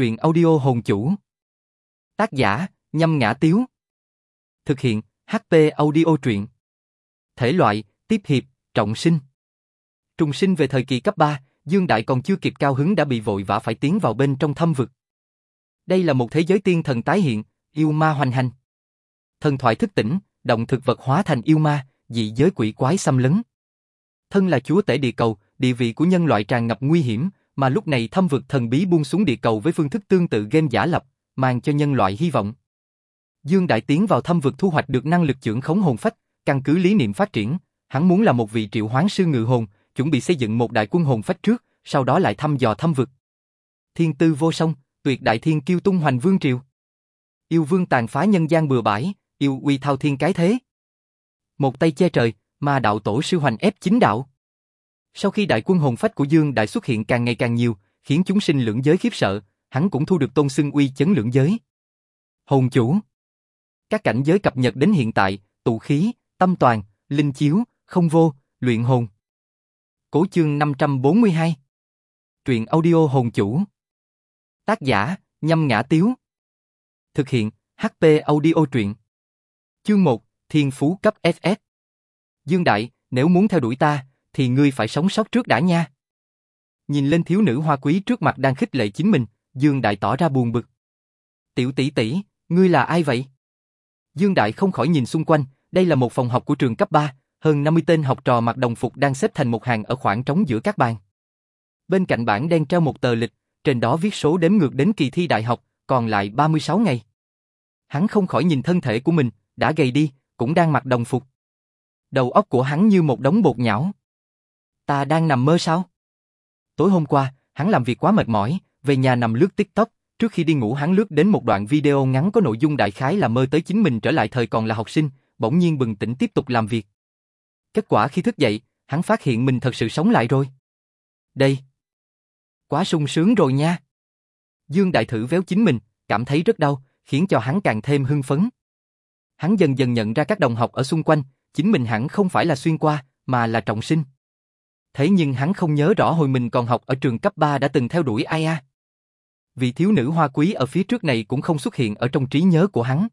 Truyện audio hồn chủ. Tác giả, nhâm ngã tiếu. Thực hiện, HP audio truyện. Thể loại, tiếp hiệp, trọng sinh. Trùng sinh về thời kỳ cấp 3, Dương Đại còn chưa kịp cao hứng đã bị vội vã phải tiến vào bên trong thâm vực. Đây là một thế giới tiên thần tái hiện, yêu ma hoành hành. Thần thoại thức tỉnh, động thực vật hóa thành yêu ma, dị giới quỷ quái xâm lấn. Thân là chúa tể địa cầu, địa vị của nhân loại tràn ngập nguy hiểm, mà lúc này thâm vực thần bí buông xuống địa cầu với phương thức tương tự game giả lập, mang cho nhân loại hy vọng. Dương Đại tiến vào thâm vực thu hoạch được năng lực trưởng khống hồn phách, căn cứ lý niệm phát triển, hắn muốn là một vị triệu hoán sư ngự hồn, chuẩn bị xây dựng một đại quân hồn phách trước, sau đó lại thăm dò thâm vực. Thiên tư vô song, tuyệt đại thiên kiêu tung hoành vương triều. Yêu vương tàn phá nhân gian bừa bãi, yêu uy thao thiên cái thế. Một tay che trời, mà đạo tổ sư hoành ép chính đạo. Sau khi đại quân hồn phách của Dương Đại xuất hiện càng ngày càng nhiều, khiến chúng sinh lưỡng giới khiếp sợ, hắn cũng thu được tôn xưng uy chấn lưỡng giới. Hồn chủ. Các cảnh giới cập nhật đến hiện tại, tụ khí, tâm toàn, linh chiếu, không vô, luyện hồn. Cố chương 542 Truyện audio hồn chủ. Tác giả, nhâm ngã tiếu. Thực hiện, HP audio truyện. Chương 1, Thiên Phú cấp SS Dương Đại, nếu muốn theo đuổi ta, thì ngươi phải sống sót trước đã nha. Nhìn lên thiếu nữ hoa quý trước mặt đang khích lệ chính mình, Dương Đại tỏ ra buồn bực. Tiểu tỷ tỷ, ngươi là ai vậy? Dương Đại không khỏi nhìn xung quanh, đây là một phòng học của trường cấp 3, hơn 50 tên học trò mặc đồng phục đang xếp thành một hàng ở khoảng trống giữa các bàn. Bên cạnh bảng đen treo một tờ lịch, trên đó viết số đếm ngược đến kỳ thi đại học, còn lại 36 ngày. Hắn không khỏi nhìn thân thể của mình, đã gầy đi, cũng đang mặc đồng phục. Đầu óc của hắn như một đống bột nhão. Ta đang nằm mơ sao? Tối hôm qua, hắn làm việc quá mệt mỏi, về nhà nằm lướt TikTok, trước khi đi ngủ hắn lướt đến một đoạn video ngắn có nội dung đại khái là mơ tới chính mình trở lại thời còn là học sinh, bỗng nhiên bừng tỉnh tiếp tục làm việc. Kết quả khi thức dậy, hắn phát hiện mình thật sự sống lại rồi. Đây. Quá sung sướng rồi nha. Dương Đại thử véo chính mình, cảm thấy rất đau, khiến cho hắn càng thêm hưng phấn. Hắn dần dần nhận ra các đồng học ở xung quanh, chính mình hẳn không phải là xuyên qua, mà là trọng sinh. Thế nhưng hắn không nhớ rõ hồi mình còn học ở trường cấp 3 đã từng theo đuổi ai a. Vị thiếu nữ hoa quý ở phía trước này cũng không xuất hiện ở trong trí nhớ của hắn.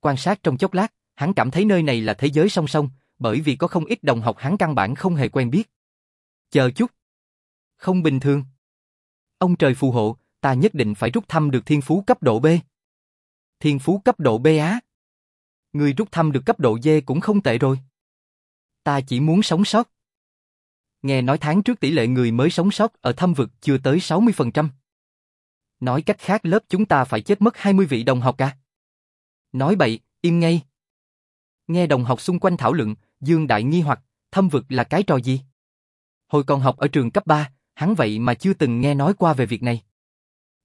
Quan sát trong chốc lát, hắn cảm thấy nơi này là thế giới song song, bởi vì có không ít đồng học hắn căn bản không hề quen biết. Chờ chút. Không bình thường. Ông trời phù hộ, ta nhất định phải rút thăm được thiên phú cấp độ B. Thiên phú cấp độ B á. Người rút thăm được cấp độ D cũng không tệ rồi. Ta chỉ muốn sống sót. Nghe nói tháng trước tỷ lệ người mới sống sót ở thâm vực chưa tới 60%. Nói cách khác lớp chúng ta phải chết mất 20 vị đồng học cả. Nói bậy, im ngay. Nghe đồng học xung quanh thảo luận, Dương Đại nghi hoặc, thâm vực là cái trò gì? Hồi còn học ở trường cấp 3, hắn vậy mà chưa từng nghe nói qua về việc này.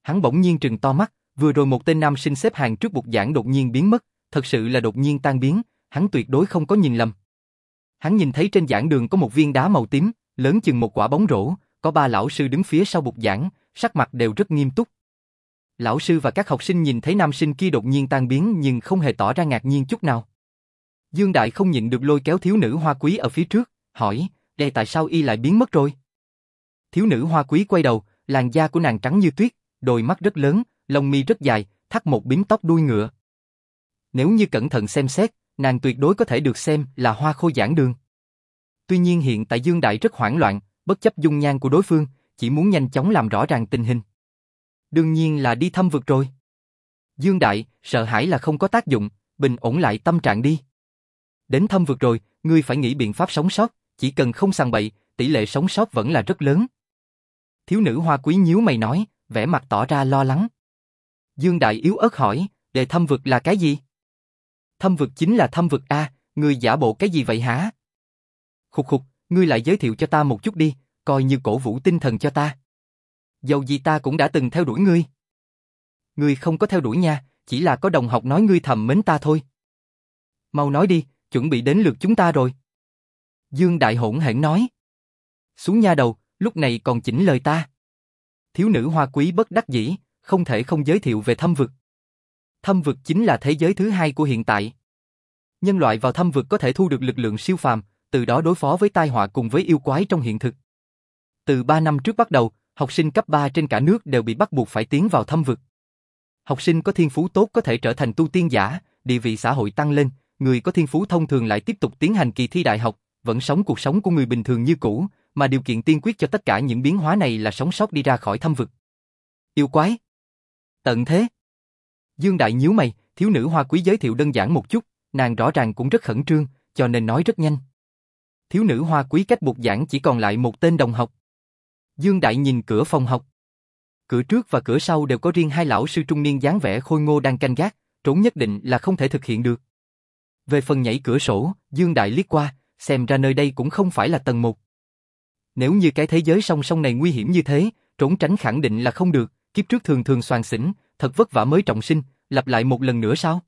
Hắn bỗng nhiên trừng to mắt, vừa rồi một tên nam sinh xếp hàng trước bục giảng đột nhiên biến mất, thật sự là đột nhiên tan biến, hắn tuyệt đối không có nhìn lầm. Hắn nhìn thấy trên giảng đường có một viên đá màu tím, lớn chừng một quả bóng rổ, có ba lão sư đứng phía sau bục giảng, sắc mặt đều rất nghiêm túc. Lão sư và các học sinh nhìn thấy nam sinh kia đột nhiên tan biến nhưng không hề tỏ ra ngạc nhiên chút nào. Dương Đại không nhịn được lôi kéo thiếu nữ hoa quý ở phía trước, hỏi, đây tại sao y lại biến mất rồi? Thiếu nữ hoa quý quay đầu, làn da của nàng trắng như tuyết, đôi mắt rất lớn, lông mi rất dài, thắt một bím tóc đuôi ngựa. Nếu như cẩn thận xem xét, nàng tuyệt đối có thể được xem là hoa khôi giảng đường. Tuy nhiên hiện tại Dương Đại rất hoảng loạn, bất chấp dung nhan của đối phương, chỉ muốn nhanh chóng làm rõ ràng tình hình. Đương nhiên là đi thăm vực rồi. Dương Đại, sợ hãi là không có tác dụng, bình ổn lại tâm trạng đi. Đến thăm vực rồi, ngươi phải nghĩ biện pháp sống sót, chỉ cần không sang bậy, tỷ lệ sống sót vẫn là rất lớn. Thiếu nữ hoa quý nhíu mày nói, vẻ mặt tỏ ra lo lắng. Dương Đại yếu ớt hỏi, đề thăm vực là cái gì? Thâm vực chính là thâm vực A, ngươi giả bộ cái gì vậy hả? Khục khục, ngươi lại giới thiệu cho ta một chút đi, coi như cổ vũ tinh thần cho ta. Dầu gì ta cũng đã từng theo đuổi ngươi. Ngươi không có theo đuổi nha, chỉ là có đồng học nói ngươi thầm mến ta thôi. Mau nói đi, chuẩn bị đến lượt chúng ta rồi. Dương Đại Hỗn hển nói. Xuống nha đầu, lúc này còn chỉnh lời ta. Thiếu nữ hoa quý bất đắc dĩ, không thể không giới thiệu về thâm vực. Thâm vực chính là thế giới thứ hai của hiện tại. Nhân loại vào thâm vực có thể thu được lực lượng siêu phàm, từ đó đối phó với tai họa cùng với yêu quái trong hiện thực. Từ 3 năm trước bắt đầu, học sinh cấp 3 trên cả nước đều bị bắt buộc phải tiến vào thâm vực. Học sinh có thiên phú tốt có thể trở thành tu tiên giả, địa vị xã hội tăng lên, người có thiên phú thông thường lại tiếp tục tiến hành kỳ thi đại học, vẫn sống cuộc sống của người bình thường như cũ, mà điều kiện tiên quyết cho tất cả những biến hóa này là sống sót đi ra khỏi thâm vực. Yêu quái. Tận thế. Dương Đại nhíu mày, thiếu nữ hoa quý giới thiệu đơn giản một chút, nàng rõ ràng cũng rất khẩn trương, cho nên nói rất nhanh. Thiếu nữ hoa quý cách buộc giảng chỉ còn lại một tên đồng học. Dương Đại nhìn cửa phòng học. Cửa trước và cửa sau đều có riêng hai lão sư trung niên dáng vẻ khôi ngô đang canh gác, trốn nhất định là không thể thực hiện được. Về phần nhảy cửa sổ, Dương Đại liếc qua, xem ra nơi đây cũng không phải là tầng một. Nếu như cái thế giới song song này nguy hiểm như thế, trốn tránh khẳng định là không được, kiếp trước thường thường soàn xỉn, thật vất vả mới trọng sinh, lặp lại một lần nữa sao?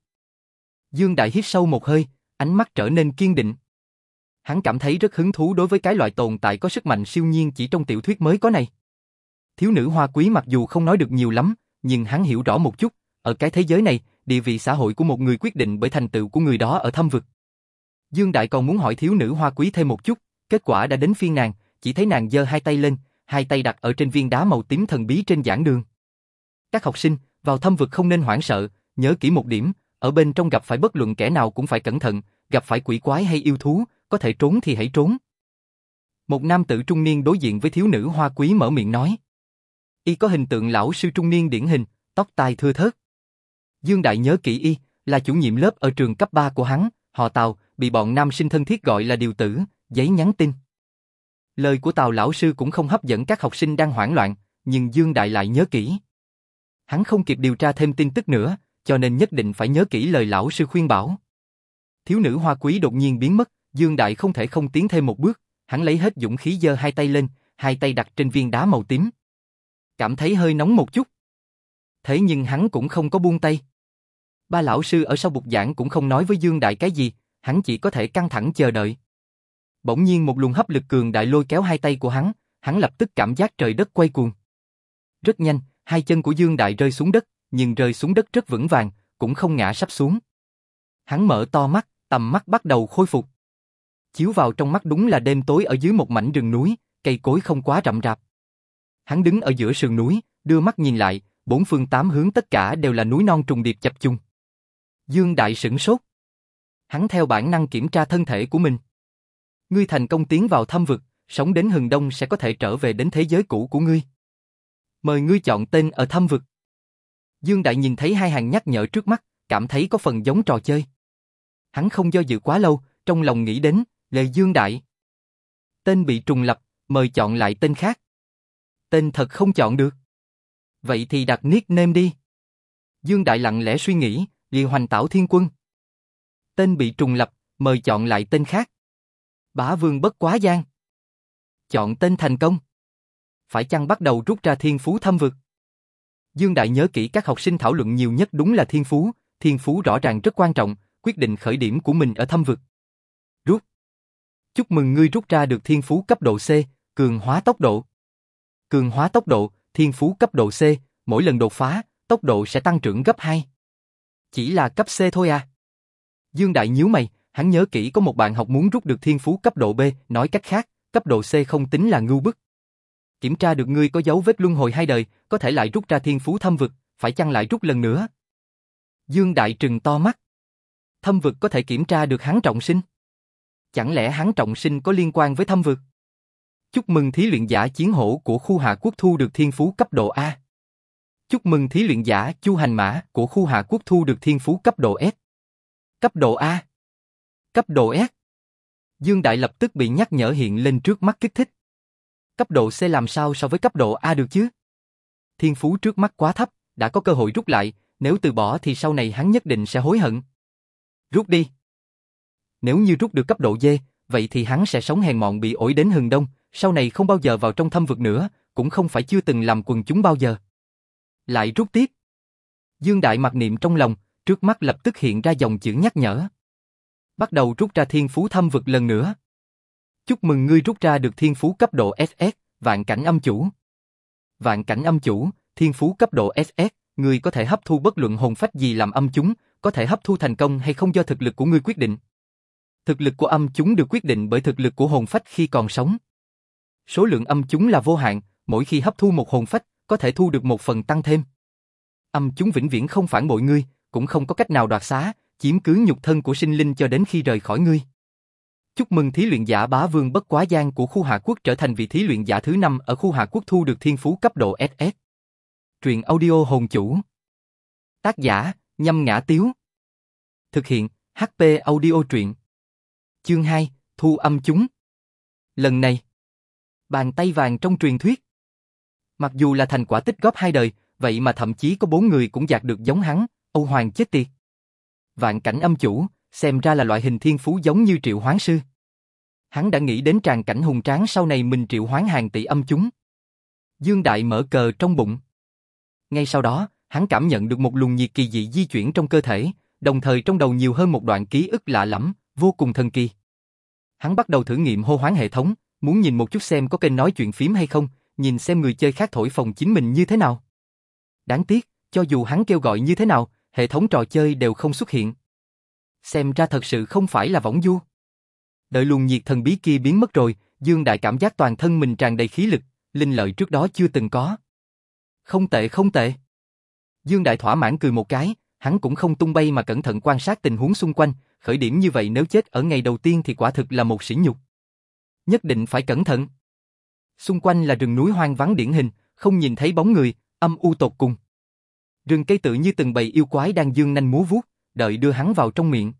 Dương Đại hít sâu một hơi, ánh mắt trở nên kiên định. Hắn cảm thấy rất hứng thú đối với cái loại tồn tại có sức mạnh siêu nhiên chỉ trong tiểu thuyết mới có này. Thiếu nữ hoa quý mặc dù không nói được nhiều lắm, nhưng hắn hiểu rõ một chút, ở cái thế giới này, địa vị xã hội của một người quyết định bởi thành tựu của người đó ở thâm vực. Dương Đại còn muốn hỏi thiếu nữ hoa quý thêm một chút, kết quả đã đến phiên nàng, chỉ thấy nàng giơ hai tay lên, hai tay đặt ở trên viên đá màu tím thần bí trên giảng đường. Các học sinh, vào thâm vực không nên hoảng sợ, nhớ kỹ một điểm, ở bên trong gặp phải bất luận kẻ nào cũng phải cẩn thận, gặp phải quỷ quái hay yêu thú, có thể trốn thì hãy trốn. Một nam tử trung niên đối diện với thiếu nữ hoa quý mở miệng nói. Y có hình tượng lão sư trung niên điển hình, tóc tai thưa thớt. Dương Đại nhớ kỹ Y, là chủ nhiệm lớp ở trường cấp 3 của hắn, họ Tào, bị bọn nam sinh thân thiết gọi là điều tử, giấy nhắn tin. Lời của Tào lão sư cũng không hấp dẫn các học sinh đang hoảng loạn, nhưng Dương Đại lại nhớ kỹ. Hắn không kịp điều tra thêm tin tức nữa, cho nên nhất định phải nhớ kỹ lời lão sư khuyên bảo. Thiếu nữ hoa quý đột nhiên biến mất, Dương Đại không thể không tiến thêm một bước, hắn lấy hết dũng khí giơ hai tay lên, hai tay đặt trên viên đá màu tím. Cảm thấy hơi nóng một chút. Thế nhưng hắn cũng không có buông tay. Ba lão sư ở sau bục giảng cũng không nói với Dương Đại cái gì, hắn chỉ có thể căng thẳng chờ đợi. Bỗng nhiên một luồng hấp lực cường đại lôi kéo hai tay của hắn, hắn lập tức cảm giác trời đất quay cuồng. Rất nhanh, hai chân của Dương Đại rơi xuống đất, nhưng rơi xuống đất rất vững vàng, cũng không ngã sắp xuống. Hắn mở to mắt, tầm mắt bắt đầu khôi phục. Chiếu vào trong mắt đúng là đêm tối ở dưới một mảnh rừng núi, cây cối không quá rậm rạp. Hắn đứng ở giữa sườn núi, đưa mắt nhìn lại, bốn phương tám hướng tất cả đều là núi non trùng điệp chập chung. Dương Đại sửng sốt. Hắn theo bản năng kiểm tra thân thể của mình. Ngươi thành công tiến vào thâm vực, sống đến hừng đông sẽ có thể trở về đến thế giới cũ của ngươi. Mời ngươi chọn tên ở thâm vực. Dương Đại nhìn thấy hai hàng nhắc nhở trước mắt, cảm thấy có phần giống trò chơi. Hắn không do dự quá lâu, trong lòng nghĩ đến, Lê Dương Đại. Tên bị trùng lập, mời chọn lại tên khác. Tên thật không chọn được. Vậy thì đặt nickname đi. Dương Đại lặng lẽ suy nghĩ, liền hoành tảo thiên quân. Tên bị trùng lập, mời chọn lại tên khác. Bá vương bất quá gian. Chọn tên thành công. Phải chăng bắt đầu rút ra thiên phú thâm vực? Dương Đại nhớ kỹ các học sinh thảo luận nhiều nhất đúng là thiên phú, thiên phú rõ ràng rất quan trọng, quyết định khởi điểm của mình ở thâm vực. Rút. Chúc mừng ngươi rút ra được thiên phú cấp độ C, cường hóa tốc độ. Cường hóa tốc độ, thiên phú cấp độ C, mỗi lần đột phá, tốc độ sẽ tăng trưởng gấp 2. Chỉ là cấp C thôi à? Dương Đại nhíu mày, hắn nhớ kỹ có một bạn học muốn rút được thiên phú cấp độ B, nói cách khác, cấp độ C không tính là ngu bức. Kiểm tra được ngươi có dấu vết luân hồi hai đời, có thể lại rút ra thiên phú thâm vực, phải chăng lại rút lần nữa? Dương Đại trừng to mắt. Thâm vực có thể kiểm tra được hắn trọng sinh. Chẳng lẽ hắn trọng sinh có liên quan với thâm vực? Chúc mừng thí luyện giả chiến hổ của khu hạ quốc thu được thiên phú cấp độ A. Chúc mừng thí luyện giả chu hành mã của khu hạ quốc thu được thiên phú cấp độ S. Cấp độ A. Cấp độ S. Dương Đại lập tức bị nhắc nhở hiện lên trước mắt kích thích. Cấp độ C làm sao so với cấp độ A được chứ? Thiên phú trước mắt quá thấp, đã có cơ hội rút lại, nếu từ bỏ thì sau này hắn nhất định sẽ hối hận. Rút đi. Nếu như rút được cấp độ D, vậy thì hắn sẽ sống hèn mọn bị ổi đến hừng đông, sau này không bao giờ vào trong thâm vực nữa, cũng không phải chưa từng làm quần chúng bao giờ. Lại rút tiếp. Dương Đại mặc niệm trong lòng, trước mắt lập tức hiện ra dòng chữ nhắc nhở. Bắt đầu rút ra thiên phú thâm vực lần nữa. Chúc mừng ngươi rút ra được thiên phú cấp độ SS, vạn cảnh âm chủ. Vạn cảnh âm chủ, thiên phú cấp độ SS, ngươi có thể hấp thu bất luận hồn phách gì làm âm chúng, có thể hấp thu thành công hay không do thực lực của ngươi quyết định. Thực lực của âm chúng được quyết định bởi thực lực của hồn phách khi còn sống. Số lượng âm chúng là vô hạn, mỗi khi hấp thu một hồn phách, có thể thu được một phần tăng thêm. Âm chúng vĩnh viễn không phản bội ngươi, cũng không có cách nào đoạt xá, chiếm cứ nhục thân của sinh linh cho đến khi rời khỏi ngươi. Chúc mừng thí luyện giả bá vương bất quá giang của khu Hạ Quốc trở thành vị thí luyện giả thứ năm ở khu Hạ Quốc thu được thiên phú cấp độ SS. Truyện audio hồn chủ. Tác giả, nhâm ngã tiếu. Thực hiện, HP audio truyện. Chương 2, thu âm chúng. Lần này, bàn tay vàng trong truyền thuyết. Mặc dù là thành quả tích góp hai đời, vậy mà thậm chí có bốn người cũng đạt được giống hắn, Âu Hoàng chết tiệt. Vạn cảnh âm chủ, xem ra là loại hình thiên phú giống như triệu hoán sư. Hắn đã nghĩ đến tràn cảnh hùng tráng sau này mình triệu hoán hàng tỷ âm chúng. Dương Đại mở cờ trong bụng. Ngay sau đó, hắn cảm nhận được một luồng nhiệt kỳ dị di chuyển trong cơ thể, đồng thời trong đầu nhiều hơn một đoạn ký ức lạ lẫm, vô cùng thần kỳ. Hắn bắt đầu thử nghiệm hô hoán hệ thống, muốn nhìn một chút xem có kênh nói chuyện phím hay không, nhìn xem người chơi khác thổi phòng chính mình như thế nào. Đáng tiếc, cho dù hắn kêu gọi như thế nào, hệ thống trò chơi đều không xuất hiện. Xem ra thật sự không phải là võng du. Đợi luồng nhiệt thần bí kia biến mất rồi, Dương Đại cảm giác toàn thân mình tràn đầy khí lực, linh lợi trước đó chưa từng có. Không tệ không tệ. Dương Đại thỏa mãn cười một cái, hắn cũng không tung bay mà cẩn thận quan sát tình huống xung quanh, khởi điểm như vậy nếu chết ở ngày đầu tiên thì quả thực là một sỉ nhục. Nhất định phải cẩn thận. Xung quanh là rừng núi hoang vắng điển hình, không nhìn thấy bóng người, âm u tột cùng. Rừng cây tự như từng bầy yêu quái đang dương nanh múa vuốt, đợi đưa hắn vào trong miệng.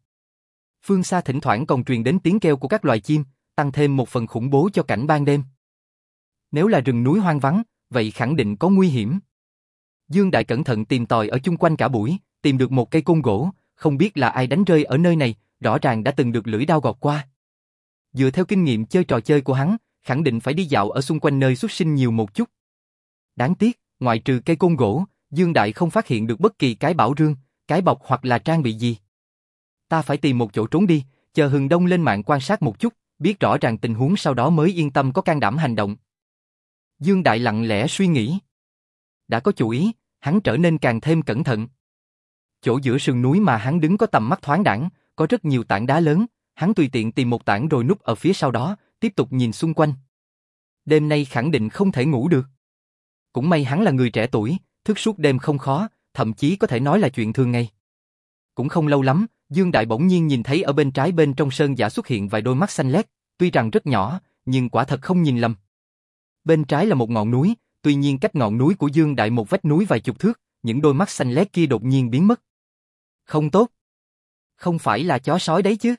Phương xa thỉnh thoảng còn truyền đến tiếng kêu của các loài chim, tăng thêm một phần khủng bố cho cảnh ban đêm. Nếu là rừng núi hoang vắng, vậy khẳng định có nguy hiểm. Dương Đại cẩn thận tìm tòi ở chung quanh cả buổi, tìm được một cây côn gỗ, không biết là ai đánh rơi ở nơi này, rõ ràng đã từng được lưỡi đao gọt qua. Dựa theo kinh nghiệm chơi trò chơi của hắn, khẳng định phải đi dạo ở xung quanh nơi xuất sinh nhiều một chút. Đáng tiếc, ngoại trừ cây côn gỗ, Dương Đại không phát hiện được bất kỳ cái bảo rương, cái bọc hoặc là trang bị gì. Ta phải tìm một chỗ trốn đi, chờ Hừng Đông lên mạng quan sát một chút, biết rõ ràng tình huống sau đó mới yên tâm có can đảm hành động. Dương Đại lặng lẽ suy nghĩ. Đã có chủ ý, hắn trở nên càng thêm cẩn thận. Chỗ giữa sườn núi mà hắn đứng có tầm mắt thoáng đẳng, có rất nhiều tảng đá lớn, hắn tùy tiện tìm một tảng rồi núp ở phía sau đó, tiếp tục nhìn xung quanh. Đêm nay khẳng định không thể ngủ được. Cũng may hắn là người trẻ tuổi, thức suốt đêm không khó, thậm chí có thể nói là chuyện thường ngày. Cũng không lâu lắm, Dương Đại bỗng nhiên nhìn thấy ở bên trái bên trong sơn giả xuất hiện vài đôi mắt xanh lét, tuy rằng rất nhỏ, nhưng quả thật không nhìn lầm. Bên trái là một ngọn núi, tuy nhiên cách ngọn núi của Dương Đại một vách núi vài chục thước, những đôi mắt xanh lét kia đột nhiên biến mất. Không tốt. Không phải là chó sói đấy chứ.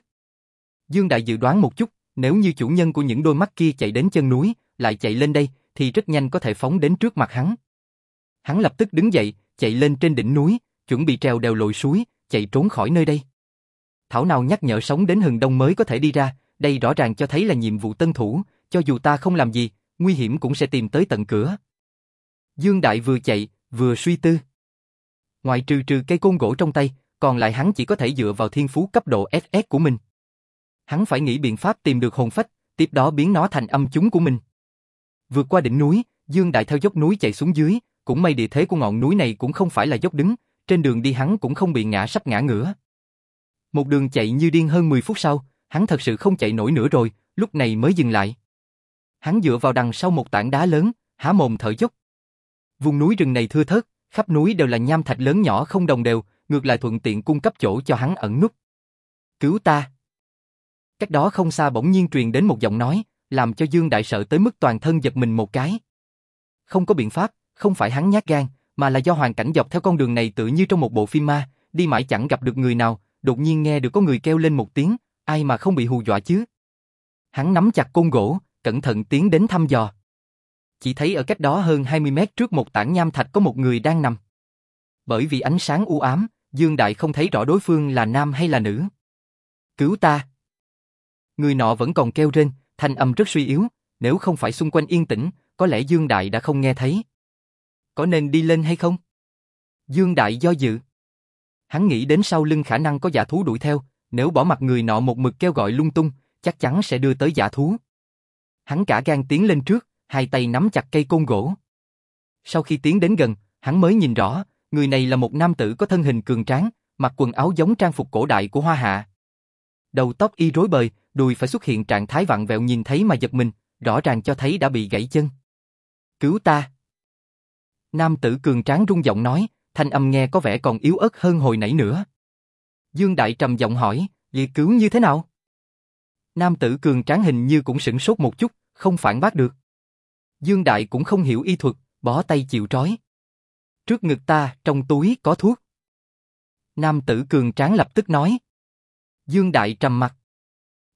Dương Đại dự đoán một chút, nếu như chủ nhân của những đôi mắt kia chạy đến chân núi, lại chạy lên đây, thì rất nhanh có thể phóng đến trước mặt hắn. Hắn lập tức đứng dậy, chạy lên trên đỉnh núi, chuẩn bị trèo đèo lội suối, chạy trốn khỏi nơi đây. Thảo nào nhắc nhở sống đến hừng đông mới có thể đi ra, đây rõ ràng cho thấy là nhiệm vụ tân thủ, cho dù ta không làm gì, nguy hiểm cũng sẽ tìm tới tận cửa. Dương Đại vừa chạy, vừa suy tư. Ngoài trừ trừ cây côn gỗ trong tay, còn lại hắn chỉ có thể dựa vào thiên phú cấp độ SS của mình. Hắn phải nghĩ biện pháp tìm được hồn phách, tiếp đó biến nó thành âm chúng của mình. Vượt qua đỉnh núi, Dương Đại theo dốc núi chạy xuống dưới, cũng may địa thế của ngọn núi này cũng không phải là dốc đứng, trên đường đi hắn cũng không bị ngã sắp ngã ngửa. Một đường chạy như điên hơn 10 phút sau, hắn thật sự không chạy nổi nữa rồi, lúc này mới dừng lại. Hắn dựa vào đằng sau một tảng đá lớn, há mồm thở dốc. Vùng núi rừng này thưa thớt, khắp núi đều là nham thạch lớn nhỏ không đồng đều, ngược lại thuận tiện cung cấp chỗ cho hắn ẩn núp. Cứu ta! Cách đó không xa bỗng nhiên truyền đến một giọng nói, làm cho Dương Đại sợ tới mức toàn thân giật mình một cái. Không có biện pháp, không phải hắn nhát gan, mà là do hoàn cảnh dọc theo con đường này tự như trong một bộ phim ma, đi mãi chẳng gặp được người nào, đột nhiên nghe được có người kêu lên một tiếng, ai mà không bị hù dọa chứ. Hắn nắm chặt côn gỗ, cẩn thận tiến đến thăm dò. Chỉ thấy ở cách đó hơn 20 mét trước một tảng nham thạch có một người đang nằm. Bởi vì ánh sáng u ám, Dương Đại không thấy rõ đối phương là nam hay là nữ. Cứu ta! Người nọ vẫn còn kêu rên, thanh âm rất suy yếu, nếu không phải xung quanh yên tĩnh, có lẽ Dương Đại đã không nghe thấy. Có nên đi lên hay không? Dương Đại do dự. Hắn nghĩ đến sau lưng khả năng có giả thú đuổi theo, nếu bỏ mặt người nọ một mực kêu gọi lung tung, chắc chắn sẽ đưa tới giả thú. Hắn cả gan tiến lên trước, hai tay nắm chặt cây côn gỗ. Sau khi tiến đến gần, hắn mới nhìn rõ, người này là một nam tử có thân hình cường tráng, mặc quần áo giống trang phục cổ đại của Hoa Hạ. Đầu tóc y rối bời, đùi phải xuất hiện trạng thái vặn vẹo nhìn thấy mà giật mình, rõ ràng cho thấy đã bị gãy chân. cứu ta. Nam tử cường tráng rung giọng nói, thanh âm nghe có vẻ còn yếu ớt hơn hồi nãy nữa. Dương Đại trầm giọng hỏi, vậy cứu như thế nào? Nam tử cường tráng hình như cũng sửng sốt một chút, không phản bác được. Dương Đại cũng không hiểu y thuật, bó tay chịu trói. Trước ngực ta, trong túi có thuốc. Nam tử cường tráng lập tức nói. Dương Đại trầm mặt.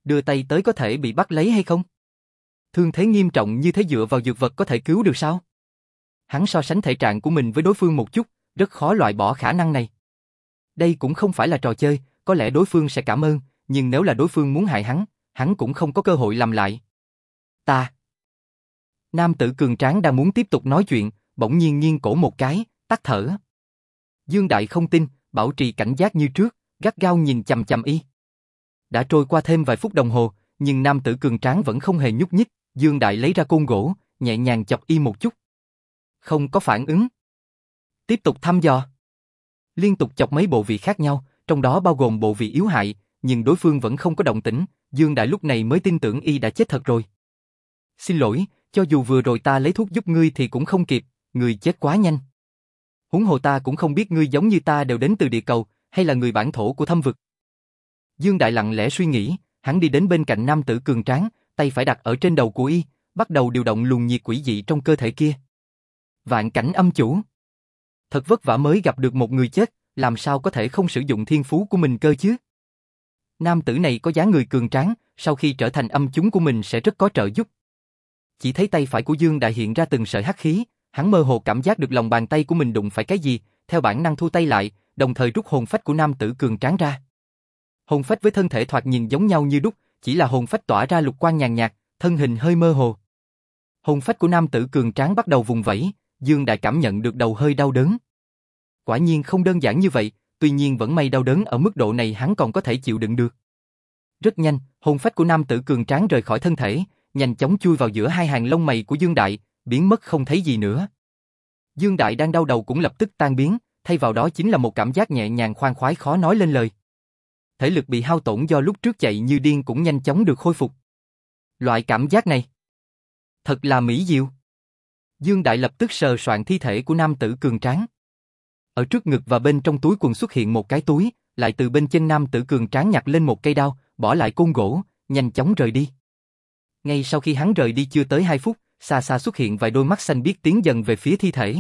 Đưa tay tới có thể bị bắt lấy hay không? Thương thế nghiêm trọng như thế dựa vào dược vật có thể cứu được sao? Hắn so sánh thể trạng của mình với đối phương một chút, rất khó loại bỏ khả năng này. Đây cũng không phải là trò chơi, có lẽ đối phương sẽ cảm ơn, nhưng nếu là đối phương muốn hại hắn, hắn cũng không có cơ hội làm lại. Ta. Nam tử cường tráng đang muốn tiếp tục nói chuyện, bỗng nhiên nghiêng cổ một cái, tắt thở. Dương Đại không tin, bảo trì cảnh giác như trước, gắt gao nhìn chầm chầm y. Đã trôi qua thêm vài phút đồng hồ, nhưng nam tử cường tráng vẫn không hề nhúc nhích, Dương Đại lấy ra côn gỗ, nhẹ nhàng chọc y một chút. Không có phản ứng. Tiếp tục thăm dò. Liên tục chọc mấy bộ vị khác nhau, trong đó bao gồm bộ vị yếu hại, nhưng đối phương vẫn không có động tĩnh, Dương Đại lúc này mới tin tưởng y đã chết thật rồi. Xin lỗi, cho dù vừa rồi ta lấy thuốc giúp ngươi thì cũng không kịp, người chết quá nhanh. Huống hồ ta cũng không biết ngươi giống như ta đều đến từ địa cầu, hay là người bản thổ của thâm vực. Dương Đại lặng lẽ suy nghĩ, hắn đi đến bên cạnh nam tử cường tráng, tay phải đặt ở trên đầu của y, bắt đầu điều động luồng nhiệt quỷ dị trong cơ thể kia. Vạn cảnh âm chủ. Thật vất vả mới gặp được một người chết, làm sao có thể không sử dụng thiên phú của mình cơ chứ? Nam tử này có dáng người cường tráng, sau khi trở thành âm chúng của mình sẽ rất có trợ giúp. Chỉ thấy tay phải của Dương Đại hiện ra từng sợi hắc khí, hắn mơ hồ cảm giác được lòng bàn tay của mình đụng phải cái gì, theo bản năng thu tay lại, đồng thời rút hồn phách của nam tử cường tráng ra. Hồn phách với thân thể thoạt nhìn giống nhau như đúc, chỉ là hồn phách tỏa ra lục quang nhàn nhạt, thân hình hơi mơ hồ. Hồn phách của nam tử cường tráng bắt đầu vùng vẫy, Dương Đại cảm nhận được đầu hơi đau đớn. Quả nhiên không đơn giản như vậy, tuy nhiên vẫn may đau đớn ở mức độ này hắn còn có thể chịu đựng được. Rất nhanh, hồn phách của nam tử cường tráng rời khỏi thân thể, nhanh chóng chui vào giữa hai hàng lông mày của Dương Đại, biến mất không thấy gì nữa. Dương Đại đang đau đầu cũng lập tức tan biến, thay vào đó chính là một cảm giác nhẹ nhàng khoan khoái khó nói lên lời. Thể lực bị hao tổn do lúc trước chạy như điên cũng nhanh chóng được khôi phục. Loại cảm giác này, thật là mỹ diệu. Dương Đại lập tức sờ soạn thi thể của nam tử cường tráng. Ở trước ngực và bên trong túi quần xuất hiện một cái túi, lại từ bên chân nam tử cường tráng nhặt lên một cây đao, bỏ lại côn gỗ, nhanh chóng rời đi. Ngay sau khi hắn rời đi chưa tới 2 phút, xa xa xuất hiện vài đôi mắt xanh biếc tiến dần về phía thi thể.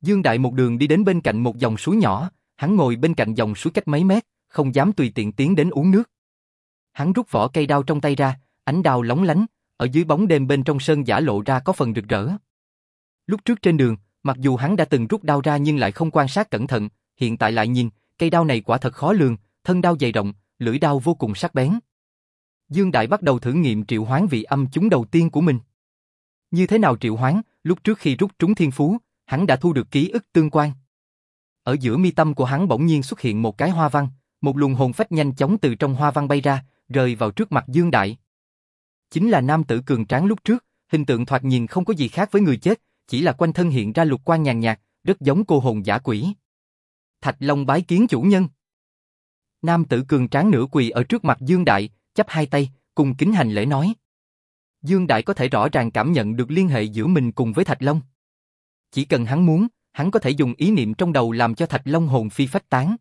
Dương Đại một đường đi đến bên cạnh một dòng suối nhỏ, hắn ngồi bên cạnh dòng suối cách mấy mét, không dám tùy tiện tiến đến uống nước. Hắn rút vỏ cây đao trong tay ra, ánh đao lóng lánh, ở dưới bóng đêm bên trong sơn giả lộ ra có phần rực rỡ. Lúc trước trên đường, mặc dù hắn đã từng rút đao ra nhưng lại không quan sát cẩn thận, hiện tại lại nhìn, cây đao này quả thật khó lường, thân đao dày rộng, lưỡi đao vô cùng sắc bén. Dương Đại bắt đầu thử nghiệm triệu hoán vị âm chúng đầu tiên của mình. Như thế nào triệu hoán, lúc trước khi rút trúng thiên phú, hắn đã thu được ký ức tương quan. Ở giữa mi tâm của hắn bỗng nhiên xuất hiện một cái hoa văn, một luồng hồn phách nhanh chóng từ trong hoa văn bay ra, rơi vào trước mặt Dương Đại. Chính là nam tử cường tráng lúc trước, hình tượng thoạt nhìn không có gì khác với người chết, chỉ là quanh thân hiện ra lục quan nhàn nhạt, rất giống cô hồn giả quỷ. Thạch Long bái kiến chủ nhân. Nam tử cường tráng nửa quỳ ở trước mặt Dương Đại, chắp hai tay, cùng kính hành lễ nói. Dương Đại có thể rõ ràng cảm nhận được liên hệ giữa mình cùng với Thạch Long. Chỉ cần hắn muốn, hắn có thể dùng ý niệm trong đầu làm cho Thạch Long hồn phi phách tán.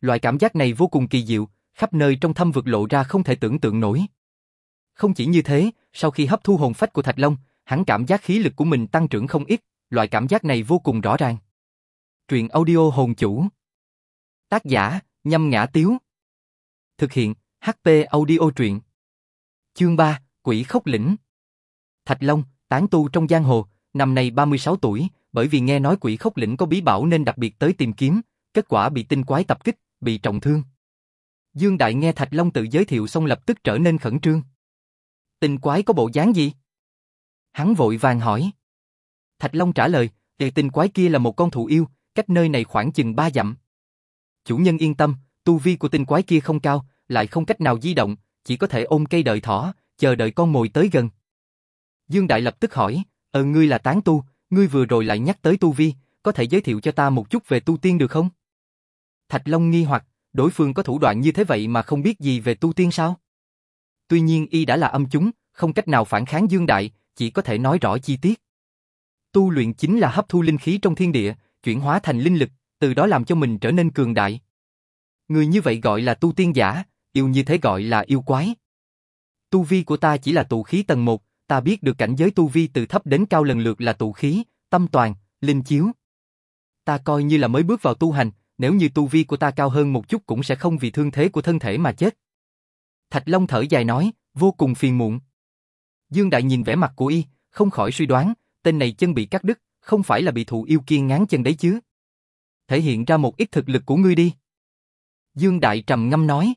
Loại cảm giác này vô cùng kỳ diệu, khắp nơi trong thâm vực lộ ra không thể tưởng tượng nổi. Không chỉ như thế, sau khi hấp thu hồn phách của Thạch Long, hắn cảm giác khí lực của mình tăng trưởng không ít, loại cảm giác này vô cùng rõ ràng. Truyện audio hồn chủ Tác giả, nhâm ngã tiếu Thực hiện, HP audio truyện Chương 3, Quỷ khốc lĩnh Thạch Long, tán tu trong giang hồ, năm nay 36 tuổi, bởi vì nghe nói quỷ khốc lĩnh có bí bảo nên đặc biệt tới tìm kiếm, kết quả bị tinh quái tập kích, bị trọng thương. Dương Đại nghe Thạch Long tự giới thiệu xong lập tức trở nên khẩn trương. Tinh quái có bộ dáng gì? Hắn vội vàng hỏi. Thạch Long trả lời, đệ tinh quái kia là một con thụ yêu, cách nơi này khoảng chừng ba dặm. Chủ nhân yên tâm, tu vi của tinh quái kia không cao, lại không cách nào di động, chỉ có thể ôm cây đợi thỏ, chờ đợi con mồi tới gần. Dương Đại lập tức hỏi, ờ ngươi là tán tu, ngươi vừa rồi lại nhắc tới tu vi, có thể giới thiệu cho ta một chút về tu tiên được không? Thạch Long nghi hoặc, đối phương có thủ đoạn như thế vậy mà không biết gì về tu tiên sao? Tuy nhiên y đã là âm chúng, không cách nào phản kháng Dương Đại, chỉ có thể nói rõ chi tiết. Tu luyện chính là hấp thu linh khí trong thiên địa, chuyển hóa thành linh lực, từ đó làm cho mình trở nên cường đại. Người như vậy gọi là tu tiên giả, yêu như thế gọi là yêu quái. Tu vi của ta chỉ là tụ khí tầng 1, ta biết được cảnh giới tu vi từ thấp đến cao lần lượt là tụ khí, tâm toàn, linh chiếu. Ta coi như là mới bước vào tu hành, nếu như tu vi của ta cao hơn một chút cũng sẽ không vì thương thế của thân thể mà chết. Thạch Long thở dài nói, vô cùng phiền muộn. Dương Đại nhìn vẻ mặt của y, không khỏi suy đoán, tên này chân bị cắt đứt, không phải là bị thụ yêu kiên ngán chân đấy chứ. Thể hiện ra một ít thực lực của ngươi đi. Dương Đại trầm ngâm nói.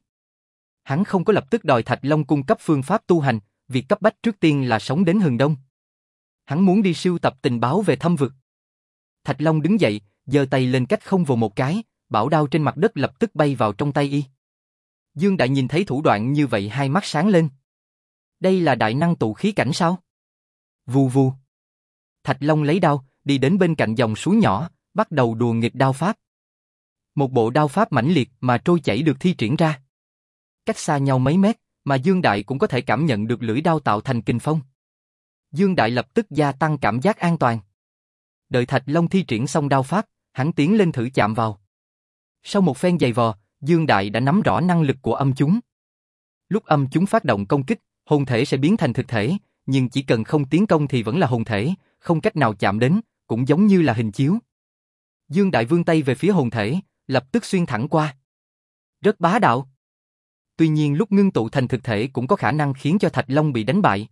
Hắn không có lập tức đòi Thạch Long cung cấp phương pháp tu hành, việc cấp bách trước tiên là sống đến hừng đông. Hắn muốn đi sưu tập tình báo về thâm vực. Thạch Long đứng dậy, giơ tay lên cách không vồ một cái, bảo đao trên mặt đất lập tức bay vào trong tay y. Dương Đại nhìn thấy thủ đoạn như vậy hai mắt sáng lên. Đây là đại năng tụ khí cảnh sao? Vù vù. Thạch Long lấy đao, đi đến bên cạnh dòng suối nhỏ, bắt đầu đùa nghịch đao pháp. Một bộ đao pháp mãnh liệt mà trôi chảy được thi triển ra. Cách xa nhau mấy mét, mà Dương Đại cũng có thể cảm nhận được lưỡi đao tạo thành kinh phong. Dương Đại lập tức gia tăng cảm giác an toàn. Đợi Thạch Long thi triển xong đao pháp, hắn tiến lên thử chạm vào. Sau một phen giày vò, Dương Đại đã nắm rõ năng lực của âm chúng. Lúc âm chúng phát động công kích, hồn thể sẽ biến thành thực thể, nhưng chỉ cần không tiến công thì vẫn là hồn thể, không cách nào chạm đến, cũng giống như là hình chiếu. Dương Đại vươn tay về phía hồn thể, lập tức xuyên thẳng qua. Rất bá đạo. Tuy nhiên lúc ngưng tụ thành thực thể cũng có khả năng khiến cho Thạch Long bị đánh bại.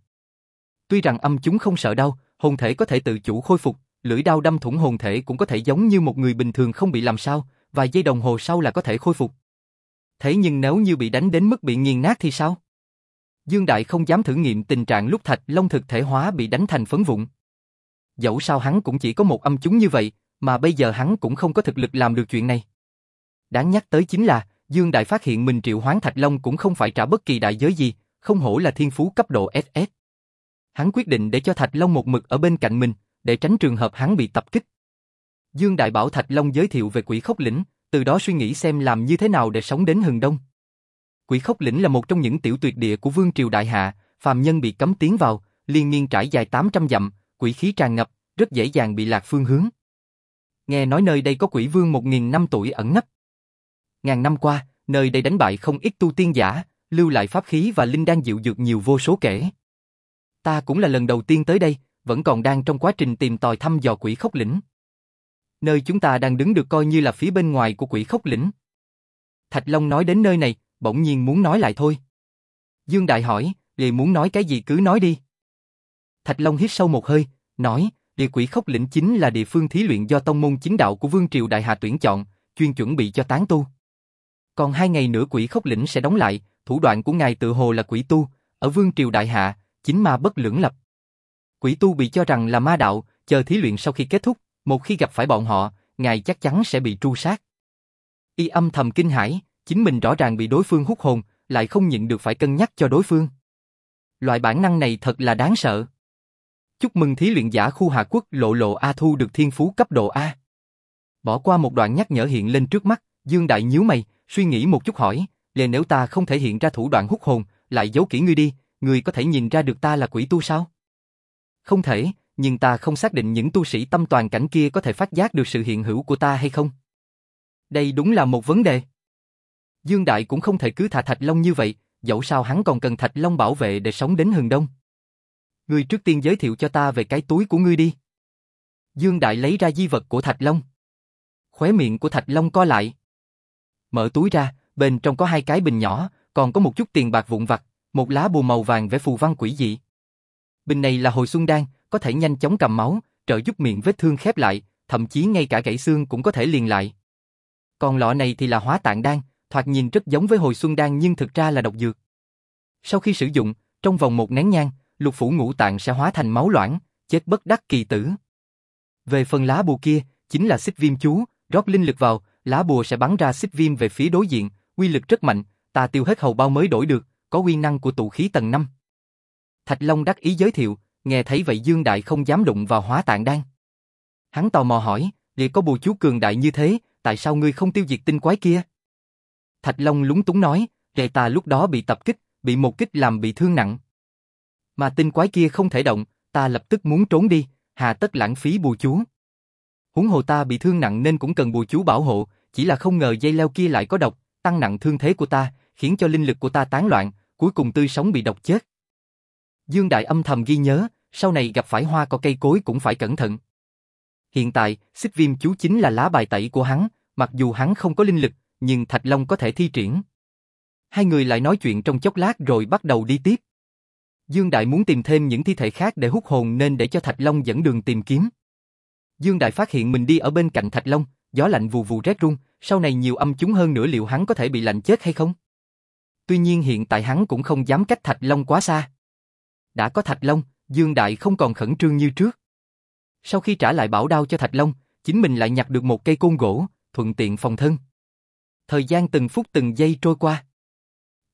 Tuy rằng âm chúng không sợ đau, hồn thể có thể tự chủ khôi phục, lưỡi đao đâm thủng hồn thể cũng có thể giống như một người bình thường không bị làm sao, vài giây đồng hồ sau là có thể khôi phục. Thế nhưng nếu như bị đánh đến mức bị nghiền nát thì sao? Dương Đại không dám thử nghiệm tình trạng lúc Thạch Long thực thể hóa bị đánh thành phấn vụn. Dẫu sao hắn cũng chỉ có một âm chúng như vậy, mà bây giờ hắn cũng không có thực lực làm được chuyện này. Đáng nhắc tới chính là, Dương Đại phát hiện mình triệu hoán Thạch Long cũng không phải trả bất kỳ đại giới gì, không hổ là thiên phú cấp độ SS. Hắn quyết định để cho Thạch Long một mực ở bên cạnh mình, để tránh trường hợp hắn bị tập kích. Dương Đại bảo Thạch Long giới thiệu về quỷ khốc lĩnh, từ đó suy nghĩ xem làm như thế nào để sống đến hừng đông. Quỷ khốc lĩnh là một trong những tiểu tuyệt địa của vương triều đại hạ, phàm nhân bị cấm tiến vào, liên miên trải dài 800 dặm, quỷ khí tràn ngập, rất dễ dàng bị lạc phương hướng. Nghe nói nơi đây có quỷ vương 1.000 năm tuổi ẩn nấp. Ngàn năm qua, nơi đây đánh bại không ít tu tiên giả, lưu lại pháp khí và linh đan dịu dược nhiều vô số kể. Ta cũng là lần đầu tiên tới đây, vẫn còn đang trong quá trình tìm tòi thăm dò quỷ khốc lĩnh. Nơi chúng ta đang đứng được coi như là phía bên ngoài của quỷ khốc lĩnh. Thạch Long nói đến nơi này, bỗng nhiên muốn nói lại thôi. Dương Đại hỏi, liền muốn nói cái gì cứ nói đi. Thạch Long hít sâu một hơi, nói, địa quỷ khốc lĩnh chính là địa phương thí luyện do tông môn chính đạo của Vương Triều Đại Hà tuyển chọn, chuyên chuẩn bị cho tán tu. Còn hai ngày nữa quỷ khốc lĩnh sẽ đóng lại, thủ đoạn của ngài tự hồ là quỷ tu, ở Vương Triều Đại Hạ, chính ma bất lưỡng lập. Quỷ tu bị cho rằng là ma đạo, chờ thí luyện sau khi kết thúc, một khi gặp phải bọn họ, ngài chắc chắn sẽ bị tru sát. Y âm thầm kinh hãi, chính mình rõ ràng bị đối phương hút hồn, lại không nhịn được phải cân nhắc cho đối phương. Loại bản năng này thật là đáng sợ. Chúc mừng thí luyện giả khu Hà Quốc lộ lộ A thu được thiên phú cấp độ A. Bỏ qua một đoạn nhắc nhở hiện lên trước mắt, Dương Đại nhíu mày, suy nghĩ một chút hỏi, liền nếu ta không thể hiện ra thủ đoạn hút hồn, lại giấu kỹ ngươi đi, ngươi có thể nhìn ra được ta là quỷ tu sao? Không thể, nhưng ta không xác định những tu sĩ tâm toàn cảnh kia có thể phát giác được sự hiện hữu của ta hay không. Đây đúng là một vấn đề. Dương Đại cũng không thể cứ thả Thạch Long như vậy, dẫu sao hắn còn cần Thạch Long bảo vệ để sống đến hừng đông. Ngươi trước tiên giới thiệu cho ta về cái túi của ngươi đi. Dương Đại lấy ra di vật của Thạch Long. Khóe miệng của Thạch Long co lại. Mở túi ra, bên trong có hai cái bình nhỏ, còn có một chút tiền bạc vụn vặt, một lá bùa màu vàng vẽ phù văn quỷ dị. Bình này là hồi xuân đan, có thể nhanh chóng cầm máu, trợ giúp miệng vết thương khép lại, thậm chí ngay cả gãy xương cũng có thể liền lại. Còn lọ này thì là hóa tạng đan, thoạt nhìn rất giống với hồi xuân đan nhưng thực ra là độc dược. Sau khi sử dụng, trong vòng một nén nhang, lục phủ ngũ tạng sẽ hóa thành máu loãng, chết bất đắc kỳ tử. Về phần lá bùa kia, chính là xích viêm chú, rót linh lực vào, lá bùa sẽ bắn ra xích viêm về phía đối diện, uy lực rất mạnh, ta tiêu hết hầu bao mới đổi được, có uy năng của tụ khí tầng 5. Thạch Long đắc ý giới thiệu, nghe thấy vậy Dương Đại không dám đụng vào hóa tạng đan. Hắn tò mò hỏi, liệu có bùa chú cường đại như thế, tại sao ngươi không tiêu diệt tinh quái kia? Thạch Long lúng túng nói, đệ ta lúc đó bị tập kích, bị một kích làm bị thương nặng. Mà tinh quái kia không thể động, ta lập tức muốn trốn đi, hà tất lãng phí bùa chú. Húng hồ ta bị thương nặng nên cũng cần bùa chú bảo hộ, chỉ là không ngờ dây leo kia lại có độc, tăng nặng thương thế của ta, khiến cho linh lực của ta tán loạn, cuối cùng tươi sống bị độc chết. Dương Đại âm thầm ghi nhớ, sau này gặp phải hoa cỏ cây cối cũng phải cẩn thận. Hiện tại, xích viêm chú chính là lá bài tẩy của hắn, mặc dù hắn không có linh lực, nhưng Thạch Long có thể thi triển. Hai người lại nói chuyện trong chốc lát rồi bắt đầu đi tiếp. Dương Đại muốn tìm thêm những thi thể khác để hút hồn nên để cho Thạch Long dẫn đường tìm kiếm. Dương Đại phát hiện mình đi ở bên cạnh Thạch Long, gió lạnh vù vù rét run, sau này nhiều âm chúng hơn nữa liệu hắn có thể bị lạnh chết hay không? Tuy nhiên hiện tại hắn cũng không dám cách Thạch Long quá xa. Đã có Thạch Long, Dương Đại không còn khẩn trương như trước. Sau khi trả lại bảo đao cho Thạch Long, chính mình lại nhặt được một cây côn gỗ, thuận tiện phòng thân. Thời gian từng phút từng giây trôi qua.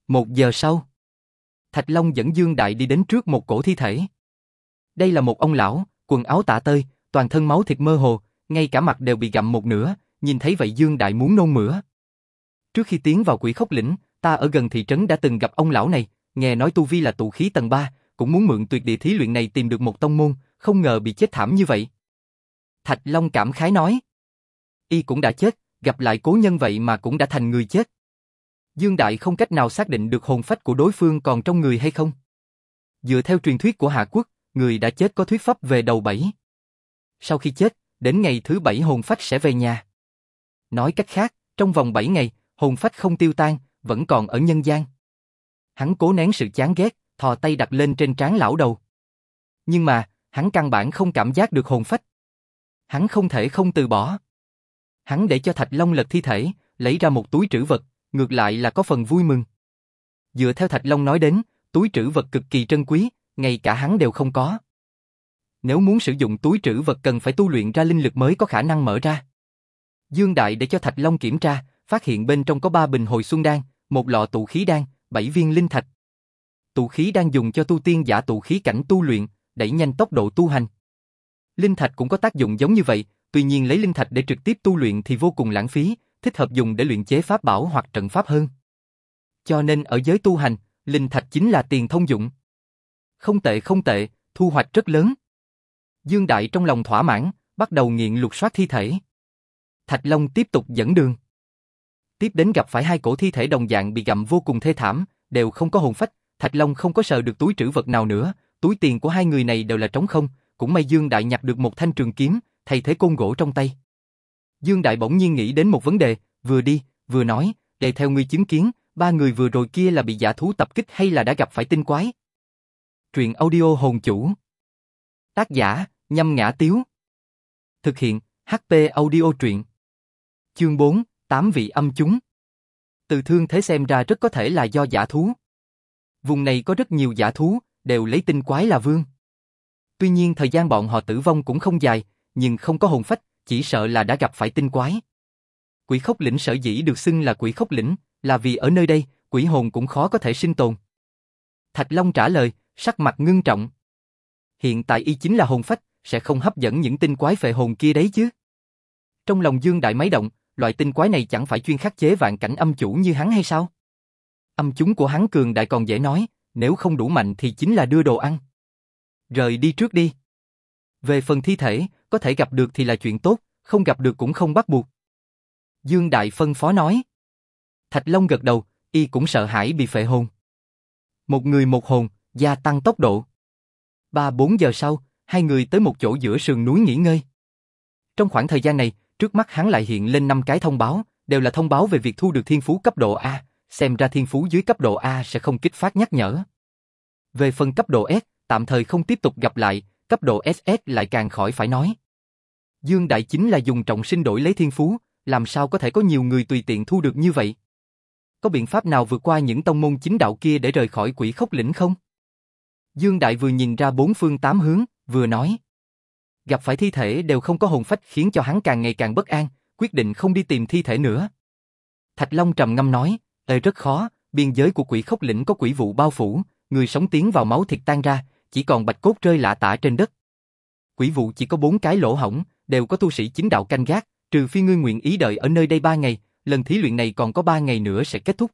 Một giờ sau, Thạch Long dẫn Dương Đại đi đến trước một cổ thi thể. Đây là một ông lão, quần áo tả tơi, toàn thân máu thịt mơ hồ, ngay cả mặt đều bị gặm một nửa, nhìn thấy vậy Dương Đại muốn nôn mửa. Trước khi tiến vào quỷ khốc lĩnh, ta ở gần thị trấn đã từng gặp ông lão này, nghe nói tu vi là tụ khí tầng 3, cũng muốn mượn tuyệt địa thí luyện này tìm được một tông môn, không ngờ bị chết thảm như vậy. Thạch Long cảm khái nói. Y cũng đã chết, gặp lại cố nhân vậy mà cũng đã thành người chết. Dương Đại không cách nào xác định được hồn phách của đối phương còn trong người hay không. Dựa theo truyền thuyết của Hạ Quốc, người đã chết có thuyết pháp về đầu bảy. Sau khi chết, đến ngày thứ bảy hồn phách sẽ về nhà. Nói cách khác, trong vòng bảy ngày, hồn phách không tiêu tan, vẫn còn ở nhân gian. Hắn cố nén sự chán ghét, thò tay đặt lên trên trán lão đầu. Nhưng mà, hắn căn bản không cảm giác được hồn phách. Hắn không thể không từ bỏ. Hắn để cho Thạch Long lật thi thể, lấy ra một túi trữ vật, ngược lại là có phần vui mừng. Dựa theo Thạch Long nói đến, túi trữ vật cực kỳ trân quý, ngay cả hắn đều không có. Nếu muốn sử dụng túi trữ vật cần phải tu luyện ra linh lực mới có khả năng mở ra. Dương Đại để cho Thạch Long kiểm tra, phát hiện bên trong có ba bình hồi xuân đan, một lọ tụ khí đan, bảy viên linh thạch. Tụ khí đan dùng cho tu tiên giả tụ khí cảnh tu luyện, đẩy nhanh tốc độ tu hành. Linh thạch cũng có tác dụng giống như vậy, tuy nhiên lấy linh thạch để trực tiếp tu luyện thì vô cùng lãng phí, thích hợp dùng để luyện chế pháp bảo hoặc trận pháp hơn. Cho nên ở giới tu hành, linh thạch chính là tiền thông dụng. Không tệ không tệ, thu hoạch rất lớn. Dương Đại trong lòng thỏa mãn, bắt đầu nghiện lục soát thi thể. Thạch Long tiếp tục dẫn đường. Tiếp đến gặp phải hai cổ thi thể đồng dạng bị gặm vô cùng thê thảm, đều không có hồn phách, Thạch Long không có sợ được túi trữ vật nào nữa, túi tiền của hai người này đều là trống không, cũng may Dương Đại nhặt được một thanh trường kiếm, thay thế côn gỗ trong tay. Dương Đại bỗng nhiên nghĩ đến một vấn đề, vừa đi, vừa nói, để theo ngươi chứng kiến, ba người vừa rồi kia là bị giả thú tập kích hay là đã gặp phải tinh quái. Truyện audio hồn chủ. Tác giả, nhâm ngã tiếu. Thực hiện, HP audio truyện. Chương 4, tám vị âm chúng. Từ thương thế xem ra rất có thể là do giả thú. Vùng này có rất nhiều giả thú, đều lấy tinh quái là vương. Tuy nhiên thời gian bọn họ tử vong cũng không dài, nhưng không có hồn phách, chỉ sợ là đã gặp phải tinh quái. Quỷ khốc lĩnh sở dĩ được xưng là quỷ khốc lĩnh, là vì ở nơi đây, quỷ hồn cũng khó có thể sinh tồn. Thạch Long trả lời, sắc mặt ngưng trọng. Hiện tại y chính là hồn phách, sẽ không hấp dẫn những tinh quái phệ hồn kia đấy chứ. Trong lòng Dương Đại máy động, loại tinh quái này chẳng phải chuyên khắc chế vạn cảnh âm chủ như hắn hay sao? Âm chúng của hắn cường đại còn dễ nói, nếu không đủ mạnh thì chính là đưa đồ ăn. Rời đi trước đi. Về phần thi thể, có thể gặp được thì là chuyện tốt, không gặp được cũng không bắt buộc. Dương Đại phân phó nói. Thạch Long gật đầu, y cũng sợ hãi bị phệ hồn. Một người một hồn, gia tăng tốc độ. Ba bốn giờ sau, hai người tới một chỗ giữa sườn núi nghỉ ngơi. Trong khoảng thời gian này, trước mắt hắn lại hiện lên năm cái thông báo, đều là thông báo về việc thu được thiên phú cấp độ A, xem ra thiên phú dưới cấp độ A sẽ không kích phát nhắc nhở. Về phần cấp độ S, tạm thời không tiếp tục gặp lại, cấp độ SS lại càng khỏi phải nói. Dương Đại chính là dùng trọng sinh đổi lấy thiên phú, làm sao có thể có nhiều người tùy tiện thu được như vậy? Có biện pháp nào vượt qua những tông môn chính đạo kia để rời khỏi quỷ khốc lĩnh không? Dương Đại vừa nhìn ra bốn phương tám hướng, vừa nói. Gặp phải thi thể đều không có hồn phách khiến cho hắn càng ngày càng bất an, quyết định không đi tìm thi thể nữa. Thạch Long trầm ngâm nói, Ê rất khó, biên giới của quỷ khốc lĩnh có quỷ vụ bao phủ, người sống tiến vào máu thịt tan ra, chỉ còn bạch cốt rơi lạ tả trên đất. Quỷ vụ chỉ có bốn cái lỗ hổng, đều có tu sĩ chính đạo canh gác, trừ phi ngươi nguyện ý đợi ở nơi đây ba ngày, lần thí luyện này còn có ba ngày nữa sẽ kết thúc.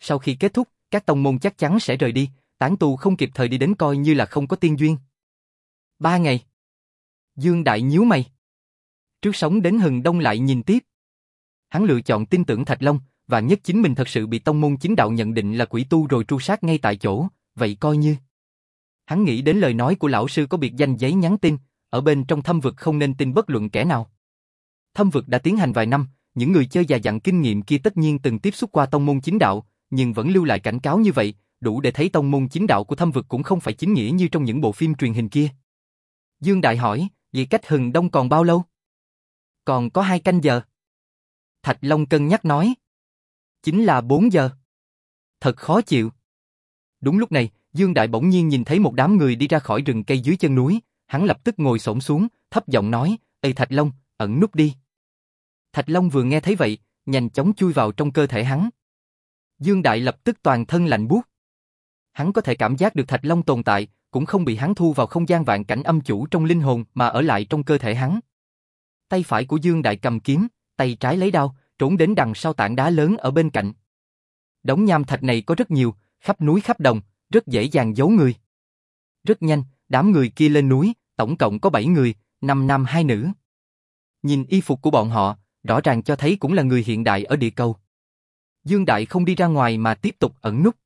Sau khi kết thúc, các tông môn chắc chắn sẽ rời đi, tán tu không kịp thời đi đến coi như là không có tiên duyên. Ba ngày. Dương Đại nhíu mày. Trước sống đến hừng đông lại nhìn tiếp. Hắn lựa chọn tin tưởng Thạch Long, và nhất chính mình thật sự bị tông môn chính đạo nhận định là quỷ tu rồi tru sát ngay tại chỗ, vậy coi như. Hắn nghĩ đến lời nói của lão sư có biệt danh giấy nhắn tin, ở bên trong thâm vực không nên tin bất luận kẻ nào. Thâm vực đã tiến hành vài năm, những người chơi già dặn kinh nghiệm kia tất nhiên từng tiếp xúc qua tông môn chính đạo, nhưng vẫn lưu lại cảnh cáo như vậy, đủ để thấy tông môn chính đạo của thâm vực cũng không phải chính nghĩa như trong những bộ phim truyền hình kia. Dương Đại hỏi, vì cách hừng đông còn bao lâu? Còn có hai canh giờ. Thạch Long cân nhắc nói. Chính là bốn giờ. Thật khó chịu. Đúng lúc này, Dương Đại bỗng nhiên nhìn thấy một đám người đi ra khỏi rừng cây dưới chân núi, hắn lập tức ngồi xổm xuống, thấp giọng nói, Ê Thạch Long, ẩn núp đi. Thạch Long vừa nghe thấy vậy, nhanh chóng chui vào trong cơ thể hắn. Dương Đại lập tức toàn thân lạnh buốt. Hắn có thể cảm giác được Thạch Long tồn tại, cũng không bị hắn thu vào không gian vạn cảnh âm chủ trong linh hồn mà ở lại trong cơ thể hắn. Tay phải của Dương Đại cầm kiếm, tay trái lấy đao, trốn đến đằng sau tảng đá lớn ở bên cạnh. Đống nham thạch này có rất nhiều, khắp núi khắp đồng, rất dễ dàng giấu người. Rất nhanh, đám người kia lên núi, tổng cộng có 7 người, 5 nam 2 nữ. Nhìn y phục của bọn họ, rõ ràng cho thấy cũng là người hiện đại ở địa cầu. Dương Đại không đi ra ngoài mà tiếp tục ẩn núp.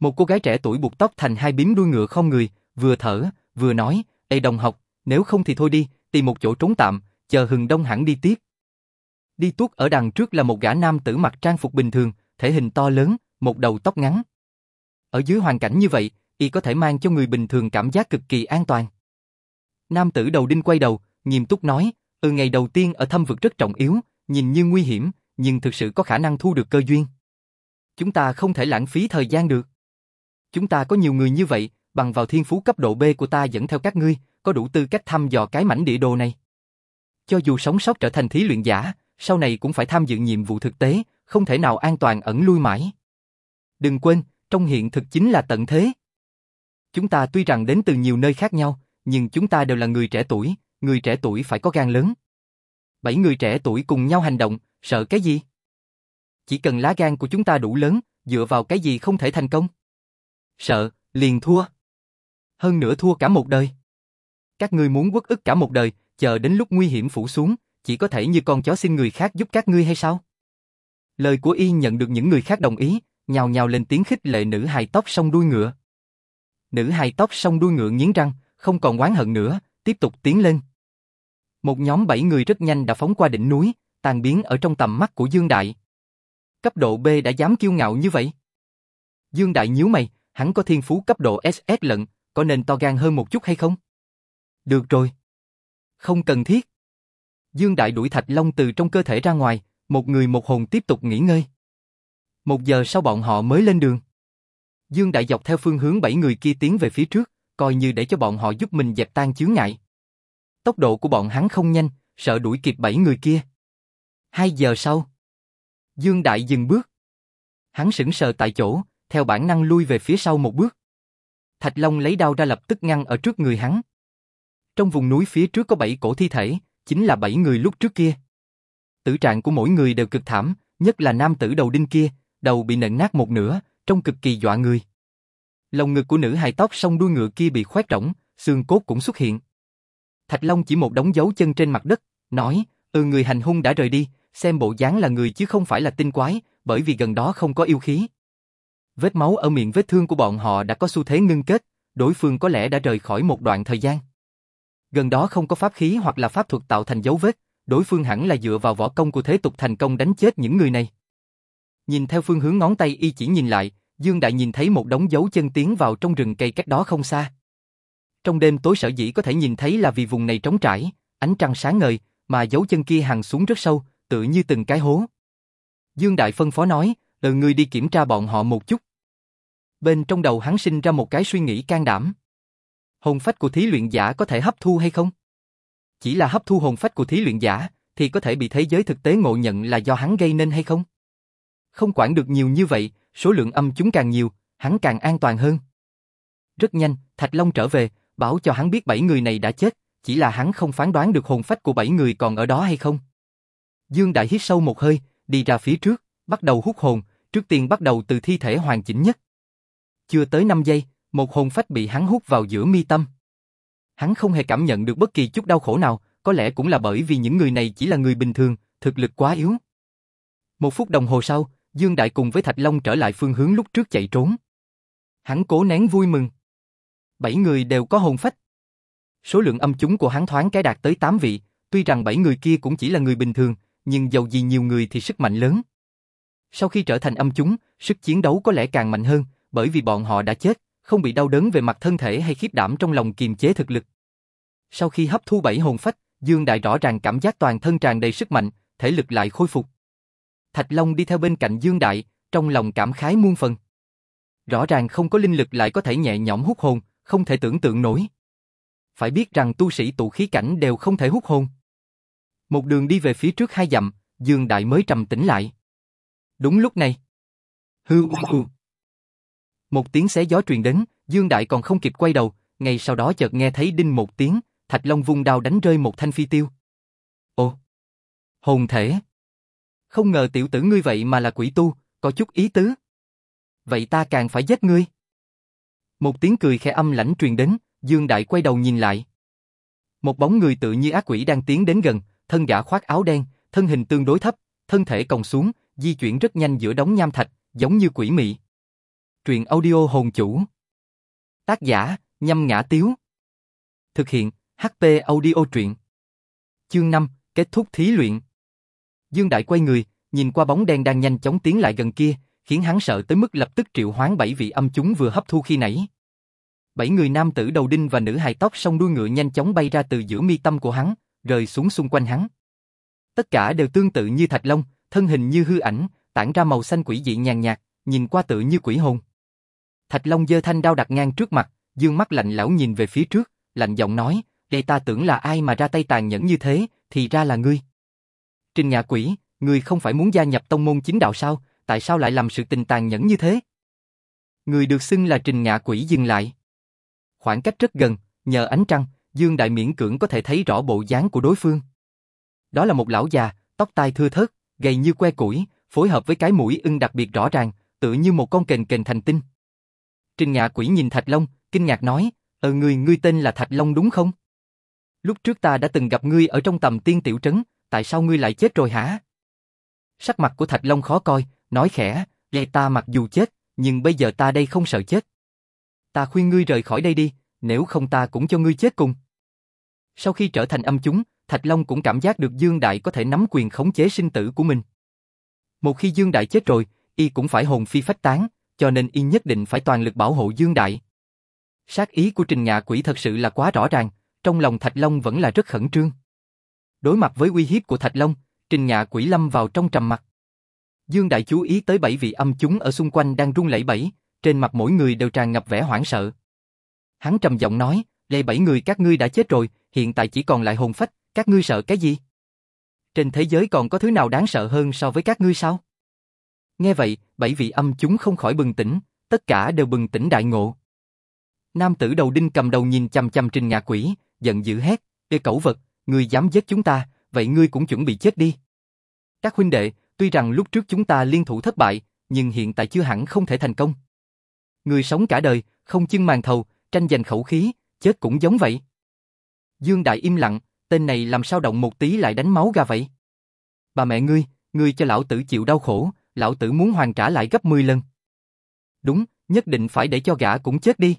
Một cô gái trẻ tuổi buộc tóc thành hai bím đuôi ngựa không người, vừa thở, vừa nói, Ê đồng học, nếu không thì thôi đi, tìm một chỗ trốn tạm, chờ hừng đông hẳn đi tiếp. Đi tuốt ở đằng trước là một gã nam tử mặc trang phục bình thường, thể hình to lớn, một đầu tóc ngắn. Ở dưới hoàn cảnh như vậy, y có thể mang cho người bình thường cảm giác cực kỳ an toàn. Nam tử đầu đinh quay đầu, nghiêm túc nói, ừ ngày đầu tiên ở thâm vực rất trọng yếu, nhìn như nguy hiểm, nhưng thực sự có khả năng thu được cơ duyên. Chúng ta không thể lãng phí thời gian được. Chúng ta có nhiều người như vậy, bằng vào thiên phú cấp độ B của ta dẫn theo các ngươi, có đủ tư cách thăm dò cái mảnh địa đồ này. Cho dù sống sót trở thành thí luyện giả, sau này cũng phải tham dự nhiệm vụ thực tế, không thể nào an toàn ẩn lui mãi. Đừng quên, trong hiện thực chính là tận thế. Chúng ta tuy rằng đến từ nhiều nơi khác nhau, nhưng chúng ta đều là người trẻ tuổi, người trẻ tuổi phải có gan lớn. Bảy người trẻ tuổi cùng nhau hành động, sợ cái gì? Chỉ cần lá gan của chúng ta đủ lớn, dựa vào cái gì không thể thành công? Sợ, liền thua. Hơn nữa thua cả một đời. Các ngươi muốn quất ức cả một đời, chờ đến lúc nguy hiểm phủ xuống, chỉ có thể như con chó xin người khác giúp các ngươi hay sao? Lời của y nhận được những người khác đồng ý, nhào nhào lên tiếng khích lệ nữ hài tóc song đuôi ngựa. Nữ hài tóc song đuôi ngựa nghiến răng, không còn oán hận nữa, tiếp tục tiến lên. Một nhóm bảy người rất nhanh đã phóng qua đỉnh núi, tan biến ở trong tầm mắt của Dương Đại. Cấp độ B đã dám kiêu ngạo như vậy. Dương Đại nhíu mày, hắn có thiên phú cấp độ SS lận, có nên to gan hơn một chút hay không? Được rồi. Không cần thiết. Dương Đại đuổi Thạch Long từ trong cơ thể ra ngoài, một người một hồn tiếp tục nghỉ ngơi. Một giờ sau bọn họ mới lên đường. Dương Đại dọc theo phương hướng bảy người kia tiến về phía trước, coi như để cho bọn họ giúp mình dẹp tan chướng ngại. Tốc độ của bọn hắn không nhanh, sợ đuổi kịp bảy người kia. Hai giờ sau, Dương Đại dừng bước. Hắn sững sờ tại chỗ, theo bản năng lui về phía sau một bước. Thạch Long lấy đao ra lập tức ngăn ở trước người hắn. Trong vùng núi phía trước có bảy cổ thi thể, chính là bảy người lúc trước kia. Tử trạng của mỗi người đều cực thảm, nhất là nam tử đầu đinh kia, đầu bị nện nát một nửa, trông cực kỳ dọa người. Lồng ngực của nữ hài tóc song đuôi ngựa kia bị khoét rỗng, xương cốt cũng xuất hiện. Thạch Long chỉ một đống dấu chân trên mặt đất, nói, ừ người hành hung đã rời đi, xem bộ dáng là người chứ không phải là tinh quái, bởi vì gần đó không có yêu khí. Vết máu ở miệng vết thương của bọn họ đã có xu thế ngưng kết, đối phương có lẽ đã rời khỏi một đoạn thời gian. Gần đó không có pháp khí hoặc là pháp thuật tạo thành dấu vết, đối phương hẳn là dựa vào võ công của thế tục thành công đánh chết những người này. Nhìn theo phương hướng ngón tay y chỉ nhìn lại, Dương Đại nhìn thấy một đống dấu chân tiến vào trong rừng cây cách đó không xa. Trong đêm tối sở dĩ có thể nhìn thấy là vì vùng này trống trải, ánh trăng sáng ngời, mà dấu chân kia hằng xuống rất sâu, tự như từng cái hố. Dương Đại phân phó nói, đợi người đi kiểm tra bọn họ một chút. Bên trong đầu hắn sinh ra một cái suy nghĩ can đảm. Hồn phách của thí luyện giả có thể hấp thu hay không? Chỉ là hấp thu hồn phách của thí luyện giả, thì có thể bị thế giới thực tế ngộ nhận là do hắn gây nên hay không? Không quản được nhiều như vậy, số lượng âm chúng càng nhiều, hắn càng an toàn hơn. Rất nhanh, Thạch Long trở về, bảo cho hắn biết bảy người này đã chết, chỉ là hắn không phán đoán được hồn phách của bảy người còn ở đó hay không. Dương Đại hít sâu một hơi, đi ra phía trước, bắt đầu hút hồn, trước tiên bắt đầu từ thi thể hoàn chỉnh nhất. Chưa tới 5 giây, một hồn phách bị hắn hút vào giữa mi tâm. Hắn không hề cảm nhận được bất kỳ chút đau khổ nào, có lẽ cũng là bởi vì những người này chỉ là người bình thường, thực lực quá yếu. Một phút đồng hồ sau, Dương Đại cùng với Thạch Long trở lại phương hướng lúc trước chạy trốn. Hắn cố nén vui mừng. Bảy người đều có hồn phách. Số lượng âm chúng của hắn thoáng cái đạt tới 8 vị, tuy rằng bảy người kia cũng chỉ là người bình thường, nhưng dầu gì nhiều người thì sức mạnh lớn. Sau khi trở thành âm chúng, sức chiến đấu có lẽ càng mạnh hơn, bởi vì bọn họ đã chết, không bị đau đớn về mặt thân thể hay khiếp đảm trong lòng kiềm chế thực lực. Sau khi hấp thu bảy hồn phách, Dương Đại rõ ràng cảm giác toàn thân tràn đầy sức mạnh, thể lực lại khôi phục. Thạch Long đi theo bên cạnh Dương Đại, trong lòng cảm khái muôn phần. Rõ ràng không có linh lực lại có thể nhẹ nhõm hút hồn, không thể tưởng tượng nổi. Phải biết rằng tu sĩ tụ khí cảnh đều không thể hút hồn. Một đường đi về phía trước hai dặm, Dương Đại mới trầm tĩnh lại. Đúng lúc này. Hư hư. Một tiếng xé gió truyền đến, Dương Đại còn không kịp quay đầu, ngay sau đó chợt nghe thấy đinh một tiếng, Thạch Long vung đao đánh rơi một thanh phi tiêu. Ồ! Hồn thể! Không ngờ tiểu tử ngươi vậy mà là quỷ tu, có chút ý tứ. Vậy ta càng phải giết ngươi. Một tiếng cười khẽ âm lãnh truyền đến, Dương Đại quay đầu nhìn lại. Một bóng người tự như ác quỷ đang tiến đến gần, thân gã khoác áo đen, thân hình tương đối thấp, thân thể còng xuống, di chuyển rất nhanh giữa đống nham thạch, giống như quỷ mị. Truyện audio hồn chủ. Tác giả, nhâm ngã tiếu. Thực hiện, HP audio truyện. Chương 5, kết thúc thí luyện. Dương Đại quay người, nhìn qua bóng đen đang nhanh chóng tiến lại gần kia, khiến hắn sợ tới mức lập tức triệu hoán bảy vị âm chúng vừa hấp thu khi nãy. Bảy người nam tử đầu đinh và nữ hài tóc song đuôi ngựa nhanh chóng bay ra từ giữa mi tâm của hắn, rời xuống xung quanh hắn. Tất cả đều tương tự như thạch long, thân hình như hư ảnh, tản ra màu xanh quỷ dị nhàn nhạt, nhìn qua tự như quỷ hồn. Thạch Long giơ thanh đao đặt ngang trước mặt, dương mắt lạnh lão nhìn về phía trước, lạnh giọng nói, đây ta tưởng là ai mà ra tay tàn nhẫn như thế, thì ra là ngươi. Trình Ngạ Quỷ, ngươi không phải muốn gia nhập tông môn chính đạo sao, tại sao lại làm sự tình tàn nhẫn như thế? Người được xưng là Trình Ngạ Quỷ dừng lại. Khoảng cách rất gần, nhờ ánh trăng, Dương Đại miễn cưỡng có thể thấy rõ bộ dáng của đối phương. Đó là một lão già, tóc tai thưa thớt, gầy như que củi, phối hợp với cái mũi ưng đặc biệt rõ ràng, tựa như một con kền kền thành tinh. Trình Ngạ Quỷ nhìn Thạch Long, kinh ngạc nói, "Ờ người ngươi tên là Thạch Long đúng không? Lúc trước ta đã từng gặp ngươi ở trong tầm tiên tiểu trấn, tại sao ngươi lại chết rồi hả?" Sắc mặt của Thạch Long khó coi, nói khẽ, "Vậy ta mặc dù chết, nhưng bây giờ ta đây không sợ chết. Ta khuyên ngươi rời khỏi đây đi, nếu không ta cũng cho ngươi chết cùng." Sau khi trở thành âm chúng, Thạch Long cũng cảm giác được Dương Đại có thể nắm quyền khống chế sinh tử của mình. Một khi Dương Đại chết rồi, y cũng phải hồn phi phách tán, cho nên y nhất định phải toàn lực bảo hộ Dương Đại. Sát ý của Trình Ngạ Quỷ thật sự là quá rõ ràng, trong lòng Thạch Long vẫn là rất khẩn trương. Đối mặt với uy hiếp của Thạch Long, Trình Ngạ Quỷ lâm vào trong trầm mặc. Dương Đại chú ý tới bảy vị âm chúng ở xung quanh đang run lẩy bẩy, trên mặt mỗi người đều tràn ngập vẻ hoảng sợ. Hắn trầm giọng nói, "Đây bảy người các ngươi đã chết rồi, hiện tại chỉ còn lại hồn phách, các ngươi sợ cái gì? Trên thế giới còn có thứ nào đáng sợ hơn so với các ngươi sao?" Nghe vậy, bảy vị âm chúng không khỏi bừng tỉnh, tất cả đều bừng tỉnh đại ngộ. Nam tử đầu đinh cầm đầu nhìn chăm chăm Trình Ngạ Quỷ, giận dữ hét, "Ê cẩu vật, ngươi dám giết chúng ta, vậy ngươi cũng chuẩn bị chết đi." Các huynh đệ, tuy rằng lúc trước chúng ta liên thủ thất bại, nhưng hiện tại chưa hẳn không thể thành công. Người sống cả đời, không chưng màn thầu, tranh giành khẩu khí, chết cũng giống vậy. Dương Đại im lặng, tên này làm sao động một tí lại đánh máu ra vậy? Bà mẹ ngươi, ngươi cho lão tử chịu đau khổ, lão tử muốn hoàn trả lại gấp 10 lần. Đúng, nhất định phải để cho gã cũng chết đi.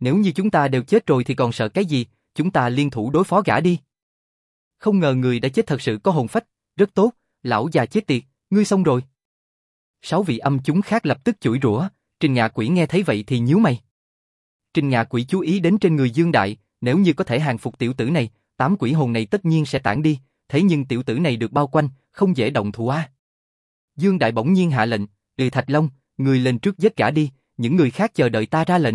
Nếu như chúng ta đều chết rồi thì còn sợ cái gì, chúng ta liên thủ đối phó gã đi. Không ngờ người đã chết thật sự có hồn phách, rất tốt, lão già chết tiệt, ngươi xong rồi. Sáu vị âm chúng khác lập tức chửi rủa, Trình Ngạ Quỷ nghe thấy vậy thì nhíu mày. Trình Ngạ Quỷ chú ý đến trên người Dương Đại, nếu như có thể hàng phục tiểu tử này, tám quỷ hồn này tất nhiên sẽ tản đi, thế nhưng tiểu tử này được bao quanh, không dễ động thủ a. Dương Đại bỗng nhiên hạ lệnh, "Ừ Thạch Long, người lên trước giết cả đi, những người khác chờ đợi ta ra lệnh."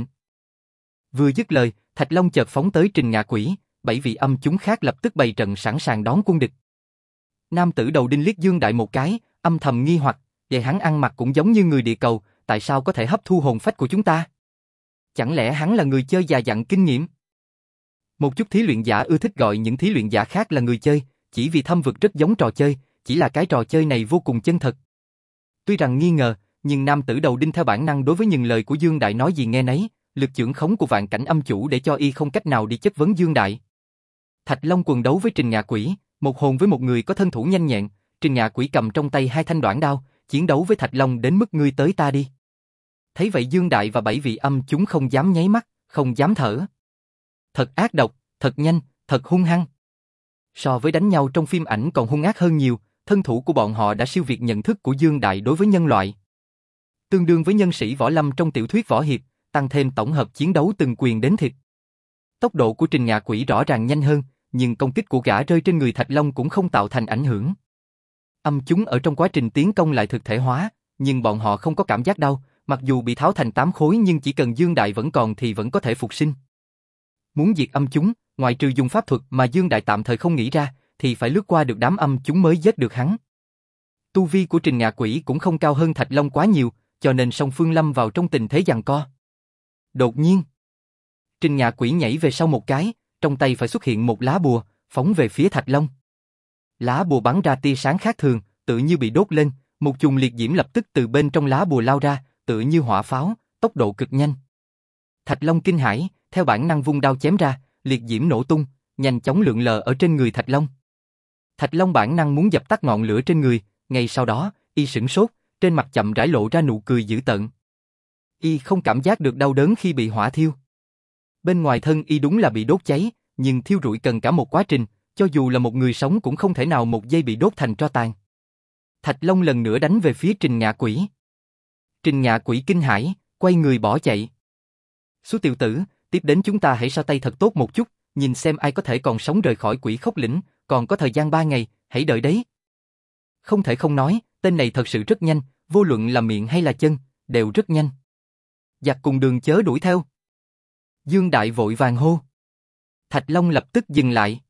Vừa dứt lời, Thạch Long chợt phóng tới Trình Ngạ Quỷ, bảy vị âm chúng khác lập tức bày trận sẵn sàng đón quân địch. Nam tử đầu đinh liếc Dương Đại một cái, âm thầm nghi hoặc, vậy hắn ăn mặc cũng giống như người địa cầu, tại sao có thể hấp thu hồn phách của chúng ta? Chẳng lẽ hắn là người chơi già dặn kinh nghiệm? Một chút thí luyện giả ưa thích gọi những thí luyện giả khác là người chơi, chỉ vì thâm vực rất giống trò chơi, chỉ là cái trò chơi này vô cùng chân thật. Tuy rằng nghi ngờ, nhưng nam tử đầu đinh theo bản năng đối với những lời của Dương Đại nói gì nghe nấy, lực trưởng khống của vạn cảnh âm chủ để cho y không cách nào đi chất vấn Dương Đại. Thạch Long quần đấu với Trình Ngạ Quỷ, một hồn với một người có thân thủ nhanh nhẹn, Trình Ngạ Quỷ cầm trong tay hai thanh đoạn đao, chiến đấu với Thạch Long đến mức ngươi tới ta đi. Thấy vậy Dương Đại và bảy vị âm chúng không dám nháy mắt, không dám thở. Thật ác độc, thật nhanh, thật hung hăng. So với đánh nhau trong phim ảnh còn hung ác hơn nhiều, thân thủ của bọn họ đã siêu việt nhận thức của Dương Đại đối với nhân loại. Tương đương với nhân sĩ võ lâm trong tiểu thuyết võ hiệp, tăng thêm tổng hợp chiến đấu từng quyền đến thịt. Tốc độ của Trình Ngạ Quỷ rõ ràng nhanh hơn, nhưng công kích của gã rơi trên người Thạch Long cũng không tạo thành ảnh hưởng. Âm chúng ở trong quá trình tiến công lại thực thể hóa, nhưng bọn họ không có cảm giác đau, mặc dù bị tháo thành tám khối nhưng chỉ cần Dương Đại vẫn còn thì vẫn có thể phục sinh. Muốn diệt âm chúng, ngoài trừ dùng pháp thuật mà Dương Đại tạm thời không nghĩ ra, thì phải lướt qua được đám âm chúng mới giết được hắn. Tu vi của Trình Ngạ Quỷ cũng không cao hơn Thạch Long quá nhiều, cho nên song phương lâm vào trong tình thế giằng co. Đột nhiên, Trình Ngạ Quỷ nhảy về sau một cái, trong tay phải xuất hiện một lá bùa, phóng về phía Thạch Long. Lá bùa bắn ra tia sáng khác thường, tự như bị đốt lên, một chùm liệt diễm lập tức từ bên trong lá bùa lao ra, tự như hỏa pháo, tốc độ cực nhanh. Thạch Long kinh hãi, theo bản năng vung đao chém ra, liệt diễm nổ tung, nhanh chóng lượn lờ ở trên người Thạch Long. Thạch Long bản năng muốn dập tắt ngọn lửa trên người, ngay sau đó, y sửng sốt, trên mặt chậm rãi lộ ra nụ cười dữ tợn. Y không cảm giác được đau đớn khi bị hỏa thiêu. Bên ngoài thân y đúng là bị đốt cháy, nhưng thiêu rụi cần cả một quá trình, cho dù là một người sống cũng không thể nào một giây bị đốt thành tro tàn. Thạch Long lần nữa đánh về phía Trình Ngạ Quỷ. Trình Ngạ Quỷ kinh hãi, quay người bỏ chạy. Số tiểu tử, tiếp đến chúng ta hãy so tay thật tốt một chút, nhìn xem ai có thể còn sống rời khỏi quỷ khốc lĩnh, còn có thời gian ba ngày, hãy đợi đấy. Không thể không nói, tên này thật sự rất nhanh, vô luận là miệng hay là chân, đều rất nhanh. Giặc cùng đường chớ đuổi theo. Dương Đại vội vàng hô. Thạch Long lập tức dừng lại.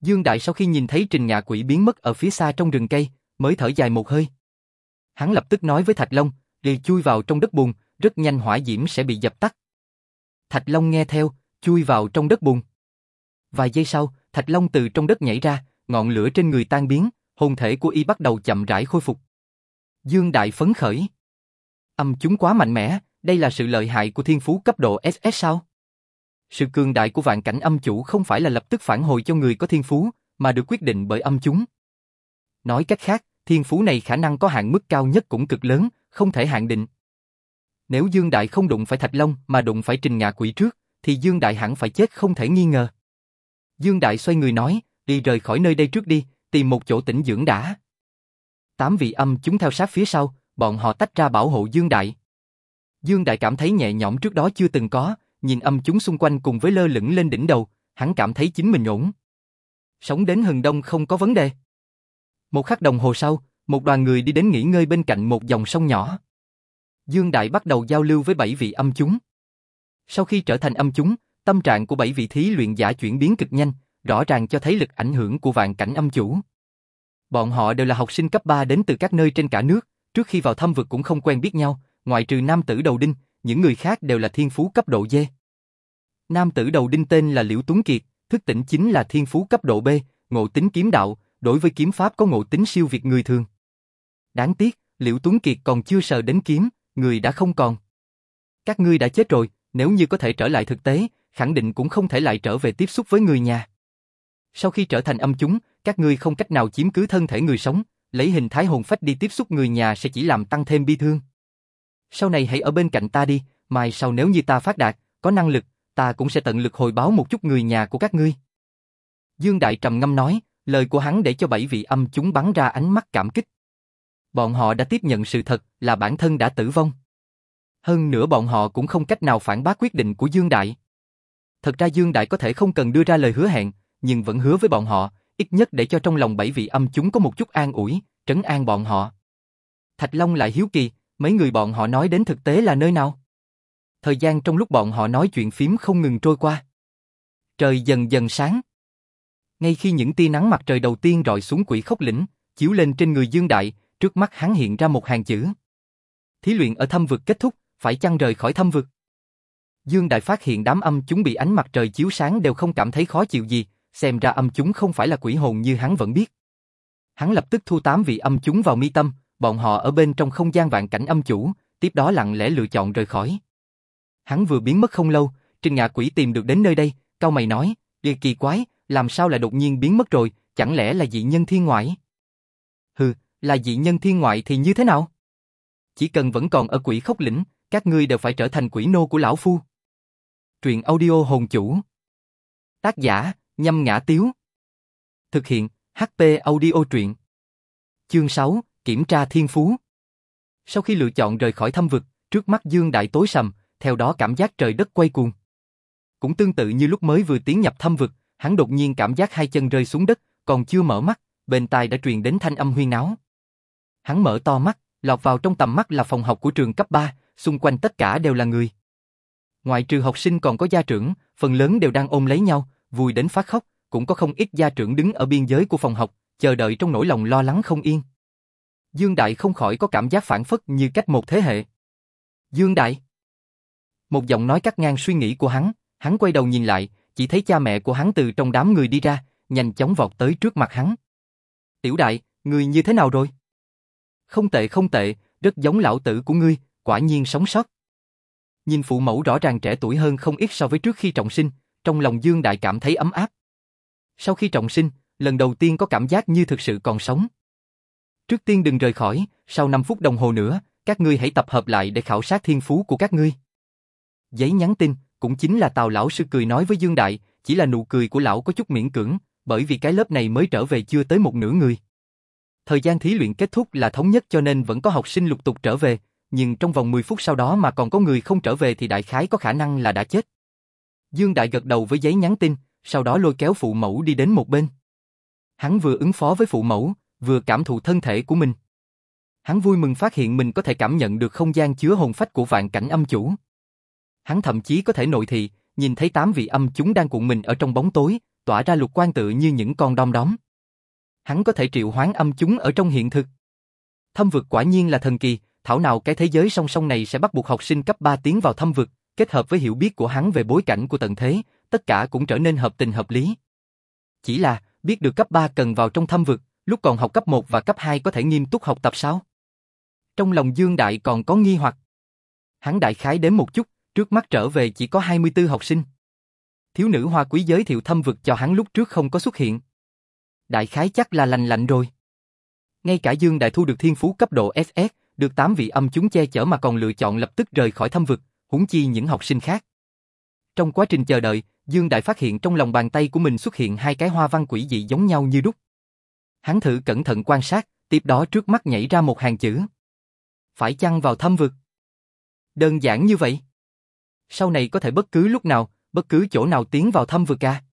Dương Đại sau khi nhìn thấy Trình Ngạ Quỷ biến mất ở phía xa trong rừng cây, mới thở dài một hơi. Hắn lập tức nói với Thạch Long, đi chui vào trong đất bùn, rất nhanh hỏa diễm sẽ bị dập tắt. Thạch Long nghe theo, chui vào trong đất bùn. Vài giây sau, Thạch Long từ trong đất nhảy ra, ngọn lửa trên người tan biến, hồn thể của y bắt đầu chậm rãi khôi phục. Dương Đại phấn khởi. Âm chúng quá mạnh mẽ, đây là sự lợi hại của thiên phú cấp độ SS sao? Sự cường đại của vạn cảnh âm chủ không phải là lập tức phản hồi cho người có thiên phú, mà được quyết định bởi âm chúng. Nói cách khác, thiên phú này khả năng có hạn mức cao nhất cũng cực lớn, không thể hạn định. Nếu Dương Đại không đụng phải Thạch Long mà đụng phải Trình Ngạ Quỷ trước, thì Dương Đại hẳn phải chết không thể nghi ngờ. Dương Đại xoay người nói, đi rời khỏi nơi đây trước đi, tìm một chỗ tĩnh dưỡng đã. Tám vị âm chúng theo sát phía sau, bọn họ tách ra bảo hộ Dương Đại. Dương Đại cảm thấy nhẹ nhõm trước đó chưa từng có, nhìn âm chúng xung quanh cùng với lơ lửng lên đỉnh đầu, hắn cảm thấy chính mình ổn. Sống đến hừng đông không có vấn đề. Một khắc đồng hồ sau, một đoàn người đi đến nghỉ ngơi bên cạnh một dòng sông nhỏ. Dương Đại bắt đầu giao lưu với bảy vị âm chúng. Sau khi trở thành âm chúng, tâm trạng của bảy vị thí luyện giả chuyển biến cực nhanh, rõ ràng cho thấy lực ảnh hưởng của vạn cảnh âm chủ. Bọn họ đều là học sinh cấp 3 đến từ các nơi trên cả nước, trước khi vào thâm vực cũng không quen biết nhau, ngoại trừ nam tử đầu đinh, những người khác đều là thiên phú cấp độ D. Nam tử đầu đinh tên là Liễu Tuấn Kiệt, thức tỉnh chính là thiên phú cấp độ B, ngộ tính kiếm đạo, đối với kiếm pháp có ngộ tính siêu việt người thường. Đáng tiếc, Liễu Tuấn Kiệt còn chưa sờ đến kiếm, người đã không còn. Các ngươi đã chết rồi, nếu như có thể trở lại thực tế, khẳng định cũng không thể lại trở về tiếp xúc với người nhà. Sau khi trở thành âm chúng, các ngươi không cách nào chiếm cứ thân thể người sống, lấy hình thái hồn phách đi tiếp xúc người nhà sẽ chỉ làm tăng thêm bi thương. Sau này hãy ở bên cạnh ta đi, mai sau nếu như ta phát đạt, có năng lực, ta cũng sẽ tận lực hồi báo một chút người nhà của các ngươi. Dương Đại trầm ngâm nói, lời của hắn để cho bảy vị âm chúng bắn ra ánh mắt cảm kích. Bọn họ đã tiếp nhận sự thật là bản thân đã tử vong. Hơn nữa bọn họ cũng không cách nào phản bác quyết định của Dương Đại. Thật ra Dương Đại có thể không cần đưa ra lời hứa hẹn, nhưng vẫn hứa với bọn họ, ít nhất để cho trong lòng bảy vị âm chúng có một chút an ủi, trấn an bọn họ. Thạch Long lại hiếu kỳ, mấy người bọn họ nói đến thực tế là nơi nào? Thời gian trong lúc bọn họ nói chuyện phím không ngừng trôi qua. Trời dần dần sáng. Ngay khi những tia nắng mặt trời đầu tiên rọi xuống quỷ khốc lĩnh, chiếu lên trên người Dương Đại, trước mắt hắn hiện ra một hàng chữ. Thí luyện ở thâm vực kết thúc, phải chăng rời khỏi thâm vực? Dương Đại phát hiện đám âm chúng bị ánh mặt trời chiếu sáng đều không cảm thấy khó chịu gì, xem ra âm chúng không phải là quỷ hồn như hắn vẫn biết. Hắn lập tức thu tám vị âm chúng vào mi tâm, bọn họ ở bên trong không gian vạn cảnh âm chủ, tiếp đó lặng lẽ lựa chọn rời khỏi. Hắn vừa biến mất không lâu, Trình Ngạ Quỷ tìm được đến nơi đây, cao mày nói, "Kỳ kỳ quái, làm sao lại đột nhiên biến mất rồi, chẳng lẽ là dị nhân thiên ngoại?" Hừ, là dị nhân thiên ngoại thì như thế nào? Chỉ cần vẫn còn ở quỷ khốc lĩnh, các ngươi đều phải trở thành quỷ nô của lão phu. Truyện audio hồn chủ. Tác giả, nhâm ngã tiếu. Thực hiện, HP audio truyện. Chương 6, Kiểm tra thiên phú. Sau khi lựa chọn rời khỏi thâm vực, trước mắt Dương Đại tối sầm, theo đó cảm giác trời đất quay cuồng. Cũng tương tự như lúc mới vừa tiến nhập thâm vực, hắn đột nhiên cảm giác hai chân rơi xuống đất, còn chưa mở mắt, bên tai đã truyền đến thanh âm huyên náo. Hắn mở to mắt, lọt vào trong tầm mắt là phòng học của trường cấp 3, xung quanh tất cả đều là người. Ngoài trừ học sinh còn có gia trưởng, phần lớn đều đang ôm lấy nhau, vui đến phát khóc, cũng có không ít gia trưởng đứng ở biên giới của phòng học, chờ đợi trong nỗi lòng lo lắng không yên. Dương Đại không khỏi có cảm giác phản phất như cách một thế hệ. Dương Đại Một giọng nói cắt ngang suy nghĩ của hắn, hắn quay đầu nhìn lại, chỉ thấy cha mẹ của hắn từ trong đám người đi ra, nhanh chóng vọt tới trước mặt hắn. Tiểu Đại, người như thế nào rồi? Không tệ không tệ, rất giống lão tử của ngươi, quả nhiên sống sót. Nhìn phụ mẫu rõ ràng trẻ tuổi hơn không ít so với trước khi trọng sinh, trong lòng Dương Đại cảm thấy ấm áp. Sau khi trọng sinh, lần đầu tiên có cảm giác như thực sự còn sống. Trước tiên đừng rời khỏi, sau 5 phút đồng hồ nữa, các ngươi hãy tập hợp lại để khảo sát thiên phú của các ngươi. Giấy nhắn tin, cũng chính là Tào lão sư cười nói với Dương Đại, chỉ là nụ cười của lão có chút miễn cưỡng, bởi vì cái lớp này mới trở về chưa tới một nửa người. Thời gian thí luyện kết thúc là thống nhất cho nên vẫn có học sinh lục tục trở về, nhưng trong vòng 10 phút sau đó mà còn có người không trở về thì đại khái có khả năng là đã chết. Dương Đại gật đầu với giấy nhắn tin, sau đó lôi kéo phụ mẫu đi đến một bên. Hắn vừa ứng phó với phụ mẫu, vừa cảm thụ thân thể của mình. Hắn vui mừng phát hiện mình có thể cảm nhận được không gian chứa hồn phách của vạn cảnh âm chủ. Hắn thậm chí có thể nội thị, nhìn thấy tám vị âm chúng đang cuộn mình ở trong bóng tối, tỏa ra lục quan tự như những con đom đóm. Hắn có thể triệu hoán âm chúng ở trong hiện thực. Thâm vực quả nhiên là thần kỳ, thảo nào cái thế giới song song này sẽ bắt buộc học sinh cấp 3 tiến vào thâm vực, kết hợp với hiểu biết của hắn về bối cảnh của tận thế, tất cả cũng trở nên hợp tình hợp lý. Chỉ là, biết được cấp 3 cần vào trong thâm vực, lúc còn học cấp 1 và cấp 2 có thể nghiêm túc học tập sao? Trong lòng Dương Đại còn có nghi hoặc. Hắn đại khái đến một chút, trước mắt trở về chỉ có 24 học sinh. Thiếu nữ hoa quý giới thiệu thâm vực cho hắn lúc trước không có xuất hiện. Đại khái chắc là lành lạnh rồi. Ngay cả Dương Đại thu được thiên phú cấp độ SS, được tám vị âm chúng che chở mà còn lựa chọn lập tức rời khỏi thâm vực, huống chi những học sinh khác. Trong quá trình chờ đợi, Dương Đại phát hiện trong lòng bàn tay của mình xuất hiện hai cái hoa văn quỷ dị giống nhau như đúc. Hắn thử cẩn thận quan sát, tiếp đó trước mắt nhảy ra một hàng chữ. Phải chăng vào thâm vực? Đơn giản như vậy. Sau này có thể bất cứ lúc nào, bất cứ chỗ nào tiến vào thâm vực à?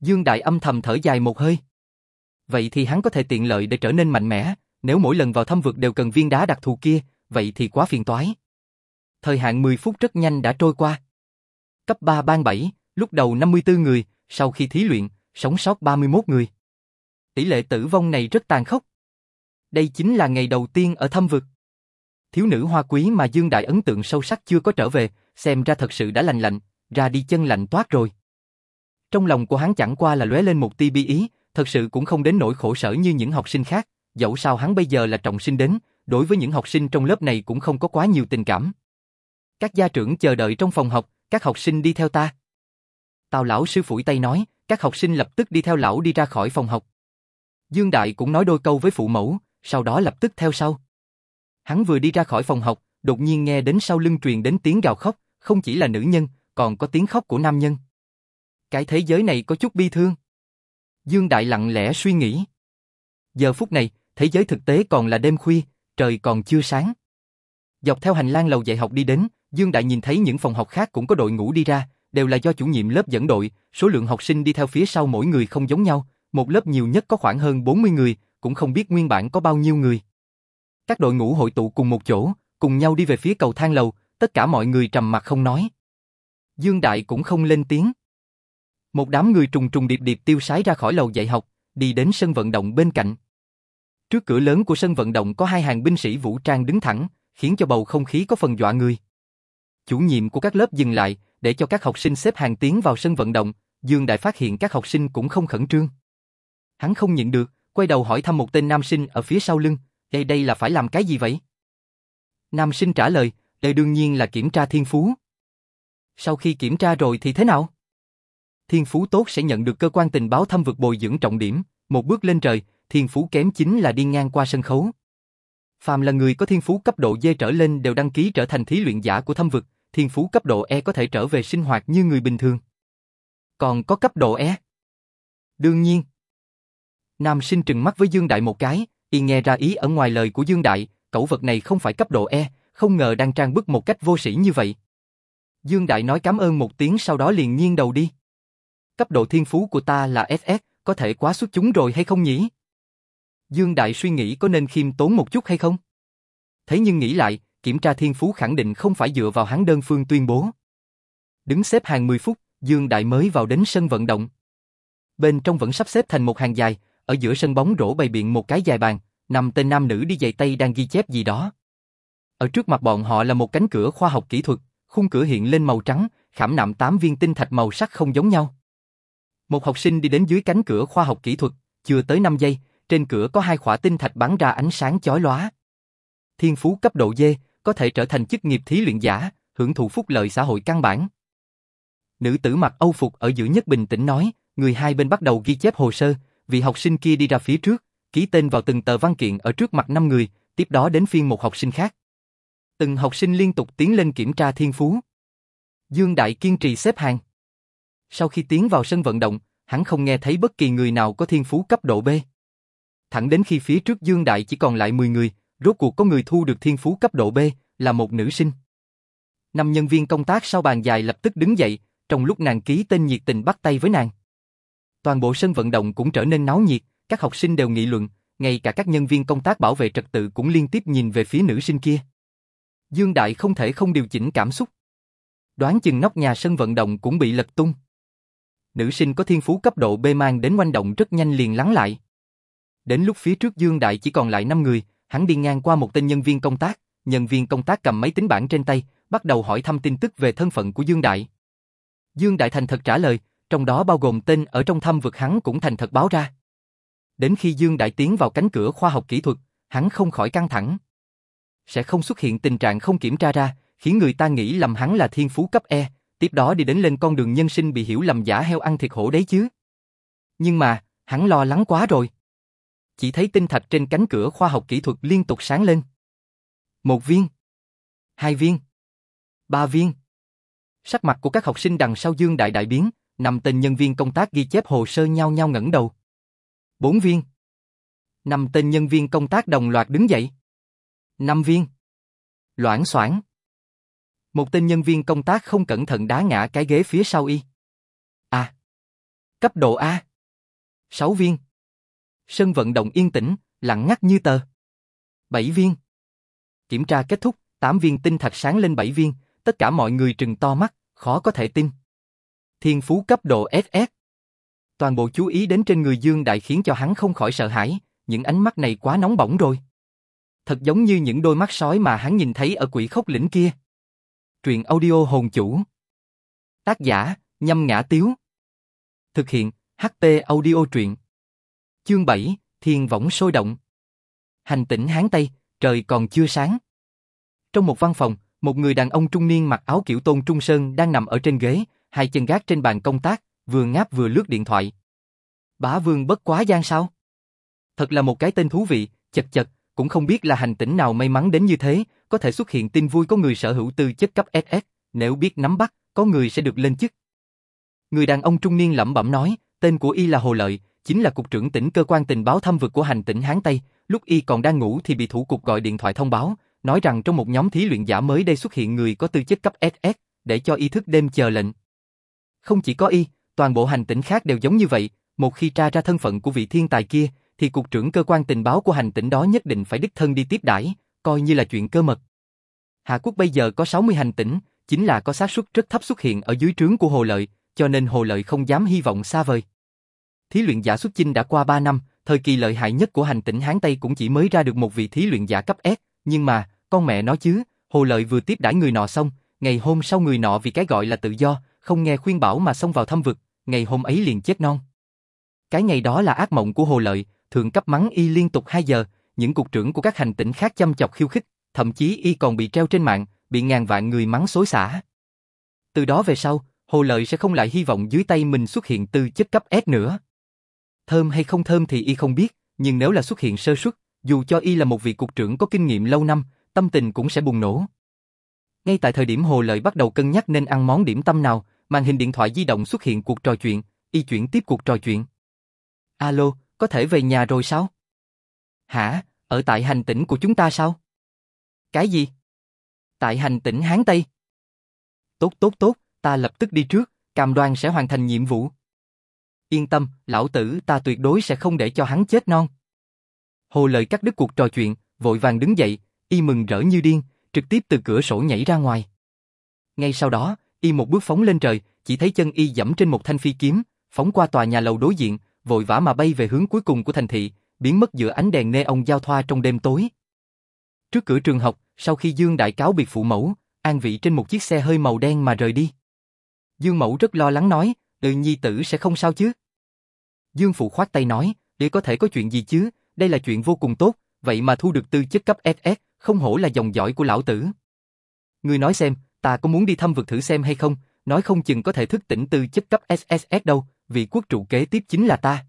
Dương Đại âm thầm thở dài một hơi. Vậy thì hắn có thể tiện lợi để trở nên mạnh mẽ, nếu mỗi lần vào thâm vực đều cần viên đá đặc thù kia, vậy thì quá phiền toái. Thời hạn 10 phút rất nhanh đã trôi qua. Cấp 3 ban 7, lúc đầu 54 người, sau khi thí luyện, sống sót 31 người. Tỷ lệ tử vong này rất tàn khốc. Đây chính là ngày đầu tiên ở thâm vực. Thiếu nữ hoa quý mà Dương Đại ấn tượng sâu sắc chưa có trở về, xem ra thật sự đã lành lạnh, ra đi chân lạnh toát rồi. Trong lòng của hắn chẳng qua là lóe lên một tia bi ý, thật sự cũng không đến nỗi khổ sở như những học sinh khác, dẫu sao hắn bây giờ là trọng sinh đến, đối với những học sinh trong lớp này cũng không có quá nhiều tình cảm. Các gia trưởng chờ đợi trong phòng học, các học sinh đi theo ta. Tào lão sư phủi tay nói, các học sinh lập tức đi theo lão đi ra khỏi phòng học. Dương Đại cũng nói đôi câu với phụ mẫu, sau đó lập tức theo sau. Hắn vừa đi ra khỏi phòng học, đột nhiên nghe đến sau lưng truyền đến tiếng gào khóc, không chỉ là nữ nhân, còn có tiếng khóc của nam nhân. Cái thế giới này có chút bi thương. Dương Đại lặng lẽ suy nghĩ. Giờ phút này, thế giới thực tế còn là đêm khuya, trời còn chưa sáng. Dọc theo hành lang lầu dạy học đi đến, Dương Đại nhìn thấy những phòng học khác cũng có đội ngũ đi ra, đều là do chủ nhiệm lớp dẫn đội, số lượng học sinh đi theo phía sau mỗi người không giống nhau, một lớp nhiều nhất có khoảng hơn 40 người, cũng không biết nguyên bản có bao nhiêu người. Các đội ngũ hội tụ cùng một chỗ, cùng nhau đi về phía cầu thang lầu, tất cả mọi người trầm mặt không nói. Dương Đại cũng không lên tiếng. Một đám người trùng trùng điệp điệp tiêu sái ra khỏi lầu dạy học, đi đến sân vận động bên cạnh. Trước cửa lớn của sân vận động có hai hàng binh sĩ vũ trang đứng thẳng, khiến cho bầu không khí có phần dọa người. Chủ nhiệm của các lớp dừng lại, để cho các học sinh xếp hàng tiến vào sân vận động, Dương Đại phát hiện các học sinh cũng không khẩn trương. Hắn không nhịn được, quay đầu hỏi thăm một tên nam sinh ở phía sau lưng, đây đây là phải làm cái gì vậy? Nam sinh trả lời, đây đương nhiên là kiểm tra thiên phú. Sau khi kiểm tra rồi thì thế nào? Thiên phú tốt sẽ nhận được cơ quan tình báo thâm vực bồi dưỡng trọng điểm, một bước lên trời, thiên phú kém chính là đi ngang qua sân khấu. Phàm là người có thiên phú cấp độ D trở lên đều đăng ký trở thành thí luyện giả của thâm vực, thiên phú cấp độ E có thể trở về sinh hoạt như người bình thường. Còn có cấp độ E? Đương nhiên. Nam sinh trừng mắt với Dương Đại một cái, y nghe ra ý ở ngoài lời của Dương Đại, cẩu vật này không phải cấp độ E, không ngờ đang trang bức một cách vô sĩ như vậy. Dương Đại nói cảm ơn một tiếng sau đó liền nghiêng đầu đi. Cấp độ thiên phú của ta là SS, có thể quá xuất chúng rồi hay không nhỉ? Dương Đại suy nghĩ có nên khiêm tốn một chút hay không? Thế nhưng nghĩ lại, kiểm tra thiên phú khẳng định không phải dựa vào hắn đơn phương tuyên bố. Đứng xếp hàng 10 phút, Dương Đại mới vào đến sân vận động. Bên trong vẫn sắp xếp thành một hàng dài, ở giữa sân bóng rổ bày biện một cái dài bàn, nằm tên nam nữ đi giày tây đang ghi chép gì đó. Ở trước mặt bọn họ là một cánh cửa khoa học kỹ thuật, khung cửa hiện lên màu trắng, khảm nạm 8 viên tinh thạch màu sắc không giống nhau. Một học sinh đi đến dưới cánh cửa khoa học kỹ thuật, chưa tới 5 giây, trên cửa có hai khỏa tinh thạch bắn ra ánh sáng chói lóa. Thiên phú cấp độ D, có thể trở thành chức nghiệp thí luyện giả, hưởng thụ phúc lợi xã hội căn bản. Nữ tử mặc Âu phục ở giữa nhất bình tĩnh nói, người hai bên bắt đầu ghi chép hồ sơ, vị học sinh kia đi ra phía trước, ký tên vào từng tờ văn kiện ở trước mặt năm người, tiếp đó đến phiên một học sinh khác. Từng học sinh liên tục tiến lên kiểm tra thiên phú. Dương Đại kiên trì xếp hàng. Sau khi tiến vào sân vận động, hắn không nghe thấy bất kỳ người nào có thiên phú cấp độ B. Thẳng đến khi phía trước Dương Đại chỉ còn lại 10 người, rốt cuộc có người thu được thiên phú cấp độ B, là một nữ sinh. Năm nhân viên công tác sau bàn dài lập tức đứng dậy, trong lúc nàng ký tên nhiệt tình bắt tay với nàng. Toàn bộ sân vận động cũng trở nên náo nhiệt, các học sinh đều nghị luận, ngay cả các nhân viên công tác bảo vệ trật tự cũng liên tiếp nhìn về phía nữ sinh kia. Dương Đại không thể không điều chỉnh cảm xúc. Đoán chừng nóc nhà sân vận động cũng bị lật tung. Nữ sinh có thiên phú cấp độ B mang đến quanh động rất nhanh liền lắng lại. Đến lúc phía trước Dương Đại chỉ còn lại 5 người, hắn đi ngang qua một tên nhân viên công tác, nhân viên công tác cầm máy tính bảng trên tay, bắt đầu hỏi thăm tin tức về thân phận của Dương Đại. Dương Đại thành thật trả lời, trong đó bao gồm tên ở trong thăm vực hắn cũng thành thật báo ra. Đến khi Dương Đại tiến vào cánh cửa khoa học kỹ thuật, hắn không khỏi căng thẳng. Sẽ không xuất hiện tình trạng không kiểm tra ra, khiến người ta nghĩ lầm hắn là thiên phú cấp E, tiếp đó đi đến lên con đường nhân sinh bị hiểu lầm giả heo ăn thịt hổ đấy chứ. Nhưng mà, hắn lo lắng quá rồi. Chỉ thấy tinh thạch trên cánh cửa khoa học kỹ thuật liên tục sáng lên. Một viên. Hai viên. Ba viên. Sắc mặt của các học sinh đằng sau Dương Đại đại biến, năm tên nhân viên công tác ghi chép hồ sơ nhau nhau ngẩng đầu. Bốn viên. Năm tên nhân viên công tác đồng loạt đứng dậy. Năm viên. Loãng xoảng. Một tên nhân viên công tác không cẩn thận đá ngã cái ghế phía sau y. A. Cấp độ A. Sáu viên. Sân vận động yên tĩnh, lặng ngắt như tờ. Bảy viên. Kiểm tra kết thúc, tám viên tinh thạch sáng lên bảy viên, tất cả mọi người trừng to mắt, khó có thể tin. Thiên phú cấp độ SS. Toàn bộ chú ý đến trên người Dương Đại khiến cho hắn không khỏi sợ hãi, những ánh mắt này quá nóng bỏng rồi. Thật giống như những đôi mắt sói mà hắn nhìn thấy ở quỷ khốc lĩnh kia. Truyện audio hồn chủ. Tác giả, nhâm ngã tiếu. Thực hiện, HP audio truyện. Chương 7, Thiên võng sôi động. Hành tỉnh Hán Tây, trời còn chưa sáng. Trong một văn phòng, một người đàn ông trung niên mặc áo kiểu tôn trung sơn đang nằm ở trên ghế, hai chân gác trên bàn công tác, vừa ngáp vừa lướt điện thoại. Bá vương bất quá gian sao? Thật là một cái tên thú vị, chật chật, cũng không biết là hành tỉnh nào may mắn đến như thế, có thể xuất hiện tin vui có người sở hữu tư chất cấp SS, nếu biết nắm bắt, có người sẽ được lên chức. Người đàn ông trung niên lẩm bẩm nói, tên của y là Hồ Lợi, chính là cục trưởng tỉnh cơ quan tình báo thâm vực của hành tỉnh Hán Tây, lúc y còn đang ngủ thì bị thủ cục gọi điện thoại thông báo, nói rằng trong một nhóm thí luyện giả mới đây xuất hiện người có tư chất cấp SS, để cho y thức đêm chờ lệnh. Không chỉ có y, toàn bộ hành tỉnh khác đều giống như vậy, một khi tra ra thân phận của vị thiên tài kia, thì cục trưởng cơ quan tình báo của hành tỉnh đó nhất định phải đích thân đi tiếp đãi, coi như là chuyện cơ mật. Hạ Quốc bây giờ có 60 hành tỉnh, chính là có xác suất rất thấp xuất hiện ở dưới trướng của Hồ Lợi, cho nên Hồ Lợi không dám hy vọng xa vời. Thí luyện giả xuất chinh đã qua 3 năm, thời kỳ lợi hại nhất của hành tỉnh Hán Tây cũng chỉ mới ra được một vị thí luyện giả cấp S, nhưng mà, con mẹ nói chứ, Hồ Lợi vừa tiếp đãi người nọ xong, ngày hôm sau người nọ vì cái gọi là tự do, không nghe khuyên bảo mà xông vào thâm vực, ngày hôm ấy liền chết non. Cái ngày đó là ác mộng của Hồ Lợi, thường cấp mắng y liên tục 2 giờ, những cục trưởng của các hành tỉnh khác chăm chọc khiêu khích, thậm chí y còn bị treo trên mạng, bị ngàn vạn người mắng xối xả. Từ đó về sau, Hồ Lợi sẽ không lại hy vọng dưới tay mình xuất hiện tư chất cấp S nữa. Thơm hay không thơm thì y không biết, nhưng nếu là xuất hiện sơ suất, dù cho y là một vị cục trưởng có kinh nghiệm lâu năm, tâm tình cũng sẽ bùng nổ. Ngay tại thời điểm Hồ Lợi bắt đầu cân nhắc nên ăn món điểm tâm nào, màn hình điện thoại di động xuất hiện cuộc trò chuyện, y chuyển tiếp cuộc trò chuyện. Alo, có thể về nhà rồi sao? Hả, ở tại hành tỉnh của chúng ta sao? Cái gì? Tại hành tỉnh Hán Tây. Tốt tốt tốt, ta lập tức đi trước, cam đoan sẽ hoàn thành nhiệm vụ. Yên tâm, lão tử ta tuyệt đối sẽ không để cho hắn chết non. Hồ Lợi cắt đứt cuộc trò chuyện, vội vàng đứng dậy, y mừng rỡ như điên, trực tiếp từ cửa sổ nhảy ra ngoài. Ngay sau đó, y một bước phóng lên trời, chỉ thấy chân y dẫm trên một thanh phi kiếm, phóng qua tòa nhà lầu đối diện, vội vã mà bay về hướng cuối cùng của thành thị, biến mất giữa ánh đèn neon giao thoa trong đêm tối. Trước cửa trường học, sau khi Dương Đại cáo biệt phụ mẫu, an vị trên một chiếc xe hơi màu đen mà rời đi. Dương Mẫu rất lo lắng nói, ừ nhi tử sẽ không sao chứ. Dương Phụ khoát tay nói, để có thể có chuyện gì chứ, đây là chuyện vô cùng tốt, vậy mà thu được tư chất cấp SS, không hổ là dòng dõi của lão tử. Ngươi nói xem, ta có muốn đi thăm vực thử xem hay không, nói không chừng có thể thức tỉnh tư chất cấp SSS đâu, vị quốc trụ kế tiếp chính là ta.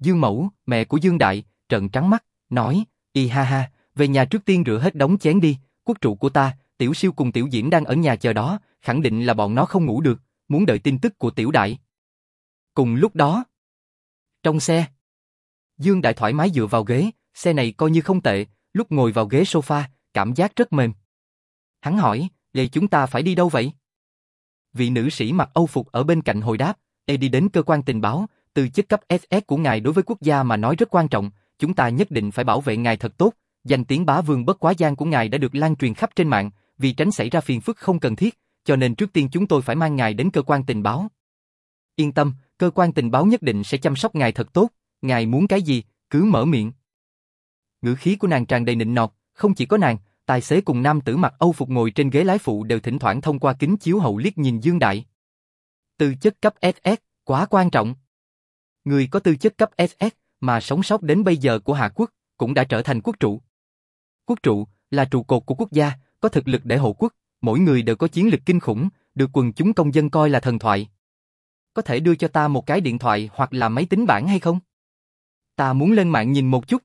Dương Mẫu, mẹ của Dương Đại, trợn trắng mắt, nói, y ha ha, về nhà trước tiên rửa hết đống chén đi, quốc trụ của ta, tiểu siêu cùng tiểu diễn đang ở nhà chờ đó, khẳng định là bọn nó không ngủ được, muốn đợi tin tức của tiểu đại. Cùng lúc đó, trong xe, Dương Đại thoải mái dựa vào ghế, xe này coi như không tệ, lúc ngồi vào ghế sofa, cảm giác rất mềm. Hắn hỏi, vậy chúng ta phải đi đâu vậy? Vị nữ sĩ mặc âu phục ở bên cạnh hồi đáp, e đi đến cơ quan tình báo, từ chức cấp SS của ngài đối với quốc gia mà nói rất quan trọng, chúng ta nhất định phải bảo vệ ngài thật tốt, danh tiếng bá vương bất quá gian của ngài đã được lan truyền khắp trên mạng, vì tránh xảy ra phiền phức không cần thiết, cho nên trước tiên chúng tôi phải mang ngài đến cơ quan tình báo. Yên tâm, cơ quan tình báo nhất định sẽ chăm sóc ngài thật tốt, ngài muốn cái gì, cứ mở miệng. Ngữ khí của nàng tràn đầy nịnh nọt, không chỉ có nàng, tài xế cùng nam tử mặc Âu phục ngồi trên ghế lái phụ đều thỉnh thoảng thông qua kính chiếu hậu liếc nhìn Dương Đại. Tư chất cấp SS, quá quan trọng. Người có tư chất cấp SS mà sống sót đến bây giờ của Hạ Quốc cũng đã trở thành quốc trụ. Quốc trụ là trụ cột của quốc gia, có thực lực để hộ quốc, mỗi người đều có chiến lực kinh khủng, được quần chúng công dân coi là thần thoại. Có thể đưa cho ta một cái điện thoại hoặc là máy tính bảng hay không? Ta muốn lên mạng nhìn một chút.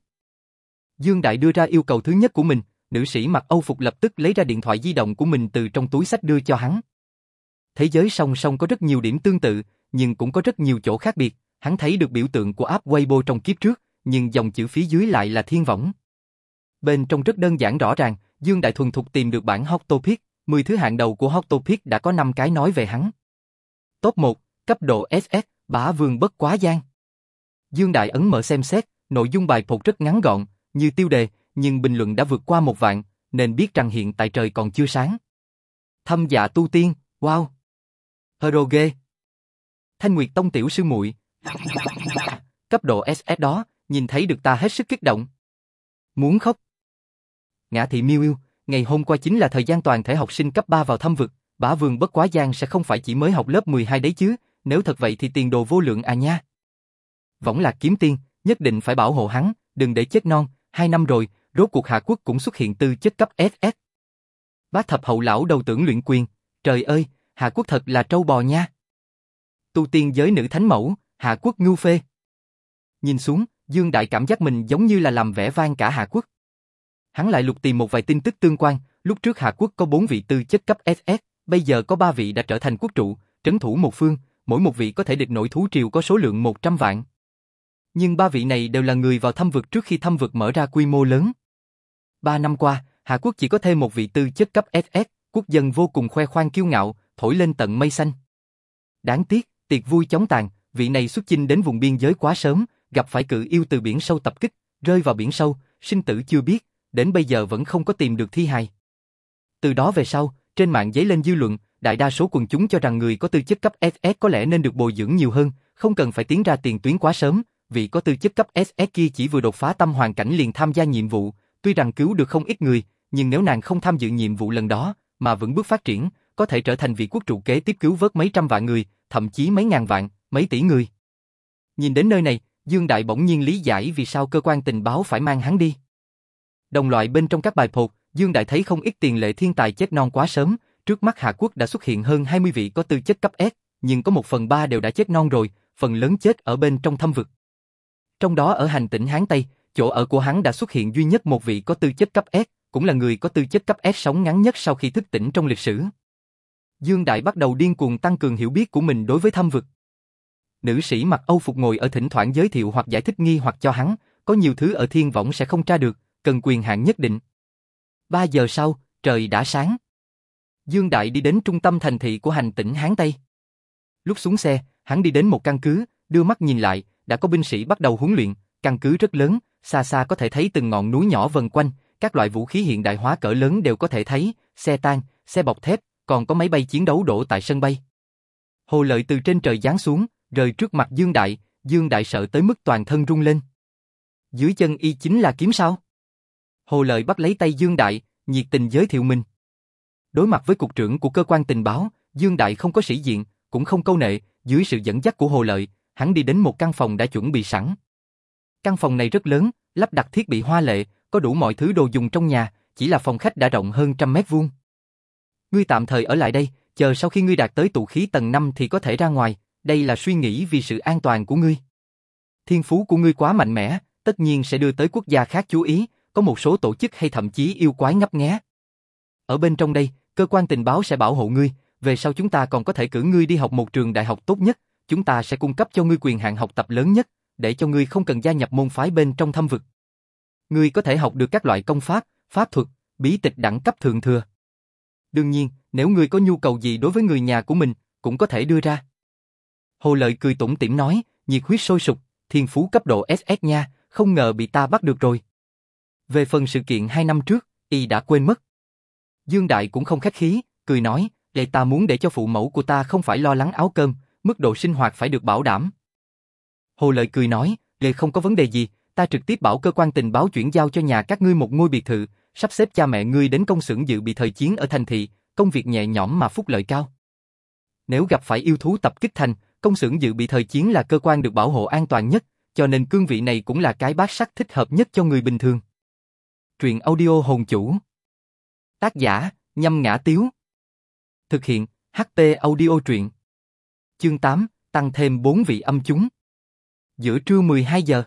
Dương Đại đưa ra yêu cầu thứ nhất của mình, nữ sĩ mặc Âu phục lập tức lấy ra điện thoại di động của mình từ trong túi sách đưa cho hắn. Thế giới song song có rất nhiều điểm tương tự, nhưng cũng có rất nhiều chỗ khác biệt, hắn thấy được biểu tượng của app Weibo trong kiếp trước, nhưng dòng chữ phía dưới lại là thiên võng. Bên trong rất đơn giản rõ ràng, Dương Đại thuần thục tìm được bản Hot Topic. 10 thứ hạng đầu của Hot Topic đã có 5 cái nói về hắn. Top 1, cấp độ SS, bá vương bất quá gian. Dương Đại ấn mở xem xét, nội dung bài phục rất ngắn gọn, như tiêu đề, nhưng bình luận đã vượt qua một vạn, nên biết rằng hiện tại trời còn chưa sáng. Thâm dạ tu tiên, wow. Hero ghê. Thanh Nguyệt Tông tiểu sư muội. Cấp độ SS đó, nhìn thấy được ta hết sức kích động. Muốn khóc. Ngã thị miêu yêu, ngày hôm qua chính là thời gian toàn thể học sinh cấp 3 vào thăm vực, bá vương bất quá giang sẽ không phải chỉ mới học lớp 12 đấy chứ, nếu thật vậy thì tiền đồ vô lượng à nha. Võng lạc kiếm tiên, nhất định phải bảo hộ hắn, đừng để chết non, hai năm rồi, rốt cuộc Hạ Quốc cũng xuất hiện tư chất cấp SS. Bác thập hậu lão đầu tưởng luyện quyền, trời ơi, Hạ Quốc thật là trâu bò nha. Tu tiên giới nữ thánh mẫu, Hạ Quốc ngu phê. Nhìn xuống, Dương Đại cảm giác mình giống như là làm vẻ vang cả Hạ Quốc. Hắn lại lục tìm một vài tin tức tương quan, lúc trước Hạ Quốc có bốn vị tư chất cấp SS, bây giờ có ba vị đã trở thành quốc trụ, trấn thủ một phương, mỗi một vị có thể địch nổi thú triều có số lượng 100 vạn. Nhưng ba vị này đều là người vào thăm vực trước khi thăm vực mở ra quy mô lớn. Ba năm qua, Hạ Quốc chỉ có thêm một vị tư chất cấp SS, quốc dân vô cùng khoe khoang kiêu ngạo, thổi lên tận mây xanh. Đáng tiếc, tiệc vui chóng tàn, vị này xuất chinh đến vùng biên giới quá sớm, gặp phải cự yêu từ biển sâu tập kích, rơi vào biển sâu, sinh tử chưa biết, đến bây giờ vẫn không có tìm được thi hài. Từ đó về sau, trên mạng giấy lên dư luận, đại đa số quần chúng cho rằng người có tư chất cấp SS có lẽ nên được bồi dưỡng nhiều hơn, không cần phải tiến ra tiền tuyến quá sớm, vị có tư chất cấp SS kia chỉ vừa đột phá tâm hoàn cảnh liền tham gia nhiệm vụ, tuy rằng cứu được không ít người, nhưng nếu nàng không tham dự nhiệm vụ lần đó, mà vẫn bước phát triển, có thể trở thành vị quốc trụ kế tiếp cứu vớt mấy trăm vạn người, thậm chí mấy ngàn vạn, mấy tỷ người. Nhìn đến nơi này, Dương Đại bỗng nhiên lý giải vì sao cơ quan tình báo phải mang hắn đi. Đồng loại bên trong các bài phột, Dương Đại thấy không ít tiền lệ thiên tài chết non quá sớm, Trước mắt Hạ Quốc đã xuất hiện hơn 20 vị có tư chất cấp S, nhưng có một phần ba đều đã chết non rồi, phần lớn chết ở bên trong thâm vực. Trong đó ở hành tỉnh Hán Tây, chỗ ở của hắn đã xuất hiện duy nhất một vị có tư chất cấp S, cũng là người có tư chất cấp S sống ngắn nhất sau khi thức tỉnh trong lịch sử. Dương Đại bắt đầu điên cuồng tăng cường hiểu biết của mình đối với thâm vực. Nữ sĩ mặc Âu phục ngồi ở thỉnh thoảng giới thiệu hoặc giải thích nghi hoặc cho hắn, có nhiều thứ ở thiên võng sẽ không tra được, cần quyền hạn nhất định. Ba giờ sau, trời đã sáng. Dương Đại đi đến trung tâm thành thị của hành tỉnh Hán Tây. Lúc xuống xe, hắn đi đến một căn cứ, đưa mắt nhìn lại, đã có binh sĩ bắt đầu huấn luyện, căn cứ rất lớn, xa xa có thể thấy từng ngọn núi nhỏ vần quanh, các loại vũ khí hiện đại hóa cỡ lớn đều có thể thấy, xe tăng, xe bọc thép, còn có máy bay chiến đấu đổ tại sân bay. Hồ Lợi từ trên trời giáng xuống, rơi trước mặt Dương Đại, Dương Đại sợ tới mức toàn thân rung lên. Dưới chân y chính là kiếm sao? Hồ Lợi bắt lấy tay Dương Đại, nhiệt tình giới thiệu mình. Đối mặt với cục trưởng của cơ quan tình báo, Dương Đại không có sĩ diện, cũng không câu nệ, dưới sự dẫn dắt của Hồ Lợi, hắn đi đến một căn phòng đã chuẩn bị sẵn. Căn phòng này rất lớn, lắp đặt thiết bị hoa lệ, có đủ mọi thứ đồ dùng trong nhà, chỉ là phòng khách đã rộng hơn trăm mét vuông. Ngươi tạm thời ở lại đây, chờ sau khi ngươi đạt tới tụ khí tầng 5 thì có thể ra ngoài, đây là suy nghĩ vì sự an toàn của ngươi. Thiên phú của ngươi quá mạnh mẽ, tất nhiên sẽ đưa tới quốc gia khác chú ý, có một số tổ chức hay thậm chí yêu quái ngấp nghé. Ở bên trong đây, cơ quan tình báo sẽ bảo hộ ngươi, về sau chúng ta còn có thể cử ngươi đi học một trường đại học tốt nhất, chúng ta sẽ cung cấp cho ngươi quyền hạn học tập lớn nhất, để cho ngươi không cần gia nhập môn phái bên trong thâm vực. Ngươi có thể học được các loại công pháp, pháp thuật, bí tịch đẳng cấp thượng thừa. Đương nhiên, nếu ngươi có nhu cầu gì đối với người nhà của mình, cũng có thể đưa ra. Hồ Lợi cười tủm tỉm nói, nhiệt huyết sôi sục, thiên phú cấp độ SS nha, không ngờ bị ta bắt được rồi. Về phần sự kiện hai năm trước, y đã quên mất. Dương Đại cũng không khách khí, cười nói, để ta muốn để cho phụ mẫu của ta không phải lo lắng áo cơm, mức độ sinh hoạt phải được bảo đảm. Hồ Lợi cười nói, để không có vấn đề gì, ta trực tiếp bảo cơ quan tình báo chuyển giao cho nhà các ngươi một ngôi biệt thự, sắp xếp cha mẹ ngươi đến công xưởng dự bị thời chiến ở thành thị, công việc nhẹ nhõm mà phúc lợi cao. Nếu gặp phải yêu thú tập kích thành, công xưởng dự bị thời chiến là cơ quan được bảo hộ an toàn nhất, cho nên cương vị này cũng là cái bát sắc thích hợp nhất cho người bình thường. Truyện audio hồn chủ Tác giả, nhâm ngã tiếu Thực hiện, HT audio truyện Chương 8, tăng thêm 4 vị âm chúng Giữa trưa 12 giờ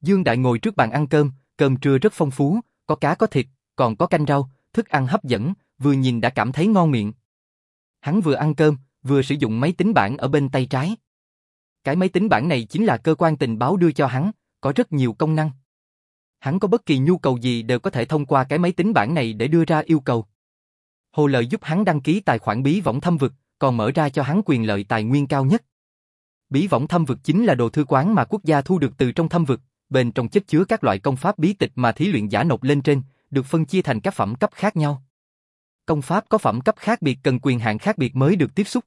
Dương Đại ngồi trước bàn ăn cơm, cơm trưa rất phong phú, có cá có thịt, còn có canh rau, thức ăn hấp dẫn, vừa nhìn đã cảm thấy ngon miệng. Hắn vừa ăn cơm, vừa sử dụng máy tính bảng ở bên tay trái. Cái máy tính bảng này chính là cơ quan tình báo đưa cho hắn, có rất nhiều công năng. Hắn có bất kỳ nhu cầu gì đều có thể thông qua cái máy tính bảng này để đưa ra yêu cầu. Hồ Lợi giúp hắn đăng ký tài khoản bí võng thâm vực, còn mở ra cho hắn quyền lợi tài nguyên cao nhất. Bí võng thâm vực chính là đồ thư quán mà quốc gia thu được từ trong thâm vực, bên trong chất chứa các loại công pháp bí tịch mà thí luyện giả nộp lên trên, được phân chia thành các phẩm cấp khác nhau. Công pháp có phẩm cấp khác biệt cần quyền hạn khác biệt mới được tiếp xúc.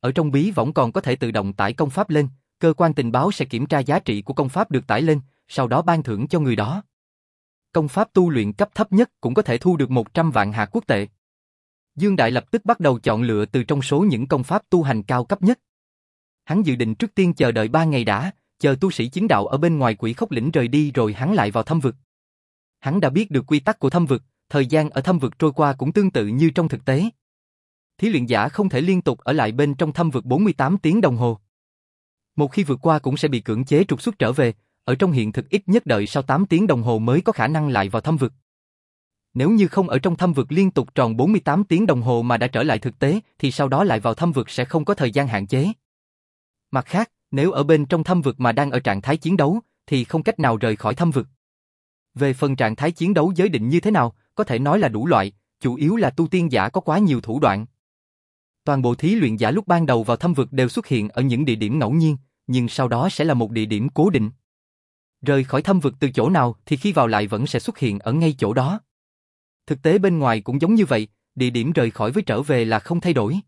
Ở trong bí võng còn có thể tự động tải công pháp lên, cơ quan tình báo sẽ kiểm tra giá trị của công pháp được tải lên, sau đó ban thưởng cho người đó. Công pháp tu luyện cấp thấp nhất cũng có thể thu được 100 vạn hạt quốc tệ. Dương Đại lập tức bắt đầu chọn lựa từ trong số những công pháp tu hành cao cấp nhất. Hắn dự định trước tiên chờ đợi 3 ngày đã, chờ tu sĩ chính đạo ở bên ngoài quỷ khốc lĩnh rời đi rồi hắn lại vào thâm vực. Hắn đã biết được quy tắc của thâm vực, thời gian ở thâm vực trôi qua cũng tương tự như trong thực tế. Thí luyện giả không thể liên tục ở lại bên trong thâm vực 48 tiếng đồng hồ. Một khi vượt qua cũng sẽ bị cưỡng chế trục xuất trở về, ở trong hiện thực ít nhất đợi sau 8 tiếng đồng hồ mới có khả năng lại vào thâm vực. Nếu như không ở trong thâm vực liên tục tròn 48 tiếng đồng hồ mà đã trở lại thực tế, thì sau đó lại vào thâm vực sẽ không có thời gian hạn chế. Mặt khác, nếu ở bên trong thâm vực mà đang ở trạng thái chiến đấu, thì không cách nào rời khỏi thâm vực. Về phần trạng thái chiến đấu giới định như thế nào, có thể nói là đủ loại, chủ yếu là tu tiên giả có quá nhiều thủ đoạn. Toàn bộ thí luyện giả lúc ban đầu vào thâm vực đều xuất hiện ở những địa điểm ngẫu nhiên, nhưng sau đó sẽ là một địa điểm cố định. Rời khỏi thâm vực từ chỗ nào thì khi vào lại vẫn sẽ xuất hiện ở ngay chỗ đó. Thực tế bên ngoài cũng giống như vậy, địa điểm rời khỏi với trở về là không thay đổi.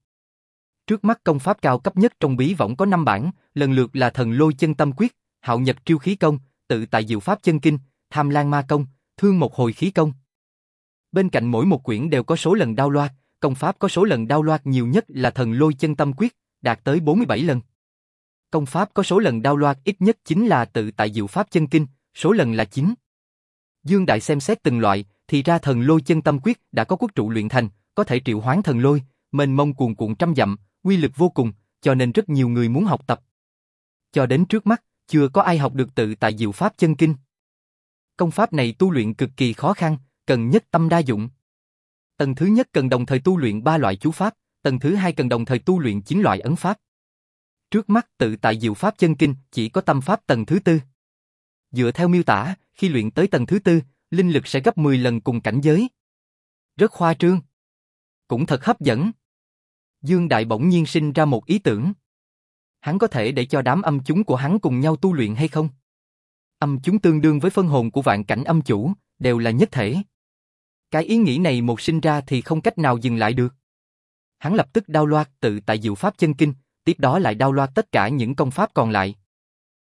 Trước mắt công pháp cao cấp nhất trong bí võng có 5 bản, lần lượt là thần lôi chân tâm quyết, hạo nhật triêu khí công, tự tại diệu pháp chân kinh, tham lan ma công, thương một hồi khí công. Bên cạnh mỗi một quyển đều có số lần đao loạt, công pháp có số lần đao loạt nhiều nhất là thần lôi chân tâm quyết, đạt tới 47 lần. Công pháp có số lần đao loạt ít nhất chính là tự tại diệu pháp chân kinh, số lần là 9. Dương Đại xem xét từng loại, thì ra thần lôi chân tâm quyết đã có quốc trụ luyện thành, có thể triệu hoán thần lôi, mênh mông cuồn cuộn trăm dặm, uy lực vô cùng, cho nên rất nhiều người muốn học tập. Cho đến trước mắt, chưa có ai học được tự tại diệu pháp chân kinh. Công pháp này tu luyện cực kỳ khó khăn, cần nhất tâm đa dụng. Tầng thứ nhất cần đồng thời tu luyện ba loại chú pháp, tầng thứ hai cần đồng thời tu luyện chín loại ấn pháp. Trước mắt tự tại diệu pháp chân kinh chỉ có tâm pháp tầng thứ tư. Dựa theo miêu tả, khi luyện tới tầng thứ tư, linh lực sẽ gấp 10 lần cùng cảnh giới. Rất khoa trương. Cũng thật hấp dẫn. Dương Đại bỗng nhiên sinh ra một ý tưởng. Hắn có thể để cho đám âm chúng của hắn cùng nhau tu luyện hay không? Âm chúng tương đương với phân hồn của vạn cảnh âm chủ, đều là nhất thể. Cái ý nghĩ này một sinh ra thì không cách nào dừng lại được. Hắn lập tức đao loạt tự tại diệu pháp chân kinh, tiếp đó lại đao loa tất cả những công pháp còn lại.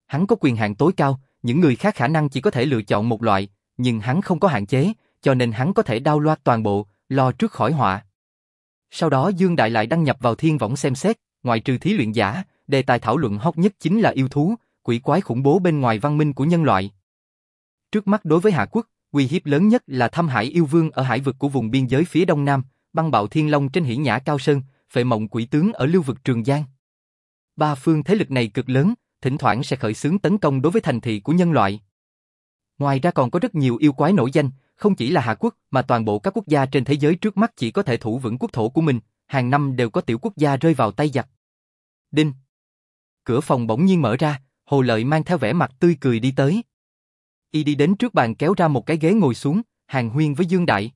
Hắn có quyền hạn tối cao, những người khác khả năng chỉ có thể lựa chọn một loại, nhưng hắn không có hạn chế, cho nên hắn có thể đao loa toàn bộ, lo trước khỏi họa. Sau đó Dương Đại lại đăng nhập vào thiên võng xem xét, ngoài trừ thí luyện giả, đề tài thảo luận hot nhất chính là yêu thú, quỷ quái khủng bố bên ngoài văn minh của nhân loại. Trước mắt đối với Hạ Quốc, uy hiếp lớn nhất là thâm hải yêu vương ở hải vực của vùng biên giới phía đông nam, băng bạo thiên long trên hiển nhã cao sơn, phệ mộng quỷ tướng ở lưu vực Trường Giang. Ba phương thế lực này cực lớn, thỉnh thoảng sẽ khởi xướng tấn công đối với thành thị của nhân loại. Ngoài ra còn có rất nhiều yêu quái nổi danh, không chỉ là Hạ Quốc mà toàn bộ các quốc gia trên thế giới trước mắt chỉ có thể thủ vững quốc thổ của mình, hàng năm đều có tiểu quốc gia rơi vào tay giặc. Đinh! Cửa phòng bỗng nhiên mở ra, Hồ Lợi mang theo vẻ mặt tươi cười đi tới. Y đi đến trước bàn kéo ra một cái ghế ngồi xuống, hàng huyên với Dương Đại.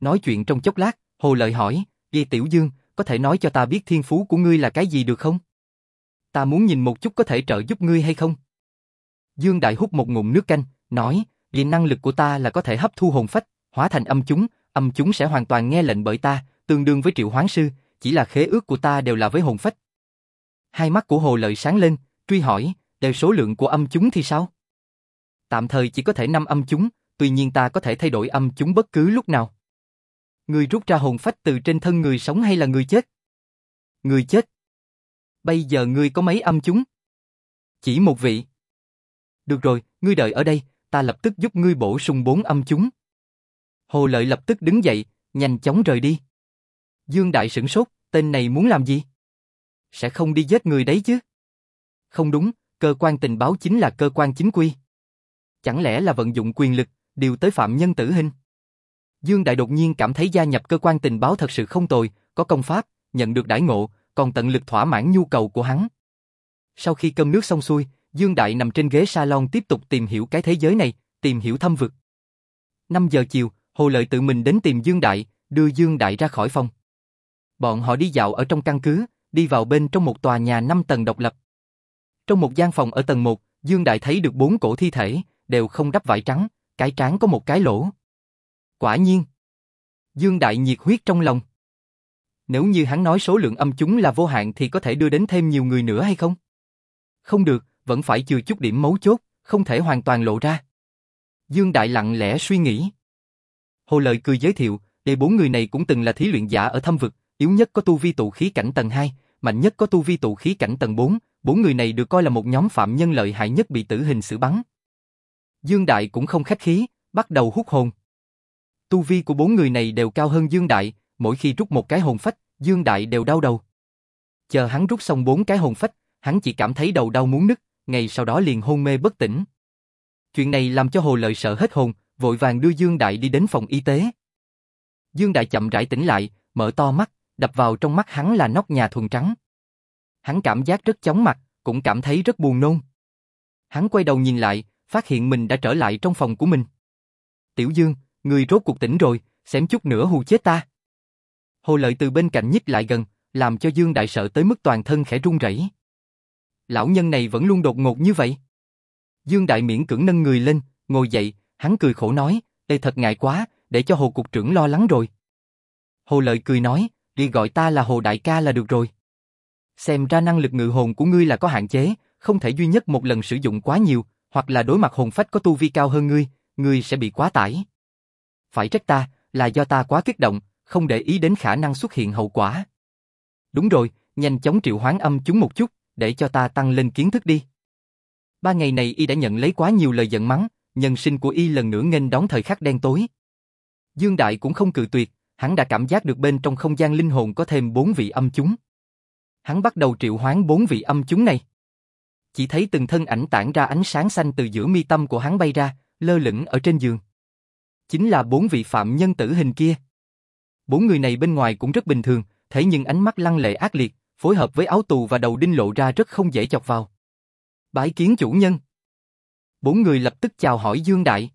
Nói chuyện trong chốc lát, Hồ Lợi hỏi, Ghi Tiểu Dương, có thể nói cho ta biết thiên phú của ngươi là cái gì được không? Ta muốn nhìn một chút có thể trợ giúp ngươi hay không? Dương Đại hút một ngụm nước canh, nói, vì năng lực của ta là có thể hấp thu hồn phách, hóa thành âm chúng, âm chúng sẽ hoàn toàn nghe lệnh bởi ta, tương đương với triệu hoán sư, chỉ là khế ước của ta đều là với hồn phách. Hai mắt của Hồ Lợi sáng lên, truy hỏi, đều số lượng của âm chúng thì sao? Tạm thời chỉ có thể năm âm chúng, tuy nhiên ta có thể thay đổi âm chúng bất cứ lúc nào. Người rút ra hồn phách từ trên thân người sống hay là người chết? Người chết. Bây giờ ngươi có mấy âm chúng? Chỉ một vị. Được rồi, ngươi đợi ở đây, ta lập tức giúp ngươi bổ sung bốn âm chúng. Hồ Lợi lập tức đứng dậy, nhanh chóng rời đi. Dương Đại sửng sốt, tên này muốn làm gì? Sẽ không đi giết người đấy chứ? Không đúng, cơ quan tình báo chính là cơ quan chính quy. Chẳng lẽ là vận dụng quyền lực, điều tới phạm nhân tử hình? Dương Đại đột nhiên cảm thấy gia nhập cơ quan tình báo thật sự không tồi, có công pháp, nhận được đãi ngộ, còn tận lực thỏa mãn nhu cầu của hắn. Sau khi cơm nước xong xuôi, Dương Đại nằm trên ghế salon tiếp tục tìm hiểu cái thế giới này, tìm hiểu thâm vực. 5 giờ chiều, Hồ Lợi tự mình đến tìm Dương Đại, đưa Dương Đại ra khỏi phòng. Bọn họ đi dạo ở trong căn cứ, đi vào bên trong một tòa nhà 5 tầng độc lập. Trong một gian phòng ở tầng 1, Dương Đại thấy được bốn cổ thi thể, đều không đắp vải trắng, cái trán có một cái lỗ. Quả nhiên. Dương Đại nhiệt huyết trong lòng. Nếu như hắn nói số lượng âm chúng là vô hạn thì có thể đưa đến thêm nhiều người nữa hay không? Không được, vẫn phải chừa chút điểm mấu chốt, không thể hoàn toàn lộ ra. Dương Đại lặng lẽ suy nghĩ. Hồ Lợi cười giới thiệu, để bốn người này cũng từng là thí luyện giả ở thâm vực, yếu nhất có tu vi tụ khí cảnh tầng 2, mạnh nhất có tu vi tụ khí cảnh tầng 4, bốn người này được coi là một nhóm phạm nhân lợi hại nhất bị tử hình xử bắn. Dương Đại cũng không khách khí, bắt đầu hút hồn. Tu vi của bốn người này đều cao hơn Dương Đại, mỗi khi rút một cái hồn phách, Dương Đại đều đau đầu. Chờ hắn rút xong bốn cái hồn phách, hắn chỉ cảm thấy đầu đau muốn nứt, ngày sau đó liền hôn mê bất tỉnh. Chuyện này làm cho Hồ Lợi sợ hết hồn, vội vàng đưa Dương Đại đi đến phòng y tế. Dương Đại chậm rãi tỉnh lại, mở to mắt, đập vào trong mắt hắn là nóc nhà thuần trắng. Hắn cảm giác rất chóng mặt, cũng cảm thấy rất buồn nôn. Hắn quay đầu nhìn lại, phát hiện mình đã trở lại trong phòng của mình. Tiểu Dương, người rốt cuộc tỉnh rồi, xém chút nữa hù chết ta. Hồ Lợi từ bên cạnh nhích lại gần, làm cho Dương Đại sợ tới mức toàn thân khẽ run rẩy. Lão nhân này vẫn luôn đột ngột như vậy. Dương Đại miễn cưỡng nâng người lên, ngồi dậy, hắn cười khổ nói, đây thật ngại quá, để cho Hồ Cục trưởng lo lắng rồi. Hồ Lợi cười nói, đi gọi ta là Hồ Đại ca là được rồi. Xem ra năng lực ngự hồn của ngươi là có hạn chế, không thể duy nhất một lần sử dụng quá nhiều, hoặc là đối mặt hồn phách có tu vi cao hơn ngươi, ngươi sẽ bị quá tải. Phải trách ta, là do ta quá kích động, không để ý đến khả năng xuất hiện hậu quả. Đúng rồi, nhanh chóng triệu hoán âm chúng một chút, để cho ta tăng lên kiến thức đi. Ba ngày này y đã nhận lấy quá nhiều lời giận mắng, nhân sinh của y lần nữa nghênh đón thời khắc đen tối. Dương Đại cũng không cự tuyệt, hắn đã cảm giác được bên trong không gian linh hồn có thêm bốn vị âm chúng. Hắn bắt đầu triệu hoán bốn vị âm chúng này. Chỉ thấy từng thân ảnh tản ra ánh sáng xanh từ giữa mi tâm của hắn bay ra, lơ lửng ở trên giường. Chính là bốn vị phạm nhân tử hình kia. Bốn người này bên ngoài cũng rất bình thường, thế nhưng ánh mắt lăng lệ ác liệt, phối hợp với áo tù và đầu đinh lộ ra rất không dễ chọc vào. Bái kiến chủ nhân. Bốn người lập tức chào hỏi Dương Đại.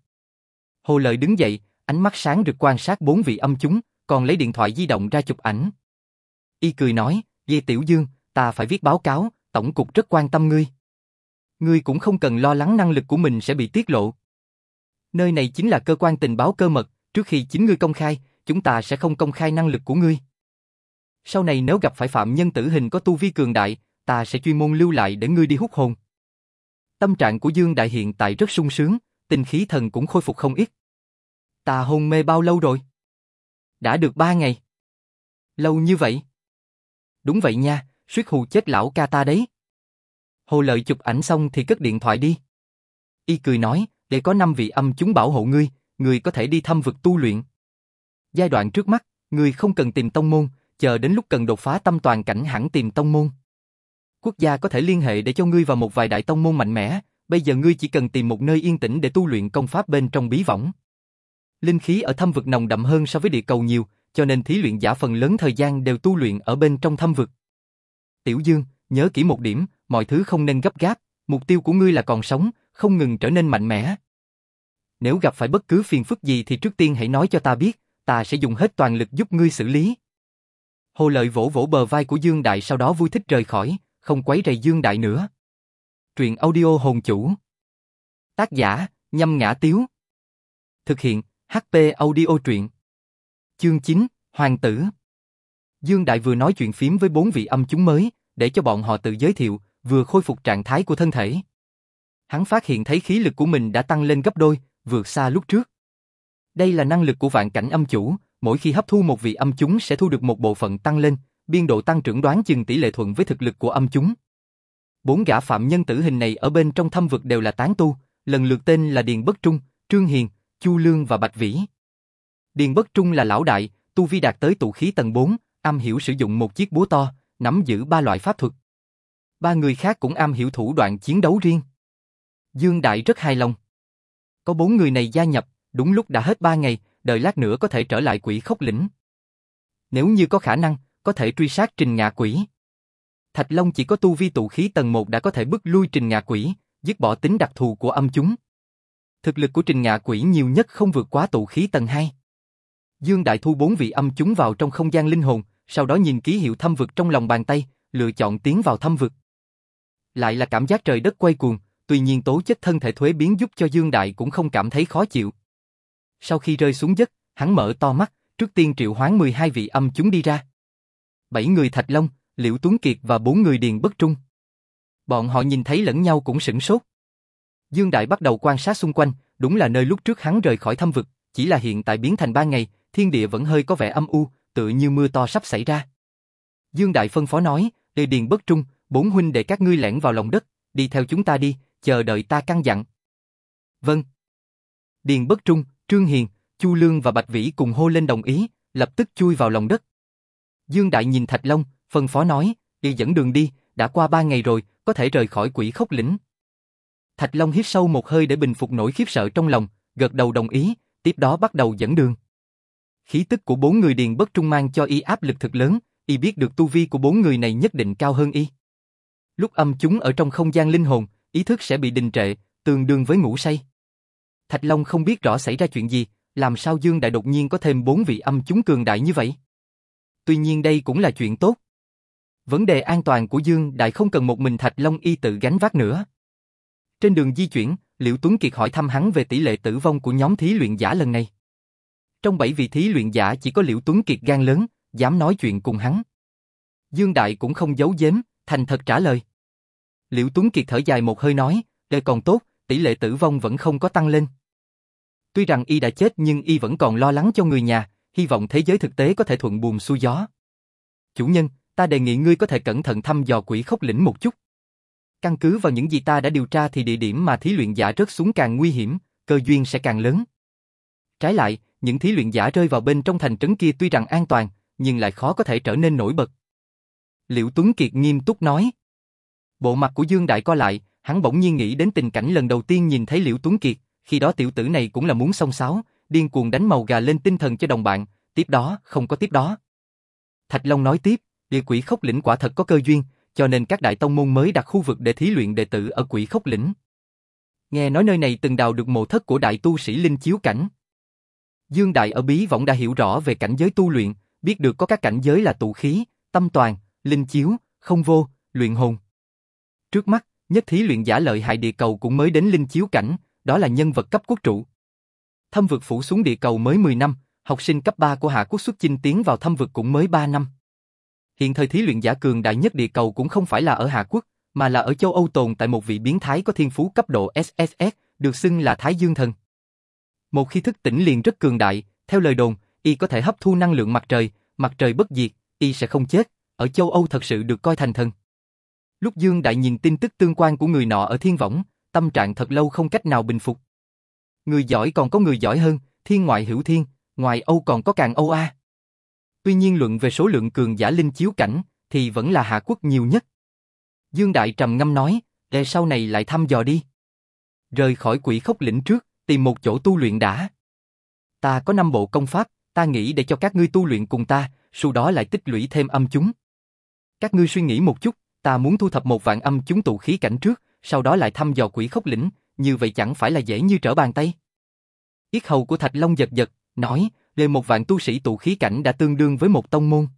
Hồ Lợi đứng dậy, ánh mắt sáng rực quan sát bốn vị âm chúng, còn lấy điện thoại di động ra chụp ảnh. Y cười nói, Dê Tiểu Dương, ta phải viết báo cáo, tổng cục rất quan tâm ngươi. Ngươi cũng không cần lo lắng năng lực của mình sẽ bị tiết lộ. Nơi này chính là cơ quan tình báo cơ mật, trước khi chính ngươi công khai, chúng ta sẽ không công khai năng lực của ngươi. Sau này nếu gặp phải phạm nhân tử hình có tu vi cường đại, ta sẽ chuyên môn lưu lại để ngươi đi hút hồn. Tâm trạng của Dương Đại hiện tại rất sung sướng, tinh khí thần cũng khôi phục không ít. Ta hôn mê bao lâu rồi? Đã được ba ngày. Lâu như vậy? Đúng vậy nha, suýt hù chết lão ca ta đấy. Hồ lợi chụp ảnh xong thì cất điện thoại đi. Y cười nói, để có năm vị âm chúng bảo hộ ngươi, ngươi có thể đi thăm vực tu luyện. Giai đoạn trước mắt, người không cần tìm tông môn, chờ đến lúc cần đột phá tâm toàn cảnh hẳn tìm tông môn. Quốc gia có thể liên hệ để cho ngươi vào một vài đại tông môn mạnh mẽ, bây giờ ngươi chỉ cần tìm một nơi yên tĩnh để tu luyện công pháp bên trong bí võng. Linh khí ở thâm vực nồng đậm hơn so với địa cầu nhiều, cho nên thí luyện giả phần lớn thời gian đều tu luyện ở bên trong thâm vực. Tiểu Dương, nhớ kỹ một điểm, mọi thứ không nên gấp gáp, mục tiêu của ngươi là còn sống, không ngừng trở nên mạnh mẽ. Nếu gặp phải bất cứ phiền phức gì thì trước tiên hãy nói cho ta biết, ta sẽ dùng hết toàn lực giúp ngươi xử lý. Hồ Lợi vỗ vỗ bờ vai của Dương Đại sau đó vui thích rời khỏi, không quấy rầy Dương Đại nữa. Truyện audio hồn chủ. Tác giả, nhâm ngã tiếu. Thực hiện, HP audio truyện. Chương 9, Hoàng tử. Dương Đại vừa nói chuyện phím với bốn vị âm chúng mới, để cho bọn họ tự giới thiệu, vừa khôi phục trạng thái của thân thể. Hắn phát hiện thấy khí lực của mình đã tăng lên gấp đôi, vượt xa lúc trước. Đây là năng lực của vạn cảnh âm chủ, mỗi khi hấp thu một vị âm chúng sẽ thu được một bộ phận tăng lên, biên độ tăng trưởng đoán chừng tỷ lệ thuận với thực lực của âm chúng. Bốn gã phạm nhân tử hình này ở bên trong thâm vực đều là tán tu, lần lượt tên là Điền Bất Trung, Trương Hiền, Chu Lương và Bạch Vĩ. Điền Bất Trung là lão đại, tu vi đạt tới tụ khí tầng 4, am hiểu sử dụng một chiếc búa to, nắm giữ ba loại pháp thuật. Ba người khác cũng am hiểu thủ đoạn chiến đấu riêng. Dương Đại rất hài lòng. Có bốn người này gia nhập, đúng lúc đã hết ba ngày, đợi lát nữa có thể trở lại quỷ khốc lĩnh. Nếu như có khả năng, có thể truy sát trình ngạ quỷ. Thạch Long chỉ có tu vi tụ khí tầng 1 đã có thể bước lui trình ngạ quỷ, dứt bỏ tính đặc thù của âm chúng. Thực lực của trình ngạ quỷ nhiều nhất không vượt quá tụ khí tầng 2. Dương Đại thu bốn vị âm chúng vào trong không gian linh hồn, sau đó nhìn ký hiệu thâm vực trong lòng bàn tay, lựa chọn tiến vào thâm vực. Lại là cảm giác trời đất quay cuồng, tuy nhiên tố chất thân thể thuế biến giúp cho Dương Đại cũng không cảm thấy khó chịu. Sau khi rơi xuống giấc, hắn mở to mắt, trước tiên triệu hoán 12 vị âm chúng đi ra. Bảy người Thạch Long, Liễu Tuấn Kiệt và bốn người Điền Bất Trung. Bọn họ nhìn thấy lẫn nhau cũng sửng sốt. Dương Đại bắt đầu quan sát xung quanh, đúng là nơi lúc trước hắn rời khỏi thâm vực, chỉ là hiện tại biến thành ba ngày, thiên địa vẫn hơi có vẻ âm u, tự như mưa to sắp xảy ra. Dương Đại phân phó nói, Đề Điền Bất Trung, bốn huynh để các ngươi lẻn vào lòng đất, đi theo chúng ta đi, chờ đợi ta căn dặn. Vâng. Điền Bất Trung, Trương Hiền, Chu Lương và Bạch Vĩ cùng hô lên đồng ý, lập tức chui vào lòng đất. Dương Đại nhìn Thạch Long, phân phó nói, đi dẫn đường đi, đã qua ba ngày rồi, có thể rời khỏi quỷ khốc lĩnh. Thạch Long hít sâu một hơi để bình phục nỗi khiếp sợ trong lòng, gật đầu đồng ý, tiếp đó bắt đầu dẫn đường. Khí tức của bốn người điền bất trung mang cho y áp lực thực lớn, y biết được tu vi của bốn người này nhất định cao hơn y. Lúc âm chúng ở trong không gian linh hồn, ý thức sẽ bị đình trệ, tương đương với ngủ say. Thạch Long không biết rõ xảy ra chuyện gì, làm sao Dương Đại đột nhiên có thêm bốn vị âm chúng cường đại như vậy. Tuy nhiên đây cũng là chuyện tốt. Vấn đề an toàn của Dương Đại không cần một mình Thạch Long y tự gánh vác nữa. Trên đường di chuyển, Liễu Tuấn Kiệt hỏi thăm hắn về tỷ lệ tử vong của nhóm thí luyện giả lần này. Trong bảy vị thí luyện giả chỉ có Liễu Tuấn Kiệt gan lớn, dám nói chuyện cùng hắn. Dương Đại cũng không giấu giếm, thành thật trả lời. Liễu Tuấn Kiệt thở dài một hơi nói, đời còn tốt, tỷ lệ tử vong vẫn không có tăng lên. Tuy rằng y đã chết nhưng y vẫn còn lo lắng cho người nhà, hy vọng thế giới thực tế có thể thuận buồm xuôi gió. Chủ nhân, ta đề nghị ngươi có thể cẩn thận thăm dò quỷ khốc lĩnh một chút. Căn cứ vào những gì ta đã điều tra thì địa điểm mà thí luyện giả rớt xuống càng nguy hiểm, cơ duyên sẽ càng lớn. Trái lại, những thí luyện giả rơi vào bên trong thành trấn kia tuy rằng an toàn, nhưng lại khó có thể trở nên nổi bật. Liễu Tuấn Kiệt nghiêm túc nói. Bộ mặt của Dương Đại co lại, hắn bỗng nhiên nghĩ đến tình cảnh lần đầu tiên nhìn thấy Liễu Tuấn Kiệt, khi đó tiểu tử này cũng là muốn xông xáo, điên cuồng đánh màu gà lên tinh thần cho đồng bạn, tiếp đó, không có tiếp đó. Thạch Long nói tiếp, địa quỷ khốc lĩnh quả thật có cơ duyên, cho nên các đại tông môn mới đặt khu vực để thí luyện đệ tử ở quỷ khốc lĩnh. Nghe nói nơi này từng đào được mộ thất của đại tu sĩ Linh Chiếu Cảnh. Dương Đại ở bí võng đã hiểu rõ về cảnh giới tu luyện, biết được có các cảnh giới là tụ khí, tâm toàn, linh chiếu, không vô, luyện hồn. Trước mắt, nhất thí luyện giả lợi hại địa cầu cũng mới đến linh chiếu cảnh, đó là nhân vật cấp quốc trụ. Thâm vực phủ xuống địa cầu mới 10 năm, học sinh cấp 3 của Hạ Quốc xuất chinh tiến vào thâm vực cũng mới 3 năm. Hiện thời thí luyện giả cường đại nhất địa cầu cũng không phải là ở Hạ Quốc, mà là ở châu Âu tồn tại một vị biến thái có thiên phú cấp độ SSS, được xưng là Thái Dương Thần. Một khi thức tỉnh liền rất cường đại, theo lời đồn, y có thể hấp thu năng lượng mặt trời, mặt trời bất diệt, y sẽ không chết, ở châu Âu thật sự được coi thành thần. Lúc Dương Đại nhìn tin tức tương quan của người nọ ở thiên võng, tâm trạng thật lâu không cách nào bình phục. Người giỏi còn có người giỏi hơn, thiên ngoại hữu thiên, ngoài Âu còn có càng Âu A. Tuy nhiên luận về số lượng cường giả linh chiếu cảnh, thì vẫn là Hạ Quốc nhiều nhất. Dương Đại trầm ngâm nói, để sau này lại thăm dò đi. Rời khỏi quỷ khốc lĩnh trước, tìm một chỗ tu luyện đã. Ta có năm bộ công pháp, ta nghĩ để cho các ngươi tu luyện cùng ta, sau đó lại tích lũy thêm âm chúng. Các ngươi suy nghĩ một chút, ta muốn thu thập một vạn âm chúng tụ khí cảnh trước, sau đó lại thăm dò quỷ khốc lĩnh, như vậy chẳng phải là dễ như trở bàn tay. Yết hầu của Thạch Long giật giật, nói, đề một vạn tu sĩ tụ khí cảnh đã tương đương với một tông môn.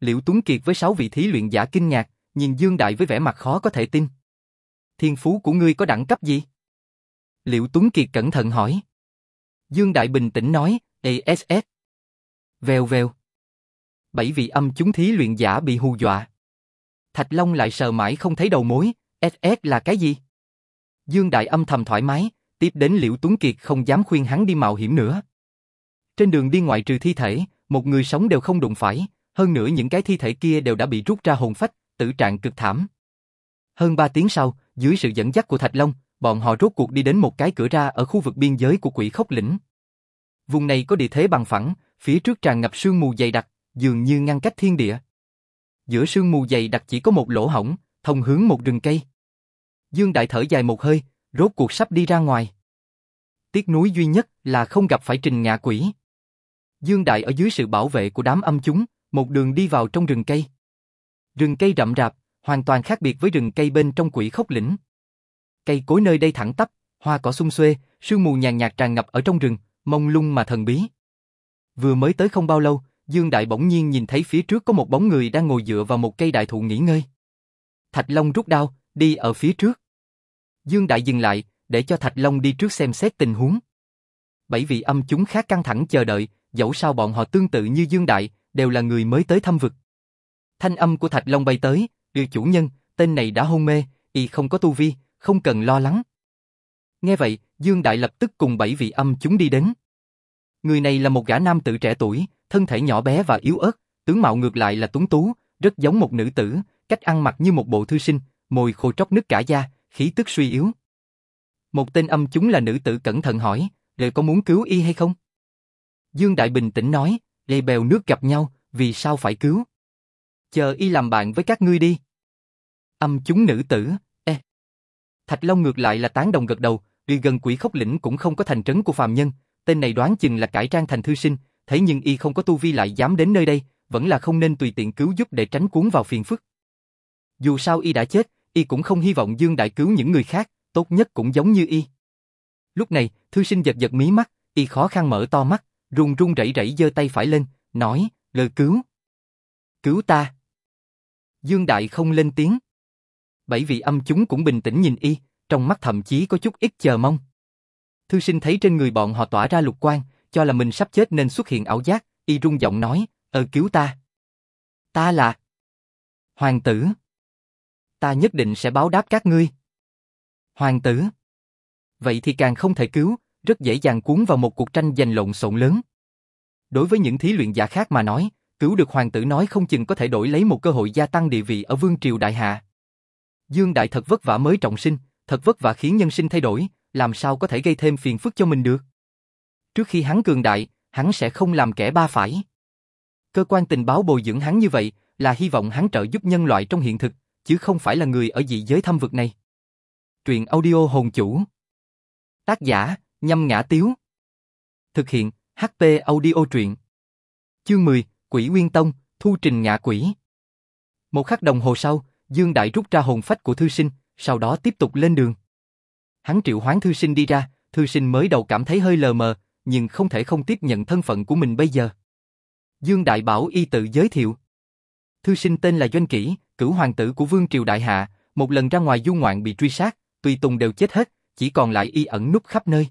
Liễu Tuấn Kiệt với sáu vị thí luyện giả kinh ngạc, nhìn Dương Đại với vẻ mặt khó có thể tin. Thiên phú của ngươi có đẳng cấp gì? Liễu Tuấn Kiệt cẩn thận hỏi. Dương Đại bình tĩnh nói, e ASS. Vèo vèo. Bảy vị âm chúng thí luyện giả bị hù dọa. Thạch Long lại sờ mãi không thấy đầu mối, SS là cái gì? Dương Đại âm thầm thoải mái, tiếp đến Liễu Tuấn Kiệt không dám khuyên hắn đi mạo hiểm nữa. Trên đường đi ngoại trừ thi thể, một người sống đều không đụng phải, hơn nữa những cái thi thể kia đều đã bị rút ra hồn phách, tử trạng cực thảm. Hơn 3 tiếng sau, dưới sự dẫn dắt của Thạch Long, bọn họ rốt cuộc đi đến một cái cửa ra ở khu vực biên giới của quỷ khốc lĩnh. Vùng này có địa thế bằng phẳng, phía trước tràn ngập sương mù dày đặc, dường như ngăn cách thiên địa. Giữa sương mù dày đặc chỉ có một lỗ hổng, thông hướng một rừng cây. Dương Đại thở dài một hơi, rốt cuộc sắp đi ra ngoài. Tiếc núi duy nhất là không gặp phải trình ngạ quỷ. Dương Đại ở dưới sự bảo vệ của đám âm chúng, một đường đi vào trong rừng cây. Rừng cây rậm rạp, hoàn toàn khác biệt với rừng cây bên trong quỷ khốc lĩnh. Cây cối nơi đây thẳng tắp, hoa cỏ sung xuê, sương mù nhàn nhạt tràn ngập ở trong rừng, mông lung mà thần bí. Vừa mới tới không bao lâu, Dương Đại bỗng nhiên nhìn thấy phía trước có một bóng người đang ngồi dựa vào một cây đại thụ nghỉ ngơi. Thạch Long rút đao, đi ở phía trước. Dương Đại dừng lại, để cho Thạch Long đi trước xem xét tình huống. Bảy vị âm chúng khác căng thẳng chờ đợi, dẫu sao bọn họ tương tự như Dương Đại, đều là người mới tới thăm vực. Thanh âm của Thạch Long bay tới, đưa chủ nhân, tên này đã hôn mê, y không có tu vi, không cần lo lắng. Nghe vậy, Dương Đại lập tức cùng bảy vị âm chúng đi đến. Người này là một gã nam tử trẻ tuổi, thân thể nhỏ bé và yếu ớt, tướng mạo ngược lại là tuấn tú, rất giống một nữ tử, cách ăn mặc như một bộ thư sinh, môi khô tróc nứt cả da, khí tức suy yếu. Một tên âm chúng là nữ tử cẩn thận hỏi, "Lệ có muốn cứu y hay không?" Dương Đại bình tĩnh nói, "Lệ bèo nước gặp nhau, vì sao phải cứu? Chờ y làm bạn với các ngươi đi." Âm chúng nữ tử, e. Thạch Long ngược lại là tán đồng gật đầu, đi gần quỷ khốc lĩnh cũng không có thành trấn của phàm nhân, tên này đoán chừng là cải trang thành thư sinh, thế nhưng y không có tu vi lại dám đến nơi đây, vẫn là không nên tùy tiện cứu giúp để tránh cuốn vào phiền phức. Dù sao y đã chết, y cũng không hy vọng Dương Đại cứu những người khác, tốt nhất cũng giống như y. Lúc này, thư sinh giật giật mí mắt, y khó khăn mở to mắt, run run rẩy rẩy giơ tay phải lên, nói, lời cứu. Cứu ta. Dương Đại không lên tiếng. Bảy vị âm chúng cũng bình tĩnh nhìn y, trong mắt thậm chí có chút ít chờ mong. Thư sinh thấy trên người bọn họ tỏa ra lục quang, cho là mình sắp chết nên xuất hiện ảo giác, y rung giọng nói, ờ cứu ta. Ta là... Hoàng tử. Ta nhất định sẽ báo đáp các ngươi. Hoàng tử. Vậy thì càng không thể cứu, rất dễ dàng cuốn vào một cuộc tranh giành lộn xộn lớn. Đối với những thí luyện giả khác mà nói, cứu được hoàng tử nói không chừng có thể đổi lấy một cơ hội gia tăng địa vị ở vương triều đại hạ. Dương Đại thật vất vả mới trọng sinh, thật vất vả khiến nhân sinh thay đổi, làm sao có thể gây thêm phiền phức cho mình được. Trước khi hắn cường đại, hắn sẽ không làm kẻ ba phải. Cơ quan tình báo bồi dưỡng hắn như vậy là hy vọng hắn trợ giúp nhân loại trong hiện thực, chứ không phải là người ở dị giới thâm vực này. Truyện audio hồn chủ Tác giả, nhâm ngã tiếu Thực hiện, HP audio truyện Chương 10, Quỷ Nguyên Tông, Thu Trình Ngạ Quỷ Một khắc đồng hồ sau, Dương Đại rút ra hồn phách của thư sinh, sau đó tiếp tục lên đường. Hắn triệu hoán thư sinh đi ra, thư sinh mới đầu cảm thấy hơi lờ mờ, nhưng không thể không tiếp nhận thân phận của mình bây giờ. Dương Đại bảo y tự giới thiệu. Thư sinh tên là Doanh Kỷ, cửu hoàng tử của Vương Triều Đại Hạ, một lần ra ngoài du ngoạn bị truy sát, tùy tùng đều chết hết, chỉ còn lại y ẩn núp khắp nơi.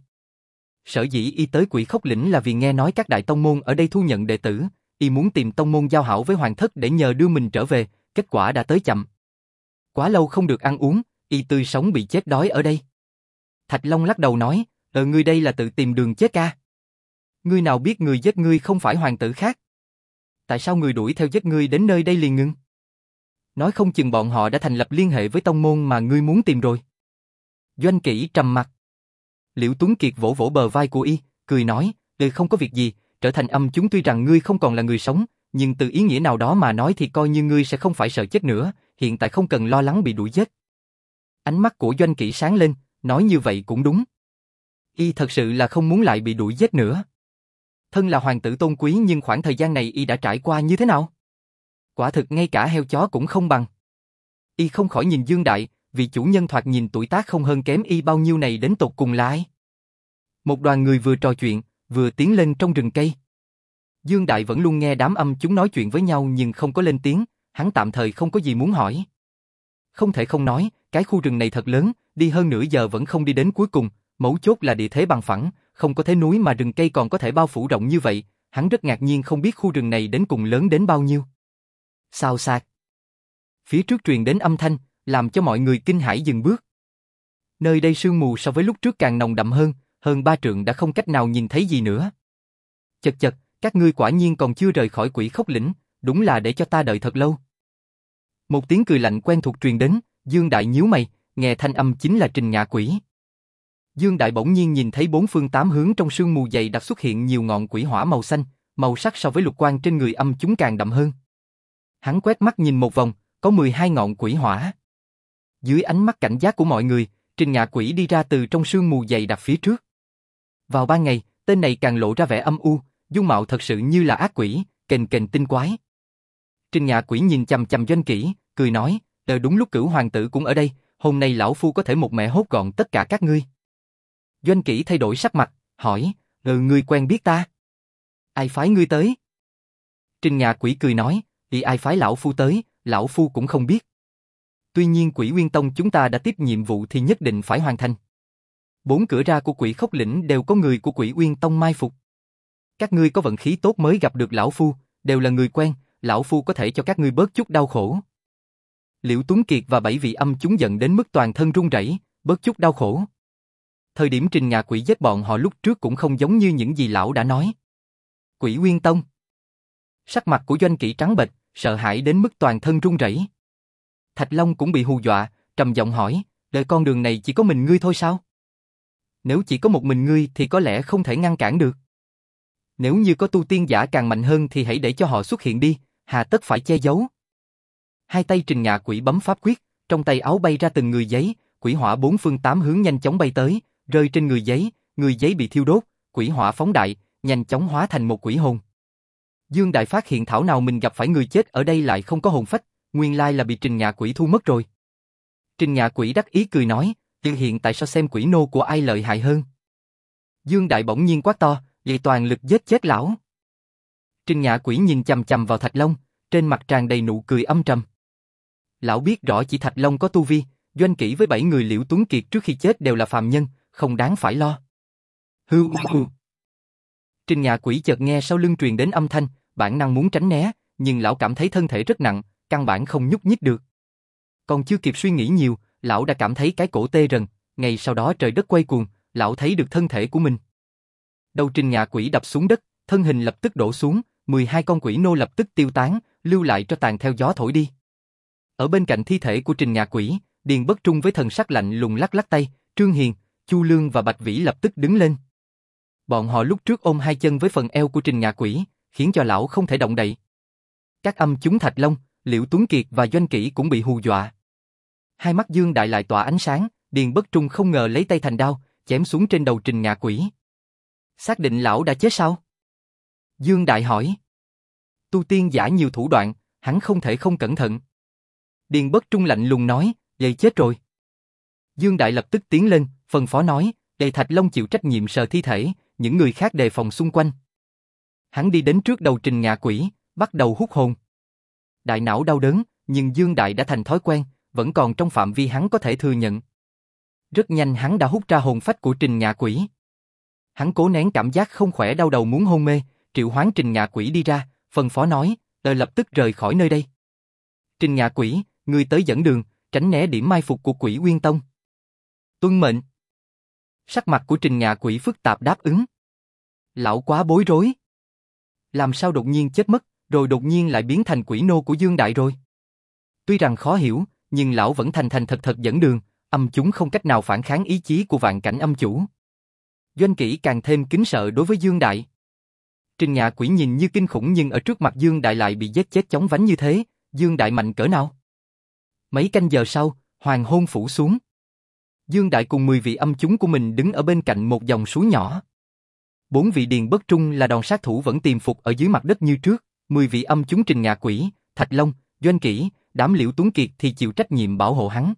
Sở dĩ y tới quỷ khốc lĩnh là vì nghe nói các đại tông môn ở đây thu nhận đệ tử, y muốn tìm tông môn giao hảo với hoàng thất để nhờ đưa mình trở về, kết quả đã tới chậm. Quá lâu không được ăn uống, y tươi sống bị chết đói ở đây. Thạch Long lắc đầu nói, ờ ngươi đây là tự tìm đường chết ca. Ngươi nào biết người giết ngươi không phải hoàng tử khác? Tại sao người đuổi theo giết ngươi đến nơi đây liền ngưng? Nói không chừng bọn họ đã thành lập liên hệ với tông môn mà ngươi muốn tìm rồi. Doanh kỹ trầm mặt. Liễu Tuấn Kiệt vỗ vỗ bờ vai của y, cười nói, đời không có việc gì, trở thành âm chúng tuy rằng ngươi không còn là người sống, nhưng từ ý nghĩa nào đó mà nói thì coi như ngươi sẽ không phải sợ chết nữa, hiện tại không cần lo lắng bị đuổi giết. Ánh mắt của Doanh Kỷ sáng lên, nói như vậy cũng đúng. Y thật sự là không muốn lại bị đuổi giết nữa. Thân là hoàng tử tôn quý nhưng khoảng thời gian này Y đã trải qua như thế nào? Quả thực ngay cả heo chó cũng không bằng. Y không khỏi nhìn Dương Đại, vì chủ nhân thoạt nhìn tuổi tác không hơn kém Y bao nhiêu này đến tột cùng là ai? Một đoàn người vừa trò chuyện, vừa tiến lên trong rừng cây. Dương Đại vẫn luôn nghe đám âm chúng nói chuyện với nhau nhưng không có lên tiếng, hắn tạm thời không có gì muốn hỏi. Không thể không nói, cái khu rừng này thật lớn, đi hơn nửa giờ vẫn không đi đến cuối cùng, mấu chốt là địa thế bằng phẳng, không có thế núi mà rừng cây còn có thể bao phủ rộng như vậy, hắn rất ngạc nhiên không biết khu rừng này đến cùng lớn đến bao nhiêu. Sao xạc. Phía trước truyền đến âm thanh, làm cho mọi người kinh hãi dừng bước. Nơi đây sương mù so với lúc trước càng nồng đậm hơn, hơn ba trượng đã không cách nào nhìn thấy gì nữa. Chật chật, các ngươi quả nhiên còn chưa rời khỏi quỷ khốc lĩnh, đúng là để cho ta đợi thật lâu. Một tiếng cười lạnh quen thuộc truyền đến, Dương Đại nhíu mày, nghe thanh âm chính là Trình Ngạ Quỷ. Dương Đại bỗng nhiên nhìn thấy bốn phương tám hướng trong sương mù dày đặc xuất hiện nhiều ngọn quỷ hỏa màu xanh, màu sắc so với lục quang trên người âm chúng càng đậm hơn. Hắn quét mắt nhìn một vòng, có 12 ngọn quỷ hỏa. Dưới ánh mắt cảnh giác của mọi người, Trình Ngạ Quỷ đi ra từ trong sương mù dày đặc phía trước. Vào ban ngày, tên này càng lộ ra vẻ âm u, dung mạo thật sự như là ác quỷ, kềnh kềnh tinh quái. Trình Ngạ Quỷ nhìn chầm chầm Doanh Kỷ, cười nói, "Đợi đúng lúc cửu hoàng tử cũng ở đây, hôm nay lão phu có thể một mẹ hốt gọn tất cả các ngươi." Doanh Kỷ thay đổi sắc mặt, hỏi, "Ừ ngươi quen biết ta?" "Ai phái ngươi tới?" Trình Ngạ Quỷ cười nói, y ai phái lão phu tới, lão phu cũng không biết." Tuy nhiên Quỷ Nguyên Tông chúng ta đã tiếp nhiệm vụ thì nhất định phải hoàn thành. Bốn cửa ra của Quỷ Khốc Lĩnh đều có người của Quỷ Nguyên Tông mai phục. Các ngươi có vận khí tốt mới gặp được lão phu, đều là người quen, lão phu có thể cho các ngươi bớt chút đau khổ. Liễu Tuấn Kiệt và bảy vị âm chúng giận đến mức toàn thân run rẩy, bớt chút đau khổ. Thời điểm Trình Ngạ Quỷ giết bọn họ lúc trước cũng không giống như những gì lão đã nói. Quỷ Nguyên Tông. Sắc mặt của Doanh Kỷ trắng bệch, sợ hãi đến mức toàn thân run rẩy. Thạch Long cũng bị hù dọa, trầm giọng hỏi, đời con đường này chỉ có mình ngươi thôi sao? Nếu chỉ có một mình ngươi thì có lẽ không thể ngăn cản được. Nếu như có tu tiên giả càng mạnh hơn thì hãy để cho họ xuất hiện đi, hà tất phải che giấu. Hai tay trình ngạ quỷ bấm pháp quyết, trong tay áo bay ra từng người giấy, quỷ hỏa bốn phương tám hướng nhanh chóng bay tới, rơi trên người giấy, người giấy bị thiêu đốt, quỷ hỏa phóng đại, nhanh chóng hóa thành một quỷ hồn. Dương Đại phát hiện thảo nào mình gặp phải người chết ở đây lại không có hồn phách, nguyên lai là bị trình ngạ quỷ thu mất rồi. Trình ngạ quỷ đắc ý cười nói, nhưng hiện tại sao xem quỷ nô của ai lợi hại hơn? Dương Đại bỗng nhiên quát to, vậy toàn lực giết chết lão. Trình Nhã Quỷ nhìn chầm chầm vào Thạch Long, trên mặt tràn đầy nụ cười âm trầm. Lão biết rõ chỉ Thạch Long có tu vi, doanh kỹ với bảy người liễu tuấn kiệt trước khi chết đều là phàm nhân, không đáng phải lo. Hư hư. Trình Nhã Quỷ chợt nghe sau lưng truyền đến âm thanh, bản năng muốn tránh né, nhưng lão cảm thấy thân thể rất nặng, căn bản không nhúc nhích được. Còn chưa kịp suy nghĩ nhiều, lão đã cảm thấy cái cổ tê rần, ngày sau đó trời đất quay cuồng, lão thấy được thân thể của mình. Đầu trình ngạ quỷ đập xuống đất, thân hình lập tức đổ xuống, 12 con quỷ nô lập tức tiêu tán, lưu lại cho tàn theo gió thổi đi. Ở bên cạnh thi thể của trình ngạ quỷ, Điền Bất Trung với thần sắc lạnh lùng lắc lắc tay, Trương Hiền, Chu Lương và Bạch Vĩ lập tức đứng lên. Bọn họ lúc trước ôm hai chân với phần eo của Trình Ngạ Quỷ, khiến cho lão không thể động đậy. Các âm chúng Thạch Long, Liễu Tuấn Kiệt và Doanh Kỷ cũng bị hù dọa. Hai mắt Dương Đại lại tỏa ánh sáng, Điền Bất Trung không ngờ lấy tay thành đao, chém xuống trên đầu Trình Ngạ Quỷ. Xác định lão đã chết sao? Dương Đại hỏi. Tu tiên giả nhiều thủ đoạn, hắn không thể không cẩn thận. Điền Bất Trung lạnh lùng nói, vậy chết rồi. Dương Đại lập tức tiến lên, phân phó nói, để Thạch Long chịu trách nhiệm sờ thi thể, những người khác đề phòng xung quanh. Hắn đi đến trước đầu Trình Ngạ Quỷ, bắt đầu hút hồn. Đại não đau đớn, nhưng Dương Đại đã thành thói quen, vẫn còn trong phạm vi hắn có thể thừa nhận. Rất nhanh hắn đã hút ra hồn phách của Trình Ngạ Quỷ. Hắn cố nén cảm giác không khỏe đau đầu muốn hôn mê, triệu hoán Trình Ngạ Quỷ đi ra, phân phó nói, tôi lập tức rời khỏi nơi đây. Trình Ngạ Quỷ, người tới dẫn đường, tránh né điểm mai phục của Quỷ Nguyên Tông. Tuân mệnh. Sắc mặt của Trình Ngạ Quỷ phức tạp đáp ứng. Lão quá bối rối. Làm sao đột nhiên chết mất, rồi đột nhiên lại biến thành quỷ nô của Dương Đại rồi? Tuy rằng khó hiểu, nhưng lão vẫn thành thành thật thật dẫn đường, âm chúng không cách nào phản kháng ý chí của vạn cảnh âm chủ. Doanh kỹ càng thêm kính sợ đối với Dương Đại. Trình nhà Quỷ nhìn như kinh khủng nhưng ở trước mặt Dương Đại lại bị giết chết chóng vánh như thế, Dương Đại mạnh cỡ nào? Mấy canh giờ sau, hoàng hôn phủ xuống. Dương Đại cùng 10 vị âm chúng của mình đứng ở bên cạnh một dòng suối nhỏ. Bốn vị điền bất trung là đòn sát thủ vẫn tìm phục ở dưới mặt đất như trước, 10 vị âm chúng Trình Ngạ Quỷ, Thạch Long, Doanh Kỷ, đám liễu tuấn kiệt thì chịu trách nhiệm bảo hộ hắn.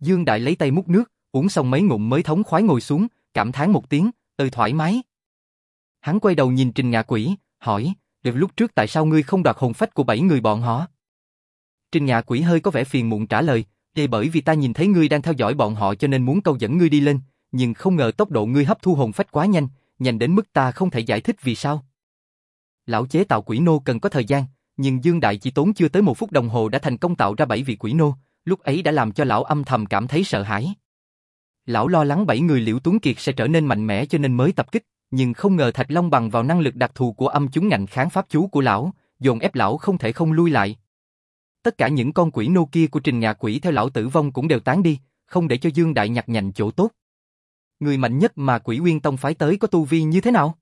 Dương Đại lấy tay múc nước, uống xong mấy ngụm mới thống khoái ngồi xuống, cảm thán một tiếng, ơi thoải mái. Hắn quay đầu nhìn Trình Ngạ Quỷ, hỏi, được lúc trước tại sao ngươi không đoạt hồn phách của bảy người bọn họ? Trình Ngạ Quỷ hơi có vẻ phiền muộn trả lời, đây bởi vì ta nhìn thấy ngươi đang theo dõi bọn họ cho nên muốn câu dẫn ngươi đi lên, nhưng không ngờ tốc độ ngươi hấp thu hồn phách quá nhanh, nhanh đến mức ta không thể giải thích vì sao. Lão chế tạo quỷ nô cần có thời gian, nhưng Dương Đại chỉ tốn chưa tới một phút đồng hồ đã thành công tạo ra bảy vị quỷ nô, lúc ấy đã làm cho lão âm thầm cảm thấy sợ hãi. Lão lo lắng bảy người Liễu Tuấn Kiệt sẽ trở nên mạnh mẽ cho nên mới tập kích, nhưng không ngờ Thạch Long bằng vào năng lực đặc thù của âm chúng ngạnh kháng pháp chú của lão, dồn ép lão không thể không lui lại. Tất cả những con quỷ nô kia của Trình Ngạ Quỷ theo lão tử vong cũng đều tán đi, không để cho Dương Đại nhặt nhạnh chỗ tốt. Người mạnh nhất mà Quỷ Nguyên Tông phái tới có tu vi như thế nào?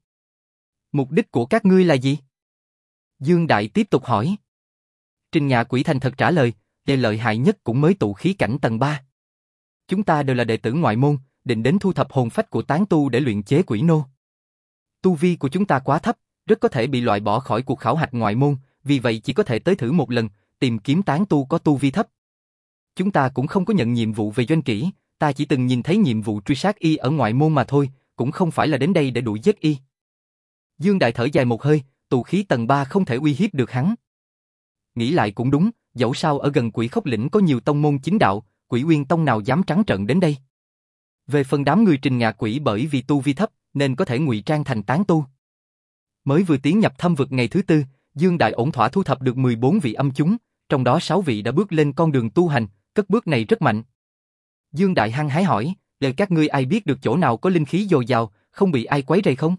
Mục đích của các ngươi là gì? Dương Đại tiếp tục hỏi. Trình Nhã Quỷ thành thật trả lời, đề lợi hại nhất cũng mới tụ khí cảnh tầng 3. Chúng ta đều là đệ tử ngoại môn, định đến thu thập hồn phách của tán tu để luyện chế quỷ nô. Tu vi của chúng ta quá thấp, rất có thể bị loại bỏ khỏi cuộc khảo hạch ngoại môn, vì vậy chỉ có thể tới thử một lần, tìm kiếm tán tu có tu vi thấp. Chúng ta cũng không có nhận nhiệm vụ về doanh kỹ, ta chỉ từng nhìn thấy nhiệm vụ truy sát y ở ngoại môn mà thôi, cũng không phải là đến đây để đuổi giết y. Dương Đại thở dài một hơi, tù khí tầng 3 không thể uy hiếp được hắn. Nghĩ lại cũng đúng, dẫu sao ở gần quỷ khốc lĩnh có nhiều tông môn chính đạo, quỷ uyên tông nào dám trắng trận đến đây. Về phần đám người trình ngạ quỷ bởi vì tu vi thấp, nên có thể ngụy trang thành tán tu. Mới vừa tiến nhập thâm vực ngày thứ tư, Dương Đại ổn thỏa thu thập được 14 vị âm chúng, trong đó 6 vị đã bước lên con đường tu hành, cất bước này rất mạnh. Dương Đại hăng hái hỏi, lời các ngươi ai biết được chỗ nào có linh khí dồi dào, không bị ai quấy rầy không?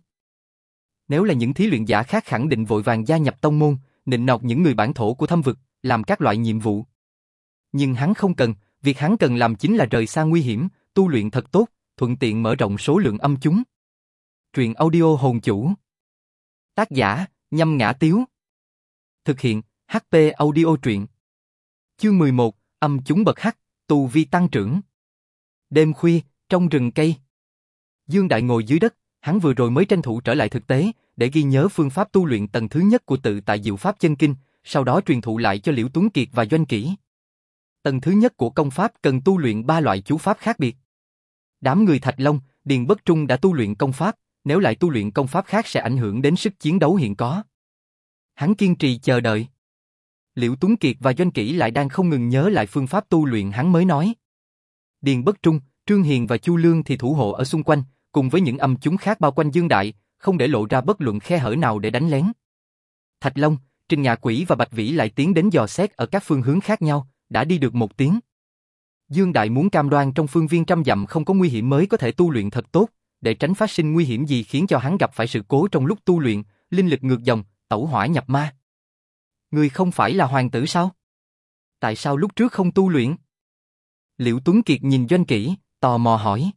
Nếu là những thí luyện giả khác khẳng định vội vàng gia nhập tông môn, nịnh nọt những người bản thổ của thâm vực, làm các loại nhiệm vụ. Nhưng hắn không cần, việc hắn cần làm chính là rời xa nguy hiểm, tu luyện thật tốt, thuận tiện mở rộng số lượng âm chúng. Truyện audio hồn chủ. Tác giả, nhâm ngã tiếu. Thực hiện, HP audio truyện. Chương 11, âm chúng bậc hắc, tu vi tăng trưởng. Đêm khuya, trong rừng cây. Dương Đại ngồi dưới đất, hắn vừa rồi mới tranh thủ trở lại thực tế, để ghi nhớ phương pháp tu luyện tầng thứ nhất của tự tại diệu pháp chân kinh, sau đó truyền thụ lại cho Liễu Tuấn Kiệt và Doanh Kỷ. Tầng thứ nhất của công pháp cần tu luyện ba loại chú pháp khác biệt. Đám người Thạch Long, Điền Bất Trung đã tu luyện công pháp, nếu lại tu luyện công pháp khác sẽ ảnh hưởng đến sức chiến đấu hiện có. Hắn kiên trì chờ đợi. Liễu Tuấn Kiệt và Doanh Kỷ lại đang không ngừng nhớ lại phương pháp tu luyện hắn mới nói. Điền Bất Trung, Trương Hiền và Chu Lương thì thủ hộ ở xung quanh, cùng với những âm chúng khác bao quanh Dương Đại, không để lộ ra bất luận khe hở nào để đánh lén. Thạch Long, Trình Nhà Quỷ và Bạch Vĩ lại tiến đến dò xét ở các phương hướng khác nhau, đã đi được một tiếng. Dương Đại muốn cam đoan trong phương viên trăm dặm không có nguy hiểm mới có thể tu luyện thật tốt, để tránh phát sinh nguy hiểm gì khiến cho hắn gặp phải sự cố trong lúc tu luyện, linh lực ngược dòng, tẩu hỏa nhập ma. Người không phải là hoàng tử sao? Tại sao lúc trước không tu luyện? Liễu Tuấn Kiệt nhìn Doanh Kỷ, tò mò hỏi.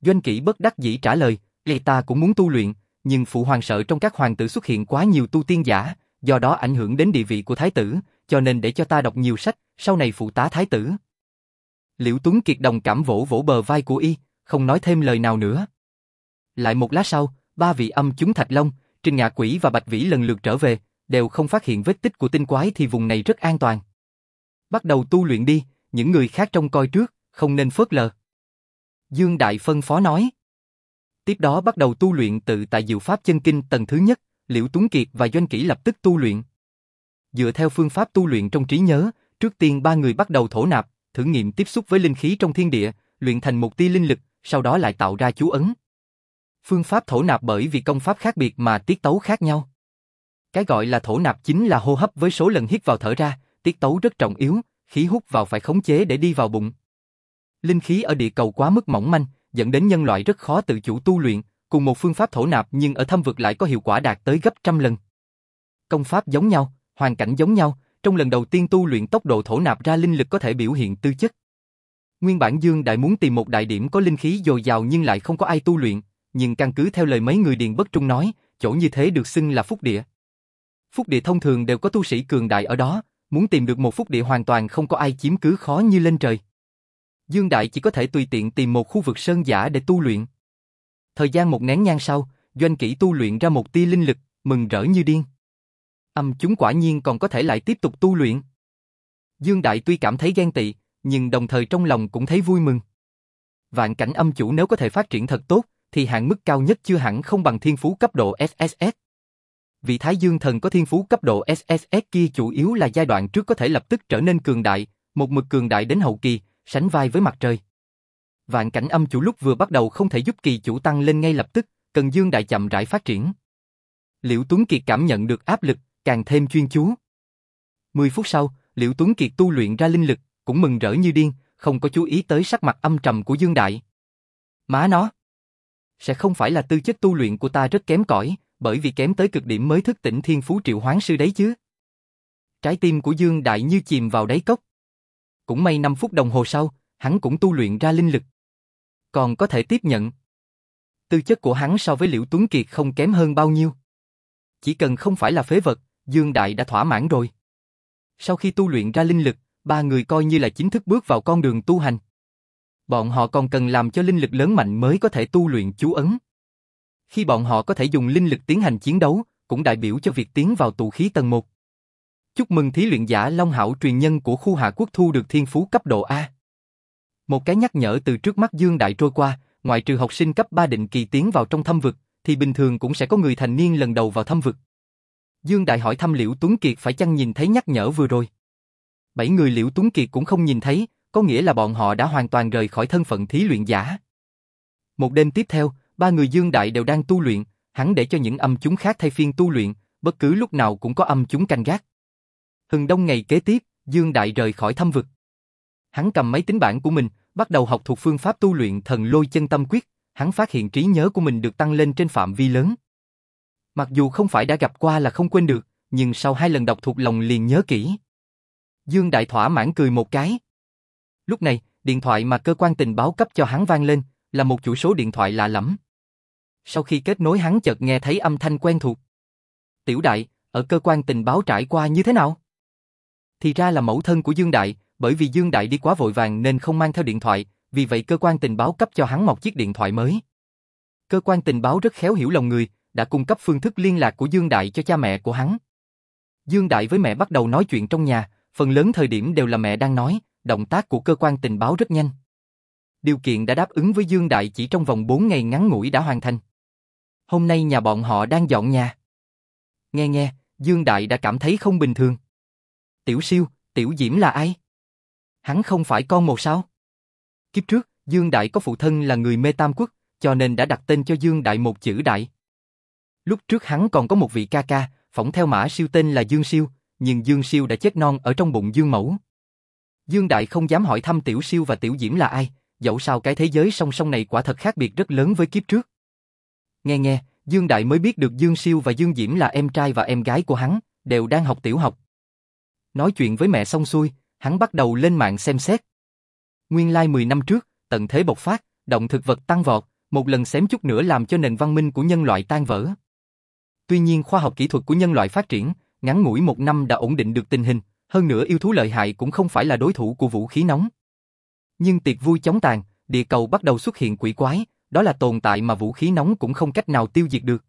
Doanh Kỷ bất đắc dĩ trả lời, Lê ta cũng muốn tu luyện, nhưng phụ hoàng sợ trong các hoàng tử xuất hiện quá nhiều tu tiên giả, do đó ảnh hưởng đến địa vị của thái tử, cho nên để cho ta đọc nhiều sách, sau này phụ tá thái tử. Liễu Tuấn Kiệt đồng cảm vỗ vỗ bờ vai của y, không nói thêm lời nào nữa. Lại một lát sau, ba vị âm chúng Thạch Long, Trình Ngạ Quỷ và Bạch Vĩ lần lượt trở về, đều không phát hiện vết tích của tinh quái thì vùng này rất an toàn. Bắt đầu tu luyện đi, những người khác trông coi trước, không nên phớt lờ. Dương Đại phân phó nói. Tiếp đó bắt đầu tu luyện tự tại diệu pháp chân kinh tầng thứ nhất, Liễu Tuấn Kiệt và Doanh Kỷ lập tức tu luyện. Dựa theo phương pháp tu luyện trong trí nhớ, trước tiên ba người bắt đầu thổ nạp, thử nghiệm tiếp xúc với linh khí trong thiên địa, luyện thành một tia linh lực, sau đó lại tạo ra chú ấn. Phương pháp thổ nạp bởi vì công pháp khác biệt mà tiết tấu khác nhau. Cái gọi là thổ nạp chính là hô hấp với số lần hít vào thở ra, tiết tấu rất trọng yếu, khí hút vào phải khống chế để đi vào bụng. Linh khí ở địa cầu quá mức mỏng manh, dẫn đến nhân loại rất khó tự chủ tu luyện, cùng một phương pháp thổ nạp nhưng ở thâm vực lại có hiệu quả đạt tới gấp trăm lần. Công pháp giống nhau, hoàn cảnh giống nhau, trong lần đầu tiên tu luyện tốc độ thổ nạp ra linh lực có thể biểu hiện tư chất. Nguyên bản Dương Đại muốn tìm một đại điểm có linh khí dồi dào nhưng lại không có ai tu luyện, nhưng căn cứ theo lời mấy người Điền Bất Trung nói, chỗ như thế được xưng là phúc địa. Phúc địa thông thường đều có tu sĩ cường đại ở đó, muốn tìm được một phúc địa hoàn toàn không có ai chiếm cứ khó như lên trời. Dương Đại chỉ có thể tùy tiện tìm một khu vực sơn giả để tu luyện. Thời gian một nén nhang sau, doanh kỹ tu luyện ra một tia linh lực, mừng rỡ như điên. Âm chúng quả nhiên còn có thể lại tiếp tục tu luyện. Dương Đại tuy cảm thấy ghen tị, nhưng đồng thời trong lòng cũng thấy vui mừng. Vạn cảnh âm chủ nếu có thể phát triển thật tốt, thì hạn mức cao nhất chưa hẳn không bằng thiên phú cấp độ SSS. Vị Thái Dương thần có thiên phú cấp độ SSS kia chủ yếu là giai đoạn trước có thể lập tức trở nên cường đại, một mực cường đại đến hậu kỳ, sánh vai với mặt trời. Vạn cảnh âm chủ lúc vừa bắt đầu không thể giúp kỳ chủ tăng lên ngay lập tức, cần Dương đại chậm rãi phát triển. Liễu Tuấn Kiệt cảm nhận được áp lực, càng thêm chuyên chú. 10 phút sau, Liễu Tuấn Kiệt tu luyện ra linh lực, cũng mừng rỡ như điên, không có chú ý tới sắc mặt âm trầm của Dương Đại. Má nó! Sẽ không phải là tư chất tu luyện của ta rất kém cỏi, bởi vì kém tới cực điểm mới thức tỉnh thiên phú triệu hoán sư đấy chứ. Trái tim của Dương Đại như chìm vào đáy cốc. Cũng may 5 phút đồng hồ sau, hắn cũng tu luyện ra linh lực. Còn có thể tiếp nhận. Tư chất của hắn so với Liễu Tuấn Kiệt không kém hơn bao nhiêu. Chỉ cần không phải là phế vật, Dương Đại đã thỏa mãn rồi. Sau khi tu luyện ra linh lực, ba người coi như là chính thức bước vào con đường tu hành. Bọn họ còn cần làm cho linh lực lớn mạnh mới có thể tu luyện chú ấn. Khi bọn họ có thể dùng linh lực tiến hành chiến đấu, cũng đại biểu cho việc tiến vào tụ khí tầng 1. Chúc mừng thí luyện giả Long Hảo truyền nhân của khu Hạ Quốc thu được thiên phú cấp độ A. Một cái nhắc nhở từ trước mắt Dương Đại trôi qua, ngoại trừ học sinh cấp 3 định kỳ tiến vào trong thâm vực, thì bình thường cũng sẽ có người thành niên lần đầu vào thâm vực. Dương Đại hỏi thăm Liễu Tuấn Kiệt phải chăng nhìn thấy nhắc nhở vừa rồi. Bảy người Liễu Tuấn Kiệt cũng không nhìn thấy, có nghĩa là bọn họ đã hoàn toàn rời khỏi thân phận thí luyện giả. Một đêm tiếp theo, ba người Dương Đại đều đang tu luyện, hắn để cho những âm chúng khác thay phiên tu luyện, bất cứ lúc nào cũng có âm chúng canh gác. Hừng đông ngày kế tiếp, Dương Đại rời khỏi thâm vực. Hắn cầm máy tính bảng của mình, bắt đầu học thuộc phương pháp tu luyện thần lôi chân tâm quyết, hắn phát hiện trí nhớ của mình được tăng lên trên phạm vi lớn. Mặc dù không phải đã gặp qua là không quên được, nhưng sau hai lần đọc thuộc lòng liền nhớ kỹ. Dương Đại thỏa mãn cười một cái. Lúc này, điện thoại mà cơ quan tình báo cấp cho hắn vang lên, là một chủ số điện thoại lạ lẫm. Sau khi kết nối hắn chợt nghe thấy âm thanh quen thuộc. Tiểu Đại, ở cơ quan tình báo trải qua như thế nào? Thì ra là mẫu thân của Dương Đại, bởi vì Dương Đại đi quá vội vàng nên không mang theo điện thoại, vì vậy cơ quan tình báo cấp cho hắn một chiếc điện thoại mới. Cơ quan tình báo rất khéo hiểu lòng người, đã cung cấp phương thức liên lạc của Dương Đại cho cha mẹ của hắn. Dương Đại với mẹ bắt đầu nói chuyện trong nhà, phần lớn thời điểm đều là mẹ đang nói, động tác của cơ quan tình báo rất nhanh. Điều kiện đã đáp ứng với Dương Đại chỉ trong vòng 4 ngày ngắn ngủi đã hoàn thành. Hôm nay nhà bọn họ đang dọn nhà. Nghe nghe, Dương Đại đã cảm thấy không bình thường. Tiểu siêu, Tiểu Diễm là ai? Hắn không phải con một sao? Kiếp trước, Dương Đại có phụ thân là người mê tam quốc, cho nên đã đặt tên cho Dương Đại một chữ Đại. Lúc trước hắn còn có một vị ca ca, phỏng theo mã siêu tên là Dương Siêu, nhưng Dương Siêu đã chết non ở trong bụng Dương Mẫu. Dương Đại không dám hỏi thăm Tiểu Siêu và Tiểu Diễm là ai, dẫu sao cái thế giới song song này quả thật khác biệt rất lớn với kiếp trước. Nghe nghe, Dương Đại mới biết được Dương Siêu và Dương Diễm là em trai và em gái của hắn, đều đang học tiểu học. Nói chuyện với mẹ xong xuôi, hắn bắt đầu lên mạng xem xét. Nguyên lai like 10 năm trước, tận thế bộc phát, động thực vật tăng vọt, một lần xém chút nữa làm cho nền văn minh của nhân loại tan vỡ. Tuy nhiên khoa học kỹ thuật của nhân loại phát triển, ngắn ngủi một năm đã ổn định được tình hình, hơn nữa yêu thú lợi hại cũng không phải là đối thủ của vũ khí nóng. Nhưng tiệc vui chóng tàn, địa cầu bắt đầu xuất hiện quỷ quái, đó là tồn tại mà vũ khí nóng cũng không cách nào tiêu diệt được.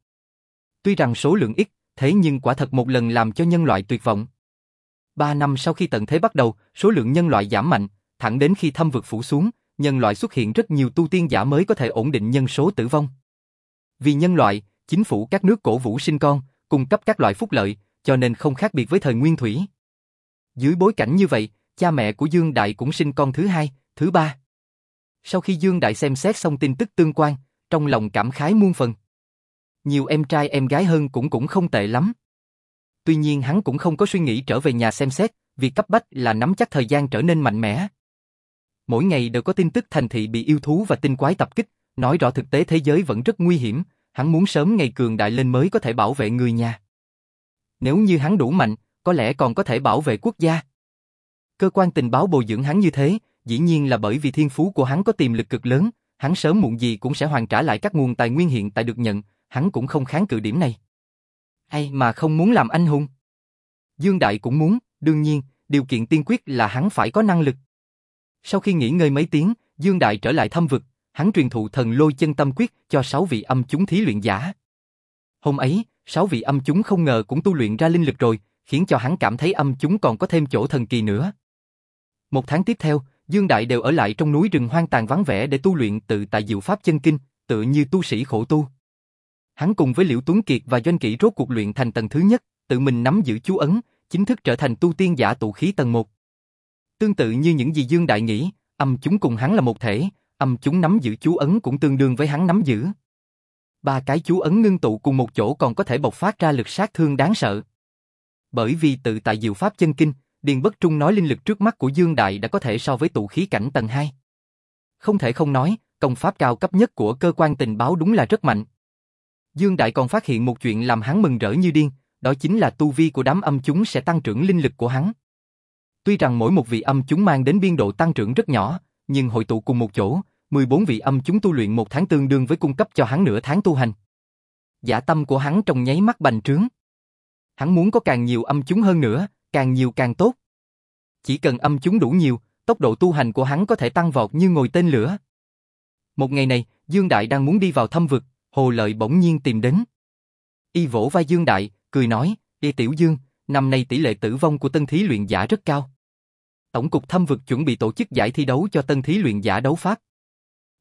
Tuy rằng số lượng ít, thế nhưng quả thật một lần làm cho nhân loại tuyệt vọng. Ba năm sau khi tận thế bắt đầu, số lượng nhân loại giảm mạnh, thẳng đến khi thâm vực phủ xuống, nhân loại xuất hiện rất nhiều tu tiên giả mới có thể ổn định nhân số tử vong. Vì nhân loại, chính phủ các nước cổ vũ sinh con, cung cấp các loại phúc lợi, cho nên không khác biệt với thời nguyên thủy. Dưới bối cảnh như vậy, cha mẹ của Dương Đại cũng sinh con thứ hai, thứ ba. Sau khi Dương Đại xem xét xong tin tức tương quan, trong lòng cảm khái muôn phần. Nhiều em trai em gái hơn cũng cũng không tệ lắm. Tuy nhiên hắn cũng không có suy nghĩ trở về nhà xem xét, việc cấp bách là nắm chắc thời gian trở nên mạnh mẽ. Mỗi ngày đều có tin tức thành thị bị yêu thú và tinh quái tập kích, nói rõ thực tế thế giới vẫn rất nguy hiểm, hắn muốn sớm ngày cường đại lên mới có thể bảo vệ người nhà. Nếu như hắn đủ mạnh, có lẽ còn có thể bảo vệ quốc gia. Cơ quan tình báo bồi dưỡng hắn như thế, dĩ nhiên là bởi vì thiên phú của hắn có tiềm lực cực lớn, hắn sớm muộn gì cũng sẽ hoàn trả lại các nguồn tài nguyên hiện tại được nhận, hắn cũng không kháng cự điểm này. ai mà không muốn làm anh hùng? Dương Đại cũng muốn, đương nhiên, điều kiện tiên quyết là hắn phải có năng lực. Sau khi nghỉ ngơi mấy tiếng, Dương Đại trở lại thâm vực, hắn truyền thụ thần lôi chân tâm quyết cho sáu vị âm chúng thí luyện giả. Hôm ấy, sáu vị âm chúng không ngờ cũng tu luyện ra linh lực rồi, khiến cho hắn cảm thấy âm chúng còn có thêm chỗ thần kỳ nữa. Một tháng tiếp theo, Dương Đại đều ở lại trong núi rừng hoang tàn vắng vẻ để tu luyện tự tại diệu pháp chân kinh, tự như tu sĩ khổ tu. Hắn cùng với Liễu Tuấn Kiệt và Doanh Kỷ rốt cuộc luyện thành tầng thứ nhất, tự mình nắm giữ chú ấn, chính thức trở thành tu tiên giả tụ khí tầng 1. Tương tự như những gì Dương Đại nghĩ, âm chúng cùng hắn là một thể, âm chúng nắm giữ chú ấn cũng tương đương với hắn nắm giữ. Ba cái chú ấn ngưng tụ cùng một chỗ còn có thể bộc phát ra lực sát thương đáng sợ. Bởi vì tự tại diệu pháp chân kinh, Điền Bất Trung nói linh lực trước mắt của Dương Đại đã có thể so với tụ khí cảnh tầng 2. Không thể không nói, công pháp cao cấp nhất của cơ quan tình báo đúng là rất mạnh. Dương Đại còn phát hiện một chuyện làm hắn mừng rỡ như điên, đó chính là tu vi của đám âm chúng sẽ tăng trưởng linh lực của hắn. Tuy rằng mỗi một vị âm chúng mang đến biên độ tăng trưởng rất nhỏ, nhưng hội tụ cùng một chỗ, 14 vị âm chúng tu luyện một tháng tương đương với cung cấp cho hắn nửa tháng tu hành. Giả tâm của hắn trong nháy mắt bành trướng. Hắn muốn có càng nhiều âm chúng hơn nữa, càng nhiều càng tốt. Chỉ cần âm chúng đủ nhiều, tốc độ tu hành của hắn có thể tăng vọt như ngồi tên lửa. Một ngày này, Dương Đại đang muốn đi vào thâm vực, Hồ Lợi bỗng nhiên tìm đến. Y vỗ vai Dương Đại, cười nói, y Tiểu Dương, năm nay tỷ lệ tử vong của tân thí luyện giả rất cao. Tổng cục thâm vực chuẩn bị tổ chức giải thi đấu cho tân thí luyện giả đấu pháp.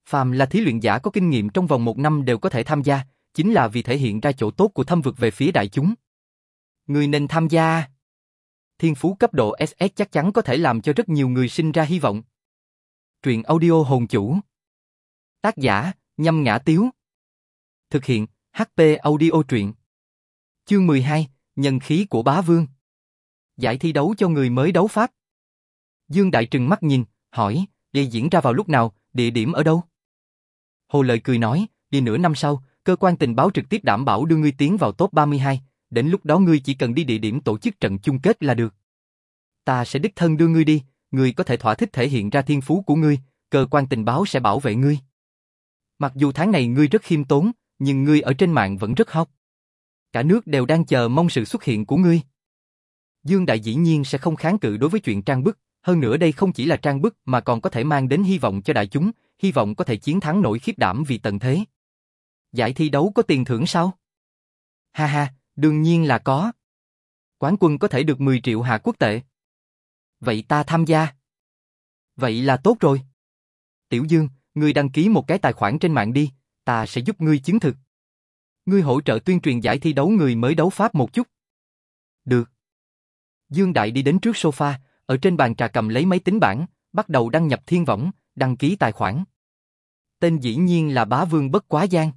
Phàm là thí luyện giả có kinh nghiệm trong vòng một năm đều có thể tham gia, chính là vì thể hiện ra chỗ tốt của thâm vực về phía đại chúng. Người nên tham gia. Thiên phú cấp độ SS chắc chắn có thể làm cho rất nhiều người sinh ra hy vọng. Truyện audio hồn chủ. Tác giả, nhâm ngã tiếu. Thực hiện, HP audio truyện. Chương 12, Nhân khí của bá vương. Giải thi đấu cho người mới đấu pháp. Dương Đại trừng mắt nhìn, hỏi, đây diễn ra vào lúc nào, địa điểm ở đâu? Hồ Lợi cười nói, đi nửa năm sau, cơ quan tình báo trực tiếp đảm bảo đưa ngươi tiến vào top 32, đến lúc đó ngươi chỉ cần đi địa điểm tổ chức trận chung kết là được. Ta sẽ đích thân đưa ngươi đi, ngươi có thể thỏa thích thể hiện ra thiên phú của ngươi, cơ quan tình báo sẽ bảo vệ ngươi. Mặc dù tháng này ngươi rất khiêm tốn, nhưng ngươi ở trên mạng vẫn rất hot. Cả nước đều đang chờ mong sự xuất hiện của ngươi. Dương Đại dĩ nhiên sẽ không kháng cự đối với chuyện trang bức, hơn nữa đây không chỉ là trang bức mà còn có thể mang đến hy vọng cho đại chúng, hy vọng có thể chiến thắng nổi khiếp đảm vì tận thế. Giải thi đấu có tiền thưởng sao? Ha ha, đương nhiên là có. Quán quân có thể được 10 triệu hạ quốc tệ. Vậy ta tham gia. Vậy là tốt rồi. Tiểu Dương, ngươi đăng ký một cái tài khoản trên mạng đi, ta sẽ giúp ngươi chứng thực. Ngươi hỗ trợ tuyên truyền giải thi đấu người mới đấu pháp một chút. Được. Dương Đại đi đến trước sofa, ở trên bàn trà cầm lấy máy tính bảng, bắt đầu đăng nhập thiên võng, đăng ký tài khoản. Tên dĩ nhiên là bá vương bất quá gian.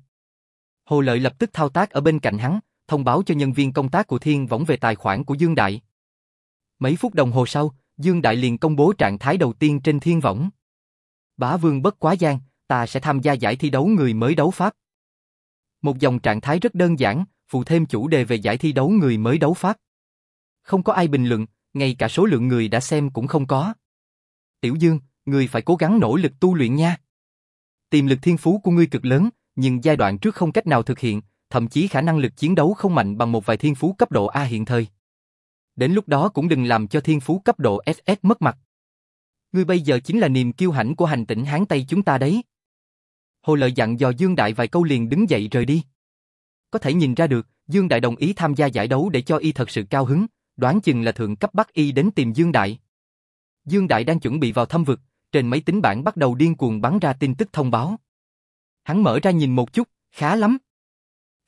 Hồ Lợi lập tức thao tác ở bên cạnh hắn, thông báo cho nhân viên công tác của thiên võng về tài khoản của Dương Đại. Mấy phút đồng hồ sau, Dương Đại liền công bố trạng thái đầu tiên trên thiên võng. Bá vương bất quá gian, ta sẽ tham gia giải thi đấu người mới đấu pháp. Một dòng trạng thái rất đơn giản, phụ thêm chủ đề về giải thi đấu người mới đấu pháp. Không có ai bình luận, ngay cả số lượng người đã xem cũng không có. Tiểu Dương, người phải cố gắng nỗ lực tu luyện nha. Tiềm lực thiên phú của ngươi cực lớn, nhưng giai đoạn trước không cách nào thực hiện, thậm chí khả năng lực chiến đấu không mạnh bằng một vài thiên phú cấp độ A hiện thời. Đến lúc đó cũng đừng làm cho thiên phú cấp độ SS mất mặt. Ngươi bây giờ chính là niềm kiêu hãnh của hành tỉnh Hán Tây chúng ta đấy. Hồ Lợi dặn dò Dương Đại vài câu liền đứng dậy rời đi. Có thể nhìn ra được, Dương Đại đồng ý tham gia giải đấu để cho y thật sự cao hứng, đoán chừng là thượng cấp bắt y đến tìm Dương Đại. Dương Đại đang chuẩn bị vào thâm vực, trên máy tính bảng bắt đầu điên cuồng bắn ra tin tức thông báo. Hắn mở ra nhìn một chút, khá lắm.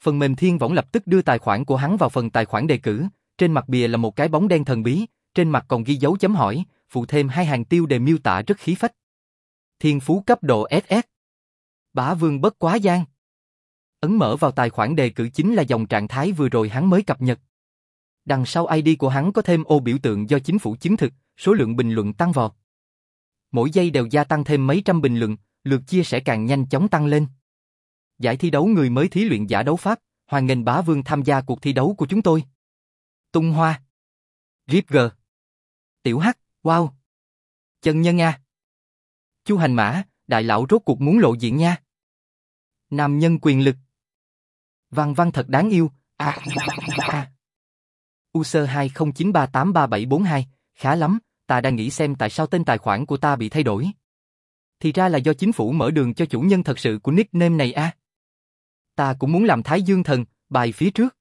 Phần mềm thiên võng lập tức đưa tài khoản của hắn vào phần tài khoản đề cử, trên mặt bìa là một cái bóng đen thần bí, trên mặt còn ghi dấu chấm hỏi, phụ thêm hai hàng tiêu đề miêu tả rất khí phách. Thiên phú cấp độ SS. Bá vương bất quá gian. Ấn mở vào tài khoản đề cử chính là dòng trạng thái vừa rồi hắn mới cập nhật. Đằng sau ID của hắn có thêm ô biểu tượng do chính phủ chứng thực, số lượng bình luận tăng vọt. Mỗi giây đều gia tăng thêm mấy trăm bình luận, lượt chia sẻ càng nhanh chóng tăng lên. Giải thi đấu người mới thí luyện giả đấu pháp, Hoàng nghênh bá vương tham gia cuộc thi đấu của chúng tôi. Tung Hoa Rip G Tiểu Hắc, wow Chân Nhân nha, Chu Hành Mã, đại lão rốt cuộc muốn lộ diện nha. Nam nhân quyền lực Văn văn thật đáng yêu, à, à. User 2093833742, khá lắm, ta đang nghĩ xem tại sao tên tài khoản của ta bị thay đổi. Thì ra là do chính phủ mở đường cho chủ nhân thật sự của nickname này a. Ta cũng muốn làm Thái Dương Thần, bài phía trước.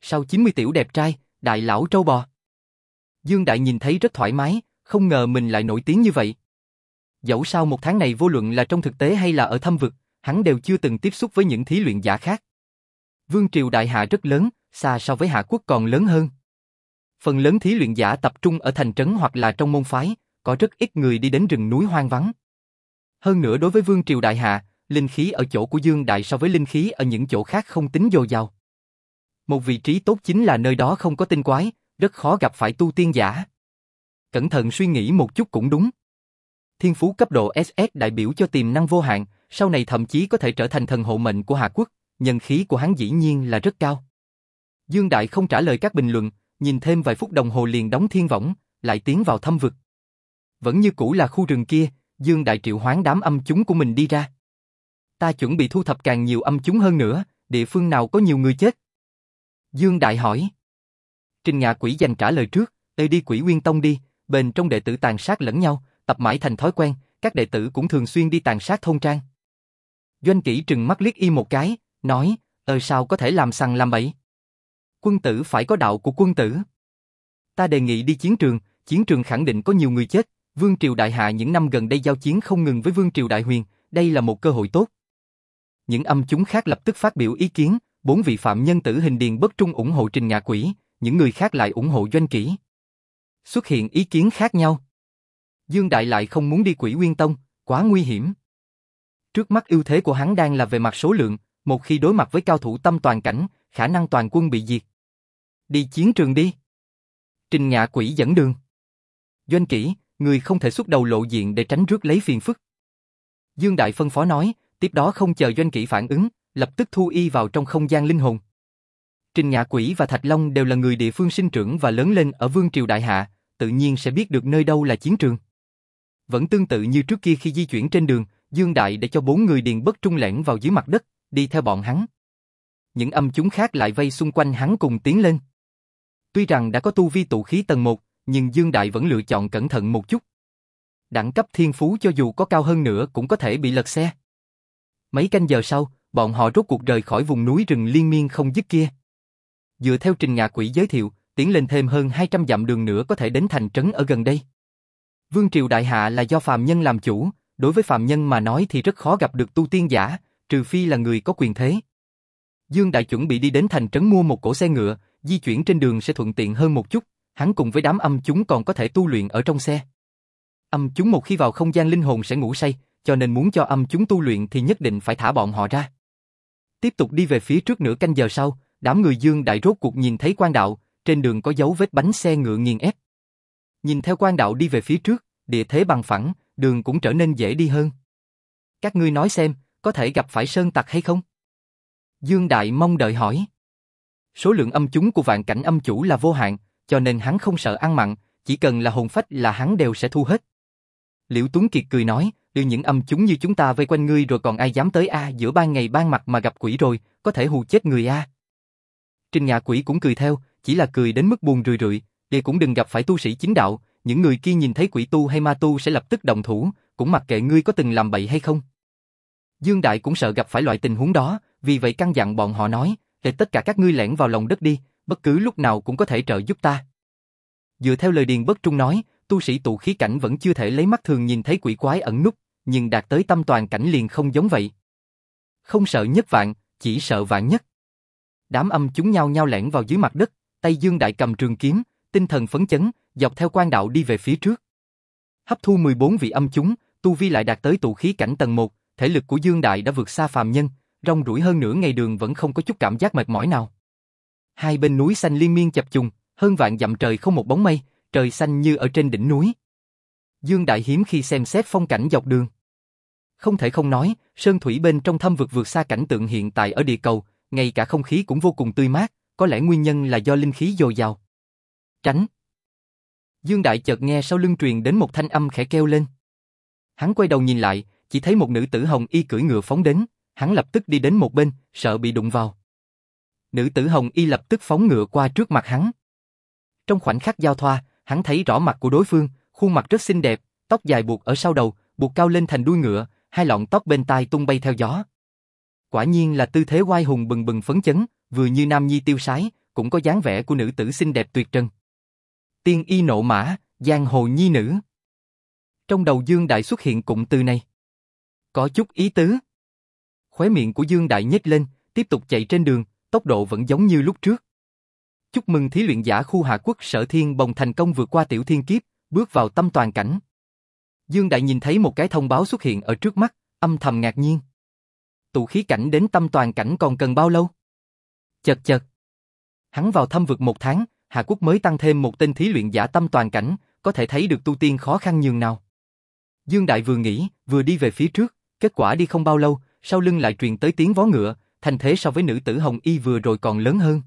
Sau 90 tiểu đẹp trai, đại lão trâu bò. Dương Đại nhìn thấy rất thoải mái, không ngờ mình lại nổi tiếng như vậy. Dẫu sao một tháng này vô luận là trong thực tế hay là ở thâm vực, hắn đều chưa từng tiếp xúc với những thí luyện giả khác. Vương triều đại hạ rất lớn, xa so với hạ quốc còn lớn hơn. Phần lớn thí luyện giả tập trung ở thành trấn hoặc là trong môn phái, có rất ít người đi đến rừng núi hoang vắng. Hơn nữa đối với Vương triều đại hạ, linh khí ở chỗ của Dương Đại so với linh khí ở những chỗ khác không tính dồi dào. Một vị trí tốt chính là nơi đó không có tinh quái, rất khó gặp phải tu tiên giả. Cẩn thận suy nghĩ một chút cũng đúng. Thiên phú cấp độ SS đại biểu cho tiềm năng vô hạn, sau này thậm chí có thể trở thành thần hộ mệnh của Hà Quốc, nhân khí của hắn dĩ nhiên là rất cao. Dương Đại không trả lời các bình luận, nhìn thêm vài phút đồng hồ liền đóng thiên võng, lại tiến vào thâm vực. Vẫn như cũ là khu rừng kia, Dương Đại triệu hoán đám âm chúng của mình đi ra. Ta chuẩn bị thu thập càng nhiều âm chúng hơn nữa, địa phương nào có nhiều người chết. Dương Đại hỏi. Trình Ngạ Quỷ dành trả lời trước, Ê đi Quỷ Nguyên Tông đi, bên trong đệ tử tàn sát lẫn nhau, tập mãi thành thói quen, các đệ tử cũng thường xuyên đi tàn sát thôn trang. Doanh kỹ trừng mắt liếc y một cái, nói, ờ sao có thể làm sằng làm bậy. Quân tử phải có đạo của quân tử. Ta đề nghị đi chiến trường, chiến trường khẳng định có nhiều người chết, Vương Triều Đại Hạ những năm gần đây giao chiến không ngừng với Vương Triều Đại Huyền, đây là một cơ hội tốt. Những âm chúng khác lập tức phát biểu ý kiến, bốn vị phạm nhân tử hình điền bất trung ủng hộ Trình Ngạ Quỷ, những người khác lại ủng hộ Doanh Kỷ. Xuất hiện ý kiến khác nhau. Dương Đại lại không muốn đi Quỷ Nguyên Tông, quá nguy hiểm. Trước mắt ưu thế của hắn đang là về mặt số lượng, một khi đối mặt với cao thủ tâm toàn cảnh, khả năng toàn quân bị diệt. Đi chiến trường đi. Trình Ngạ Quỷ dẫn đường. Doanh Kỷ, người không thể xuất đầu lộ diện để tránh rước lấy phiền phức. Dương Đại phân phó nói, tiếp đó không chờ Doanh Kỷ phản ứng, lập tức thu y vào trong không gian linh hồn. Trình Nhã Quỷ và Thạch Long đều là người địa phương sinh trưởng và lớn lên ở Vương Triều Đại Hạ, tự nhiên sẽ biết được nơi đâu là chiến trường. Vẫn tương tự như trước kia khi di chuyển trên đường, Dương Đại để cho bốn người điền bất trung lẻn vào dưới mặt đất, đi theo bọn hắn. Những âm chúng khác lại vây xung quanh hắn cùng tiến lên. Tuy rằng đã có tu vi tụ khí tầng 1, nhưng Dương Đại vẫn lựa chọn cẩn thận một chút. Đẳng cấp thiên phú cho dù có cao hơn nữa cũng có thể bị lật xe. Mấy canh giờ sau, bọn họ rốt cuộc rời khỏi vùng núi rừng liên miên không dứt kia. Dựa theo trình ngạ quỷ giới thiệu, tiến lên thêm hơn 200 dặm đường nữa có thể đến thành trấn ở gần đây. Vương triều đại hạ là do phàm nhân làm chủ, đối với phàm nhân mà nói thì rất khó gặp được tu tiên giả, trừ phi là người có quyền thế. Dương Đại chuẩn bị đi đến thành trấn mua một cổ xe ngựa, di chuyển trên đường sẽ thuận tiện hơn một chút, hắn cùng với đám âm chúng còn có thể tu luyện ở trong xe. Âm chúng một khi vào không gian linh hồn sẽ ngủ say, cho nên muốn cho âm chúng tu luyện thì nhất định phải thả bọn họ ra. Tiếp tục đi về phía trước nửa canh giờ sau, đám người Dương Đại rốt cuộc nhìn thấy quan đạo, trên đường có dấu vết bánh xe ngựa nghiền ép. Nhìn theo quan đạo đi về phía trước, địa thế bằng phẳng, đường cũng trở nên dễ đi hơn. Các ngươi nói xem, có thể gặp phải sơn tặc hay không? Dương Đại mong đợi hỏi. Số lượng âm chúng của vạn cảnh âm chủ là vô hạn, cho nên hắn không sợ ăn mặn, chỉ cần là hồn phách là hắn đều sẽ thu hết. Liễu Tuấn Kiệt cười nói, đưa những âm chúng như chúng ta vây quanh ngươi rồi còn ai dám tới a giữa ban ngày ban mặt mà gặp quỷ rồi, có thể hù chết người a. Trình Ngạ Quỷ cũng cười theo, chỉ là cười đến mức buồn rười rượi, để cũng đừng gặp phải tu sĩ chính đạo, những người kia nhìn thấy quỷ tu hay ma tu sẽ lập tức động thủ, cũng mặc kệ ngươi có từng làm bậy hay không. Dương Đại cũng sợ gặp phải loại tình huống đó, vì vậy căn dặn bọn họ nói, để tất cả các ngươi lẻn vào lòng đất đi, bất cứ lúc nào cũng có thể trợ giúp ta. Dựa theo lời Điền Bất Trung nói, tu sĩ tụ khí cảnh vẫn chưa thể lấy mắt thường nhìn thấy quỷ quái ẩn núp, nhưng đạt tới tâm toàn cảnh liền không giống vậy. Không sợ nhất vạn, chỉ sợ vạn nhất. Đám âm chúng nhau nhau lẻn vào dưới mặt đất, tay Dương Đại cầm trường kiếm, tinh thần phấn chấn, dọc theo quan đạo đi về phía trước. Hấp thu 14 vị âm chúng, tu vi lại đạt tới tụ khí cảnh tầng 1, thể lực của Dương Đại đã vượt xa phàm nhân, rong ruổi hơn nửa ngày đường vẫn không có chút cảm giác mệt mỏi nào. Hai bên núi xanh liên miên chập trùng, hơn vạn dặm trời không một bóng mây, trời xanh như ở trên đỉnh núi. Dương Đại hiếm khi xem xét phong cảnh dọc đường. Không thể không nói, sơn thủy bên trong thâm vực vượt xa cảnh tượng hiện tại ở địa cầu, ngay cả không khí cũng vô cùng tươi mát, có lẽ nguyên nhân là do linh khí dồi dào. Tránh. Dương Đại chợt nghe sau lưng truyền đến một thanh âm khẽ kêu lên. Hắn quay đầu nhìn lại, chỉ thấy một nữ tử hồng y cưỡi ngựa phóng đến, hắn lập tức đi đến một bên, sợ bị đụng vào. Nữ tử hồng y lập tức phóng ngựa qua trước mặt hắn. Trong khoảnh khắc giao thoa, hắn thấy rõ mặt của đối phương, khuôn mặt rất xinh đẹp, tóc dài buộc ở sau đầu, buộc cao lên thành đuôi ngựa, hai lọn tóc bên tai tung bay theo gió. Quả nhiên là tư thế oai hùng bừng bừng phấn chấn, vừa như nam nhi tiêu sái, cũng có dáng vẻ của nữ tử xinh đẹp tuyệt trần. Tiên y nộ mã, giang hồ nhi nữ. Trong đầu Dương Đại xuất hiện cụm từ này. Có chút ý tứ. Khóe miệng của Dương Đại nhếch lên, tiếp tục chạy trên đường, tốc độ vẫn giống như lúc trước. Chúc mừng thí luyện giả khu hạ quốc sở thiên bồng thành công vượt qua tiểu thiên kiếp, bước vào tâm toàn cảnh. Dương Đại nhìn thấy một cái thông báo xuất hiện ở trước mắt, âm thầm ngạc nhiên. Tụ khí cảnh đến tâm toàn cảnh còn cần bao lâu? Chật chật. Hắn vào thâm vực một tháng, Hạ Quốc mới tăng thêm một tên thí luyện giả tâm toàn cảnh, có thể thấy được tu tiên khó khăn nhường nào. Dương Đại vừa nghĩ, vừa đi về phía trước, kết quả đi không bao lâu, sau lưng lại truyền tới tiếng vó ngựa, thành thế so với nữ tử Hồng Y vừa rồi còn lớn hơn.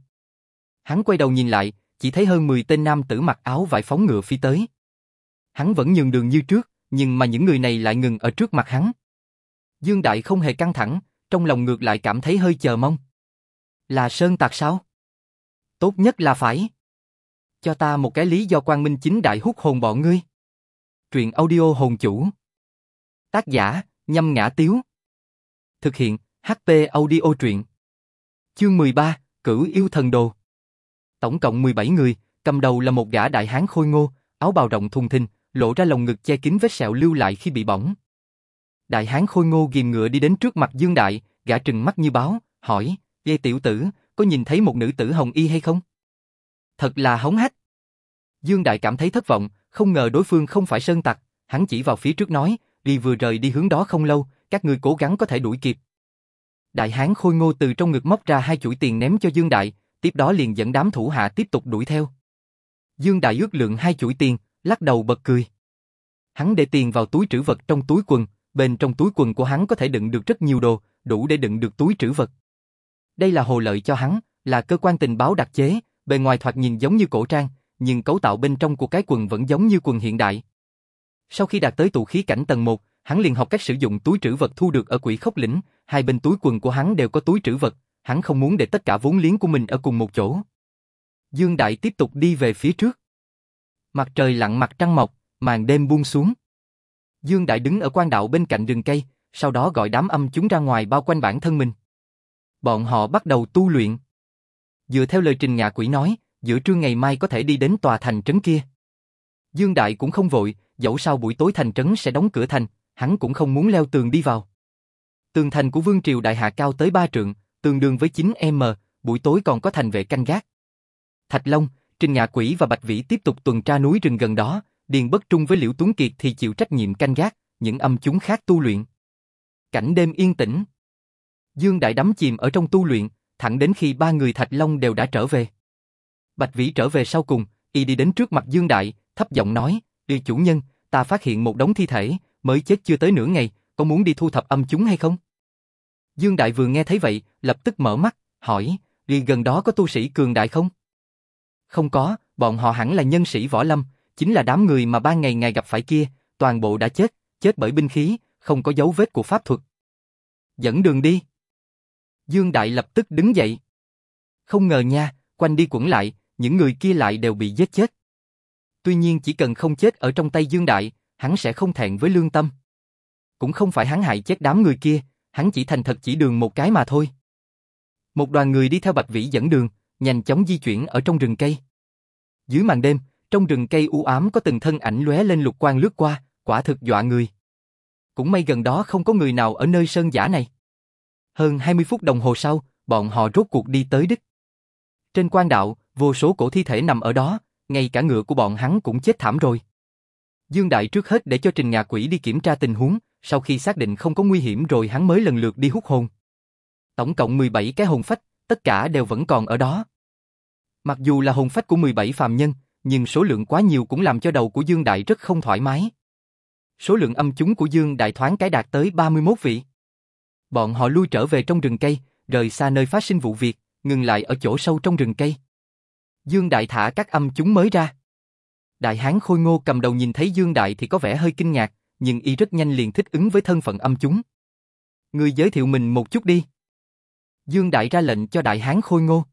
Hắn quay đầu nhìn lại, chỉ thấy hơn 10 tên nam tử mặc áo vải phóng ngựa phi tới. Hắn vẫn nhường đường như trước, nhưng mà những người này lại ngừng ở trước mặt hắn. Dương Đại không hề căng thẳng, trong lòng ngược lại cảm thấy hơi chờ mong. Là Sơn Tạc sao? Tốt nhất là phải. Cho ta một cái lý do quan minh chính đại hút hồn bọn ngươi. Truyện audio hồn chủ. Tác giả, nhâm ngã tiếu. Thực hiện, HP audio truyện. Chương 13, Cửu yêu thần đồ. Tổng cộng 17 người, cầm đầu là một gã đại hán khôi ngô, áo bào rộng thùng thình, lộ ra lồng ngực che kín vết sẹo lưu lại khi bị bỏng. Đại hán khôi ngô ghim ngựa đi đến trước mặt Dương Đại, gã trừng mắt như báo, hỏi, Ê tiểu tử, có nhìn thấy một nữ tử hồng y hay không? Thật là hống hách. Dương Đại cảm thấy thất vọng, không ngờ đối phương không phải sơn tặc, hắn chỉ vào phía trước nói, đi vừa rời đi hướng đó không lâu, các ngươi cố gắng có thể đuổi kịp. Đại hán khôi ngô từ trong ngực móc ra hai chuỗi tiền ném cho Dương Đại, tiếp đó liền dẫn đám thủ hạ tiếp tục đuổi theo. Dương Đại ước lượng hai chuỗi tiền, lắc đầu bật cười. Hắn để tiền vào túi trữ vật trong túi quần, bên trong túi quần của hắn có thể đựng được rất nhiều đồ, đủ để đựng được túi trữ vật. Đây là hồ lợi cho hắn, là cơ quan tình báo đặc chế, bề ngoài thoạt nhìn giống như cổ trang, nhưng cấu tạo bên trong của cái quần vẫn giống như quần hiện đại. Sau khi đạt tới tụ khí cảnh tầng 1, hắn liền học cách sử dụng túi trữ vật thu được ở quỷ khốc lĩnh, hai bên túi quần của hắn đều có túi trữ vật, hắn không muốn để tất cả vốn liếng của mình ở cùng một chỗ. Dương Đại tiếp tục đi về phía trước. Mặt trời lặn mặt trăng mọc, màn đêm buông xuống. Dương Đại đứng ở quan đạo bên cạnh rừng cây, sau đó gọi đám âm chúng ra ngoài bao quanh bản thân mình. Bọn họ bắt đầu tu luyện. Dựa theo lời trình ngạ quỷ nói, giữa trưa ngày mai có thể đi đến tòa thành trấn kia. Dương Đại cũng không vội, dẫu sao buổi tối thành trấn sẽ đóng cửa thành, hắn cũng không muốn leo tường đi vào. Tường thành của Vương Triều Đại Hạ cao tới 3 trượng, tương đương với 9m, buổi tối còn có thành vệ canh gác. Thạch Long, Trình Ngạ Quỷ và Bạch Vĩ tiếp tục tuần tra núi rừng gần đó, Điền Bất Trung với Liễu Tuấn Kiệt thì chịu trách nhiệm canh gác, những âm chúng khác tu luyện. Cảnh đêm yên tĩnh. Dương Đại đắm chìm ở trong tu luyện, thẳng đến khi ba người Thạch Long đều đã trở về. Bạch Vĩ trở về sau cùng, y đi đến trước mặt Dương Đại, thấp giọng nói, đi chủ nhân, ta phát hiện một đống thi thể, mới chết chưa tới nửa ngày, có muốn đi thu thập âm chúng hay không? Dương Đại vừa nghe thấy vậy, lập tức mở mắt, hỏi, đi gần đó có tu sĩ cường đại không? Không có, bọn họ hẳn là nhân sĩ võ lâm, chính là đám người mà ban ngày ngày gặp phải kia, toàn bộ đã chết, chết bởi binh khí, không có dấu vết của pháp thuật. Dẫn đường đi. Dương Đại lập tức đứng dậy. Không ngờ nha, quanh đi quẩn lại, những người kia lại đều bị giết chết. Tuy nhiên chỉ cần không chết ở trong tay Dương Đại, hắn sẽ không thẹn với lương tâm. Cũng không phải hắn hại chết đám người kia, hắn chỉ thành thật chỉ đường một cái mà thôi. Một đoàn người đi theo Bạch Vĩ dẫn đường, nhanh chóng di chuyển ở trong rừng cây. Dưới màn đêm, trong rừng cây u ám có từng thân ảnh lóe lên lục quang lướt qua, quả thực dọa người. Cũng may gần đó không có người nào ở nơi sơn giả này. Hơn 20 phút đồng hồ sau, bọn họ rốt cuộc đi tới đích. Trên quan đạo, vô số cổ thi thể nằm ở đó, ngay cả ngựa của bọn hắn cũng chết thảm rồi. Dương Đại trước hết để cho Trình Ngạ Quỷ đi kiểm tra tình huống, sau khi xác định không có nguy hiểm rồi hắn mới lần lượt đi hút hồn. Tổng cộng 17 cái hồn phách, tất cả đều vẫn còn ở đó. Mặc dù là hồn phách của 17 phàm nhân, nhưng số lượng quá nhiều cũng làm cho đầu của Dương Đại rất không thoải mái. Số lượng âm chúng của Dương Đại thoáng cái đạt tới 31 vị. Bọn họ lui trở về trong rừng cây, rời xa nơi phát sinh vụ việc, ngừng lại ở chỗ sâu trong rừng cây. Dương Đại thả các âm chúng mới ra. Đại hán khôi ngô cầm đầu nhìn thấy Dương Đại thì có vẻ hơi kinh ngạc, nhưng y rất nhanh liền thích ứng với thân phận âm chúng. Người giới thiệu mình một chút đi. Dương Đại ra lệnh cho Đại hán khôi ngô.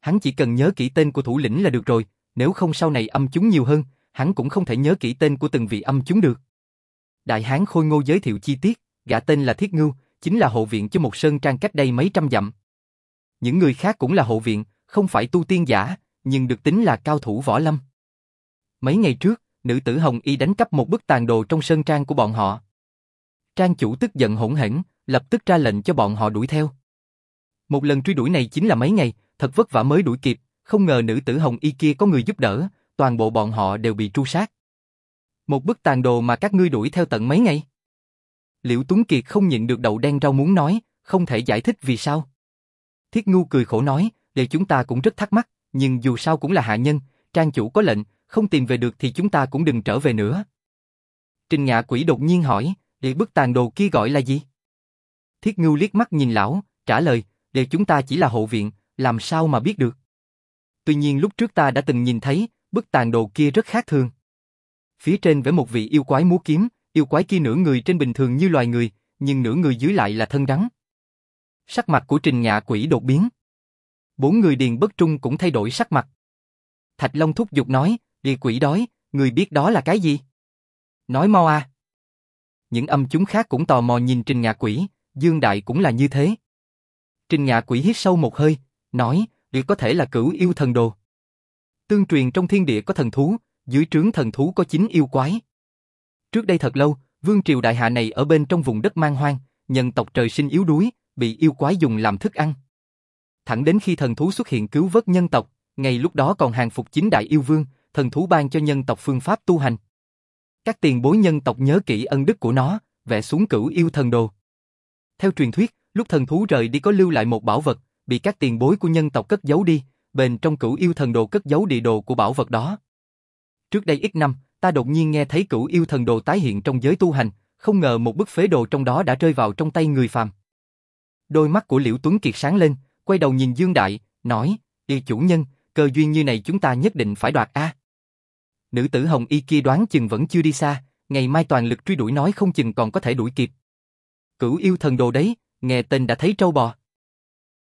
Hắn chỉ cần nhớ kỹ tên của thủ lĩnh là được rồi, nếu không sau này âm chúng nhiều hơn, hắn cũng không thể nhớ kỹ tên của từng vị âm chúng được. Đại hán khôi ngô giới thiệu chi tiết, gã tên là Thiết Ngưu, chính là hộ viện cho một sơn trang cách đây mấy trăm dặm. Những người khác cũng là hộ viện, không phải tu tiên giả, nhưng được tính là cao thủ võ lâm. Mấy ngày trước, nữ tử Hồng Y đánh cắp một bức tàn đồ trong sơn trang của bọn họ. Trang chủ tức giận hỗn hển, lập tức ra lệnh cho bọn họ đuổi theo. Một lần truy đuổi này chính là mấy ngày, thật vất vả mới đuổi kịp, không ngờ nữ tử Hồng Y kia có người giúp đỡ, toàn bộ bọn họ đều bị tru sát. Một bức tàn đồ mà các ngươi đuổi theo tận mấy ngày. Liễu Tuấn Kiệt không nhịn được đầu đen rau muốn nói, không thể giải thích vì sao. Thiết Ngu cười khổ nói, để chúng ta cũng rất thắc mắc, nhưng dù sao cũng là hạ nhân, trang chủ có lệnh, không tìm về được thì chúng ta cũng đừng trở về nữa. Trình Ngạ Quỷ đột nhiên hỏi, để bức tàn đồ kia gọi là gì? Thiết Ngưu liếc mắt nhìn lão, trả lời, đều chúng ta chỉ là hộ viện, làm sao mà biết được? Tuy nhiên lúc trước ta đã từng nhìn thấy, bức tàn đồ kia rất khác thường. Phía trên vẽ một vị yêu quái múa kiếm, yêu quái kia nửa người trên bình thường như loài người, nhưng nửa người dưới lại là thân rắn. Sắc mặt của Trình Ngạ Quỷ đột biến. Bốn người điền bất trung cũng thay đổi sắc mặt. Thạch Long thúc giục nói, đi quỷ đói, người biết đó là cái gì? Nói mau à. Những âm chúng khác cũng tò mò nhìn Trình Ngạ Quỷ, Dương Đại cũng là như thế. Trình Ngạ Quỷ hít sâu một hơi, nói, liệu có thể là cửu yêu thần đồ. Tương truyền trong thiên địa có thần thú, dưới trướng thần thú có chín yêu quái. Trước đây thật lâu, vương triều đại hạ này ở bên trong vùng đất mang hoang, nhân tộc trời sinh yếu đuối, bị yêu quái dùng làm thức ăn. Thẳng đến khi thần thú xuất hiện cứu vớt nhân tộc, ngay lúc đó còn hàng phục chính đại yêu vương, thần thú ban cho nhân tộc phương pháp tu hành. Các tiền bối nhân tộc nhớ kỹ ân đức của nó, vẽ xuống cửu yêu thần đồ. Theo truyền thuyết, lúc thần thú rời đi có lưu lại một bảo vật, bị các tiền bối của nhân tộc cất giấu đi, bên trong cửu yêu thần đồ cất giấu địa đồ của bảo vật đó. Trước đây ít năm, ta đột nhiên nghe thấy cửu yêu thần đồ tái hiện trong giới tu hành, không ngờ một bức phế đồ trong đó đã rơi vào trong tay người phàm. Đôi mắt của Liễu Tuấn Kiệt sáng lên, quay đầu nhìn Dương Đại, nói, y chủ nhân, cơ duyên như này chúng ta nhất định phải đoạt a. Nữ tử Hồng Y kia đoán chừng vẫn chưa đi xa, ngày mai toàn lực truy đuổi nói không chừng còn có thể đuổi kịp. Cửu yêu thần đồ đấy, nghe tên đã thấy trâu bò.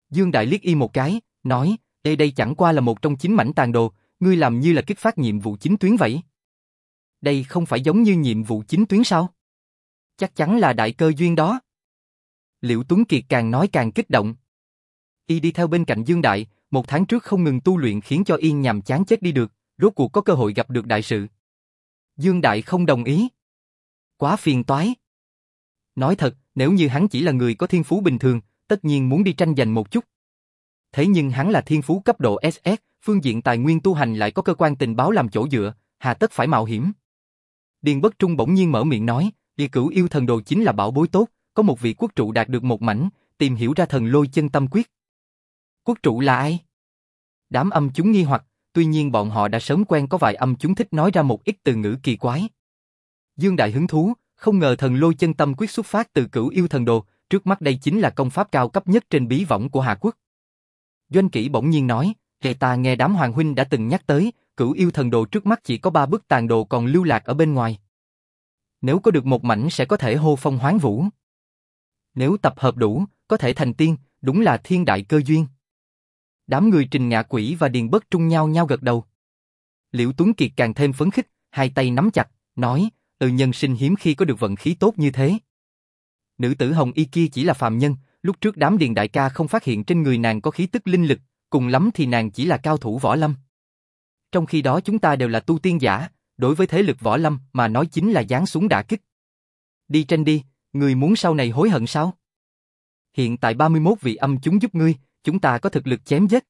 Dương Đại liếc y một cái, nói, đây đây chẳng qua là một trong chín mảnh tàn đồ, ngươi làm như là kích phát nhiệm vụ chính tuyến vậy. Đây không phải giống như nhiệm vụ chính tuyến sao? Chắc chắn là đại cơ duyên đó. Liễu Tuấn Kiệt càng nói càng kích động. Y đi theo bên cạnh Dương Đại, một tháng trước không ngừng tu luyện khiến cho Yên nhằm chán chết đi được, rốt cuộc có cơ hội gặp được đại sự. Dương Đại không đồng ý. Quá phiền toái. Nói thật, nếu như hắn chỉ là người có thiên phú bình thường, tất nhiên muốn đi tranh giành một chút. Thế nhưng hắn là thiên phú cấp độ SS, phương diện tài nguyên tu hành lại có cơ quan tình báo làm chỗ dựa, hà tất phải mạo hiểm. Điền Bất Trung bỗng nhiên mở miệng nói, địa cửu yêu thần đồ chính là bảo bối tốt, có một vị quốc trụ đạt được một mảnh, tìm hiểu ra thần lôi chân tâm quyết. Quốc trụ là ai? Đám âm chúng nghi hoặc, tuy nhiên bọn họ đã sớm quen có vài âm chúng thích nói ra một ít từ ngữ kỳ quái. Dương Đại hứng thú, không ngờ thần lôi chân tâm quyết xuất phát từ cửu yêu thần đồ, trước mắt đây chính là công pháp cao cấp nhất trên bí võng của Hà Quốc. Doanh kỷ bỗng nhiên nói, Kệ ta nghe đám hoàng huynh đã từng nhắc tới, cửu yêu thần đồ trước mắt chỉ có ba bức tàn đồ còn lưu lạc ở bên ngoài. Nếu có được một mảnh sẽ có thể hô phong hoán vũ. Nếu tập hợp đủ, có thể thành tiên, đúng là thiên đại cơ duyên. Đám người Trình Ngạ Quỷ và Điền Bất Trung nhau nhau gật đầu. Liễu Tuấn Kiệt càng thêm phấn khích, hai tay nắm chặt, nói, ừ nhân sinh hiếm khi có được vận khí tốt như thế. Nữ tử Hồng Y kia chỉ là phàm nhân, lúc trước đám Điền Đại ca không phát hiện trên người nàng có khí tức linh lực, cùng lắm thì nàng chỉ là cao thủ võ lâm. Trong khi đó chúng ta đều là tu tiên giả, đối với thế lực võ lâm mà nói chính là giáng xuống đả kích. Đi tranh đi, người muốn sau này hối hận sao? Hiện tại 31 vị âm chúng giúp ngươi, chúng ta có thực lực chém giết.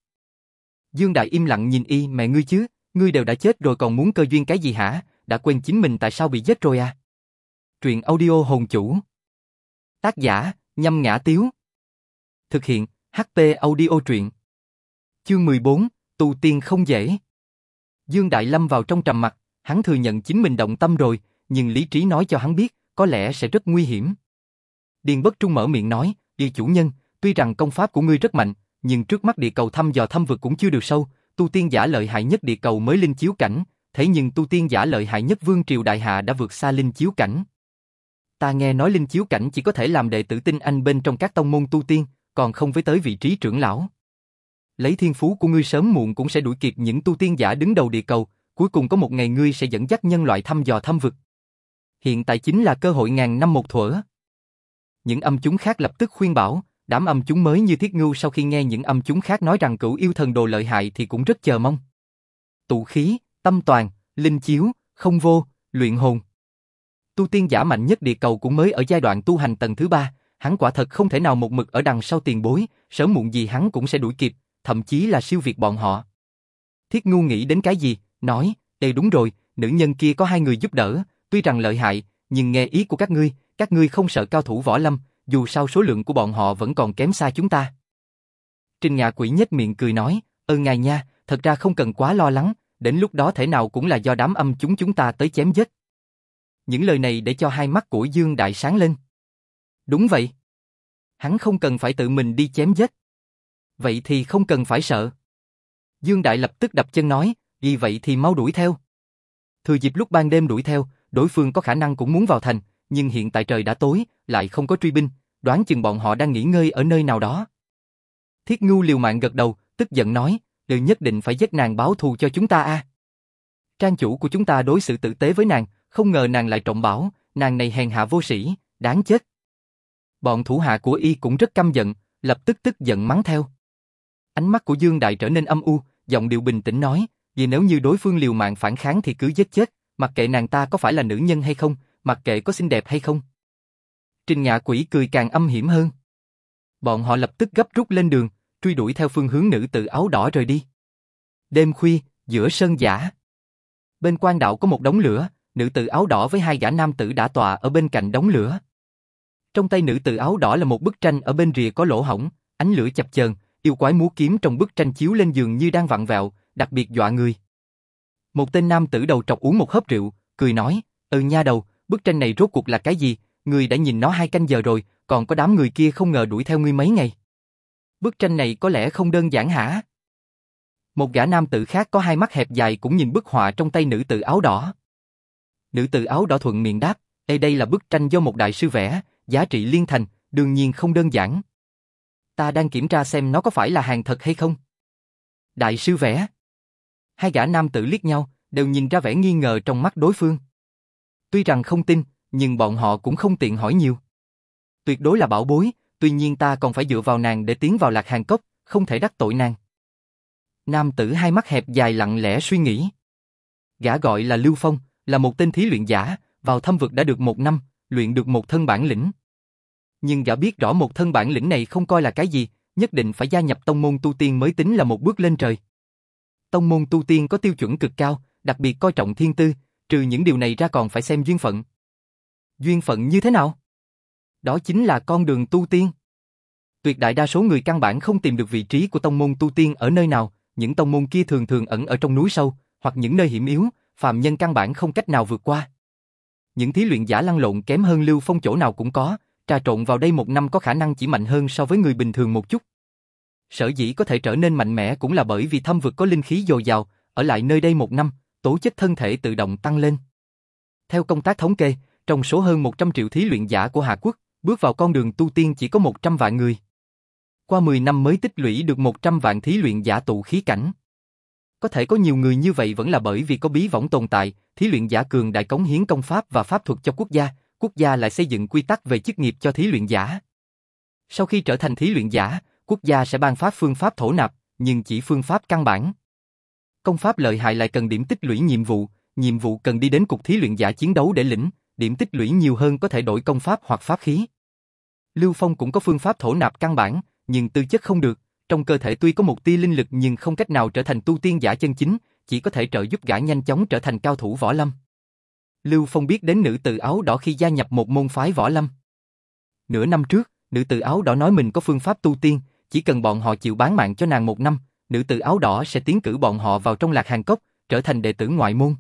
Dương Đại im lặng nhìn y mẹ ngươi chứ, ngươi đều đã chết rồi còn muốn cơ duyên cái gì hả, đã quên chính mình tại sao bị giết rồi à? Truyện audio hồn chủ. Tác giả, nhâm ngã tiếu. Thực hiện, HP audio truyện. Chương 14, tu tiên không dễ. Dương Đại lâm vào trong trầm mặt, hắn thừa nhận chính mình động tâm rồi, nhưng lý trí nói cho hắn biết, có lẽ sẽ rất nguy hiểm. Điền Bất Trung mở miệng nói, đi chủ nhân, tuy rằng công pháp của ngươi rất mạnh, nhưng trước mắt địa cầu thăm dò thâm vực cũng chưa được sâu, tu tiên giả lợi hại nhất địa cầu mới linh chiếu cảnh, thế nhưng tu tiên giả lợi hại nhất vương triều đại hạ đã vượt xa linh chiếu cảnh. Ta nghe nói linh chiếu cảnh chỉ có thể làm đệ tử tinh anh bên trong các tông môn tu tiên, còn không với tới vị trí trưởng lão. Lấy thiên phú của ngươi sớm muộn cũng sẽ đuổi kịp những tu tiên giả đứng đầu địa cầu, cuối cùng có một ngày ngươi sẽ dẫn dắt nhân loại thăm dò thâm vực. Hiện tại chính là cơ hội ngàn năm một thuở. Những âm chúng khác lập tức khuyên bảo, đám âm chúng mới như Thiết Ngưu sau khi nghe những âm chúng khác nói rằng cửu yêu thần đồ lợi hại thì cũng rất chờ mong. Tụ khí, tâm toàn, linh chiếu, không vô, luyện hồn. Tu tiên giả mạnh nhất địa cầu cũng mới ở giai đoạn tu hành tầng thứ ba, hắn quả thật không thể nào một mực ở đằng sau tiền bối, sớm muộn gì hắn cũng sẽ đuổi kịp, thậm chí là siêu việt bọn họ. Thiết Ngu nghĩ đến cái gì, nói, đây đúng rồi, nữ nhân kia có hai người giúp đỡ, tuy rằng lợi hại, nhưng nghe ý của các ngươi, các ngươi không sợ cao thủ võ lâm, dù sao số lượng của bọn họ vẫn còn kém xa chúng ta. Trình Ngạ Quỷ nhếch miệng cười nói, ơn ngài nha, thật ra không cần quá lo lắng, đến lúc đó thể nào cũng là do đám âm chúng chúng ta tới chém giết. Những lời này để cho hai mắt của Dương Đại sáng lên. Đúng vậy. Hắn không cần phải tự mình đi chém giết. Vậy thì không cần phải sợ. Dương Đại lập tức đập chân nói, vì vậy thì mau đuổi theo. Thừa dịp lúc ban đêm đuổi theo, đối phương có khả năng cũng muốn vào thành, nhưng hiện tại trời đã tối, lại không có truy binh, đoán chừng bọn họ đang nghỉ ngơi ở nơi nào đó. Thiết Ngu liều mạng gật đầu, tức giận nói, đều nhất định phải giết nàng báo thù cho chúng ta a. Trang chủ của chúng ta đối xử tử tế với nàng, không ngờ nàng lại trọng bảo, nàng này hèn hạ vô sĩ, đáng chết. Bọn thủ hạ của y cũng rất căm giận, lập tức tức giận mắng theo. Ánh mắt của Dương Đại trở nên âm u, giọng điệu bình tĩnh nói, vì nếu như đối phương liều mạng phản kháng thì cứ giết chết, mặc kệ nàng ta có phải là nữ nhân hay không, mặc kệ có xinh đẹp hay không. Trình Ngạ Quỷ cười càng âm hiểm hơn. Bọn họ lập tức gấp rút lên đường, truy đuổi theo phương hướng nữ tử áo đỏ rời đi. Đêm khuya, giữa sơn giả. Bên quan đạo có một đống lửa, nữ tử áo đỏ với hai gã nam tử đã tọa ở bên cạnh đống lửa. Trong tay nữ tử áo đỏ là một bức tranh ở bên rìa có lỗ hổng, ánh lửa chập chờn, yêu quái múa kiếm trong bức tranh chiếu lên giường như đang vặn vẹo, đặc biệt dọa người. Một tên nam tử đầu trọc uống một hớp rượu, cười nói, ừ nha đầu, bức tranh này rốt cuộc là cái gì, người đã nhìn nó hai canh giờ rồi, còn có đám người kia không ngờ đuổi theo ngươi mấy ngày. Bức tranh này có lẽ không đơn giản hả? Một gã nam tử khác có hai mắt hẹp dài cũng nhìn bức họa trong tay nữ tử áo đỏ. Nữ tử áo đỏ thuận miệng đáp, “Ê đây là bức tranh do một đại sư vẽ, giá trị liên thành, đương nhiên không đơn giản. Ta đang kiểm tra xem nó có phải là hàng thật hay không. Đại sư vẽ. Hai gã nam tử liếc nhau, đều nhìn ra vẻ nghi ngờ trong mắt đối phương. Tuy rằng không tin, nhưng bọn họ cũng không tiện hỏi nhiều. Tuyệt đối là bảo bối, tuy nhiên ta còn phải dựa vào nàng để tiến vào lạc hàng cốc, không thể đắc tội nàng. Nam tử hai mắt hẹp dài lặng lẽ suy nghĩ. Gã gọi là Lưu Phong, là một tên thí luyện giả, vào thâm vực đã được một năm, luyện được một thân bản lĩnh. Nhưng gã biết rõ một thân bản lĩnh này không coi là cái gì, nhất định phải gia nhập tông môn tu tiên mới tính là một bước lên trời. Tông môn tu tiên có tiêu chuẩn cực cao, đặc biệt coi trọng thiên tư, trừ những điều này ra còn phải xem duyên phận. Duyên phận như thế nào? Đó chính là con đường tu tiên. Tuyệt đại đa số người căn bản không tìm được vị trí của tông môn tu tiên ở nơi nào, những tông môn kia thường thường ẩn ở trong núi sâu, hoặc những nơi hiểm yếu, phàm nhân căn bản không cách nào vượt qua. Những thí luyện giả lăn lộn kém hơn Lưu Phong chỗ nào cũng có, trà trộn vào đây một năm có khả năng chỉ mạnh hơn so với người bình thường một chút. Sở dĩ có thể trở nên mạnh mẽ cũng là bởi vì thâm vực có linh khí dồi dào, ở lại nơi đây một năm, tố chất thân thể tự động tăng lên. Theo công tác thống kê, trong số hơn 100 triệu thí luyện giả của Hà Quốc, bước vào con đường tu tiên chỉ có 100 vạn người. Qua 10 năm mới tích lũy được 100 vạn thí luyện giả tụ khí cảnh. Có thể có nhiều người như vậy vẫn là bởi vì có bí võng tồn tại, thí luyện giả cường đại cống hiến công pháp và pháp thuật cho quốc gia, quốc gia lại xây dựng quy tắc về chức nghiệp cho thí luyện giả. Sau khi trở thành thí luyện giả, quốc gia sẽ ban phát phương pháp thổ nạp, nhưng chỉ phương pháp căn bản. Công pháp lợi hại lại cần điểm tích lũy nhiệm vụ, nhiệm vụ cần đi đến cục thí luyện giả chiến đấu để lĩnh, điểm tích lũy nhiều hơn có thể đổi công pháp hoặc pháp khí. Lưu Phong cũng có phương pháp thổ nạp căn bản, nhưng tư chất không được, trong cơ thể tuy có một tia linh lực nhưng không cách nào trở thành tu tiên giả chân chính, chỉ có thể trợ giúp gã nhanh chóng trở thành cao thủ võ lâm. Lưu Phong biết đến nữ tử áo đỏ khi gia nhập một môn phái võ lâm. Nửa năm trước, nữ tử áo đỏ nói mình có phương pháp tu tiên, chỉ cần bọn họ chịu bán mạng cho nàng một năm, nữ tử áo đỏ sẽ tiến cử bọn họ vào trong lạc hàng cốc, trở thành đệ tử ngoại môn.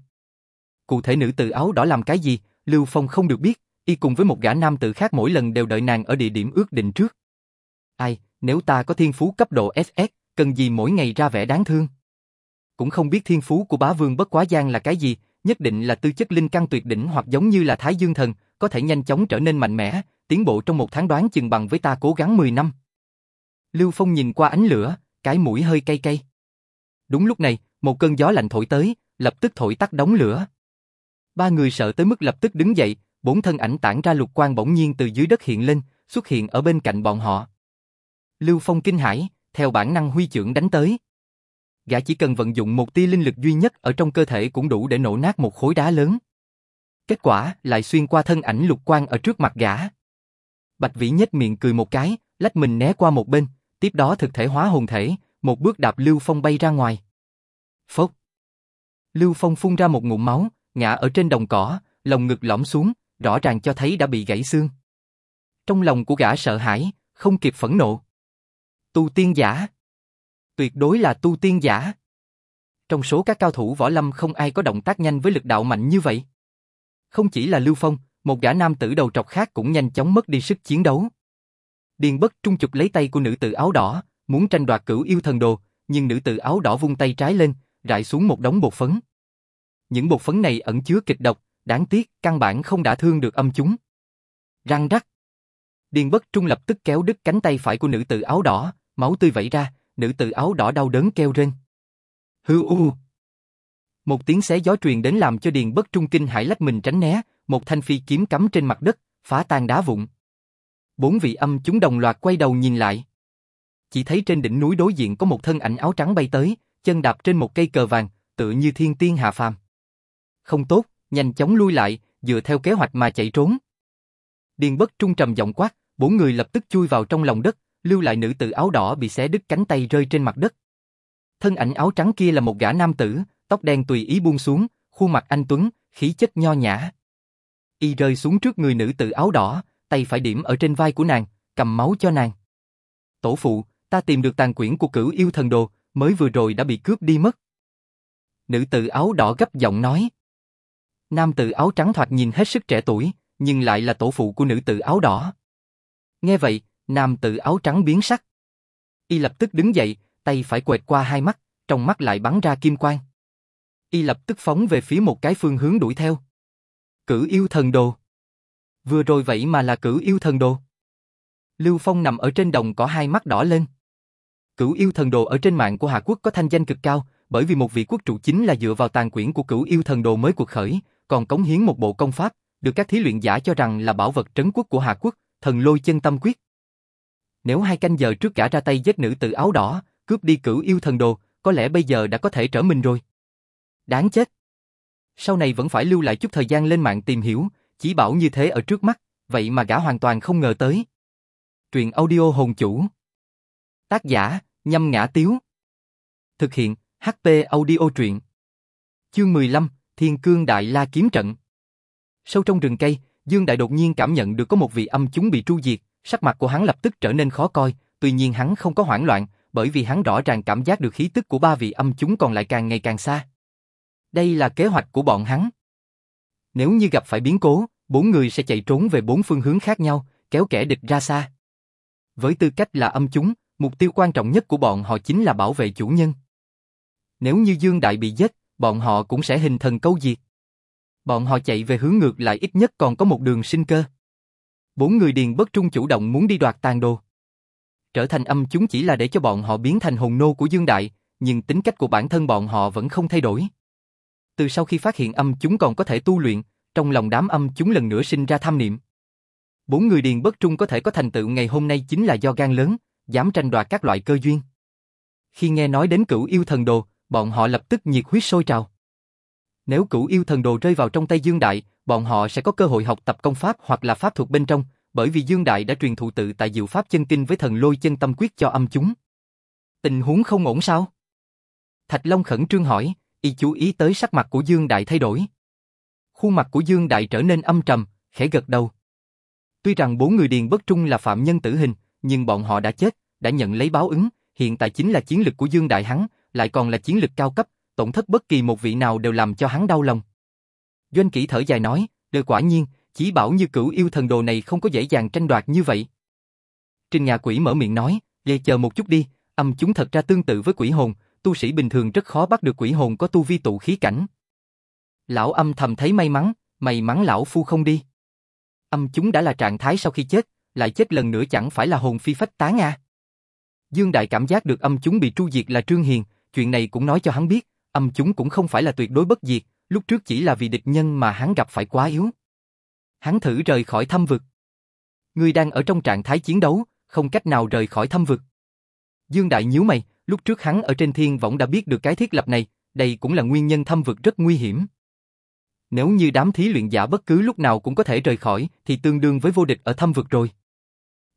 Cụ thể nữ tử áo đỏ làm cái gì, Lưu Phong không được biết, y cùng với một gã nam tử khác mỗi lần đều đợi nàng ở địa điểm ước định trước. Ai, nếu ta có thiên phú cấp độ SS, cần gì mỗi ngày ra vẻ đáng thương? Cũng không biết thiên phú của bá vương bất quá giang là cái gì, nhất định là tư chất linh căn tuyệt đỉnh hoặc giống như là Thái Dương Thần, có thể nhanh chóng trở nên mạnh mẽ, tiến bộ trong một tháng đoán chừng bằng với ta cố gắng 10 năm. Lưu Phong nhìn qua ánh lửa, cái mũi hơi cay cay. Đúng lúc này, một cơn gió lạnh thổi tới, lập tức thổi tắt đống lửa. Ba người sợ tới mức lập tức đứng dậy, bốn thân ảnh tản ra lục quang bỗng nhiên từ dưới đất hiện lên, xuất hiện ở bên cạnh bọn họ. Lưu Phong kinh hãi, theo bản năng huy trưởng đánh tới. Gã chỉ cần vận dụng một tia linh lực duy nhất ở trong cơ thể cũng đủ để nổ nát một khối đá lớn. Kết quả lại xuyên qua thân ảnh lục quang ở trước mặt gã. Bạch Vĩ nhếch miệng cười một cái, lách mình né qua một bên, tiếp đó thực thể hóa hồn thể, một bước đạp Lưu Phong bay ra ngoài. Phốc. Lưu Phong phun ra một ngụm máu, ngã ở trên đồng cỏ, lồng ngực lõm xuống, rõ ràng cho thấy đã bị gãy xương. Trong lòng của gã sợ hãi, không kịp phẫn nộ. Tu tiên giả. Tuyệt đối là tu tiên giả. Trong số các cao thủ võ lâm không ai có động tác nhanh với lực đạo mạnh như vậy. Không chỉ là Lưu Phong, một gã nam tử đầu trọc khác cũng nhanh chóng mất đi sức chiến đấu. Điền bất trung chụp lấy tay của nữ tử áo đỏ, muốn tranh đoạt cửu yêu thần đồ, nhưng nữ tử áo đỏ vung tay trái lên, rải xuống một đống bột phấn. Những bột phấn này ẩn chứa kịch độc, đáng tiếc căn bản không đã thương được âm chúng. Răng rắc. Điền bất trung lập tức kéo đứt cánh tay phải của nữ tử áo đỏ, máu tươi vẩy ra, nữ tử áo đỏ đau đớn kêu rên. Hư u. Một tiếng xé gió truyền đến làm cho Điền bất trung kinh hãi lách mình tránh né, một thanh phi kiếm cắm trên mặt đất, phá tan đá vụn. Bốn vị âm chúng đồng loạt quay đầu nhìn lại. Chỉ thấy trên đỉnh núi đối diện có một thân ảnh áo trắng bay tới, chân đạp trên một cây cờ vàng, tựa như thiên tiên hạ phàm. Không tốt, nhanh chóng lui lại, dựa theo kế hoạch mà chạy trốn. Điền bất trung trầm giọng quát, bốn người lập tức chui vào trong lòng đất, lưu lại nữ tử áo đỏ bị xé đứt cánh tay rơi trên mặt đất. Thân ảnh áo trắng kia là một gã nam tử, tóc đen tùy ý buông xuống, khuôn mặt anh tuấn, khí chất nho nhã. Y rơi xuống trước người nữ tử áo đỏ, tay phải điểm ở trên vai của nàng, cầm máu cho nàng. Tổ phụ, ta tìm được tàn quyển của cửu yêu thần đồ, mới vừa rồi đã bị cướp đi mất. Nữ tử áo đỏ gấp giọng nói. Nam tử áo trắng thoạt nhìn hết sức trẻ tuổi, nhưng lại là tổ phụ của nữ tử áo đỏ. Nghe vậy, nam tử áo trắng biến sắc. Y lập tức đứng dậy, tay phải quẹt qua hai mắt, trong mắt lại bắn ra kim quang. Y lập tức phóng về phía một cái phương hướng đuổi theo. Cửu yêu thần đồ. Vừa rồi vậy mà là cửu yêu thần đồ. Lưu Phong nằm ở trên đồng có hai mắt đỏ lên. Cửu yêu thần đồ ở trên mạng của Hà Quốc có thanh danh cực cao, bởi vì một vị quốc trụ chính là dựa vào tàn quyển của cửu yêu thần đồ mới cuộc khởi, còn cống hiến một bộ công pháp, được các thí luyện giả cho rằng là bảo vật trấn quốc của Hà Quốc, thần lôi chân tâm quyết. Nếu hai canh giờ trước cả ra tay giết nữ tử áo đỏ, cướp đi cửu yêu thần đồ, có lẽ bây giờ đã có thể trở mình rồi. Đáng chết. Sau này vẫn phải lưu lại chút thời gian lên mạng tìm hiểu, chỉ bảo như thế ở trước mắt, vậy mà gã hoàn toàn không ngờ tới. Truyện audio hồn chủ. Tác giả, nhâm ngã tiếu. Thực hiện, HP audio truyện. Chương 15, Thiên Cương Đại La Kiếm Trận. Sâu trong rừng cây, Dương Đại đột nhiên cảm nhận được có một vị âm chúng bị tru diệt, sắc mặt của hắn lập tức trở nên khó coi, tuy nhiên hắn không có hoảng loạn, bởi vì hắn rõ ràng cảm giác được khí tức của ba vị âm chúng còn lại càng ngày càng xa. Đây là kế hoạch của bọn hắn. Nếu như gặp phải biến cố, bốn người sẽ chạy trốn về bốn phương hướng khác nhau, kéo kẻ địch ra xa. Với tư cách là âm chúng, mục tiêu quan trọng nhất của bọn họ chính là bảo vệ chủ nhân. Nếu như Dương Đại bị giết, bọn họ cũng sẽ hình thần câu diệt. Bọn họ chạy về hướng ngược lại ít nhất còn có một đường sinh cơ. Bốn người điền bất trung chủ động muốn đi đoạt tàn đồ. Trở thành âm chúng chỉ là để cho bọn họ biến thành hồn nô của Dương Đại, nhưng tính cách của bản thân bọn họ vẫn không thay đổi. Từ sau khi phát hiện âm chúng còn có thể tu luyện, trong lòng đám âm chúng lần nữa sinh ra tham niệm. Bốn người điền bất trung có thể có thành tựu ngày hôm nay chính là do gan lớn, dám tranh đoạt các loại cơ duyên. Khi nghe nói đến cửu yêu thần đồ, bọn họ lập tức nhiệt huyết sôi trào. Nếu cửu yêu thần đồ rơi vào trong tay Dương Đại, bọn họ sẽ có cơ hội học tập công pháp hoặc là pháp thuật bên trong, bởi vì Dương Đại đã truyền thụ tự tại diệu pháp chân kinh với thần lôi chân tâm quyết cho âm chúng. Tình huống không ổn sao? Thạch Long khẩn trương hỏi, y chú ý tới sắc mặt của Dương Đại thay đổi. Khuôn mặt của Dương Đại trở nên âm trầm, khẽ gật đầu. Tuy rằng bốn người điền bất trung là phạm nhân tử hình, nhưng bọn họ đã chết, đã nhận lấy báo ứng, hiện tại chính là chiến lực của Dương Đại hắn, lại còn là chiến lực cao cấp, tổn thất bất kỳ một vị nào đều làm cho hắn đau lòng. Doanh kỹ thở dài nói, đời quả nhiên, chỉ bảo như cửu yêu thần đồ này không có dễ dàng tranh đoạt như vậy. Trình Ngạ Quỷ mở miệng nói, "Vậy chờ một chút đi, âm chúng thật ra tương tự với quỷ hồn, tu sĩ bình thường rất khó bắt được quỷ hồn có tu vi tụ khí cảnh." Lão âm thầm thấy may mắn, may mắn lão phu không đi. Âm chúng đã là trạng thái sau khi chết, lại chết lần nữa chẳng phải là hồn phi phách tán à. Dương Đại cảm giác được âm chúng bị tru diệt là Trương Hiền, chuyện này cũng nói cho hắn biết, âm chúng cũng không phải là tuyệt đối bất diệt, lúc trước chỉ là vì địch nhân mà hắn gặp phải quá yếu. Hắn thử rời khỏi thâm vực. Ngươi đang ở trong trạng thái chiến đấu, không cách nào rời khỏi thâm vực. Dương Đại nhíu mày, lúc trước hắn ở trên thiên võng đã biết được cái thiết lập này, đây cũng là nguyên nhân thâm vực rất nguy hiểm. Nếu như đám thí luyện giả bất cứ lúc nào cũng có thể rời khỏi, thì tương đương với vô địch ở thâm vực rồi.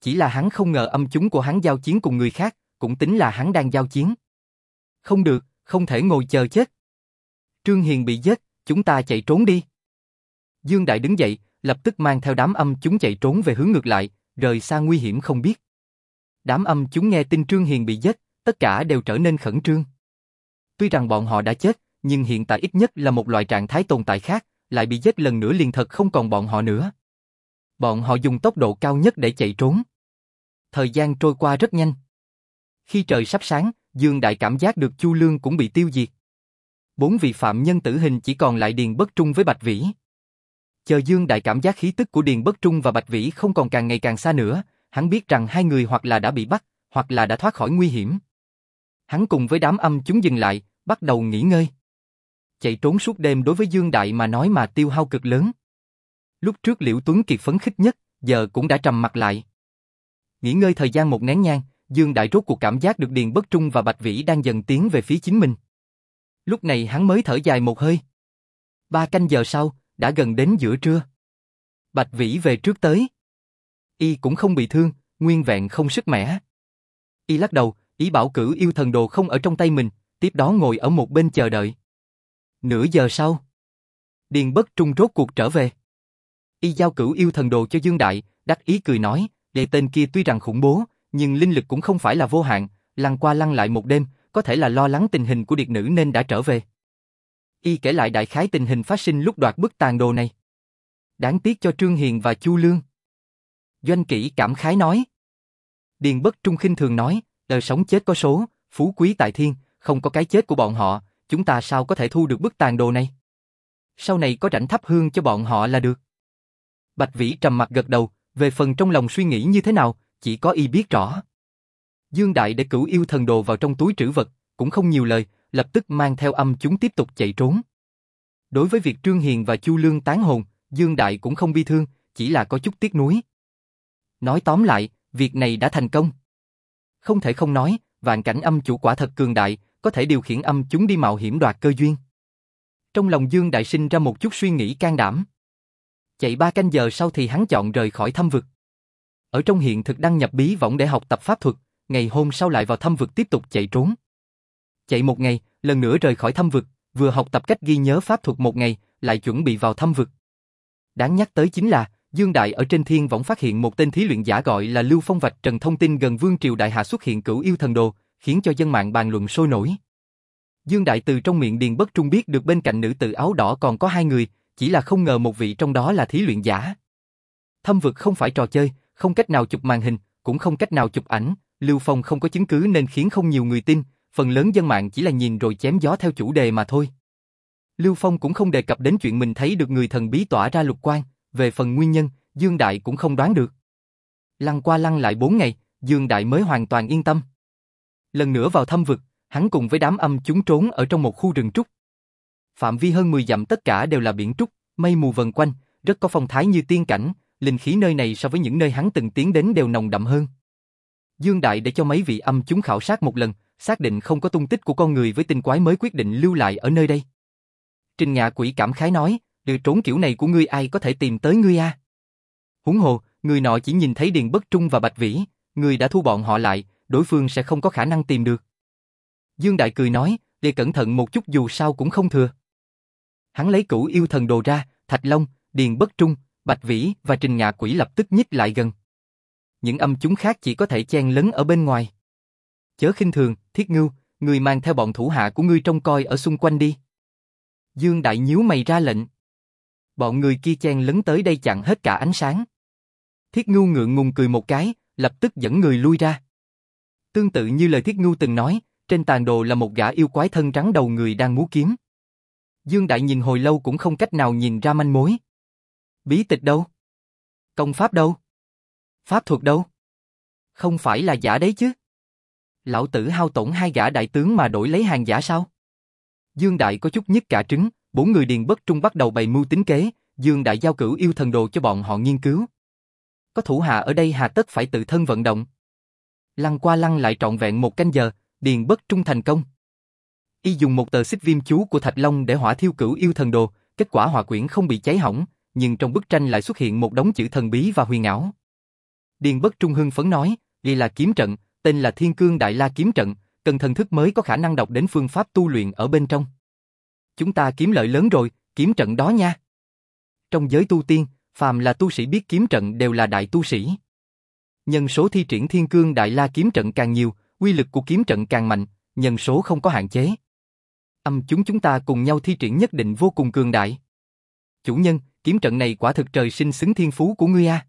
Chỉ là hắn không ngờ âm chúng của hắn giao chiến cùng người khác, cũng tính là hắn đang giao chiến. Không được, không thể ngồi chờ chết. Trương Hiền bị giết, chúng ta chạy trốn đi. Dương Đại đứng dậy, lập tức mang theo đám âm chúng chạy trốn về hướng ngược lại, rời xa nguy hiểm không biết. Đám âm chúng nghe tin Trương Hiền bị giết, tất cả đều trở nên khẩn trương. Tuy rằng bọn họ đã chết, nhưng hiện tại ít nhất là một loại trạng thái tồn tại khác, lại bị giết lần nữa liền thật không còn bọn họ nữa. Bọn họ dùng tốc độ cao nhất để chạy trốn. Thời gian trôi qua rất nhanh. Khi trời sắp sáng, Dương Đại cảm giác được Chu Lương cũng bị tiêu diệt. Bốn vị phạm nhân tử hình chỉ còn lại Điền Bất Trung với Bạch Vĩ. Chờ Dương Đại cảm giác khí tức của Điền Bất Trung và Bạch Vĩ không còn càng ngày càng xa nữa, hắn biết rằng hai người hoặc là đã bị bắt, hoặc là đã thoát khỏi nguy hiểm. Hắn cùng với đám âm chúng dừng lại, bắt đầu nghỉ ngơi. Chạy trốn suốt đêm đối với Dương Đại mà nói mà tiêu hao cực lớn. Lúc trước Liễu Tuấn Kiệt phấn khích nhất, giờ cũng đã trầm mặt lại. Nghỉ ngơi thời gian một nén nhang, Dương Đại rốt cuộc cảm giác được Điền Bất Trung và Bạch Vĩ đang dần tiến về phía chính mình. Lúc này hắn mới thở dài một hơi. Ba canh giờ sau, đã gần đến giữa trưa. Bạch Vĩ về trước tới. Y cũng không bị thương, nguyên vẹn không sức mẻ. Y lắc đầu, ý bảo cử yêu thần đồ không ở trong tay mình, tiếp đó ngồi ở một bên chờ đợi. Nửa giờ sau, Điền Bất Trung rốt cuộc trở về. Y giao cửu yêu thần đồ cho Dương Đại, đắc ý cười nói, đệ tên kia tuy rằng khủng bố, nhưng linh lực cũng không phải là vô hạn, lăn qua lăn lại một đêm, có thể là lo lắng tình hình của điệt nữ nên đã trở về. Y kể lại đại khái tình hình phát sinh lúc đoạt bức tàn đồ này. Đáng tiếc cho Trương Hiền và Chu Lương. Doanh kỹ cảm khái nói. Điền bất trung khinh thường nói, đời sống chết có số, phú quý tại thiên, không có cái chết của bọn họ, chúng ta sao có thể thu được bức tàn đồ này? Sau này có rảnh thắp hương cho bọn họ là được. Bạch Vĩ trầm mặt gật đầu, về phần trong lòng suy nghĩ như thế nào, chỉ có y biết rõ. Dương Đại để cửu yêu thần đồ vào trong túi trữ vật, cũng không nhiều lời, lập tức mang theo âm chúng tiếp tục chạy trốn. Đối với việc Trương Hiền và Chu Lương tán hồn, Dương Đại cũng không bi thương, chỉ là có chút tiếc nuối. Nói tóm lại, việc này đã thành công. Không thể không nói, vạn cảnh âm chủ quả thật cường đại, có thể điều khiển âm chúng đi mạo hiểm đoạt cơ duyên. Trong lòng Dương Đại sinh ra một chút suy nghĩ can đảm. Chạy ba canh giờ sau thì hắn chọn rời khỏi thâm vực. Ở trong hiện thực đăng nhập bí võng để học tập pháp thuật, ngày hôm sau lại vào thâm vực tiếp tục chạy trốn. Chạy một ngày, lần nữa rời khỏi thâm vực, vừa học tập cách ghi nhớ pháp thuật một ngày, lại chuẩn bị vào thâm vực. Đáng nhắc tới chính là, Dương Đại ở trên thiên võng phát hiện một tên thí luyện giả gọi là Lưu Phong Vạch Trần thông tin gần Vương Triều Đại Hạ xuất hiện cửu yêu thần đồ, khiến cho dân mạng bàn luận sôi nổi. Dương Đại từ trong miệng Điền Bất Trung biết được bên cạnh nữ tử áo đỏ còn có hai người, chỉ là không ngờ một vị trong đó là thí luyện giả. Thâm vực không phải trò chơi, không cách nào chụp màn hình, cũng không cách nào chụp ảnh, Lưu Phong không có chứng cứ nên khiến không nhiều người tin, phần lớn dân mạng chỉ là nhìn rồi chém gió theo chủ đề mà thôi. Lưu Phong cũng không đề cập đến chuyện mình thấy được người thần bí tỏa ra lục quang, về phần nguyên nhân, Dương Đại cũng không đoán được. Lăn qua lăn lại bốn ngày, Dương Đại mới hoàn toàn yên tâm. Lần nữa vào thâm vực, hắn cùng với đám âm chúng trốn ở trong một khu rừng trúc. Phạm vi hơn 10 dặm tất cả đều là biển trúc, mây mù vần quanh, rất có phong thái như tiên cảnh, linh khí nơi này so với những nơi hắn từng tiến đến đều nồng đậm hơn. Dương Đại để cho mấy vị âm chúng khảo sát một lần, xác định không có tung tích của con người với tinh quái mới quyết định lưu lại ở nơi đây. Trình Ngạ Quỷ cảm khái nói, từ trốn kiểu này của ngươi ai có thể tìm tới ngươi a? À? Huống hồ, người nọ chỉ nhìn thấy Điền Bất Trung và Bạch Vĩ, người đã thu bọn họ lại, đối phương sẽ không có khả năng tìm được. Dương Đại cười nói, để cẩn thận một chút dù sao cũng không thừa. Hắn lấy cửu yêu thần đồ ra, Thạch Long, Điền Bất Trung, Bạch Vĩ và Trình Ngạ Quỷ lập tức nhích lại gần. Những âm chúng khác chỉ có thể chen lấn ở bên ngoài. Chớ khinh thường, Thiết Ngưu, người mang theo bọn thủ hạ của ngươi trông coi ở xung quanh đi. Dương Đại nhíu mày ra lệnh. Bọn người kia chen lấn tới đây chặn hết cả ánh sáng. Thiết Ngưu ngượng ngùng cười một cái, lập tức dẫn người lui ra. Tương tự như lời Thiết Ngưu từng nói, trên tàn đồ là một gã yêu quái thân trắng đầu người đang múa kiếm. Dương Đại nhìn hồi lâu cũng không cách nào nhìn ra manh mối. Bí tịch đâu? Công pháp đâu? Pháp thuật đâu? Không phải là giả đấy chứ? Lão tử hao tổn hai gã đại tướng mà đổi lấy hàng giả sao? Dương Đại có chút nhất cả trứng, bốn người điền bất trung bắt đầu bày mưu tính kế, Dương Đại giao cửu yêu thần đồ cho bọn họ nghiên cứu. Có thủ hạ ở đây hà tất phải tự thân vận động. Lăng qua lăng lại trọn vẹn một canh giờ, điền bất trung thành công. Y dùng một tờ xích viêm chú của Thạch Long để hỏa thiêu cửu yêu thần đồ, kết quả hỏa quyển không bị cháy hỏng, nhưng trong bức tranh lại xuất hiện một đống chữ thần bí và huyền ảo. Điền bất trung hưng phấn nói, đây là kiếm trận, tên là Thiên Cương Đại La Kiếm Trận, cần thần thức mới có khả năng đọc đến phương pháp tu luyện ở bên trong. Chúng ta kiếm lợi lớn rồi, kiếm trận đó nha. Trong giới tu tiên, phàm là tu sĩ biết kiếm trận đều là đại tu sĩ. Nhân số thi triển Thiên Cương Đại La Kiếm Trận càng nhiều, quy lực của kiếm trận càng mạnh, nhân số không có hạn chế. Âm chúng chúng ta cùng nhau thi triển nhất định vô cùng cường đại. Chủ nhân, kiếm trận này quả thực trời sinh xứng thiên phú của ngươi a.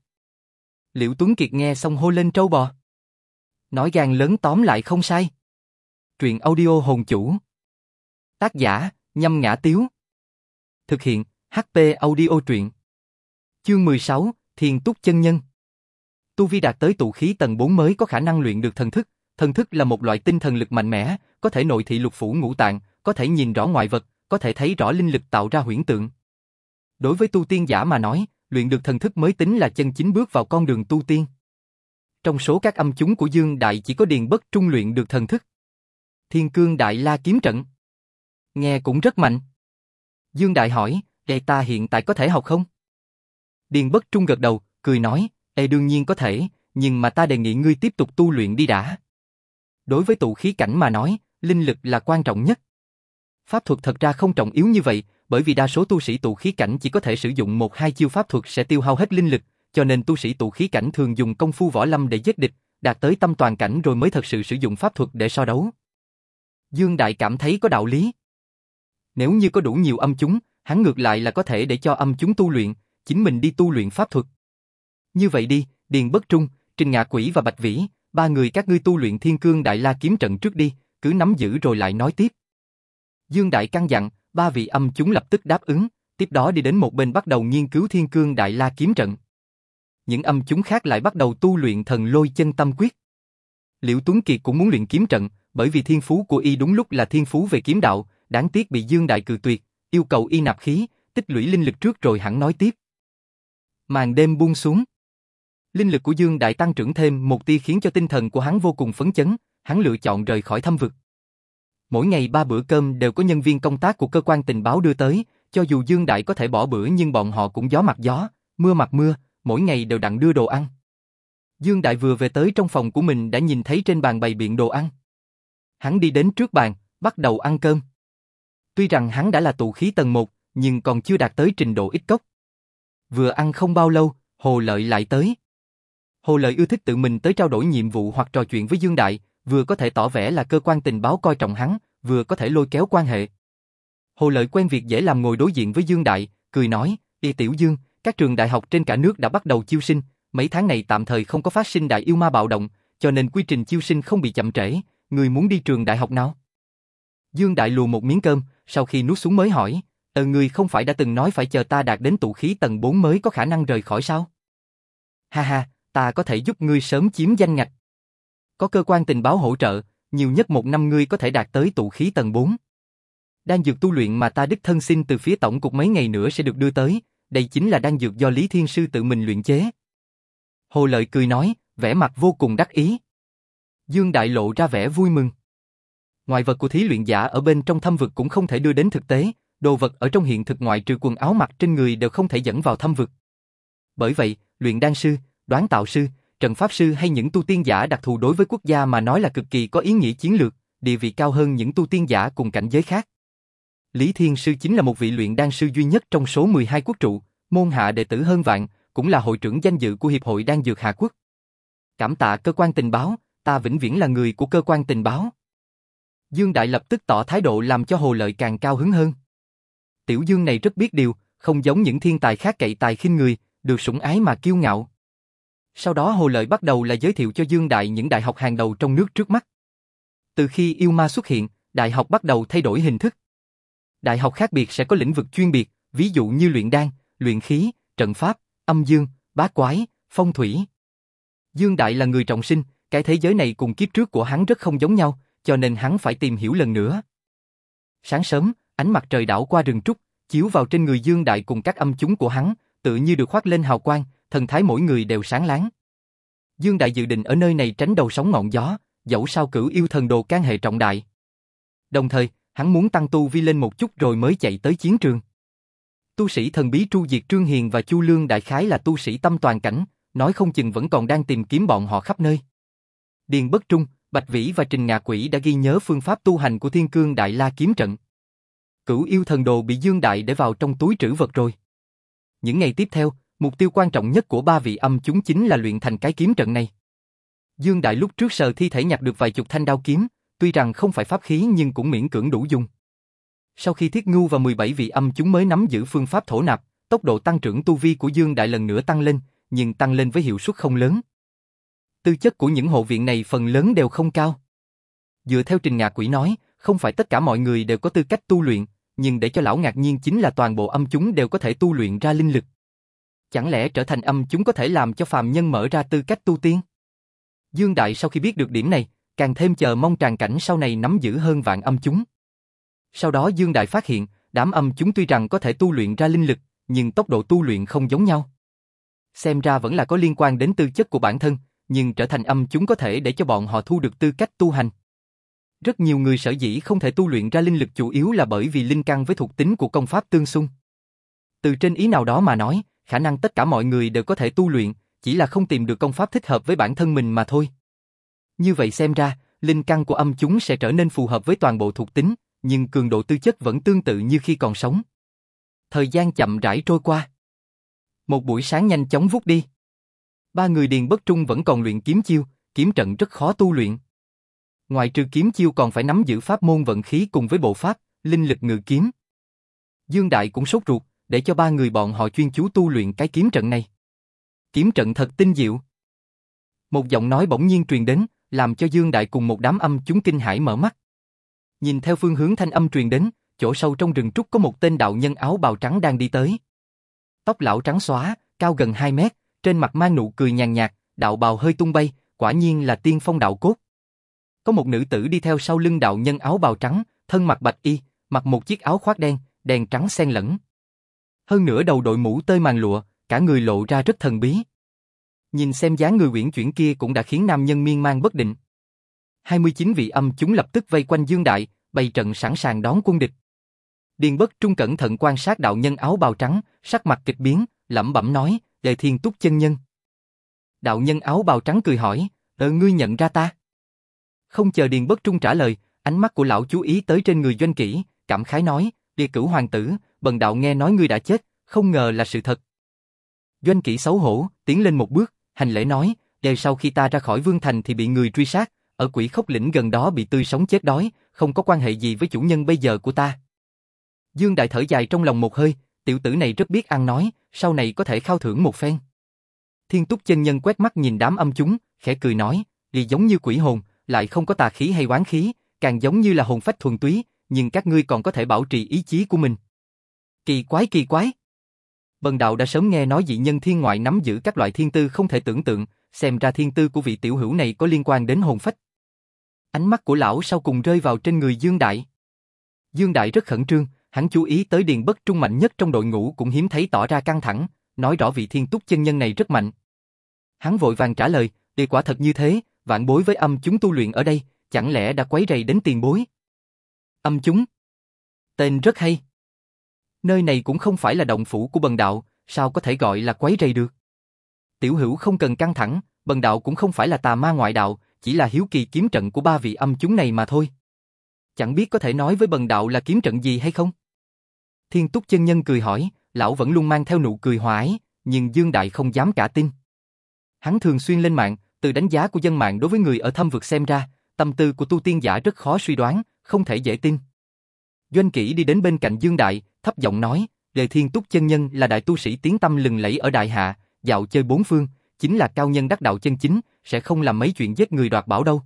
Liễu Tuấn Kiệt nghe xong hô lên trâu bò. Nói gan lớn tóm lại không sai. Truyện audio hồn chủ. Tác giả, nhâm ngã tiếu. Thực hiện, HP audio truyện. Chương 16, Thiền Túc Chân Nhân. Tu Vi đạt tới tụ khí tầng 4 mới có khả năng luyện được thần thức. Thần thức là một loại tinh thần lực mạnh mẽ, có thể nội thị lục phủ ngũ tạng, có thể nhìn rõ ngoại vật, có thể thấy rõ linh lực tạo ra huyễn tượng. Đối với tu tiên giả mà nói, luyện được thần thức mới tính là chân chính bước vào con đường tu tiên. Trong số các âm chúng của Dương Đại chỉ có Điền Bất Trung luyện được thần thức. Thiên Cương Đại La kiếm trận. Nghe cũng rất mạnh. Dương Đại hỏi, đệ ta hiện tại có thể học không? Điền Bất Trung gật đầu, cười nói, Ê đương nhiên có thể, nhưng mà ta đề nghị ngươi tiếp tục tu luyện đi đã. Đối với tụ khí cảnh mà nói, linh lực là quan trọng nhất. Pháp thuật thật ra không trọng yếu như vậy, bởi vì đa số tu sĩ tụ khí cảnh chỉ có thể sử dụng một hai chiêu pháp thuật sẽ tiêu hao hết linh lực, cho nên tu sĩ tụ khí cảnh thường dùng công phu võ lâm để giết địch, đạt tới tâm toàn cảnh rồi mới thật sự sử dụng pháp thuật để so đấu. Dương Đại cảm thấy có đạo lý. Nếu như có đủ nhiều âm chúng, hắn ngược lại là có thể để cho âm chúng tu luyện, chính mình đi tu luyện pháp thuật. Như vậy đi, Điền Bất Trung, Trình Ngạ Quỷ và Bạch Vĩ, ba người các ngươi tu luyện Thiên Cương Đại La kiếm trận trước đi, cứ nắm giữ rồi lại nói tiếp. Dương Đại căn dặn, ba vị âm chúng lập tức đáp ứng, tiếp đó đi đến một bên bắt đầu nghiên cứu Thiên Cương Đại La kiếm trận. Những âm chúng khác lại bắt đầu tu luyện thần lôi chân tâm quyết. Liễu Tuấn Kiệt cũng muốn luyện kiếm trận, bởi vì thiên phú của y đúng lúc là thiên phú về kiếm đạo, đáng tiếc bị Dương Đại cự tuyệt, yêu cầu y nạp khí, tích lũy linh lực trước rồi hẳn nói tiếp. Màn đêm buông xuống. Linh lực của Dương Đại tăng trưởng thêm một tia khiến cho tinh thần của hắn vô cùng phấn chấn, hắn lựa chọn rời khỏi thâm vực. Mỗi ngày ba bữa cơm đều có nhân viên công tác của cơ quan tình báo đưa tới, cho dù Dương Đại có thể bỏ bữa nhưng bọn họ cũng gió mặt gió, mưa mặt mưa, mỗi ngày đều đặng đưa đồ ăn. Dương Đại vừa về tới trong phòng của mình đã nhìn thấy trên bàn bày biện đồ ăn. Hắn đi đến trước bàn, bắt đầu ăn cơm. Tuy rằng hắn đã là tụ khí tầng 1, nhưng còn chưa đạt tới trình độ ít cốc. Vừa ăn không bao lâu, Hồ Lợi lại tới. Hồ Lợi ưa thích tự mình tới trao đổi nhiệm vụ hoặc trò chuyện với Dương Đại, vừa có thể tỏ vẻ là cơ quan tình báo coi trọng hắn, vừa có thể lôi kéo quan hệ. Hồ Lợi quen việc dễ làm ngồi đối diện với Dương Đại, cười nói, Y Tiểu Dương, các trường đại học trên cả nước đã bắt đầu chiêu sinh, mấy tháng này tạm thời không có phát sinh đại yêu ma bạo động, cho nên quy trình chiêu sinh không bị chậm trễ, người muốn đi trường đại học nào? Dương Đại lùa một miếng cơm, sau khi nuốt xuống mới hỏi, Ờ người không phải đã từng nói phải chờ ta đạt đến tụ khí tầng 4 mới có khả năng rời khỏi sao? Ha ha, ta có thể giúp ngươi sớm chiếm danh ngạch. Có cơ quan tình báo hỗ trợ, nhiều nhất một năm ngươi có thể đạt tới tụ khí tầng 4. Đan dược tu luyện mà ta đích thân xin từ phía tổng cục mấy ngày nữa sẽ được đưa tới, đây chính là đan dược do Lý Thiên Sư tự mình luyện chế. Hồ Lợi cười nói, vẻ mặt vô cùng đắc ý. Dương Đại lộ ra vẻ vui mừng. Ngoại vật của thí luyện giả ở bên trong thâm vực cũng không thể đưa đến thực tế, đồ vật ở trong hiện thực ngoại trừ quần áo mặc trên người đều không thể dẫn vào thâm vực. Bởi vậy, luyện đan sư, đoán tạo sư, trận pháp sư hay những tu tiên giả đặc thù đối với quốc gia mà nói là cực kỳ có ý nghĩa chiến lược, địa vị cao hơn những tu tiên giả cùng cảnh giới khác. Lý Thiên Sư chính là một vị luyện đan sư duy nhất trong số 12 quốc trụ, môn hạ đệ tử hơn vạn, cũng là hội trưởng danh dự của Hiệp hội Đan Dược Hạ Quốc. Cảm tạ cơ quan tình báo, ta vĩnh viễn là người của cơ quan tình báo. Dương Đại lập tức tỏ thái độ làm cho Hồ Lợi càng cao hứng hơn. Tiểu Dương này rất biết điều, không giống những thiên tài khác cậy tài khinh người, được sủng ái mà kiêu ngạo. Sau đó Hồ Lợi bắt đầu là giới thiệu cho Dương Đại những đại học hàng đầu trong nước trước mắt. Từ khi yêu ma xuất hiện, đại học bắt đầu thay đổi hình thức. Đại học khác biệt sẽ có lĩnh vực chuyên biệt, ví dụ như luyện đan, luyện khí, trận pháp, âm dương, bá quái, phong thủy. Dương Đại là người trọng sinh, cái thế giới này cùng kiếp trước của hắn rất không giống nhau, cho nên hắn phải tìm hiểu lần nữa. Sáng sớm, ánh mặt trời đảo qua rừng trúc, chiếu vào trên người Dương Đại cùng các âm chúng của hắn, tự như được khoác lên hào quang, thần thái mỗi người đều sáng láng. Dương Đại dự định ở nơi này tránh đầu sóng ngọn gió, dẫu sao cửu yêu thần đồ can hệ trọng đại. Đồng thời, hắn muốn tăng tu vi lên một chút rồi mới chạy tới chiến trường. Tu sĩ thần bí chu Diệt Trương Hiền và Chu Lương đại khái là tu sĩ tâm toàn cảnh, nói không chừng vẫn còn đang tìm kiếm bọn họ khắp nơi. Điền Bất Trung, Bạch Vĩ và Trình Ngạ Quỷ đã ghi nhớ phương pháp tu hành của Thiên Cương Đại La kiếm trận. Cửu yêu thần đồ bị Dương Đại để vào trong túi trữ vật rồi. Những ngày tiếp theo, mục tiêu quan trọng nhất của ba vị âm chúng chính là luyện thành cái kiếm trận này. Dương Đại lúc trước sờ thi thể nhặt được vài chục thanh đao kiếm, tuy rằng không phải pháp khí nhưng cũng miễn cưỡng đủ dùng. Sau khi Thiết Ngưu và 17 vị âm chúng mới nắm giữ phương pháp thổ nạp, tốc độ tăng trưởng tu vi của Dương Đại lần nữa tăng lên, nhưng tăng lên với hiệu suất không lớn. Tư chất của những hộ viện này phần lớn đều không cao. Dựa theo Trình Ngạc Quỷ nói, không phải tất cả mọi người đều có tư cách tu luyện, nhưng để cho lão ngạc nhiên chính là toàn bộ âm chúng đều có thể tu luyện ra linh lực. Chẳng lẽ trở thành âm chúng có thể làm cho phàm nhân mở ra tư cách tu tiên? Dương Đại sau khi biết được điểm này, càng thêm chờ mong tràn cảnh sau này nắm giữ hơn vạn âm chúng. Sau đó Dương Đại phát hiện, đám âm chúng tuy rằng có thể tu luyện ra linh lực, nhưng tốc độ tu luyện không giống nhau. Xem ra vẫn là có liên quan đến tư chất của bản thân, nhưng trở thành âm chúng có thể để cho bọn họ thu được tư cách tu hành. Rất nhiều người sở dĩ không thể tu luyện ra linh lực chủ yếu là bởi vì linh căn với thuộc tính của công pháp tương xung. Từ trên ý nào đó mà nói, khả năng tất cả mọi người đều có thể tu luyện, chỉ là không tìm được công pháp thích hợp với bản thân mình mà thôi. Như vậy xem ra, linh căn của âm chúng sẽ trở nên phù hợp với toàn bộ thuộc tính, nhưng cường độ tư chất vẫn tương tự như khi còn sống. Thời gian chậm rãi trôi qua. Một buổi sáng nhanh chóng vút đi. Ba người Điền Bất Trung vẫn còn luyện kiếm chiêu, kiếm trận rất khó tu luyện. Ngoài trừ kiếm chiêu còn phải nắm giữ pháp môn vận khí cùng với bộ pháp, linh lực ngự kiếm. Dương Đại cũng sốt ruột, để cho ba người bọn họ chuyên chú tu luyện cái kiếm trận này. Kiếm trận thật tinh diệu. Một giọng nói bỗng nhiên truyền đến, làm cho Dương Đại cùng một đám âm chúng kinh hãi mở mắt. Nhìn theo phương hướng thanh âm truyền đến, chỗ sâu trong rừng trúc có một tên đạo nhân áo bào trắng đang đi tới. Tóc lão trắng xóa, cao gần 2 mét, trên mặt mang nụ cười nhàn nhạt, đạo bào hơi tung bay, quả nhiên là tiên phong đạo cốt. Có một nữ tử đi theo sau lưng đạo nhân áo bào trắng, thân mặc bạch y, mặc một chiếc áo khoác đen, đèn trắng xen lẫn. Hơn nữa đầu đội mũ tơi màn lụa, cả người lộ ra rất thần bí. Nhìn xem dáng người uyển chuyển kia cũng đã khiến nam nhân miên man bất định. 29 vị âm chúng lập tức vây quanh Dương Đại, bày trận sẵn sàng đón quân địch. Điền Bất Trung cẩn thận quan sát đạo nhân áo bào trắng, sắc mặt kịch biến, lẩm bẩm nói, "Đề Thiên Túc chân nhân." Đạo nhân áo bào trắng cười hỏi, "Ờ ngươi nhận ra ta?" Không chờ Điền Bất Trung trả lời, ánh mắt của lão chú ý tới trên người Doanh Kỷ, cảm khái nói, "Địa cửu hoàng tử, bần đạo nghe nói ngươi đã chết, không ngờ là sự thật." Doanh Kỷ xấu hổ, tiến lên một bước, hành lễ nói, "Về sau khi ta ra khỏi Vương thành thì bị người truy sát, ở quỷ khốc lĩnh gần đó bị tươi sống chết đói, không có quan hệ gì với chủ nhân bây giờ của ta." Dương Đại thở dài trong lòng một hơi, tiểu tử này rất biết ăn nói, sau này có thể khao thưởng một phen. Thiên Túc chân nhân quét mắt nhìn đám âm chúng, khẽ cười nói, vì giống như quỷ hồn, lại không có tà khí hay oán khí, càng giống như là hồn phách thuần túy, nhưng các ngươi còn có thể bảo trì ý chí của mình. Kỳ quái kỳ quái. Bần đạo đã sớm nghe nói dị nhân thiên ngoại nắm giữ các loại thiên tư không thể tưởng tượng, xem ra thiên tư của vị tiểu hữu này có liên quan đến hồn phách. Ánh mắt của lão sau cùng rơi vào trên người Dương Đại. Dương Đại rất khẩn trương, hắn chú ý tới điền bất trung mạnh nhất trong đội ngũ cũng hiếm thấy tỏ ra căng thẳng, nói rõ vị thiên túc chân nhân này rất mạnh. Hắn vội vàng trả lời, đề quả thật như thế, vạn bối với âm chúng tu luyện ở đây, chẳng lẽ đã quấy rầy đến tiền bối? Âm chúng? Tên rất hay. Nơi này cũng không phải là động phủ của bần đạo, sao có thể gọi là quấy rầy được? Tiểu hữu không cần căng thẳng, bần đạo cũng không phải là tà ma ngoại đạo, chỉ là hiếu kỳ kiếm trận của ba vị âm chúng này mà thôi. Chẳng biết có thể nói với bần đạo là kiếm trận gì hay không? Thiên túc chân nhân cười hỏi, lão vẫn luôn mang theo nụ cười hoái, nhưng Dương Đại không dám cả tin. Hắn thường xuyên lên mạng, từ đánh giá của dân mạng đối với người ở thâm vực xem ra, tâm tư của tu tiên giả rất khó suy đoán, không thể dễ tin. Doanh kỷ đi đến bên cạnh Dương Đại, thấp giọng nói, "Lê Thiên Túc chân nhân là đại tu sĩ tiếng tâm lừng lẫy ở Đại Hạ, dạo chơi bốn phương, chính là cao nhân đắc đạo chân chính, sẽ không làm mấy chuyện giết người đoạt bảo đâu.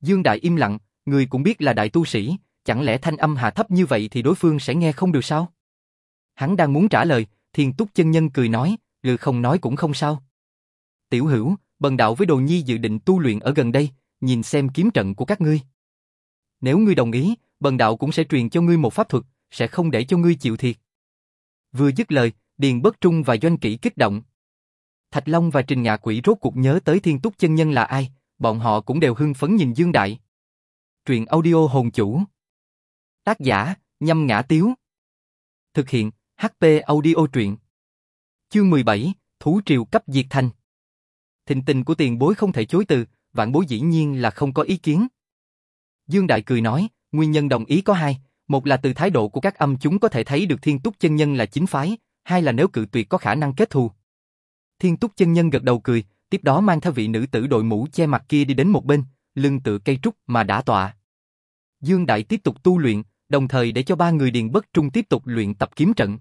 Dương Đại im lặng, người cũng biết là đại tu sĩ, chẳng lẽ thanh âm hạ thấp như vậy thì đối phương sẽ nghe không được sao? Hắn đang muốn trả lời, Thiên Túc chân nhân cười nói, lừ không nói cũng không sao. Tiểu hữu, bần đạo với đồ nhi dự định tu luyện ở gần đây, nhìn xem kiếm trận của các ngươi. Nếu ngươi đồng ý, bần đạo cũng sẽ truyền cho ngươi một pháp thuật, sẽ không để cho ngươi chịu thiệt. Vừa dứt lời, Điền Bất Trung và Doanh Kỷ kích động. Thạch Long và Trình Ngạ Quỷ rốt cuộc nhớ tới Thiên Túc chân nhân là ai, bọn họ cũng đều hưng phấn nhìn Dương Đại. Truyện audio hồn chủ. Tác giả, nhâm ngã tiếu. Thực hiện, HP audio truyện. Chương 17, Thú triều cấp diệt thành. Thịnh tình của tiền bối không thể chối từ, vạn bối dĩ nhiên là không có ý kiến. Dương Đại cười nói, nguyên nhân đồng ý có hai, một là từ thái độ của các âm chúng có thể thấy được thiên túc chân nhân là chính phái, hai là nếu cự tuyệt có khả năng kết thù. Thiên túc chân nhân gật đầu cười, tiếp đó mang theo vị nữ tử đội mũ che mặt kia đi đến một bên, lưng tự cây trúc mà đã tọa. Dương Đại tiếp tục tu luyện, đồng thời để cho ba người điền bất trung tiếp tục luyện tập kiếm trận.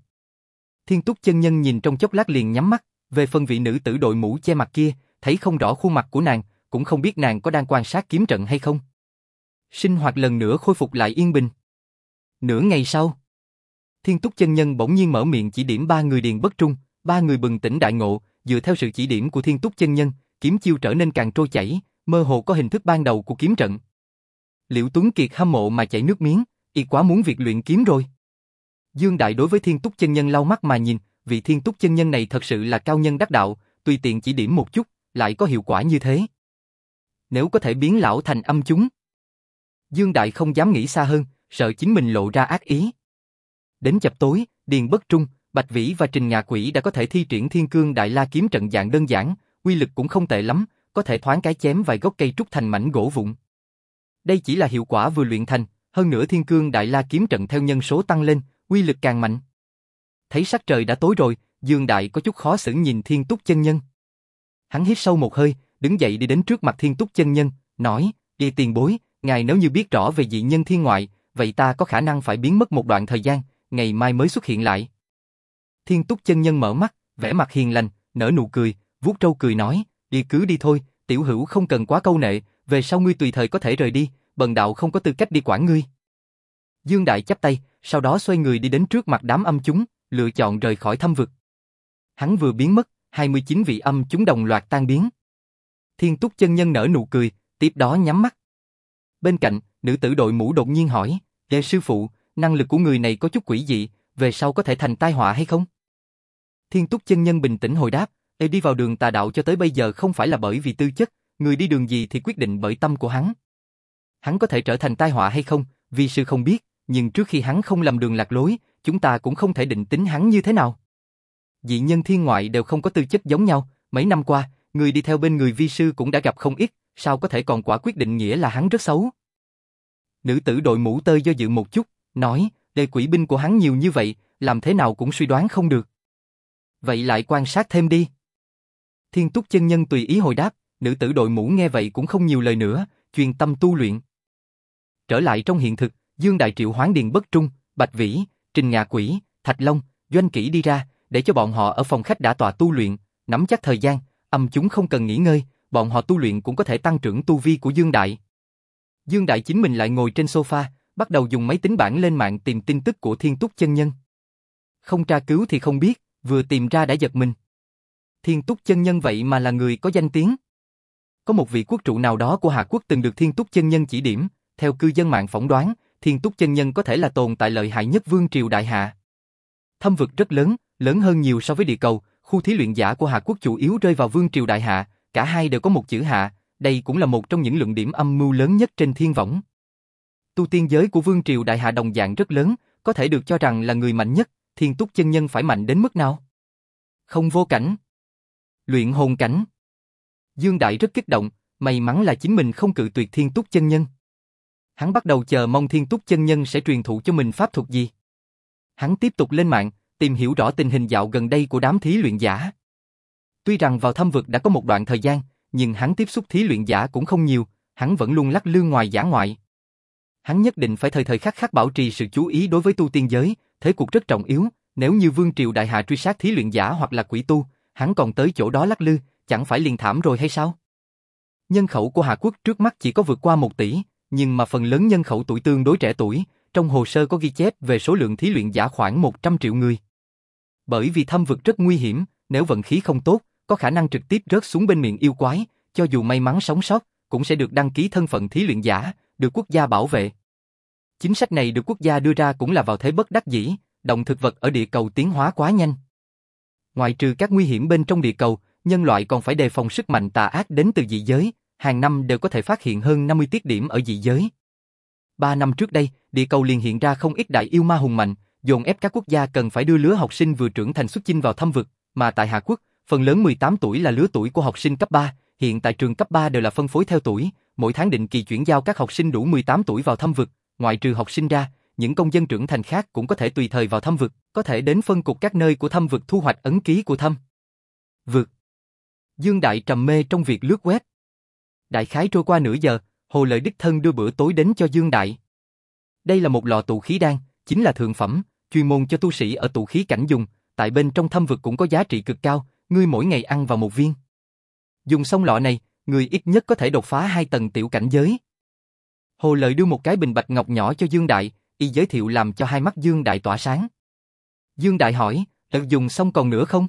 Thiên túc chân nhân nhìn trong chốc lát liền nhắm mắt, về phần vị nữ tử đội mũ che mặt kia, thấy không rõ khuôn mặt của nàng, cũng không biết nàng có đang quan sát kiếm trận hay không. Sinh hoạt lần nữa khôi phục lại yên bình. Nửa ngày sau, Thiên Túc chân nhân bỗng nhiên mở miệng chỉ điểm ba người điền bất trung, ba người bừng tỉnh đại ngộ, dựa theo sự chỉ điểm của Thiên Túc chân nhân, kiếm chiêu trở nên càng trôi chảy, mơ hồ có hình thức ban đầu của kiếm trận. Liễu Tuấn Kiệt hâm mộ mà chảy nước miếng, y quá muốn việc luyện kiếm rồi. Dương Đại đối với Thiên Túc chân nhân lau mắt mà nhìn, vị Thiên Túc chân nhân này thật sự là cao nhân đắc đạo, tùy tiện chỉ điểm một chút, lại có hiệu quả như thế. Nếu có thể biến lão thành âm chúng. Dương Đại không dám nghĩ xa hơn, sợ chính mình lộ ra ác ý. Đến chập tối, Điền Bất Trung, Bạch Vĩ và Trình Ngạ Quỷ đã có thể thi triển Thiên Cương Đại La kiếm trận dạng đơn giản, quy lực cũng không tệ lắm, có thể thoáng cái chém vài gốc cây trúc thành mảnh gỗ vụn. Đây chỉ là hiệu quả vừa luyện thành, hơn nữa Thiên Cương Đại La kiếm trận theo nhân số tăng lên, quy lực càng mạnh. Thấy sắc trời đã tối rồi, Dương Đại có chút khó xử nhìn Thiên Túc chân nhân. Hắn hít sâu một hơi, đứng dậy đi đến trước mặt Thiên Túc chân nhân, nói: "Đi tiền bối, ngài nếu như biết rõ về dị nhân thiên ngoại, vậy ta có khả năng phải biến mất một đoạn thời gian, ngày mai mới xuất hiện lại." Thiên Túc chân nhân mở mắt, vẻ mặt hiền lành, nở nụ cười, vuốt trâu cười nói: "Đi cứ đi thôi, tiểu hữu không cần quá câu nệ, về sau ngươi tùy thời có thể rời đi, bần đạo không có tư cách đi quản ngươi." Dương Đại chắp tay, sau đó xoay người đi đến trước mặt đám âm chúng, lựa chọn rời khỏi thâm vực. Hắn vừa biến mất, 29 vị âm chúng đồng loạt tan biến. Thiên Túc chân nhân nở nụ cười, tiếp đó nhắm mắt. Bên cạnh, nữ tử đội mũ đột nhiên hỏi, "Đệ sư phụ, năng lực của người này có chút quỷ dị, về sau có thể thành tai họa hay không?" Thiên Túc chân nhân bình tĩnh hồi đáp, "Ê đi vào đường tà đạo cho tới bây giờ không phải là bởi vì tư chất, người đi đường gì thì quyết định bởi tâm của hắn. Hắn có thể trở thành tai họa hay không, vì sư không biết, nhưng trước khi hắn không làm đường lạc lối, chúng ta cũng không thể định tính hắn như thế nào." dị nhân thiên ngoại đều không có tư chất giống nhau, mấy năm qua, người đi theo bên người vi sư cũng đã gặp không ít, sao có thể còn quả quyết định nghĩa là hắn rất xấu. Nữ tử đội mũ tơi do dự một chút, nói, đề quỷ binh của hắn nhiều như vậy, làm thế nào cũng suy đoán không được. Vậy lại quan sát thêm đi. Thiên túc chân nhân tùy ý hồi đáp, nữ tử đội mũ nghe vậy cũng không nhiều lời nữa, chuyên tâm tu luyện. Trở lại trong hiện thực, Dương Đại Triệu hoán điền bất trung, Bạch Vĩ, Trình Ngạ Quỷ, Thạch Long, Doanh Kỷ đi ra, để cho bọn họ ở phòng khách đã tọa tu luyện, nắm chắc thời gian, âm chúng không cần nghỉ ngơi, bọn họ tu luyện cũng có thể tăng trưởng tu vi của Dương Đại. Dương Đại chính mình lại ngồi trên sofa, bắt đầu dùng máy tính bảng lên mạng tìm tin tức của Thiên Túc chân nhân. Không tra cứu thì không biết, vừa tìm ra đã giật mình. Thiên túc chân nhân vậy mà là người có danh tiếng. Có một vị quốc trụ nào đó của Hạ Quốc từng được Thiên Túc chân nhân chỉ điểm, theo cư dân mạng phỏng đoán, Thiên Túc chân nhân có thể là tồn tại lợi hại nhất vương triều đại hạ. Thâm vực rất lớn, lớn hơn nhiều so với địa cầu, khu thí luyện giả của Hạ Quốc chủ yếu rơi vào vương triều đại hạ, cả hai đều có một chữ hạ, đây cũng là một trong những luận điểm âm mưu lớn nhất trên thiên võng. Tu tiên giới của vương triều đại hạ đồng dạng rất lớn, có thể được cho rằng là người mạnh nhất, Thiên Túc chân nhân phải mạnh đến mức nào? Không vô cảnh. Luyện hồn cảnh. Dương Đại rất kích động, may mắn là chính mình không cự tuyệt Thiên Túc chân nhân. Hắn bắt đầu chờ mong Thiên Túc chân nhân sẽ truyền thụ cho mình pháp thuật gì. Hắn tiếp tục lên mạng, tìm hiểu rõ tình hình dạo gần đây của đám thí luyện giả. Tuy rằng vào thâm vực đã có một đoạn thời gian, nhưng hắn tiếp xúc thí luyện giả cũng không nhiều, hắn vẫn luôn lắc lư ngoài giả ngoại. Hắn nhất định phải thời thời khắc khắc bảo trì sự chú ý đối với tu tiên giới, thế cuộc rất trọng yếu, nếu như vương triều đại hạ truy sát thí luyện giả hoặc là quỷ tu, hắn còn tới chỗ đó lắc lư, chẳng phải liền thảm rồi hay sao? Nhân khẩu của Hạ Quốc trước mắt chỉ có vượt qua một tỷ, nhưng mà phần lớn nhân khẩu tuổi tương đối trẻ tuổi, trong hồ sơ có ghi chép về số lượng thí luyện giả khoảng 100 triệu người. Bởi vì thâm vực rất nguy hiểm, nếu vận khí không tốt, có khả năng trực tiếp rớt xuống bên miệng yêu quái, cho dù may mắn sống sót, cũng sẽ được đăng ký thân phận thí luyện giả, được quốc gia bảo vệ. Chính sách này được quốc gia đưa ra cũng là vào thế bất đắc dĩ, động thực vật ở địa cầu tiến hóa quá nhanh. Ngoài trừ các nguy hiểm bên trong địa cầu, nhân loại còn phải đề phòng sức mạnh tà ác đến từ dị giới, hàng năm đều có thể phát hiện hơn 50 tiết điểm ở dị giới. Ba năm trước đây, địa cầu liền hiện ra không ít đại yêu ma hùng mạnh, dồn ép các quốc gia cần phải đưa lứa học sinh vừa trưởng thành xuất chinh vào thâm vực, mà tại Hà Quốc, phần lớn 18 tuổi là lứa tuổi của học sinh cấp 3, hiện tại trường cấp 3 đều là phân phối theo tuổi, mỗi tháng định kỳ chuyển giao các học sinh đủ 18 tuổi vào thâm vực, ngoại trừ học sinh ra, những công dân trưởng thành khác cũng có thể tùy thời vào thâm vực, có thể đến phân cục các nơi của thâm vực thu hoạch ấn ký của thâm. Vực. Dương Đại trầm mê trong việc lướt web. Đại khái trôi qua nửa giờ, Hồ Lợi Đích Thân đưa bữa tối đến cho Dương Đại. Đây là một lò tụ khí đan, chính là thượng phẩm, chuyên môn cho tu sĩ ở tụ khí cảnh dùng, tại bên trong thâm vực cũng có giá trị cực cao, ngươi mỗi ngày ăn vào một viên. Dùng xong lọ này, người ít nhất có thể đột phá hai tầng tiểu cảnh giới. Hồ Lợi đưa một cái bình bạch ngọc nhỏ cho Dương Đại, y giới thiệu làm cho hai mắt Dương Đại tỏa sáng. Dương Đại hỏi, "Đã dùng xong còn nữa không?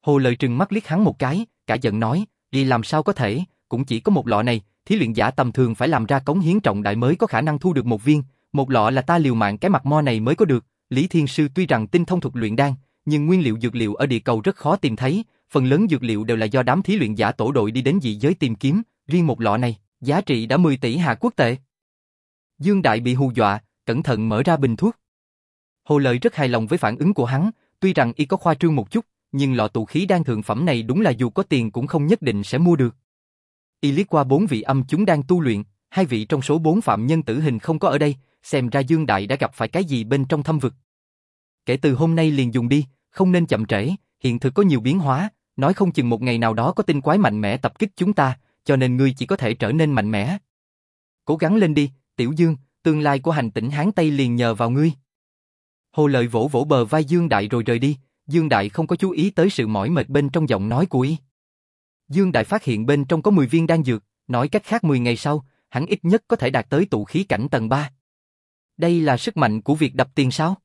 Hồ Lợi trừng mắt liếc hắn một cái, cả giận nói, đi làm sao có thể, cũng chỉ có một lọ này, thí luyện giả tầm thường phải làm ra cống hiến trọng đại mới có khả năng thu được một viên, một lọ là ta liều mạng cái mặt mo này mới có được. Lý Thiên Sư tuy rằng tinh thông thuật luyện đan, nhưng nguyên liệu dược liệu ở địa cầu rất khó tìm thấy, phần lớn dược liệu đều là do đám thí luyện giả tổ đội đi đến dị giới tìm kiếm, riêng một lọ này, giá trị đã 10 tỷ hạ Quốc tệ. Dương Đại bị hù dọa, cẩn thận mở ra bình thuốc. Hồ Lợi rất hài lòng với phản ứng của hắn, tuy rằng y có khoa trương một chút, nhưng lọ tụ khí đan thượng phẩm này đúng là dù có tiền cũng không nhất định sẽ mua được. Y liếc qua bốn vị âm chúng đang tu luyện, hai vị trong số bốn phạm nhân tử hình không có ở đây, xem ra Dương Đại đã gặp phải cái gì bên trong thâm vực. Kể từ hôm nay liền dùng đi, không nên chậm trễ, hiện thực có nhiều biến hóa, nói không chừng một ngày nào đó có tinh quái mạnh mẽ tập kích chúng ta, cho nên ngươi chỉ có thể trở nên mạnh mẽ. Cố gắng lên đi, Tiểu Dương, tương lai của hành tỉnh Hán Tây liền nhờ vào ngươi. Hồ Lợi vỗ vỗ bờ vai Dương Đại rồi rời đi, Dương Đại không có chú ý tới sự mỏi mệt bên trong giọng nói của y. Dương Đại phát hiện bên trong có 10 viên đan dược, nói cách khác 10 ngày sau, hắn ít nhất có thể đạt tới tụ khí cảnh tầng 3. Đây là sức mạnh của việc đập tiền sao?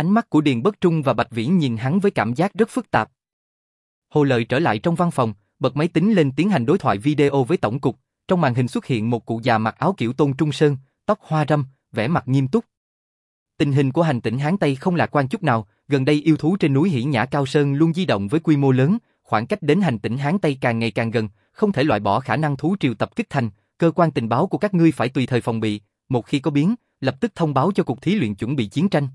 Ánh mắt của Điền Bất Trung và Bạch Vĩ nhìn hắn với cảm giác rất phức tạp. Hồ Lợi trở lại trong văn phòng, bật máy tính lên tiến hành đối thoại video với tổng cục, trong màn hình xuất hiện một cụ già mặc áo kiểu tôn trung sơn, tóc hoa râm, vẻ mặt nghiêm túc. Tình hình của hành tỉnh Hán Tây không lạc quan chút nào, gần đây yêu thú trên núi Hỉ Nhã Cao Sơn luôn di động với quy mô lớn, khoảng cách đến hành tỉnh Hán Tây càng ngày càng gần, không thể loại bỏ khả năng thú triều tập kích thành, cơ quan tình báo của các ngươi phải tùy thời phòng bị, một khi có biến, lập tức thông báo cho cục thí luyện chuẩn bị chiến tranh.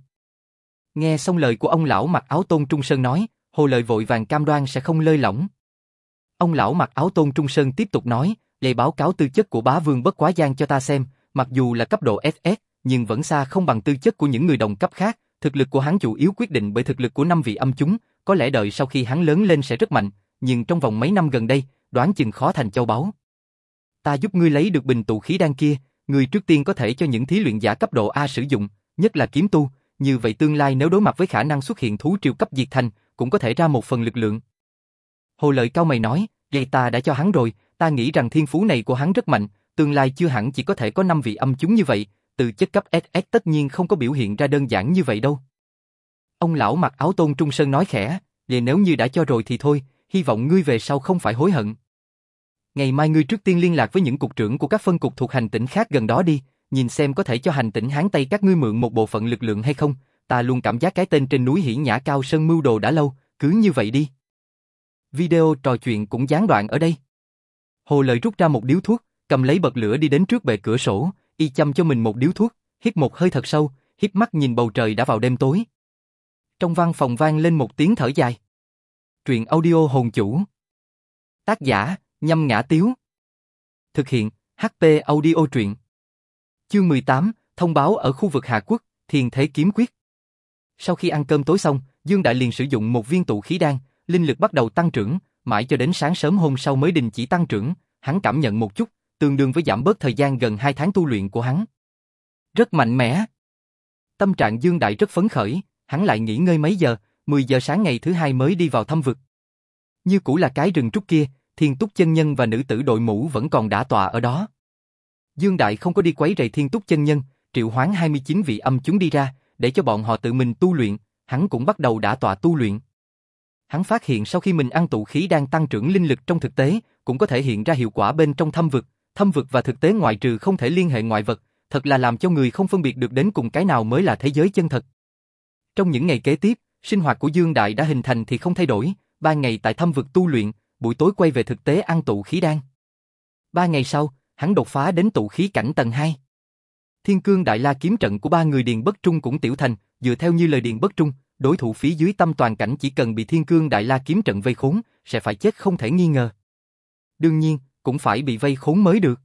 Nghe xong lời của ông lão mặc áo tôn trung sơn nói, Hồ Lợi vội vàng cam đoan sẽ không lơi lỏng. Ông lão mặc áo tôn trung sơn tiếp tục nói, lệ báo cáo tư chất của bá vương bất quá gian cho ta xem, mặc dù là cấp độ SS, nhưng vẫn xa không bằng tư chất của những người đồng cấp khác, thực lực của hắn chủ yếu quyết định bởi thực lực của năm vị âm chúng, có lẽ đợi sau khi hắn lớn lên sẽ rất mạnh, nhưng trong vòng mấy năm gần đây, đoán chừng khó thành châu báu. Ta giúp ngươi lấy được bình tụ khí đan kia, ngươi trước tiên có thể cho những thí luyện giả cấp độ A sử dụng, nhất là kiếm tu, như vậy tương lai nếu đối mặt với khả năng xuất hiện thú triều cấp diệt thành, cũng có thể ra một phần lực lượng. Hồ Lợi cao mày nói, vậy ta đã cho hắn rồi, ta nghĩ rằng thiên phú này của hắn rất mạnh, tương lai chưa hẳn chỉ có thể có năm vị âm chúng như vậy, từ chất cấp SS tất nhiên không có biểu hiện ra đơn giản như vậy đâu. Ông lão mặc áo tôn trung sơn nói khẽ, vậy nếu như đã cho rồi thì thôi, hy vọng ngươi về sau không phải hối hận. Ngày mai ngươi trước tiên liên lạc với những cục trưởng của các phân cục thuộc hành tỉnh khác gần đó đi, nhìn xem có thể cho hành tỉnh Hán Tây các ngươi mượn một bộ phận lực lượng hay không, ta luôn cảm giác cái tên trên núi hiển nhã cao sơn mưu đồ đã lâu, cứ như vậy đi. Video trò chuyện cũng gián đoạn ở đây. Hồ Lợi rút ra một điếu thuốc, cầm lấy bật lửa đi đến trước bề cửa sổ, y chăm cho mình một điếu thuốc, hít một hơi thật sâu, híp mắt nhìn bầu trời đã vào đêm tối. Trong văn phòng vang lên một tiếng thở dài. Truyện audio hồn chủ. Tác giả, nhâm ngã tiếu. Thực hiện, HP audio truyện. Chương 18, thông báo ở khu vực Hà Quốc, thiền thế kiếm quyết. Sau khi ăn cơm tối xong, Dương Đại liền sử dụng một viên tụ khí đan, linh lực bắt đầu tăng trưởng, mãi cho đến sáng sớm hôm sau mới đình chỉ tăng trưởng, hắn cảm nhận một chút, tương đương với giảm bớt thời gian gần 2 tháng tu luyện của hắn. Rất mạnh mẽ. Tâm trạng Dương Đại rất phấn khởi, hắn lại nghỉ ngơi mấy giờ, 10 giờ sáng ngày thứ hai mới đi vào thăm vực. Như cũ là cái rừng trúc kia, thiên túc chân nhân và nữ tử đội mũ vẫn còn đã tọa ở đó. Dương Đại không có đi quấy rầy thiên túc chân nhân, triệu hoán 29 vị âm chúng đi ra, để cho bọn họ tự mình tu luyện, hắn cũng bắt đầu đã tọa tu luyện. Hắn phát hiện sau khi mình ăn tụ khí đang tăng trưởng linh lực trong thực tế, cũng có thể hiện ra hiệu quả bên trong thâm vực, thâm vực và thực tế ngoại trừ không thể liên hệ ngoại vật, thật là làm cho người không phân biệt được đến cùng cái nào mới là thế giới chân thật. Trong những ngày kế tiếp, sinh hoạt của Dương Đại đã hình thành thì không thay đổi, ba ngày tại thâm vực tu luyện, buổi tối quay về thực tế ăn tụ khí đan. Ba ngày sau, hắn đột phá đến tụ khí cảnh tầng 2. Thiên cương đại la kiếm trận của ba người Điền Bất Trung cũng tiểu thành, dựa theo như lời Điền Bất Trung, đối thủ phía dưới tâm toàn cảnh chỉ cần bị thiên cương đại la kiếm trận vây khốn, sẽ phải chết không thể nghi ngờ. Đương nhiên, cũng phải bị vây khốn mới được.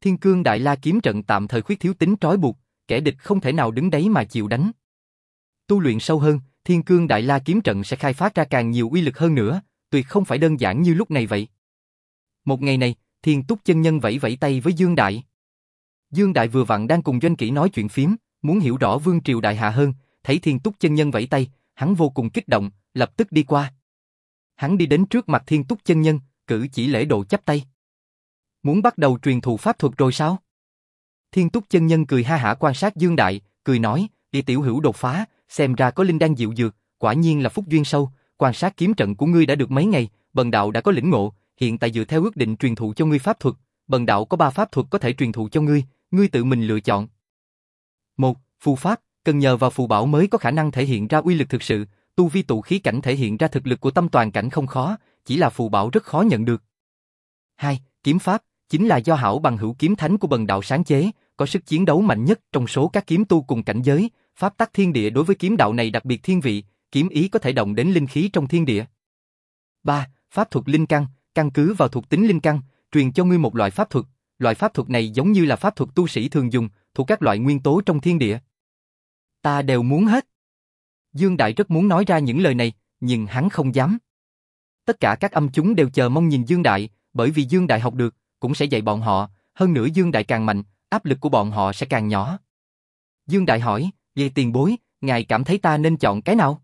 Thiên cương đại la kiếm trận tạm thời khuyết thiếu tính trói buộc, kẻ địch không thể nào đứng đấy mà chịu đánh. Tu luyện sâu hơn, thiên cương đại la kiếm trận sẽ khai phát ra càng nhiều uy lực hơn nữa, tuyệt không phải đơn giản như lúc này vậy. Một ngày này, thiên túc chân nhân vẫy vẫy tay với Dương Đại. Dương Đại vừa vặn đang cùng doanh Kỷ nói chuyện phím, muốn hiểu rõ vương triều đại hạ hơn, thấy thiên túc chân nhân vẫy tay, hắn vô cùng kích động, lập tức đi qua. Hắn đi đến trước mặt thiên túc chân nhân, cử chỉ lễ độ chắp tay. Muốn bắt đầu truyền thụ pháp thuật rồi sao? Thiên túc chân nhân cười ha hả quan sát Dương Đại, cười nói, đi tiểu hữu đột phá, xem ra có linh đan dịu dược, quả nhiên là phúc duyên sâu, quan sát kiếm trận của ngươi đã được mấy ngày, bần đạo đã có lĩnh ngộ, hiện tại dựa theo quyết định truyền thụ cho ngươi pháp thuật, bần đạo có ba pháp thuật có thể truyền thụ cho ngươi, ngươi tự mình lựa chọn. Một, phù pháp, cần nhờ vào phù bảo mới có khả năng thể hiện ra uy lực thực sự, tu vi tụ khí cảnh thể hiện ra thực lực của tâm toàn cảnh không khó, chỉ là phù bảo rất khó nhận được. Hai, kiếm pháp, chính là do hảo bằng hữu kiếm thánh của bần đạo sáng chế, có sức chiến đấu mạnh nhất trong số các kiếm tu cùng cảnh giới, pháp tắc thiên địa đối với kiếm đạo này đặc biệt thiên vị, kiếm ý có thể động đến linh khí trong thiên địa. 3. Pháp thuật linh căn, căn cứ vào thuộc tính linh căn, truyền cho ngươi một loại pháp thuật, loại pháp thuật này giống như là pháp thuật tu sĩ thường dùng, thuộc các loại nguyên tố trong thiên địa. Ta đều muốn hết. Dương Đại rất muốn nói ra những lời này, nhưng hắn không dám. Tất cả các âm chúng đều chờ mong nhìn Dương Đại, bởi vì Dương Đại học được, cũng sẽ dạy bọn họ, hơn nữa Dương Đại càng mạnh, áp lực của bọn họ sẽ càng nhỏ. Dương Đại hỏi, về tiền bối, ngài cảm thấy ta nên chọn cái nào?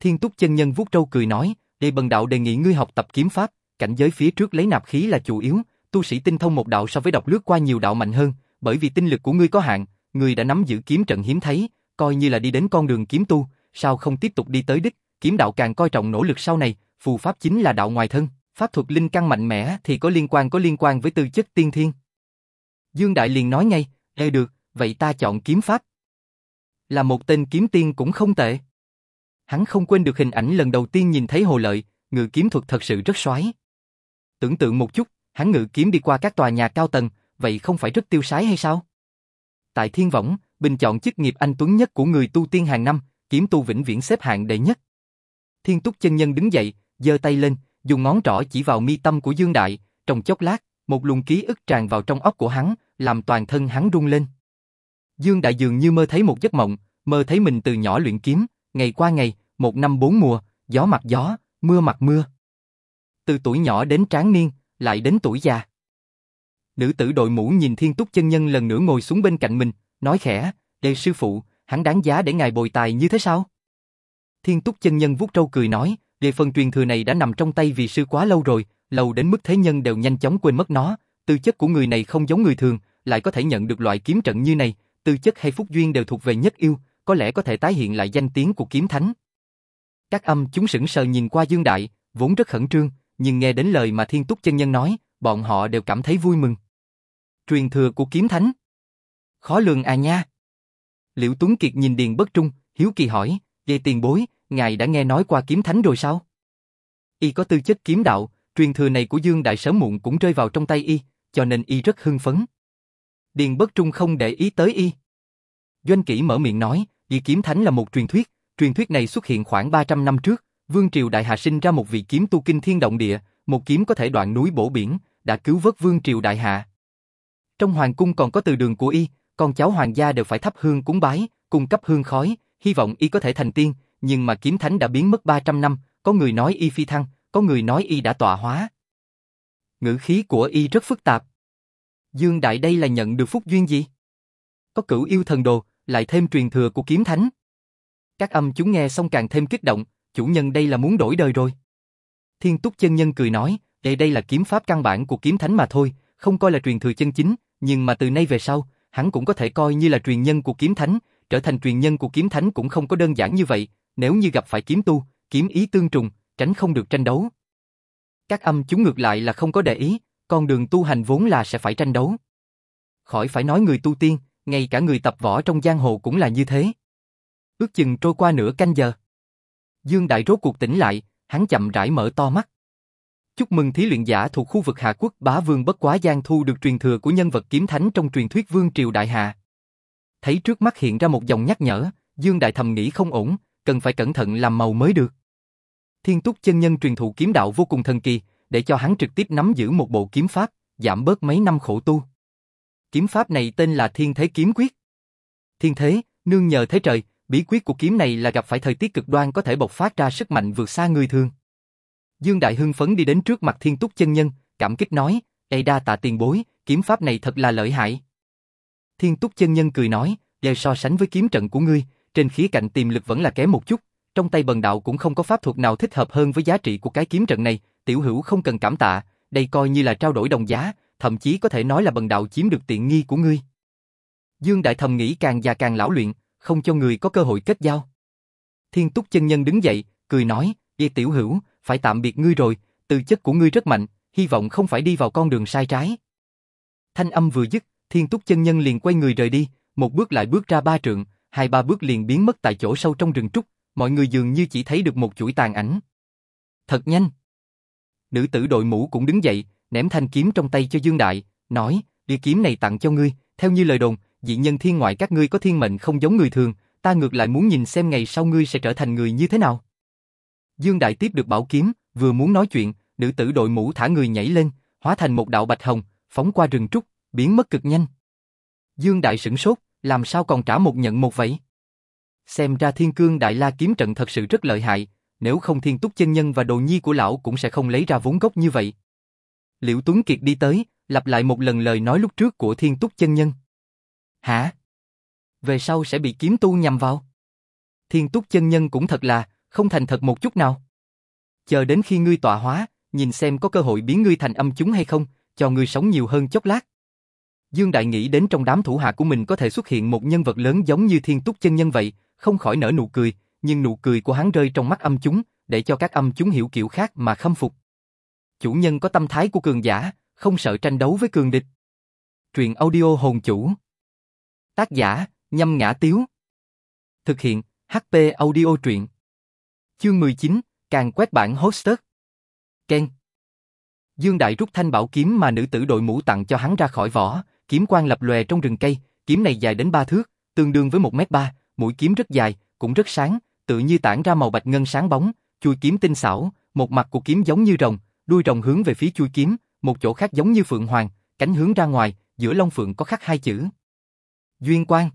Thiên Túc chân nhân vuốt trâu cười nói, Đề Bần đạo đề nghị ngươi học tập kiếm pháp, cảnh giới phía trước lấy nạp khí là chủ yếu, tu sĩ tinh thông một đạo so với đọc lướt qua nhiều đạo mạnh hơn, bởi vì tinh lực của ngươi có hạn, ngươi đã nắm giữ kiếm trận hiếm thấy, coi như là đi đến con đường kiếm tu, sao không tiếp tục đi tới đích, kiếm đạo càng coi trọng nỗ lực sau này, phù pháp chính là đạo ngoài thân, pháp thuật linh căn mạnh mẽ thì có liên quan có liên quan với tư chất tiên thiên. Dương Đại liền nói ngay, "Ê được, vậy ta chọn kiếm pháp." Là một tên kiếm tiên cũng không tệ. Hắn không quên được hình ảnh lần đầu tiên nhìn thấy Hồ Lợi, ngự kiếm thuật thật sự rất xoái. Tưởng tượng một chút, hắn ngự kiếm đi qua các tòa nhà cao tầng, vậy không phải rất tiêu sái hay sao? Tại Thiên Võng, bình chọn chức nghiệp anh tuấn nhất của người tu tiên hàng năm, kiếm tu vĩnh viễn xếp hạng đệ nhất. Thiên Túc chân nhân đứng dậy, giơ tay lên, dùng ngón trỏ chỉ vào mi tâm của Dương Đại, trong chốc lát, một luồng ký ức tràn vào trong óc của hắn, làm toàn thân hắn rung lên. Dương Đại dường như mơ thấy một giấc mộng, mơ thấy mình từ nhỏ luyện kiếm, ngày qua ngày, một năm bốn mùa, gió mặt gió, mưa mặt mưa. Từ tuổi nhỏ đến tráng niên, lại đến tuổi già. Nữ tử đội mũ nhìn Thiên Túc chân nhân lần nữa ngồi xuống bên cạnh mình, nói khẽ, đề sư phụ, hắn đáng giá để ngài bồi tài như thế sao?" Thiên Túc chân nhân vuốt râu cười nói, đề phần truyền thừa này đã nằm trong tay vị sư quá lâu rồi, lâu đến mức thế nhân đều nhanh chóng quên mất nó, tư chất của người này không giống người thường, lại có thể nhận được loại kiếm trận như này, tư chất hay phúc duyên đều thuộc về nhất yêu, có lẽ có thể tái hiện lại danh tiếng của kiếm thánh. Các âm chúng sững sờ nhìn qua Dương Đại, vốn rất khẩn trương, nhưng nghe đến lời mà Thiên Túc chân nhân nói, bọn họ đều cảm thấy vui mừng. Truyền thừa của kiếm thánh. Khó lường à nha. Liễu Tuấn Kiệt nhìn Điền Bất Trung, hiếu kỳ hỏi, vậy tiền bối, ngài đã nghe nói qua kiếm thánh rồi sao? Y có tư chất kiếm đạo, truyền thừa này của Dương Đại sớm muộn cũng rơi vào trong tay Y, cho nên Y rất hưng phấn. Điền Bất Trung không để ý tới Y. Doanh Kỷ mở miệng nói, Y kiếm thánh là một truyền thuyết, truyền thuyết này xuất hiện khoảng 300 năm trước, Vương Triều Đại Hà sinh ra một vị kiếm tu kinh thiên động địa, một kiếm có thể đoạn núi bổ biển, đã cứu vớt Vương Triều Đại Hà. Trong hoàng cung còn có từ đường của Y, con cháu hoàng gia đều phải thắp hương cúng bái, cung cấp hương khói, hy vọng Y có thể thành tiên, nhưng mà kiếm thánh đã biến mất 300 năm, có người nói Y phi thăng, có người nói Y đã tọa hóa. Ngữ khí của Y rất phức tạp. Dương Đại đây là nhận được phúc duyên gì? Có cửu yêu thần đồ, lại thêm truyền thừa của kiếm thánh. Các âm chúng nghe xong càng thêm kích động, chủ nhân đây là muốn đổi đời rồi. Thiên túc chân nhân cười nói, đây đây là kiếm pháp căn bản của kiếm thánh mà thôi, không coi là truyền thừa chân chính, nhưng mà từ nay về sau, hắn cũng có thể coi như là truyền nhân của kiếm thánh, trở thành truyền nhân của kiếm thánh cũng không có đơn giản như vậy, nếu như gặp phải kiếm tu, kiếm ý tương trùng, tránh không được tranh đấu. Các âm chúng ngược lại là không có để ý, con đường tu hành vốn là sẽ phải tranh đấu. Khỏi phải nói người tu tiên, ngay cả người tập võ trong giang hồ cũng là như thế. Ước chừng trôi qua nửa canh giờ. Dương Đại rốt cuộc tỉnh lại, hắn chậm rãi mở to mắt. Chúc mừng thí luyện giả thuộc khu vực Hạ Quốc bá vương bất quá giang thu được truyền thừa của nhân vật kiếm thánh trong truyền thuyết vương triều Đại Hạ. Thấy trước mắt hiện ra một dòng nhắc nhở, Dương Đại thầm nghĩ không ổn, cần phải cẩn thận làm màu mới được. Thiên túc chân nhân truyền thụ kiếm đạo vô cùng thần kỳ, để cho hắn trực tiếp nắm giữ một bộ kiếm pháp, giảm bớt mấy năm khổ tu. Kiếm pháp này tên là Thiên Thế Kiếm Quyết. Thiên Thế, nương nhờ thế trời, bí quyết của kiếm này là gặp phải thời tiết cực đoan có thể bộc phát ra sức mạnh vượt xa người thường. Dương Đại hưng phấn đi đến trước mặt Thiên Túc chân nhân, cảm kích nói, "Ê đa tạ tiền bối, kiếm pháp này thật là lợi hại." Thiên Túc chân nhân cười nói, "Về so sánh với kiếm trận của ngươi, trên khía cạnh tiềm lực vẫn là kém một chút, trong tay bần đạo cũng không có pháp thuật nào thích hợp hơn với giá trị của cái kiếm trận này, tiểu hữu không cần cảm tạ, đây coi như là trao đổi đồng giá, thậm chí có thể nói là bần đạo chiếm được tiện nghi của ngươi." Dương Đại thầm nghĩ càng già càng lão luyện, không cho người có cơ hội kết giao. Thiên Túc chân nhân đứng dậy, cười nói, y tiểu hữu, phải tạm biệt ngươi rồi, tư chất của ngươi rất mạnh, hy vọng không phải đi vào con đường sai trái." Thanh âm vừa dứt, Thiên Túc chân nhân liền quay người rời đi, một bước lại bước ra ba trượng, hai ba bước liền biến mất tại chỗ sâu trong rừng trúc, mọi người dường như chỉ thấy được một chuỗi tàn ảnh. Thật nhanh. Nữ tử đội mũ cũng đứng dậy, ném thanh kiếm trong tay cho Dương Đại, nói, đi kiếm này tặng cho ngươi, theo như lời đồn, dị nhân thiên ngoại các ngươi có thiên mệnh không giống người thường, ta ngược lại muốn nhìn xem ngày sau ngươi sẽ trở thành người như thế nào. Dương Đại tiếp được bảo kiếm, vừa muốn nói chuyện, nữ tử đội mũ thả người nhảy lên, hóa thành một đạo bạch hồng, phóng qua rừng trúc, biến mất cực nhanh. Dương Đại sửng sốt, làm sao còn trả một nhận một vậy? Xem ra thiên cương đại la kiếm trận thật sự rất lợi hại, nếu không thiên túc chân nhân và đồ nhi của lão cũng sẽ không lấy ra vốn gốc như vậy. Liễu Tuấn Kiệt đi tới, lặp lại một lần lời nói lúc trước của thiên túc chân nhân. Hả? Về sau sẽ bị kiếm tu nhầm vào? Thiên túc chân nhân cũng thật là, không thành thật một chút nào. Chờ đến khi ngươi tọa hóa, nhìn xem có cơ hội biến ngươi thành âm chúng hay không, cho ngươi sống nhiều hơn chốc lát. Dương Đại nghĩ đến trong đám thủ hạ của mình có thể xuất hiện một nhân vật lớn giống như thiên túc chân nhân vậy, không khỏi nở nụ cười, nhưng nụ cười của hắn rơi trong mắt âm chúng, để cho các âm chúng hiểu kiểu khác mà khâm phục. Chủ nhân có tâm thái của cường giả, không sợ tranh đấu với cường địch. Truyện audio hồn chủ. Tác giả, nhâm ngã tiếu. Thực hiện, HP audio truyện. Chương 19, càng quét bản hostess. Ken. Dương Đại rút thanh bảo kiếm mà nữ tử đội mũ tặng cho hắn ra khỏi vỏ, kiếm quang lập lòe trong rừng cây, kiếm này dài đến 3 thước, tương đương với 1 mét 3, mũi kiếm rất dài, cũng rất sáng, tự như tản ra màu bạch ngân sáng bóng, chui kiếm tinh xảo, một mặt của kiếm giống như rồng, đuôi rồng hướng về phía chui kiếm, một chỗ khác giống như phượng hoàng, cánh hướng ra ngoài, giữa long phượng có khắc hai chữ. Duyên quang.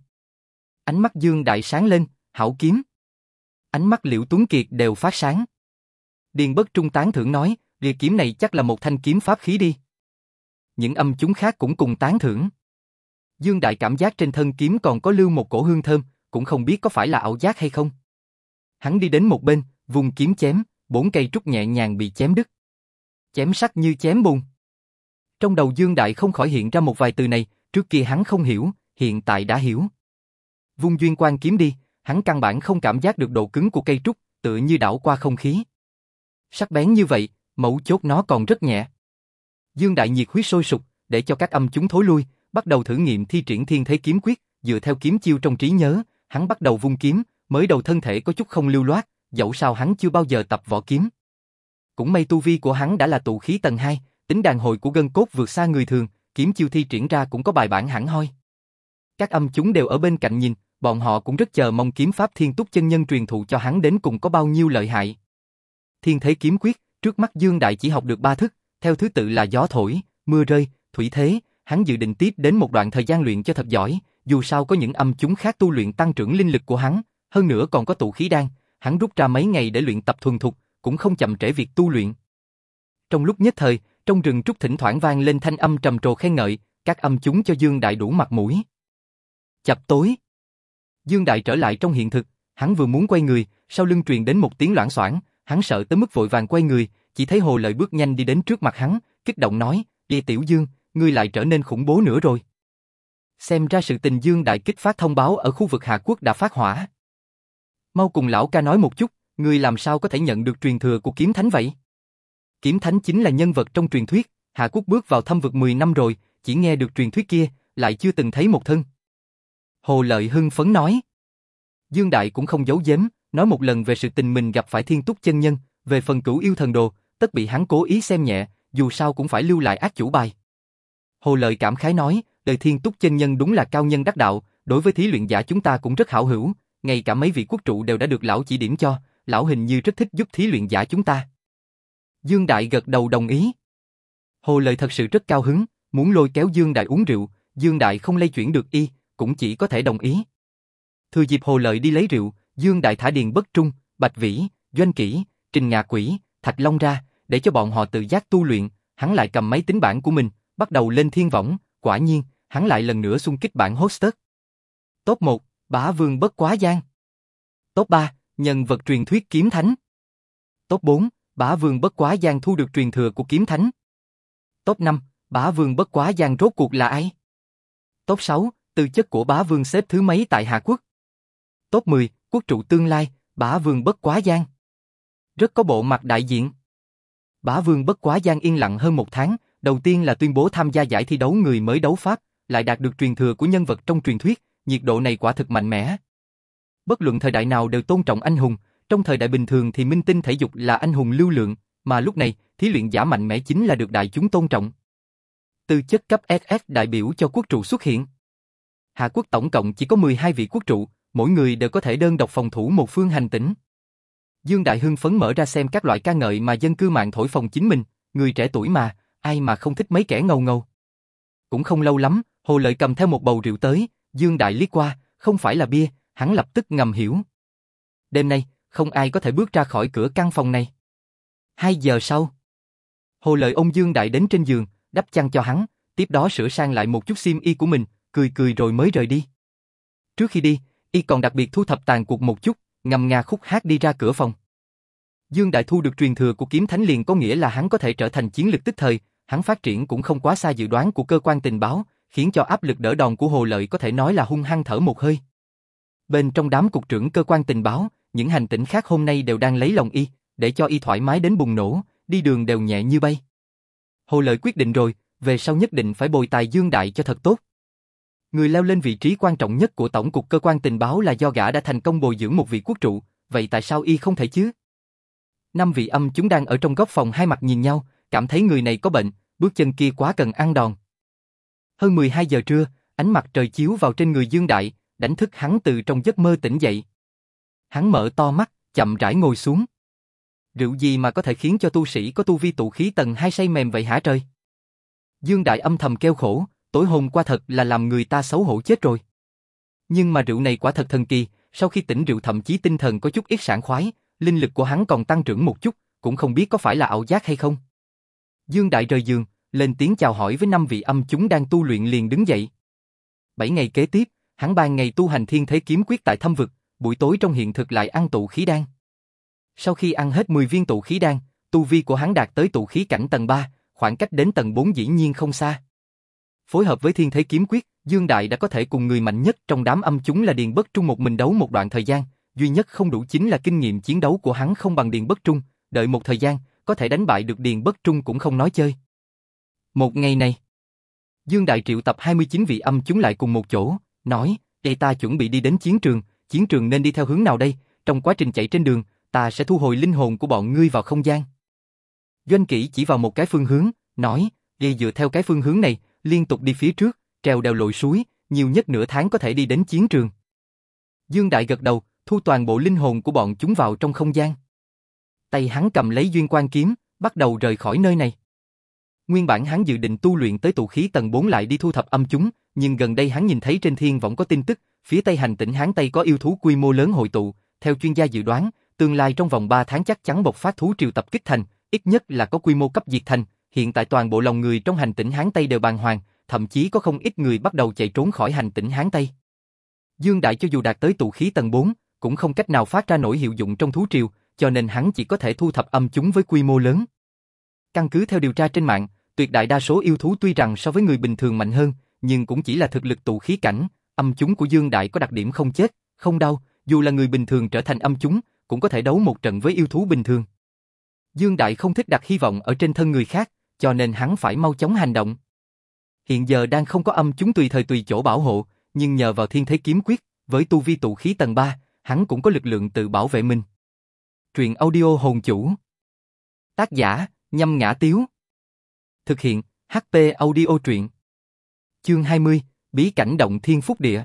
Ánh mắt Dương Đại sáng lên, hảo kiếm. Ánh mắt Liễu Tuấn Kiệt đều phát sáng. Điền Bất Trung tán thưởng nói, rìa kiếm này chắc là một thanh kiếm pháp khí đi. Những âm chúng khác cũng cùng tán thưởng. Dương Đại cảm giác trên thân kiếm còn có lưu một cổ hương thơm, cũng không biết có phải là ảo giác hay không. Hắn đi đến một bên, vùng kiếm chém, bốn cây trúc nhẹ nhàng bị chém đứt. Chém sắc như chém bùn. Trong đầu Dương Đại không khỏi hiện ra một vài từ này, trước kia hắn không hiểu, hiện tại đã hiểu. Vung duyên quan kiếm đi, hắn căn bản không cảm giác được độ cứng của cây trúc, tựa như đảo qua không khí. Sắc bén như vậy, mẫu chốt nó còn rất nhẹ. Dương Đại nhiệt huyết sôi sục, để cho các âm chúng thối lui, bắt đầu thử nghiệm thi triển thiên thế kiếm quyết, dựa theo kiếm chiêu trong trí nhớ, hắn bắt đầu vung kiếm, mới đầu thân thể có chút không lưu loát, dẫu sao hắn chưa bao giờ tập võ kiếm. Cũng may tu vi của hắn đã là tụ khí tầng 2, tính đàn hồi của gân cốt vượt xa người thường, kiếm chiêu thi triển ra cũng có bài bản hẳn hoi. Các âm chúng đều ở bên cạnh nhìn, bọn họ cũng rất chờ mong kiếm pháp thiên túc chân nhân truyền thụ cho hắn đến cùng có bao nhiêu lợi hại. Thiên thế kiếm quyết, trước mắt Dương Đại chỉ học được ba thức, theo thứ tự là gió thổi, mưa rơi, thủy thế, hắn dự định tiếp đến một đoạn thời gian luyện cho thật giỏi, dù sao có những âm chúng khác tu luyện tăng trưởng linh lực của hắn, hơn nữa còn có tụ khí đan, hắn rút ra mấy ngày để luyện tập thuần thục, cũng không chậm trễ việc tu luyện. Trong lúc nhất thời, trong rừng trúc thỉnh thoảng vang lên thanh âm trầm trồ khen ngợi, các âm chúng cho Dương Đại đủ mặt mũi. Chập tối. Dương Đại trở lại trong hiện thực, hắn vừa muốn quay người, sau lưng truyền đến một tiếng loảng xoảng, hắn sợ tới mức vội vàng quay người, chỉ thấy Hồ Lợi bước nhanh đi đến trước mặt hắn, kích động nói, "Đi Tiểu Dương, ngươi lại trở nên khủng bố nữa rồi." Xem ra sự tình Dương Đại kích phát thông báo ở khu vực Hạ Quốc đã phát hỏa. Mau cùng lão ca nói một chút, ngươi làm sao có thể nhận được truyền thừa của kiếm thánh vậy? Kiếm thánh chính là nhân vật trong truyền thuyết, Hạ Quốc bước vào thâm vực 10 năm rồi, chỉ nghe được truyền thuyết kia, lại chưa từng thấy một thân. Hồ Lợi hưng phấn nói. Dương Đại cũng không giấu giếm, nói một lần về sự tình mình gặp phải thiên túc chân nhân, về phần cửu yêu thần đồ, tất bị hắn cố ý xem nhẹ, dù sao cũng phải lưu lại ác chủ bài. Hồ Lợi cảm khái nói, đời thiên túc chân nhân đúng là cao nhân đắc đạo, đối với thí luyện giả chúng ta cũng rất hảo hữu, ngay cả mấy vị quốc trụ đều đã được lão chỉ điểm cho, lão hình như rất thích giúp thí luyện giả chúng ta. Dương Đại gật đầu đồng ý. Hồ Lợi thật sự rất cao hứng, muốn lôi kéo Dương Đại uống rượu, Dương Đại không lay chuyển được y, cũng chỉ có thể đồng ý. Thừa dịp Hồ Lợi đi lấy rượu, Dương Đại thả Điền Bất Trung, Bạch Vĩ, Doanh Kỷ, Trình Ngạ Quỷ, Thạch Long ra, để cho bọn họ tự giác tu luyện, hắn lại cầm máy tính bảng của mình, bắt đầu lên thiên võng, quả nhiên, hắn lại lần nữa xung kích bảng hostess. Top 1, Bá Vương Bất Quá Giang. Top 3, Nhân vật truyền thuyết Kiếm Thánh. Top 4, Bá Vương Bất Quá Giang thu được truyền thừa của Kiếm Thánh. Top 5, Bá Vương Bất Quá Giang rốt cuộc là ai? Top 6, tư chất của Bá Vương xếp thứ mấy tại Hạ Quốc? Top 10, quốc trụ tương lai, Bá Vương Bất Quá Giang. Rất có bộ mặt đại diện. Bá Vương Bất Quá Giang yên lặng hơn một tháng, đầu tiên là tuyên bố tham gia giải thi đấu người mới đấu pháp, lại đạt được truyền thừa của nhân vật trong truyền thuyết, nhiệt độ này quả thực mạnh mẽ. Bất luận thời đại nào đều tôn trọng anh hùng, trong thời đại bình thường thì minh tinh thể dục là anh hùng lưu lượng, mà lúc này, thí luyện giả mạnh mẽ chính là được đại chúng tôn trọng. Tư chất cấp SS đại biểu cho quốc trụ xuất hiện. Hạ quốc tổng cộng chỉ có 12 vị quốc trụ, mỗi người đều có thể đơn độc phòng thủ một phương hành tỉnh. Dương Đại Hưng phấn mở ra xem các loại ca ngợi mà dân cư mạng thổi phồng chính mình, người trẻ tuổi mà, ai mà không thích mấy kẻ ngầu ngầu. Cũng không lâu lắm, Hồ Lợi cầm theo một bầu rượu tới, Dương Đại liếc qua, không phải là bia, hắn lập tức ngầm hiểu. Đêm nay, không ai có thể bước ra khỏi cửa căn phòng này. Hai giờ sau, Hồ Lợi ôm Dương Đại đến trên giường, đắp chăn cho hắn, tiếp đó sửa sang lại một chút xiêm y của mình, cười cười rồi mới rời đi. Trước khi đi, y còn đặc biệt thu thập tàn cuộc một chút, ngầm nga khúc hát đi ra cửa phòng. Dương Đại Thu được truyền thừa của kiếm thánh liền có nghĩa là hắn có thể trở thành chiến lực tức thời, hắn phát triển cũng không quá xa dự đoán của cơ quan tình báo, khiến cho áp lực đỡ đòn của Hồ Lợi có thể nói là hung hăng thở một hơi. Bên trong đám cục trưởng cơ quan tình báo, những hành tinh khác hôm nay đều đang lấy lòng y, để cho y thoải mái đến bùng nổ, đi đường đều nhẹ như bay. Hồ Lợi quyết định rồi, về sau nhất định phải bồi tài Dương Đại cho thật tốt. Người leo lên vị trí quan trọng nhất của tổng cục cơ quan tình báo là do gã đã thành công bồi dưỡng một vị quốc trụ, vậy tại sao y không thể chứ? Năm vị âm chúng đang ở trong góc phòng hai mặt nhìn nhau, cảm thấy người này có bệnh, bước chân kia quá cần ăn đòn. Hơn 12 giờ trưa, ánh mặt trời chiếu vào trên người Dương Đại, đánh thức hắn từ trong giấc mơ tỉnh dậy. Hắn mở to mắt, chậm rãi ngồi xuống. Rượu gì mà có thể khiến cho tu sĩ có tu vi tụ khí tầng hai say mềm vậy hả trời? Dương Đại âm thầm kêu khổ, tối hôm qua thật là làm người ta xấu hổ chết rồi. Nhưng mà rượu này quả thật thần kỳ, sau khi tỉnh rượu thậm chí tinh thần có chút ít sảng khoái, linh lực của hắn còn tăng trưởng một chút, cũng không biết có phải là ảo giác hay không. Dương Đại rời giường, lên tiếng chào hỏi với năm vị âm chúng đang tu luyện liền đứng dậy. Bảy ngày kế tiếp, hắn ban ngày tu hành thiên thế kiếm quyết tại thâm vực, buổi tối trong hiện thực lại ăn tụ khí đan. Sau khi ăn hết 10 viên tụ khí đan, tu vi của hắn đạt tới tụ khí cảnh tầng 3, khoảng cách đến tầng 4 dĩ nhiên không xa. Phối hợp với thiên thế kiếm quyết, Dương Đại đã có thể cùng người mạnh nhất trong đám âm chúng là Điền Bất Trung một mình đấu một đoạn thời gian, duy nhất không đủ chính là kinh nghiệm chiến đấu của hắn không bằng Điền Bất Trung, đợi một thời gian, có thể đánh bại được Điền Bất Trung cũng không nói chơi. Một ngày này, Dương Đại triệu tập 29 vị âm chúng lại cùng một chỗ, nói, đây ta chuẩn bị đi đến chiến trường, chiến trường nên đi theo hướng nào đây, trong quá trình chạy trên đường, ta sẽ thu hồi linh hồn của bọn ngươi vào không gian. Doanh kỹ chỉ vào một cái phương hướng, nói, đi dựa theo cái phương hướng này, liên tục đi phía trước, trèo đèo lội suối, nhiều nhất nửa tháng có thể đi đến chiến trường. Dương Đại gật đầu, thu toàn bộ linh hồn của bọn chúng vào trong không gian. Tay hắn cầm lấy duyên quan kiếm, bắt đầu rời khỏi nơi này. Nguyên bản hắn dự định tu luyện tới tụ khí tầng 4 lại đi thu thập âm chúng, nhưng gần đây hắn nhìn thấy trên thiên võng có tin tức, phía tây hành tỉnh Hán Tây có yêu thú quy mô lớn hội tụ, theo chuyên gia dự đoán, tương lai trong vòng 3 tháng chắc chắn bộc phát thú triều tập kích thành, ít nhất là có quy mô cấp diệt thành, hiện tại toàn bộ lòng người trong hành tỉnh Hán Tây đều bàng hoàng, thậm chí có không ít người bắt đầu chạy trốn khỏi hành tỉnh Hán Tây. Dương Đại cho dù đạt tới tụ khí tầng 4, cũng không cách nào phát ra nổi hiệu dụng trong thú triều, cho nên hắn chỉ có thể thu thập âm chúng với quy mô lớn. Căn cứ theo điều tra trên mạng, tuyệt đại đa số yêu thú tuy rằng so với người bình thường mạnh hơn, nhưng cũng chỉ là thực lực tụ khí cảnh, âm chúng của Dương Đại có đặc điểm không chết, không đau, dù là người bình thường trở thành âm chúng, cũng có thể đấu một trận với yêu thú bình thường. Dương Đại không thích đặt hy vọng ở trên thân người khác, cho nên hắn phải mau chóng hành động. Hiện giờ đang không có âm chúng tùy thời tùy chỗ bảo hộ, nhưng nhờ vào thiên thế kiếm quyết, với tu vi tụ khí tầng 3, hắn cũng có lực lượng tự bảo vệ mình. Truyện audio hồn chủ Tác giả, nhâm ngã tiếu Thực hiện, HP audio truyện Chương 20, Bí cảnh động thiên phúc địa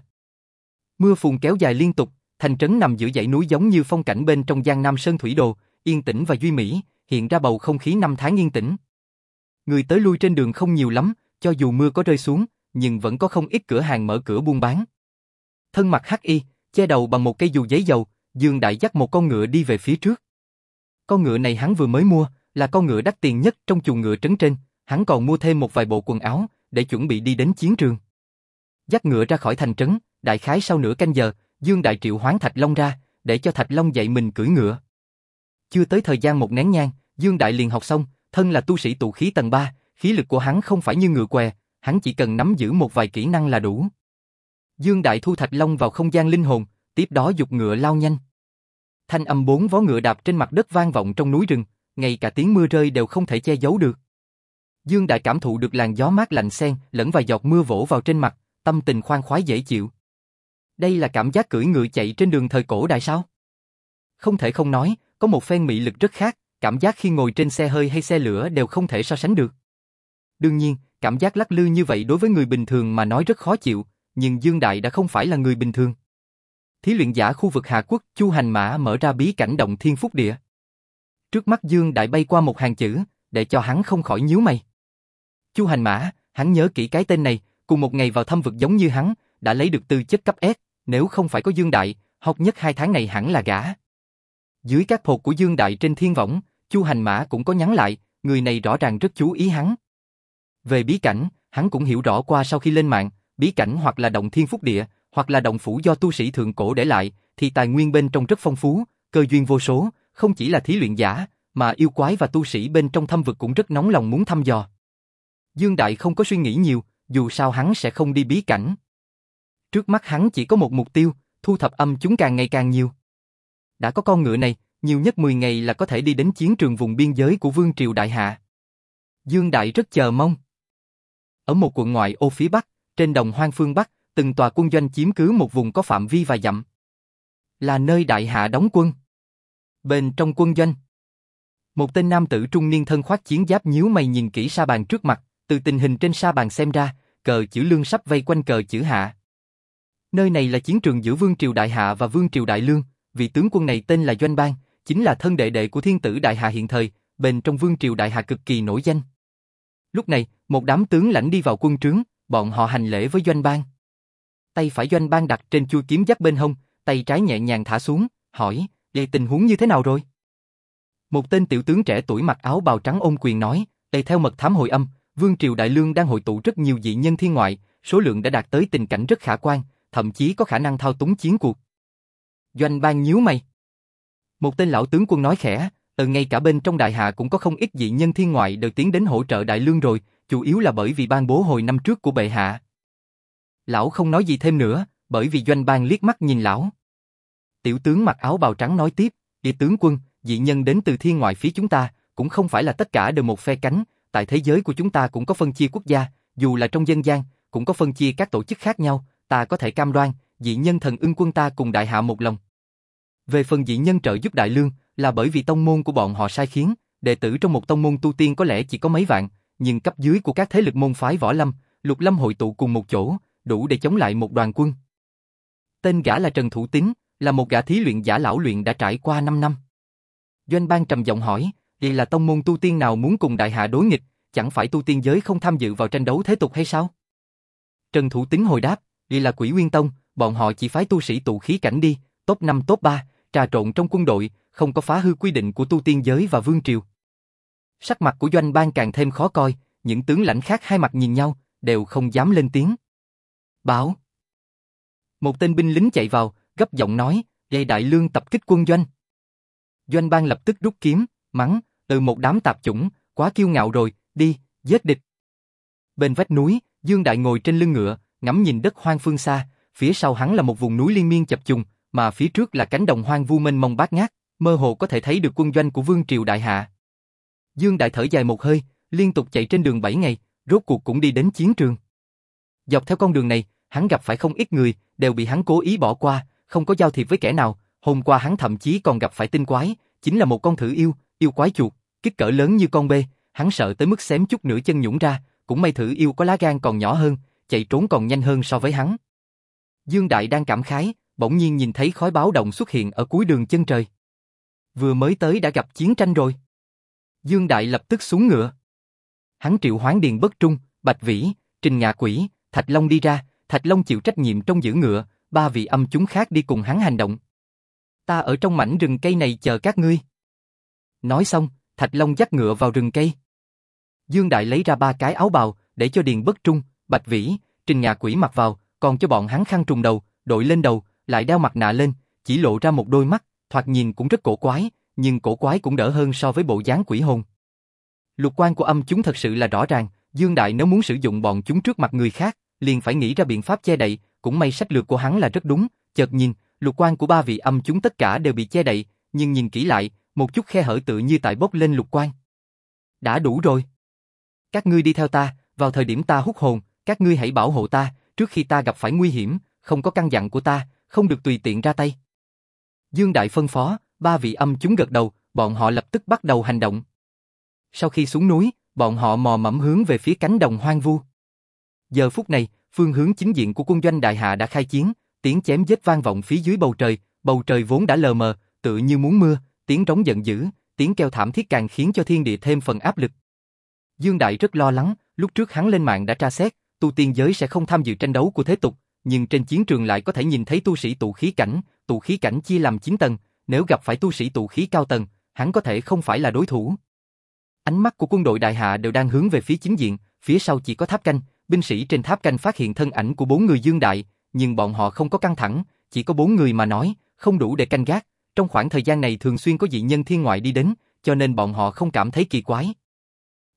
Mưa phùn kéo dài liên tục, thành trấn nằm giữa dãy núi giống như phong cảnh bên trong Giang Nam Sơn Thủy Đồ, yên tĩnh và duy mỹ, hiện ra bầu không khí năm tháng yên tĩnh. Người tới lui trên đường không nhiều lắm, cho dù mưa có rơi xuống, nhưng vẫn có không ít cửa hàng mở cửa buôn bán. Thân mặt hắc y, che đầu bằng một cây dù giấy dầu, Dương Đại dắt một con ngựa đi về phía trước. Con ngựa này hắn vừa mới mua, là con ngựa đắt tiền nhất trong chuồng ngựa trấn trên, hắn còn mua thêm một vài bộ quần áo, để chuẩn bị đi đến chiến trường. Dắt ngựa ra khỏi thành trấn, đại khái sau nửa canh giờ, Dương Đại triệu hoán Thạch Long ra, để cho Thạch Long dạy mình cưỡi ngựa. Chưa tới thời gian một nén nhang, Dương Đại liền học xong, thân là tu sĩ tụ khí tầng 3, khí lực của hắn không phải như ngựa què, hắn chỉ cần nắm giữ một vài kỹ năng là đủ. Dương Đại thu Thạch Long vào không gian linh hồn, tiếp đó dục ngựa lao nhanh. Thanh âm bốn vó ngựa đạp trên mặt đất vang vọng trong núi rừng, ngay cả tiếng mưa rơi đều không thể che giấu được. Dương Đại cảm thụ được làn gió mát lạnh xen lẫn vài giọt mưa vỗ vào trên mặt, tâm tình khoan khoái dễ chịu. Đây là cảm giác cưỡi ngựa chạy trên đường thời cổ đại sao? Không thể không nói, có một phen mị lực rất khác, cảm giác khi ngồi trên xe hơi hay xe lửa đều không thể so sánh được. Đương nhiên, cảm giác lắc lư như vậy đối với người bình thường mà nói rất khó chịu, nhưng Dương Đại đã không phải là người bình thường. Thí luyện giả khu vực Hà Quốc, Chu Hành Mã mở ra bí cảnh động thiên phúc địa. Trước mắt Dương Đại bay qua một hàng chữ, để cho hắn không khỏi nhíu mày. Chu Hành Mã, hắn nhớ kỹ cái tên này, cùng một ngày vào thăm vực giống như hắn, đã lấy được tư chất cấp S, nếu không phải có Dương Đại, học nhất hai tháng này hẳn là gã. Dưới các hột của Dương Đại trên thiên võng, Chu Hành Mã cũng có nhắn lại, người này rõ ràng rất chú ý hắn. Về bí cảnh, hắn cũng hiểu rõ qua sau khi lên mạng, bí cảnh hoặc là động thiên phúc địa, hoặc là động phủ do tu sĩ thượng cổ để lại, thì tài nguyên bên trong rất phong phú, cơ duyên vô số, không chỉ là thí luyện giả, mà yêu quái và tu sĩ bên trong thâm vực cũng rất nóng lòng muốn thăm dò. Dương Đại không có suy nghĩ nhiều, dù sao hắn sẽ không đi bí cảnh. Trước mắt hắn chỉ có một mục tiêu, thu thập âm chúng càng ngày càng nhiều. Đã có con ngựa này, nhiều nhất 10 ngày là có thể đi đến chiến trường vùng biên giới của Vương Triều Đại Hạ. Dương Đại rất chờ mong. Ở một quận ngoại ô phía Bắc, trên đồng hoang phương Bắc, từng tòa quân doanh chiếm cứ một vùng có phạm vi và dặm. Là nơi Đại Hạ đóng quân. Bên trong quân doanh, một tên nam tử trung niên thân khoác chiến giáp nhíu mày nhìn kỹ sa bàn trước mặt, từ tình hình trên sa bàn xem ra, cờ chữ lương sắp vây quanh cờ chữ hạ. Nơi này là chiến trường giữa Vương Triều Đại Hạ và Vương Triều Đại Lương, vị tướng quân này tên là Doanh Bang, chính là thân đệ đệ của thiên tử Đại Hạ hiện thời, bên trong Vương Triều Đại Hạ cực kỳ nổi danh. Lúc này, một đám tướng lãnh đi vào quân trướng, bọn họ hành lễ với Doanh Bang. Tay phải Doanh Bang đặt trên chuôi kiếm giáp bên hông, tay trái nhẹ nhàng thả xuống, hỏi, đây tình huống như thế nào rồi? Một tên tiểu tướng trẻ tuổi mặc áo bào trắng ôm quyền nói, đây theo mật thám hồi âm, Vương Triều Đại Lương đang hội tụ rất nhiều dị nhân thiên ngoại, số lượng đã đạt tới tình cảnh rất khả quan, thậm chí có khả năng thao túng chiến cuộc. Doanh Bang nhíu mày. Một tên lão tướng quân nói khẽ, từ ngay cả bên trong đại hạ cũng có không ít dị nhân thiên ngoại đều tiến đến hỗ trợ đại lương rồi, chủ yếu là bởi vì ban bố hồi năm trước của bệ hạ. Lão không nói gì thêm nữa, bởi vì doanh bang liếc mắt nhìn lão. Tiểu tướng mặc áo bào trắng nói tiếp, địa tướng quân, dị nhân đến từ thiên ngoại phía chúng ta, cũng không phải là tất cả đều một phe cánh, tại thế giới của chúng ta cũng có phân chia quốc gia, dù là trong dân gian, cũng có phân chia các tổ chức khác nhau, ta có thể cam đoan, dị nhân thần ưng quân ta cùng đại hạ một lòng. Về phần dị nhân trợ giúp đại lương, là bởi vì tông môn của bọn họ sai khiến, đệ tử trong một tông môn tu tiên có lẽ chỉ có mấy vạn, nhưng cấp dưới của các thế lực môn phái võ lâm, lục lâm hội tụ cùng một chỗ, đủ để chống lại một đoàn quân. Tên gã là Trần Thủ Tín, là một gã thí luyện giả lão luyện đã trải qua 5 năm. Doanh Bang trầm giọng hỏi, vì là tông môn tu tiên nào muốn cùng đại hạ đối nghịch, chẳng phải tu tiên giới không tham dự vào tranh đấu thế tục hay sao? Trần Thủ Tín hồi đáp, vì là quỷ nguyên tông, bọn họ chỉ phái tu sĩ tụ khí cảnh đi, top 5 top 3, trà trộn trong quân đội, không có phá hư quy định của tu tiên giới và vương triều. Sắc mặt của doanh bang càng thêm khó coi, những tướng lãnh khác hai mặt nhìn nhau, đều không dám lên tiếng. Báo. Một tên binh lính chạy vào, gấp giọng nói, dây đại lương tập kích quân doanh. Doanh bang lập tức rút kiếm, mắng, từ một đám tạp chủng, quá kiêu ngạo rồi, đi, giết địch. Bên vách núi, Dương Đại ngồi trên lưng ngựa, ngắm nhìn đất hoang phương xa, phía sau hắn là một vùng núi liên miên chập trùng, mà phía trước là cánh đồng hoang vu mênh mông bát ngát, mơ hồ có thể thấy được quân doanh của Vương Triều Đại Hạ. Dương Đại thở dài một hơi, liên tục chạy trên đường 7 ngày, rốt cuộc cũng đi đến chiến trường. Dọc theo con đường này, hắn gặp phải không ít người, đều bị hắn cố ý bỏ qua, không có giao thiệp với kẻ nào. Hôm qua hắn thậm chí còn gặp phải tinh quái, chính là một con thử yêu, yêu quái chuột, kích cỡ lớn như con bê, hắn sợ tới mức xém chút nửa chân nhũng ra, cũng may thử yêu có lá gan còn nhỏ hơn, chạy trốn còn nhanh hơn so với hắn. Dương Đại đang cảm khái, bỗng nhiên nhìn thấy khói báo động xuất hiện ở cuối đường chân trời. Vừa mới tới đã gặp chiến tranh rồi. Dương Đại lập tức xuống ngựa. Hắn triệu hoán điền bất trung, bạch vĩ, trình ngạ quỷ, thạch long đi ra, thạch long chịu trách nhiệm trong giữ ngựa, ba vị âm chúng khác đi cùng hắn hành động. Ta ở trong mảnh rừng cây này chờ các ngươi. Nói xong, thạch long dắt ngựa vào rừng cây. Dương Đại lấy ra ba cái áo bào, để cho điền bất trung, bạch vĩ, trình ngạ quỷ mặc vào, còn cho bọn hắn khăn trùng đầu, đội lên đầu, lại đeo mặt nạ lên, chỉ lộ ra một đôi mắt, thoạt nhìn cũng rất cổ quái, nhưng cổ quái cũng đỡ hơn so với bộ dáng quỷ hồn. Lục quan của âm chúng thật sự là rõ ràng, Dương Đại nếu muốn sử dụng bọn chúng trước mặt người khác, liền phải nghĩ ra biện pháp che đậy, cũng may sách lược của hắn là rất đúng, chợt nhìn, lục quan của ba vị âm chúng tất cả đều bị che đậy, nhưng nhìn kỹ lại, một chút khe hở tự như tại bốc lên lục quan. Đã đủ rồi. Các ngươi đi theo ta, vào thời điểm ta hút hồn, các ngươi hãy bảo hộ ta, trước khi ta gặp phải nguy hiểm, không có căn dặn của ta, không được tùy tiện ra tay. Dương Đại phân phó, ba vị âm chúng gật đầu, bọn họ lập tức bắt đầu hành động. Sau khi xuống núi, bọn họ mò mẫm hướng về phía cánh đồng hoang vu. Giờ phút này, phương hướng chính diện của quân doanh đại hạ đã khai chiến, tiếng chém giết vang vọng phía dưới bầu trời, bầu trời vốn đã lờ mờ, tự như muốn mưa, tiếng trống giận dữ, tiếng kêu thảm thiết càng khiến cho thiên địa thêm phần áp lực. Dương Đại rất lo lắng, lúc trước hắn lên mạng đã tra xét, tu tiên giới sẽ không tham dự tranh đấu của thế tục, nhưng trên chiến trường lại có thể nhìn thấy tu sĩ tụ khí cảnh, tụ khí cảnh chia làm 9 tầng, nếu gặp phải tu sĩ tụ khí cao tầng, hắn có thể không phải là đối thủ. Ánh mắt của quân đội đại hạ đều đang hướng về phía chính diện, phía sau chỉ có tháp canh, binh sĩ trên tháp canh phát hiện thân ảnh của bốn người dương đại, nhưng bọn họ không có căng thẳng, chỉ có bốn người mà nói, không đủ để canh gác, trong khoảng thời gian này thường xuyên có dị nhân thiên ngoại đi đến, cho nên bọn họ không cảm thấy kỳ quái.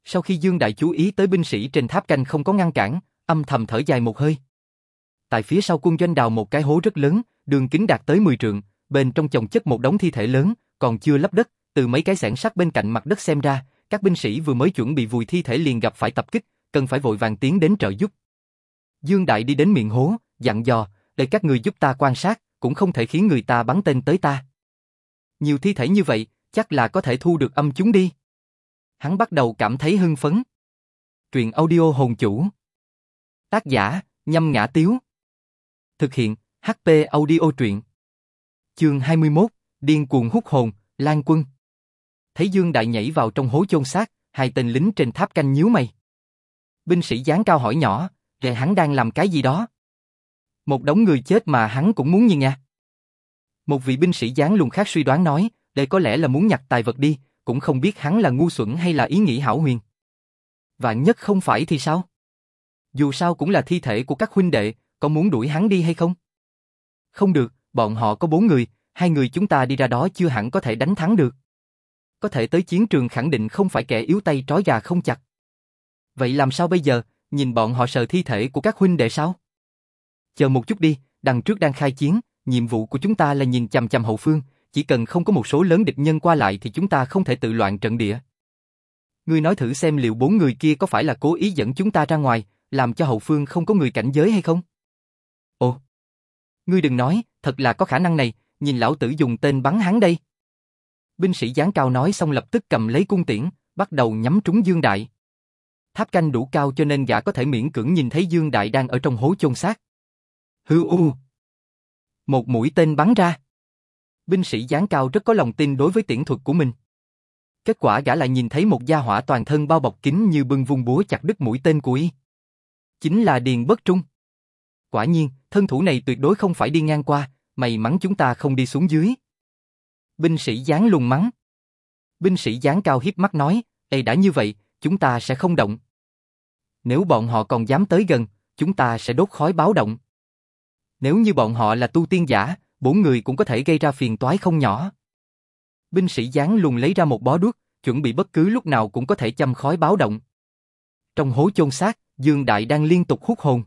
Sau khi Dương Đại chú ý tới binh sĩ trên tháp canh không có ngăn cản, âm thầm thở dài một hơi. Tại phía sau quân doanh đào một cái hố rất lớn, đường kính đạt tới 10 trượng, bên trong chồng chất một đống thi thể lớn, còn chưa lấp đất, từ mấy cái xẻng sắt bên cạnh mặt đất xem ra, các binh sĩ vừa mới chuẩn bị vùi thi thể liền gặp phải tập kích, cần phải vội vàng tiến đến trợ giúp. Dương Đại đi đến miệng hố, dặn dò, để các người giúp ta quan sát, cũng không thể khiến người ta bắn tên tới ta. Nhiều thi thể như vậy, chắc là có thể thu được âm chúng đi. Hắn bắt đầu cảm thấy hưng phấn. Truyện audio hồn chủ. Tác giả, nhâm ngã tiếu. Thực hiện, HP audio truyện. Chương 21, điên cuồng hút hồn, Lan Quân. Thấy Dương Đại nhảy vào trong hố chôn xác, hai tên lính trên tháp canh nhíu mày. Binh sĩ dáng cao hỏi nhỏ, "Rề hắn đang làm cái gì đó?" Một đống người chết mà hắn cũng muốn nhìn nha. Một vị binh sĩ dáng lùng khác suy đoán nói, đây có lẽ là muốn nhặt tài vật đi, cũng không biết hắn là ngu xuẩn hay là ý nghĩ hảo huyền. Vạn nhất không phải thì sao? Dù sao cũng là thi thể của các huynh đệ, có muốn đuổi hắn đi hay không? Không được, bọn họ có bốn người, hai người chúng ta đi ra đó chưa hẳn có thể đánh thắng được. Có thể tới chiến trường khẳng định không phải kẻ yếu tay trói gà không chặt. Vậy làm sao bây giờ, nhìn bọn họ sờ thi thể của các huynh đệ sao? Chờ một chút đi, đằng trước đang khai chiến, nhiệm vụ của chúng ta là nhìn chằm chằm hậu phương, chỉ cần không có một số lớn địch nhân qua lại thì chúng ta không thể tự loạn trận địa. Ngươi nói thử xem liệu bốn người kia có phải là cố ý dẫn chúng ta ra ngoài, làm cho hậu phương không có người cảnh giới hay không? Ngươi đừng nói, thật là có khả năng này, nhìn lão tử dùng tên bắn hắn đây. Binh sĩ giáng cao nói xong lập tức cầm lấy cung tiễn, bắt đầu nhắm trúng Dương Đại. Tháp canh đủ cao cho nên gã có thể miễn cưỡng nhìn thấy Dương Đại đang ở trong hố chôn xác. Hư u! Một mũi tên bắn ra. Binh sĩ giáng cao rất có lòng tin đối với tiễn thuật của mình. Kết quả gã lại nhìn thấy một gia hỏa toàn thân bao bọc kín như bưng vung búa chặt đứt mũi tên của y. Chính là Điền Bất Trung. Quả nhiên, thân thủ này tuyệt đối không phải đi ngang qua, may mắn chúng ta không đi xuống dưới. Binh sĩ gián lùng mắng. Binh sĩ gián cao hiếp mắt nói, Ê đã như vậy, chúng ta sẽ không động. Nếu bọn họ còn dám tới gần, chúng ta sẽ đốt khói báo động. Nếu như bọn họ là tu tiên giả, bốn người cũng có thể gây ra phiền toái không nhỏ. Binh sĩ gián lùng lấy ra một bó đuốc, chuẩn bị bất cứ lúc nào cũng có thể châm khói báo động. Trong hố chôn xác, Dương Đại đang liên tục hút hồn.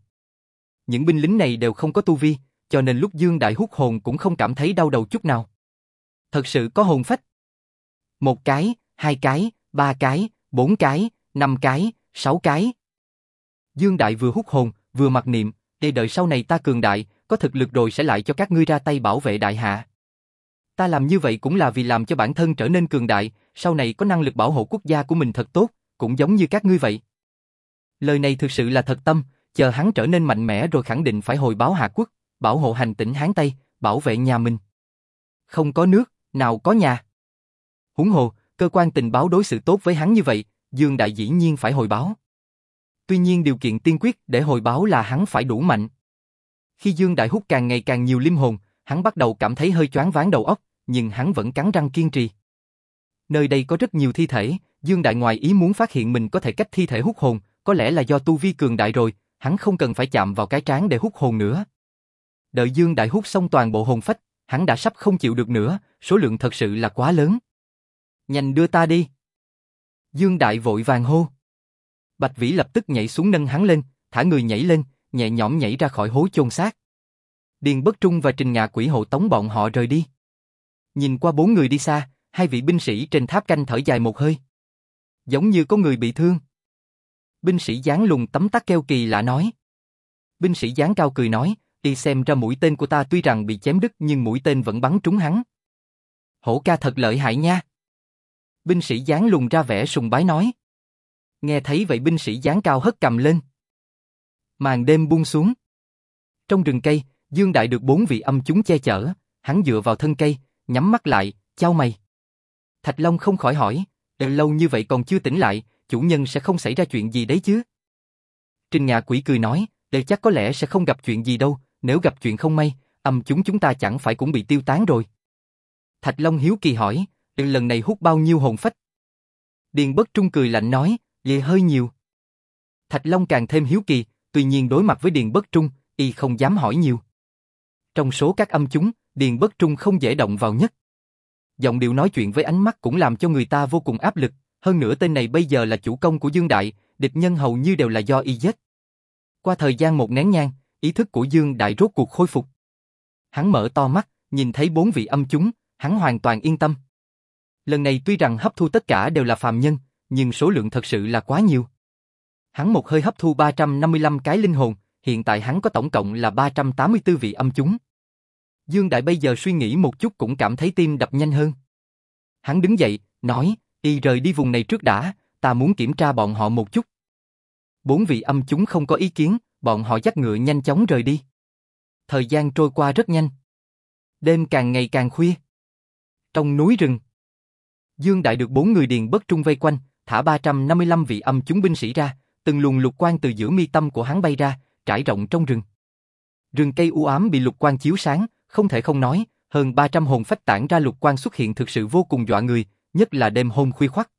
Những binh lính này đều không có tu vi, cho nên lúc Dương Đại hút hồn cũng không cảm thấy đau đầu chút nào. Thật sự có hồn phách. Một cái, hai cái, ba cái, bốn cái, năm cái, sáu cái. Dương Đại vừa hút hồn, vừa mặc niệm, để đợi sau này ta cường đại, có thực lực rồi sẽ lại cho các ngươi ra tay bảo vệ đại hạ. Ta làm như vậy cũng là vì làm cho bản thân trở nên cường đại, sau này có năng lực bảo hộ quốc gia của mình thật tốt, cũng giống như các ngươi vậy. Lời này thực sự là thật tâm, chờ hắn trở nên mạnh mẽ rồi khẳng định phải hồi báo Hạ Quốc, bảo hộ hành tỉnh Hán Tây, bảo vệ nhà mình. Không có nước, nào có nhà. Húng hồ, cơ quan tình báo đối xử tốt với hắn như vậy, Dương Đại dĩ nhiên phải hồi báo. Tuy nhiên điều kiện tiên quyết để hồi báo là hắn phải đủ mạnh. Khi Dương Đại hút càng ngày càng nhiều linh hồn, hắn bắt đầu cảm thấy hơi choáng váng đầu óc, nhưng hắn vẫn cắn răng kiên trì. Nơi đây có rất nhiều thi thể, Dương Đại ngoài ý muốn phát hiện mình có thể cách thi thể hút hồn, có lẽ là do tu vi cường đại rồi, hắn không cần phải chạm vào cái trán để hút hồn nữa. Đợi Dương Đại hút xong toàn bộ hồn phách, hắn đã sắp không chịu được nữa, số lượng thật sự là quá lớn. Nhanh đưa ta đi. Dương Đại vội vàng hô. Bạch Vĩ lập tức nhảy xuống nâng hắn lên, thả người nhảy lên, nhẹ nhõm nhảy ra khỏi hố chôn xác. Điền Bất Trung và Trình Ngạ Quỷ hộ tống bọn họ rời đi. Nhìn qua bốn người đi xa, hai vị binh sĩ trên tháp canh thở dài một hơi. Giống như có người bị thương. Binh sĩ dáng lùng tấm tắc keo kỳ lạ nói. Binh sĩ dáng cao cười nói, đi xem ra mũi tên của ta tuy rằng bị chém đứt nhưng mũi tên vẫn bắn trúng hắn. Hổ ca thật lợi hại nha. Binh sĩ dáng lùng ra vẻ sùng bái nói. Nghe thấy vậy binh sĩ dáng cao hất cầm lên. Màn đêm buông xuống. Trong rừng cây, Dương Đại được bốn vị âm chúng che chở, hắn dựa vào thân cây, nhắm mắt lại, chau mày. Thạch Long không khỏi hỏi, lâu như vậy còn chưa tỉnh lại, chủ nhân sẽ không xảy ra chuyện gì đấy chứ? Trình Ngạ Quỷ cười nói, đây chắc có lẽ sẽ không gặp chuyện gì đâu, nếu gặp chuyện không may, âm chúng chúng ta chẳng phải cũng bị tiêu tán rồi. Thạch Long hiếu kỳ hỏi, lần này hút bao nhiêu hồn phách? Điền Bất Trung cười lạnh nói, về hơi nhiều. Thạch Long càng thêm hiếu kỳ, tuy nhiên đối mặt với Điền Bất Trung, y không dám hỏi nhiều. Trong số các âm chúng, Điền Bất Trung không dễ động vào nhất. Giọng điệu nói chuyện với ánh mắt cũng làm cho người ta vô cùng áp lực, hơn nữa tên này bây giờ là chủ công của Dương Đại, địch nhân hầu như đều là do y giết. Qua thời gian một nén nhang, ý thức của Dương Đại rốt cuộc khôi phục. Hắn mở to mắt, nhìn thấy bốn vị âm chúng, hắn hoàn toàn yên tâm. Lần này tuy rằng hấp thu tất cả đều là phàm nhân, nhưng số lượng thật sự là quá nhiều. Hắn một hơi hấp thu 355 cái linh hồn, hiện tại hắn có tổng cộng là 384 vị âm chúng. Dương Đại bây giờ suy nghĩ một chút cũng cảm thấy tim đập nhanh hơn. Hắn đứng dậy, nói, y rời đi vùng này trước đã, ta muốn kiểm tra bọn họ một chút. Bốn vị âm chúng không có ý kiến, bọn họ dắt ngựa nhanh chóng rời đi. Thời gian trôi qua rất nhanh. Đêm càng ngày càng khuya. Trong núi rừng, Dương Đại được bốn người điền bất trung vây quanh, thả 355 vị âm chúng binh sĩ ra, từng luồng lục quang từ giữa mi tâm của hắn bay ra, trải rộng trong rừng. Rừng cây u ám bị lục quang chiếu sáng, không thể không nói, hơn 300 hồn phách tản ra lục quang xuất hiện thực sự vô cùng dọa người, nhất là đêm hôm khuya khoắt.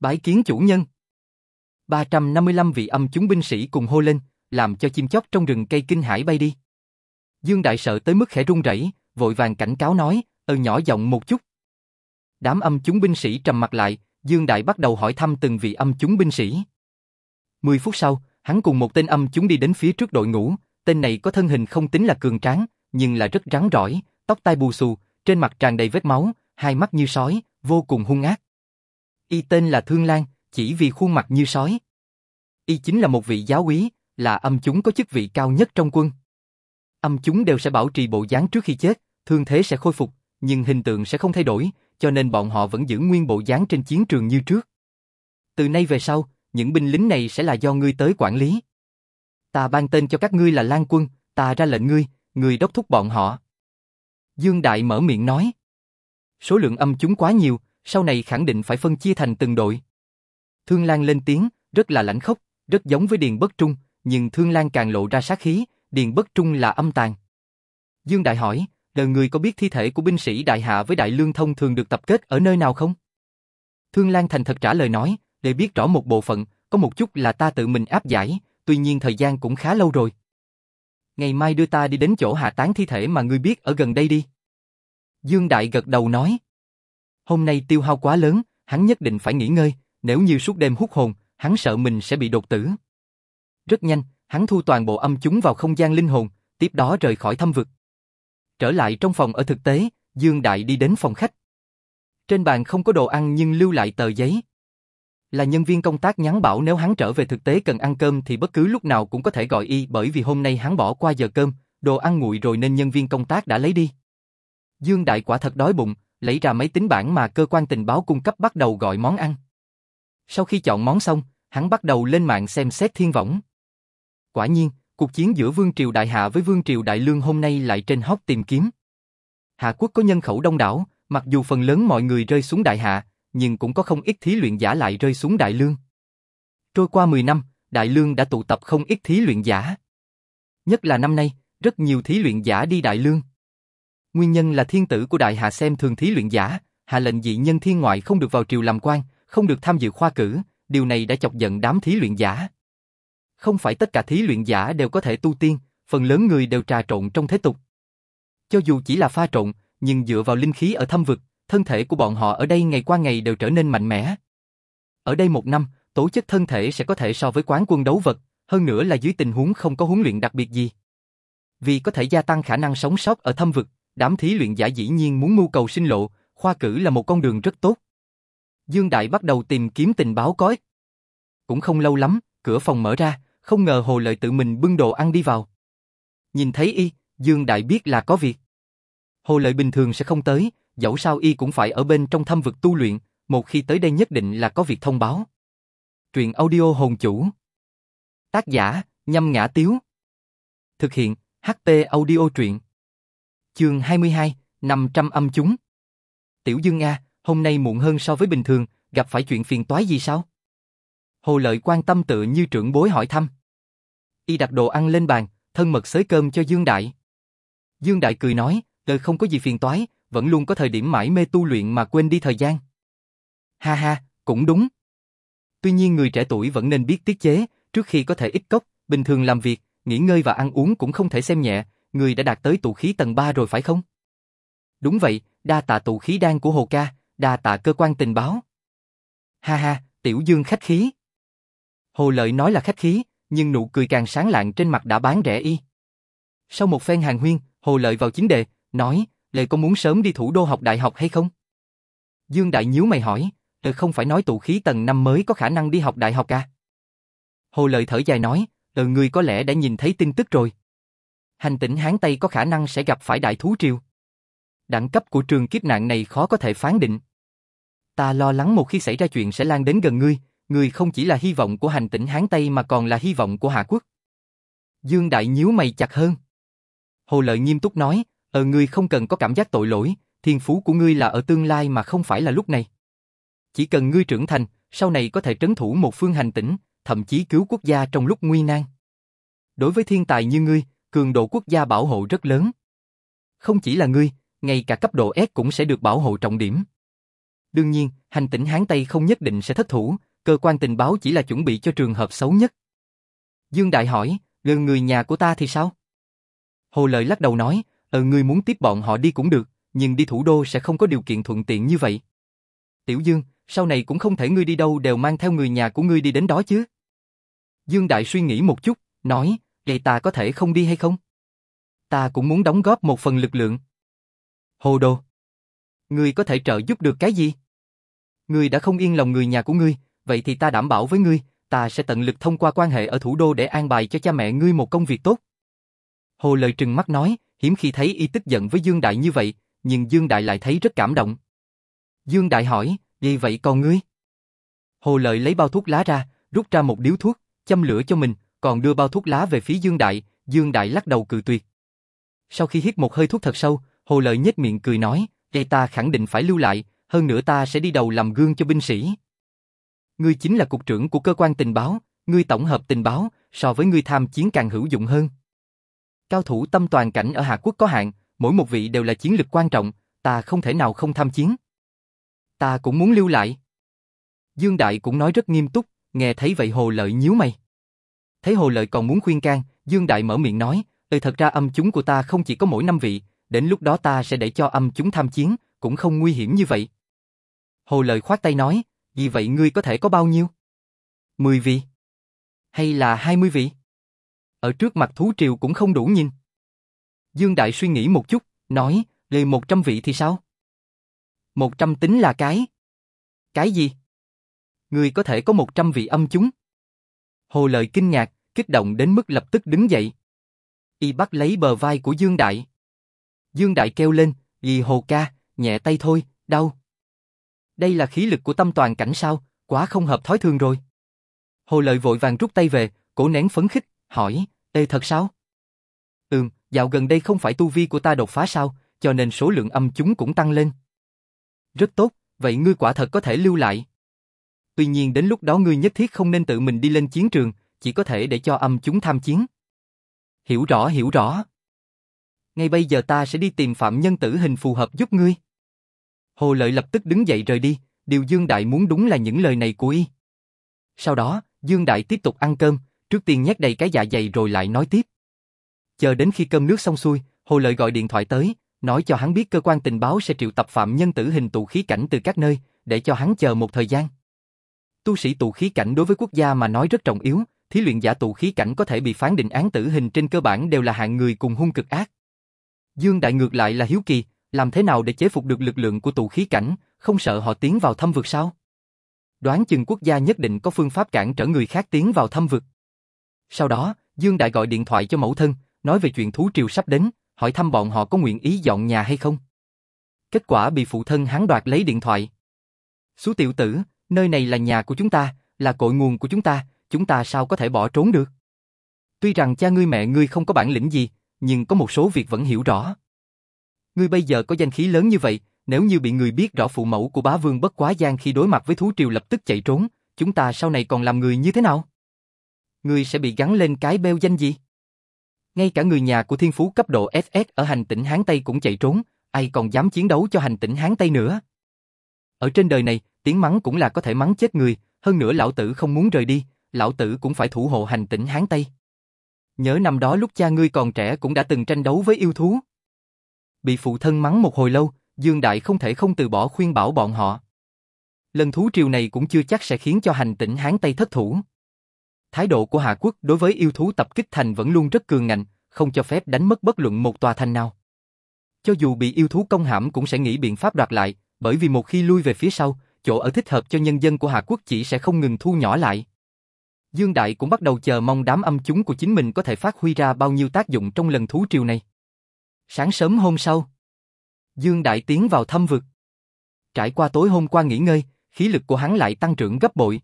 Bái kiến chủ nhân. 355 vị âm chúng binh sĩ cùng hô lên, làm cho chim chóc trong rừng cây kinh hãi bay đi. Dương Đại sợ tới mức khẽ run rẩy, vội vàng cảnh cáo nói, ơ nhỏ giọng một chút. Đám âm chúng binh sĩ trầm mặt lại, Dương Đại bắt đầu hỏi thăm từng vị âm chúng binh sĩ. Mười phút sau, hắn cùng một tên âm chúng đi đến phía trước đội ngũ, tên này có thân hình không tính là cường tráng, nhưng là rất rắn rỏi, tóc tai bù xù, trên mặt tràn đầy vết máu, hai mắt như sói, vô cùng hung ác. Y tên là Thương Lan, chỉ vì khuôn mặt như sói. Y chính là một vị giáo úy, là âm chúng có chức vị cao nhất trong quân. Âm chúng đều sẽ bảo trì bộ dáng trước khi chết, thương thế sẽ khôi phục, nhưng hình tượng sẽ không thay đổi, cho nên bọn họ vẫn giữ nguyên bộ dáng trên chiến trường như trước. Từ nay về sau, những binh lính này sẽ là do ngươi tới quản lý. Ta ban tên cho các ngươi là Lan Quân, ta ra lệnh ngươi, ngươi đốc thúc bọn họ. Dương Đại mở miệng nói. Số lượng âm chúng quá nhiều, sau này khẳng định phải phân chia thành từng đội. Thương Lan lên tiếng, rất là lãnh khốc, rất giống với Điền Bất Trung, nhưng Thương Lan càng lộ ra sát khí, Điền Bất Trung là âm tàn. Dương Đại hỏi, đời người có biết thi thể của binh sĩ Đại Hạ với Đại Lương thông thường được tập kết ở nơi nào không? Thương Lan thành thật trả lời nói, để biết rõ một bộ phận, có một chút là ta tự mình áp giải, tuy nhiên thời gian cũng khá lâu rồi. Ngày mai đưa ta đi đến chỗ hạ tán thi thể mà ngươi biết ở gần đây đi. Dương Đại gật đầu nói. Hôm nay tiêu hao quá lớn, hắn nhất định phải nghỉ ngơi, nếu như suốt đêm hút hồn, hắn sợ mình sẽ bị đột tử. Rất nhanh, hắn thu toàn bộ âm chúng vào không gian linh hồn, tiếp đó rời khỏi thâm vực. Trở lại trong phòng ở thực tế, Dương Đại đi đến phòng khách. Trên bàn không có đồ ăn nhưng lưu lại tờ giấy. Là nhân viên công tác nhắn bảo nếu hắn trở về thực tế cần ăn cơm thì bất cứ lúc nào cũng có thể gọi y bởi vì hôm nay hắn bỏ qua giờ cơm, đồ ăn nguội rồi nên nhân viên công tác đã lấy đi. Dương Đại quả thật đói bụng, lấy ra máy tính bảng mà cơ quan tình báo cung cấp bắt đầu gọi món ăn. Sau khi chọn món xong, hắn bắt đầu lên mạng xem xét thiên võng. Quả nhiên, cuộc chiến giữa Vương Triều Đại Hạ với Vương Triều Đại Lương hôm nay lại trên hóc tìm kiếm. Hạ quốc có nhân khẩu đông đảo, mặc dù phần lớn mọi người rơi xuống Đại Hạ, nhưng cũng có không ít thí luyện giả lại rơi xuống Đại Lương. Trôi qua 10 năm, Đại Lương đã tụ tập không ít thí luyện giả. Nhất là năm nay, rất nhiều thí luyện giả đi Đại Lương. Nguyên nhân là thiên tử của Đại Hạ xem thường thí luyện giả, hạ lệnh dị nhân thiên ngoại không được vào triều làm quan, không được tham dự khoa cử, điều này đã chọc giận đám thí luyện giả. Không phải tất cả thí luyện giả đều có thể tu tiên, phần lớn người đều trà trộn trong thế tục. Cho dù chỉ là pha trộn, nhưng dựa vào linh khí ở thâm vực, thân thể của bọn họ ở đây ngày qua ngày đều trở nên mạnh mẽ. Ở đây một năm, tổ chức thân thể sẽ có thể so với quán quân đấu vật, hơn nữa là dưới tình huống không có huấn luyện đặc biệt gì. Vì có thể gia tăng khả năng sống sót ở thâm vực, đám thí luyện giả dĩ nhiên muốn mưu cầu sinh lộ, khoa cử là một con đường rất tốt. Dương Đại bắt đầu tìm kiếm tình báo có ích. Cũng không lâu lắm, cửa phòng mở ra, không ngờ Hồ Lợi tự mình bưng đồ ăn đi vào. Nhìn thấy y, Dương Đại biết là có việc. Hồ Lợi bình thường sẽ không tới, dẫu sao y cũng phải ở bên trong thâm vực tu luyện, một khi tới đây nhất định là có việc thông báo. Truyện audio hồn chủ. Tác giả, nhâm ngã tiếu. Thực hiện, HP audio truyện. Chương 22, 500 âm chúng. Tiểu Dương A, hôm nay muộn hơn so với bình thường, gặp phải chuyện phiền toái gì sao? Hồ Lợi quan tâm tự như trưởng bối hỏi thăm. Y đặt đồ ăn lên bàn, thân mật xới cơm cho Dương Đại. Dương Đại cười nói, đời không có gì phiền toái, vẫn luôn có thời điểm mãi mê tu luyện mà quên đi thời gian. Ha ha, cũng đúng. Tuy nhiên người trẻ tuổi vẫn nên biết tiết chế, trước khi có thể ít cốc, bình thường làm việc, nghỉ ngơi và ăn uống cũng không thể xem nhẹ, người đã đạt tới tụ khí tầng 3 rồi phải không? Đúng vậy, đa tạ tụ khí đan của Hồ Ca, đa tạ cơ quan tình báo. Ha ha, tiểu dương khách khí. Hồ Lợi nói là khách khí, nhưng nụ cười càng sáng lạng trên mặt đã bán rẻ y. Sau một phen hàng huyên, Hồ Lợi vào chính đề, nói, Lệ có muốn sớm đi thủ đô học đại học hay không? Dương Đại nhíu mày hỏi, Lệ không phải nói tụ khí tầng năm mới có khả năng đi học đại học à? Hồ Lợi thở dài nói, Lệ người có lẽ đã nhìn thấy tin tức rồi. Hành tỉnh Hán Tây có khả năng sẽ gặp phải đại thú triều. Đẳng cấp của trường kiếp nạn này khó có thể phán định. Ta lo lắng một khi xảy ra chuyện sẽ lan đến gần ngươi, ngươi không chỉ là hy vọng của hành tỉnh Hán Tây mà còn là hy vọng của Hạ Quốc. Dương Đại nhíu mày chặt hơn. Hồ Lợi nghiêm túc nói, ờ ngươi không cần có cảm giác tội lỗi, thiên phú của ngươi là ở tương lai mà không phải là lúc này. Chỉ cần ngươi trưởng thành, sau này có thể trấn thủ một phương hành tỉnh, thậm chí cứu quốc gia trong lúc nguy nan. Đối với thiên tài như ngươi, cường độ quốc gia bảo hộ rất lớn. Không chỉ là ngươi, ngay cả cấp độ S cũng sẽ được bảo hộ trọng điểm. Đương nhiên, hành tỉnh Hán Tây không nhất định sẽ thất thủ, cơ quan tình báo chỉ là chuẩn bị cho trường hợp xấu nhất. Dương Đại hỏi, gần người nhà của ta thì sao? Hồ Lợi lắc đầu nói, ờ ngươi muốn tiếp bọn họ đi cũng được, nhưng đi thủ đô sẽ không có điều kiện thuận tiện như vậy. Tiểu Dương, sau này cũng không thể ngươi đi đâu đều mang theo người nhà của ngươi đi đến đó chứ. Dương Đại suy nghĩ một chút, nói, Vậy ta có thể không đi hay không? Ta cũng muốn đóng góp một phần lực lượng. Hồ đồ. Ngươi có thể trợ giúp được cái gì? Ngươi đã không yên lòng người nhà của ngươi, vậy thì ta đảm bảo với ngươi, ta sẽ tận lực thông qua quan hệ ở thủ đô để an bài cho cha mẹ ngươi một công việc tốt. Hồ lời trừng mắt nói, hiếm khi thấy y tức giận với Dương Đại như vậy, nhưng Dương Đại lại thấy rất cảm động. Dương Đại hỏi, vậy vậy còn ngươi? Hồ lợi lấy bao thuốc lá ra, rút ra một điếu thuốc, châm lửa cho mình, còn đưa bao thuốc lá về phía Dương Đại, Dương Đại lắc đầu cự tuyệt. Sau khi hít một hơi thuốc thật sâu, Hồ lợi nhếch miệng cười nói, đây ta khẳng định phải lưu lại, hơn nữa ta sẽ đi đầu làm gương cho binh sĩ. Ngươi chính là cục trưởng của cơ quan tình báo, ngươi tổng hợp tình báo, so với ngươi tham chiến càng hữu dụng hơn. Cao thủ tâm toàn cảnh ở Hạ Quốc có hạn, mỗi một vị đều là chiến lực quan trọng, ta không thể nào không tham chiến. Ta cũng muốn lưu lại. Dương Đại cũng nói rất nghiêm túc, nghe thấy vậy Hồ Lợi nhíu mày. Thấy Hồ Lợi còn muốn khuyên can, Dương Đại mở miệng nói, Ê thật ra âm chúng của ta không chỉ có mỗi năm vị, đến lúc đó ta sẽ để cho âm chúng tham chiến, cũng không nguy hiểm như vậy. Hồ Lợi khoát tay nói, vì vậy ngươi có thể có bao nhiêu? Mười vị? Hay là hai mươi vị? Ở trước mặt thú triều cũng không đủ nhìn. Dương Đại suy nghĩ một chút, nói, lề một trăm vị thì sao? Một trăm tính là cái. Cái gì? Ngươi có thể có một trăm vị âm chúng. Hồ Lợi kinh ngạc, kích động đến mức lập tức đứng dậy. Y bắt lấy bờ vai của Dương Đại. Dương Đại kêu lên, gì hồ ca, nhẹ tay thôi, đau. Đây là khí lực của tâm toàn cảnh sao, quá không hợp thói thường rồi. Hồ Lợi vội vàng rút tay về, cổ nén phấn khích, hỏi, Ê thật sao? Ừm, dạo gần đây không phải tu vi của ta đột phá sao, cho nên số lượng âm chúng cũng tăng lên. Rất tốt, vậy ngươi quả thật có thể lưu lại. Tuy nhiên đến lúc đó ngươi nhất thiết không nên tự mình đi lên chiến trường, chỉ có thể để cho âm chúng tham chiến. Hiểu rõ hiểu rõ. Ngay bây giờ ta sẽ đi tìm phạm nhân tử hình phù hợp giúp ngươi. Hồ Lợi lập tức đứng dậy rời đi, điều Dương Đại muốn đúng là những lời này của y. Sau đó, Dương Đại tiếp tục ăn cơm, trước tiên nhét đầy cái dạ dày rồi lại nói tiếp. Chờ đến khi cơm nước xong xuôi, Hồ Lợi gọi điện thoại tới, nói cho hắn biết cơ quan tình báo sẽ triệu tập phạm nhân tử hình tụ khí cảnh từ các nơi, để cho hắn chờ một thời gian. Tu sĩ tụ khí cảnh đối với quốc gia mà nói rất trọng yếu, thí luyện giả tụ khí cảnh có thể bị phán định án tử hình trên cơ bản đều là hạng người cùng hung cực ác. Dương Đại ngược lại là hiếu kỳ, làm thế nào để chế phục được lực lượng của tụ khí cảnh, không sợ họ tiến vào thâm vực sao? Đoán chừng quốc gia nhất định có phương pháp cản trở người khác tiến vào thâm vực. Sau đó, Dương Đại gọi điện thoại cho mẫu thân, nói về chuyện thú triều sắp đến, hỏi thăm bọn họ có nguyện ý dọn nhà hay không. Kết quả bị phụ thân hắn đoạt lấy điện thoại. Sú tiểu tử, nơi này là nhà của chúng ta, là cội nguồn của chúng ta, chúng ta sao có thể bỏ trốn được? Tuy rằng cha ngươi mẹ ngươi không có bản lĩnh gì, nhưng có một số việc vẫn hiểu rõ. Ngươi bây giờ có danh khí lớn như vậy, nếu như bị người biết rõ phụ mẫu của bá vương bất quá gian khi đối mặt với thú triều lập tức chạy trốn, chúng ta sau này còn làm người như thế nào? Ngươi sẽ bị gắn lên cái beo danh gì? Ngay cả người nhà của thiên phú cấp độ SS ở hành tinh Hán Tây cũng chạy trốn, ai còn dám chiến đấu cho hành tinh Hán Tây nữa? Ở trên đời này, tiếng mắng cũng là có thể mắng chết người, hơn nữa lão tử không muốn rời đi, lão tử cũng phải thủ hộ hành tỉnh Hán Tây. Nhớ năm đó lúc cha ngươi còn trẻ cũng đã từng tranh đấu với yêu thú. Bị phụ thân mắng một hồi lâu, Dương Đại không thể không từ bỏ khuyên bảo bọn họ. Lần thú triều này cũng chưa chắc sẽ khiến cho hành tỉnh Hán Tây thất thủ. Thái độ của Hạ Quốc đối với yêu thú tập kích thành vẫn luôn rất cường ngạnh, không cho phép đánh mất bất luận một tòa thành nào. Cho dù bị yêu thú công hãm cũng sẽ nghĩ biện pháp đoạt lại, bởi vì một khi lui về phía sau, chỗ ở thích hợp cho nhân dân của Hạ Quốc chỉ sẽ không ngừng thu nhỏ lại. Dương Đại cũng bắt đầu chờ mong đám âm chúng của chính mình có thể phát huy ra bao nhiêu tác dụng trong lần thú triều này. Sáng sớm hôm sau, Dương Đại tiến vào thâm vực. Trải qua tối hôm qua nghỉ ngơi, khí lực của hắn lại tăng trưởng gấp bội.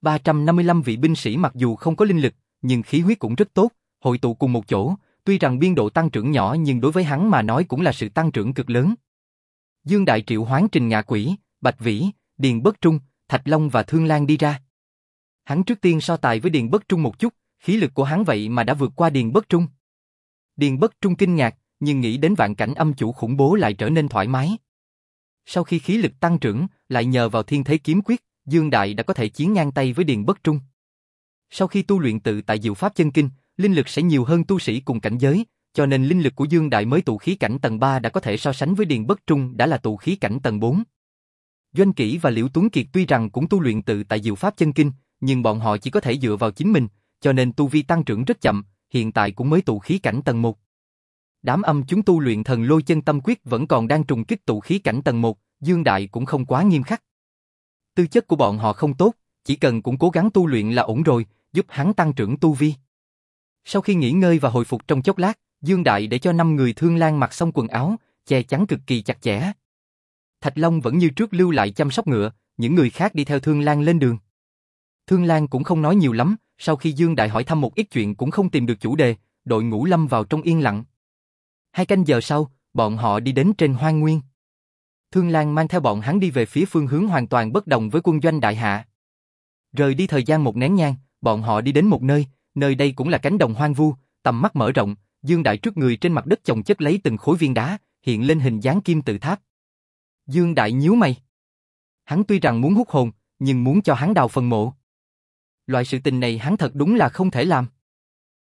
355 vị binh sĩ mặc dù không có linh lực, nhưng khí huyết cũng rất tốt, hội tụ cùng một chỗ, tuy rằng biên độ tăng trưởng nhỏ nhưng đối với hắn mà nói cũng là sự tăng trưởng cực lớn. Dương Đại triệu hoán trình ngạ quỷ, Bạch Vĩ, Điền Bất Trung, Thạch Long và Thương Lan đi ra. Hắn trước tiên so tài với Điền Bất Trung một chút, khí lực của hắn vậy mà đã vượt qua Điền Bất Trung. Điền Bất Trung kinh ngạc, nhưng nghĩ đến vạn cảnh âm chủ khủng bố lại trở nên thoải mái. Sau khi khí lực tăng trưởng, lại nhờ vào thiên thế kiếm quyết, Dương Đại đã có thể chiến ngang tay với Điền Bất Trung. Sau khi tu luyện tự tại diệu pháp chân kinh, linh lực sẽ nhiều hơn tu sĩ cùng cảnh giới, cho nên linh lực của Dương Đại mới tụ khí cảnh tầng 3 đã có thể so sánh với Điền Bất Trung đã là tụ khí cảnh tầng 4. Doanh Kỷ và Liễu Tuấn Kiệt tuy rằng cũng tu luyện tự tại diệu pháp chân kinh, nhưng bọn họ chỉ có thể dựa vào chính mình, cho nên tu vi tăng trưởng rất chậm, hiện tại cũng mới tụ khí cảnh tầng 1. Đám âm chúng tu luyện thần lôi chân tâm quyết vẫn còn đang trùng kích tụ khí cảnh tầng 1, Dương Đại cũng không quá nghiêm khắc. Tư chất của bọn họ không tốt, chỉ cần cũng cố gắng tu luyện là ổn rồi, giúp hắn tăng trưởng tu vi. Sau khi nghỉ ngơi và hồi phục trong chốc lát, Dương Đại để cho năm người thương lan mặc xong quần áo, che chắn cực kỳ chặt chẽ. Thạch Long vẫn như trước lưu lại chăm sóc ngựa, những người khác đi theo Thương Lan lên đường. Thương Lan cũng không nói nhiều lắm, sau khi Dương Đại hỏi thăm một ít chuyện cũng không tìm được chủ đề, đội ngũ lâm vào trong yên lặng. Hai canh giờ sau, bọn họ đi đến trên hoang nguyên. Thương Lan mang theo bọn hắn đi về phía phương hướng hoàn toàn bất đồng với quân doanh đại hạ. Rời đi thời gian một nén nhang, bọn họ đi đến một nơi, nơi đây cũng là cánh đồng hoang vu, tầm mắt mở rộng, Dương Đại trước người trên mặt đất chồng chất lấy từng khối viên đá, hiện lên hình dáng kim tự tháp. Dương Đại nhíu mày. Hắn tuy rằng muốn hút hồn, nhưng muốn cho hắn đào phần mộ. Loại sự tình này hắn thật đúng là không thể làm.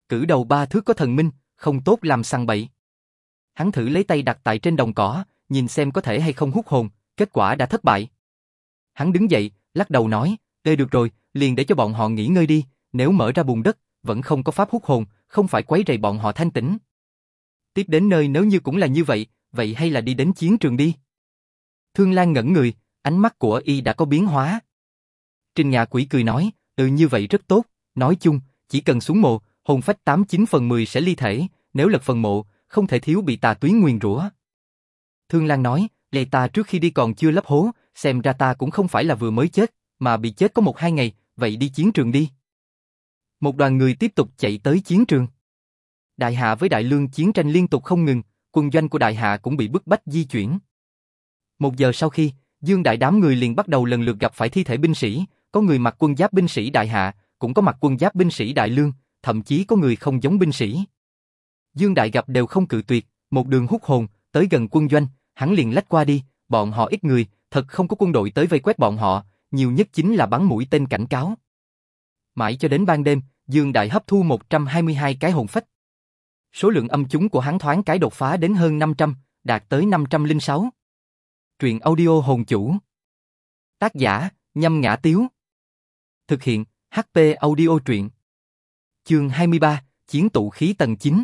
Cử đầu ba thước có thần minh, không tốt làm săn bậy. Hắn thử lấy tay đặt tại trên đồng cỏ, nhìn xem có thể hay không hút hồn, kết quả đã thất bại. Hắn đứng dậy, lắc đầu nói, Ê được rồi, liền để cho bọn họ nghỉ ngơi đi, nếu mở ra bùn đất, vẫn không có pháp hút hồn, không phải quấy rầy bọn họ thanh tĩnh. Tiếp đến nơi nếu như cũng là như vậy, vậy hay là đi đến chiến trường đi. Thương Lan ngẩn người, ánh mắt của y đã có biến hóa. Trình Ngạ Quỷ cười nói, ừ như vậy rất tốt, nói chung, chỉ cần xuống mộ, hồn phách 89 phần 10 sẽ ly thể, nếu lật phần mộ, không thể thiếu bị tà túy nguyền rủa. Thương Lan nói, lệ ta trước khi đi còn chưa lấp hố, xem ra ta cũng không phải là vừa mới chết, mà bị chết có một hai ngày, vậy đi chiến trường đi. Một đoàn người tiếp tục chạy tới chiến trường. Đại Hạ với Đại Lương chiến tranh liên tục không ngừng, quân doanh của Đại Hạ cũng bị bức bách di chuyển. Một giờ sau khi, Dương Đại đám người liền bắt đầu lần lượt gặp phải thi thể binh sĩ, có người mặc quân giáp binh sĩ Đại Hạ, cũng có mặc quân giáp binh sĩ Đại Lương, thậm chí có người không giống binh sĩ. Dương Đại gặp đều không cự tuyệt, một đường hút hồn, tới gần quân doanh, hắn liền lách qua đi, bọn họ ít người, thật không có quân đội tới vây quét bọn họ, nhiều nhất chính là bắn mũi tên cảnh cáo. Mãi cho đến ban đêm, Dương Đại hấp thu 122 cái hồn phách. Số lượng âm chúng của hắn thoáng cái đột phá đến hơn 500, đạt tới 506. Truyện audio hồn chủ. Tác giả, nhâm ngã tiếu. Thực hiện, HP audio truyện. Chương 23, Chiến tụ khí tầng 9.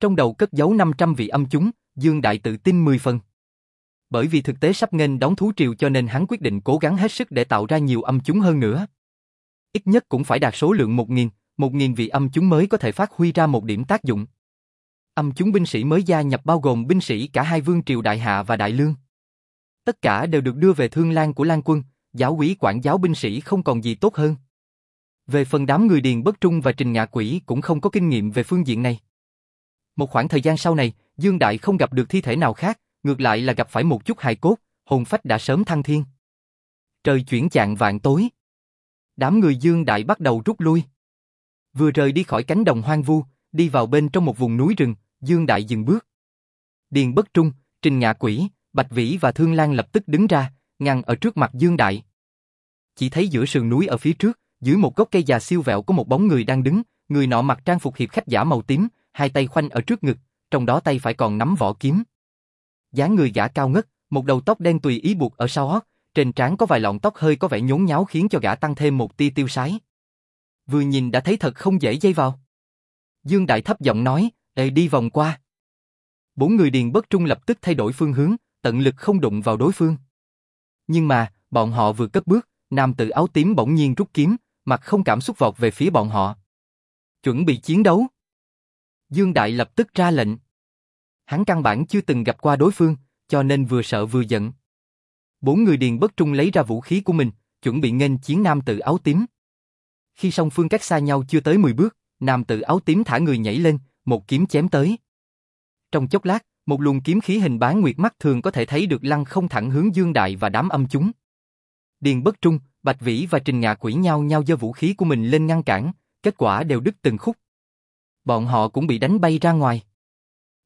Trong đầu cất giấu 500 vị âm chúng, Dương Đại tự tin 10 phần. Bởi vì thực tế sắp nghênh đón thú triều cho nên hắn quyết định cố gắng hết sức để tạo ra nhiều âm chúng hơn nữa. Ít nhất cũng phải đạt số lượng 1.000, 1.000 vị âm chúng mới có thể phát huy ra một điểm tác dụng. Âm chúng binh sĩ mới gia nhập bao gồm binh sĩ cả hai vương triều Đại Hạ và Đại Lương. Tất cả đều được đưa về thương lan của Lan quân, giáo quý quản giáo binh sĩ không còn gì tốt hơn. Về phần đám người Điền Bất Trung và Trình Ngạ Quỷ cũng không có kinh nghiệm về phương diện này. Một khoảng thời gian sau này, Dương Đại không gặp được thi thể nào khác, ngược lại là gặp phải một chút hài cốt, hồn phách đã sớm thăng thiên. Trời chuyển chạng vạn tối. Đám người Dương Đại bắt đầu rút lui. Vừa rời đi khỏi cánh đồng hoang vu, đi vào bên trong một vùng núi rừng, Dương Đại dừng bước. Điền Bất Trung, Trình Ngạ Quỷ, Bạch Vĩ và Thương Lan lập tức đứng ra, ngăn ở trước mặt Dương Đại. Chỉ thấy giữa sườn núi ở phía trước, dưới một gốc cây già siêu vẹo có một bóng người đang đứng, người nọ mặc trang phục hiệp khách giả màu tím, hai tay khoanh ở trước ngực, trong đó tay phải còn nắm vỏ kiếm. dáng người gã cao ngất, một đầu tóc đen tùy ý buộc ở sau hót, trên trán có vài lọn tóc hơi có vẻ nhốn nháo khiến cho gã tăng thêm một tia tiêu sái. Vừa nhìn đã thấy thật không dễ dây vào. Dương Đại thấp giọng nói, Ê đi vòng qua. Bốn người điền bất trung lập tức thay đổi phương hướng, tận lực không đụng vào đối phương. Nhưng mà, bọn họ vừa cất bước, nam tử áo tím bỗng nhiên rút kiếm, mặt không cảm xúc vọt về phía bọn họ. Chuẩn bị chiến đấu. Dương Đại lập tức ra lệnh. Hắn căn bản chưa từng gặp qua đối phương, cho nên vừa sợ vừa giận. Bốn người điền bất trung lấy ra vũ khí của mình, chuẩn bị nghênh chiến nam tử áo tím. Khi song phương cách xa nhau chưa tới 10 bước, nam tử áo tím thả người nhảy lên, một kiếm chém tới. Trong chốc lát, một luồng kiếm khí hình bán nguyệt mắt thường có thể thấy được lăng không thẳng hướng Dương Đại và đám âm chúng. Điền Bất Trung, Bạch Vĩ và Trình Ngạ Quỷ nhau nhau giơ vũ khí của mình lên ngăn cản, kết quả đều đứt từng khúc. Bọn họ cũng bị đánh bay ra ngoài.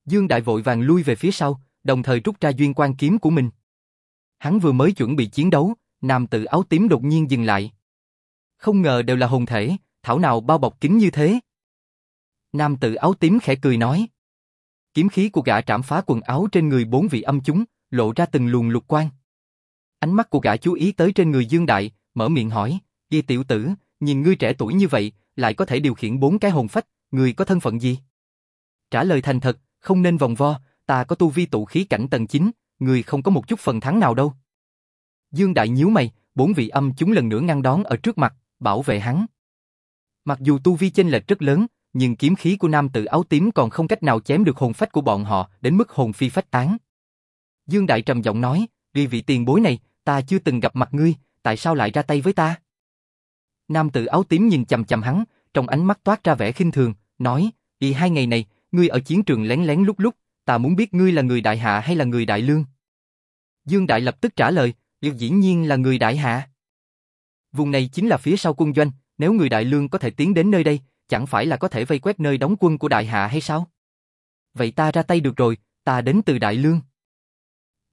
Dương Đại vội vàng lui về phía sau, đồng thời rút ra duyên quan kiếm của mình. Hắn vừa mới chuẩn bị chiến đấu, nam tử áo tím đột nhiên dừng lại. Không ngờ đều là hồn thể, thảo nào bao bọc kín như thế. Nam tử áo tím khẽ cười nói. Kiếm khí của gã trảm phá quần áo trên người bốn vị âm chúng, lộ ra từng luồng lục quang. Ánh mắt của gã chú ý tới trên người Dương Đại, mở miệng hỏi, Di tiểu tử, nhìn ngươi trẻ tuổi như vậy, lại có thể điều khiển bốn cái hồn phách, người có thân phận gì? Trả lời thành thật, không nên vòng vo, ta có tu vi tụ khí cảnh tầng 9, người không có một chút phần thắng nào đâu. Dương Đại nhíu mày, bốn vị âm chúng lần nữa ngăn đón ở trước mặt, bảo vệ hắn. Mặc dù tu vi chênh lệch rất lớn, nhưng kiếm khí của nam tử áo tím còn không cách nào chém được hồn phách của bọn họ đến mức hồn phi phách tán. Dương Đại trầm giọng nói, vì vị tiền bối này, ta chưa từng gặp mặt ngươi, tại sao lại ra tay với ta? Nam tử áo tím nhìn chầm chầm hắn, trong ánh mắt toát ra vẻ khinh thường, nói, vì hai ngày này, ngươi ở chiến trường lén lén lúc lúc, ta muốn biết ngươi là người đại hạ hay là người đại lương. Dương Đại lập tức trả lời, dĩ nhiên là người đại hạ. Vùng này chính là phía sau quân doanh, nếu người đại lương có thể tiến đến nơi đây, chẳng phải là có thể vây quét nơi đóng quân của đại hạ hay sao? Vậy ta ra tay được rồi, ta đến từ đại lương.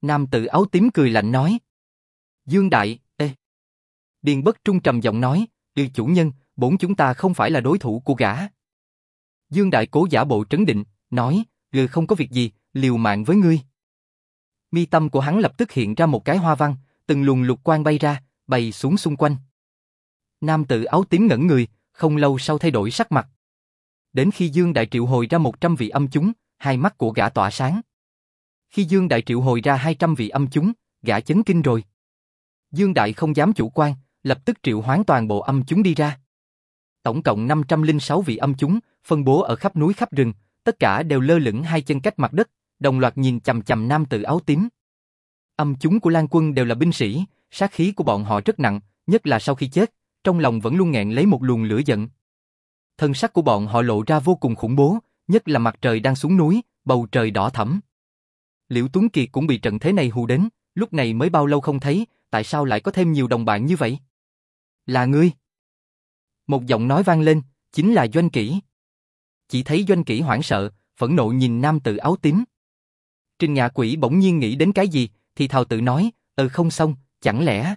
Nam tử áo tím cười lạnh nói. Dương Đại, ê. Điền bất trung trầm giọng nói, Yêu chủ nhân, bốn chúng ta không phải là đối thủ của gã. Dương Đại cố giả bộ trấn định, nói, Gừ không có việc gì, liều mạng với ngươi. Mi tâm của hắn lập tức hiện ra một cái hoa văn, từng luồng lục quang bay ra, bay xuống xung quanh. Nam tử áo tím ngẩn người, không lâu sau thay đổi sắc mặt. Đến khi Dương Đại triệu hồi ra 100 vị âm chúng, hai mắt của gã tỏa sáng. Khi Dương Đại triệu hồi ra 200 vị âm chúng, gã chấn kinh rồi. Dương Đại không dám chủ quan, lập tức triệu hoán toàn bộ âm chúng đi ra. Tổng cộng 506 vị âm chúng, phân bố ở khắp núi khắp rừng, tất cả đều lơ lửng hai chân cách mặt đất, đồng loạt nhìn chầm chầm nam tử áo tím. Âm chúng của Lan Quân đều là binh sĩ, sát khí của bọn họ rất nặng, nhất là sau khi chết, trong lòng vẫn luôn nghẹn lấy một luồng lửa giận. Thân sắc của bọn họ lộ ra vô cùng khủng bố, nhất là mặt trời đang xuống núi, bầu trời đỏ thẫm. Liễu Tuấn Kiệt cũng bị trận thế này hù đến, lúc này mới bao lâu không thấy, tại sao lại có thêm nhiều đồng bạn như vậy? Là ngươi. Một giọng nói vang lên, chính là Doanh Kỷ. Chỉ thấy Doanh Kỷ hoảng sợ, phẫn nộ nhìn nam tử áo tím. Trình Ngạ Quỷ bỗng nhiên nghĩ đến cái gì, thì thào tự nói, ừ không xong, chẳng lẽ...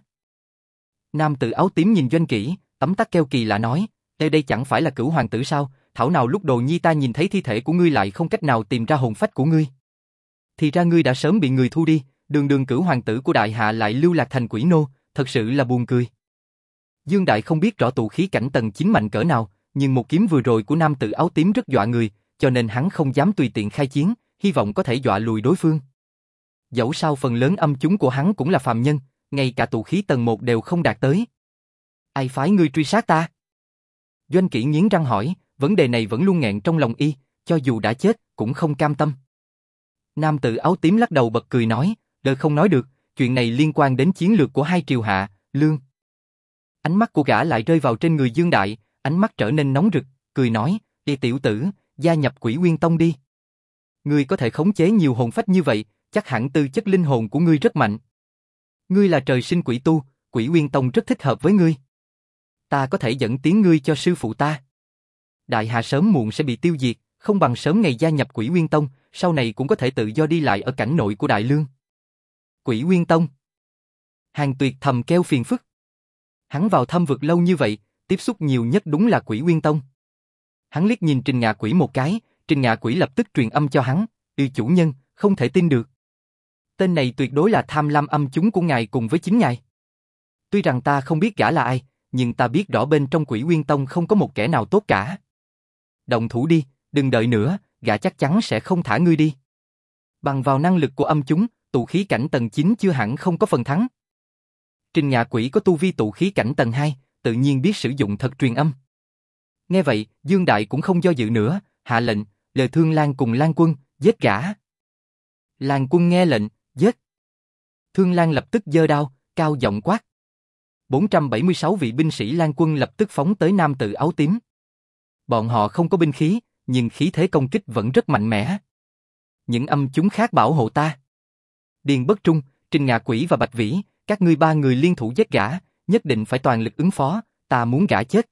Nam tử áo tím nhìn Doanh Kỷ, tấm tắc keo kỳ lạ nói, đây đây chẳng phải là cửu hoàng tử sao, thảo nào lúc đồ nhi ta nhìn thấy thi thể của ngươi lại không cách nào tìm ra hồn phách của ngươi. Thì ra ngươi đã sớm bị người thu đi, đường đường cửu hoàng tử của đại hạ lại lưu lạc thành quỷ nô, thật sự là buồn cười. Dương Đại không biết rõ tụ khí cảnh tầng chính mạnh cỡ nào, nhưng một kiếm vừa rồi của nam tử áo tím rất dọa người, cho nên hắn không dám tùy tiện khai chiến, hy vọng có thể dọa lùi đối phương. Dẫu sao phần lớn âm chúng của hắn cũng là phàm nhân, ngay cả tụ khí tầng 1 đều không đạt tới. Ai phái ngươi truy sát ta? Doanh kỹ nghiến răng hỏi, vấn đề này vẫn luôn nghẹn trong lòng y, cho dù đã chết, cũng không cam tâm. Nam tử áo tím lắc đầu bật cười nói, đời không nói được, chuyện này liên quan đến chiến lược của hai triều hạ, lương. Ánh mắt của gã lại rơi vào trên người Dương Đại, ánh mắt trở nên nóng rực, cười nói, đi tiểu tử, gia nhập quỷ nguyên tông đi. Ngươi có thể khống chế nhiều hồn phách như vậy, chắc hẳn tư chất linh hồn của ngươi rất mạnh. Ngươi là trời sinh quỷ tu, quỷ nguyên tông rất thích hợp với ngươi. Ta có thể dẫn tiếng ngươi cho sư phụ ta. Đại hạ sớm muộn sẽ bị tiêu diệt, không bằng sớm ngày gia nhập quỷ nguyên tông, sau này cũng có thể tự do đi lại ở cảnh nội của Đại Lương. Quỷ nguyên tông Hàng tuyệt thầm kêu phiền phức. Hắn vào thăm vực lâu như vậy, tiếp xúc nhiều nhất đúng là quỷ nguyên tông. Hắn liếc nhìn Trình Ngạ Quỷ một cái, Trình Ngạ Quỷ lập tức truyền âm cho hắn, "Yêu chủ nhân, không thể tin được. Tên này tuyệt đối là tham lam âm chúng của ngài cùng với chính ngài. Tuy rằng ta không biết gã là ai, nhưng ta biết rõ bên trong Quỷ Nguyên Tông không có một kẻ nào tốt cả. Động thủ đi, đừng đợi nữa, gã chắc chắn sẽ không thả ngươi đi." Bằng vào năng lực của âm chúng, tụ khí cảnh tầng 9 chưa hẳn không có phần thắng. Trình Ngạ Quỷ có tu vi tụ khí cảnh tầng 2, tự nhiên biết sử dụng thật truyền âm. Nghe vậy, Dương Đại cũng không do dự nữa, hạ lệnh, lời thương Lan cùng Lan Quân, giết gã. Lan Quân nghe lệnh, giết. Thương Lan lập tức giơ đao, cao giọng quát. 476 vị binh sĩ Lan Quân lập tức phóng tới nam tự áo tím. Bọn họ không có binh khí, nhưng khí thế công kích vẫn rất mạnh mẽ. Những âm chúng khác bảo hộ ta. Điền Bất Trung, Trình Ngạ Quỷ và Bạch Vĩ, các ngươi ba người liên thủ giết gã, nhất định phải toàn lực ứng phó, ta muốn gã chết.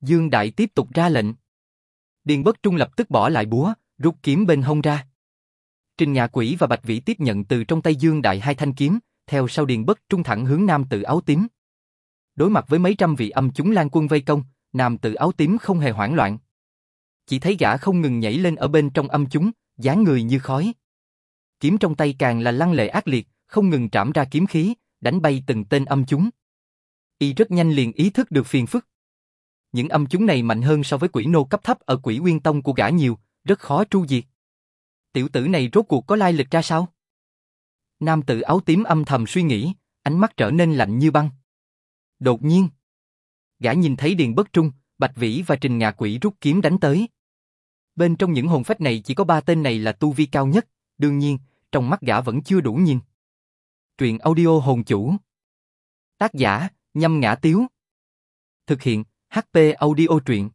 Dương Đại tiếp tục ra lệnh. Điền Bất Trung lập tức bỏ lại búa, rút kiếm bên hông ra. Trình Ngạ Quỷ và Bạch Vĩ tiếp nhận từ trong tay Dương Đại hai thanh kiếm, theo sau Điền Bất Trung thẳng hướng nam tử áo tím. Đối mặt với mấy trăm vị âm chúng lan quân vây công, nam tử áo tím không hề hoảng loạn. Chỉ thấy gã không ngừng nhảy lên ở bên trong âm chúng, dáng người như khói. Kiếm trong tay càng là lăng lệ ác liệt, không ngừng trảm ra kiếm khí, đánh bay từng tên âm chúng. Y rất nhanh liền ý thức được phiền phức. những âm chúng này mạnh hơn so với quỷ nô cấp thấp ở quỷ nguyên tông của gã nhiều, rất khó tru diệt. Tiểu tử này rốt cuộc có lai lịch ra sao? Nam tử áo tím âm thầm suy nghĩ, ánh mắt trở nên lạnh như băng. Đột nhiên, gã nhìn thấy Điền Bất Trung, Bạch Vĩ và Trình Ngạ Quỷ rút kiếm đánh tới. Bên trong những hồn phách này chỉ có ba tên này là tu vi cao nhất, đương nhiên, trong mắt gã vẫn chưa đủ nhìn. Truyện audio hồn chủ. Tác giả, nhâm ngã tiếu. Thực hiện, HP audio truyện.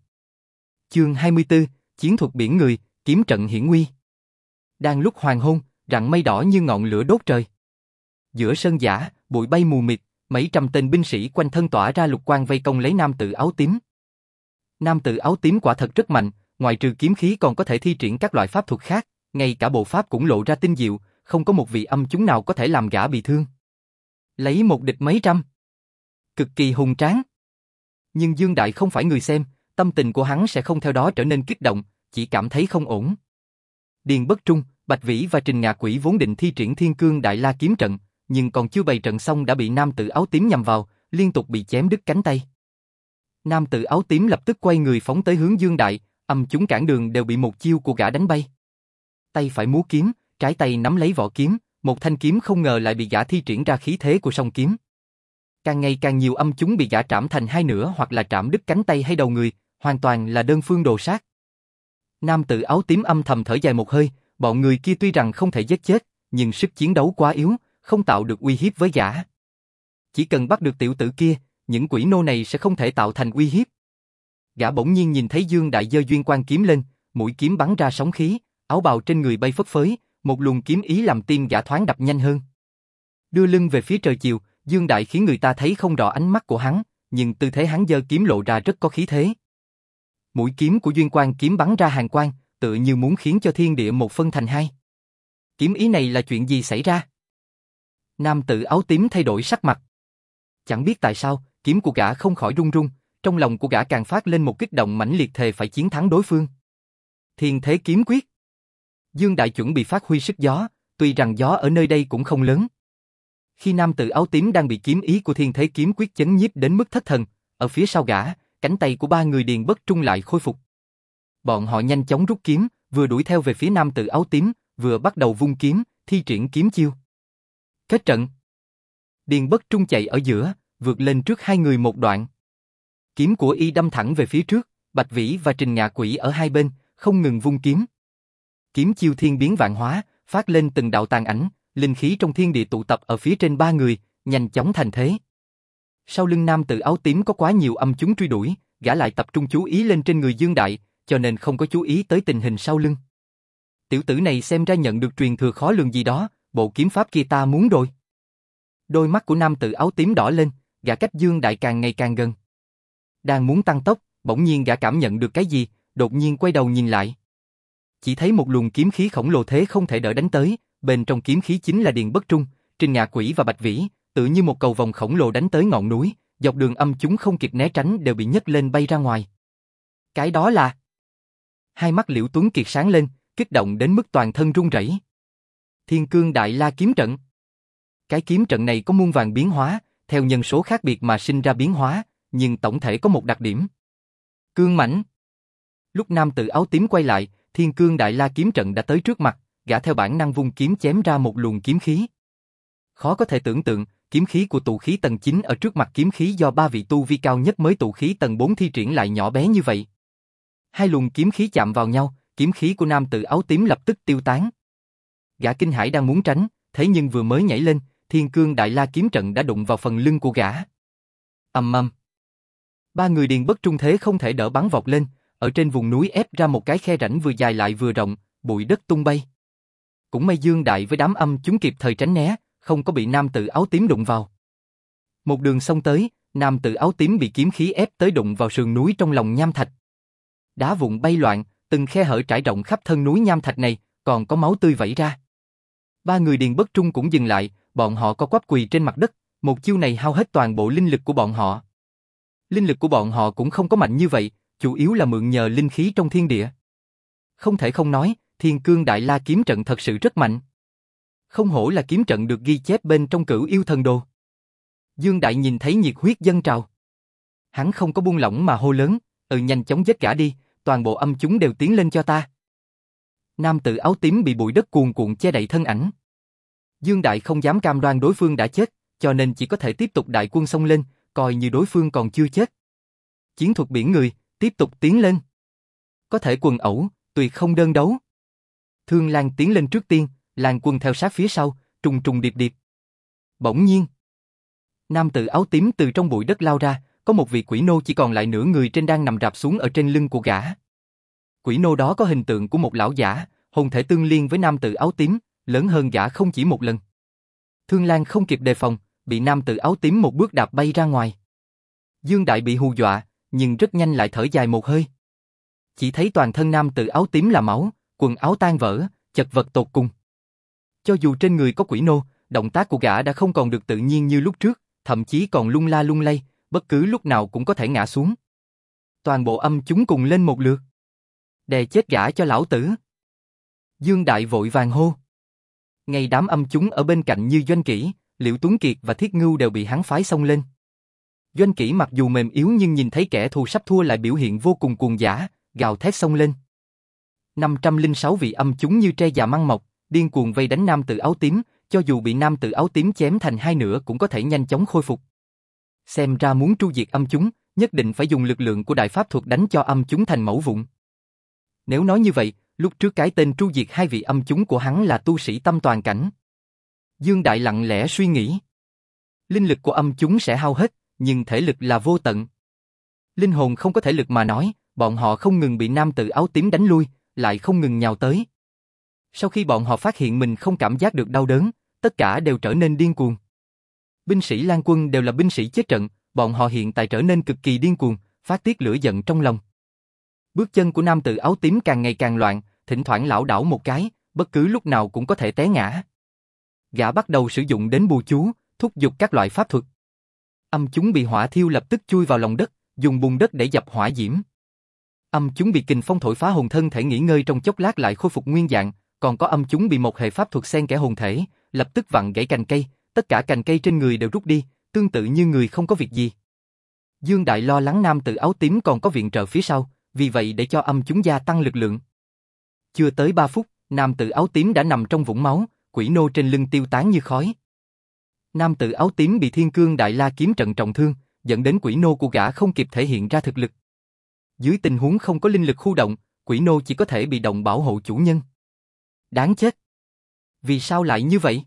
Chương 24, Chiến thuật biển người, kiếm trận hiển nguy. Đang lúc hoàng hôn, rặng mây đỏ như ngọn lửa đốt trời. Giữa sân giả, bụi bay mù mịt, mấy trăm tên binh sĩ quanh thân tỏa ra lục quang vây công lấy nam tử áo tím. Nam tử áo tím quả thật rất mạnh, ngoài trừ kiếm khí còn có thể thi triển các loại pháp thuật khác, ngay cả bộ pháp cũng lộ ra tinh diệu, không có một vị âm chúng nào có thể làm gã bị thương. Lấy một địch mấy trăm. Cực kỳ hùng tráng. Nhưng Dương Đại không phải người xem, tâm tình của hắn sẽ không theo đó trở nên kích động, chỉ cảm thấy không ổn. Điền Bất Trung, Bạch Vĩ và Trình Ngạ Quỷ vốn định thi triển Thiên Cương Đại La kiếm trận, nhưng còn chưa bày trận xong đã bị nam tử áo tím nhằm vào, liên tục bị chém đứt cánh tay. Nam tử áo tím lập tức quay người phóng tới hướng Dương Đại, âm chúng cản đường đều bị một chiêu của gã đánh bay. Tay phải múa kiếm, trái tay nắm lấy vỏ kiếm, một thanh kiếm không ngờ lại bị gã thi triển ra khí thế của song kiếm. Càng ngày càng nhiều âm chúng bị gã trảm thành hai nửa hoặc là trảm đứt cánh tay hay đầu người, hoàn toàn là đơn phương đồ sát. Nam tử áo tím âm thầm thở dài một hơi, bọn người kia tuy rằng không thể giết chết, nhưng sức chiến đấu quá yếu, không tạo được uy hiếp với gã. Chỉ cần bắt được tiểu tử kia, những quỷ nô này sẽ không thể tạo thành uy hiếp. Gã bỗng nhiên nhìn thấy Dương Đại Dơ duyên quan kiếm lên, mũi kiếm bắn ra sóng khí, áo bào trên người bay phất phới, một luồng kiếm ý làm tim gã thoáng đập nhanh hơn. Đưa lưng về phía trời chiều, Dương Đại khiến người ta thấy không rõ ánh mắt của hắn, nhưng tư thế hắn giơ kiếm lộ ra rất có khí thế. Mũi kiếm của duyên quan kiếm bắn ra hàng quang, tự như muốn khiến cho thiên địa một phân thành hai. Kiếm ý này là chuyện gì xảy ra? Nam tử áo tím thay đổi sắc mặt. Chẳng biết tại sao, kiếm của gã không khỏi run run, trong lòng của gã càng phát lên một kích động mãnh liệt thề phải chiến thắng đối phương. Thiên thế kiếm quyết. Dương Đại chuẩn bị phát huy sức gió, tuy rằng gió ở nơi đây cũng không lớn. Khi nam tử áo tím đang bị kiếm ý của thiên thế kiếm quyết chấn nhiếp đến mức thất thần, ở phía sau gã, cánh tay của ba người điền bất trung lại khôi phục. Bọn họ nhanh chóng rút kiếm, vừa đuổi theo về phía nam tử áo tím, vừa bắt đầu vung kiếm, thi triển kiếm chiêu. Kết trận. Điền bất trung chạy ở giữa, vượt lên trước hai người một đoạn. Kiếm của y đâm thẳng về phía trước, Bạch Vĩ và Trình Ngạ Quỷ ở hai bên, không ngừng vung kiếm. Kiếm chiêu thiên biến vạn hóa, phát lên từng đạo tàn ảnh, linh khí trong thiên địa tụ tập ở phía trên ba người, nhanh chóng thành thế. Sau lưng nam tử áo tím có quá nhiều âm chúng truy đuổi, gã lại tập trung chú ý lên trên người Dương Đại, cho nên không có chú ý tới tình hình sau lưng. Tiểu tử này xem ra nhận được truyền thừa khó lường gì đó, bộ kiếm pháp kia ta muốn rồi. Đôi mắt của nam tử áo tím đỏ lên, gã cách Dương Đại càng ngày càng gần. Đang muốn tăng tốc, bỗng nhiên gã cảm nhận được cái gì, đột nhiên quay đầu nhìn lại. Chỉ thấy một luồng kiếm khí khổng lồ thế không thể đỡ đánh tới, bên trong kiếm khí chính là Điền Bất Trung, Trình Ngạ Quỷ và Bạch Vĩ, tự như một cầu vòng khổng lồ đánh tới ngọn núi, dọc đường âm chúng không kịp né tránh đều bị nhấc lên bay ra ngoài. Cái đó là... Hai mắt Liễu Tuấn Kiệt sáng lên, kích động đến mức toàn thân run rẩy. Thiên Cương Đại La kiếm trận. Cái kiếm trận này có muôn vàng biến hóa, theo nhân số khác biệt mà sinh ra biến hóa, nhưng tổng thể có một đặc điểm. Cương mãnh. Lúc nam tử áo tím quay lại, Thiên Cương Đại La kiếm trận đã tới trước mặt, gã theo bản năng vung kiếm chém ra một luồng kiếm khí. Khó có thể tưởng tượng, kiếm khí của tụ khí tầng 9 ở trước mặt kiếm khí do ba vị tu vi cao nhất mới tụ khí tầng 4 thi triển lại nhỏ bé như vậy. Hai luồng kiếm khí chạm vào nhau, kiếm khí của nam tử áo tím lập tức tiêu tán. Gã kinh hải đang muốn tránh, thế nhưng vừa mới nhảy lên, thiên cương đại la kiếm trận đã đụng vào phần lưng của gã. ầm ầm. Ba người điền bất trung thế không thể đỡ bắn vọt lên, ở trên vùng núi ép ra một cái khe rãnh vừa dài lại vừa rộng, bụi đất tung bay. Cũng may Dương Đại với đám âm chúng kịp thời tránh né, không có bị nam tử áo tím đụng vào. Một đường sông tới, nam tử áo tím bị kiếm khí ép tới đụng vào sườn núi trong lòng nham thạch. Đá vụn bay loạn, từng khe hở trải rộng khắp thân núi nham thạch này, còn có máu tươi vẩy ra. Ba người điền bất trung cũng dừng lại, bọn họ có quắp quỳ trên mặt đất, một chiêu này hao hết toàn bộ linh lực của bọn họ. Linh lực của bọn họ cũng không có mạnh như vậy, chủ yếu là mượn nhờ linh khí trong thiên địa. Không thể không nói, Thiên Cương Đại La kiếm trận thật sự rất mạnh. Không hổ là kiếm trận được ghi chép bên trong cửu yêu thần đồ. Dương Đại nhìn thấy nhiệt huyết dân trào. Hắn không có buông lỏng mà hô lớn, Ừ nhanh chóng giết cả đi, toàn bộ âm chúng đều tiến lên cho ta. Nam tử áo tím bị bụi đất cuồn cuộn che đậy thân ảnh. Dương Đại không dám cam đoan đối phương đã chết, cho nên chỉ có thể tiếp tục đại quân xông lên, coi như đối phương còn chưa chết. Chiến thuật biển người, tiếp tục tiến lên. Có thể quần ẩu, tuyệt không đơn đấu. Thương Lan tiến lên trước tiên, Lan quân theo sát phía sau, trùng trùng điệp điệp. Bỗng nhiên, nam tử áo tím từ trong bụi đất lao ra, có một vị quỷ nô chỉ còn lại nửa người trên đang nằm rạp xuống ở trên lưng của gã. Quỷ nô đó có hình tượng của một lão giả, hồn thể tương liên với nam tử áo tím, lớn hơn gã không chỉ một lần. Thương Lan không kịp đề phòng, bị nam tử áo tím một bước đạp bay ra ngoài. Dương Đại bị hù dọa, nhưng rất nhanh lại thở dài một hơi. Chỉ thấy toàn thân nam tử áo tím là máu, quần áo tan vỡ, chật vật tột cùng. Cho dù trên người có quỷ nô, động tác của gã đã không còn được tự nhiên như lúc trước, thậm chí còn lung la lung lay, bất cứ lúc nào cũng có thể ngã xuống. Toàn bộ âm chúng cùng lên một lượt. Đè chết gã cho lão tử. Dương Đại vội vàng hô. Ngay đám âm chúng ở bên cạnh như Doanh Kỷ, Liễu Tuấn Kiệt và Thiết Ngưu đều bị hắn phái xông lên. Doanh Kỷ mặc dù mềm yếu nhưng nhìn thấy kẻ thù sắp thua lại biểu hiện vô cùng cuồng giả, gào thét xông lên. 506 vị âm chúng như tre già măng mọc, điên cuồng vây đánh nam tử áo tím, cho dù bị nam tử áo tím chém thành hai nửa cũng có thể nhanh chóng khôi phục. Xem ra muốn tru diệt âm chúng, nhất định phải dùng lực lượng của đại pháp thuật đánh cho âm chúng thành mẫu vụn. Nếu nói như vậy, lúc trước cái tên tru diệt hai vị âm chúng của hắn là tu sĩ tâm toàn cảnh. Dương Đại lặng lẽ suy nghĩ. Linh lực của âm chúng sẽ hao hết, nhưng thể lực là vô tận. Linh hồn không có thể lực mà nói, bọn họ không ngừng bị nam tử áo tím đánh lui, lại không ngừng nhào tới. Sau khi bọn họ phát hiện mình không cảm giác được đau đớn, tất cả đều trở nên điên cuồng. Binh sĩ Lan Quân đều là binh sĩ chết trận, bọn họ hiện tại trở nên cực kỳ điên cuồng, phát tiết lửa giận trong lòng. Bước chân của nam tử áo tím càng ngày càng loạn, thỉnh thoảng lão đảo một cái, bất cứ lúc nào cũng có thể té ngã. Gã bắt đầu sử dụng đến bùa chú, thúc giục các loại pháp thuật. Âm chúng bị hỏa thiêu lập tức chui vào lòng đất, dùng bùn đất để dập hỏa diễm. Âm chúng bị kình phong thổi phá hồn thân thể nghỉ ngơi trong chốc lát lại khôi phục nguyên dạng, còn có âm chúng bị một hệ pháp thuật xen kẽ hồn thể, lập tức vặn gãy cành cây, tất cả cành cây trên người đều rút đi, tương tự như người không có việc gì. Dương Đại lo lắng nam tử áo tím còn có viện trợ phía sau, vì vậy để cho âm chúng gia tăng lực lượng. Chưa tới 3 phút, nam tử áo tím đã nằm trong vũng máu, quỷ nô trên lưng tiêu tán như khói. Nam tử áo tím bị thiên cương đại la kiếm trận trọng thương, dẫn đến quỷ nô của gã không kịp thể hiện ra thực lực. Dưới tình huống không có linh lực khu động, quỷ nô chỉ có thể bị động bảo hộ chủ nhân. Đáng chết. Vì sao lại như vậy?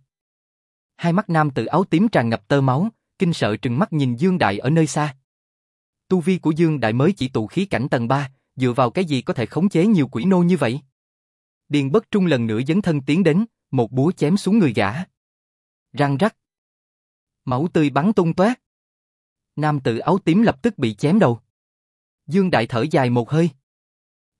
Hai mắt nam tử áo tím tràn ngập tơ máu, kinh sợ trừng mắt nhìn Dương Đại ở nơi xa. Tu vi của Dương Đại mới chỉ tụ khí cảnh tầng 3, dựa vào cái gì có thể khống chế nhiều quỷ nô như vậy? Điền bất trung lần nữa dấn thân tiến đến, một búa chém xuống người gã. Răng rắc. Máu tươi bắn tung tóe. Nam tử áo tím lập tức bị chém đầu. Dương Đại thở dài một hơi.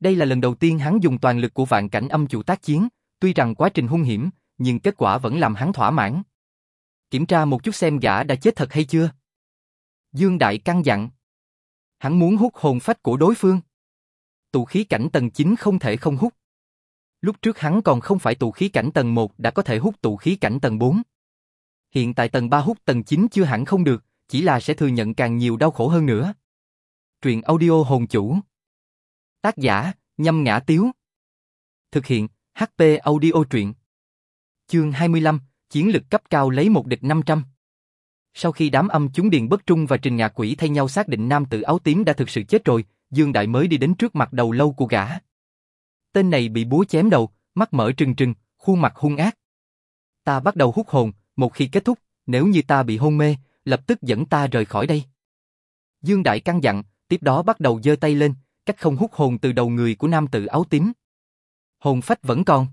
Đây là lần đầu tiên hắn dùng toàn lực của vạn cảnh âm chủ tác chiến, tuy rằng quá trình hung hiểm, nhưng kết quả vẫn làm hắn thỏa mãn. Kiểm tra một chút xem gã đã chết thật hay chưa. Dương Đại căng dặn. Hắn muốn hút hồn phách của đối phương. Tụ khí cảnh tầng 9 không thể không hút. Lúc trước hắn còn không phải tụ khí cảnh tầng 1 đã có thể hút tụ khí cảnh tầng 4. Hiện tại tầng 3 hút tầng 9 chưa hẳn không được, chỉ là sẽ thừa nhận càng nhiều đau khổ hơn nữa. Truyện audio hồn chủ. Tác giả, nhâm ngã tiếu. Thực hiện, HP audio truyện. Chương 25, chiến lực cấp cao lấy một địch 500. Sau khi đám âm chúng Điền Bất Trung và Trình Ngạ Quỷ thay nhau xác định nam tử áo tím đã thực sự chết rồi, Dương Đại mới đi đến trước mặt đầu lâu của gã. Tên này bị búa chém đầu, mắt mở trừng trừng, khuôn mặt hung ác. Ta bắt đầu hút hồn, một khi kết thúc, nếu như ta bị hôn mê, lập tức dẫn ta rời khỏi đây. Dương Đại căn dặn, tiếp đó bắt đầu giơ tay lên, cách không hút hồn từ đầu người của nam tử áo tím. Hồn phách vẫn còn.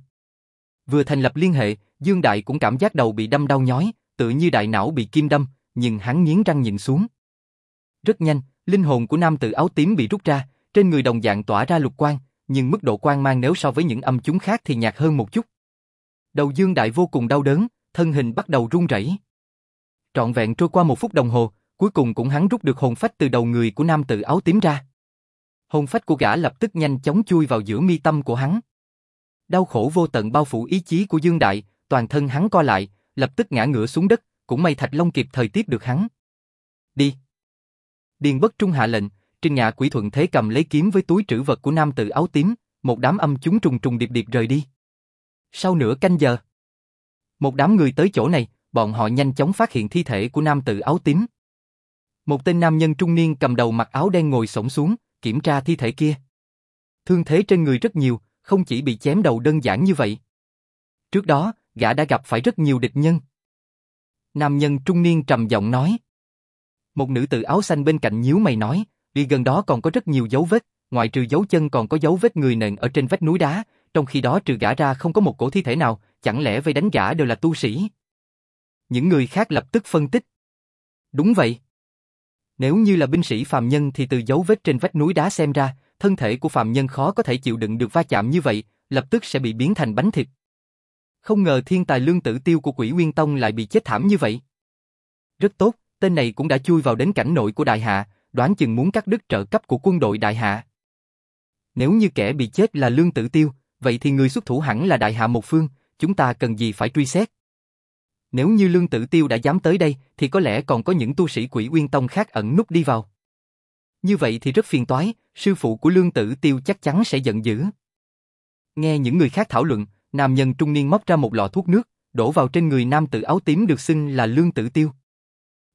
Vừa thành lập liên hệ, Dương Đại cũng cảm giác đầu bị đâm đau nhói, tự như đại não bị kim đâm, nhưng hắn nghiến răng nhìn xuống. Rất nhanh, linh hồn của nam tử áo tím bị rút ra, trên người đồng dạng tỏa ra lục quang, nhưng mức độ quang mang nếu so với những âm chúng khác thì nhạt hơn một chút. Đầu Dương Đại vô cùng đau đớn, thân hình bắt đầu run rẩy. Trọn vẹn trôi qua một phút đồng hồ, cuối cùng cũng hắn rút được hồn phách từ đầu người của nam tử áo tím ra. Hồn phách của gã lập tức nhanh chóng chui vào giữa mi tâm của hắn. Đau khổ vô tận bao phủ ý chí của Dương Đại, toàn thân hắn co lại, lập tức ngã ngửa xuống đất, cũng may Thạch Long kịp thời tiếp được hắn. Đi. Điền Bất Trung hạ lệnh, trên Nhạ quỷ thuận thế cầm lấy kiếm với túi trữ vật của nam tử áo tím, một đám âm chúng trùng trùng điệp điệp rời đi. Sau nửa canh giờ, một đám người tới chỗ này, bọn họ nhanh chóng phát hiện thi thể của nam tử áo tím. Một tên nam nhân trung niên cầm đầu mặc áo đen ngồi sõng xuống, kiểm tra thi thể kia. Thương thế trên người rất nhiều, không chỉ bị chém đầu đơn giản như vậy. Trước đó, gã đã gặp phải rất nhiều địch nhân. Nam nhân trung niên trầm giọng nói. Một nữ tử áo xanh bên cạnh nhíu mày nói, đi gần đó còn có rất nhiều dấu vết, ngoại trừ dấu chân còn có dấu vết người nền ở trên vách núi đá, trong khi đó trừ gã ra không có một cổ thi thể nào, chẳng lẽ vây đánh gã đều là tu sĩ? Những người khác lập tức phân tích. Đúng vậy. Nếu như là binh sĩ phàm nhân thì từ dấu vết trên vách núi đá xem ra, thân thể của phàm nhân khó có thể chịu đựng được va chạm như vậy, lập tức sẽ bị biến thành bánh thịt. Không ngờ thiên tài lương tử tiêu của quỷ Nguyên Tông lại bị chết thảm như vậy. Rất tốt, tên này cũng đã chui vào đến cảnh nội của đại hạ, đoán chừng muốn cắt đứt trợ cấp của quân đội đại hạ. Nếu như kẻ bị chết là lương tử tiêu, vậy thì người xuất thủ hẳn là đại hạ một phương, chúng ta cần gì phải truy xét. Nếu như lương tử tiêu đã dám tới đây, thì có lẽ còn có những tu sĩ quỷ Nguyên Tông khác ẩn núp đi vào. Như vậy thì rất phiền toái, sư phụ của lương tử tiêu chắc chắn sẽ giận dữ. Nghe những người khác thảo luận, nam nhân trung niên móc ra một lọ thuốc nước, đổ vào trên người nam tử áo tím được xưng là lương tử tiêu.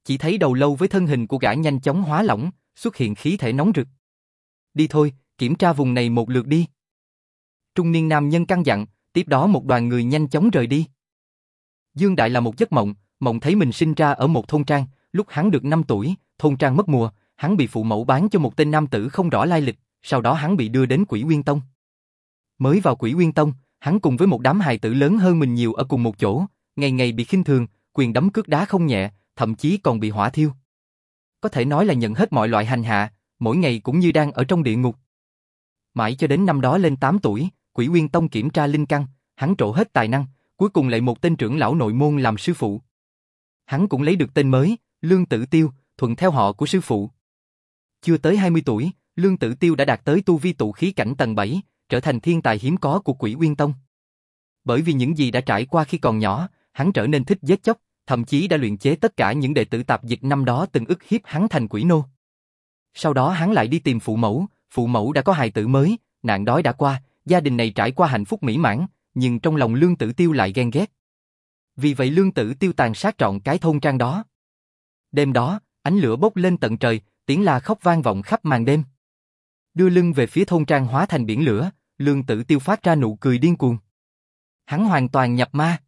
Chỉ thấy đầu lâu với thân hình của gã nhanh chóng hóa lỏng, xuất hiện khí thể nóng rực. Đi thôi, kiểm tra vùng này một lượt đi. Trung niên nam nhân căn dặn, tiếp đó một đoàn người nhanh chóng rời đi. Dương Đại là một giấc mộng, mộng thấy mình sinh ra ở một thôn trang, lúc hắn được 5 tuổi, thôn trang mất mùa, hắn bị phụ mẫu bán cho một tên nam tử không rõ lai lịch, sau đó hắn bị đưa đến Quỷ Nguyên Tông. Mới vào Quỷ Nguyên Tông, hắn cùng với một đám hài tử lớn hơn mình nhiều ở cùng một chỗ, ngày ngày bị khinh thường, quyền đấm cước đá không nhẹ, thậm chí còn bị hỏa thiêu. Có thể nói là nhận hết mọi loại hành hạ, mỗi ngày cũng như đang ở trong địa ngục. Mãi cho đến năm đó lên 8 tuổi, Quỷ Nguyên Tông kiểm tra linh căn, hắn trổ hết tài năng, cuối cùng lại một tên trưởng lão nội môn làm sư phụ. Hắn cũng lấy được tên mới, Lương Tử Tiêu, thuận theo họ của sư phụ. Chưa tới 20 tuổi, Lương Tử Tiêu đã đạt tới tu vi tụ khí cảnh tầng 7, trở thành thiên tài hiếm có của Quỷ Nguyên Tông. Bởi vì những gì đã trải qua khi còn nhỏ, hắn trở nên thích giết chóc, thậm chí đã luyện chế tất cả những đệ tử tạp dịch năm đó từng ức hiếp hắn thành quỷ nô. Sau đó hắn lại đi tìm phụ mẫu, phụ mẫu đã có hài tử mới, nạn đói đã qua, gia đình này trải qua hạnh phúc mỹ mãn, nhưng trong lòng Lương Tử Tiêu lại ghen ghét. Vì vậy Lương Tử Tiêu tàn sát trọn cái thôn trang đó. Đêm đó, ánh lửa bốc lên tận trời, tiếng la khóc vang vọng khắp màn đêm. Đưa lưng về phía thôn trang hóa thành biển lửa, Lương Tử Tiêu phát ra nụ cười điên cuồng. Hắn hoàn toàn nhập ma.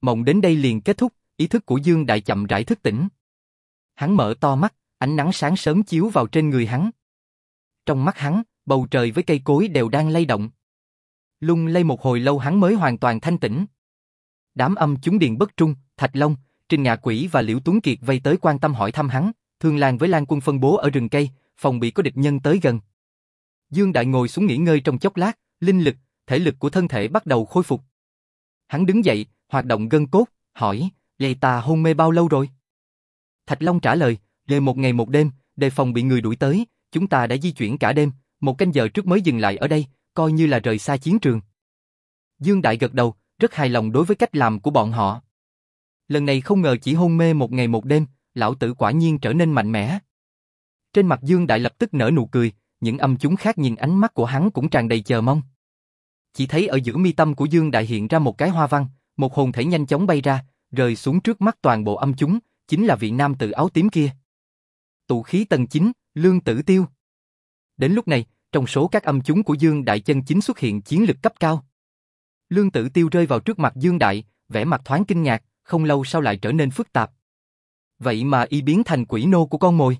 Mộng đến đây liền kết thúc, ý thức của Dương Đại chậm rãi thức tỉnh. Hắn mở to mắt, ánh nắng sáng sớm chiếu vào trên người hắn. Trong mắt hắn, bầu trời với cây cối đều đang lay động. Lung lay một hồi lâu hắn mới hoàn toàn thanh tĩnh. Đám âm chúng điền bất trung, Thạch Long, Trình Ngạ Quỷ và Liễu Tuấn Kiệt vây tới quan tâm hỏi thăm hắn, Thương Lan với Lan Quân phân bố ở rừng cây, phòng bị có địch nhân tới gần. Dương Đại ngồi xuống nghỉ ngơi trong chốc lát, linh lực, thể lực của thân thể bắt đầu khôi phục. Hắn đứng dậy, hoạt động gân cốt, hỏi, lê ta hôn mê bao lâu rồi? Thạch Long trả lời, lê một ngày một đêm, đề phòng bị người đuổi tới, chúng ta đã di chuyển cả đêm, một canh giờ trước mới dừng lại ở đây, coi như là rời xa chiến trường. Dương Đại gật đầu, rất hài lòng đối với cách làm của bọn họ. Lần này không ngờ chỉ hôn mê một ngày một đêm, lão tử quả nhiên trở nên mạnh mẽ. Trên mặt Dương Đại lập tức nở nụ cười, những âm chúng khác nhìn ánh mắt của hắn cũng tràn đầy chờ mong. Chỉ thấy ở giữa mi tâm của Dương Đại hiện ra một cái hoa văn, một hồn thể nhanh chóng bay ra, rơi xuống trước mắt toàn bộ âm chúng, chính là vị nam tử áo tím kia. Tụ khí tầng 9, Lương Tử Tiêu. Đến lúc này, trong số các âm chúng của Dương Đại chân chính xuất hiện chiến lực cấp cao. Lương Tử Tiêu rơi vào trước mặt Dương Đại, vẻ mặt thoáng kinh ngạc, không lâu sau lại trở nên phức tạp. Vậy mà y biến thành quỷ nô của con mồi.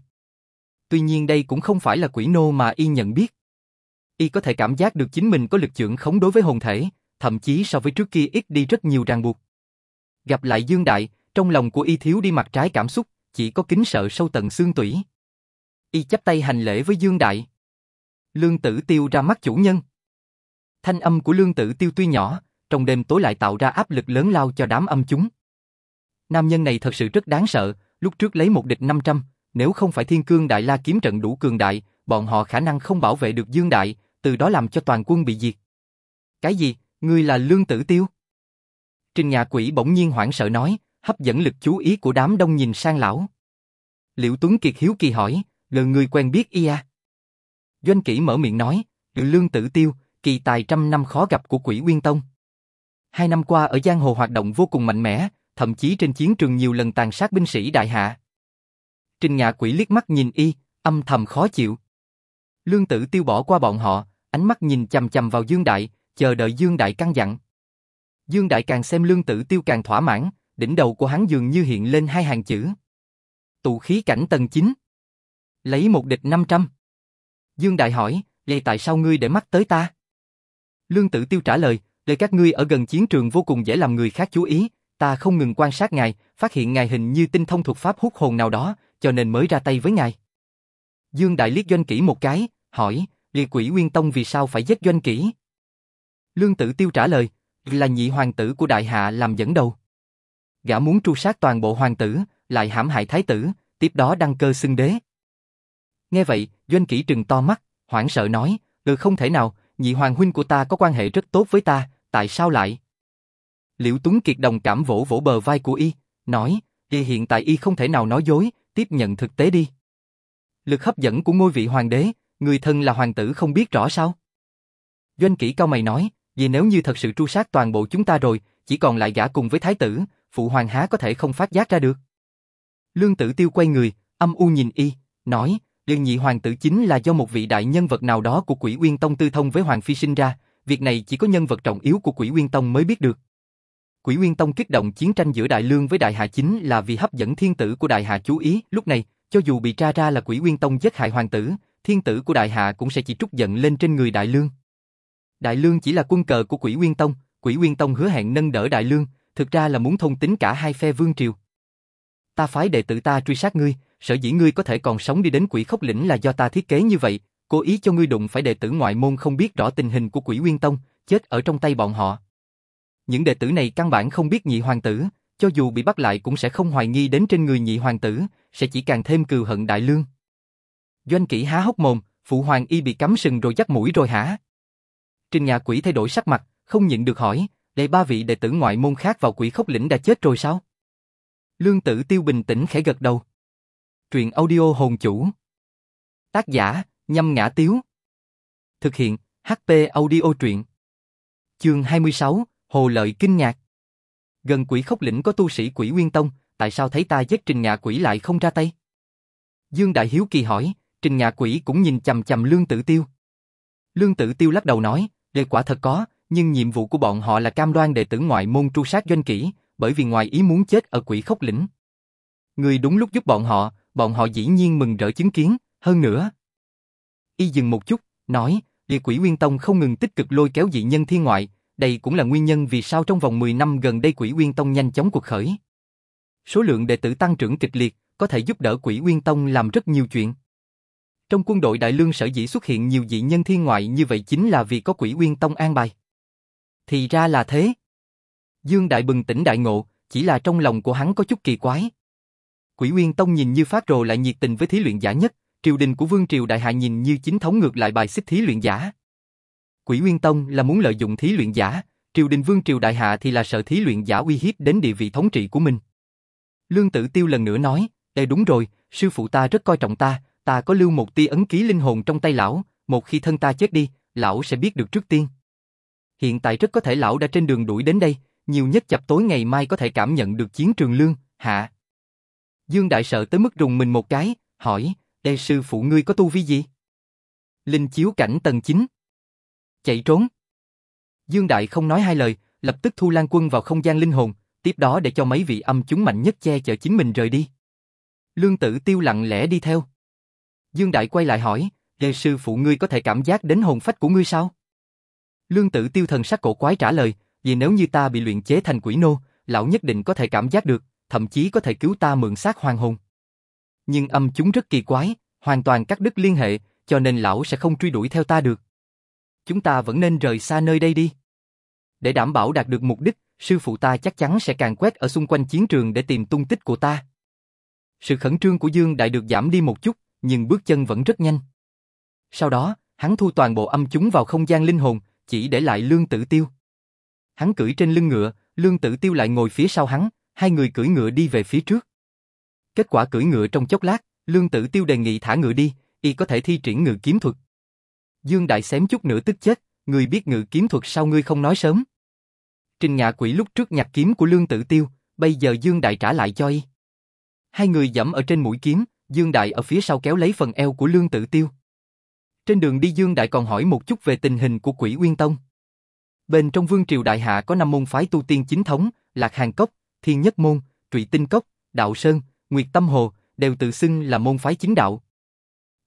Tuy nhiên đây cũng không phải là quỷ nô mà y nhận biết. Y có thể cảm giác được chính mình có lực trưởng khống đối với hồn thể, thậm chí so với trước kia ít đi rất nhiều ràng buộc. Gặp lại Dương Đại, trong lòng của y thiếu đi mặt trái cảm xúc, chỉ có kính sợ sâu tận xương tủy. Y chắp tay hành lễ với Dương Đại. Lương Tử Tiêu ra mắt chủ nhân. Thanh âm của Lương Tử Tiêu tuy nhỏ, trong đêm tối lại tạo ra áp lực lớn lao cho đám âm chúng. Nam nhân này thật sự rất đáng sợ, lúc trước lấy một địch 500, nếu không phải Thiên Cương Đại La kiếm trận đủ cường đại, bọn họ khả năng không bảo vệ được Dương Đại, từ đó làm cho toàn quân bị diệt. Cái gì? Ngươi là Lương Tử Tiêu? Trình Nhà Quỷ bỗng nhiên hoảng sợ nói, hấp dẫn lực chú ý của đám đông nhìn sang lão. Liễu Tuấn Kiệt hiếu kỳ hỏi, lờ người quen biết y à. Doanh kỷ mở miệng nói, lương tử tiêu, kỳ tài trăm năm khó gặp của quỷ Nguyên Tông. Hai năm qua ở giang hồ hoạt động vô cùng mạnh mẽ, thậm chí trên chiến trường nhiều lần tàn sát binh sĩ đại hạ. Trình Ngạ Quỷ liếc mắt nhìn y, âm thầm khó chịu. Lương Tử Tiêu bỏ qua bọn họ, ánh mắt nhìn chằm chằm vào Dương Đại, chờ đợi Dương Đại căn dặn. Dương Đại càng xem Lương Tử Tiêu càng thỏa mãn, đỉnh đầu của hắn dường như hiện lên hai hàng chữ. Tụ khí cảnh tầng 9. Lấy một địch 500. Dương Đại hỏi, "Lệ tại sao ngươi để mắt tới ta? Lương Tử Tiêu trả lời, "Lệ các ngươi ở gần chiến trường vô cùng dễ làm người khác chú ý, ta không ngừng quan sát ngài, phát hiện ngài hình như tinh thông thuật pháp hút hồn nào đó, cho nên mới ra tay với ngài. Dương Đại liếc doanh kỹ một cái, hỏi, liệt quỷ Nguyên Tông vì sao phải giết doanh kỹ? Lương Tử Tiêu trả lời, là nhị hoàng tử của Đại Hạ làm dẫn đầu. Gã muốn tru sát toàn bộ hoàng tử, lại hãm hại thái tử, tiếp đó đăng cơ xưng đế. Nghe vậy, doanh kỹ trừng to mắt, hoảng sợ nói, ừ không thể nào, nhị hoàng huynh của ta có quan hệ rất tốt với ta, tại sao lại? Liễu Tuấn Kiệt đồng cảm vỗ vỗ bờ vai của y, nói, y hiện tại y không thể nào nói dối, tiếp nhận thực tế đi. Lực hấp dẫn của ngôi vị hoàng đế, người thân là hoàng tử không biết rõ sao? Doanh Kỷ cao mày nói, vì nếu như thật sự tru sát toàn bộ chúng ta rồi, chỉ còn lại gã cùng với thái tử, phụ hoàng há có thể không phát giác ra được. Lương tử tiêu quay người, âm u nhìn y, nói, Liên nhị hoàng tử chính là do một vị đại nhân vật nào đó của quỷ Uyên Tông tư thông với Hoàng Phi sinh ra, việc này chỉ có nhân vật trọng yếu của quỷ Uyên Tông mới biết được. Quỷ Nguyên Tông kích động chiến tranh giữa Đại Lương với Đại Hạ chính là vì hấp dẫn thiên tử của Đại Hạ chú ý, lúc này, cho dù bị tra ra là quỷ Nguyên Tông giết hại hoàng tử, thiên tử của Đại Hạ cũng sẽ chỉ trút giận lên trên người Đại Lương. Đại Lương chỉ là quân cờ của quỷ Nguyên Tông, quỷ Nguyên Tông hứa hẹn nâng đỡ Đại Lương, thực ra là muốn thông tính cả hai phe vương triều. Ta phái đệ tử ta truy sát ngươi, sở dĩ ngươi có thể còn sống đi đến quỷ khốc lĩnh là do ta thiết kế như vậy, cố ý cho ngươi đụng phải đệ tử ngoại môn không biết rõ tình hình của quỷ Nguyên Tông, chết ở trong tay bọn họ. Những đệ tử này căn bản không biết nhị hoàng tử, cho dù bị bắt lại cũng sẽ không hoài nghi đến trên người nhị hoàng tử, sẽ chỉ càng thêm cừu hận đại lương. Doanh kỹ há hốc mồm, phụ hoàng y bị cắm sừng rồi dắt mũi rồi hả? Trình nhà quỷ thay đổi sắc mặt, không nhịn được hỏi, để ba vị đệ tử ngoại môn khác vào quỷ khốc lĩnh đã chết rồi sao? Lương tử tiêu bình tĩnh khẽ gật đầu. Truyện audio hồn chủ. Tác giả, nhâm ngã tiếu. Thực hiện, HP audio truyện. Chương 26, Hồ Lợi kinh ngạc. Gần quỷ khốc lĩnh có tu sĩ quỷ Nguyên Tông, tại sao thấy ta giết trình ngạ quỷ lại không ra tay? Dương Đại Hiếu kỳ hỏi, trình ngạ quỷ cũng nhìn chầm chầm lương tử tiêu. Lương tử tiêu lắc đầu nói, đề quả thật có, nhưng nhiệm vụ của bọn họ là cam đoan đệ tử ngoại môn tru sát doanh kỹ, bởi vì ngoài ý muốn chết ở quỷ khốc lĩnh. Người đúng lúc giúp bọn họ, bọn họ dĩ nhiên mừng rỡ chứng kiến, hơn nữa. Y dừng một chút, nói, địa quỷ Nguyên Tông không ngừng tích cực lôi kéo dị nhân thiên ngoại, đây cũng là nguyên nhân vì sao trong vòng 10 năm gần đây quỷ Nguyên Tông nhanh chóng cuộc khởi. Số lượng đệ tử tăng trưởng kịch liệt, có thể giúp đỡ quỷ Nguyên Tông làm rất nhiều chuyện. Trong quân đội Đại Lương sở dĩ xuất hiện nhiều dị nhân thiên ngoại như vậy chính là vì có quỷ Nguyên Tông an bài. Thì ra là thế. Dương Đại bừng tỉnh đại ngộ, chỉ là trong lòng của hắn có chút kỳ quái. Quỷ Nguyên Tông nhìn như phát rồ lại nhiệt tình với thí luyện giả nhất, triều đình của Vương triều đại hạ nhìn như chính thống ngược lại bài xích thí luyện giả. Quỷ Nguyên Tông là muốn lợi dụng thí luyện giả, triều đình Vương triều đại hạ thì là sợ thí luyện giả uy hiếp đến địa vị thống trị của mình. Lương Tử Tiêu lần nữa nói, "Đây đúng rồi, sư phụ ta rất coi trọng ta, ta có lưu một tia ấn ký linh hồn trong tay lão, một khi thân ta chết đi, lão sẽ biết được trước tiên." Hiện tại rất có thể lão đã trên đường đuổi đến đây, nhiều nhất chập tối ngày mai có thể cảm nhận được chiến trường lương, hạ. Dương Đại sợ tới mức rùng mình một cái, hỏi, đây sư phụ ngươi có tu vi gì? Linh chiếu cảnh tầng 9. Chạy trốn. Dương Đại không nói hai lời, lập tức thu lan quân vào không gian linh hồn, tiếp đó để cho mấy vị âm chúng mạnh nhất che chở chính mình rời đi. Lương tử tiêu lặng lẽ đi theo. Dương Đại quay lại hỏi, Đề sư phụ ngươi có thể cảm giác đến hồn phách của ngươi sao? Lương tử tiêu thần sắc cổ quái trả lời, vì nếu như ta bị luyện chế thành quỷ nô, lão nhất định có thể cảm giác được, thậm chí có thể cứu ta mượn xác hoàng hồn. Nhưng âm chúng rất kỳ quái, hoàn toàn cắt đứt liên hệ, cho nên lão sẽ không truy đuổi theo ta được. Chúng ta vẫn nên rời xa nơi đây đi. Để đảm bảo đạt được mục đích, sư phụ ta chắc chắn sẽ càng quét ở xung quanh chiến trường để tìm tung tích của ta. Sự khẩn trương của Dương Đại được giảm đi một chút, nhưng bước chân vẫn rất nhanh. Sau đó, hắn thu toàn bộ âm chúng vào không gian linh hồn, chỉ để lại Lương Tử Tiêu. Hắn cưỡi trên lưng ngựa, Lương Tử Tiêu lại ngồi phía sau hắn, hai người cưỡi ngựa đi về phía trước. Kết quả cưỡi ngựa trong chốc lát, Lương Tử Tiêu đề nghị thả ngựa đi, y có thể thi triển ngự kiếm thuật. Dương Đại xém chút nữa tức chết, người biết ngự kiếm thuật sao ngươi không nói sớm. Trình Ngạ Quỷ lúc trước nhặt kiếm của Lương Tử Tiêu, bây giờ Dương Đại trả lại cho y. Hai người dẫm ở trên mũi kiếm, Dương Đại ở phía sau kéo lấy phần eo của Lương Tử Tiêu. Trên đường đi Dương Đại còn hỏi một chút về tình hình của Quỷ Uyên Tông. Bên trong Vương Triều Đại Hạ có năm môn phái tu tiên chính thống, Lạc Hàng Cốc, Thiên Nhất Môn, Trụy Tinh Cốc, Đạo Sơn, Nguyệt Tâm Hồ, đều tự xưng là môn phái chính đạo.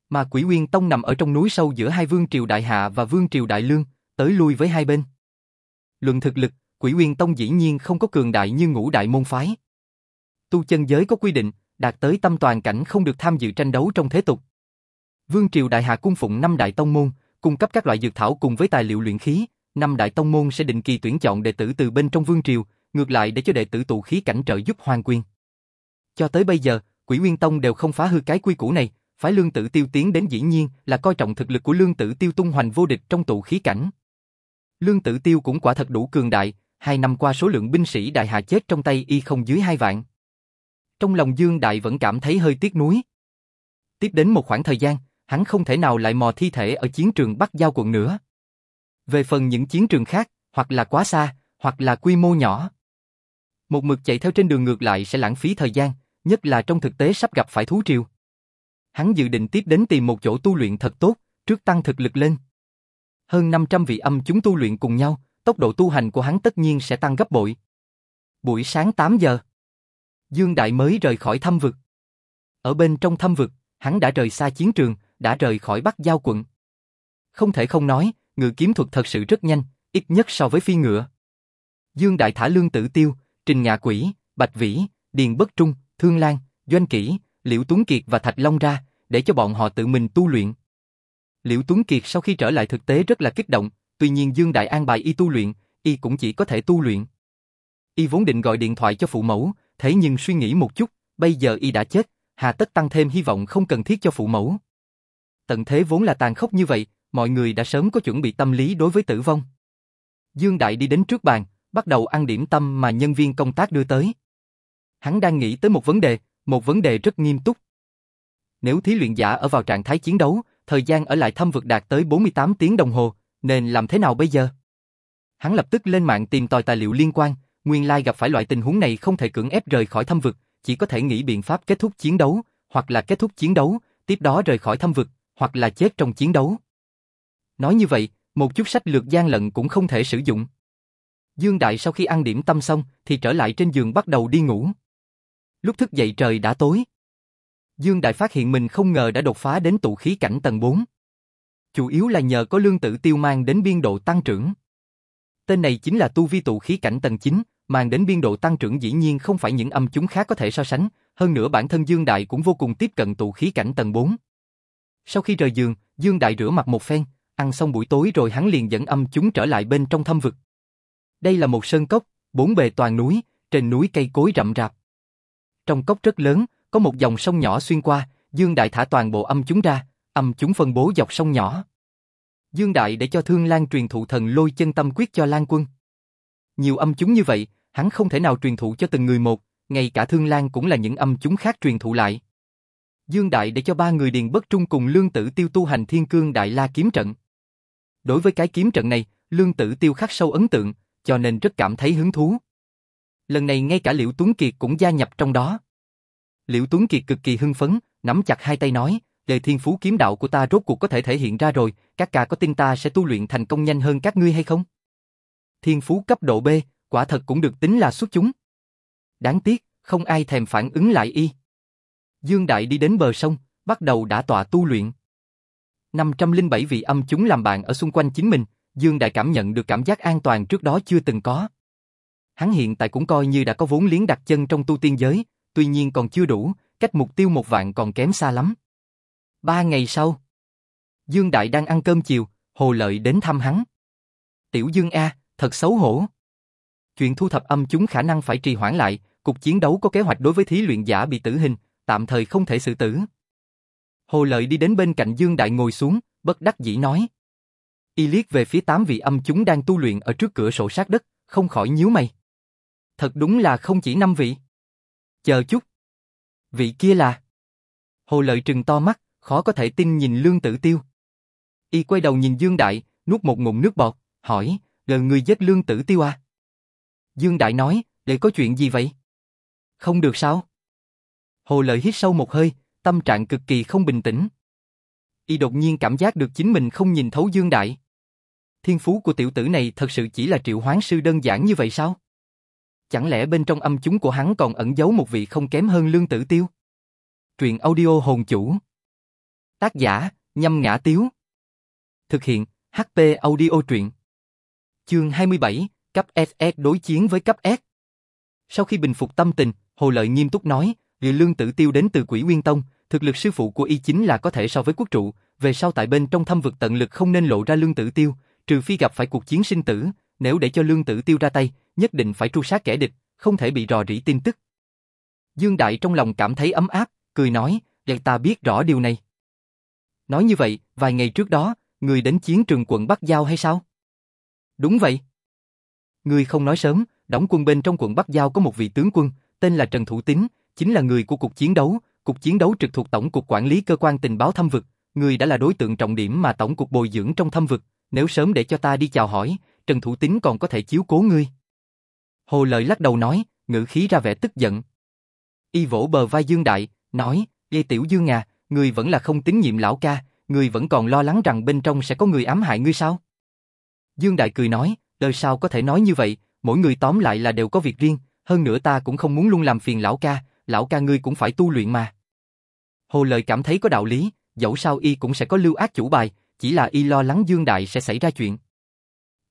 Mà Quỷ Nguyên Tông nằm ở trong núi sâu giữa hai Vương Triều Đại Hạ và Vương Triều Đại Lương, tới lui với hai bên. Luận thực lực, Quỷ Nguyên Tông dĩ nhiên không có cường đại như ngũ đại môn phái. Tu chân giới có quy định, đạt tới tâm toàn cảnh không được tham dự tranh đấu trong thế tục. Vương triều đại hạ cung phụng năm đại tông môn, cung cấp các loại dược thảo cùng với tài liệu luyện khí, năm đại tông môn sẽ định kỳ tuyển chọn đệ tử từ bên trong vương triều, ngược lại để cho đệ tử tụ khí cảnh trợ giúp hoàng quyền. Cho tới bây giờ, Quỷ Nguyên Tông đều không phá hư cái quy củ này, phái Lương Tử Tiêu tiến đến dĩ nhiên là coi trọng thực lực của Lương Tử Tiêu tung hoành vô địch trong tụ khí cảnh. Lương Tử Tiêu cũng quả thật đủ cường đại, hai năm qua số lượng binh sĩ đại hạ chết trong tay y không dưới hai vạn. Trong lòng Dương Đại vẫn cảm thấy hơi tiếc nuối. Tiếp đến một khoảng thời gian, hắn không thể nào lại mò thi thể ở chiến trường Bắc Giao quận nữa. Về phần những chiến trường khác, hoặc là quá xa, hoặc là quy mô nhỏ. Một mực chạy theo trên đường ngược lại sẽ lãng phí thời gian, nhất là trong thực tế sắp gặp phải thú triều. Hắn dự định tiếp đến tìm một chỗ tu luyện thật tốt, trước tăng thực lực lên. Hơn 500 vị âm chúng tu luyện cùng nhau, tốc độ tu hành của hắn tất nhiên sẽ tăng gấp bội. Buổi sáng 8 giờ, Dương Đại mới rời khỏi thâm vực. Ở bên trong thâm vực, hắn đã rời xa chiến trường, đã rời khỏi Bắc Giao quận. Không thể không nói, ngự kiếm thuật thật sự rất nhanh, ít nhất so với phi ngựa. Dương Đại thả lương tử tiêu, trình ngạ quỷ, bạch vĩ, điền bất trung, thương lan, doanh kỷ, liễu tuấn kiệt và thạch long ra, để cho bọn họ tự mình tu luyện. Liễu Tuấn Kiệt sau khi trở lại thực tế rất là kích động, tuy nhiên Dương Đại an bài y tu luyện, y cũng chỉ có thể tu luyện. Y vốn định gọi điện thoại cho phụ mẫu, thế nhưng suy nghĩ một chút, bây giờ y đã chết, hà tất tăng thêm hy vọng không cần thiết cho phụ mẫu. Tận thế vốn là tàn khốc như vậy, mọi người đã sớm có chuẩn bị tâm lý đối với tử vong. Dương Đại đi đến trước bàn, bắt đầu ăn điểm tâm mà nhân viên công tác đưa tới. Hắn đang nghĩ tới một vấn đề, một vấn đề rất nghiêm túc. Nếu thí luyện giả ở vào trạng thái chiến đấu, thời gian ở lại thâm vực đạt tới 48 tiếng đồng hồ, nên làm thế nào bây giờ? Hắn lập tức lên mạng tìm tòi tài liệu liên quan, nguyên lai gặp phải loại tình huống này không thể cưỡng ép rời khỏi thâm vực, chỉ có thể nghĩ biện pháp kết thúc chiến đấu, hoặc là kết thúc chiến đấu, tiếp đó rời khỏi thâm vực, hoặc là chết trong chiến đấu. Nói như vậy, một chút sách lược gian lận cũng không thể sử dụng. Dương Đại sau khi ăn điểm tâm xong thì trở lại trên giường bắt đầu đi ngủ. Lúc thức dậy trời đã tối. Dương Đại phát hiện mình không ngờ đã đột phá đến tụ khí cảnh tầng 4. Chủ yếu là nhờ có lương tử tiêu mang đến biên độ tăng trưởng. Tên này chính là tu vi tụ khí cảnh tầng 9, mang đến biên độ tăng trưởng dĩ nhiên không phải những âm chúng khác có thể so sánh, hơn nữa bản thân Dương Đại cũng vô cùng tiếp cận tụ khí cảnh tầng 4. Sau khi rời giường, Dương Đại rửa mặt một phen, ăn xong buổi tối rồi hắn liền dẫn âm chúng trở lại bên trong thâm vực. Đây là một sơn cốc, bốn bề toàn núi, trên núi cây cối rậm rạp. Trong cốc rất lớn, có một dòng sông nhỏ xuyên qua, Dương Đại thả toàn bộ âm chúng ra, âm chúng phân bố dọc sông nhỏ. Dương Đại để cho Thương Lan truyền thụ thần lôi chân tâm quyết cho Lan Quân. Nhiều âm chúng như vậy, hắn không thể nào truyền thụ cho từng người một, ngay cả Thương Lan cũng là những âm chúng khác truyền thụ lại. Dương Đại để cho ba người Điền Bất Trung cùng Lương Tử Tiêu tu hành Thiên Cương Đại La kiếm trận. Đối với cái kiếm trận này, Lương Tử Tiêu khắc sâu ấn tượng, cho nên rất cảm thấy hứng thú. Lần này ngay cả Liễu Tuấn Kiệt cũng gia nhập trong đó. Liễu Tuấn Kiệt cực kỳ hưng phấn, nắm chặt hai tay nói, đề thiên phú kiếm đạo của ta rốt cuộc có thể thể hiện ra rồi, các ca có tin ta sẽ tu luyện thành công nhanh hơn các ngươi hay không? Thiên phú cấp độ B, quả thật cũng được tính là xuất chúng. Đáng tiếc, không ai thèm phản ứng lại y. Dương Đại đi đến bờ sông, bắt đầu đã tọa tu luyện. 507 vị âm chúng làm bạn ở xung quanh chính mình, Dương Đại cảm nhận được cảm giác an toàn trước đó chưa từng có. Hắn hiện tại cũng coi như đã có vốn liếng đặt chân trong tu tiên giới, tuy nhiên còn chưa đủ, cách mục tiêu một vạn còn kém xa lắm. Ba ngày sau, Dương Đại đang ăn cơm chiều, Hồ Lợi đến thăm hắn. Tiểu Dương A, thật xấu hổ. Chuyện thu thập âm chúng khả năng phải trì hoãn lại, cuộc chiến đấu có kế hoạch đối với thí luyện giả bị tử hình, tạm thời không thể xử tử. Hồ Lợi đi đến bên cạnh Dương Đại ngồi xuống, bất đắc dĩ nói. Y liếc về phía tám vị âm chúng đang tu luyện ở trước cửa sổ sát đất, không khỏi nhíu mày. Thật đúng là không chỉ năm vị. Chờ chút. Vị kia là... Hồ Lợi trừng to mắt, khó có thể tin nhìn Lương Tử Tiêu. Y quay đầu nhìn Dương Đại, nuốt một ngụm nước bọt, hỏi, gần người giết Lương Tử Tiêu à? Dương Đại nói, để có chuyện gì vậy? Không được sao? Hồ Lợi hít sâu một hơi, tâm trạng cực kỳ không bình tĩnh. Y đột nhiên cảm giác được chính mình không nhìn thấu Dương Đại. Thiên phú của tiểu tử này thật sự chỉ là triệu hoán sư đơn giản như vậy sao? Chẳng lẽ bên trong âm chúng của hắn còn ẩn giấu một vị không kém hơn Lương Tử Tiêu? Truyện audio hồn chủ. Tác giả, nhâm ngã tiếu. Thực hiện, HP audio truyện. Chương 27, cấp SS đối chiến với cấp S. Sau khi bình phục tâm tình, Hồ Lợi nghiêm túc nói, vì Lương Tử Tiêu đến từ Quỷ Nguyên Tông, thực lực sư phụ của y chính là có thể so với quốc trụ, về sau tại bên trong thâm vực tận lực không nên lộ ra Lương Tử Tiêu, trừ phi gặp phải cuộc chiến sinh tử, nếu để cho Lương Tử Tiêu ra tay, nhất định phải tru sát kẻ địch, không thể bị rò rỉ tin tức. Dương Đại trong lòng cảm thấy ấm áp, cười nói, "Vậy ta biết rõ điều này." Nói như vậy, vài ngày trước đó, người đến chiến trường quận Bắc Giao hay sao? Đúng vậy. Người không nói sớm, đóng quân bên trong quận Bắc Giao có một vị tướng quân, tên là Trần Thủ Tín, chính là người của cuộc chiến đấu, Cục chiến đấu trực thuộc Tổng cục Quản lý Cơ quan Tình báo Thâm vực, người đã là đối tượng trọng điểm mà Tổng cục bồi dưỡng trong thâm vực, nếu sớm để cho ta đi chào hỏi, Trần Thủ Tín còn có thể chiếu cố ngươi. Hồ Lợi lắc đầu nói, ngữ khí ra vẻ tức giận. Y vỗ bờ vai Dương Đại, nói, Lê Tiểu Dương à, ngươi vẫn là không tín nhiệm lão ca, ngươi vẫn còn lo lắng rằng bên trong sẽ có người ám hại ngươi sao? Dương Đại cười nói, đời sao có thể nói như vậy, mỗi người tóm lại là đều có việc riêng, hơn nữa ta cũng không muốn luôn làm phiền lão ca, lão ca ngươi cũng phải tu luyện mà. Hồ Lợi cảm thấy có đạo lý, dẫu sao y cũng sẽ có lưu ác chủ bài, chỉ là y lo lắng Dương Đại sẽ xảy ra chuyện.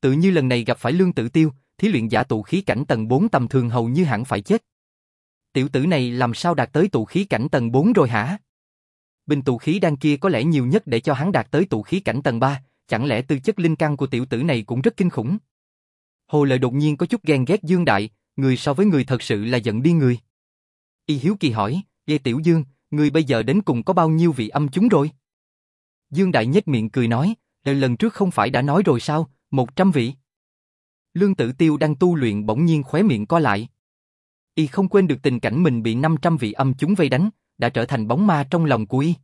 Tự như lần này gặp phải Lương Tử Tiêu, thí luyện giả tụ khí cảnh tầng 4 tầm thường hầu như hẳn phải chết. Tiểu tử này làm sao đạt tới tụ khí cảnh tầng 4 rồi hả? Bình tụ khí đan kia có lẽ nhiều nhất để cho hắn đạt tới tụ khí cảnh tầng 3, chẳng lẽ tư chất linh căn của tiểu tử này cũng rất kinh khủng? Hồ Lợi đột nhiên có chút ghen ghét Dương Đại, người so với người thật sự là giận đi người. Y Hiếu Kỳ hỏi, Lê Tiểu Dương, người bây giờ đến cùng có bao nhiêu vị âm chúng rồi? Dương Đại nhếch miệng cười nói, lần trước không phải đã nói rồi sao, một trăm vị. Lương Tử Tiêu đang tu luyện bỗng nhiên khóe miệng co lại. Y không quên được tình cảnh mình bị 500 vị âm chúng vây đánh, đã trở thành bóng ma trong lòng của Y.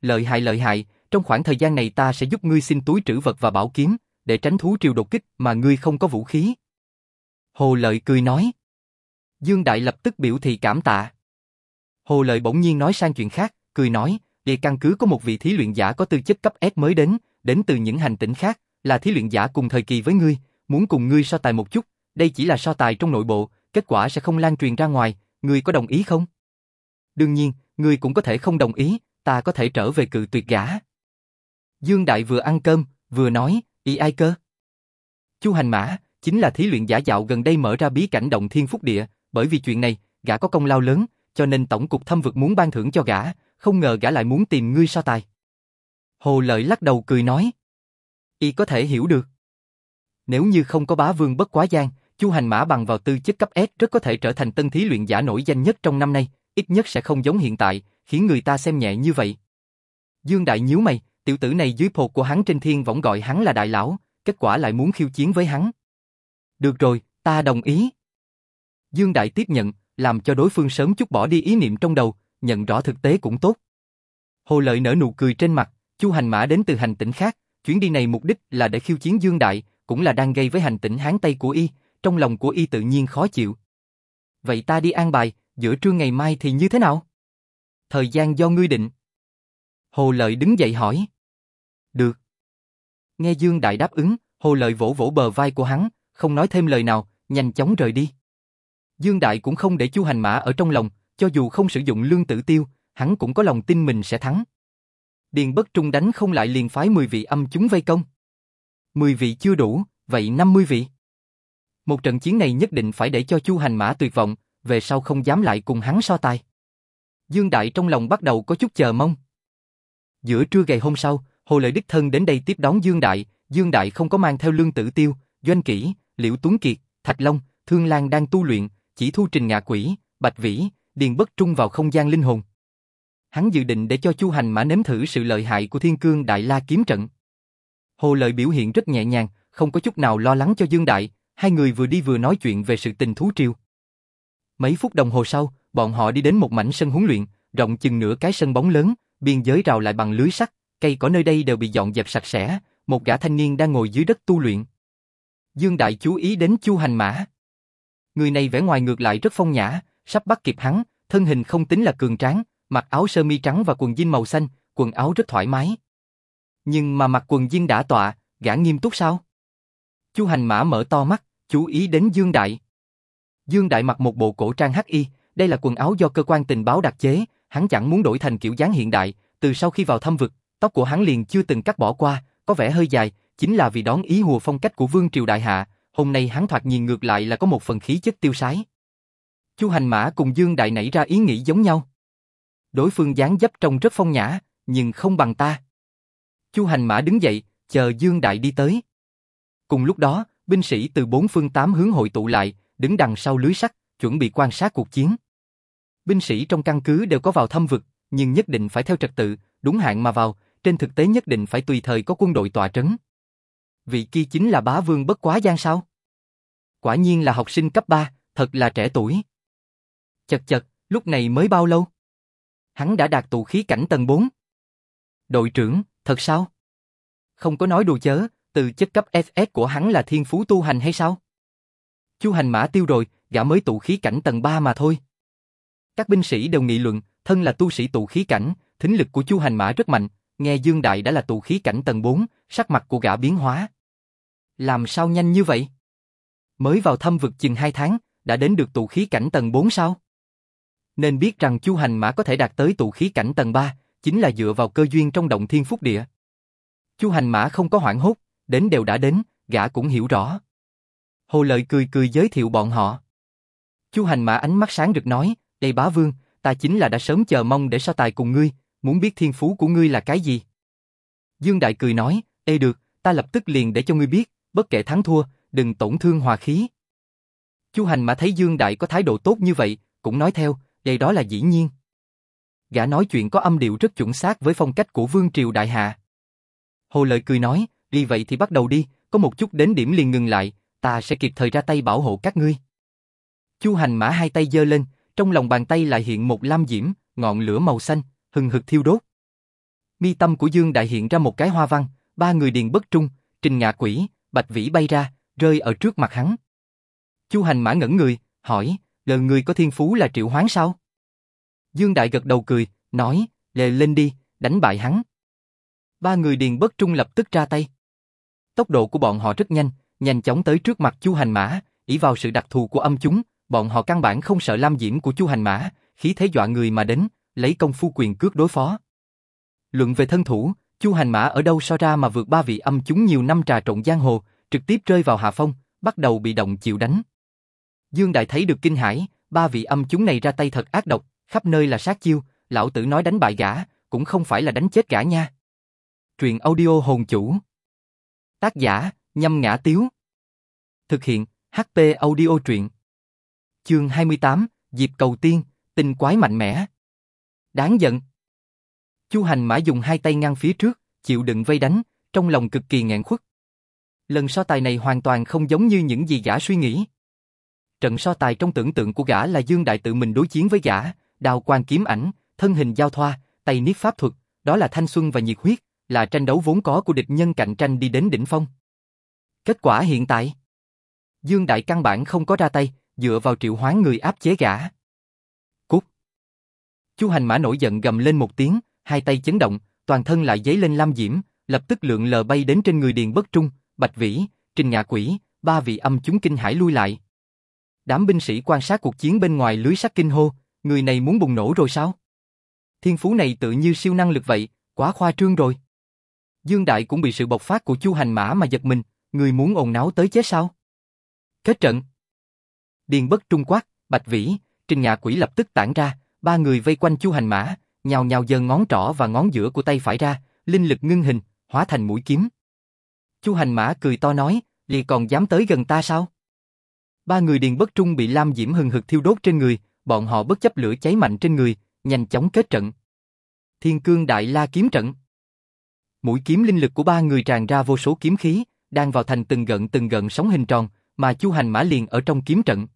Lợi hại lợi hại, trong khoảng thời gian này ta sẽ giúp ngươi xin túi trữ vật và bảo kiếm, để tránh thú triều đột kích mà ngươi không có vũ khí. Hồ Lợi cười nói. Dương Đại lập tức biểu thị cảm tạ. Hồ Lợi bỗng nhiên nói sang chuyện khác, cười nói, địa căn cứ có một vị thí luyện giả có tư chất cấp S mới đến, đến từ những hành tinh khác, là thí luyện giả cùng thời kỳ với ngươi, muốn cùng ngươi so tài một chút, đây chỉ là so tài trong nội bộ, kết quả sẽ không lan truyền ra ngoài, ngươi có đồng ý không? Đương nhiên, ngươi cũng có thể không đồng ý, ta có thể trở về cự tuyệt gã. Dương Đại vừa ăn cơm, vừa nói, ý ai cơ? Chu Hành Mã, chính là thí luyện giả dạo gần đây mở ra bí cảnh động thiên phúc địa, bởi vì chuyện này, gã có công lao lớn, cho nên tổng cục thâm vực muốn ban thưởng cho gã, không ngờ gã lại muốn tìm ngươi so tài. Hồ Lợi lắc đầu cười nói. Y có thể hiểu được. Nếu như không có bá vương bất quá gian, Chu Hành Mã bằng vào tư chất cấp S rất có thể trở thành tân thí luyện giả nổi danh nhất trong năm nay, ít nhất sẽ không giống hiện tại, khiến người ta xem nhẹ như vậy. Dương Đại nhíu mày, tiểu tử này dưới phột của hắn trên thiên võng gọi hắn là đại lão, kết quả lại muốn khiêu chiến với hắn. Được rồi, ta đồng ý. Dương Đại tiếp nhận, làm cho đối phương sớm chút bỏ đi ý niệm trong đầu, nhận rõ thực tế cũng tốt. Hồ Lợi nở nụ cười trên mặt, Chu Hành Mã đến từ hành tinh khác, chuyến đi này mục đích là để khiêu chiến Dương Đại, cũng là đang gây với hành tỉnh Hán Tây của y, trong lòng của y tự nhiên khó chịu. Vậy ta đi an bài, giữa trưa ngày mai thì như thế nào? Thời gian do ngươi định. Hồ Lợi đứng dậy hỏi. Được. Nghe Dương Đại đáp ứng, Hồ Lợi vỗ vỗ bờ vai của hắn, không nói thêm lời nào, nhanh chóng rời đi. Dương Đại cũng không để Chu Hành Mã ở trong lòng, cho dù không sử dụng lương tử tiêu, hắn cũng có lòng tin mình sẽ thắng. Điền Bất Trung đánh không lại liền phái 10 vị âm chúng vây công. 10 vị chưa đủ, vậy 50 vị. Một trận chiến này nhất định phải để cho Chu Hành Mã tuyệt vọng, về sau không dám lại cùng hắn so tài. Dương Đại trong lòng bắt đầu có chút chờ mong. Giữa trưa ngày hôm sau, Hồ Lợi Đích Thân đến đây tiếp đón Dương Đại, Dương Đại không có mang theo lương tử tiêu, doanh kỷ, liễu tuấn kiệt, thạch long, thương lan đang tu luyện, chỉ thu trình ngạ quỷ, bạch vĩ, điền bất trung vào không gian linh hồn. Hắn dự định để cho Chu Hành Mã nếm thử sự lợi hại của Thiên Cương Đại La kiếm trận. Hồ Lợi biểu hiện rất nhẹ nhàng, không có chút nào lo lắng cho Dương Đại, hai người vừa đi vừa nói chuyện về sự tình thú triều. Mấy phút đồng hồ sau, bọn họ đi đến một mảnh sân huấn luyện, rộng chừng nửa cái sân bóng lớn, biên giới rào lại bằng lưới sắt, cây cỏ nơi đây đều bị dọn dẹp sạch sẽ, một gã thanh niên đang ngồi dưới đất tu luyện. Dương Đại chú ý đến Chu Hành Mã. Người này vẻ ngoài ngược lại rất phong nhã, sắp bắt kịp hắn, thân hình không tính là cường tráng, mặc áo sơ mi trắng và quần jean màu xanh, quần áo rất thoải mái. Nhưng mà mặc quần jean đã tọa, gã nghiêm túc sao? Chu Hành Mã mở to mắt, chú ý đến Dương Đại. Dương Đại mặc một bộ cổ trang hắc y, đây là quần áo do cơ quan tình báo đặc chế, hắn chẳng muốn đổi thành kiểu dáng hiện đại, từ sau khi vào thâm vực, tóc của hắn liền chưa từng cắt bỏ qua, có vẻ hơi dài, chính là vì đón ý hùa phong cách của vương triều đại hạ, hôm nay hắn thoạt nhìn ngược lại là có một phần khí chất tiêu sái. Chu Hành Mã cùng Dương Đại nảy ra ý nghĩ giống nhau. Đối phương dáng dấp trông rất phong nhã, nhưng không bằng ta. Chu Hành Mã đứng dậy, chờ Dương Đại đi tới. Cùng lúc đó, binh sĩ từ bốn phương tám hướng hội tụ lại, đứng đằng sau lưới sắt, chuẩn bị quan sát cuộc chiến. Binh sĩ trong căn cứ đều có vào thâm vực, nhưng nhất định phải theo trật tự, đúng hạn mà vào, trên thực tế nhất định phải tùy thời có quân đội tọa trấn. Vị kia chính là bá vương bất quá gian sao? Quả nhiên là học sinh cấp 3, thật là trẻ tuổi. Chật chật, lúc này mới bao lâu? Hắn đã đạt tụ khí cảnh tầng 4. Đội trưởng, thật sao? Không có nói đùa chớ, từ chất cấp SS của hắn là thiên phú tu hành hay sao? Chu hành mã tiêu rồi, gã mới tụ khí cảnh tầng 3 mà thôi. Các binh sĩ đều nghị luận, thân là tu sĩ tụ khí cảnh, thính lực của Chu hành mã rất mạnh, nghe Dương Đại đã là tụ khí cảnh tầng 4, sắc mặt của gã biến hóa. Làm sao nhanh như vậy? Mới vào thâm vực chừng 2 tháng, đã đến được tụ khí cảnh tầng 4 sao? Nên biết rằng Chu Hành Mã có thể đạt tới tụ khí cảnh tầng 3, chính là dựa vào cơ duyên trong động thiên phúc địa. Chu Hành Mã không có hoảng hốt, đến đều đã đến, gã cũng hiểu rõ. Hồ Lợi cười cười giới thiệu bọn họ. Chu Hành Mã ánh mắt sáng rực nói, đây bá vương, ta chính là đã sớm chờ mong để so tài cùng ngươi, muốn biết thiên phú của ngươi là cái gì. Dương Đại cười nói, ê được, ta lập tức liền để cho ngươi biết, bất kể thắng thua, đừng tổn thương hòa khí. Chu Hành Mã thấy Dương Đại có thái độ tốt như vậy, cũng nói theo, đây đó là dĩ nhiên. Gã nói chuyện có âm điệu rất chuẩn xác với phong cách của Vương Triều Đại Hạ. Hồ Lợi cười nói, đi vậy thì bắt đầu đi, có một chút đến điểm liền ngừng lại, ta sẽ kịp thời ra tay bảo hộ các ngươi. Chu Hành Mã hai tay giơ lên, trong lòng bàn tay lại hiện một lam diễm, ngọn lửa màu xanh, hừng hực thiêu đốt. Mi tâm của Dương Đại hiện ra một cái hoa văn, ba người điền bất trung, trình ngạ quỷ, bạch vĩ bay ra, rơi ở trước mặt hắn. Chu Hành Mã ngẩn người, hỏi, lờ người có thiên phú là triệu hoán sao? Dương Đại gật đầu cười, nói, lề lên đi, đánh bại hắn. Ba người điền bất trung lập tức ra tay. Tốc độ của bọn họ rất nhanh, nhanh chóng tới trước mặt Chu Hành Mã, ỷ vào sự đặc thù của âm chúng, bọn họ căn bản không sợ lam diễm của Chu Hành Mã, khí thế dọa người mà đến, lấy công phu quyền cước đối phó. Luận về thân thủ, Chu Hành Mã ở đâu so ra mà vượt ba vị âm chúng nhiều năm trà trộn giang hồ, trực tiếp rơi vào hạ phong, bắt đầu bị động chịu đánh. Dương Đại thấy được kinh hãi, ba vị âm chúng này ra tay thật ác độc, khắp nơi là sát chiêu, lão tử nói đánh bại gã, cũng không phải là đánh chết gã nha. Truyện audio hồn chủ. Tác giả, nhâm ngã tiếu. Thực hiện, HP audio truyện. Chương 28, Diệp Cầu Tiên, tình quái mạnh mẽ. Đáng giận. Chu Hành Mã dùng hai tay ngăn phía trước, chịu đựng vây đánh, trong lòng cực kỳ nghẹn khuất. Lần so tài này hoàn toàn không giống như những gì gã suy nghĩ. Trận so tài trong tưởng tượng của gã là Dương Đại tự mình đối chiến với gã, đào quan kiếm ảnh, thân hình giao thoa, tay niết pháp thuật, đó là thanh xuân và nhiệt huyết, là tranh đấu vốn có của địch nhân cạnh tranh đi đến đỉnh phong. Kết quả hiện tại, Dương Đại căn bản không có ra tay, dựa vào triệu hoán người áp chế gã. Cút. Chu Hành Mã nổi giận gầm lên một tiếng, hai tay chấn động, toàn thân lại giấy lên lam diễm, lập tức lượng lờ bay đến trên người Điền Bất Trung, Bạch Vĩ, Trình Ngạ Quỷ, ba vị âm chúng kinh hải lui lại. Đám binh sĩ quan sát cuộc chiến bên ngoài lưới sắt kinh hô, người này muốn bùng nổ rồi sao? Thiên phú này tự như siêu năng lực vậy, quá khoa trương rồi. Dương Đại cũng bị sự bộc phát của Chu Hành Mã mà giật mình, người muốn ồn náo tới chết sao? Kết trận. Điền Bất Trung quát, Bạch Vĩ, Trình Nhạ Quỷ lập tức tản ra, ba người vây quanh Chu Hành Mã, nhào nhào giơ ngón trỏ và ngón giữa của tay phải ra, linh lực ngưng hình, hóa thành mũi kiếm. Chu Hành Mã cười to nói, lì còn dám tới gần ta sao? Ba người điền bất trung bị lam diễm hừng hực thiêu đốt trên người, bọn họ bất chấp lửa cháy mạnh trên người, nhanh chóng kết trận. Thiên cương đại la kiếm trận. Mũi kiếm linh lực của ba người tràn ra vô số kiếm khí, đang vào thành từng gợn từng gợn sóng hình tròn, mà Chu Hành Mã liền ở trong kiếm trận.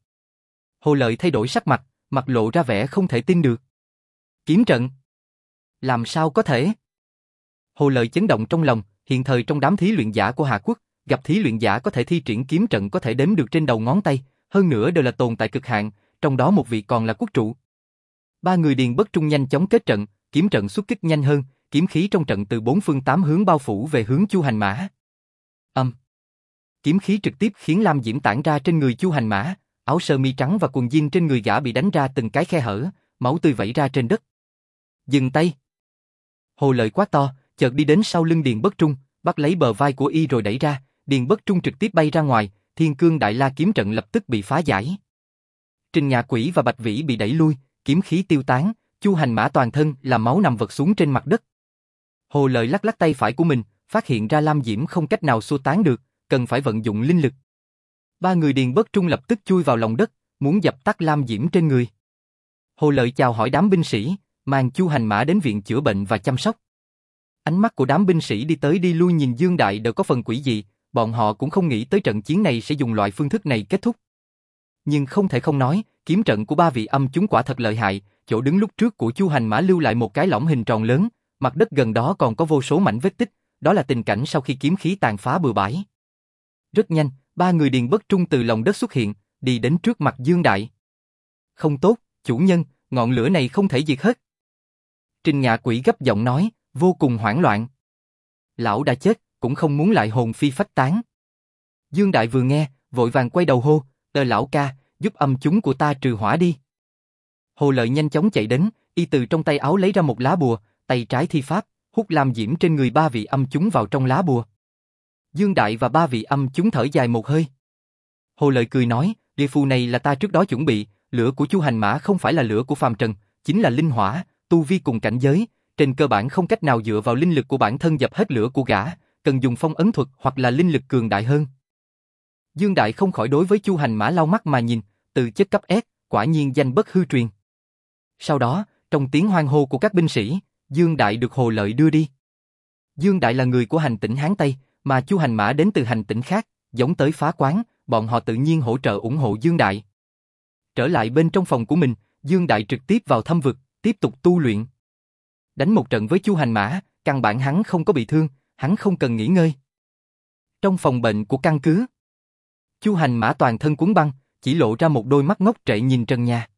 Hồ Lợi thay đổi sắc mặt, mặt lộ ra vẻ không thể tin được. Kiếm trận? Làm sao có thể? Hồ Lợi chấn động trong lòng, hiện thời trong đám thí luyện giả của Hạ Quốc, gặp thí luyện giả có thể thi triển kiếm trận có thể đếm được trên đầu ngón tay, hơn nữa đều là tồn tại cực hạn, trong đó một vị còn là quốc trụ. Ba người điền bất trung nhanh chóng kết trận, kiếm trận xuất kích nhanh hơn, kiếm khí trong trận từ bốn phương tám hướng bao phủ về hướng Chu Hành Mã. Âm. Kiếm khí trực tiếp khiến Lam Diễm tản ra trên người Chu Hành Mã, áo sơ mi trắng và quần jean trên người gã bị đánh ra từng cái khe hở, máu tươi vẩy ra trên đất. Dừng tay. Hồ lợi quá to, chợt đi đến sau lưng Điền Bất Trung, bắt lấy bờ vai của y rồi đẩy ra, Điền Bất Trung trực tiếp bay ra ngoài, Thiên Cương Đại La kiếm trận lập tức bị phá giải. Trình Ngạ Quỷ và Bạch Vĩ bị đẩy lui, kiếm khí tiêu tán, Chu Hành Mã toàn thân là máu nằm vật xuống trên mặt đất. Hồ Lợi lắc lắc tay phải của mình, phát hiện ra Lam Diễm không cách nào xua tán được, cần phải vận dụng linh lực. Ba người Điền Bất Trung lập tức chui vào lòng đất, muốn dập tắt Lam Diễm trên người. Hồ Lợi chào hỏi đám binh sĩ, mang Chu Hành Mã đến viện chữa bệnh và chăm sóc. Ánh mắt của đám binh sĩ đi tới đi lui nhìn Dương Đại đều có phần quỷ dị, bọn họ cũng không nghĩ tới trận chiến này sẽ dùng loại phương thức này kết thúc. Nhưng không thể không nói, kiếm trận của ba vị âm chúng quả thật lợi hại, chỗ đứng lúc trước của Chu Hành Mã lưu lại một cái lõm hình tròn lớn, mặt đất gần đó còn có vô số mảnh vết tích, đó là tình cảnh sau khi kiếm khí tàn phá bừa bãi. Rất nhanh, ba người điền bất trung từ lòng đất xuất hiện, đi đến trước mặt Dương Đại. Không tốt, chủ nhân, ngọn lửa này không thể diệt hết. Trình Ngạ Quỷ gấp giọng nói, vô cùng hoảng loạn. Lão đã chết, cũng không muốn lại hồn phi phách tán. Dương Đại vừa nghe, vội vàng quay đầu hô, tờ lão ca, giúp âm chúng của ta trừ hỏa đi. Hồ Lợi nhanh chóng chạy đến, y từ trong tay áo lấy ra một lá bùa, tay trái thi pháp, hút lam diễm trên người ba vị âm chúng vào trong lá bùa. Dương Đại và ba vị âm chúng thở dài một hơi. Hồ Lợi cười nói, địa phù này là ta trước đó chuẩn bị, lửa của Chu Hành Mã không phải là lửa của phàm trần, chính là linh hỏa, tu vi cùng cảnh giới, trên cơ bản không cách nào dựa vào linh lực của bản thân dập hết lửa của gã, cần dùng phong ấn thuật hoặc là linh lực cường đại hơn. Dương Đại không khỏi đối với Chu Hành Mã lau mắt mà nhìn, từ chất cấp S, quả nhiên danh bất hư truyền. Sau đó, trong tiếng hoang hô của các binh sĩ, Dương Đại được Hồ Lợi đưa đi. Dương Đại là người của hành tỉnh Hán Tây, mà Chu Hành Mã đến từ hành tỉnh khác, giống tới phá quán, bọn họ tự nhiên hỗ trợ ủng hộ Dương Đại. Trở lại bên trong phòng của mình, Dương Đại trực tiếp vào thâm vực, tiếp tục tu luyện. Đánh một trận với Chu Hành Mã, căn bản hắn không có bị thương, hắn không cần nghỉ ngơi. Trong phòng bệnh của căn cứ, Chu Hành Mã toàn thân cuốn băng, chỉ lộ ra một đôi mắt ngốc trệ nhìn trần nhà.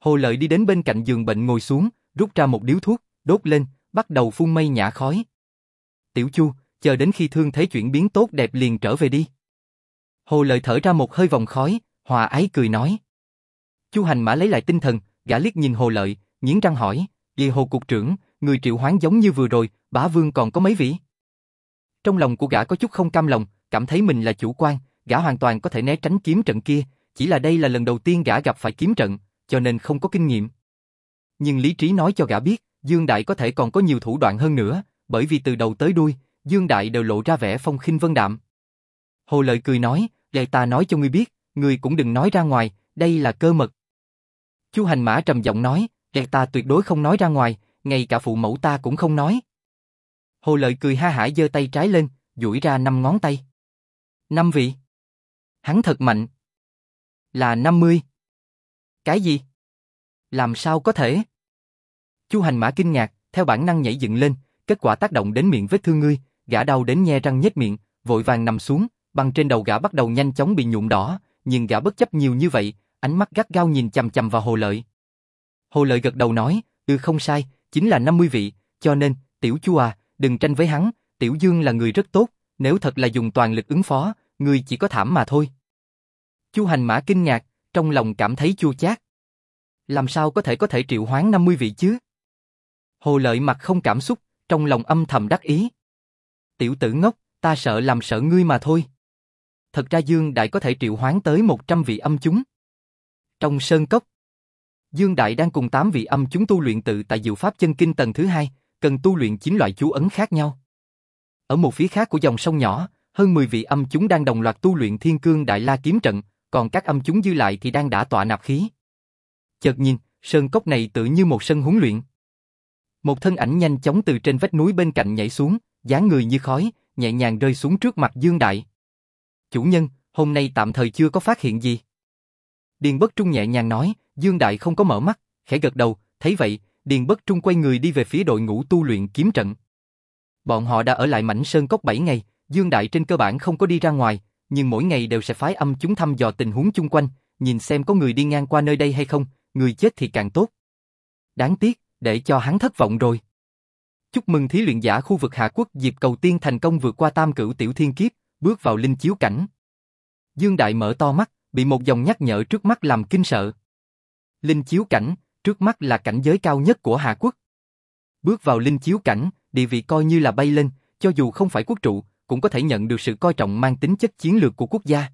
Hồ Lợi đi đến bên cạnh giường bệnh ngồi xuống, rút ra một điếu thuốc, đốt lên, bắt đầu phun mây nhả khói. Tiểu Chu, chờ đến khi thương thế chuyển biến tốt đẹp liền trở về đi. Hồ Lợi thở ra một hơi vòng khói, hòa ái cười nói. Chu Hành Mã lấy lại tinh thần, gã liếc nhìn Hồ Lợi, nghiến răng hỏi, "Vì Hồ cục trưởng, người triệu hoán giống như vừa rồi, bá vương còn có mấy vị?" Trong lòng của gã có chút không cam lòng, cảm thấy mình là chủ quan, gã hoàn toàn có thể né tránh kiếm trận kia, chỉ là đây là lần đầu tiên gã gặp phải kiếm trận, cho nên không có kinh nghiệm. Nhưng lý trí nói cho gã biết, Dương Đại có thể còn có nhiều thủ đoạn hơn nữa, bởi vì từ đầu tới đuôi, Dương Đại đều lộ ra vẻ phong khinh vân đạm. Hồ Lợi cười nói, "Để ta nói cho ngươi biết, ngươi cũng đừng nói ra ngoài, đây là cơ mật. Chu Hành Mã trầm giọng nói, "Để ta tuyệt đối không nói ra ngoài, ngay cả phụ mẫu ta cũng không nói. Hồ Lợi cười ha hả giơ tay trái lên, duỗi ra năm ngón tay. Năm vị. Hắn thật mạnh. Là 50. Cái gì? Làm sao có thể? Chu hành mã kinh ngạc, theo bản năng nhảy dựng lên, kết quả tác động đến miệng vết thương ngươi, gã đau đến nhe răng nhếch miệng, vội vàng nằm xuống, băng trên đầu gã bắt đầu nhanh chóng bị nhuộm đỏ, nhưng gã bất chấp nhiều như vậy, ánh mắt gắt gao nhìn chằm chằm vào Hồ Lợi. Hồ Lợi gật đầu nói, ừ không sai, chính là 50 vị, cho nên, tiểu chu à, đừng tranh với hắn, tiểu dương là người rất tốt, nếu thật là dùng toàn lực ứng phó, ngươi chỉ có thảm mà thôi. Chu hành mã kinh ngạc, trong lòng cảm thấy chua chát. Làm sao có thể có thể triệu hoán 50 vị chứ? Hồ lợi mặt không cảm xúc, trong lòng âm thầm đắc ý. Tiểu tử ngốc, ta sợ làm sợ ngươi mà thôi. Thật ra Dương Đại có thể triệu hoán tới 100 vị âm chúng. Trong sơn cốc, Dương Đại đang cùng 8 vị âm chúng tu luyện tự tại diệu pháp chân kinh tầng thứ hai, cần tu luyện 9 loại chú ấn khác nhau. Ở một phía khác của dòng sông nhỏ, hơn 10 vị âm chúng đang đồng loạt tu luyện Thiên Cương Đại La kiếm trận, còn các âm chúng dư lại thì đang đã tọa nạp khí. Chợt nhìn, sơn cốc này tự như một sân huấn luyện. Một thân ảnh nhanh chóng từ trên vách núi bên cạnh nhảy xuống, dáng người như khói, nhẹ nhàng rơi xuống trước mặt Dương Đại. Chủ nhân, hôm nay tạm thời chưa có phát hiện gì. Điền Bất Trung nhẹ nhàng nói, Dương Đại không có mở mắt, khẽ gật đầu, thấy vậy, Điền Bất Trung quay người đi về phía đội ngũ tu luyện kiếm trận. Bọn họ đã ở lại mảnh sơn cốc 7 ngày, Dương Đại trên cơ bản không có đi ra ngoài, nhưng mỗi ngày đều sẽ phái âm chúng thăm dò tình huống chung quanh, nhìn xem có người đi ngang qua nơi đây hay không, người chết thì càng tốt. Đáng tiếc, để cho hắn thất vọng rồi. Chúc mừng thí luyện giả khu vực Hạ Quốc Diệp Cầu Tiên thành công vượt qua tam cửu tiểu thiên kiếp, bước vào linh chiếu cảnh. Dương Đại mở to mắt, bị một dòng nhắc nhở trước mắt làm kinh sợ. Linh chiếu cảnh, trước mắt là cảnh giới cao nhất của Hạ Quốc. Bước vào linh chiếu cảnh, địa vị coi như là bay lên, cho dù không phải quốc trụ, cũng có thể nhận được sự coi trọng mang tính chất chiến lược của quốc gia.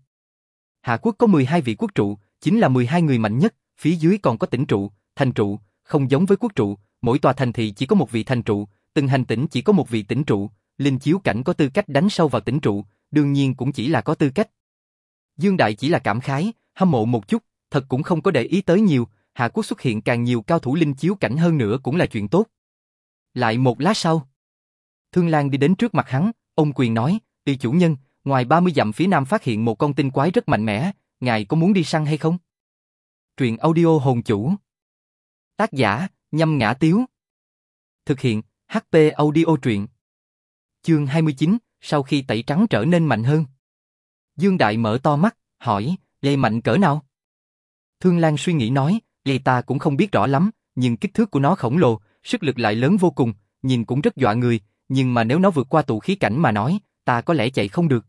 Hạ Quốc có 12 vị quốc trụ, chính là 12 người mạnh nhất, phía dưới còn có tỉnh trụ, thành trụ, không giống với quốc trụ, mỗi tòa thành thị chỉ có một vị thành trụ, từng hành tỉnh chỉ có một vị tỉnh trụ, linh chiếu cảnh có tư cách đánh sâu vào tỉnh trụ, đương nhiên cũng chỉ là có tư cách. Dương Đại chỉ là cảm khái, hâm mộ một chút, thật cũng không có để ý tới nhiều, Hạ Quốc xuất hiện càng nhiều cao thủ linh chiếu cảnh hơn nữa cũng là chuyện tốt. Lại một lát sau, Thương Lan đi đến trước mặt hắn, ông quyền nói, "Tùy chủ nhân, ngoài 30 dặm phía nam phát hiện một con tinh quái rất mạnh mẽ, ngài có muốn đi săn hay không?" Truyện audio hồn chủ. Tác giả, Nhâm Ngã Tiếu. Thực hiện, HP audio truyện. Chương 29, sau khi tẩy trắng trở nên mạnh hơn. Dương Đại mở to mắt, hỏi, Lê mạnh cỡ nào? Thương Lan suy nghĩ nói, Lê ta cũng không biết rõ lắm, nhưng kích thước của nó khổng lồ, sức lực lại lớn vô cùng, nhìn cũng rất dọa người, nhưng mà nếu nó vượt qua tụ khí cảnh mà nói, ta có lẽ chạy không được.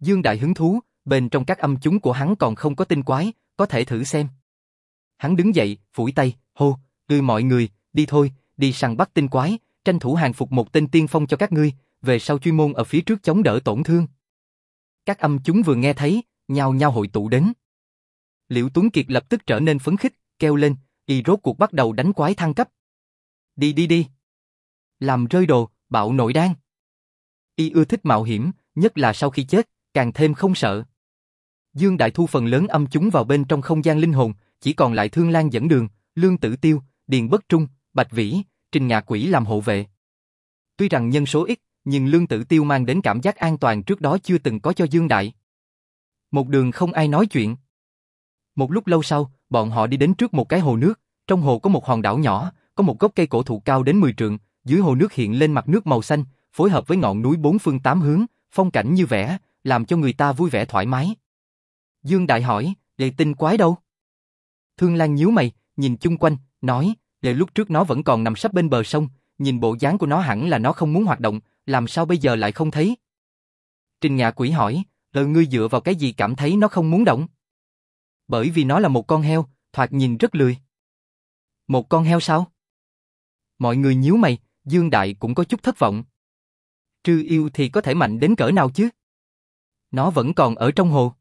Dương Đại hứng thú, bên trong các âm chúng của hắn còn không có tinh quái, có thể thử xem. Hắn đứng dậy, phủi tay, hô, ngươi mọi người, đi thôi, đi săn bắt tinh quái, tranh thủ hàng phục một tên tiên phong cho các ngươi, về sau chuyên môn ở phía trước chống đỡ tổn thương. Các âm chúng vừa nghe thấy, nhao nhao hội tụ đến. Liễu Tuấn Kiệt lập tức trở nên phấn khích, kêu lên, y rốt cuộc bắt đầu đánh quái thăng cấp. Đi đi đi. Làm rơi đồ, bạo nội đan. Y ưa thích mạo hiểm, nhất là sau khi chết, càng thêm không sợ. Dương Đại Thu phần lớn âm chúng vào bên trong không gian linh hồn, chỉ còn lại Thương Lan dẫn đường, Lương Tử Tiêu, Điền Bất Trung, Bạch Vĩ, Trình Ngạ Quỷ làm hộ vệ. Tuy rằng nhân số ít, nhưng Lương Tử Tiêu mang đến cảm giác an toàn trước đó chưa từng có cho Dương Đại. Một đường không ai nói chuyện. Một lúc lâu sau, bọn họ đi đến trước một cái hồ nước, trong hồ có một hòn đảo nhỏ, có một gốc cây cổ thụ cao đến 10 trượng, dưới hồ nước hiện lên mặt nước màu xanh, phối hợp với ngọn núi bốn phương tám hướng, phong cảnh như vẽ, làm cho người ta vui vẻ thoải mái. Dương Đại hỏi, lệ tinh quái đâu? Thương Lan nhíu mày, nhìn chung quanh, nói, lệ lúc trước nó vẫn còn nằm sắp bên bờ sông, nhìn bộ dáng của nó hẳn là nó không muốn hoạt động, làm sao bây giờ lại không thấy? Trình Ngạ Quỷ hỏi, lời ngươi dựa vào cái gì cảm thấy nó không muốn động? Bởi vì nó là một con heo, thoạt nhìn rất lười. Một con heo sao? Mọi người nhíu mày, Dương Đại cũng có chút thất vọng. Trư yêu thì có thể mạnh đến cỡ nào chứ? Nó vẫn còn ở trong hồ.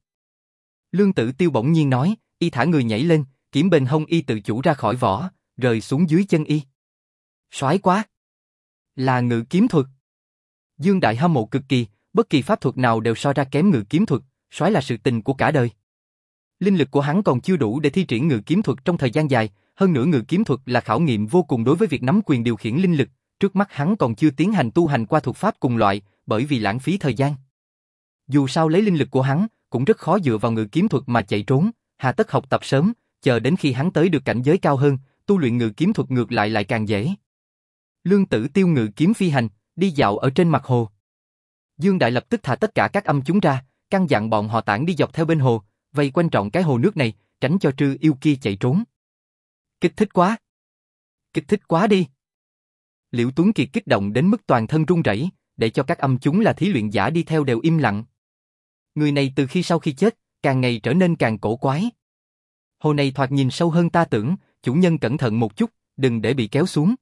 Lương Tử Tiêu bỗng nhiên nói, y thả người nhảy lên, kiếm bên hông y tự chủ ra khỏi vỏ, rời xuống dưới chân y. Soái quá! Là ngự kiếm thuật. Dương Đại hâm mộ cực kỳ, bất kỳ pháp thuật nào đều so ra kém ngự kiếm thuật, soái là sự tình của cả đời. Linh lực của hắn còn chưa đủ để thi triển ngự kiếm thuật trong thời gian dài, hơn nữa ngự kiếm thuật là khảo nghiệm vô cùng đối với việc nắm quyền điều khiển linh lực, trước mắt hắn còn chưa tiến hành tu hành qua thuật pháp cùng loại, bởi vì lãng phí thời gian. Dù sao lấy linh lực của hắn, cũng rất khó dựa vào ngự kiếm thuật mà chạy trốn, hà tất học tập sớm, chờ đến khi hắn tới được cảnh giới cao hơn, tu luyện ngự kiếm thuật ngược lại lại càng dễ. Lương Tử Tiêu ngự kiếm phi hành, đi dạo ở trên mặt hồ. Dương Đại lập tức thả tất cả các âm chúng ra, căn dặn bọn họ tản đi dọc theo bên hồ, vây quanh trọn cái hồ nước này, tránh cho trư yêu kia chạy trốn. Kích thích quá! Kích thích quá đi! Liễu Tuấn Kiệt kích động đến mức toàn thân run rẩy, để cho các âm chúng là thí luyện giả đi theo đều im lặng. Người này từ khi sau khi chết, càng ngày trở nên càng cổ quái. Hồ này thoạt nhìn sâu hơn ta tưởng, chủ nhân cẩn thận một chút, đừng để bị kéo xuống.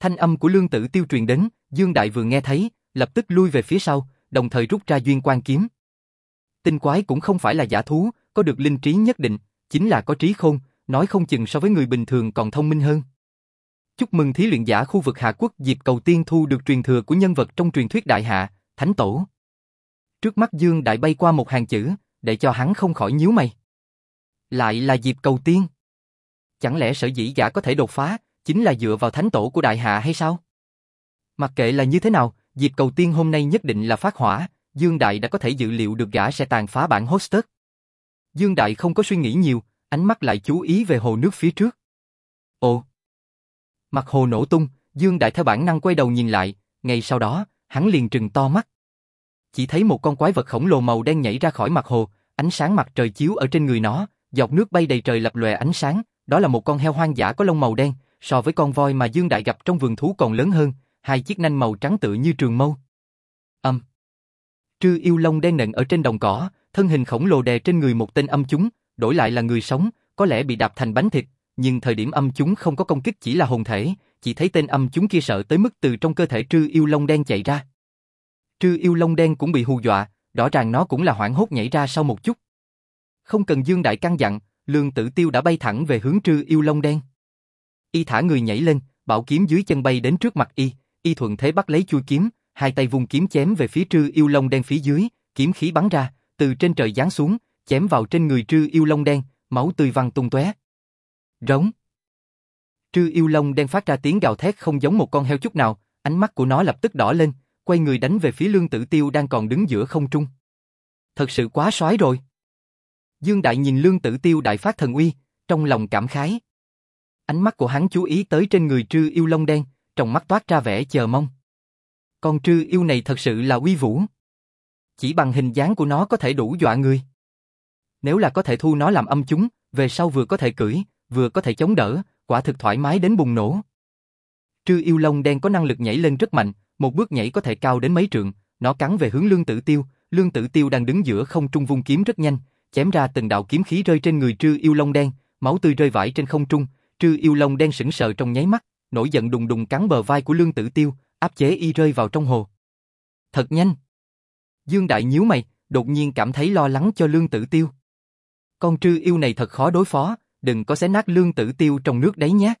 Thanh âm của lương tử tiêu truyền đến, Dương Đại vừa nghe thấy, lập tức lui về phía sau, đồng thời rút ra duyên quan kiếm. Tinh quái cũng không phải là giả thú, có được linh trí nhất định, chính là có trí khôn, nói không chừng so với người bình thường còn thông minh hơn. Chúc mừng thí luyện giả khu vực Hạ Quốc Diệp Cầu Tiên thu được truyền thừa của nhân vật trong truyền thuyết Đại Hạ, Thánh Tổ. Trước mắt Dương Đại bay qua một hàng chữ, để cho hắn không khỏi nhíu mày. Lại là Diệp Cầu Tiên. Chẳng lẽ sở dĩ gã có thể đột phá, chính là dựa vào thánh tổ của Đại Hạ hay sao? Mặc kệ là như thế nào, Diệp Cầu Tiên hôm nay nhất định là phát hỏa, Dương Đại đã có thể dự liệu được gã sẽ tàn phá bản hostess. Dương Đại không có suy nghĩ nhiều, ánh mắt lại chú ý về hồ nước phía trước. Ồ! Mặt hồ nổ tung, Dương Đại theo bản năng quay đầu nhìn lại, ngay sau đó, hắn liền trừng to mắt. Chỉ thấy một con quái vật khổng lồ màu đen nhảy ra khỏi mặt hồ, ánh sáng mặt trời chiếu ở trên người nó, dọc nước bay đầy trời lập lòe ánh sáng, đó là một con heo hoang dã có lông màu đen, so với con voi mà Dương Đại gặp trong vườn thú còn lớn hơn, hai chiếc nanh màu trắng tự như trường mâu. Âm. Trư yêu Long đen nện ở trên đồng cỏ, thân hình khổng lồ đè trên người một tên âm chúng, đổi lại là người sống, có lẽ bị đạp thành bánh thịt, nhưng thời điểm âm chúng không có công kích chỉ là hồn thể, chỉ thấy tên âm chúng kia sợ tới mức từ trong cơ thể trư yêu Long đen chạy ra. Trư yêu Long đen cũng bị hù dọa, rõ ràng nó cũng là hoảng hốt nhảy ra sau một chút. Không cần Dương Đại căn dặn, Lương Tử Tiêu đã bay thẳng về hướng trư yêu Long đen. Y thả người nhảy lên, bảo kiếm dưới chân bay đến trước mặt Y, Y thuận thế bắt lấy chui kiếm, hai tay vung kiếm chém về phía trư yêu long đen phía dưới, kiếm khí bắn ra, từ trên trời giáng xuống, chém vào trên người trư yêu long đen, máu tươi văng tung tóe. Rống. Trư yêu long đen phát ra tiếng gào thét không giống một con heo chút nào, ánh mắt của nó lập tức đỏ lên, quay người đánh về phía lương tử tiêu đang còn đứng giữa không trung. Thật sự quá soái rồi. Dương Đại nhìn lương tử tiêu đại phát thần uy, trong lòng cảm khái. Ánh mắt của hắn chú ý tới trên người trư yêu long đen, trong mắt toát ra vẻ chờ mong. Con trư yêu này thật sự là uy vũ. Chỉ bằng hình dáng của nó có thể đủ dọa người. Nếu là có thể thu nó làm âm chúng, về sau vừa có thể cưỡi, vừa có thể chống đỡ, quả thực thoải mái đến bùng nổ. Trư yêu lông đen có năng lực nhảy lên rất mạnh, một bước nhảy có thể cao đến mấy trượng, nó cắn về hướng lương tử tiêu, lương tử tiêu đang đứng giữa không trung vung kiếm rất nhanh, chém ra từng đạo kiếm khí rơi trên người trư yêu lông đen, máu tươi rơi vãi trên không trung, trư yêu lông đen sững sờ trong nháy mắt, nổi giận đùng đùng cắn bờ vai của lương tử tiêu, áp chế y rơi vào trong hồ. Thật nhanh. Dương Đại nhíu mày, đột nhiên cảm thấy lo lắng cho lương tử tiêu. Con trư yêu này thật khó đối phó, đừng có xé nát lương tử tiêu trong nước đấy nhé.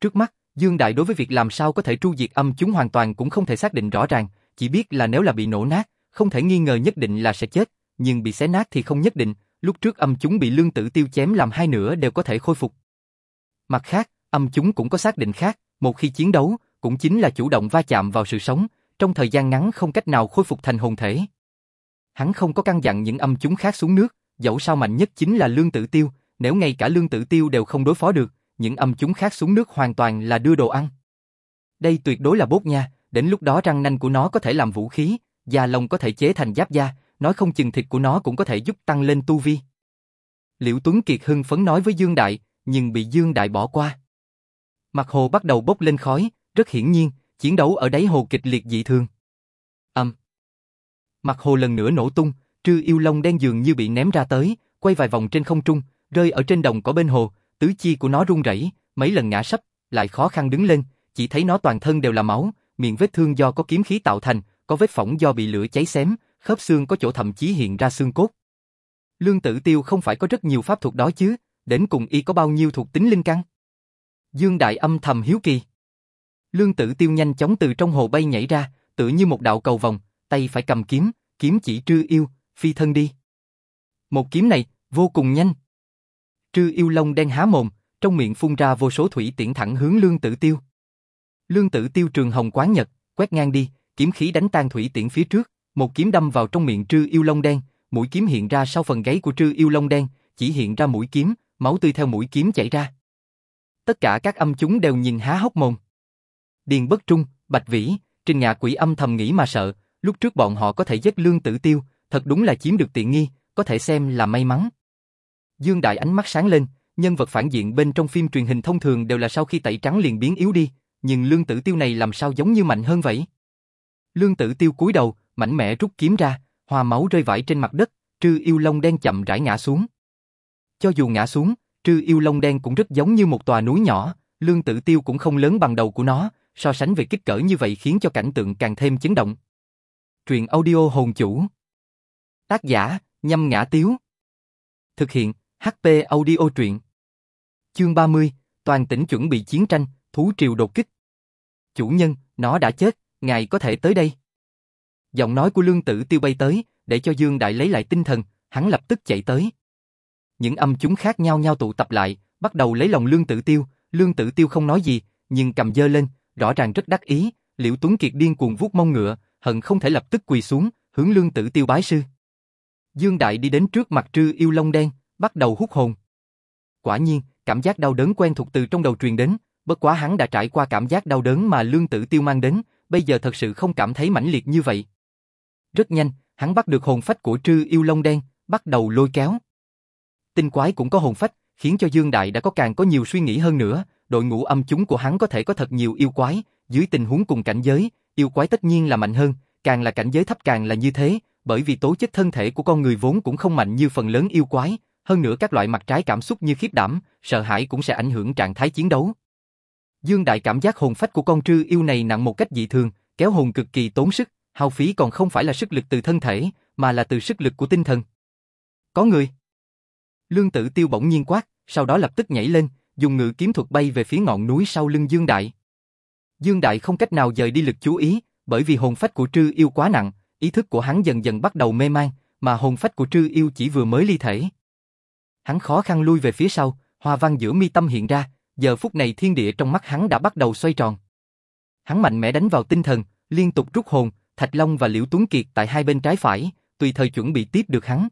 Trước mắt, Dương Đại đối với việc làm sao có thể tru diệt âm chúng hoàn toàn cũng không thể xác định rõ ràng, chỉ biết là nếu là bị nổ nát, không thể nghi ngờ nhất định là sẽ chết, nhưng bị xé nát thì không nhất định, lúc trước âm chúng bị lương tử tiêu chém làm hai nửa đều có thể khôi phục. Mặt khác, âm chúng cũng có xác định khác, một khi chiến đấu, cũng chính là chủ động va chạm vào sự sống, trong thời gian ngắn không cách nào khôi phục thành hồn thể. Hắn không có căn dặn những âm chúng khác xuống nước, dẫu sao mạnh nhất chính là lương tử tiêu, nếu ngay cả lương tử tiêu đều không đối phó được, những âm chúng khác xuống nước hoàn toàn là đưa đồ ăn. Đây tuyệt đối là bốt nha, đến lúc đó răng nanh của nó có thể làm vũ khí, da lông có thể chế thành giáp da, nói không chừng thịt của nó cũng có thể giúp tăng lên tu vi. Liễu Tuấn Kiệt hưng phấn nói với Dương Đại, nhưng bị Dương Đại bỏ qua. Mặt hồ bắt đầu bốc lên khói, rất hiển nhiên, chiến đấu ở đáy hồ kịch liệt dị thường. Âm. Mặt hồ lần nữa nổ tung, trư yêu long đen dường như bị ném ra tới, quay vài vòng trên không trung, rơi ở trên đồng cỏ bên hồ, tứ chi của nó run rẩy, mấy lần ngã sấp, lại khó khăn đứng lên, chỉ thấy nó toàn thân đều là máu, miệng vết thương do có kiếm khí tạo thành, có vết phỏng do bị lửa cháy xém, khớp xương có chỗ thậm chí hiện ra xương cốt. Lương Tử Tiêu không phải có rất nhiều pháp thuật đó chứ, đến cùng y có bao nhiêu thuộc tính linh căn? Dương Đại âm thầm hiếu kỳ. Lương Tử Tiêu nhanh chóng từ trong hồ bay nhảy ra, tự như một đạo cầu vòng, tay phải cầm kiếm, kiếm chỉ trư yêu, phi thân đi. Một kiếm này, vô cùng nhanh. Trư yêu long đen há mồm, trong miệng phun ra vô số thủy tiễn thẳng hướng Lương Tử Tiêu. Lương Tử Tiêu trường hồng quán nhật, quét ngang đi, kiếm khí đánh tan thủy tiễn phía trước, một kiếm đâm vào trong miệng Trư yêu long đen, mũi kiếm hiện ra sau phần gáy của Trư yêu long đen, chỉ hiện ra mũi kiếm, máu tươi theo mũi kiếm chảy ra. Tất cả các âm chúng đều nhìn há hốc mồm. Điền Bất Trung, Bạch Vĩ, Trình Ngạ Quỷ âm thầm nghĩ mà sợ, lúc trước bọn họ có thể giết Lương Tử Tiêu, thật đúng là chiếm được tiện nghi, có thể xem là may mắn. Dương Đại ánh mắt sáng lên, nhân vật phản diện bên trong phim truyền hình thông thường đều là sau khi tẩy trắng liền biến yếu đi, nhưng Lương Tử Tiêu này làm sao giống như mạnh hơn vậy? Lương Tử Tiêu cúi đầu, mạnh mẽ rút kiếm ra, hoa máu rơi vãi trên mặt đất, trư yêu long đen chậm rãi ngã xuống. Cho dù ngã xuống, trư yêu long đen cũng rất giống như một tòa núi nhỏ, Lương Tử Tiêu cũng không lớn bằng đầu của nó, so sánh về kích cỡ như vậy khiến cho cảnh tượng càng thêm chấn động. Truyện audio hồn chủ Tác giả, nhâm ngã tiếu Thực hiện, HP audio truyện Chương 30, toàn tỉnh chuẩn bị chiến tranh, thú triều đột kích. Chủ nhân, nó đã chết, ngài có thể tới đây. Giọng nói của lương tử tiêu bay tới, để cho Dương Đại lấy lại tinh thần, hắn lập tức chạy tới. Những âm chúng khác nhau nhau tụ tập lại, bắt đầu lấy lòng lương tử tiêu, lương tử tiêu không nói gì, nhưng cầm dơ lên, rõ ràng rất đắc ý, liễu tuấn kiệt điên cuồng vuốt mông ngựa, hận không thể lập tức quỳ xuống, hướng lương tử tiêu bái sư. Dương Đại đi đến trước mặt trư yêu long đen, bắt đầu hút hồn. Quả nhiên, cảm giác đau đớn quen thuộc từ trong đầu truyền đến, bất quá hắn đã trải qua cảm giác đau đớn mà lương tử tiêu mang đến, bây giờ thật sự không cảm thấy mãnh liệt như vậy. Rất nhanh, hắn bắt được hồn phách của trư yêu long đen, bắt đầu lôi kéo. Tinh quái cũng có hồn phách, khiến cho Dương Đại đã có càng có nhiều suy nghĩ hơn nữa, đội ngũ âm chúng của hắn có thể có thật nhiều yêu quái, dưới tình huống cùng cảnh giới, yêu quái tất nhiên là mạnh hơn, càng là cảnh giới thấp càng là như thế, bởi vì tố chất thân thể của con người vốn cũng không mạnh như phần lớn yêu quái, hơn nữa các loại mặt trái cảm xúc như khiếp đảm, sợ hãi cũng sẽ ảnh hưởng trạng thái chiến đấu. Dương Đại cảm giác hồn phách của con trư yêu này nặng một cách dị thường, kéo hồn cực kỳ tốn sức, hao phí còn không phải là sức lực từ thân thể, mà là từ sức lực của tinh thần. Có người. Lương Tử Tiêu bỗng nhiên quát, sau đó lập tức nhảy lên, dùng ngự kiếm thuật bay về phía ngọn núi sau lưng Dương Đại. Dương Đại không cách nào dời đi lực chú ý, bởi vì hồn phách của Trư Yêu quá nặng, ý thức của hắn dần dần bắt đầu mê man, mà hồn phách của Trư Yêu chỉ vừa mới ly thể. Hắn khó khăn lui về phía sau, hoa văn giữa mi tâm hiện ra, giờ phút này thiên địa trong mắt hắn đã bắt đầu xoay tròn. Hắn mạnh mẽ đánh vào tinh thần, liên tục rút hồn, Thạch Long và Liễu Tuấn Kiệt tại hai bên trái phải, tùy thời chuẩn bị tiếp được hắn.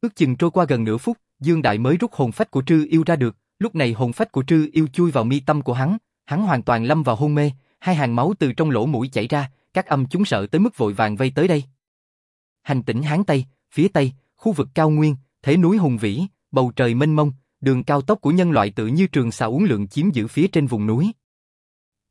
Ước chừng trôi qua gần nửa phút, Dương Đại mới rút hồn phách của Trư Yêu ra được, lúc này hồn phách của Trư Yêu chui vào mi tâm của hắn, hắn hoàn toàn lâm vào hôn mê, hai hàng máu từ trong lỗ mũi chảy ra, các âm chúng sợ tới mức vội vàng vây tới đây. Hành tỉnh Hán Tây, phía Tây, khu vực cao nguyên, thế núi hùng vĩ, bầu trời mênh mông, đường cao tốc của nhân loại tự như trường xà uốn lượn chiếm giữ phía trên vùng núi.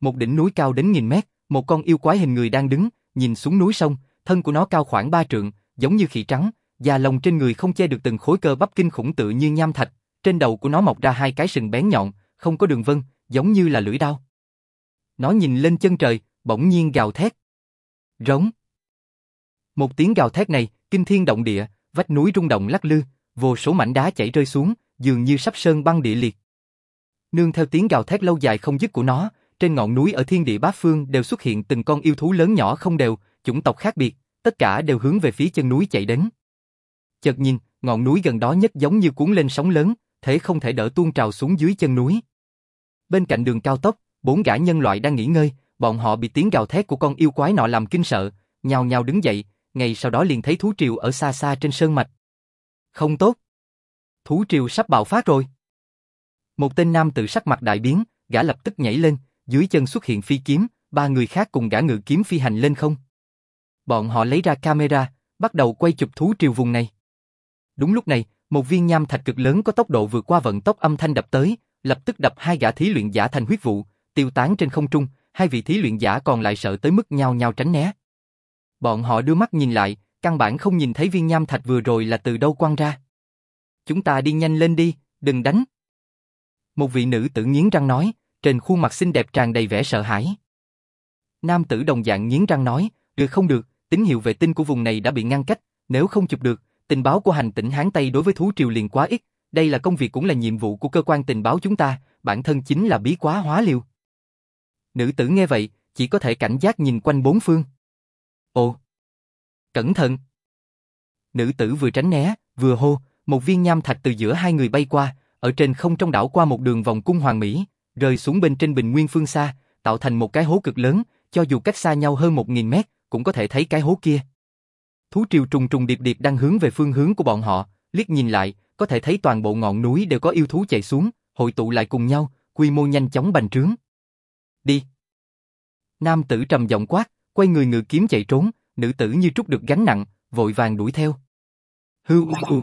Một đỉnh núi cao đến nghìn mét, một con yêu quái hình người đang đứng, nhìn xuống núi sông, thân của nó cao khoảng ba trượng, giống như khỉ trắng, da lông trên người không che được từng khối cơ bắp kinh khủng tự như nham thạch, trên đầu của nó mọc ra hai cái sừng bén nhọn, không có đường vân, giống như là lưỡi đao. Nó nhìn lên chân trời, bỗng nhiên gào thét. Rống. Một tiếng gào thét này, kinh thiên động địa, vách núi rung động lắc lư, vô số mảnh đá chảy rơi xuống, dường như sắp sơn băng địa liệt. Nương theo tiếng gào thét lâu dài không dứt của nó, trên ngọn núi ở thiên địa bát phương đều xuất hiện từng con yêu thú lớn nhỏ không đều, chủng tộc khác biệt, tất cả đều hướng về phía chân núi chạy đến. Chợt nhìn, ngọn núi gần đó nhất giống như cuốn lên sóng lớn, thế không thể đỡ tuôn trào xuống dưới chân núi. Bên cạnh đường cao tốc, bốn gã nhân loại đang nghỉ ngơi, bọn họ bị tiếng gào thét của con yêu quái nọ làm kinh sợ, nhào nhào đứng dậy, ngay sau đó liền thấy thú triều ở xa xa trên sơn mạch. Không tốt. Thú triều sắp bạo phát rồi. Một tên nam tự sắc mặt đại biến, gã lập tức nhảy lên, dưới chân xuất hiện phi kiếm, ba người khác cùng gã ngự kiếm phi hành lên không. Bọn họ lấy ra camera, bắt đầu quay chụp thú triều vùng này. Đúng lúc này, một viên nham thạch cực lớn có tốc độ vượt qua vận tốc âm thanh đập tới, lập tức đập hai gã thí luyện giả thành huyết vụ, tiêu tán trên không trung, hai vị thí luyện giả còn lại sợ tới mức nhao nhao tránh né. Bọn họ đưa mắt nhìn lại, căn bản không nhìn thấy viên nham thạch vừa rồi là từ đâu quăng ra. Chúng ta đi nhanh lên đi, đừng đánh. Một vị nữ tử nghiến răng nói, trên khuôn mặt xinh đẹp tràn đầy vẻ sợ hãi. Nam tử đồng dạng nghiến răng nói, được không được, tín hiệu vệ tinh của vùng này đã bị ngăn cách, nếu không chụp được, tình báo của hành tỉnh Hán Tây đối với thú triều liền quá ít, đây là công việc cũng là nhiệm vụ của cơ quan tình báo chúng ta, bản thân chính là bí quá hóa liều. Nữ tử nghe vậy, chỉ có thể cảnh giác nhìn quanh bốn phương. Ồ! Cẩn thận! Nữ tử vừa tránh né, vừa hô, một viên nham thạch từ giữa hai người bay qua, ở trên không trong đảo qua một đường vòng cung hoàng mỹ, rơi xuống bên trên bình nguyên phương xa, tạo thành một cái hố cực lớn, cho dù cách xa nhau hơn một nghìn mét, cũng có thể thấy cái hố kia. Thú triều trùng trùng điệp điệp đang hướng về phương hướng của bọn họ, liếc nhìn lại, có thể thấy toàn bộ ngọn núi đều có yêu thú chạy xuống, hội tụ lại cùng nhau, quy mô nhanh chóng bành trướng. Đi! Nam tử trầm giọng quát, quay người ngự kiếm chạy trốn, nữ tử như trút được gánh nặng, vội vàng đuổi theo. Hư u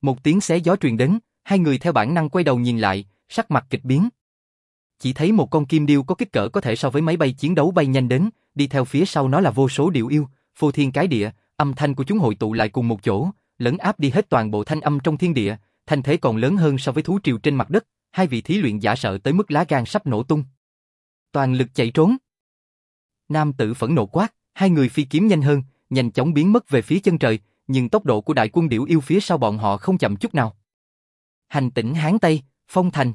Một tiếng xé gió truyền đến, hai người theo bản năng quay đầu nhìn lại, sắc mặt kịch biến. Chỉ thấy một con kim điêu có kích cỡ có thể so với máy bay chiến đấu bay nhanh đến, đi theo phía sau nó là vô số điệu yêu, phô thiên cái địa, âm thanh của chúng hội tụ lại cùng một chỗ, lấn áp đi hết toàn bộ thanh âm trong thiên địa, thanh thế còn lớn hơn so với thú triều trên mặt đất, hai vị thí luyện giả sợ tới mức lá gan sắp nổ tung. Toàn lực chạy trốn. Nam tử phẫn nộ quát, hai người phi kiếm nhanh hơn, nhanh chóng biến mất về phía chân trời, nhưng tốc độ của đại quân điểu yêu phía sau bọn họ không chậm chút nào. Hành tỉnh Hán Tây, Phong Thành.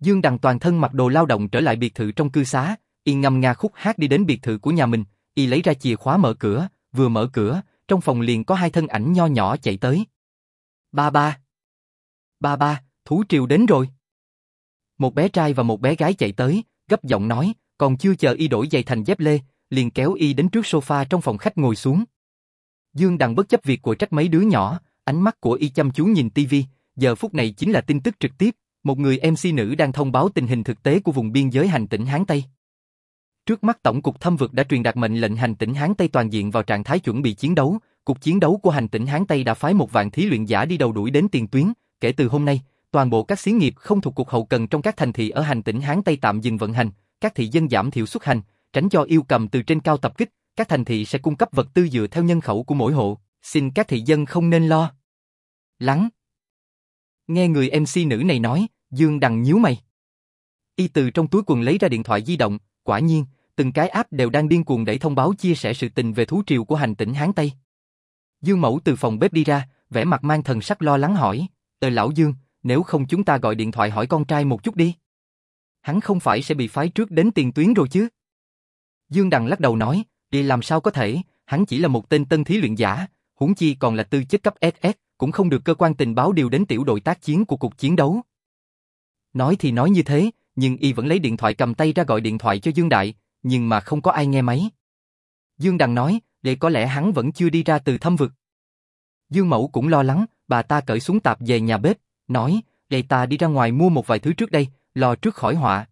Dương Đằng toàn thân mặc đồ lao động trở lại biệt thự trong cư xá, yên ngâm nga khúc hát đi đến biệt thự của nhà mình, y lấy ra chìa khóa mở cửa, vừa mở cửa, trong phòng liền có hai thân ảnh nho nhỏ chạy tới. Ba ba. Ba ba, thú triều đến rồi. Một bé trai và một bé gái chạy tới, gấp giọng nói, còn chưa chờ y đổi giày thành dép lê, liền kéo y đến trước sofa trong phòng khách ngồi xuống. Dương Đằng bất chấp việc của trách mấy đứa nhỏ, ánh mắt của y chăm chú nhìn tivi, giờ phút này chính là tin tức trực tiếp, Một người MC nữ đang thông báo tình hình thực tế của vùng biên giới hành tỉnh Hán Tây. Trước mắt Tổng cục Thâm vực đã truyền đạt mệnh lệnh hành tỉnh Hán Tây toàn diện vào trạng thái chuẩn bị chiến đấu, Cục chiến đấu của hành tỉnh Hán Tây đã phái một vạn thí luyện giả đi đầu đuổi đến tiền tuyến, kể từ hôm nay, toàn bộ các xí nghiệp không thuộc cục hậu cần trong các thành thị ở hành tỉnh Hán Tây tạm dừng vận hành, các thị dân giảm thiểu xuất hành, tránh cho yêu cầm từ trên cao tập kích, các thành thị sẽ cung cấp vật tư dựa theo nhân khẩu của mỗi hộ, xin các thị dân không nên lo. Lắng. Nghe người MC nữ này nói, Dương Đằng nhíu mày. Y từ trong túi quần lấy ra điện thoại di động, quả nhiên, từng cái app đều đang điên cuồng đẩy thông báo chia sẻ sự tình về thú triều của hành tỉnh Hán Tây. Dương Mẫu từ phòng bếp đi ra, vẻ mặt mang thần sắc lo lắng hỏi, Ờ lão Dương, nếu không chúng ta gọi điện thoại hỏi con trai một chút đi. Hắn không phải sẽ bị phái trước đến tiền tuyến rồi chứ? Dương Đằng lắc đầu nói, đi làm sao có thể, hắn chỉ là một tên tân thí luyện giả, huống chi còn là tư chất cấp SS, cũng không được cơ quan tình báo điều đến tiểu đội tác chiến của cuộc chiến đấu. Nói thì nói như thế, nhưng y vẫn lấy điện thoại cầm tay ra gọi điện thoại cho Dương Đại, nhưng mà không có ai nghe máy. Dương Đằng nói, để có lẽ hắn vẫn chưa đi ra từ thâm vực. Dương Mẫu cũng lo lắng, bà ta cởi xuống tạp về nhà bếp, nói, để ta đi ra ngoài mua một vài thứ trước đây, lo trước khỏi họa.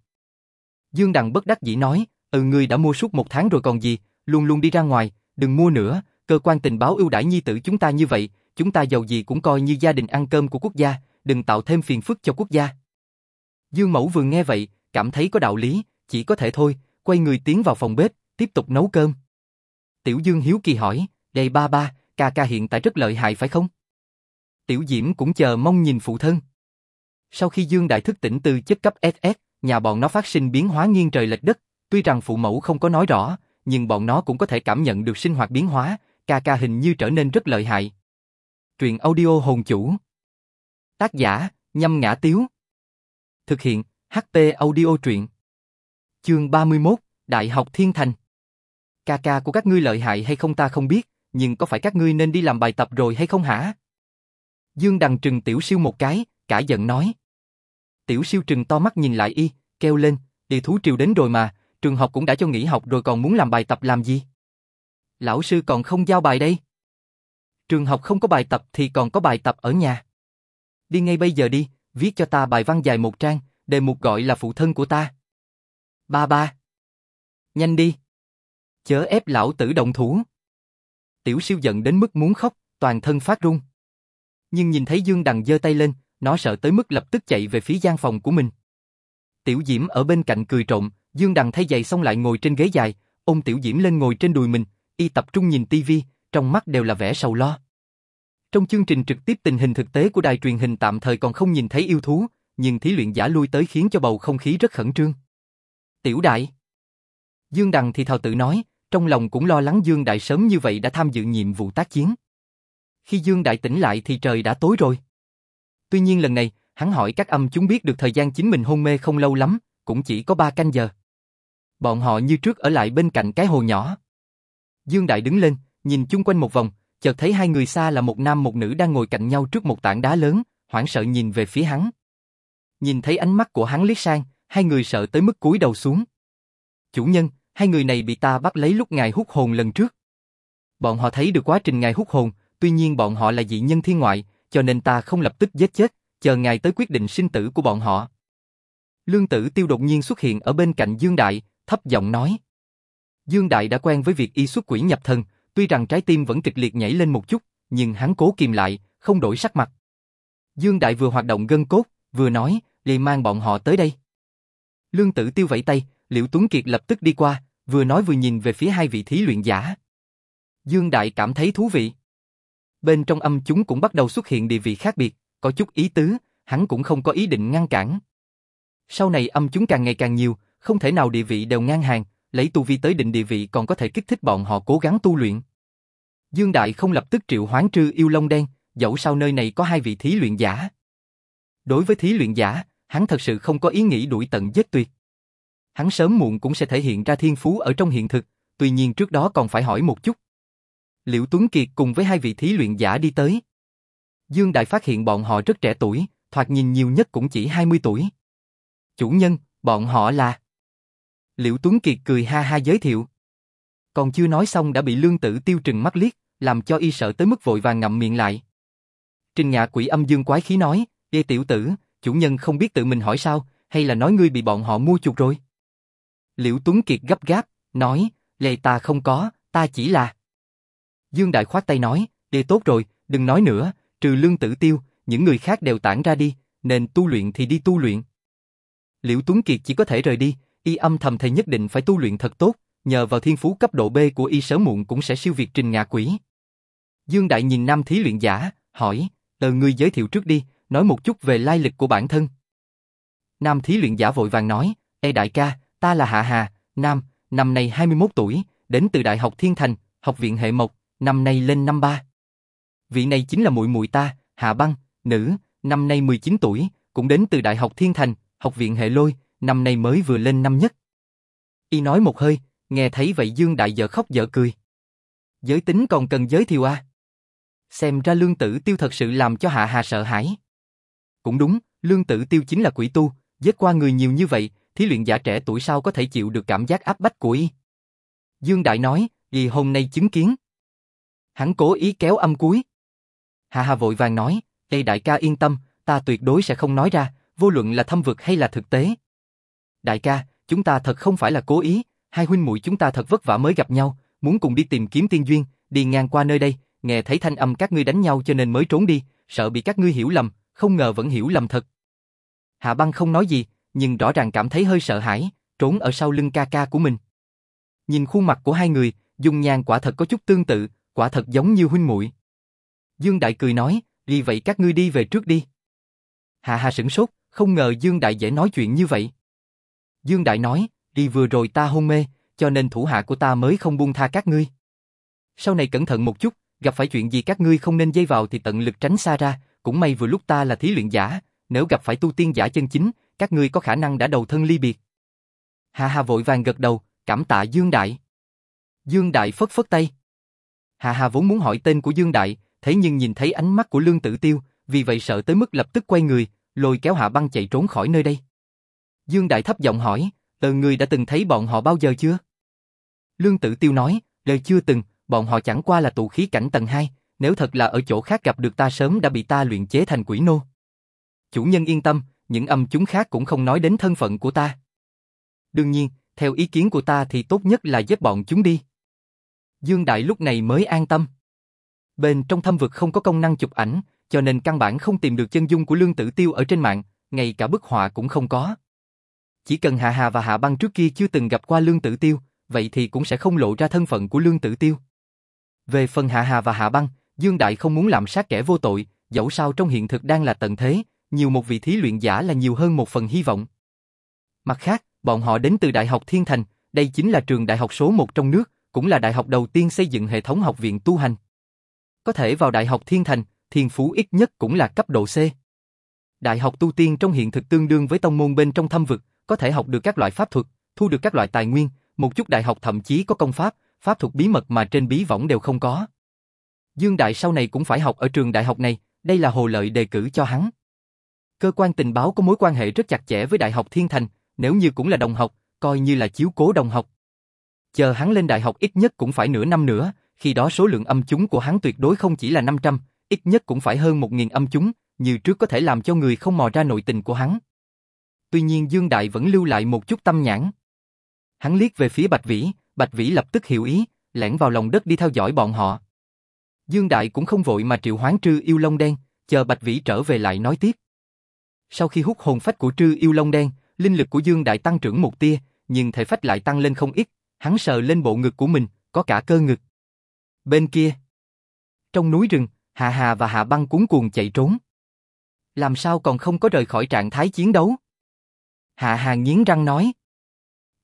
Dương Đằng bất đắc dĩ nói, ừ ngươi đã mua suốt một tháng rồi còn gì, luôn luôn đi ra ngoài, đừng mua nữa, cơ quan tình báo ưu đãi nhi tử chúng ta như vậy, chúng ta giàu gì cũng coi như gia đình ăn cơm của quốc gia, đừng tạo thêm phiền phức cho quốc gia. Dương Mẫu vừa nghe vậy, cảm thấy có đạo lý, chỉ có thể thôi, quay người tiến vào phòng bếp, tiếp tục nấu cơm. Tiểu Dương hiếu kỳ hỏi, đây ba ba, ca ca hiện tại rất lợi hại phải không? Tiểu Diễm cũng chờ mong nhìn phụ thân. Sau khi Dương Đại thức tỉnh từ chất cấp SS, nhà bọn nó phát sinh biến hóa nghiêng trời lệch đất, tuy rằng phụ mẫu không có nói rõ, nhưng bọn nó cũng có thể cảm nhận được sinh hoạt biến hóa, ca ca hình như trở nên rất lợi hại. Truyện audio hồn chủ. Tác giả, nhâm ngã tiếu. Thực hiện, ht audio truyện. Chương 31, Đại học Thiên Thành. Ca ca của các ngươi lợi hại hay không ta không biết, nhưng có phải các ngươi nên đi làm bài tập rồi hay không hả? Dương Đằng trừng tiểu siêu một cái, cả giận nói. Tiểu siêu trừng to mắt nhìn lại y, kêu lên, địa thú triều đến rồi mà, trường học cũng đã cho nghỉ học rồi còn muốn làm bài tập làm gì? Lão sư còn không giao bài đây. Trường học không có bài tập thì còn có bài tập ở nhà. Đi ngay bây giờ đi, viết cho ta bài văn dài một trang, đề mục gọi là phụ thân của ta. Ba ba. Nhanh đi. Chớ ép lão tử động thủ. Tiểu siêu giận đến mức muốn khóc, toàn thân phát run. Nhưng nhìn thấy Dương Đằng giơ tay lên, nó sợ tới mức lập tức chạy về phía gian phòng của mình. Tiểu Diễm ở bên cạnh cười trộm, Dương Đằng thay giày xong lại ngồi trên ghế dài, ôm Tiểu Diễm lên ngồi trên đùi mình, y tập trung nhìn tivi, trong mắt đều là vẻ sầu lo. Trong chương trình trực tiếp tình hình thực tế của đài truyền hình tạm thời còn không nhìn thấy yêu thú, nhưng thí luyện giả lui tới khiến cho bầu không khí rất khẩn trương. Tiểu đại. Dương Đằng thì thào tự nói, trong lòng cũng lo lắng Dương Đại sớm như vậy đã tham dự nhiệm vụ tác chiến. Khi Dương Đại tỉnh lại thì trời đã tối rồi. Tuy nhiên lần này, hắn hỏi các âm chúng biết được thời gian chính mình hôn mê không lâu lắm, cũng chỉ có ba canh giờ. Bọn họ như trước ở lại bên cạnh cái hồ nhỏ. Dương Đại đứng lên, nhìn chung quanh một vòng, chợt thấy hai người xa là một nam một nữ đang ngồi cạnh nhau trước một tảng đá lớn, hoảng sợ nhìn về phía hắn. Nhìn thấy ánh mắt của hắn liếc sang, hai người sợ tới mức cúi đầu xuống. Chủ nhân, hai người này bị ta bắt lấy lúc ngài hút hồn lần trước. Bọn họ thấy được quá trình ngài hút hồn, tuy nhiên bọn họ là dị nhân thiên ngoại, cho nên ta không lập tức giết chết, chờ ngài tới quyết định sinh tử của bọn họ. Lương Tử Tiêu đột nhiên xuất hiện ở bên cạnh Dương Đại, thấp giọng nói. Dương Đại đã quen với việc y xuất quỷ nhập thần, tuy rằng trái tim vẫn kịch liệt nhảy lên một chút, nhưng hắn cố kìm lại, không đổi sắc mặt. Dương Đại vừa hoạt động gân cốt, vừa nói, liền mang bọn họ tới đây. Lương Tử Tiêu vẫy tay, Liễu Tuấn Kiệt lập tức đi qua, vừa nói vừa nhìn về phía hai vị thí luyện giả. Dương Đại cảm thấy thú vị. Bên trong âm chúng cũng bắt đầu xuất hiện địa vị khác biệt, có chút ý tứ, hắn cũng không có ý định ngăn cản. Sau này âm chúng càng ngày càng nhiều, không thể nào địa vị đều ngang hàng, lấy tu vi tới định địa vị còn có thể kích thích bọn họ cố gắng tu luyện. Dương Đại không lập tức triệu hoán trư yêu long đen, dẫu sao nơi này có hai vị thí luyện giả. Đối với thí luyện giả, hắn thật sự không có ý nghĩ đuổi tận giết tuyệt. Hắn sớm muộn cũng sẽ thể hiện ra thiên phú ở trong hiện thực, tuy nhiên trước đó còn phải hỏi một chút. Liễu Tuấn Kiệt cùng với hai vị thí luyện giả đi tới. Dương Đại phát hiện bọn họ rất trẻ tuổi, thoạt nhìn nhiều nhất cũng chỉ 20 tuổi. Chủ nhân, bọn họ là... Liễu Tuấn Kiệt cười ha ha giới thiệu. Còn chưa nói xong đã bị lương tử tiêu trừng mắt liếc, làm cho y sợ tới mức vội vàng ngậm miệng lại. Trình ngạ quỷ âm dương quái khí nói, Ê tiểu tử, chủ nhân không biết tự mình hỏi sao, hay là nói ngươi bị bọn họ mua chuộc rồi? Liễu Tuấn Kiệt gấp gáp, nói, lệ ta không có, ta chỉ là... Dương Đại khoát tay nói, đề tốt rồi, đừng nói nữa, trừ lương tử tiêu, những người khác đều tản ra đi, nên tu luyện thì đi tu luyện. Liễu Tuấn Kiệt chỉ có thể rời đi, y âm thầm thầy nhất định phải tu luyện thật tốt, nhờ vào thiên phú cấp độ B của y sớm muộn cũng sẽ siêu việt trình ngạ quỷ. Dương Đại nhìn nam thí luyện giả, hỏi, tờ ngươi giới thiệu trước đi, nói một chút về lai lịch của bản thân. Nam thí luyện giả vội vàng nói, Ê đại ca, ta là Hạ Hà, Nam, năm nay 21 tuổi, đến từ Đại học Thiên Thành, học viện hệ mộc, năm nay lên năm ba. Vị này chính là muội muội ta, Hạ Băng, nữ, năm nay 19 tuổi, cũng đến từ Đại học Thiên Thành, học viện hệ lôi, năm nay mới vừa lên năm nhất. Y nói một hơi, nghe thấy vậy Dương Đại dở khóc dở cười. Giới tính còn cần giới thiệu à? Xem ra lương tử tiêu thật sự làm cho Hạ Hà sợ hãi. Cũng đúng, lương tử tiêu chính là quỷ tu, giết qua người nhiều như vậy, thí luyện giả trẻ tuổi sao có thể chịu được cảm giác áp bách của y. Dương Đại nói, vì hôm nay chứng kiến. Hắn cố ý kéo âm cuối. hà Hà vội vàng nói, Ê đại ca yên tâm, ta tuyệt đối sẽ không nói ra, vô luận là thâm vực hay là thực tế. Đại ca, chúng ta thật không phải là cố ý, hai huynh muội chúng ta thật vất vả mới gặp nhau, muốn cùng đi tìm kiếm tiên duyên, đi ngang qua nơi đây, nghe thấy thanh âm các ngươi đánh nhau cho nên mới trốn đi, sợ bị các ngươi hiểu lầm, không ngờ vẫn hiểu lầm thật. Hạ băng không nói gì, nhưng rõ ràng cảm thấy hơi sợ hãi, trốn ở sau lưng ca ca của mình. Nhìn khuôn mặt của hai người, dung nhan quả thật có chút tương tự, quả thật giống như huynh muội. Dương Đại cười nói, vì vậy các ngươi đi về trước đi. Hạ Hà sửng sốt, không ngờ Dương Đại dễ nói chuyện như vậy. Dương Đại nói, đi vừa rồi ta hôn mê, cho nên thủ hạ của ta mới không buông tha các ngươi. Sau này cẩn thận một chút, gặp phải chuyện gì các ngươi không nên dây vào thì tận lực tránh xa ra, cũng may vừa lúc ta là thí luyện giả, nếu gặp phải tu tiên giả chân chính, các ngươi có khả năng đã đầu thân ly biệt. Hà Hà vội vàng gật đầu, cảm tạ Dương Đại. Dương Đại phất phất tay. Hà Hà vốn muốn hỏi tên của Dương Đại, thế nhưng nhìn thấy ánh mắt của Lương Tử Tiêu, vì vậy sợ tới mức lập tức quay người, lôi kéo Hạ Băng chạy trốn khỏi nơi đây. Dương Đại thấp giọng hỏi, "Từ người đã từng thấy bọn họ bao giờ chưa? Lương Tử Tiêu nói, đời chưa từng, bọn họ chẳng qua là tụ khí cảnh tầng 2, nếu thật là ở chỗ khác gặp được ta sớm đã bị ta luyện chế thành quỷ nô. Chủ nhân yên tâm, những âm chúng khác cũng không nói đến thân phận của ta. Đương nhiên, theo ý kiến của ta thì tốt nhất là giết bọn chúng đi. Dương Đại lúc này mới an tâm. Bên trong thâm vực không có công năng chụp ảnh, cho nên căn bản không tìm được chân dung của Lương Tử Tiêu ở trên mạng, ngay cả bức họa cũng không có. Chỉ cần Hạ Hà và Hạ Băng trước kia chưa từng gặp qua Lương Tử Tiêu, vậy thì cũng sẽ không lộ ra thân phận của Lương Tử Tiêu. Về phần Hạ Hà và Hạ Băng, Dương Đại không muốn làm sát kẻ vô tội, dẫu sao trong hiện thực đang là tận thế, nhiều một vị thí luyện giả là nhiều hơn một phần hy vọng. Mặt khác, bọn họ đến từ Đại học Thiên Thành, đây chính là trường đại học số một trong nước, cũng là đại học đầu tiên xây dựng hệ thống học viện tu hành. Có thể vào Đại học Thiên Thành, thiên phú ít nhất cũng là cấp độ C. Đại học tu tiên trong hiện thực tương đương với tông môn bên trong thâm vực, có thể học được các loại pháp thuật, thu được các loại tài nguyên, một chút đại học thậm chí có công pháp, pháp thuật bí mật mà trên bí võng đều không có. Dương Đại sau này cũng phải học ở trường đại học này, đây là hồ lợi đề cử cho hắn. Cơ quan tình báo có mối quan hệ rất chặt chẽ với Đại học Thiên Thành, nếu như cũng là đồng học, coi như là chiếu cố đồng học. Chờ hắn lên đại học ít nhất cũng phải nửa năm nữa, khi đó số lượng âm chúng của hắn tuyệt đối không chỉ là 500, ít nhất cũng phải hơn 1.000 âm chúng, như trước có thể làm cho người không mò ra nội tình của hắn. Tuy nhiên Dương Đại vẫn lưu lại một chút tâm nhãn. Hắn liếc về phía Bạch Vĩ, Bạch Vĩ lập tức hiểu ý, lẻn vào lòng đất đi theo dõi bọn họ. Dương Đại cũng không vội mà triệu hoán trư yêu long đen, chờ Bạch Vĩ trở về lại nói tiếp. Sau khi hút hồn phách của trư yêu long đen, linh lực của Dương Đại tăng trưởng một tia, nhưng thể phách lại tăng lên không ít, hắn sờ lên bộ ngực của mình, có cả cơ ngực. Bên kia, trong núi rừng, Hạ Hà và Hạ Băng cuốn cuồng chạy trốn. Làm sao còn không có rời khỏi trạng thái chiến đấu? Hạ Hà nghiến răng nói.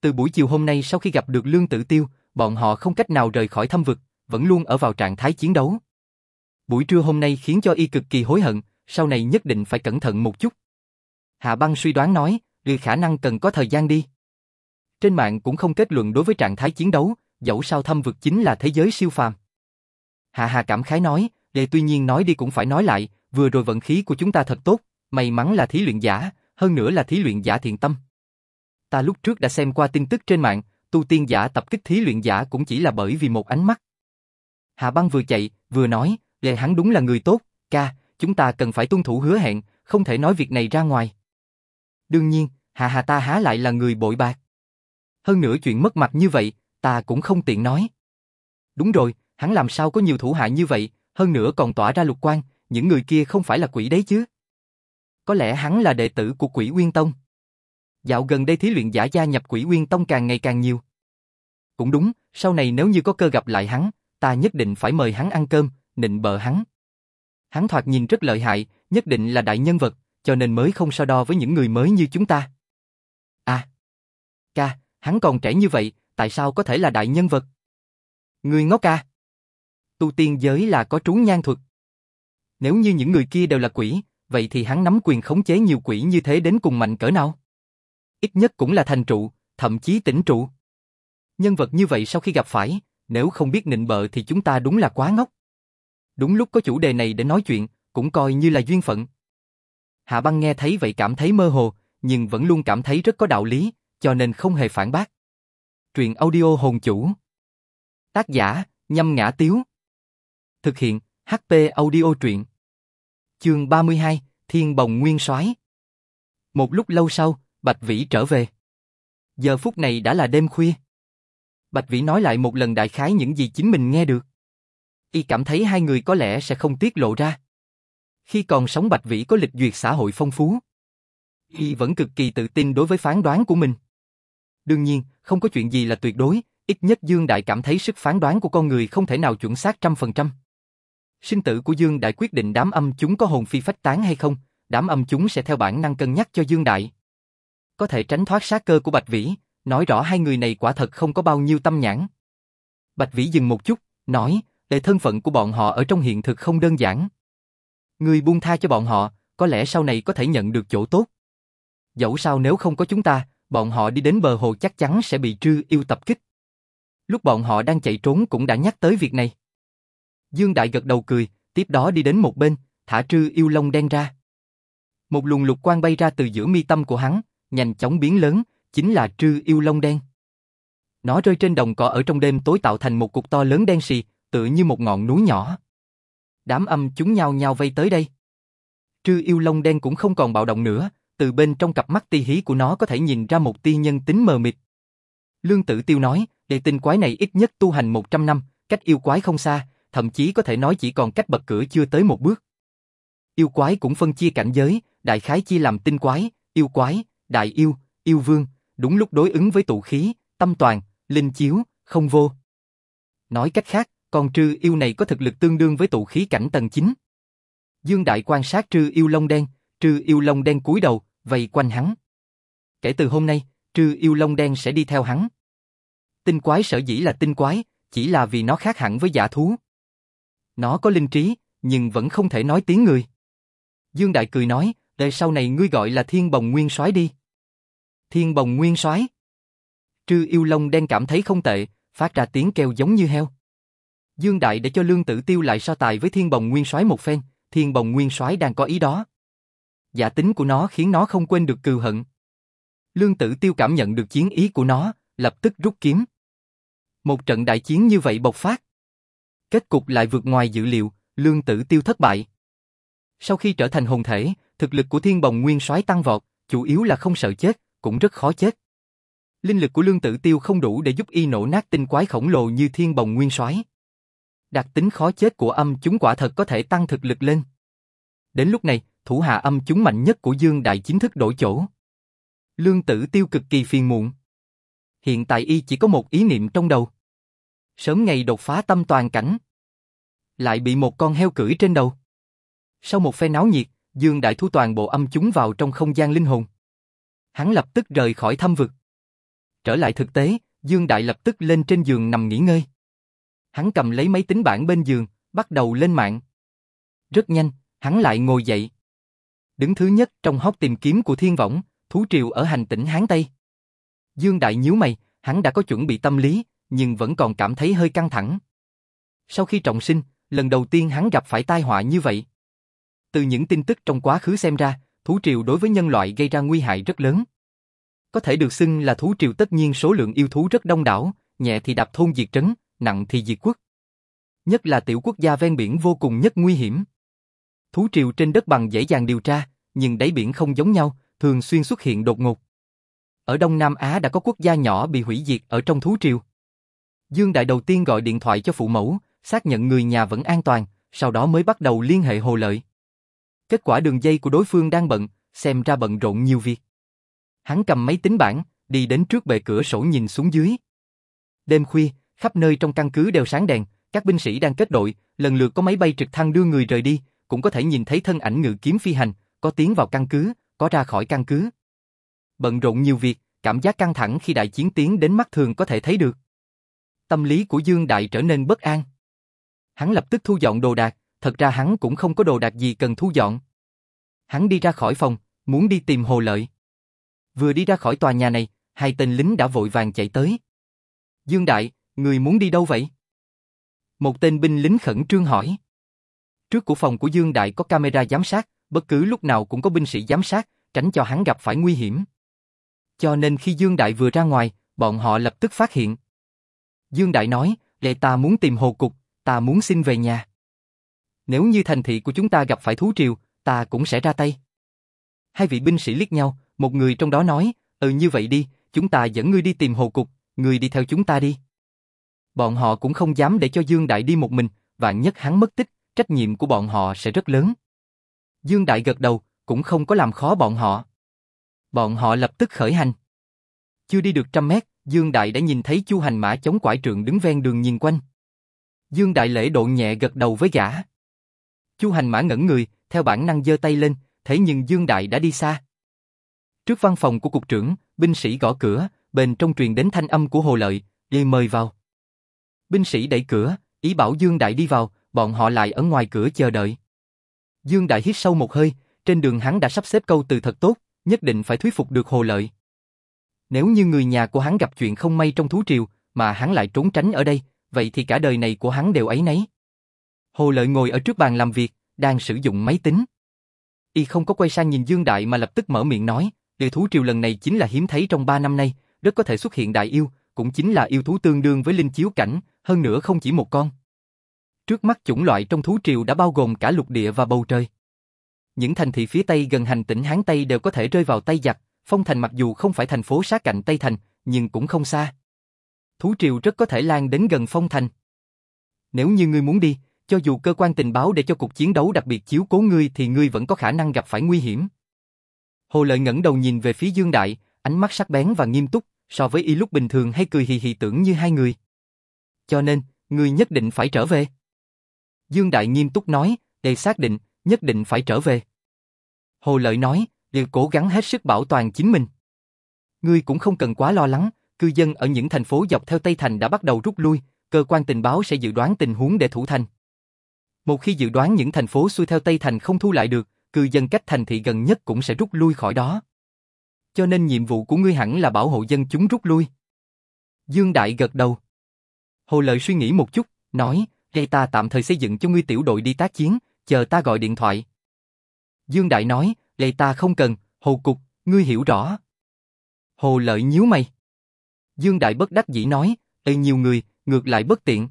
Từ buổi chiều hôm nay sau khi gặp được Lương Tử Tiêu, bọn họ không cách nào rời khỏi thâm vực, vẫn luôn ở vào trạng thái chiến đấu. Buổi trưa hôm nay khiến cho y cực kỳ hối hận, sau này nhất định phải cẩn thận một chút. Hạ Băng suy đoán nói, đưa khả năng cần có thời gian đi. Trên mạng cũng không kết luận đối với trạng thái chiến đấu, dẫu sao thâm vực chính là thế giới siêu phàm. Hạ Hà cảm khái nói, để tuy nhiên nói đi cũng phải nói lại, vừa rồi vận khí của chúng ta thật tốt, may mắn là thí luyện giả, hơn nữa là thí luyện giả thiện tâm. Ta lúc trước đã xem qua tin tức trên mạng, tu tiên giả tập kích thí luyện giả cũng chỉ là bởi vì một ánh mắt. Hạ băng vừa chạy, vừa nói, lệ hắn đúng là người tốt, ca, chúng ta cần phải tuân thủ hứa hẹn, không thể nói việc này ra ngoài. Đương nhiên, Hạ Hà ta há lại là người bội bạc. Hơn nữa chuyện mất mặt như vậy, ta cũng không tiện nói. Đúng rồi, hắn làm sao có nhiều thủ hạ như vậy, hơn nữa còn tỏa ra lục quan, những người kia không phải là quỷ đấy chứ. Có lẽ hắn là đệ tử của quỷ Nguyên Tông. Dạo gần đây thí luyện giả gia nhập quỷ Nguyên Tông càng ngày càng nhiều. Cũng đúng, sau này nếu như có cơ gặp lại hắn, ta nhất định phải mời hắn ăn cơm, nịnh bợ hắn. Hắn thoạt nhìn rất lợi hại, nhất định là đại nhân vật, cho nên mới không so đo với những người mới như chúng ta. À, ca, hắn còn trẻ như vậy, tại sao có thể là đại nhân vật? Người ngốc ca. Tu tiên giới là có trú nhan thuật. Nếu như những người kia đều là quỷ, vậy thì hắn nắm quyền khống chế nhiều quỷ như thế đến cùng mạnh cỡ nào? Ít nhất cũng là thành trụ, thậm chí tỉnh trụ. Nhân vật như vậy sau khi gặp phải, nếu không biết nịnh bợ thì chúng ta đúng là quá ngốc. Đúng lúc có chủ đề này để nói chuyện, cũng coi như là duyên phận. Hạ băng nghe thấy vậy cảm thấy mơ hồ, nhưng vẫn luôn cảm thấy rất có đạo lý, cho nên không hề phản bác. Truyện audio hồn chủ. Tác giả, nhâm ngã tiếu. Thực hiện, HP audio truyện. Chương 32, Thiên Bồng Nguyên soái Một lúc lâu sau, Bạch Vĩ trở về. Giờ phút này đã là đêm khuya. Bạch Vĩ nói lại một lần đại khái những gì chính mình nghe được. Y cảm thấy hai người có lẽ sẽ không tiết lộ ra. Khi còn sống Bạch Vĩ có lịch duyệt xã hội phong phú. Y vẫn cực kỳ tự tin đối với phán đoán của mình. Đương nhiên, không có chuyện gì là tuyệt đối, ít nhất Dương Đại cảm thấy sức phán đoán của con người không thể nào chuẩn xác trăm phần trăm. Sinh tử của Dương Đại quyết định đám âm chúng có hồn phi phách tán hay không, đám âm chúng sẽ theo bản năng cân nhắc cho Dương Đại. Có thể tránh thoát sát cơ của Bạch Vĩ, nói rõ hai người này quả thật không có bao nhiêu tâm nhãn. Bạch Vĩ dừng một chút, nói, để thân phận của bọn họ ở trong hiện thực không đơn giản. Người buông tha cho bọn họ, có lẽ sau này có thể nhận được chỗ tốt. Dẫu sao nếu không có chúng ta, bọn họ đi đến bờ hồ chắc chắn sẽ bị trư yêu tập kích. Lúc bọn họ đang chạy trốn cũng đã nhắc tới việc này. Dương Đại gật đầu cười, tiếp đó đi đến một bên, thả trư yêu lông đen ra. Một luồng lục quang bay ra từ giữa mi tâm của hắn, nhanh chóng biến lớn, chính là trư yêu lông đen. Nó rơi trên đồng cỏ ở trong đêm tối tạo thành một cục to lớn đen xì, tựa như một ngọn núi nhỏ. Đám âm chúng nhau nhau vây tới đây. Trư yêu lông đen cũng không còn bạo động nữa, từ bên trong cặp mắt ti hí của nó có thể nhìn ra một tia nhân tính mờ mịt. Lương Tử Tiêu nói, đệ tinh quái này ít nhất tu hành 100 năm, cách yêu quái không xa, thậm chí có thể nói chỉ còn cách bật cửa chưa tới một bước. Yêu quái cũng phân chia cảnh giới, đại khái chia làm tinh quái, yêu quái, đại yêu, yêu vương, đúng lúc đối ứng với tụ khí, tâm toàn, linh chiếu, không vô. Nói cách khác, con trư yêu này có thực lực tương đương với tụ khí cảnh tầng 9. Dương Đại quan sát trư yêu lông đen, trư yêu lông đen cúi đầu, vây quanh hắn. Kể từ hôm nay, trư yêu lông đen sẽ đi theo hắn. Tinh quái sở dĩ là tinh quái, chỉ là vì nó khác hẳn với giả thú. Nó có linh trí, nhưng vẫn không thể nói tiếng người. Dương Đại cười nói, đời sau này ngươi gọi là thiên bồng nguyên soái đi. Thiên bồng nguyên soái. Trư yêu Long đen cảm thấy không tệ, phát ra tiếng kêu giống như heo. Dương Đại để cho Lương Tử Tiêu lại so tài với Thiên Bồng Nguyên Soái một phen, Thiên Bồng Nguyên Soái đang có ý đó. Giả tính của nó khiến nó không quên được cừu hận. Lương Tử Tiêu cảm nhận được chiến ý của nó, lập tức rút kiếm. Một trận đại chiến như vậy bộc phát. Kết cục lại vượt ngoài dự liệu, Lương Tử Tiêu thất bại. Sau khi trở thành hồn thể, thực lực của Thiên Bồng Nguyên Soái tăng vọt, chủ yếu là không sợ chết, cũng rất khó chết. Linh lực của Lương Tử Tiêu không đủ để giúp y nổ nát tinh quái khổng lồ như Thiên Bồng Nguyên Soái. Đặc tính khó chết của âm chúng quả thật có thể tăng thực lực lên. Đến lúc này, thủ hạ âm chúng mạnh nhất của Dương Đại chính thức đổi chỗ. Lương Tử Tiêu cực kỳ phiền muộn. Hiện tại y chỉ có một ý niệm trong đầu. Sớm ngày đột phá tâm toàn cảnh. Lại bị một con heo cưỡi trên đầu. Sau một phe náo nhiệt, Dương Đại thu toàn bộ âm chúng vào trong không gian linh hồn. Hắn lập tức rời khỏi thâm vực. Trở lại thực tế, Dương Đại lập tức lên trên giường nằm nghỉ ngơi. Hắn cầm lấy máy tính bảng bên giường, bắt đầu lên mạng. Rất nhanh, hắn lại ngồi dậy. Đứng thứ nhất trong hot tìm kiếm của thiên võng, thú triều ở hành tỉnh Hán Tây. Dương Đại nhíu mày, hắn đã có chuẩn bị tâm lý, nhưng vẫn còn cảm thấy hơi căng thẳng. Sau khi trọng sinh, lần đầu tiên hắn gặp phải tai họa như vậy. Từ những tin tức trong quá khứ xem ra, thú triều đối với nhân loại gây ra nguy hại rất lớn. Có thể được xưng là thú triều tất nhiên số lượng yêu thú rất đông đảo, nhẹ thì đạp thôn diệt trấn, nặng thì diệt quốc. Nhất là tiểu quốc gia ven biển vô cùng nhất nguy hiểm. Thú triều trên đất bằng dễ dàng điều tra, nhưng đáy biển không giống nhau, thường xuyên xuất hiện đột ngột. Ở Đông Nam Á đã có quốc gia nhỏ bị hủy diệt ở trong thú triều. Dương Đại đầu tiên gọi điện thoại cho phụ mẫu, xác nhận người nhà vẫn an toàn, sau đó mới bắt đầu liên hệ Hồ Lợi. Kết quả đường dây của đối phương đang bận, xem ra bận rộn nhiều việc. Hắn cầm máy tính bảng, đi đến trước bề cửa sổ nhìn xuống dưới. Đêm khuya, khắp nơi trong căn cứ đều sáng đèn, các binh sĩ đang kết đội, lần lượt có máy bay trực thăng đưa người rời đi, cũng có thể nhìn thấy thân ảnh ngự kiếm phi hành, có tiến vào căn cứ, có ra khỏi căn cứ. Bận rộn nhiều việc, cảm giác căng thẳng khi đại chiến tiến đến mắt thường có thể thấy được. Tâm lý của Dương Đại trở nên bất an. Hắn lập tức thu dọn đồ đạc, thật ra hắn cũng không có đồ đạc gì cần thu dọn. Hắn đi ra khỏi phòng, muốn đi tìm Hồ Lợi. Vừa đi ra khỏi tòa nhà này, hai tên lính đã vội vàng chạy tới. Dương Đại, người muốn đi đâu vậy? Một tên binh lính khẩn trương hỏi. Trước của phòng của Dương Đại có camera giám sát, bất cứ lúc nào cũng có binh sĩ giám sát, tránh cho hắn gặp phải nguy hiểm. Cho nên khi Dương Đại vừa ra ngoài, bọn họ lập tức phát hiện. Dương Đại nói, lệ ta muốn tìm hồ cục, ta muốn xin về nhà. Nếu như thành thị của chúng ta gặp phải thú triều, ta cũng sẽ ra tay. Hai vị binh sĩ liếc nhau, một người trong đó nói, ừ như vậy đi, chúng ta dẫn ngươi đi tìm hồ cục, ngươi đi theo chúng ta đi. Bọn họ cũng không dám để cho Dương Đại đi một mình, vạn nhất hắn mất tích, trách nhiệm của bọn họ sẽ rất lớn. Dương Đại gật đầu, cũng không có làm khó bọn họ. Bọn họ lập tức khởi hành. Chưa đi được trăm mét, Dương Đại đã nhìn thấy Chu Hành Mã chống quải trượng đứng ven đường nhìn quanh. Dương Đại lễ độ nhẹ gật đầu với gã. Chu Hành Mã ngẩn người, theo bản năng giơ tay lên, thế nhưng Dương Đại đã đi xa. Trước văn phòng của cục trưởng, binh sĩ gõ cửa, bên trong truyền đến thanh âm của Hồ Lợi, đi mời vào. Binh sĩ đẩy cửa, ý bảo Dương Đại đi vào, bọn họ lại ở ngoài cửa chờ đợi. Dương Đại hít sâu một hơi, trên đường hắn đã sắp xếp câu từ thật tốt, nhất định phải thuyết phục được Hồ Lợi. Nếu như người nhà của hắn gặp chuyện không may trong thú triều, mà hắn lại trốn tránh ở đây, vậy thì cả đời này của hắn đều ấy nấy. Hồ Lợi ngồi ở trước bàn làm việc, đang sử dụng máy tính. Y không có quay sang nhìn Dương Đại mà lập tức mở miệng nói, địa thú triều lần này chính là hiếm thấy trong 3 năm nay, rất có thể xuất hiện đại yêu, cũng chính là yêu thú tương đương với linh chiếu cảnh, hơn nữa không chỉ một con. Trước mắt chủng loại trong thú triều đã bao gồm cả lục địa và bầu trời. Những thành thị phía Tây gần hành tỉnh Hán Tây đều có thể rơi vào tay giặc, Phong Thành mặc dù không phải thành phố sát cạnh Tây Thành, nhưng cũng không xa. Thú triều rất có thể lan đến gần Phong Thành. Nếu như ngươi muốn đi, cho dù cơ quan tình báo để cho cuộc chiến đấu đặc biệt chiếu cố ngươi thì ngươi vẫn có khả năng gặp phải nguy hiểm. Hồ Lợi ngẩng đầu nhìn về phía Dương Đại, ánh mắt sắc bén và nghiêm túc, so với y lúc bình thường hay cười hì hì tưởng như hai người. Cho nên, ngươi nhất định phải trở về. Dương Đại nghiêm túc nói, đề xác định, nhất định phải trở về. Hồ Lợi nói, đều cố gắng hết sức bảo toàn chính mình. Ngươi cũng không cần quá lo lắng, cư dân ở những thành phố dọc theo Tây Thành đã bắt đầu rút lui, cơ quan tình báo sẽ dự đoán tình huống để thủ thành. Một khi dự đoán những thành phố xuôi theo Tây Thành không thu lại được, cư dân cách thành thị gần nhất cũng sẽ rút lui khỏi đó. Cho nên nhiệm vụ của ngươi hẳn là bảo hộ dân chúng rút lui. Dương Đại gật đầu. Hồ Lợi suy nghĩ một chút, nói, gây ta tạm thời xây dựng cho ngươi tiểu đội đi tác chiến, chờ ta gọi điện thoại. Dương Đại nói, gây ta không cần, Hồ Cục, ngươi hiểu rõ. Hồ Lợi nhíu mày. Dương Đại bất đắc dĩ nói, ê nhiều người, ngược lại bất tiện.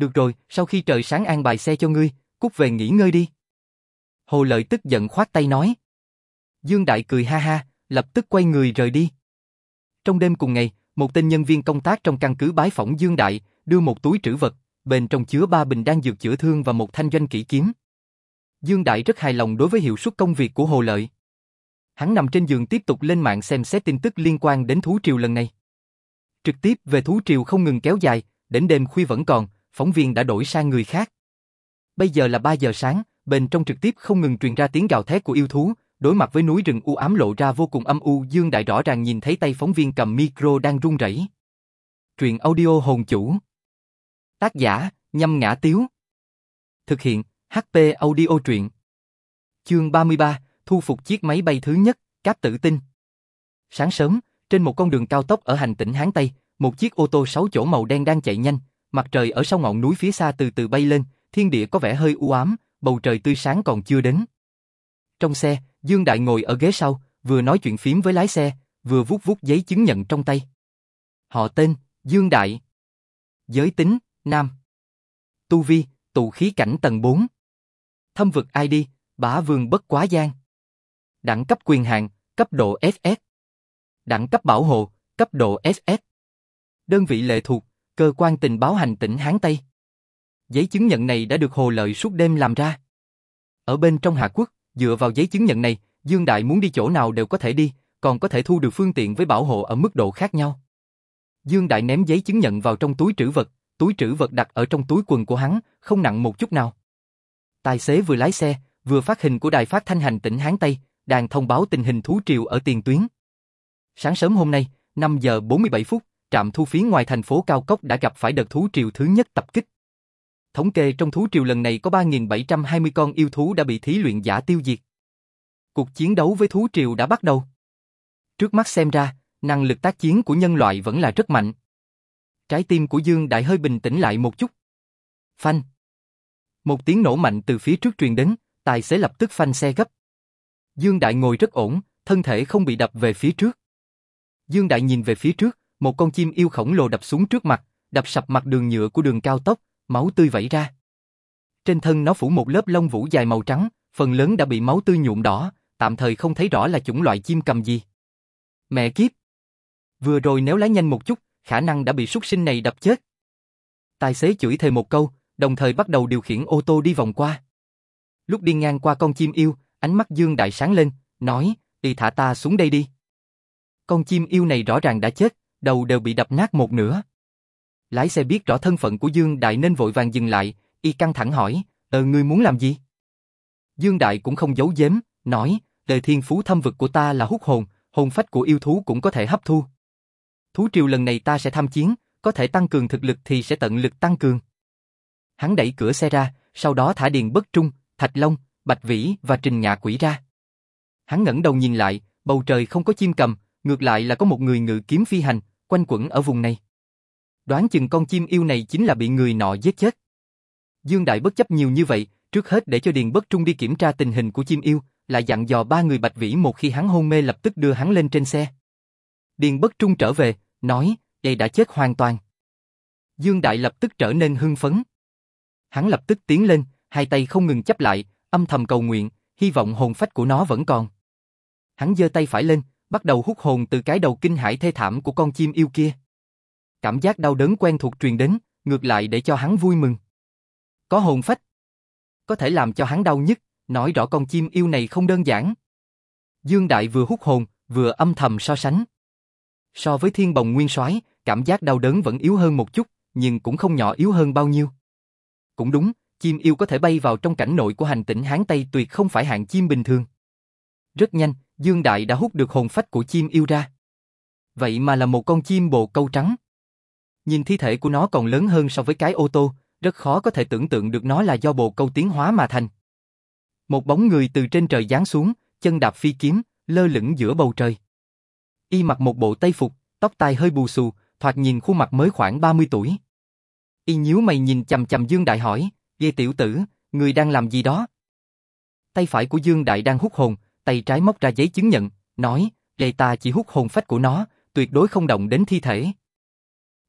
Được rồi, sau khi trời sáng an bài xe cho ngươi, cút về nghỉ ngơi đi. Hồ Lợi tức giận khoát tay nói. Dương Đại cười ha ha, lập tức quay người rời đi. Trong đêm cùng ngày, một tên nhân viên công tác trong căn cứ bái phỏng Dương Đại, đưa một túi trữ vật, bên trong chứa ba bình đan dược chữa thương và một thanh doanh kỹ kiếm. Dương Đại rất hài lòng đối với hiệu suất công việc của Hồ Lợi. Hắn nằm trên giường tiếp tục lên mạng xem xét tin tức liên quan đến thú triều lần này. Trực tiếp về thú triều không ngừng kéo dài, đến đêm khuya vẫn còn, phóng viên đã đổi sang người khác. Bây giờ là 3 giờ sáng, bên trong trực tiếp không ngừng truyền ra tiếng gào thét của yêu thú, đối mặt với núi rừng u ám lộ ra vô cùng âm u, Dương Đại rõ ràng nhìn thấy tay phóng viên cầm micro đang run rẩy. Truyện audio hồn chủ. Tác giả, nhâm ngã tiếu. Thực hiện, HP audio truyện. Chương 33, thu phục chiếc máy bay thứ nhất, cáp tử tinh. Sáng sớm, trên một con đường cao tốc ở hành tỉnh Hán Tây, một chiếc ô tô 6 chỗ màu đen đang chạy nhanh, mặt trời ở sau ngọn núi phía xa từ từ bay lên, thiên địa có vẻ hơi u ám, bầu trời tươi sáng còn chưa đến. Trong xe, Dương Đại ngồi ở ghế sau, vừa nói chuyện phím với lái xe, vừa vuốt vuốt giấy chứng nhận trong tay. Họ tên, Dương Đại. Giới tính, Nam. Tu Vi, tụ khí cảnh tầng 4. Thâm vực ID, bả vương bất quá gian. Đẳng cấp quyền hạn, cấp độ SS. Đẳng cấp bảo hộ, cấp độ SS. Đơn vị lệ thuộc, cơ quan tình báo hành tỉnh Hán Tây. Giấy chứng nhận này đã được Hồ Lợi suốt đêm làm ra. Ở bên trong Hạ Quốc, dựa vào giấy chứng nhận này, Dương Đại muốn đi chỗ nào đều có thể đi, còn có thể thu được phương tiện với bảo hộ ở mức độ khác nhau. Dương Đại ném giấy chứng nhận vào trong túi trữ vật, túi trữ vật đặt ở trong túi quần của hắn, không nặng một chút nào. Tài xế vừa lái xe, vừa phát hình của đài phát thanh hành tỉnh Hán Tây, đang thông báo tình hình thú triều ở tiền tuyến. Sáng sớm hôm nay, 5 giờ 47 phút, trạm thu phí ngoài thành phố Cao Cốc đã gặp phải đợt thú triều thứ nhất tập kích. Thống kê trong thú triều lần này có 3.720 con yêu thú đã bị thí luyện giả tiêu diệt. Cuộc chiến đấu với thú triều đã bắt đầu. Trước mắt xem ra, năng lực tác chiến của nhân loại vẫn là rất mạnh. Trái tim của Dương Đại hơi bình tĩnh lại một chút. Phanh. Một tiếng nổ mạnh từ phía trước truyền đến, tài xế lập tức phanh xe gấp. Dương Đại ngồi rất ổn, thân thể không bị đập về phía trước. Dương Đại nhìn về phía trước, một con chim yêu khổng lồ đập xuống trước mặt, đập sập mặt đường nhựa của đường cao tốc, máu tươi vẩy ra. Trên thân nó phủ một lớp lông vũ dài màu trắng, phần lớn đã bị máu tươi nhuộm đỏ, tạm thời không thấy rõ là chủng loại chim cầm gì. Mẹ kiếp! Vừa rồi nếu lái nhanh một chút, khả năng đã bị súc sinh này đập chết. Tài xế chửi thề một câu, đồng thời bắt đầu điều khiển ô tô đi vòng qua. Lúc đi ngang qua con chim yêu, ánh mắt Dương Đại sáng lên, nói, đi thả ta xuống đây đi. Con chim yêu này rõ ràng đã chết, đầu đều bị đập nát một nửa. Lái xe biết rõ thân phận của Dương Đại nên vội vàng dừng lại, y căng thẳng hỏi, ờ ngươi muốn làm gì? Dương Đại cũng không giấu giếm, nói, đời thiên phú thâm vực của ta là hút hồn, hồn phách của yêu thú cũng có thể hấp thu. Thú triều lần này ta sẽ tham chiến, có thể tăng cường thực lực thì sẽ tận lực tăng cường. Hắn đẩy cửa xe ra, sau đó thả điền bất trung, thạch long, bạch vĩ và trình ngạ quỷ ra. Hắn ngẩng đầu nhìn lại, bầu trời không có chim cầm, ngược lại là có một người ngự kiếm phi hành, quanh quẩn ở vùng này. Đoán chừng con chim yêu này chính là bị người nọ giết chết. Dương Đại bất chấp nhiều như vậy, trước hết để cho Điền Bất Trung đi kiểm tra tình hình của chim yêu, lại dặn dò ba người Bạch Vĩ một khi hắn hôn mê lập tức đưa hắn lên trên xe. Điền Bất Trung trở về, nói, đây đã chết hoàn toàn. Dương Đại lập tức trở nên hưng phấn. Hắn lập tức tiến lên, hai tay không ngừng chấp lại, âm thầm cầu nguyện, hy vọng hồn phách của nó vẫn còn. Hắn giơ tay phải lên, bắt đầu hút hồn từ cái đầu kinh hãi thê thảm của con chim yêu kia. Cảm giác đau đớn quen thuộc truyền đến, ngược lại để cho hắn vui mừng. Có hồn phách. Có thể làm cho hắn đau nhất, nói rõ con chim yêu này không đơn giản. Dương Đại vừa hút hồn, vừa âm thầm so sánh. So với thiên bồng nguyên soái, cảm giác đau đớn vẫn yếu hơn một chút, nhưng cũng không nhỏ yếu hơn bao nhiêu. Cũng đúng, chim yêu có thể bay vào trong cảnh nội của hành tinh Hán Tây tuyệt không phải hạng chim bình thường. Rất nhanh, Dương Đại đã hút được hồn phách của chim yêu ra. Vậy mà là một con chim bồ câu trắng. Nhìn thi thể của nó còn lớn hơn so với cái ô tô, rất khó có thể tưởng tượng được nó là do bồ câu tiến hóa mà thành. Một bóng người từ trên trời giáng xuống, chân đạp phi kiếm, lơ lửng giữa bầu trời. Y mặc một bộ tây phục, tóc tai hơi bù xù, thoạt nhìn khuôn mặt mới khoảng 30 tuổi. Y nhíu mày nhìn chầm chầm Dương Đại hỏi, ghê tiểu tử, người đang làm gì đó? Tay phải của Dương Đại đang hút hồn, tay trái móc ra giấy chứng nhận, nói, đây ta chỉ hút hồn phách của nó, tuyệt đối không động đến thi thể.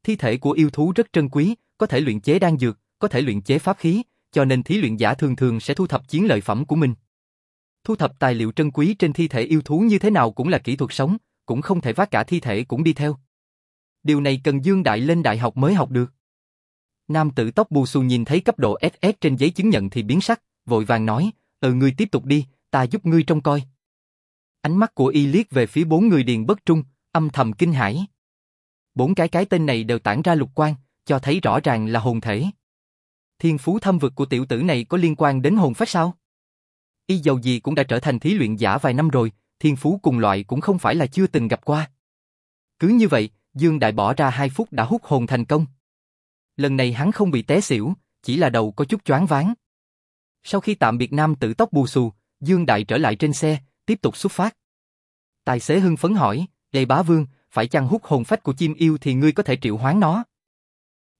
Thi thể của yêu thú rất trân quý, có thể luyện chế đan dược, có thể luyện chế pháp khí, cho nên thí luyện giả thường thường sẽ thu thập chiến lợi phẩm của mình. Thu thập tài liệu trân quý trên thi thể yêu thú như thế nào cũng là kỹ thuật sống, cũng không thể vác cả thi thể cũng đi theo. Điều này cần Dương Đại lên đại học mới học được. Nam tử tóc bù xù nhìn thấy cấp độ SS trên giấy chứng nhận thì biến sắc, vội vàng nói, ừ ngươi tiếp tục đi, ta giúp ngươi trông coi. Ánh mắt của y liếc về phía bốn người điền bất trung, âm thầm kinh hãi. Bốn cái cái tên này đều tản ra lục quan, cho thấy rõ ràng là hồn thể. Thiên phú thâm vực của tiểu tử này có liên quan đến hồn phách sao? Y dầu gì cũng đã trở thành thí luyện giả vài năm rồi, thiên phú cùng loại cũng không phải là chưa từng gặp qua. Cứ như vậy, Dương Đại bỏ ra hai phút đã hút hồn thành công. Lần này hắn không bị té xỉu, chỉ là đầu có chút choáng váng. Sau khi tạm biệt nam tử tóc bù xù, Dương Đại trở lại trên xe, tiếp tục xuất phát. Tài xế hưng phấn hỏi, đề Bá Vương, phải chăng hút hồn phách của chim yêu thì ngươi có thể triệu hoán nó?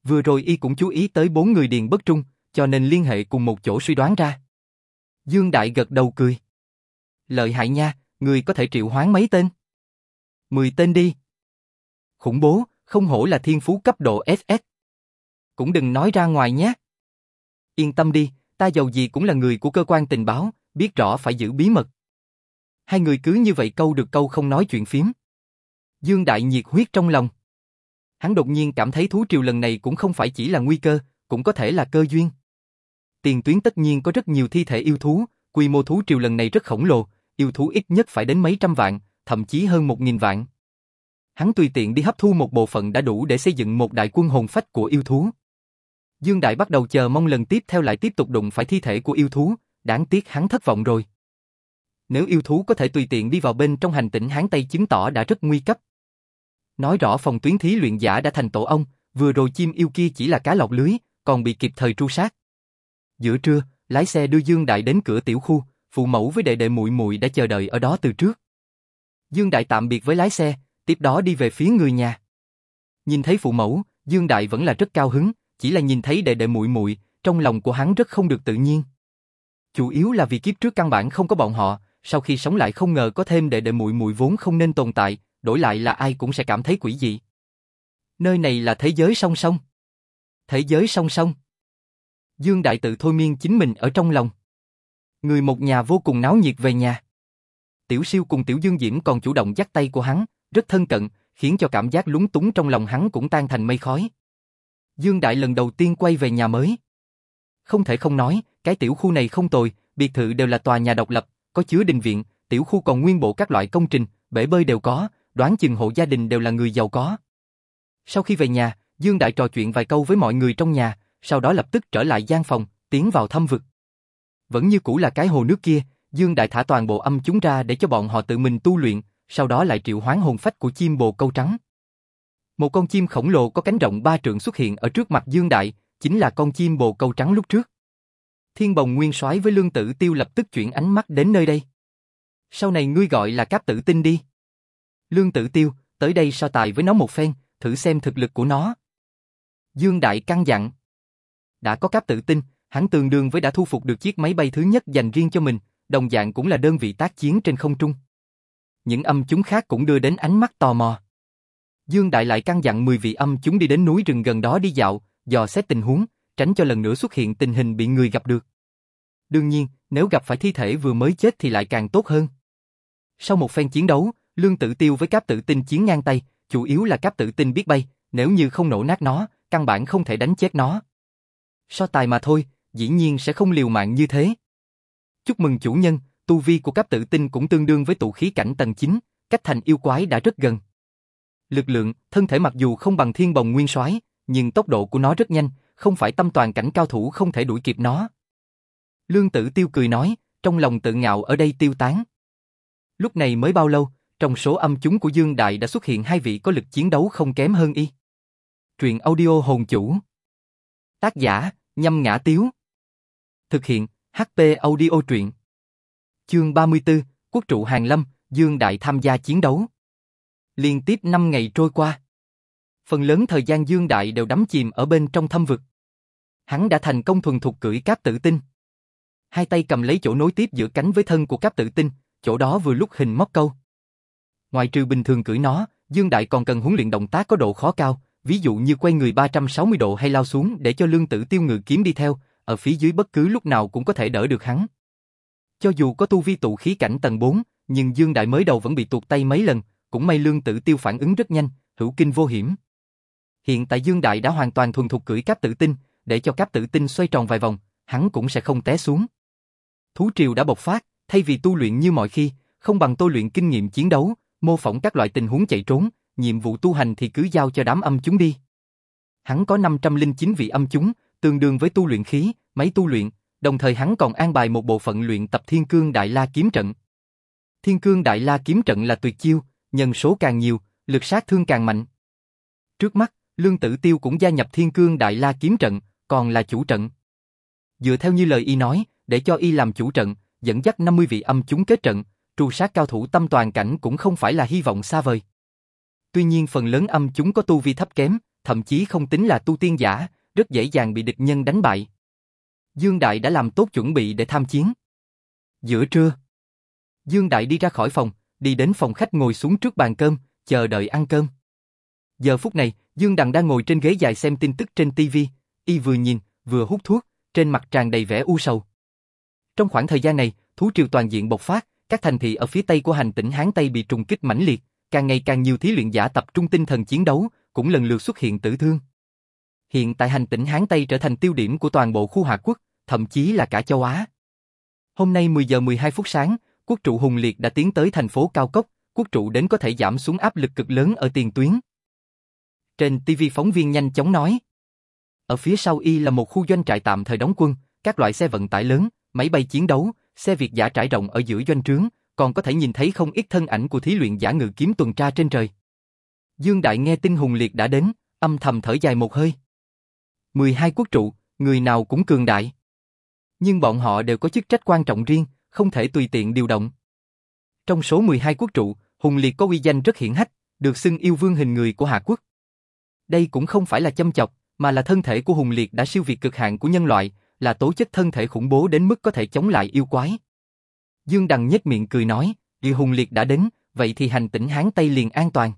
Vừa rồi y cũng chú ý tới bốn người điền bất trung, cho nên liên hệ cùng một chỗ suy đoán ra. Dương Đại gật đầu cười. Lợi hại nha, người có thể triệu hoán mấy tên? Mười tên đi. Khủng bố, không hổ là thiên phú cấp độ SS. Cũng đừng nói ra ngoài nhé. Yên tâm đi, ta giàu gì cũng là người của cơ quan tình báo, biết rõ phải giữ bí mật. Hai người cứ như vậy câu được câu không nói chuyện phiếm. Dương Đại nhiệt huyết trong lòng. Hắn đột nhiên cảm thấy thú triều lần này cũng không phải chỉ là nguy cơ, cũng có thể là cơ duyên. Tiền tuyến tất nhiên có rất nhiều thi thể yêu thú, quy mô thú triều lần này rất khổng lồ, yêu thú ít nhất phải đến mấy trăm vạn, thậm chí hơn một nghìn vạn. Hắn tùy tiện đi hấp thu một bộ phận đã đủ để xây dựng một đại quân hồn phách của yêu thú. Dương Đại bắt đầu chờ mong lần tiếp theo lại tiếp tục đụng phải thi thể của yêu thú, đáng tiếc hắn thất vọng rồi. Nếu yêu thú có thể tùy tiện đi vào bên trong hành tỉnh Hán Tây chứng tỏ đã rất nguy cấp. Nói rõ phòng tuyến thí luyện giả đã thành tổ ông, vừa rồi chim yêu kia chỉ là cá lọc lưới, còn bị kịp thời tru sát. Giữa trưa, lái xe đưa Dương Đại đến cửa tiểu khu, phụ mẫu với đệ đệ muội muội đã chờ đợi ở đó từ trước. Dương Đại tạm biệt với lái xe, tiếp đó đi về phía người nhà. Nhìn thấy phụ mẫu, Dương Đại vẫn là rất cao hứng, chỉ là nhìn thấy đệ đệ muội muội, trong lòng của hắn rất không được tự nhiên. Chủ yếu là vì kiếp trước căn bản không có bọn họ, sau khi sống lại không ngờ có thêm đệ đệ muội muội vốn không nên tồn tại, đổi lại là ai cũng sẽ cảm thấy quỷ dị. Nơi này là thế giới song song. Thế giới song song. Dương Đại tự thôi miên chính mình ở trong lòng. Người một nhà vô cùng náo nhiệt về nhà. Tiểu siêu cùng Tiểu Dương Diễm còn chủ động dắt tay của hắn, rất thân cận, khiến cho cảm giác lúng túng trong lòng hắn cũng tan thành mây khói. Dương Đại lần đầu tiên quay về nhà mới. Không thể không nói, cái tiểu khu này không tồi, biệt thự đều là tòa nhà độc lập, có chứa đình viện, tiểu khu còn nguyên bộ các loại công trình, bể bơi đều có, đoán chừng hộ gia đình đều là người giàu có. Sau khi về nhà, Dương Đại trò chuyện vài câu với mọi người trong nhà, sau đó lập tức trở lại gian phòng, tiến vào thâm vực. Vẫn như cũ là cái hồ nước kia, Dương Đại thả toàn bộ âm chúng ra để cho bọn họ tự mình tu luyện, sau đó lại triệu hoán hồn phách của chim bồ câu trắng. Một con chim khổng lồ có cánh rộng ba trượng xuất hiện ở trước mặt Dương Đại, chính là con chim bồ câu trắng lúc trước. Thiên bồng nguyên soái với lương tử tiêu lập tức chuyển ánh mắt đến nơi đây. Sau này ngươi gọi là cáp tử tinh đi. Lương tử tiêu, tới đây so tài với nó một phen, thử xem thực lực của nó. Dương Đại căng dặn. Đã có cáp tử tinh, hắn tương đương với đã thu phục được chiếc máy bay thứ nhất dành riêng cho mình, đồng dạng cũng là đơn vị tác chiến trên không trung. Những âm chúng khác cũng đưa đến ánh mắt tò mò. Dương Đại lại căn dặn 10 vị âm chúng đi đến núi rừng gần đó đi dạo, dò xét tình huống, tránh cho lần nữa xuất hiện tình hình bị người gặp được. Đương nhiên, nếu gặp phải thi thể vừa mới chết thì lại càng tốt hơn. Sau một phen chiến đấu, Lương Tử Tiêu với Cáp Tử Tinh chiến ngang tay, chủ yếu là Cáp Tử Tinh biết bay, nếu như không nổ nát nó, căn bản không thể đánh chết nó. So tài mà thôi, dĩ nhiên sẽ không liều mạng như thế. Chúc mừng chủ nhân, tu vi của Cáp Tử Tinh cũng tương đương với tụ khí cảnh tầng 9, cách thành yêu quái đã rất gần. Lực lượng, thân thể mặc dù không bằng thiên bồng nguyên soái, nhưng tốc độ của nó rất nhanh, không phải tâm toàn cảnh cao thủ không thể đuổi kịp nó. Lương Tử Tiêu cười nói, trong lòng tự ngạo ở đây tiêu tán. Lúc này mới bao lâu, trong số âm chúng của Dương Đại đã xuất hiện hai vị có lực chiến đấu không kém hơn y. Truyện audio hồn chủ. Tác giả, nhâm ngã tiếu. Thực hiện, HP audio truyện. Chương 34, Quốc trụ Hàng Lâm, Dương Đại tham gia chiến đấu. Liên tiếp 5 ngày trôi qua. Phần lớn thời gian Dương Đại đều đắm chìm ở bên trong thâm vực. Hắn đã thành công thuần thục cưỡi cáp tử tinh. Hai tay cầm lấy chỗ nối tiếp giữa cánh với thân của cáp tử tinh, chỗ đó vừa lúc hình móc câu. Ngoài trừ bình thường cưỡi nó, Dương Đại còn cần huấn luyện động tác có độ khó cao, ví dụ như quay người 360 độ hay lao xuống để cho lương tử tiêu ngự kiếm đi theo, ở phía dưới bất cứ lúc nào cũng có thể đỡ được hắn. Cho dù có tu vi tụ khí cảnh tầng 4, nhưng Dương Đại mới đầu vẫn bị tuột tay mấy lần, cũng may lương tử tiêu phản ứng rất nhanh, hữu kinh vô hiểm. Hiện tại Dương Đại đã hoàn toàn thuần thục cưỡi cáp tử tinh, để cho cáp tử tinh xoay tròn vài vòng, hắn cũng sẽ không té xuống. Thú triều đã bộc phát, thay vì tu luyện như mọi khi, không bằng tôi luyện kinh nghiệm chiến đấu, mô phỏng các loại tình huống chạy trốn, nhiệm vụ tu hành thì cứ giao cho đám âm chúng đi. Hắn có 509 vị âm chúng, tương đương với tu luyện khí, máy tu luyện, đồng thời hắn còn an bài một bộ phận luyện tập Thiên Cương Đại La kiếm trận. Thiên Cương Đại La kiếm trận là tuyệt chiêu, nhân số càng nhiều, lực sát thương càng mạnh. Trước mắt, Lương Tử Tiêu cũng gia nhập Thiên Cương Đại La kiếm trận, còn là chủ trận. Dựa theo như lời y nói, để cho y làm chủ trận, dẫn dắt 50 vị âm chúng kết trận, tru sát cao thủ tâm toàn cảnh cũng không phải là hy vọng xa vời. Tuy nhiên phần lớn âm chúng có tu vi thấp kém, thậm chí không tính là tu tiên giả, rất dễ dàng bị địch nhân đánh bại. Dương Đại đã làm tốt chuẩn bị để tham chiến. Giữa trưa, Dương Đại đi ra khỏi phòng, đi đến phòng khách ngồi xuống trước bàn cơm, chờ đợi ăn cơm. Giờ phút này, Dương Đằng đang ngồi trên ghế dài xem tin tức trên TV, y vừa nhìn, vừa hút thuốc, trên mặt tràn đầy vẻ u sầu. Trong khoảng thời gian này, thú triều toàn diện bộc phát, các thành thị ở phía tây của hành tỉnh Hán Tây bị trùng kích mãnh liệt, càng ngày càng nhiều thí luyện giả tập trung tinh thần chiến đấu, cũng lần lượt xuất hiện tử thương. Hiện tại hành tỉnh Hán Tây trở thành tiêu điểm của toàn bộ khu Hạ Quốc, thậm chí là cả châu Á. Hôm nay 10 giờ 12 phút sáng, quốc trụ Hùng Liệt đã tiến tới thành phố Cao Cốc, quốc trụ đến có thể giảm xuống áp lực cực lớn ở tiền tuyến. Trên TV phóng viên nhanh chóng nói. Ở phía sau y là một khu doanh trại tạm thời đóng quân, các loại xe vận tải lớn, máy bay chiến đấu, xe việt giả trải rộng ở giữa doanh trướng, còn có thể nhìn thấy không ít thân ảnh của thí luyện giả ngự kiếm tuần tra trên trời. Dương Đại nghe tin Hùng Liệt đã đến, âm thầm thở dài một hơi. 12 quốc trụ, người nào cũng cường đại. Nhưng bọn họ đều có chức trách quan trọng riêng, không thể tùy tiện điều động. Trong số 12 quốc trụ, Hùng Liệt có uy danh rất hiển hách, được xưng yêu vương hình người của Hạ Quốc. Đây cũng không phải là châm chọc, mà là thân thể của Hùng Liệt đã siêu việt cực hạn của nhân loại, là tố chất thân thể khủng bố đến mức có thể chống lại yêu quái. Dương Đằng nhếch miệng cười nói, vì Hùng Liệt đã đến, vậy thì hành tỉnh Hán Tây liền an toàn.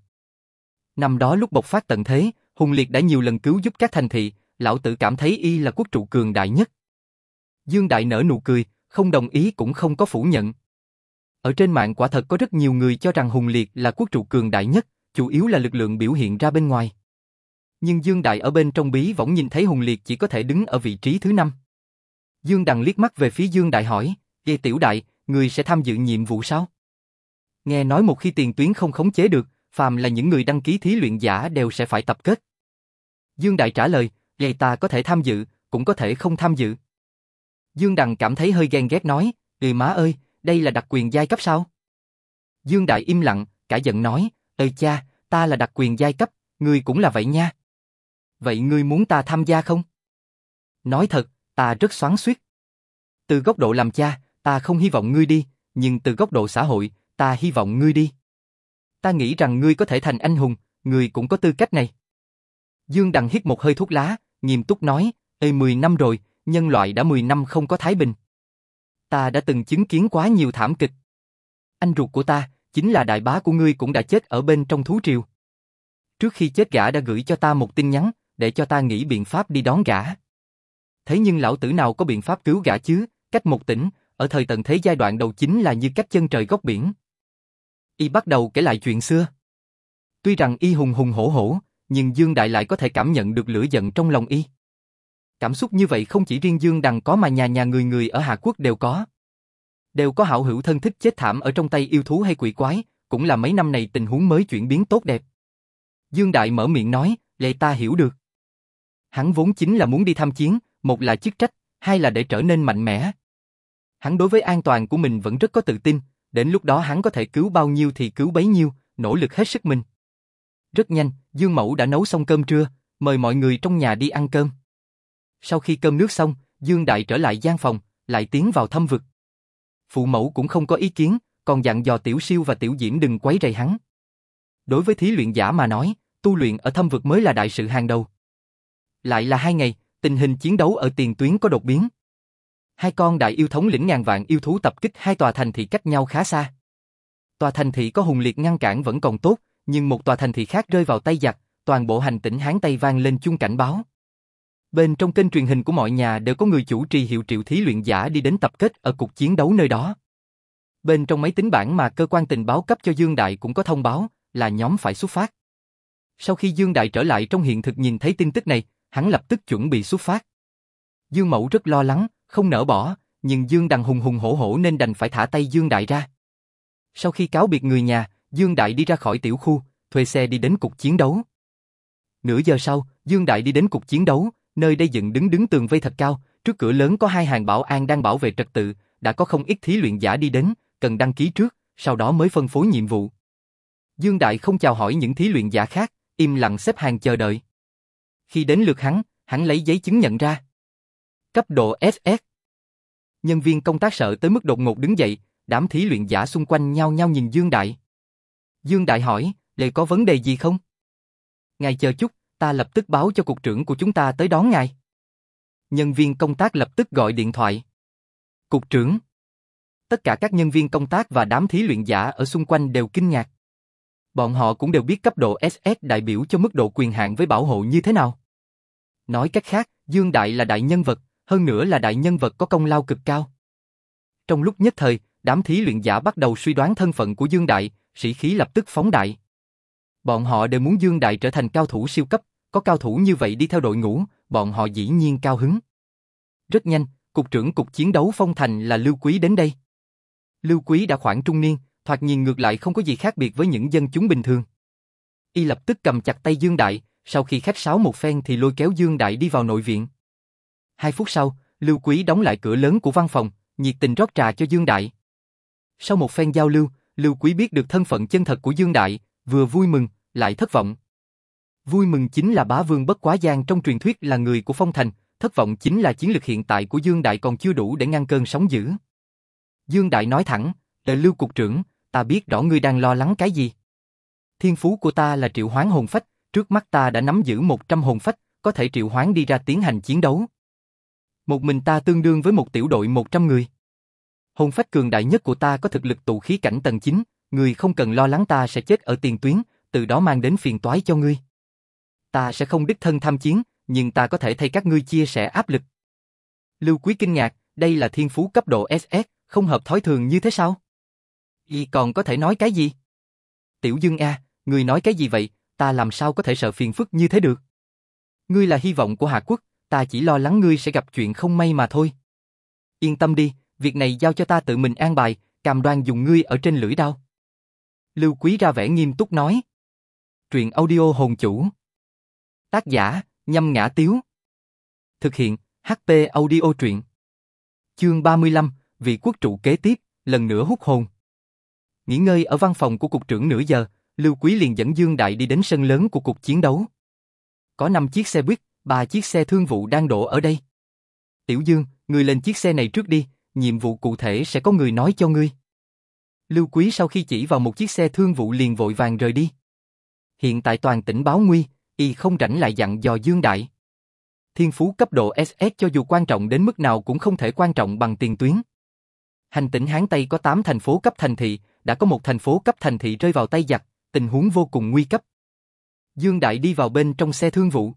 Năm đó lúc bộc phát tận thế, Hùng Liệt đã nhiều lần cứu giúp các thành thị, lão tử cảm thấy y là quốc trụ cường đại nhất. Dương Đại nở nụ cười, không đồng ý cũng không có phủ nhận. Ở trên mạng quả thật có rất nhiều người cho rằng Hùng Liệt là quốc trụ cường đại nhất, chủ yếu là lực lượng biểu hiện ra bên ngoài. Nhưng Dương Đại ở bên trong bí võng nhìn thấy Hùng Liệt chỉ có thể đứng ở vị trí thứ năm. Dương Đằng liếc mắt về phía Dương Đại hỏi, Ê tiểu đại, người sẽ tham dự nhiệm vụ sao? Nghe nói một khi tiền tuyến không khống chế được, phàm là những người đăng ký thí luyện giả đều sẽ phải tập kết. Dương Đại trả lời, vậy ta có thể tham dự, cũng có thể không tham dự. Dương Đằng cảm thấy hơi ghen ghét nói, người má ơi, đây là đặc quyền giai cấp sao? Dương Đại im lặng, cả giận nói, ơi cha, ta là đặc quyền giai cấp, người cũng là vậy nha. Vậy ngươi muốn ta tham gia không? Nói thật, ta rất xoắn xuýt. Từ góc độ làm cha, ta không hy vọng ngươi đi, nhưng từ góc độ xã hội, ta hy vọng ngươi đi. Ta nghĩ rằng ngươi có thể thành anh hùng, ngươi cũng có tư cách này. Dương Đằng hít một hơi thuốc lá, nghiêm túc nói, Ê 10 năm rồi, nhân loại đã 10 năm không có thái bình. Ta đã từng chứng kiến quá nhiều thảm kịch. Anh ruột của ta, chính là đại bá của ngươi cũng đã chết ở bên trong thú triều. Trước khi chết gã đã gửi cho ta một tin nhắn, để cho ta nghĩ biện pháp đi đón gã. Thế nhưng lão tử nào có biện pháp cứu gã chứ, cách một tỉnh, ở thời tận thế giai đoạn đầu chính là như cách chân trời góc biển. Y bắt đầu kể lại chuyện xưa. Tuy rằng Y hùng hùng hổ hổ, nhưng Dương Đại lại có thể cảm nhận được lửa giận trong lòng Y. Cảm xúc như vậy không chỉ riêng Dương Đằng có mà nhà nhà người người ở Hà Quốc đều có. Đều có hảo hữu thân thích chết thảm ở trong tay yêu thú hay quỷ quái, cũng là mấy năm này tình huống mới chuyển biến tốt đẹp. Dương Đại mở miệng nói, lệ ta hiểu được. Hắn vốn chính là muốn đi tham chiến, một là chức trách, hai là để trở nên mạnh mẽ. Hắn đối với an toàn của mình vẫn rất có tự tin, đến lúc đó hắn có thể cứu bao nhiêu thì cứu bấy nhiêu, nỗ lực hết sức mình. Rất nhanh, Dương Mẫu đã nấu xong cơm trưa, mời mọi người trong nhà đi ăn cơm. Sau khi cơm nước xong, Dương Đại trở lại gian phòng, lại tiến vào thâm vực. Phụ mẫu cũng không có ý kiến, còn dặn dò Tiểu Siêu và Tiểu Diễm đừng quấy rầy hắn. Đối với thí luyện giả mà nói, tu luyện ở thâm vực mới là đại sự hàng đầu. Lại là hai ngày, tình hình chiến đấu ở tiền tuyến có đột biến. Hai con đại yêu thống lĩnh ngàn vạn yêu thú tập kích hai tòa thành thị cách nhau khá xa. Tòa thành thị có hùng liệt ngăn cản vẫn còn tốt, nhưng một tòa thành thị khác rơi vào tay giặc, toàn bộ hành tỉnh Hán Tây vang lên chung cảnh báo. Bên trong kênh truyền hình của mọi nhà đều có người chủ trì hiệu triệu thí luyện giả đi đến tập kết ở cuộc chiến đấu nơi đó. Bên trong máy tính bảng mà cơ quan tình báo cấp cho Dương Đại cũng có thông báo là nhóm phải xuất phát. Sau khi Dương Đại trở lại trong hiện thực nhìn thấy tin tức này, hắn lập tức chuẩn bị xuất phát. Dương Mẫu rất lo lắng, không nỡ bỏ, nhưng Dương Đằng hùng hùng hổ hổ nên đành phải thả tay Dương Đại ra. Sau khi cáo biệt người nhà, Dương Đại đi ra khỏi tiểu khu, thuê xe đi đến cục chiến đấu. Nửa giờ sau, Dương Đại đi đến cục chiến đấu, nơi đây dựng đứng đứng tường vây thật cao, trước cửa lớn có hai hàng bảo an đang bảo vệ trật tự, đã có không ít thí luyện giả đi đến, cần đăng ký trước, sau đó mới phân phối nhiệm vụ. Dương Đại không chào hỏi những thí luyện giả khác, im lặng xếp hàng chờ đợi. Khi đến lượt hắn, hắn lấy giấy chứng nhận ra. Cấp độ SS. Nhân viên công tác sợ tới mức đột ngột đứng dậy, đám thí luyện giả xung quanh nhau nhau nhìn Dương Đại. Dương Đại hỏi, "Lệ có vấn đề gì không? Ngài chờ chút, ta lập tức báo cho cục trưởng của chúng ta tới đón ngài. Nhân viên công tác lập tức gọi điện thoại. Cục trưởng. Tất cả các nhân viên công tác và đám thí luyện giả ở xung quanh đều kinh ngạc. Bọn họ cũng đều biết cấp độ SS đại biểu cho mức độ quyền hạn với bảo hộ như thế nào. Nói cách khác, Dương Đại là đại nhân vật, hơn nữa là đại nhân vật có công lao cực cao. Trong lúc nhất thời, đám thí luyện giả bắt đầu suy đoán thân phận của Dương Đại, sĩ khí lập tức phóng đại. Bọn họ đều muốn Dương Đại trở thành cao thủ siêu cấp, có cao thủ như vậy đi theo đội ngũ, bọn họ dĩ nhiên cao hứng. Rất nhanh, cục trưởng cục chiến đấu phong thành là Lưu Quý đến đây. Lưu Quý đã khoảng trung niên, thoạt nhìn ngược lại không có gì khác biệt với những dân chúng bình thường. Y lập tức cầm chặt tay Dương Đại, sau khi khách sáo một phen thì lôi kéo Dương Đại đi vào nội viện. Hai phút sau, Lưu Quý đóng lại cửa lớn của văn phòng, nhiệt tình rót trà cho Dương Đại. Sau một phen giao lưu, Lưu Quý biết được thân phận chân thật của Dương Đại, vừa vui mừng, lại thất vọng. Vui mừng chính là bá vương bất quá giang trong truyền thuyết là người của phong thành, thất vọng chính là chiến lược hiện tại của Dương Đại còn chưa đủ để ngăn cơn sóng dữ. Dương Đại nói thẳng, "Đệ Lưu cục trưởng, ta biết rõ ngươi đang lo lắng cái gì. Thiên phú của ta là triệu hoán hồn phách, trước mắt ta đã nắm giữ 100 hồn phách, có thể triệu hoán đi ra tiến hành chiến đấu. Một mình ta tương đương với một tiểu đội 100 người. Hồn phách cường đại nhất của ta có thực lực tụ khí cảnh tầng 9, người không cần lo lắng ta sẽ chết ở tiền tuyến, từ đó mang đến phiền toái cho ngươi. Ta sẽ không đích thân tham chiến, nhưng ta có thể thay các ngươi chia sẻ áp lực. Lưu Quý kinh ngạc, đây là thiên phú cấp độ SS, không hợp thói thường như thế sao? Y còn có thể nói cái gì? Tiểu Dương A, người nói cái gì vậy, ta làm sao có thể sợ phiền phức như thế được? Ngươi là hy vọng của Hạ Quốc, ta chỉ lo lắng ngươi sẽ gặp chuyện không may mà thôi. Yên tâm đi, việc này giao cho ta tự mình an bài, cam đoan dùng ngươi ở trên lưỡi đao. Lưu Quý ra vẻ nghiêm túc nói. Truyện audio hồn chủ. Tác giả, nhâm ngã tiếu. Thực hiện, HP audio truyện. Chương 35, vị quốc trụ kế tiếp, lần nữa hút hồn. Nghỉ ngơi ở văn phòng của cục trưởng nửa giờ, Lưu Quý liền dẫn Dương Đại đi đến sân lớn của cuộc chiến đấu. Có 5 chiếc xe buýt, 3 chiếc xe thương vụ đang đổ ở đây. Tiểu Dương, người lên chiếc xe này trước đi, nhiệm vụ cụ thể sẽ có người nói cho ngươi. Lưu Quý sau khi chỉ vào một chiếc xe thương vụ liền vội vàng rời đi. Hiện tại toàn tỉnh báo nguy, y không rảnh lại dặn dò Dương Đại. Thiên phú cấp độ SS cho dù quan trọng đến mức nào cũng không thể quan trọng bằng tiền tuyến. Hành tỉnh Hán Tây có 8 thành phố cấp thành thị, đã có một thành phố cấp thành thị rơi vào tay giặc, tình huống vô cùng nguy cấp. Dương Đại đi vào bên trong xe thương vụ.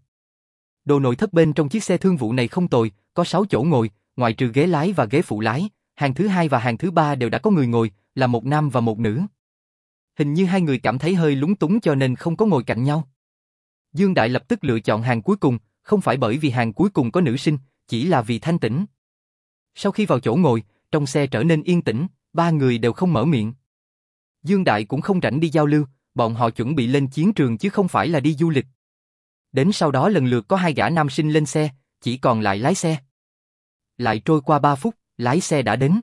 Đồ nội thất bên trong chiếc xe thương vụ này không tồi, có 6 chỗ ngồi, ngoại trừ ghế lái và ghế phụ lái, hàng thứ hai và hàng thứ ba đều đã có người ngồi, là một nam và một nữ. Hình như hai người cảm thấy hơi lúng túng cho nên không có ngồi cạnh nhau. Dương Đại lập tức lựa chọn hàng cuối cùng, không phải bởi vì hàng cuối cùng có nữ sinh, chỉ là vì thanh tĩnh. Sau khi vào chỗ ngồi, trong xe trở nên yên tĩnh, ba người đều không mở miệng. Dương Đại cũng không rảnh đi giao lưu, bọn họ chuẩn bị lên chiến trường chứ không phải là đi du lịch. Đến sau đó lần lượt có hai gã nam sinh lên xe, chỉ còn lại lái xe. Lại trôi qua ba phút, lái xe đã đến.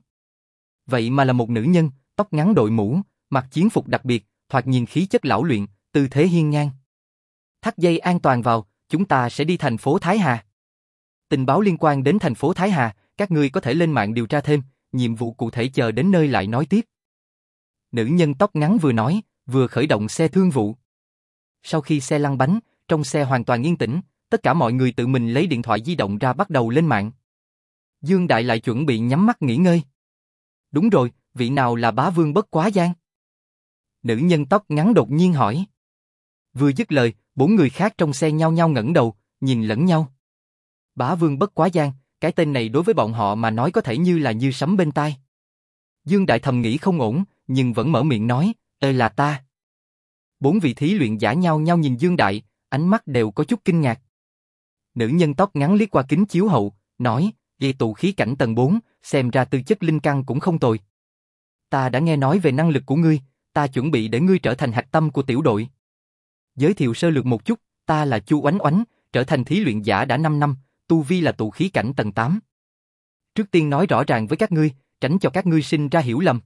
Vậy mà là một nữ nhân, tóc ngắn đội mũ, mặc chiến phục đặc biệt, thoạt nhìn khí chất lão luyện, tư thế hiên ngang. Thắt dây an toàn vào, chúng ta sẽ đi thành phố Thái Hà. Tình báo liên quan đến thành phố Thái Hà, các ngươi có thể lên mạng điều tra thêm, nhiệm vụ cụ thể chờ đến nơi lại nói tiếp. Nữ nhân tóc ngắn vừa nói, vừa khởi động xe thương vụ. Sau khi xe lăn bánh, trong xe hoàn toàn yên tĩnh, tất cả mọi người tự mình lấy điện thoại di động ra bắt đầu lên mạng. Dương Đại lại chuẩn bị nhắm mắt nghỉ ngơi. Đúng rồi, vị nào là bá vương bất quá gian? Nữ nhân tóc ngắn đột nhiên hỏi. Vừa dứt lời, bốn người khác trong xe nhau nhau ngẩng đầu, nhìn lẫn nhau. Bá vương bất quá gian, cái tên này đối với bọn họ mà nói có thể như là như sấm bên tai. Dương Đại thầm nghĩ không ổn, nhưng vẫn mở miệng nói, ê là ta. Bốn vị thí luyện giả nhau nhau nhìn Dương Đại, ánh mắt đều có chút kinh ngạc. Nữ nhân tóc ngắn liếc qua kính chiếu hậu, nói, dây tụ khí cảnh tầng 4, xem ra tư chất linh căn cũng không tồi. Ta đã nghe nói về năng lực của ngươi, ta chuẩn bị để ngươi trở thành hạch tâm của tiểu đội. Giới thiệu sơ lược một chút, ta là Chu Oánh Oánh, trở thành thí luyện giả đã 5 năm, tu vi là tụ khí cảnh tầng 8. Trước tiên nói rõ ràng với các ngươi, tránh cho các ngươi sinh ra hiểu lầm.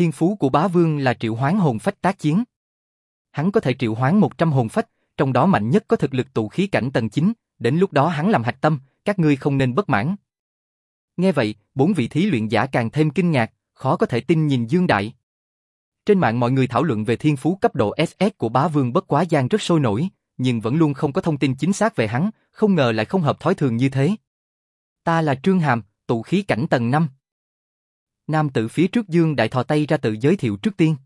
Thiên phú của bá vương là triệu hoán hồn phách tác chiến. Hắn có thể triệu hoán 100 hồn phách, trong đó mạnh nhất có thực lực tụ khí cảnh tầng 9, đến lúc đó hắn làm hạch tâm, các ngươi không nên bất mãn. Nghe vậy, bốn vị thí luyện giả càng thêm kinh ngạc, khó có thể tin nhìn Dương Đại. Trên mạng mọi người thảo luận về thiên phú cấp độ SS của bá vương bất quá gian rất sôi nổi, nhưng vẫn luôn không có thông tin chính xác về hắn, không ngờ lại không hợp thói thường như thế. Ta là Trương Hàm, tụ khí cảnh tầng 5. Nam tử phía trước Dương Đại thò tay ra tự giới thiệu trước tiên.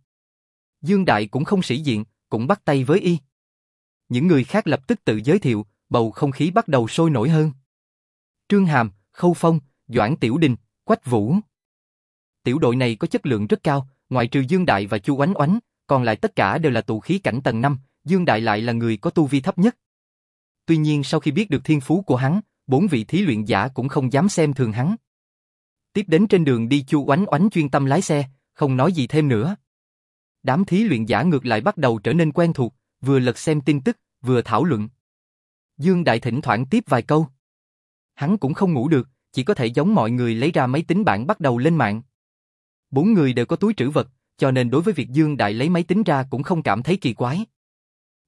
Dương Đại cũng không sĩ diện, cũng bắt tay với y. Những người khác lập tức tự giới thiệu, bầu không khí bắt đầu sôi nổi hơn. Trương Hàm, Khâu Phong, Doãn Tiểu Đình, Quách Vũ. tiểu đội này có chất lượng rất cao, ngoại trừ Dương Đại và Chu Oánh Oánh, còn lại tất cả đều là tụ khí cảnh tầng 5, Dương Đại lại là người có tu vi thấp nhất. Tuy nhiên sau khi biết được thiên phú của hắn, bốn vị thí luyện giả cũng không dám xem thường hắn. Tiếp đến trên đường đi Chu Oánh Oánh chuyên tâm lái xe, không nói gì thêm nữa. Đám thí luyện giả ngược lại bắt đầu trở nên quen thuộc, vừa lật xem tin tức, vừa thảo luận. Dương Đại thỉnh thoảng tiếp vài câu. Hắn cũng không ngủ được, chỉ có thể giống mọi người lấy ra máy tính bảng bắt đầu lên mạng. Bốn người đều có túi trữ vật, cho nên đối với việc Dương Đại lấy máy tính ra cũng không cảm thấy kỳ quái.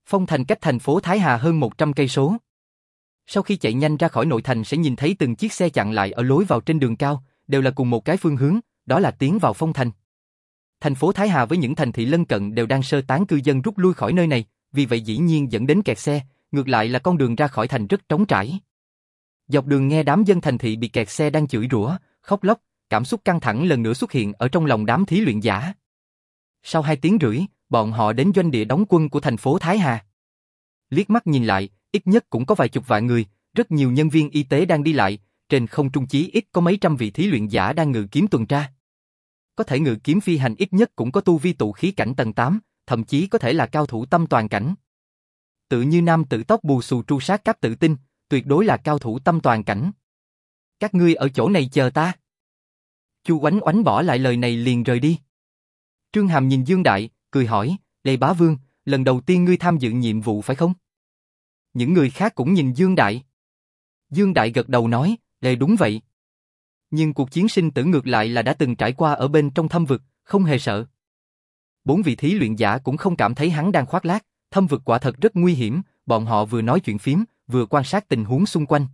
Phong Thành cách thành phố Thái Hà hơn 100 cây số. Sau khi chạy nhanh ra khỏi nội thành sẽ nhìn thấy từng chiếc xe chặn lại ở lối vào trên đường cao, đều là cùng một cái phương hướng, đó là tiến vào Phong Thành. Thành phố Thái Hà với những thành thị lân cận đều đang sơ tán cư dân rút lui khỏi nơi này, vì vậy dĩ nhiên dẫn đến kẹt xe, ngược lại là con đường ra khỏi thành rất trống trải. Dọc đường nghe đám dân thành thị bị kẹt xe đang chửi rủa, khóc lóc, cảm xúc căng thẳng lần nữa xuất hiện ở trong lòng đám thí luyện giả. Sau hai tiếng rưỡi, bọn họ đến doanh địa đóng quân của thành phố Thái Hà. Liếc mắt nhìn lại, ít nhất cũng có vài chục vạn người, rất nhiều nhân viên y tế đang đi lại, trên không trung chí ít có mấy trăm vị thí luyện giả đang ngự kiếm tuần tra. Có thể ngự kiếm phi hành ít nhất cũng có tu vi tụ khí cảnh tầng 8, thậm chí có thể là cao thủ tâm toàn cảnh. Tự như nam tử tóc bù xù tru sát các tự tin, tuyệt đối là cao thủ tâm toàn cảnh. Các ngươi ở chỗ này chờ ta. Chu Oánh Oánh bỏ lại lời này liền rời đi. Trương Hàm nhìn Dương Đại, cười hỏi, Lê Bá Vương, lần đầu tiên ngươi tham dự nhiệm vụ phải không? Những người khác cũng nhìn Dương Đại. Dương Đại gật đầu nói, Đề đúng vậy. Nhưng cuộc chiến sinh tử ngược lại là đã từng trải qua ở bên trong thâm vực, không hề sợ. Bốn vị thí luyện giả cũng không cảm thấy hắn đang khoác lác, thâm vực quả thật rất nguy hiểm, bọn họ vừa nói chuyện phím, vừa quan sát tình huống xung quanh.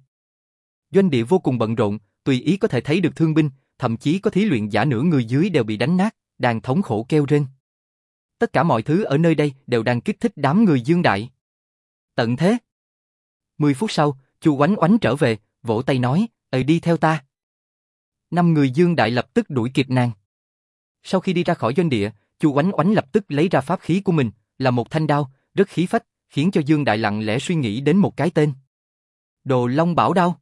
Doanh địa vô cùng bận rộn, tùy ý có thể thấy được thương binh, thậm chí có thí luyện giả nửa người dưới đều bị đánh nát, đang thống khổ kêu rên. Tất cả mọi thứ ở nơi đây đều đang kích thích đám người dương đại. Tận thế. Mười phút sau, chu oánh oánh trở về, vỗ tay nói, Ờ đi theo ta. Năm người dương đại lập tức đuổi kịp nàng. Sau khi đi ra khỏi doanh địa, chu oánh oánh lập tức lấy ra pháp khí của mình, là một thanh đao, rất khí phách, khiến cho Dương Đại lặng lẽ suy nghĩ đến một cái tên. Đồ Long Bảo Đao.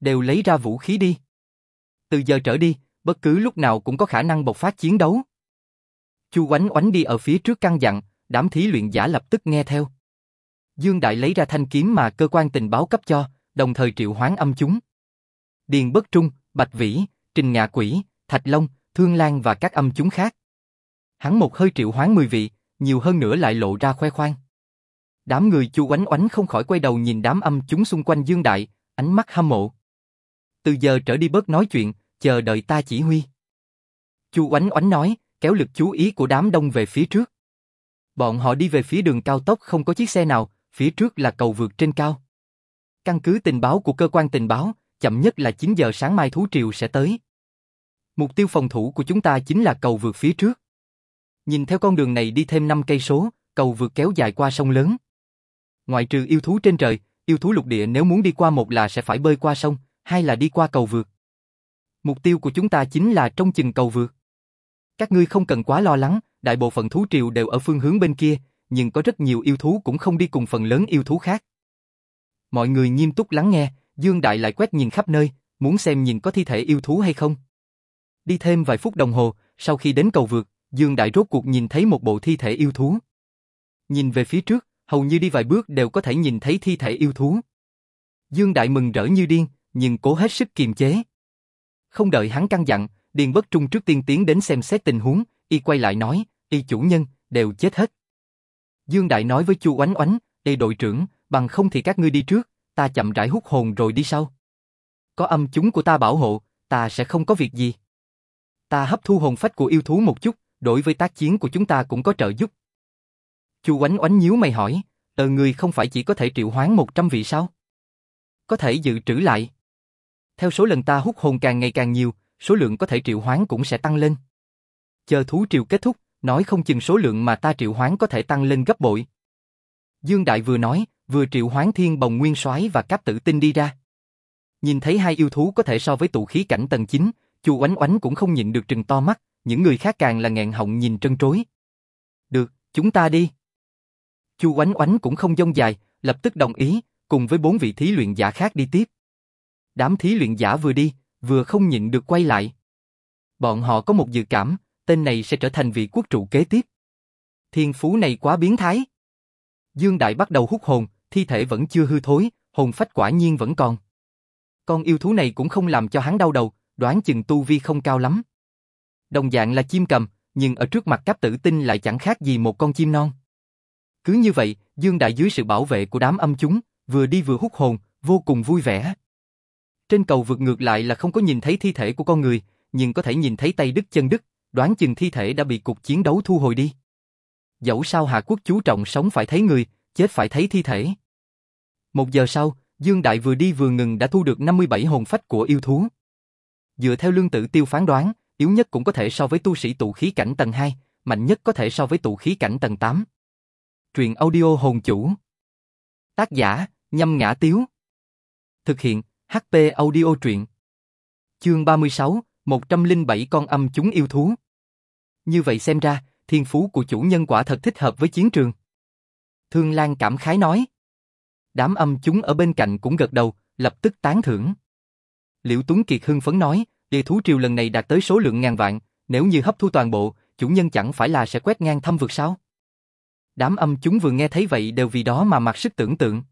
Đều lấy ra vũ khí đi. Từ giờ trở đi, bất cứ lúc nào cũng có khả năng bộc phát chiến đấu. Chu Oánh Oánh đi ở phía trước căn dặn, đám thí luyện giả lập tức nghe theo. Dương Đại lấy ra thanh kiếm mà cơ quan tình báo cấp cho, đồng thời triệu hoán âm chúng. Điền Bất Trung, Bạch Vĩ, Trình Ngạ Quỷ, Thạch Long, Thương Lan và các âm chúng khác. Hắn một hơi triệu hoán 10 vị, nhiều hơn nữa lại lộ ra khoe khoang. Đám người chu oánh oánh không khỏi quay đầu nhìn đám âm chúng xung quanh Dương Đại, ánh mắt hâm mộ. Từ giờ trở đi bớt nói chuyện, chờ đợi ta chỉ huy. Chu oánh oánh nói, kéo lực chú ý của đám đông về phía trước. Bọn họ đi về phía đường cao tốc không có chiếc xe nào, phía trước là cầu vượt trên cao. Căn cứ tình báo của cơ quan tình báo, chậm nhất là 9 giờ sáng mai thú triều sẽ tới. Mục tiêu phòng thủ của chúng ta chính là cầu vượt phía trước. Nhìn theo con đường này đi thêm 5 cây số, cầu vượt kéo dài qua sông lớn. Ngoại trừ yêu thú trên trời, yêu thú lục địa nếu muốn đi qua một là sẽ phải bơi qua sông, hai là đi qua cầu vượt. Mục tiêu của chúng ta chính là trong chừng cầu vượt. Các ngươi không cần quá lo lắng, đại bộ phận thú triều đều ở phương hướng bên kia, nhưng có rất nhiều yêu thú cũng không đi cùng phần lớn yêu thú khác. Mọi người nghiêm túc lắng nghe, Dương Đại lại quét nhìn khắp nơi, muốn xem nhìn có thi thể yêu thú hay không. Đi thêm vài phút đồng hồ, sau khi đến cầu vượt, Dương Đại rốt cuộc nhìn thấy một bộ thi thể yêu thú. Nhìn về phía trước, hầu như đi vài bước đều có thể nhìn thấy thi thể yêu thú. Dương Đại mừng rỡ như điên, nhưng cố hết sức kiềm chế. Không đợi hắn căn dặn, Điền Bất Trung trước tiên tiến đến xem xét tình huống, y quay lại nói, y chủ nhân, đều chết hết. Dương Đại nói với Chu Oánh Oánh, y đội trưởng, bằng không thì các ngươi đi trước, ta chậm rãi hút hồn rồi đi sau. Có âm chúng của ta bảo hộ, ta sẽ không có việc gì. Ta hấp thu hồn phách của yêu thú một chút, đối với tác chiến của chúng ta cũng có trợ giúp. Chu Oánh Oánh nhíu mày hỏi, ờ người không phải chỉ có thể triệu hoán 100 vị sao? Có thể dự trữ lại. Theo số lần ta hút hồn càng ngày càng nhiều, số lượng có thể triệu hoán cũng sẽ tăng lên. Chờ thú triều kết thúc, nói không chừng số lượng mà ta triệu hoán có thể tăng lên gấp bội. Dương Đại vừa nói, vừa triệu hoán thiên bồng nguyên soái và cáp tử tinh đi ra. Nhìn thấy hai yêu thú có thể so với tụ khí cảnh tầng 9, Chu Oánh Oánh cũng không nhịn được trừng to mắt, những người khác càng là nghẹn họng nhìn trân trối. Được, chúng ta đi. Chu Oánh Oánh cũng không dông dài, lập tức đồng ý, cùng với bốn vị thí luyện giả khác đi tiếp. Đám thí luyện giả vừa đi, vừa không nhịn được quay lại. Bọn họ có một dự cảm, tên này sẽ trở thành vị quốc trụ kế tiếp. Thiên phú này quá biến thái. Dương Đại bắt đầu hút hồn, thi thể vẫn chưa hư thối, hồn phách quả nhiên vẫn còn. Con yêu thú này cũng không làm cho hắn đau đầu, đoán chừng tu vi không cao lắm. Đồng dạng là chim cầm, nhưng ở trước mặt các tử tinh lại chẳng khác gì một con chim non. Cứ như vậy, Dương Đại dưới sự bảo vệ của đám âm chúng, vừa đi vừa hút hồn, vô cùng vui vẻ. Trên cầu vượt ngược lại là không có nhìn thấy thi thể của con người, nhưng có thể nhìn thấy tay đứt chân đứt, đoán chừng thi thể đã bị cuộc chiến đấu thu hồi đi. Dẫu sao Hà Quốc chú trọng sống phải thấy người, chết phải thấy thi thể. Một giờ sau, Dương Đại vừa đi vừa ngừng đã thu được 57 hồn phách của yêu thú. Dựa theo lương tự tiêu phán đoán, yếu nhất cũng có thể so với tu sĩ tụ khí cảnh tầng 2, mạnh nhất có thể so với tụ khí cảnh tầng 8. Truyện audio hồn chủ. Tác giả, nhâm ngã tiếu. Thực hiện, HP audio truyện. Chương 36, 107 con âm chúng yêu thú. Như vậy xem ra, thiên phú của chủ nhân quả thật thích hợp với chiến trường. Thương Lan cảm khái nói. Đám âm chúng ở bên cạnh cũng gật đầu, lập tức tán thưởng. Liễu Tuấn Kiệt hưng phấn nói, địa thú triều lần này đạt tới số lượng ngàn vạn, nếu như hấp thu toàn bộ, chủ nhân chẳng phải là sẽ quét ngang thâm vực sao? Đám âm chúng vừa nghe thấy vậy đều vì đó mà mặc sức tưởng tượng.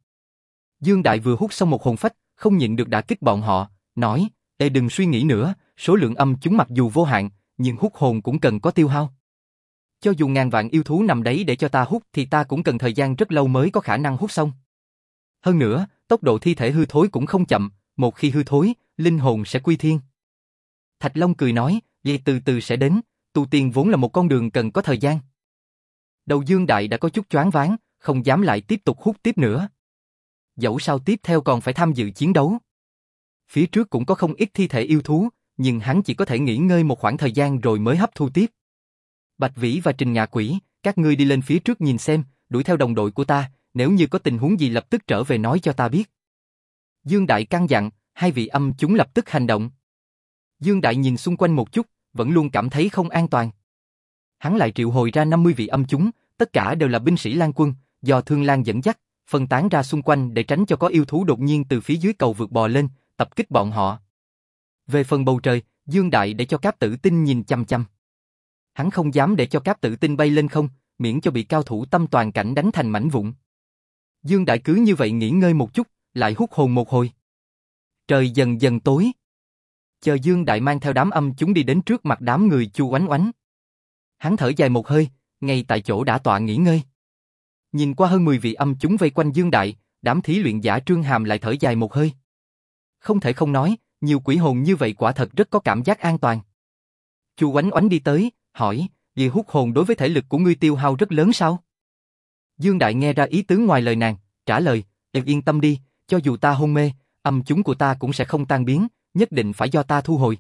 Dương Đại vừa hút xong một hồn phách, không nhịn được đã kích bọn họ, nói, Ê đừng suy nghĩ nữa, số lượng âm chúng mặc dù vô hạn, nhưng hút hồn cũng cần có tiêu hao. Cho dù ngàn vạn yêu thú nằm đấy để cho ta hút thì ta cũng cần thời gian rất lâu mới có khả năng hút xong. Hơn nữa, tốc độ thi thể hư thối cũng không chậm, một khi hư thối, linh hồn sẽ quy thiên. Thạch Long cười nói, vậy từ từ sẽ đến, tu tiên vốn là một con đường cần có thời gian. Đầu Dương Đại đã có chút choáng váng, không dám lại tiếp tục hút tiếp nữa. Dẫu sao tiếp theo còn phải tham dự chiến đấu. Phía trước cũng có không ít thi thể yêu thú, nhưng hắn chỉ có thể nghỉ ngơi một khoảng thời gian rồi mới hấp thu tiếp. Bạch Vĩ và Trình Ngạ Quỷ, các ngươi đi lên phía trước nhìn xem, đuổi theo đồng đội của ta, nếu như có tình huống gì lập tức trở về nói cho ta biết. Dương Đại căn dặn, hai vị âm chúng lập tức hành động. Dương Đại nhìn xung quanh một chút, vẫn luôn cảm thấy không an toàn. Hắn lại triệu hồi ra 50 vị âm chúng, tất cả đều là binh sĩ Lan quân, do Thương Lan dẫn dắt, phân tán ra xung quanh để tránh cho có yêu thú đột nhiên từ phía dưới cầu vượt bò lên, tập kích bọn họ. Về phần bầu trời, Dương Đại để cho các Tử Tinh nhìn chăm chăm. Hắn không dám để cho Cáp tự tin bay lên không, miễn cho bị cao thủ tâm toàn cảnh đánh thành mảnh vụn. Dương Đại cứ như vậy nghỉ ngơi một chút, lại hút hồn một hồi. Trời dần dần tối. Chờ Dương Đại mang theo đám âm chúng đi đến trước mặt đám người chu oánh oánh. Hắn thở dài một hơi, ngay tại chỗ đã tọa nghỉ ngơi. Nhìn qua hơn 10 vị âm chúng vây quanh Dương Đại, đám thí luyện giả Trương Hàm lại thở dài một hơi. Không thể không nói, nhiều quỷ hồn như vậy quả thật rất có cảm giác an toàn. Chu Oánh Oánh đi tới, hỏi, vì hút hồn đối với thể lực của ngươi tiêu hao rất lớn sao? Dương Đại nghe ra ý tứ ngoài lời nàng, trả lời, em yên tâm đi, cho dù ta hôn mê, âm chúng của ta cũng sẽ không tan biến, nhất định phải do ta thu hồi.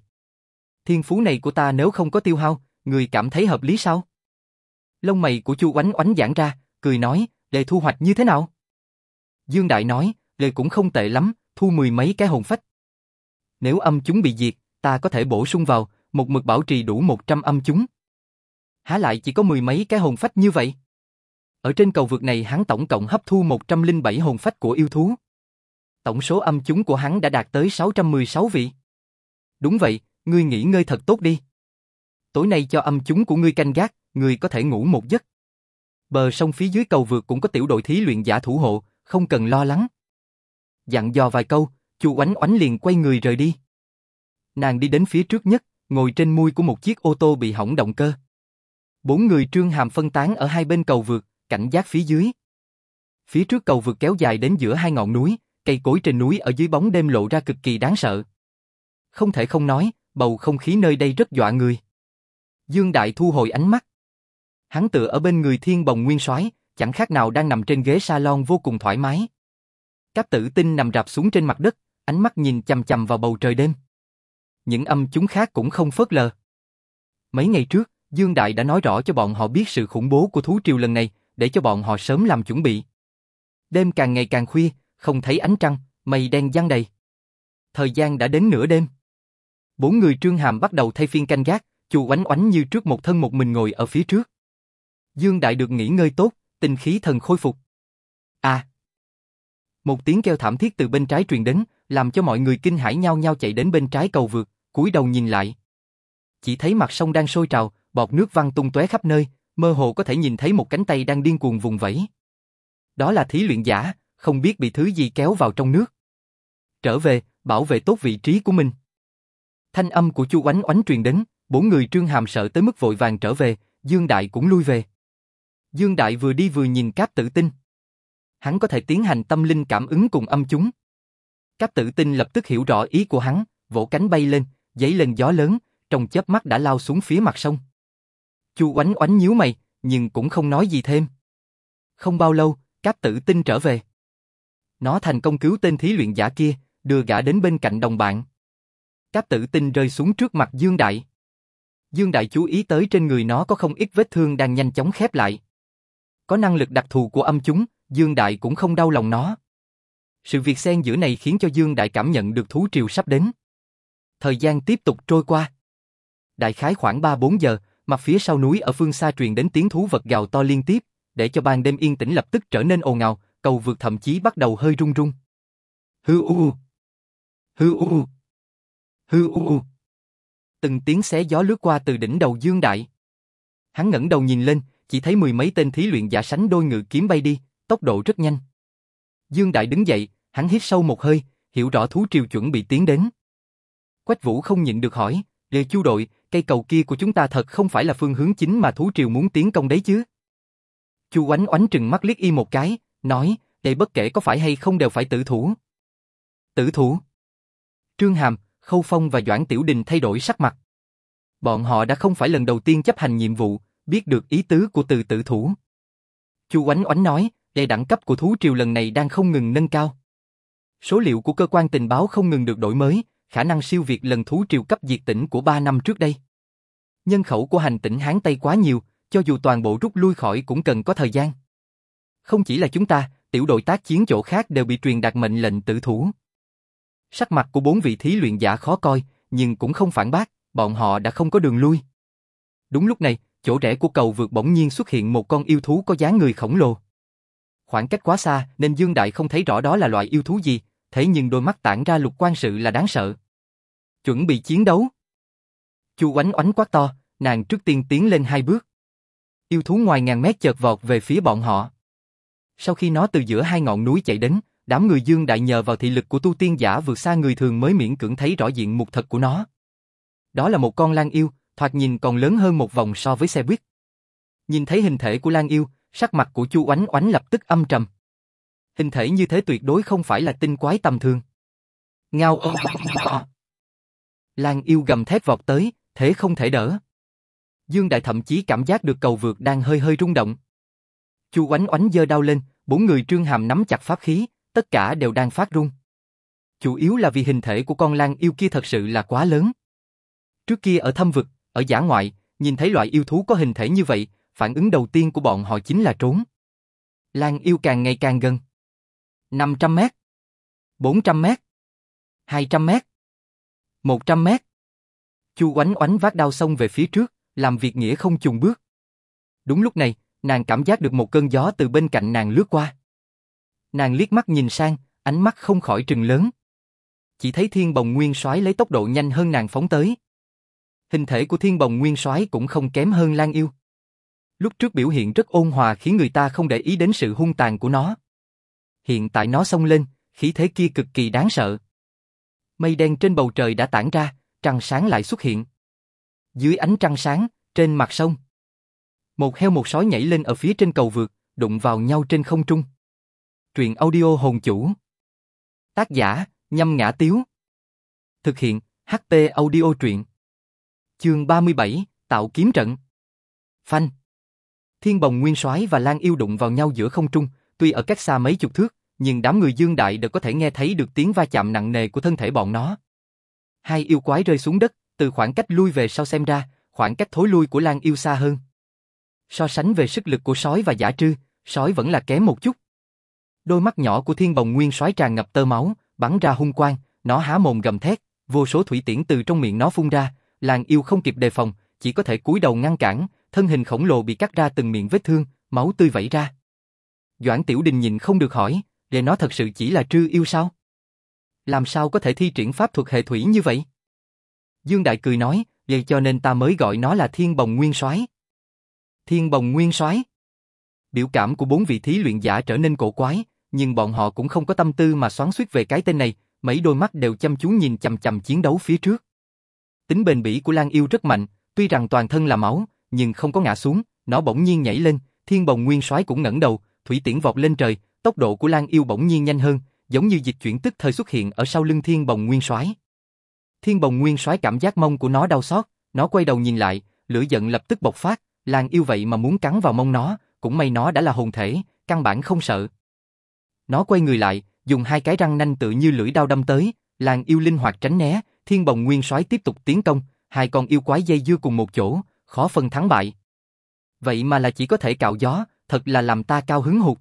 Thiên phú này của ta nếu không có tiêu hao, người cảm thấy hợp lý sao? Lông mày của Chu Oánh Oánh giãn ra, cười nói, để thu hoạch như thế nào? Dương Đại nói, lời cũng không tệ lắm, thu mười mấy cái hồn phách. Nếu âm chúng bị diệt, ta có thể bổ sung vào, một mực bảo trì đủ 100 âm chúng. Há lại chỉ có mười mấy cái hồn phách như vậy? Ở trên cầu vượt này hắn tổng cộng hấp thu 107 hồn phách của yêu thú. Tổng số âm chúng của hắn đã đạt tới 616 vị. Đúng vậy, ngươi nghỉ ngơi thật tốt đi. Tối nay cho âm chúng của ngươi canh gác, ngươi có thể ngủ một giấc. Bờ sông phía dưới cầu vượt cũng có tiểu đội thí luyện giả thủ hộ, không cần lo lắng. Dặn dò vài câu, Chu Oánh Oánh liền quay người rời đi. Nàng đi đến phía trước nhất, ngồi trên mui của một chiếc ô tô bị hỏng động cơ. Bốn người trương hàm phân tán ở hai bên cầu vượt, cảnh giác phía dưới. Phía trước cầu vượt kéo dài đến giữa hai ngọn núi, cây cối trên núi ở dưới bóng đêm lộ ra cực kỳ đáng sợ. Không thể không nói, bầu không khí nơi đây rất dọa người. Dương Đại thu hồi ánh mắt. Hắn tựa ở bên người thiên bồng nguyên soái, chẳng khác nào đang nằm trên ghế salon vô cùng thoải mái. Các tử tinh nằm rạp xuống trên mặt đất, ánh mắt nhìn chầm chầm vào bầu trời đêm. Những âm chúng khác cũng không phớt lờ. Mấy ngày trước, Dương Đại đã nói rõ cho bọn họ biết sự khủng bố của thú triều lần này, để cho bọn họ sớm làm chuẩn bị. Đêm càng ngày càng khuya, không thấy ánh trăng, mây đen giăng đầy. Thời gian đã đến nửa đêm. Bốn người trương hàm bắt đầu thay phiên canh gác, chu oánh oánh như trước một thân một mình ngồi ở phía trước. Dương Đại được nghỉ ngơi tốt, tinh khí thần khôi phục. À! Một tiếng kêu thảm thiết từ bên trái truyền đến, làm cho mọi người kinh hãi nhau nhau chạy đến bên trái cầu vượt, cúi đầu nhìn lại. Chỉ thấy mặt sông đang sôi trào, bọt nước văng tung tóe khắp nơi, mơ hồ có thể nhìn thấy một cánh tay đang điên cuồng vùng vẫy. Đó là thí luyện giả, không biết bị thứ gì kéo vào trong nước. Trở về, bảo vệ tốt vị trí của mình. Thanh âm của Chu Oánh Oánh truyền đến, bốn người Trương Hàm sợ tới mức vội vàng trở về, Dương Đại cũng lui về. Dương Đại vừa đi vừa nhìn Cáp Tử Tinh. Hắn có thể tiến hành tâm linh cảm ứng cùng âm chúng. Cáp Tử Tinh lập tức hiểu rõ ý của hắn, vỗ cánh bay lên, giấy lên gió lớn, trong chớp mắt đã lao xuống phía mặt sông. Chu Oánh Oánh nhíu mày, nhưng cũng không nói gì thêm. Không bao lâu, Cáp Tử Tinh trở về. Nó thành công cứu tên thí luyện giả kia, đưa gã đến bên cạnh đồng bạn. Cáp Tử Tinh rơi xuống trước mặt Dương Đại. Dương Đại chú ý tới trên người nó có không ít vết thương đang nhanh chóng khép lại. Có năng lực đặc thù của âm chúng, Dương Đại cũng không đau lòng nó. Sự việc xen giữa này khiến cho Dương Đại cảm nhận được thú triều sắp đến. Thời gian tiếp tục trôi qua. Đại khái khoảng 3-4 giờ, mặt phía sau núi ở phương xa truyền đến tiếng thú vật gào to liên tiếp, để cho ban đêm yên tĩnh lập tức trở nên ồn ào, cầu vượt thậm chí bắt đầu hơi rung rung. Hư u Hư u Hư u Từng tiếng xé gió lướt qua từ đỉnh đầu Dương Đại. Hắn ngẩng đầu nhìn lên, chỉ thấy mười mấy tên thí luyện giả sánh đôi ngự kiếm bay đi, tốc độ rất nhanh. Dương Đại đứng dậy, hắn hít sâu một hơi, hiểu rõ thú triều chuẩn bị tiến đến. Quách Vũ không nhịn được hỏi, Lê Chu đội, cây cầu kia của chúng ta thật không phải là phương hướng chính mà thú triều muốn tiến công đấy chứ? Chu Oánh Oánh trừng mắt liếc y một cái, nói, để bất kể có phải hay không đều phải tử thủ. Tử thủ? Trương Hàm, Khâu Phong và Doãn Tiểu Đình thay đổi sắc mặt. Bọn họ đã không phải lần đầu tiên chấp hành nhiệm vụ, biết được ý tứ của từ tử thủ. Chu Oánh Oánh nói, đề đẳng cấp của thú triều lần này đang không ngừng nâng cao. Số liệu của cơ quan tình báo không ngừng được đổi mới, khả năng siêu việt lần thú triều cấp diệt tỉnh của 3 năm trước đây. Nhân khẩu của hành tỉnh Hán Tây quá nhiều, cho dù toàn bộ rút lui khỏi cũng cần có thời gian. Không chỉ là chúng ta, tiểu đội tác chiến chỗ khác đều bị truyền đạt mệnh lệnh tử thủ. Sắc mặt của bốn vị thí luyện giả khó coi, nhưng cũng không phản bác, bọn họ đã không có đường lui. Đúng lúc này, chỗ rẽ của cầu vượt bỗng nhiên xuất hiện một con yêu thú có dáng người khổng lồ. Khoảng cách quá xa nên Dương Đại không thấy rõ đó là loại yêu thú gì, thế nhưng đôi mắt tản ra lục quan sự là đáng sợ. Chuẩn bị chiến đấu. Chu oánh oánh quát to, nàng trước tiên tiến lên hai bước. Yêu thú ngoài ngàn mét chợt vọt về phía bọn họ. Sau khi nó từ giữa hai ngọn núi chạy đến, đám người Dương Đại nhờ vào thị lực của tu tiên giả vượt xa người thường mới miễn cưỡng thấy rõ diện mục thật của nó. Đó là một con lang yêu, thoạt nhìn còn lớn hơn một vòng so với xe buýt. Nhìn thấy hình thể của lang yêu, sắc mặt của Chu Oánh Oánh lập tức âm trầm. Hình thể như thế tuyệt đối không phải là tinh quái tầm thường. Ngao ô Lan yêu gầm thét vọt tới, thế không thể đỡ. Dương Đại thậm chí cảm giác được cầu vượt đang hơi hơi rung động. Chu Oánh Oánh giơ đau lên, bốn người trương hàm nắm chặt pháp khí, tất cả đều đang phát rung. Chủ yếu là vì hình thể của con lan yêu kia thật sự là quá lớn. Trước kia ở thâm vực, ở giả ngoại, nhìn thấy loại yêu thú có hình thể như vậy, phản ứng đầu tiên của bọn họ chính là trốn. lan yêu càng ngày càng gần. 500 mét, 400 mét, 200 mét, 100 mét. Chu oánh oánh vác đao xông về phía trước, làm việc nghĩa không chùng bước. Đúng lúc này, nàng cảm giác được một cơn gió từ bên cạnh nàng lướt qua. Nàng liếc mắt nhìn sang, ánh mắt không khỏi trừng lớn. Chỉ thấy thiên bồng nguyên soái lấy tốc độ nhanh hơn nàng phóng tới. Hình thể của thiên bồng nguyên soái cũng không kém hơn Lan Yêu. Lúc trước biểu hiện rất ôn hòa khiến người ta không để ý đến sự hung tàn của nó. Hiện tại nó xông lên, khí thế kia cực kỳ đáng sợ. Mây đen trên bầu trời đã tản ra, trăng sáng lại xuất hiện. Dưới ánh trăng sáng, trên mặt sông. Một heo một sói nhảy lên ở phía trên cầu vượt, đụng vào nhau trên không trung. Truyện audio hồn chủ. Tác giả, nhâm ngã tiếu. Thực hiện, HT audio truyện. Chương 37, tạo kiếm trận. Phanh. Thiên bồng nguyên soái và Lan yêu đụng vào nhau giữa không trung, tuy ở cách xa mấy chục thước, nhưng đám người dương đại đều có thể nghe thấy được tiếng va chạm nặng nề của thân thể bọn nó. Hai yêu quái rơi xuống đất, từ khoảng cách lui về sau xem ra, khoảng cách thối lui của Lan yêu xa hơn. So sánh về sức lực của sói và giả trư, sói vẫn là kém một chút. Đôi mắt nhỏ của thiên bồng nguyên sói tràn ngập tơ máu, bắn ra hung quang, nó há mồm gầm thét, vô số thủy tiễn từ trong miệng nó phun ra, Lan yêu không kịp đề phòng, chỉ có thể cúi đầu ngăn cản, thân hình khổng lồ bị cắt ra từng miệng vết thương, máu tươi vẩy ra. Doãn Tiểu Đình nhìn không được hỏi, để nó thật sự chỉ là trư yêu sao? Làm sao có thể thi triển pháp thuật hệ thủy như vậy? Dương Đại cười nói, vậy cho nên ta mới gọi nó là Thiên Bồng Nguyên Soái. Thiên Bồng Nguyên Soái. Biểu cảm của bốn vị thí luyện giả trở nên cổ quái, nhưng bọn họ cũng không có tâm tư mà xoắn xuýt về cái tên này, mấy đôi mắt đều chăm chú nhìn chằm chằm chiến đấu phía trước. Tính bền bỉ của Lan Yêu rất mạnh, tuy rằng toàn thân là máu, nhưng không có ngã xuống, nó bỗng nhiên nhảy lên, Thiên Bồng Nguyên Soái cũng ngẩng đầu, thủy tiễn vọt lên trời, tốc độ của Lan Yêu bỗng nhiên nhanh hơn, giống như dịch chuyển tức thời xuất hiện ở sau lưng Thiên Bồng Nguyên Soái. Thiên Bồng Nguyên Soái cảm giác mông của nó đau xót, nó quay đầu nhìn lại, lửa giận lập tức bộc phát, Lan Yêu vậy mà muốn cắn vào mông nó, cũng may nó đã là hồn thể, căn bản không sợ. Nó quay người lại, dùng hai cái răng nanh tự như lưỡi đao đâm tới, Lan Yêu linh hoạt tránh né, Thiên Bồng Nguyên Soái tiếp tục tiến công, hai con yêu quái dây dưa cùng một chỗ, khó phân thắng bại. Vậy mà là chỉ có thể cạo gió, thật là làm ta cao hứng hụt.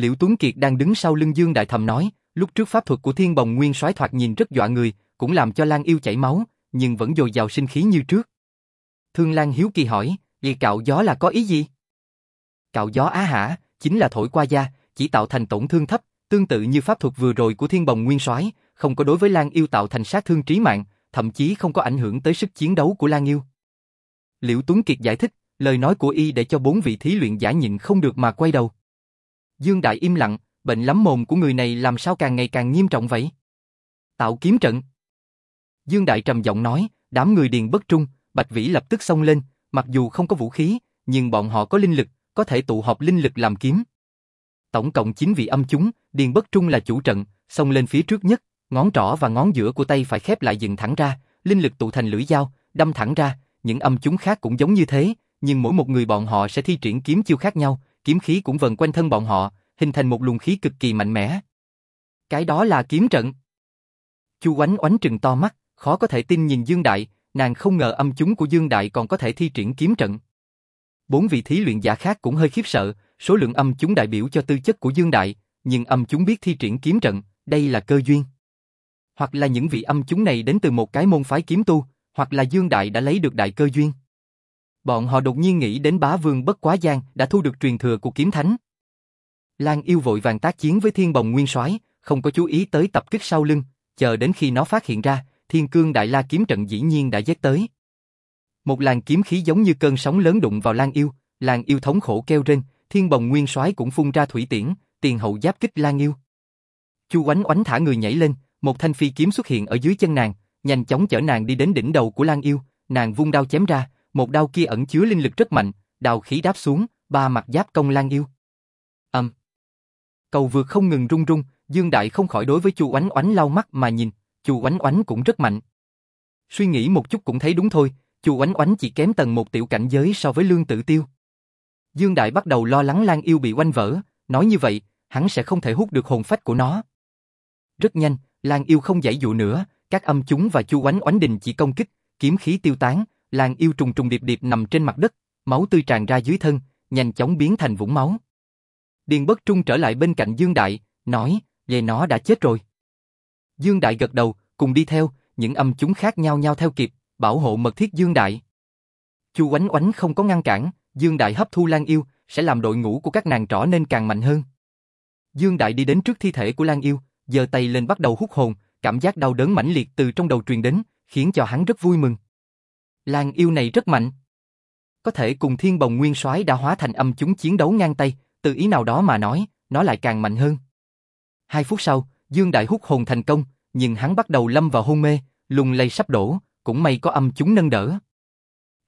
Liễu Tuấn Kiệt đang đứng sau lưng Dương Đại Thầm nói, lúc trước pháp thuật của Thiên Bồng Nguyên Soái thoạt nhìn rất dọa người, cũng làm cho Lan Yêu chảy máu, nhưng vẫn dồi dào sinh khí như trước. Thương Lan hiếu kỳ hỏi, vậy cạo gió là có ý gì? Cạo gió á hả, chính là thổi qua da, chỉ tạo thành tổn thương thấp, tương tự như pháp thuật vừa rồi của Thiên Bồng Nguyên Soái, không có đối với Lan Yêu tạo thành sát thương trí mạng, thậm chí không có ảnh hưởng tới sức chiến đấu của Lan Yêu. Liễu Tuấn Kiệt giải thích, lời nói của y để cho bốn vị thí luyện giả nhịn không được mà quay đầu. Dương Đại im lặng, bệnh lắm mồm của người này làm sao càng ngày càng nghiêm trọng vậy? Tạo kiếm trận. Dương Đại trầm giọng nói, đám người điền bất trung, Bạch Vĩ lập tức xông lên, mặc dù không có vũ khí, nhưng bọn họ có linh lực, có thể tụ họp linh lực làm kiếm. Tổng cộng 9 vị âm chúng, điền bất trung là chủ trận, xông lên phía trước nhất, ngón trỏ và ngón giữa của tay phải khép lại dựng thẳng ra, linh lực tụ thành lưỡi dao, đâm thẳng ra, những âm chúng khác cũng giống như thế, nhưng mỗi một người bọn họ sẽ thi triển kiếm chiêu khác nhau, kiếm khí cũng vần quanh thân bọn họ, hình thành một luồng khí cực kỳ mạnh mẽ. Cái đó là kiếm trận. Chu Oánh Oánh trừng to mắt, khó có thể tin nhìn Dương Đại, nàng không ngờ âm chúng của Dương Đại còn có thể thi triển kiếm trận. Bốn vị thí luyện giả khác cũng hơi khiếp sợ, số lượng âm chúng đại biểu cho tư chất của Dương Đại, nhưng âm chúng biết thi triển kiếm trận, đây là cơ duyên. Hoặc là những vị âm chúng này đến từ một cái môn phái kiếm tu, hoặc là Dương Đại đã lấy được đại cơ duyên. Bọn họ đột nhiên nghĩ đến bá vương bất quá giang đã thu được truyền thừa của kiếm thánh. Lan yêu vội vàng tác chiến với thiên bồng nguyên soái, không có chú ý tới tập kích sau lưng, chờ đến khi nó phát hiện ra, thiên cương đại la kiếm trận dĩ nhiên đã dết tới. Một làn kiếm khí giống như cơn sóng lớn đụng vào Lan yêu, Lan yêu thống khổ kêu rên, thiên bồng nguyên soái cũng phun ra thủy tiễn, tiền hậu giáp kích Lan yêu. Chu oánh oánh thả người nhảy lên, một thanh phi kiếm xuất hiện ở dưới chân nàng, nhanh chóng chở nàng đi đến đỉnh đầu của Lan yêu, nàng vung đao chém ra, một đao kia ẩn chứa linh lực rất mạnh, đào khí đáp xuống, ba mặt giáp công Lan yêu. Âm. Um. Cầu vượt không ngừng rung rung, Dương Đại không khỏi đối với Chu Oánh Oánh lau mắt mà nhìn, Chu Oánh Oánh cũng rất mạnh. Suy nghĩ một chút cũng thấy đúng thôi, Chu Oánh Oánh chỉ kém tầng một tiểu cảnh giới so với Lương Tử Tiêu. Dương Đại bắt đầu lo lắng Lan Yêu bị oanh vỡ, nói như vậy, hắn sẽ không thể hút được hồn phách của nó. Rất nhanh, Lan Yêu không giải dụ nữa, các âm chúng và Chu Oánh Oánh đình chỉ công kích, kiếm khí tiêu tán, Lan Yêu trùng trùng điệp điệp nằm trên mặt đất, máu tươi tràn ra dưới thân, nhanh chóng biến thành vũng máu. Điền Bất Trung trở lại bên cạnh Dương Đại, nói, về nó đã chết rồi. Dương Đại gật đầu, cùng đi theo, những âm chúng khác nhau nhau theo kịp, bảo hộ mật thiết Dương Đại. Chu Oánh Oánh không có ngăn cản, Dương Đại hấp thu Lan Yêu, sẽ làm đội ngũ của các nàng trỏ nên càng mạnh hơn. Dương Đại đi đến trước thi thể của Lan Yêu, giơ tay lên bắt đầu hút hồn, cảm giác đau đớn mãnh liệt từ trong đầu truyền đến, khiến cho hắn rất vui mừng. Lan Yêu này rất mạnh. Có thể cùng Thiên Bồng Nguyên Soái đã hóa thành âm chúng chiến đấu ngang tay, từ ý nào đó mà nói, nó lại càng mạnh hơn. Hai phút sau, Dương Đại hút hồn thành công, nhưng hắn bắt đầu lâm vào hôn mê, lùng lây sắp đổ, cũng may có âm chúng nâng đỡ.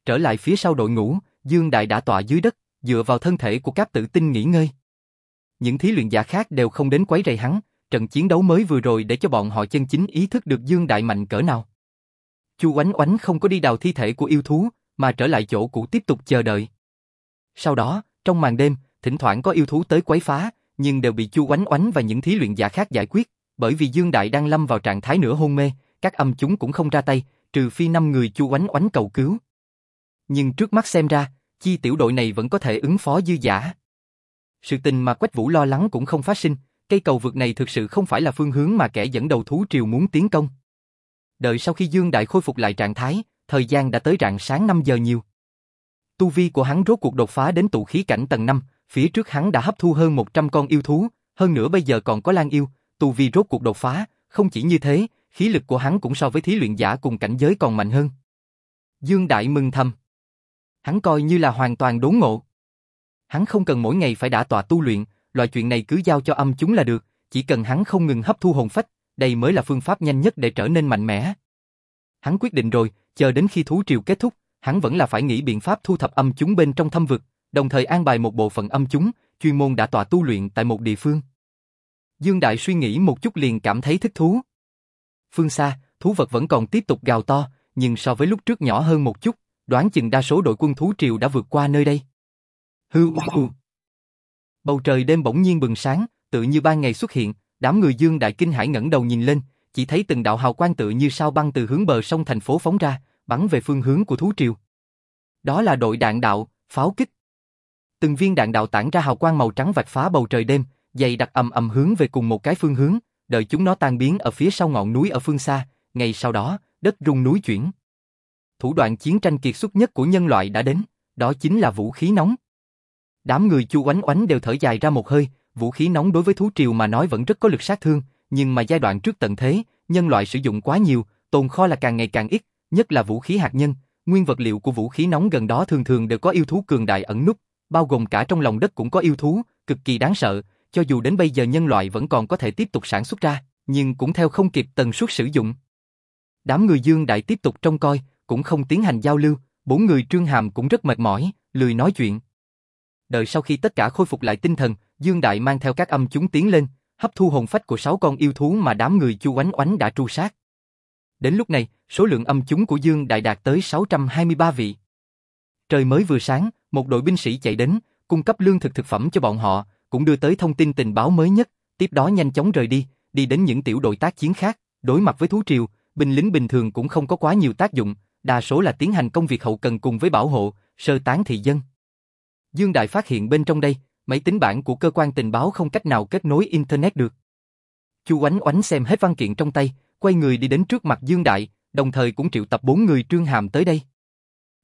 Trở lại phía sau đội ngũ, Dương Đại đã tọa dưới đất, dựa vào thân thể của các tử tinh nghỉ ngơi. Những thí luyện giả khác đều không đến quấy rầy hắn, trận chiến đấu mới vừa rồi để cho bọn họ chân chính ý thức được Dương Đại mạnh cỡ nào. Chu Oánh Oánh không có đi đào thi thể của yêu thú, mà trở lại chỗ cũ tiếp tục chờ đợi. Sau đó, trong màn đêm, thỉnh thoảng có yêu thú tới quấy phá, nhưng đều bị Chu Oánh Oánh và những thí luyện giả khác giải quyết, bởi vì Dương Đại đang lâm vào trạng thái nửa hôn mê, các âm chúng cũng không ra tay, trừ phi năm người Chu Oánh Oánh cầu cứu. Nhưng trước mắt xem ra, chi tiểu đội này vẫn có thể ứng phó dư giả. Sự tình mà Quách Vũ lo lắng cũng không phát sinh, cây cầu vượt này thực sự không phải là phương hướng mà kẻ dẫn đầu thú triều muốn tiến công. Đợi sau khi Dương Đại khôi phục lại trạng thái, thời gian đã tới rạng sáng 5 giờ nhiều. Tu vi của hắn rốt cuộc đột phá đến tụ khí cảnh tầng 5, phía trước hắn đã hấp thu hơn 100 con yêu thú, hơn nữa bây giờ còn có Lan yêu, tu vi rốt cuộc đột phá, không chỉ như thế, khí lực của hắn cũng so với thí luyện giả cùng cảnh giới còn mạnh hơn. Dương Đại mừng thầm. Hắn coi như là hoàn toàn đốn ngộ. Hắn không cần mỗi ngày phải đả tọa tu luyện, loại chuyện này cứ giao cho âm chúng là được, chỉ cần hắn không ngừng hấp thu hồn phách, đây mới là phương pháp nhanh nhất để trở nên mạnh mẽ. Hắn quyết định rồi, chờ đến khi thú triều kết thúc, hắn vẫn là phải nghĩ biện pháp thu thập âm chúng bên trong thâm vực, đồng thời an bài một bộ phận âm chúng, chuyên môn đã tọa tu luyện tại một địa phương. Dương Đại suy nghĩ một chút liền cảm thấy thích thú. Phương xa, thú vật vẫn còn tiếp tục gào to, nhưng so với lúc trước nhỏ hơn một chút, đoán chừng đa số đội quân thú triều đã vượt qua nơi đây. Hư hư. Bầu trời đêm bỗng nhiên bừng sáng, tự như ban ngày xuất hiện, đám người Dương Đại kinh hãi ngẩng đầu nhìn lên, chỉ thấy từng đạo hào quang tự như sao băng từ hướng bờ sông thành phố phóng ra, bắn về phương hướng của thú triều. Đó là đội đạn đạo, pháo kích. Từng viên đạn đạo tản ra hào quang màu trắng vạch phá bầu trời đêm, dày đặc ầm ầm hướng về cùng một cái phương hướng, đợi chúng nó tan biến ở phía sau ngọn núi ở phương xa, ngay sau đó, đất rung núi chuyển. Thủ đoạn chiến tranh kiệt xuất nhất của nhân loại đã đến, đó chính là vũ khí nóng. Đám người chu oánh oánh đều thở dài ra một hơi, vũ khí nóng đối với thú triều mà nói vẫn rất có lực sát thương, nhưng mà giai đoạn trước tận thế, nhân loại sử dụng quá nhiều, tồn kho là càng ngày càng ít, nhất là vũ khí hạt nhân, nguyên vật liệu của vũ khí nóng gần đó thường thường đều có yêu thú cường đại ẩn núp, bao gồm cả trong lòng đất cũng có yêu thú, cực kỳ đáng sợ, cho dù đến bây giờ nhân loại vẫn còn có thể tiếp tục sản xuất ra, nhưng cũng theo không kịp tần suất sử dụng. Đám người Dương Đại tiếp tục trông coi, cũng không tiến hành giao lưu, bốn người Trương Hàm cũng rất mệt mỏi, lười nói chuyện. Đợi sau khi tất cả khôi phục lại tinh thần, Dương Đại mang theo các âm chúng tiến lên, hấp thu hồn phách của sáu con yêu thú mà đám người Chu Oánh Oánh đã tru sát. Đến lúc này, số lượng âm chúng của Dương Đại đạt tới 623 vị. Trời mới vừa sáng, một đội binh sĩ chạy đến, cung cấp lương thực thực phẩm cho bọn họ, cũng đưa tới thông tin tình báo mới nhất, tiếp đó nhanh chóng rời đi, đi đến những tiểu đội tác chiến khác, đối mặt với thú triều, binh lính bình thường cũng không có quá nhiều tác dụng, đa số là tiến hành công việc hậu cần cùng với bảo hộ, sơ tán thị dân. Dương Đại phát hiện bên trong đây, máy tính bảng của cơ quan tình báo không cách nào kết nối internet được. Chu Oánh Oánh xem hết văn kiện trong tay, quay người đi đến trước mặt Dương Đại, đồng thời cũng triệu tập bốn người trương hàm tới đây.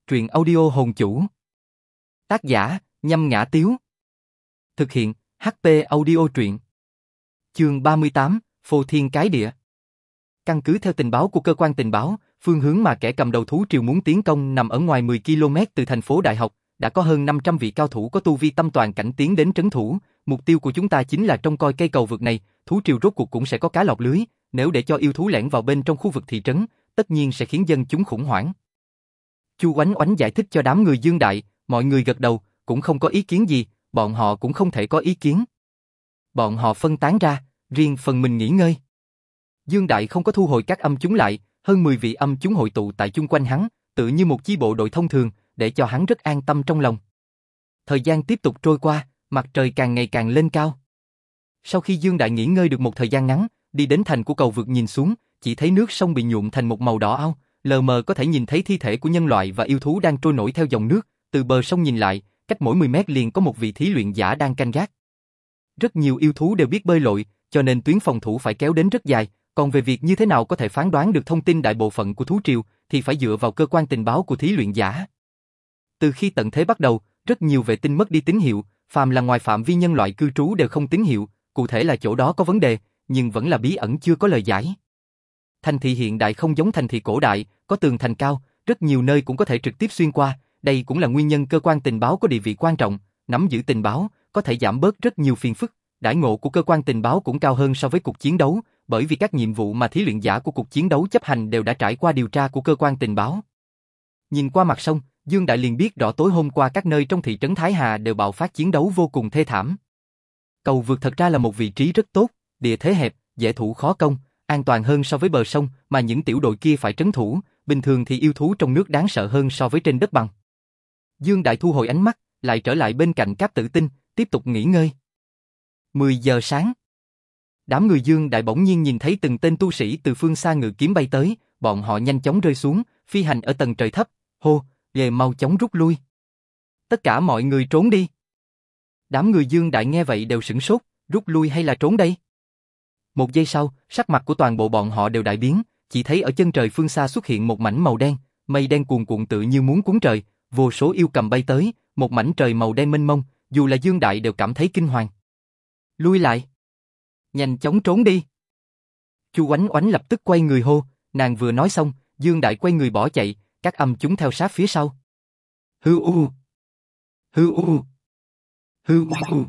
Truyện audio hồn chủ. Tác giả, nhâm ngã tiếu. Thực hiện, HP audio truyện. Chương 38, Phô Thiên Cái Địa. Căn cứ theo tình báo của cơ quan tình báo, phương hướng mà kẻ cầm đầu thú triều muốn tiến công nằm ở ngoài 10 km từ thành phố Đại học, đã có hơn 500 vị cao thủ có tu vi tâm toàn cảnh tiến đến trấn thủ, mục tiêu của chúng ta chính là trông coi cây cầu vượt này, thú triều rốt cuộc cũng sẽ có cá lọc lưới, nếu để cho yêu thú lẻn vào bên trong khu vực thị trấn, tất nhiên sẽ khiến dân chúng khủng hoảng. Chu Oánh Oánh giải thích cho đám người Dương Đại, mọi người gật đầu, cũng không có ý kiến gì, bọn họ cũng không thể có ý kiến. Bọn họ phân tán ra, riêng phần mình nghỉ ngơi. Dương Đại không có thu hồi các âm chúng lại, hơn 10 vị âm chúng hội tụ tại chung quanh hắn, tự như một chi bộ đội thông thường, để cho hắn rất an tâm trong lòng. Thời gian tiếp tục trôi qua, mặt trời càng ngày càng lên cao. Sau khi Dương Đại nghỉ ngơi được một thời gian ngắn, đi đến thành của cầu vượt nhìn xuống, chỉ thấy nước sông bị nhuộm thành một màu đỏ ao, lờ mờ có thể nhìn thấy thi thể của nhân loại và yêu thú đang trôi nổi theo dòng nước, từ bờ sông nhìn lại, cách mỗi 10 mét liền có một vị thí luyện giả đang canh gác. Rất nhiều yêu thú đều biết bơi lội, cho nên tuyến phòng thủ phải kéo đến rất dài, còn về việc như thế nào có thể phán đoán được thông tin đại bộ phận của thú triều thì phải dựa vào cơ quan tình báo của thí luyện giả. Từ khi tận thế bắt đầu, rất nhiều vệ tinh mất đi tín hiệu, phàm là ngoài phạm vi nhân loại cư trú đều không tín hiệu, cụ thể là chỗ đó có vấn đề, nhưng vẫn là bí ẩn chưa có lời giải. Thành thị hiện đại không giống thành thị cổ đại, có tường thành cao, rất nhiều nơi cũng có thể trực tiếp xuyên qua, đây cũng là nguyên nhân cơ quan tình báo có địa vị quan trọng, nắm giữ tình báo, có thể giảm bớt rất nhiều phiền phức. Đãi ngộ của cơ quan tình báo cũng cao hơn so với cuộc chiến đấu, bởi vì các nhiệm vụ mà thí luyện giả của cuộc chiến đấu chấp hành đều đã trải qua điều tra của cơ quan tình báo. Nhìn qua mặt sông, Dương Đại liền biết rõ tối hôm qua các nơi trong thị trấn Thái Hà đều bạo phát chiến đấu vô cùng thê thảm. Cầu vượt thật ra là một vị trí rất tốt, địa thế hẹp, dễ thủ khó công, an toàn hơn so với bờ sông mà những tiểu đội kia phải trấn thủ, bình thường thì yêu thú trong nước đáng sợ hơn so với trên đất bằng. Dương Đại thu hồi ánh mắt, lại trở lại bên cạnh Cáp Tử Tinh, tiếp tục nghỉ ngơi. 10 giờ sáng. Đám người Dương Đại bỗng nhiên nhìn thấy từng tên tu sĩ từ phương xa ngự kiếm bay tới, bọn họ nhanh chóng rơi xuống, phi hành ở tầng trời thấp, hô, về mau chóng rút lui. Tất cả mọi người trốn đi. Đám người Dương Đại nghe vậy đều sửng sốt, rút lui hay là trốn đây? Một giây sau, sắc mặt của toàn bộ bọn họ đều đại biến, chỉ thấy ở chân trời phương xa xuất hiện một mảnh màu đen, mây đen cuồn cuộn tự như muốn cuốn trời, vô số yêu cầm bay tới, một mảnh trời màu đen mênh mông, dù là Dương Đại đều cảm thấy kinh hoàng. Lui lại. Nhanh chóng trốn đi. Chu Oánh Oánh lập tức quay người hô, nàng vừa nói xong, Dương Đại quay người bỏ chạy, các âm chúng theo sát phía sau. Hư u. Hư u. Hư u.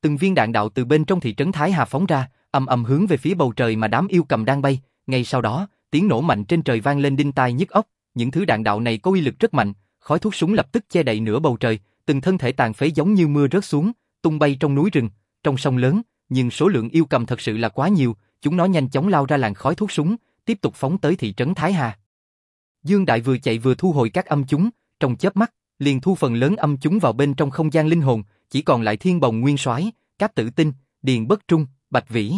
Từng viên đạn đạo từ bên trong thị trấn Thái Hà phóng ra, âm âm hướng về phía bầu trời mà đám yêu cầm đang bay, ngay sau đó, tiếng nổ mạnh trên trời vang lên đinh tai nhức óc, những thứ đạn đạo này có uy lực rất mạnh, khói thuốc súng lập tức che đậy nửa bầu trời, từng thân thể tàn phế giống như mưa rớt xuống, tung bay trong núi rừng, trong sông lớn, nhưng số lượng yêu cầm thật sự là quá nhiều, chúng nó nhanh chóng lao ra làn khói thuốc súng, tiếp tục phóng tới thị trấn Thái Hà. Dương Đại vừa chạy vừa thu hồi các âm chúng, trong chớp mắt, liền thu phần lớn âm chúng vào bên trong không gian linh hồn, chỉ còn lại Thiên Bồng Nguyên Soái, Cáp Tử Tinh, Điền Bất Trung, Bạch Vĩ.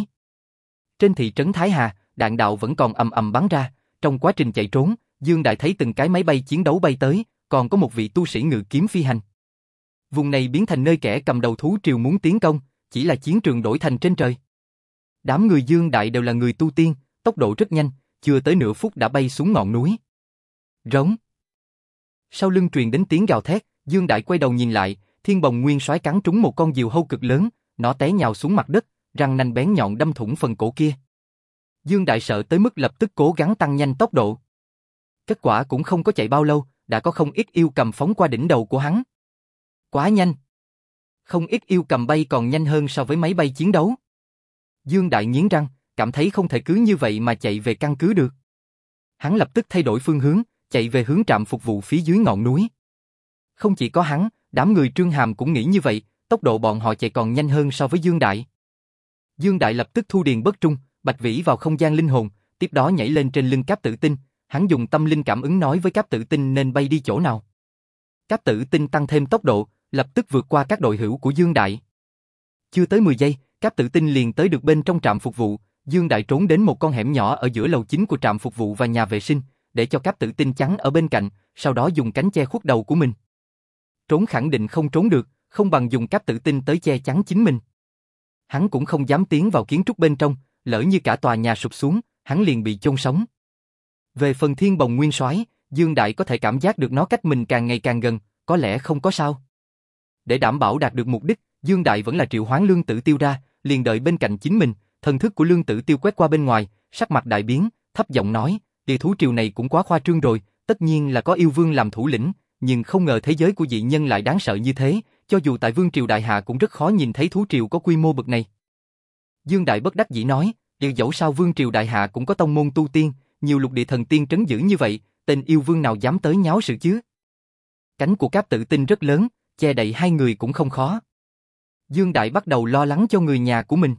Trên thị trấn Thái Hà, đạn đạo vẫn còn ầm ầm bắn ra, trong quá trình chạy trốn, Dương Đại thấy từng cái máy bay chiến đấu bay tới, còn có một vị tu sĩ ngự kiếm phi hành. Vùng này biến thành nơi kẻ cầm đầu thú triều muốn tiến công, chỉ là chiến trường đổi thành trên trời. Đám người Dương Đại đều là người tu tiên, tốc độ rất nhanh, chưa tới nửa phút đã bay xuống ngọn núi. Rống. Sau lưng truyền đến tiếng gào thét, Dương Đại quay đầu nhìn lại, Thiên Bồng Nguyên Soái cắn trúng một con diều hâu cực lớn, nó té nhào xuống mặt đất, răng nanh bén nhọn đâm thủng phần cổ kia. Dương Đại sợ tới mức lập tức cố gắng tăng nhanh tốc độ. Kết quả cũng không có chạy bao lâu, đã có không ít yêu cầm phóng qua đỉnh đầu của hắn. Quá nhanh. Không ít yêu cầm bay còn nhanh hơn so với máy bay chiến đấu. Dương Đại nghiến răng, cảm thấy không thể cứ như vậy mà chạy về căn cứ được. Hắn lập tức thay đổi phương hướng, chạy về hướng trạm phục vụ phía dưới ngọn núi. Không chỉ có hắn, đám người Trương Hàm cũng nghĩ như vậy, tốc độ bọn họ chạy còn nhanh hơn so với Dương Đại. Dương Đại lập tức thu điền bất trung, Bạch Vĩ vào không gian linh hồn, tiếp đó nhảy lên trên lưng Cáp Tử Tinh, hắn dùng tâm linh cảm ứng nói với Cáp Tử Tinh nên bay đi chỗ nào. Cáp Tử Tinh tăng thêm tốc độ, lập tức vượt qua các đội hữu của Dương Đại. Chưa tới 10 giây, Cáp Tử Tinh liền tới được bên trong trạm phục vụ, Dương Đại trốn đến một con hẻm nhỏ ở giữa lầu chính của trạm phục vụ và nhà vệ sinh, để cho Cáp Tử Tinh chắn ở bên cạnh, sau đó dùng cánh che khuất đầu của mình. Trốn khẳng định không trốn được, không bằng dùng Cáp Tử Tinh tới che chắn chính mình. Hắn cũng không dám tiến vào kiến trúc bên trong, lỡ như cả tòa nhà sụp xuống, hắn liền bị chôn sống. Về phần thiên bồng nguyên soái, Dương Đại có thể cảm giác được nó cách mình càng ngày càng gần, có lẽ không có sao. Để đảm bảo đạt được mục đích, Dương Đại vẫn là triệu hoán lương tử tiêu ra, liền đợi bên cạnh chính mình, thần thức của lương tử tiêu quét qua bên ngoài, sắc mặt đại biến, thấp giọng nói, địa thú triều này cũng quá khoa trương rồi, tất nhiên là có yêu vương làm thủ lĩnh, nhưng không ngờ thế giới của dị nhân lại đáng sợ như thế, cho dù tại vương triều đại hạ cũng rất khó nhìn thấy thú triều có quy mô bậc này. Dương Đại bất đắc dĩ nói, điều dẫu sao vương triều đại hạ cũng có tông môn tu tiên, nhiều lục địa thần tiên trấn giữ như vậy, tên yêu vương nào dám tới nháo sự chứ? Cánh của cáp tự tinh rất lớn, che đậy hai người cũng không khó. Dương Đại bắt đầu lo lắng cho người nhà của mình.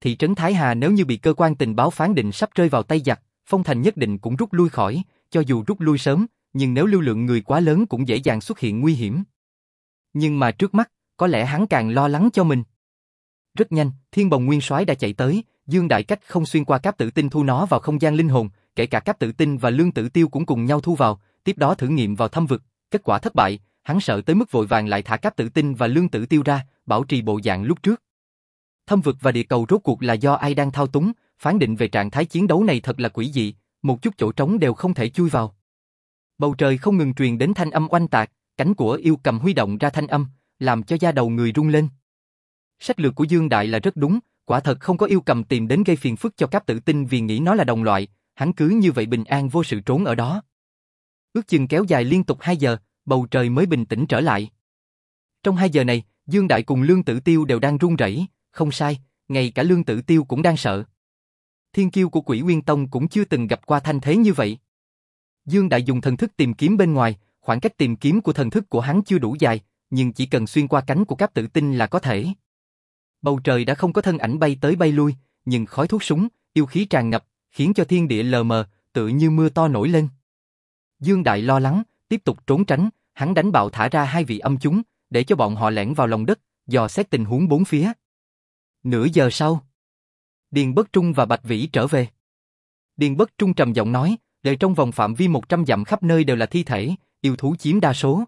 Thị trấn Thái Hà nếu như bị cơ quan tình báo phán định sắp rơi vào tay giặc, Phong Thành nhất định cũng rút lui khỏi, cho dù rút lui sớm, nhưng nếu lưu lượng người quá lớn cũng dễ dàng xuất hiện nguy hiểm. Nhưng mà trước mắt, có lẽ hắn càng lo lắng cho mình. Rất nhanh, Thiên Bồng Nguyên Soái đã chạy tới, Dương Đại Cách không xuyên qua cáp tử tinh thu nó vào không gian linh hồn, kể cả cáp tử tinh và lương tử tiêu cũng cùng nhau thu vào, tiếp đó thử nghiệm vào thâm vực, kết quả thất bại, hắn sợ tới mức vội vàng lại thả cáp tử tinh và lương tử tiêu ra, bảo trì bộ dạng lúc trước. Thâm vực và địa cầu rốt cuộc là do ai đang thao túng, phán định về trạng thái chiến đấu này thật là quỷ dị, một chút chỗ trống đều không thể chui vào. Bầu trời không ngừng truyền đến thanh âm oanh tạc, cánh của yêu cầm huy động ra thanh âm, làm cho da đầu người rung lên. Sách lược của Dương Đại là rất đúng, quả thật không có yêu cầm tìm đến gây phiền phức cho cáp tử tinh vì nghĩ nó là đồng loại, hắn cứ như vậy bình an vô sự trốn ở đó. Ước chừng kéo dài liên tục 2 giờ, bầu trời mới bình tĩnh trở lại. Trong 2 giờ này, Dương Đại cùng Lương Tử Tiêu đều đang run rẩy, không sai, ngay cả Lương Tử Tiêu cũng đang sợ. Thiên kiêu của Quỷ Nguyên Tông cũng chưa từng gặp qua thanh thế như vậy. Dương Đại dùng thần thức tìm kiếm bên ngoài, khoảng cách tìm kiếm của thần thức của hắn chưa đủ dài, nhưng chỉ cần xuyên qua cánh của cáp tử tinh là có thể. Bầu trời đã không có thân ảnh bay tới bay lui, nhưng khói thuốc súng, yêu khí tràn ngập, khiến cho thiên địa lờ mờ, tự như mưa to nổi lên. Dương Đại lo lắng, tiếp tục trốn tránh, hắn đánh bạo thả ra hai vị âm chúng, để cho bọn họ lẻn vào lòng đất, dò xét tình huống bốn phía. Nửa giờ sau, Điền Bất Trung và Bạch Vĩ trở về. Điền Bất Trung trầm giọng nói, đời trong vòng phạm vi 100 dặm khắp nơi đều là thi thể, yêu thú chiếm đa số.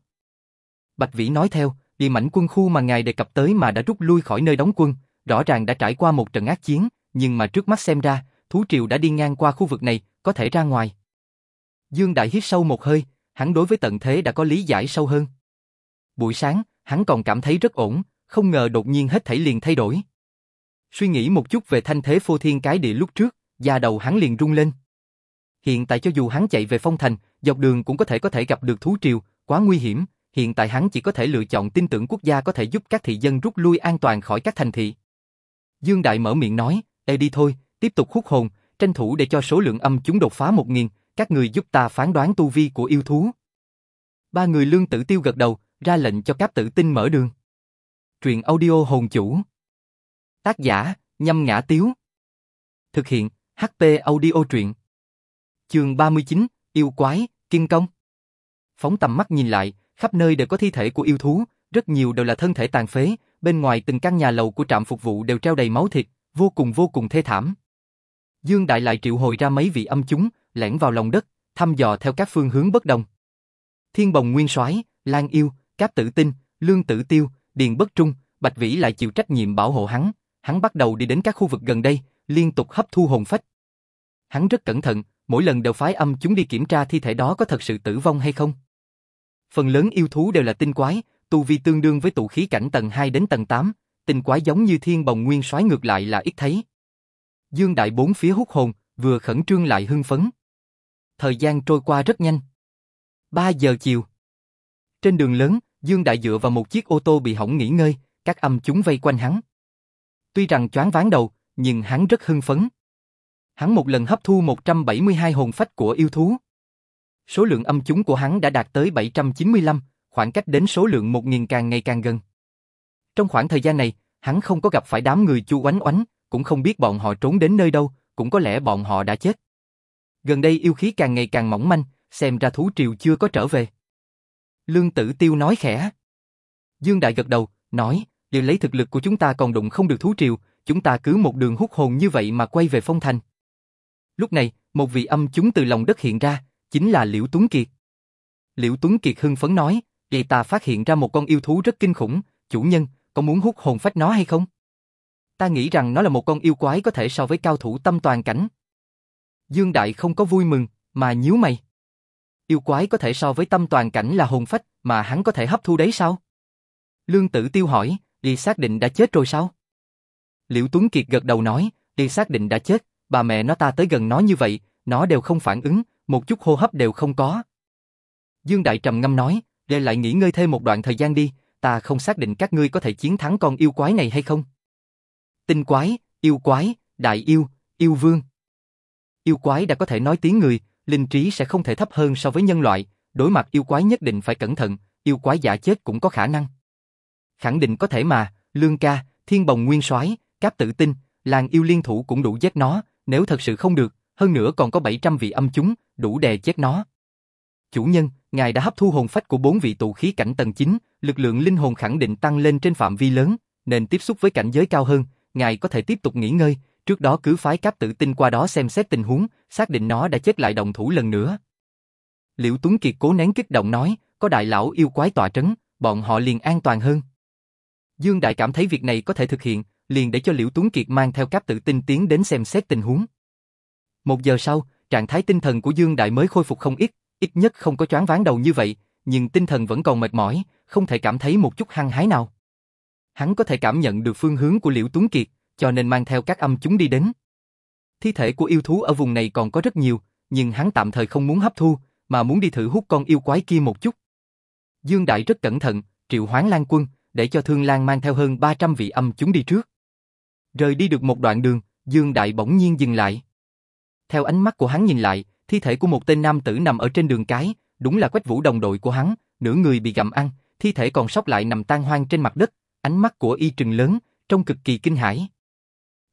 Bạch Vĩ nói theo, địa mảnh quân khu mà ngài đề cập tới mà đã rút lui khỏi nơi đóng quân, rõ ràng đã trải qua một trận ác chiến, nhưng mà trước mắt xem ra, thú triều đã đi ngang qua khu vực này, có thể ra ngoài. Dương Đại hít sâu một hơi, hắn đối với tận thế đã có lý giải sâu hơn. Buổi sáng, hắn còn cảm thấy rất ổn, không ngờ đột nhiên hết thảy liền thay đổi. Suy nghĩ một chút về thanh thế phô thiên cái địa lúc trước, da đầu hắn liền rung lên. hiện tại cho dù hắn chạy về phong thành, dọc đường cũng có thể có thể gặp được thú triều, quá nguy hiểm, hiện tại hắn chỉ có thể lựa chọn tin tưởng quốc gia có thể giúp các thị dân rút lui an toàn khỏi các thành thị. Dương Đại mở miệng nói, Ê đi thôi, tiếp tục hút hồn, tranh thủ để cho số lượng âm chúng đột phá một nghìn, các người giúp ta phán đoán tu vi của yêu thú. Ba người lương tử tiêu gật đầu, ra lệnh cho các tử tinh mở đường. Truyện audio hồn chủ. Tác giả, nhâm ngã tiếu. Thực hiện, HP audio truyện. Chương 39, yêu quái, kinh công. Phóng tầm mắt nhìn lại, khắp nơi đều có thi thể của yêu thú, rất nhiều đều là thân thể tàn phế, bên ngoài từng căn nhà lầu của trạm phục vụ đều treo đầy máu thịt, vô cùng vô cùng thê thảm. Dương Đại lại triệu hồi ra mấy vị âm chúng, lẻn vào lòng đất, thăm dò theo các phương hướng bất đồng. Thiên Bồng Nguyên Soái, Lan Yêu, Cáp Tử Tinh, Lương Tử Tiêu, Điền Bất Trung, Bạch Vĩ lại chịu trách nhiệm bảo hộ hắn, hắn bắt đầu đi đến các khu vực gần đây, liên tục hấp thu hồn phách. Hắn rất cẩn thận, mỗi lần đều phái âm chúng đi kiểm tra thi thể đó có thật sự tử vong hay không. Phần lớn yêu thú đều là tinh quái, tu vi tương đương với tụ khí cảnh tầng 2 đến tầng 8, tinh quái giống như thiên bồng nguyên soái ngược lại là ít thấy. Dương Đại bốn phía hút hồn, vừa khẩn trương lại hưng phấn. Thời gian trôi qua rất nhanh. 3 giờ chiều. Trên đường lớn, Dương Đại dựa vào một chiếc ô tô bị hỏng nghỉ ngơi, các âm chúng vây quanh hắn. Tuy rằng choáng váng đầu, nhưng hắn rất hưng phấn. Hắn một lần hấp thu 172 hồn phách của yêu thú. Số lượng âm chúng của hắn đã đạt tới 795, khoảng cách đến số lượng 1000 càng ngày càng gần. Trong khoảng thời gian này, hắn không có gặp phải đám người chu oánh oánh, cũng không biết bọn họ trốn đến nơi đâu, cũng có lẽ bọn họ đã chết. Gần đây yêu khí càng ngày càng mỏng manh, xem ra thú triều chưa có trở về. Lương Tử Tiêu nói khẽ. Dương Đại gật đầu, nói, giờ lấy thực lực của chúng ta còn đụng không được thú triều, chúng ta cứ một đường hút hồn như vậy mà quay về phong thành. Lúc này, một vị âm chúng từ lòng đất hiện ra, chính là Liễu Tuấn Kiệt. Liễu Tuấn Kiệt hưng phấn nói, vậy ta phát hiện ra một con yêu thú rất kinh khủng, chủ nhân, có muốn hút hồn phách nó hay không? Ta nghĩ rằng nó là một con yêu quái có thể so với cao thủ tâm toàn cảnh. Dương Đại không có vui mừng, mà nhíu mày. Yêu quái có thể so với tâm toàn cảnh là hồn phách, mà hắn có thể hấp thu đấy sao? Lương Tử Tiêu hỏi, đi xác định đã chết rồi sao? Liễu Tuấn Kiệt gật đầu nói, đi xác định đã chết, bà mẹ nó ta tới gần nó như vậy, nó đều không phản ứng, một chút hô hấp đều không có. Dương Đại trầm ngâm nói, để lại nghỉ ngơi thêm một đoạn thời gian đi, ta không xác định các ngươi có thể chiến thắng con yêu quái này hay không. Tinh quái, yêu quái, đại yêu, yêu vương. Yêu quái đã có thể nói tiếng người, linh trí sẽ không thể thấp hơn so với nhân loại, đối mặt yêu quái nhất định phải cẩn thận, yêu quái giả chết cũng có khả năng. Khẳng định có thể mà, Lương ca, Thiên Bồng Nguyên Soái, Cáp Tử Tinh, làng yêu liên thủ cũng đủ giết nó, nếu thật sự không được, hơn nữa còn có 700 vị âm chúng, đủ đè chết nó. Chủ nhân, ngài đã hấp thu hồn phách của bốn vị tụ khí cảnh tầng 9, lực lượng linh hồn khẳng định tăng lên trên phạm vi lớn, nên tiếp xúc với cảnh giới cao hơn, ngài có thể tiếp tục nghỉ ngơi, trước đó cứ phái cáp tử tinh qua đó xem xét tình huống, xác định nó đã chết lại đồng thủ lần nữa. Liễu Tuấn Kiệt cố nén kích động nói, có đại lão yêu quái tọa trấn, bọn họ liền an toàn hơn. Dương Đại cảm thấy việc này có thể thực hiện, liền để cho Liễu Tuấn Kiệt mang theo cáp tử tinh tiến đến xem xét tình huống. Một giờ sau, trạng thái tinh thần của Dương Đại mới khôi phục không ít, ít nhất không có choáng váng đầu như vậy, nhưng tinh thần vẫn còn mệt mỏi, không thể cảm thấy một chút hăng hái nào. Hắn có thể cảm nhận được phương hướng của Liễu Tuấn Kiệt, cho nên mang theo các âm chúng đi đến. Thi thể của yêu thú ở vùng này còn có rất nhiều, nhưng hắn tạm thời không muốn hấp thu, mà muốn đi thử hút con yêu quái kia một chút. Dương Đại rất cẩn thận, triệu hoán lan quân, để cho Thương Lan mang theo hơn 300 vị âm chúng đi trước. Rời đi được một đoạn đường, Dương Đại bỗng nhiên dừng lại. Theo ánh mắt của hắn nhìn lại, thi thể của một tên nam tử nằm ở trên đường cái, đúng là Quách Vũ đồng đội của hắn, nửa người bị gặm ăn, thi thể còn sót lại nằm tan hoang trên mặt đất, ánh mắt của y trừng lớn, trông cực kỳ kinh hãi.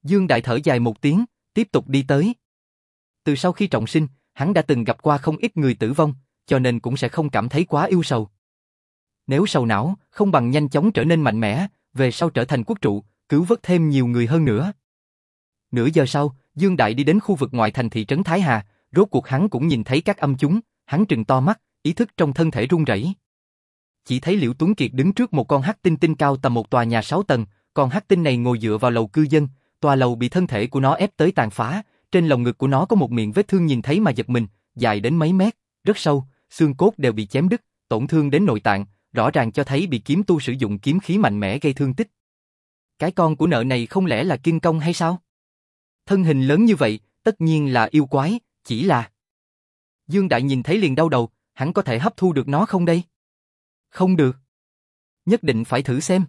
Dương Đại thở dài một tiếng, tiếp tục đi tới. Từ sau khi trọng sinh, hắn đã từng gặp qua không ít người tử vong, cho nên cũng sẽ không cảm thấy quá yêu sầu. Nếu sầu não, không bằng nhanh chóng trở nên mạnh mẽ, về sau trở thành quốc trụ, cứu vớt thêm nhiều người hơn nữa. Nửa giờ sau, Dương Đại đi đến khu vực ngoại thành thị trấn Thái Hà, rốt cuộc hắn cũng nhìn thấy các âm chúng, hắn trừng to mắt, ý thức trong thân thể run rẩy. Chỉ thấy Liễu Tuấn Kiệt đứng trước một con hắc tinh tinh cao tầm một tòa nhà 6 tầng, con hắc tinh này ngồi dựa vào lầu cư dân, tòa lầu bị thân thể của nó ép tới tàn phá, trên lồng ngực của nó có một miệng vết thương nhìn thấy mà giật mình, dài đến mấy mét, rất sâu, xương cốt đều bị chém đứt, tổn thương đến nội tạng, rõ ràng cho thấy bị kiếm tu sử dụng kiếm khí mạnh mẽ gây thương tích. Cái con của nợ này không lẽ là kinh công hay sao? Thân hình lớn như vậy, tất nhiên là yêu quái, chỉ là... Dương Đại nhìn thấy liền đau đầu, hắn có thể hấp thu được nó không đây? Không được. Nhất định phải thử xem.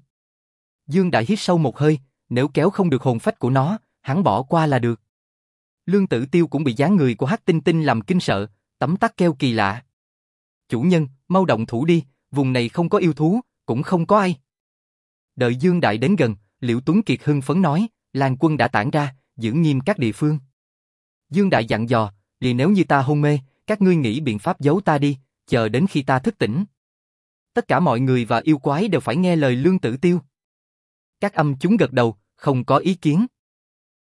Dương Đại hít sâu một hơi, nếu kéo không được hồn phách của nó, hắn bỏ qua là được. Lương Tử Tiêu cũng bị dáng người của Hắc Tinh Tinh làm kinh sợ, tấm tắc keo kỳ lạ. Chủ nhân, mau động thủ đi, vùng này không có yêu thú, cũng không có ai. Đợi Dương Đại đến gần, Liễu Tuấn Kiệt hưng phấn nói, Lan quân đã tản ra, giữ nghiêm các địa phương. Dương Đại dặn dò, vì nếu như ta hôn mê, các ngươi nghĩ biện pháp giấu ta đi, chờ đến khi ta thức tỉnh. Tất cả mọi người và yêu quái đều phải nghe lời Lương Tử Tiêu. Các âm chúng gật đầu, không có ý kiến.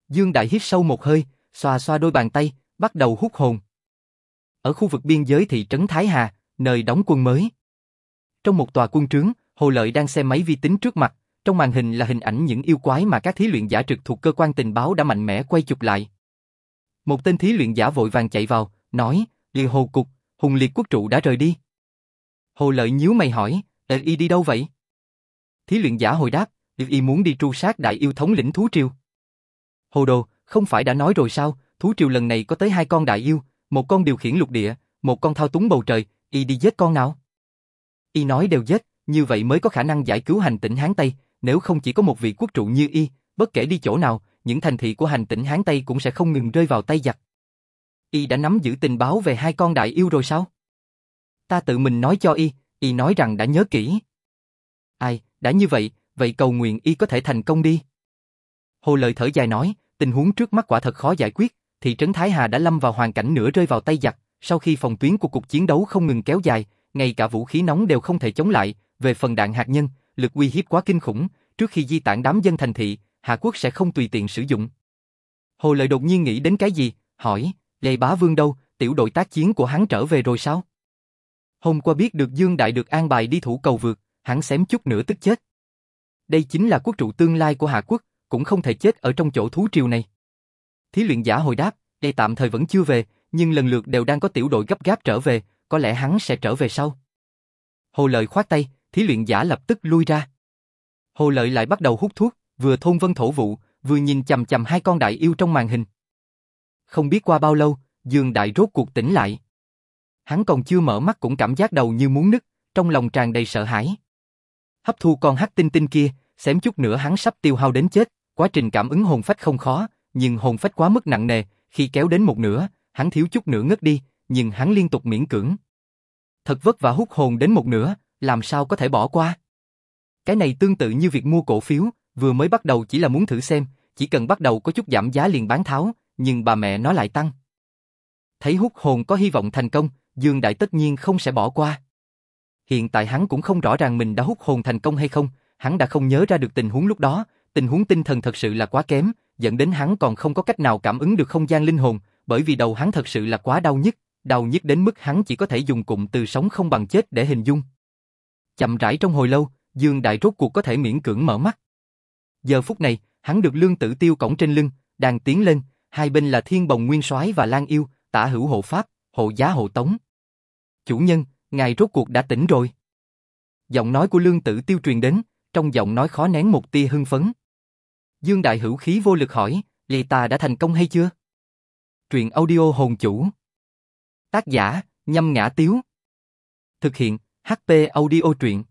Dương Đại hít sâu một hơi, xoa xoa đôi bàn tay, bắt đầu hút hồn. Ở khu vực biên giới thị trấn Thái Hà, nơi đóng quân mới. Trong một tòa quân trướng, Hồ Lợi đang xem máy vi tính trước mặt, trong màn hình là hình ảnh những yêu quái mà các thí luyện giả trực thuộc cơ quan tình báo đã mạnh mẽ quay chụp lại. Một tên thí luyện giả vội vàng chạy vào, nói, Liệt Hồ Cục, Hùng Liệt Quốc Trụ đã rời đi. Hồ Lợi nhíu mày hỏi, Ê y đi đâu vậy? Thí luyện giả hồi đáp, y muốn đi tru sát đại yêu thống lĩnh thú triều. Hồ Đồ, không phải đã nói rồi sao, thú triều lần này có tới hai con đại yêu, một con điều khiển lục địa, một con thao túng bầu trời, y đi giết con nào? Y nói đều giết, như vậy mới có khả năng giải cứu hành tỉnh Hán Tây, nếu không chỉ có một vị quốc trụ như y, bất kể đi chỗ nào, những thành thị của hành tỉnh Hán Tây cũng sẽ không ngừng rơi vào tay giặc. Y đã nắm giữ tình báo về hai con đại yêu rồi sao? Ta tự mình nói cho y, y nói rằng đã nhớ kỹ. Ai, đã như vậy, vậy cầu nguyện y có thể thành công đi. Hồ Lợi thở dài nói, tình huống trước mắt quả thật khó giải quyết, thị trấn Thái Hà đã lâm vào hoàn cảnh nửa rơi vào tay giặc, sau khi phòng tuyến của cuộc chiến đấu không ngừng kéo dài, ngay cả vũ khí nóng đều không thể chống lại, về phần đạn hạt nhân, lực uy hiếp quá kinh khủng, trước khi di tản đám dân thành thị, Hà Quốc sẽ không tùy tiện sử dụng. Hồ Lợi đột nhiên nghĩ đến cái gì, hỏi, Lê Bá Vương đâu, tiểu đội tác chiến của hắn trở về rồi sao? Hôm qua biết được Dương Đại được an bài đi thủ cầu vượt, hắn xém chút nữa tức chết. Đây chính là quốc trụ tương lai của Hạ Quốc, cũng không thể chết ở trong chỗ thú triều này. Thí luyện giả hồi đáp, đây tạm thời vẫn chưa về, nhưng lần lượt đều đang có tiểu đội gấp gáp trở về, có lẽ hắn sẽ trở về sau. Hồ Lợi khoát tay, thí luyện giả lập tức lui ra. Hồ Lợi lại bắt đầu hút thuốc, vừa thôn vân thổ vụ, vừa nhìn chầm chầm hai con đại yêu trong màn hình. Không biết qua bao lâu, Dương Đại rốt cuộc tỉnh lại. Hắn còn chưa mở mắt cũng cảm giác đầu như muốn nứt, trong lòng tràn đầy sợ hãi. Hấp thu con hắc tinh tinh kia, xém chút nữa hắn sắp tiêu hao đến chết, quá trình cảm ứng hồn phách không khó, nhưng hồn phách quá mức nặng nề, khi kéo đến một nửa, hắn thiếu chút nữa ngất đi, nhưng hắn liên tục miễn cưỡng. Thật vất vả hút hồn đến một nửa, làm sao có thể bỏ qua? Cái này tương tự như việc mua cổ phiếu, vừa mới bắt đầu chỉ là muốn thử xem, chỉ cần bắt đầu có chút giảm giá liền bán tháo, nhưng bà mẹ nó lại tăng. Thấy hút hồn có hy vọng thành công, Dương Đại tất nhiên không sẽ bỏ qua. Hiện tại hắn cũng không rõ ràng mình đã hút hồn thành công hay không, hắn đã không nhớ ra được tình huống lúc đó, tình huống tinh thần thật sự là quá kém, dẫn đến hắn còn không có cách nào cảm ứng được không gian linh hồn, bởi vì đầu hắn thật sự là quá đau nhức, đau nhức đến mức hắn chỉ có thể dùng cụm từ sống không bằng chết để hình dung. Chậm rãi trong hồi lâu, Dương Đại rốt cuộc có thể miễn cưỡng mở mắt. Giờ phút này, hắn được lương tử tiêu cổng trên lưng, đang tiến lên, hai bên là Thiên Bồng Nguyên Soái và Lan Yêu, tả hữu hộ pháp, hộ giá hộ tống. Chủ nhân, ngài rốt cuộc đã tỉnh rồi. Giọng nói của lương tử tiêu truyền đến, trong giọng nói khó nén một tia hưng phấn. Dương Đại hữu khí vô lực hỏi, Lê ta đã thành công hay chưa? Truyện audio hồn chủ. Tác giả, nhâm ngã tiếu. Thực hiện, HP audio truyện.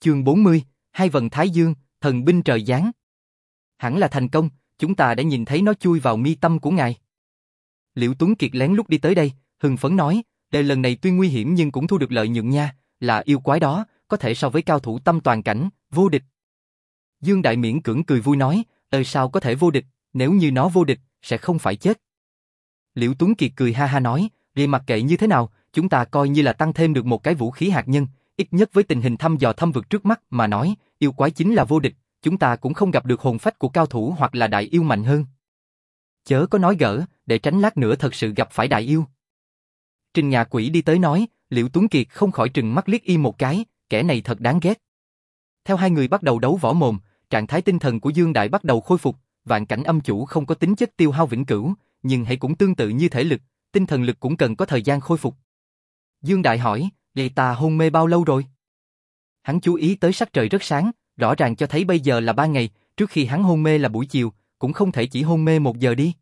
Chương 40, Hai vần Thái Dương, thần binh trời giáng. Hẳn là thành công, chúng ta đã nhìn thấy nó chui vào mi tâm của ngài. Liễu Tuấn Kiệt lén lúc đi tới đây, hưng phấn nói, đề lần này tuy nguy hiểm nhưng cũng thu được lợi nhuận nha, là yêu quái đó, có thể so với cao thủ tâm toàn cảnh, vô địch. Dương Đại miễn cưỡng cười vui nói, ờ sao có thể vô địch, nếu như nó vô địch, sẽ không phải chết. Liễu Tuấn Kiệt cười ha ha nói, vì mặc kệ như thế nào, chúng ta coi như là tăng thêm được một cái vũ khí hạt nhân, ít nhất với tình hình thăm dò thâm vực trước mắt mà nói, yêu quái chính là vô địch, chúng ta cũng không gặp được hồn phách của cao thủ hoặc là đại yêu mạnh hơn. Chớ có nói gỡ, để tránh lát nữa thật sự gặp phải đại yêu. Trình nhà quỷ đi tới nói, Liễu Tuấn Kiệt không khỏi trừng mắt liếc y một cái, kẻ này thật đáng ghét. Theo hai người bắt đầu đấu võ mồm, trạng thái tinh thần của Dương Đại bắt đầu khôi phục, vạn cảnh âm chủ không có tính chất tiêu hao vĩnh cửu, nhưng hãy cũng tương tự như thể lực, tinh thần lực cũng cần có thời gian khôi phục. Dương Đại hỏi, vậy ta hôn mê bao lâu rồi? Hắn chú ý tới sắc trời rất sáng, rõ ràng cho thấy bây giờ là ba ngày, trước khi hắn hôn mê là buổi chiều, cũng không thể chỉ hôn mê một giờ đi.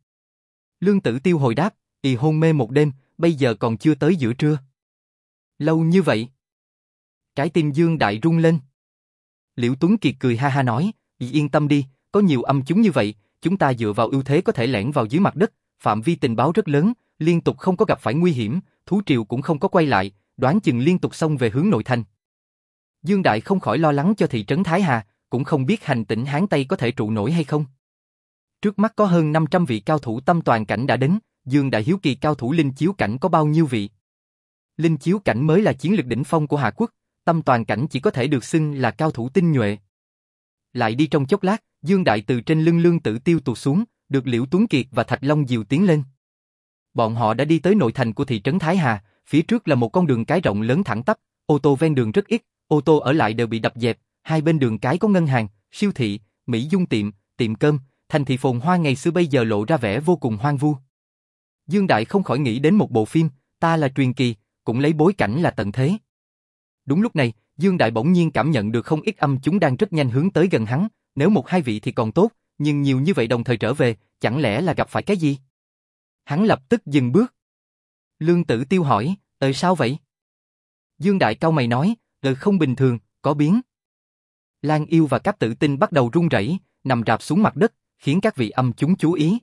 Lương Tử Tiêu hồi đáp, y hôn mê một đêm, bây giờ còn chưa tới giữa trưa. Lâu như vậy. Trái tim Dương Đại rung lên. Liễu Tuấn Kiệt cười ha ha nói, yên tâm đi, có nhiều âm chúng như vậy, chúng ta dựa vào ưu thế có thể lẻn vào dưới mặt đất, phạm vi tình báo rất lớn, liên tục không có gặp phải nguy hiểm, thú triều cũng không có quay lại, đoán chừng liên tục xông về hướng nội thành. Dương Đại không khỏi lo lắng cho thị trấn Thái Hà, cũng không biết hành tỉnh Hán Tây có thể trụ nổi hay không. Trước mắt có hơn 500 vị cao thủ tâm toàn cảnh đã đến, Dương Đại hiếu kỳ cao thủ linh chiếu cảnh có bao nhiêu vị. Linh chiếu cảnh mới là chiến lược đỉnh phong của Hạ Quốc, tâm toàn cảnh chỉ có thể được xưng là cao thủ tinh nhuệ. Lại đi trong chốc lát, Dương Đại từ trên lưng lương tử tiêu tụt xuống, được Liễu Tuấn Kiệt và Thạch Long Diều tiến lên. Bọn họ đã đi tới nội thành của thị trấn Thái Hà, phía trước là một con đường cái rộng lớn thẳng tắp, ô tô ven đường rất ít, ô tô ở lại đều bị đập dẹp, hai bên đường cái có ngân hàng, siêu thị, mỹ dung tiệm, tiệm cơm, thành thị phồn hoa ngày xưa bây giờ lộ ra vẻ vô cùng hoang vu. Dương Đại không khỏi nghĩ đến một bộ phim, ta là truyền kỳ, cũng lấy bối cảnh là tận thế. Đúng lúc này, Dương Đại bỗng nhiên cảm nhận được không ít âm chúng đang rất nhanh hướng tới gần hắn, nếu một hai vị thì còn tốt, nhưng nhiều như vậy đồng thời trở về, chẳng lẽ là gặp phải cái gì? Hắn lập tức dừng bước. Lương Tử Tiêu hỏi, tại sao vậy? Dương Đại cao mày nói, lời không bình thường, có biến. Lan Yêu và các Tử Tinh bắt đầu run rẩy, nằm rạp xuống mặt đất, khiến các vị âm chúng chú ý.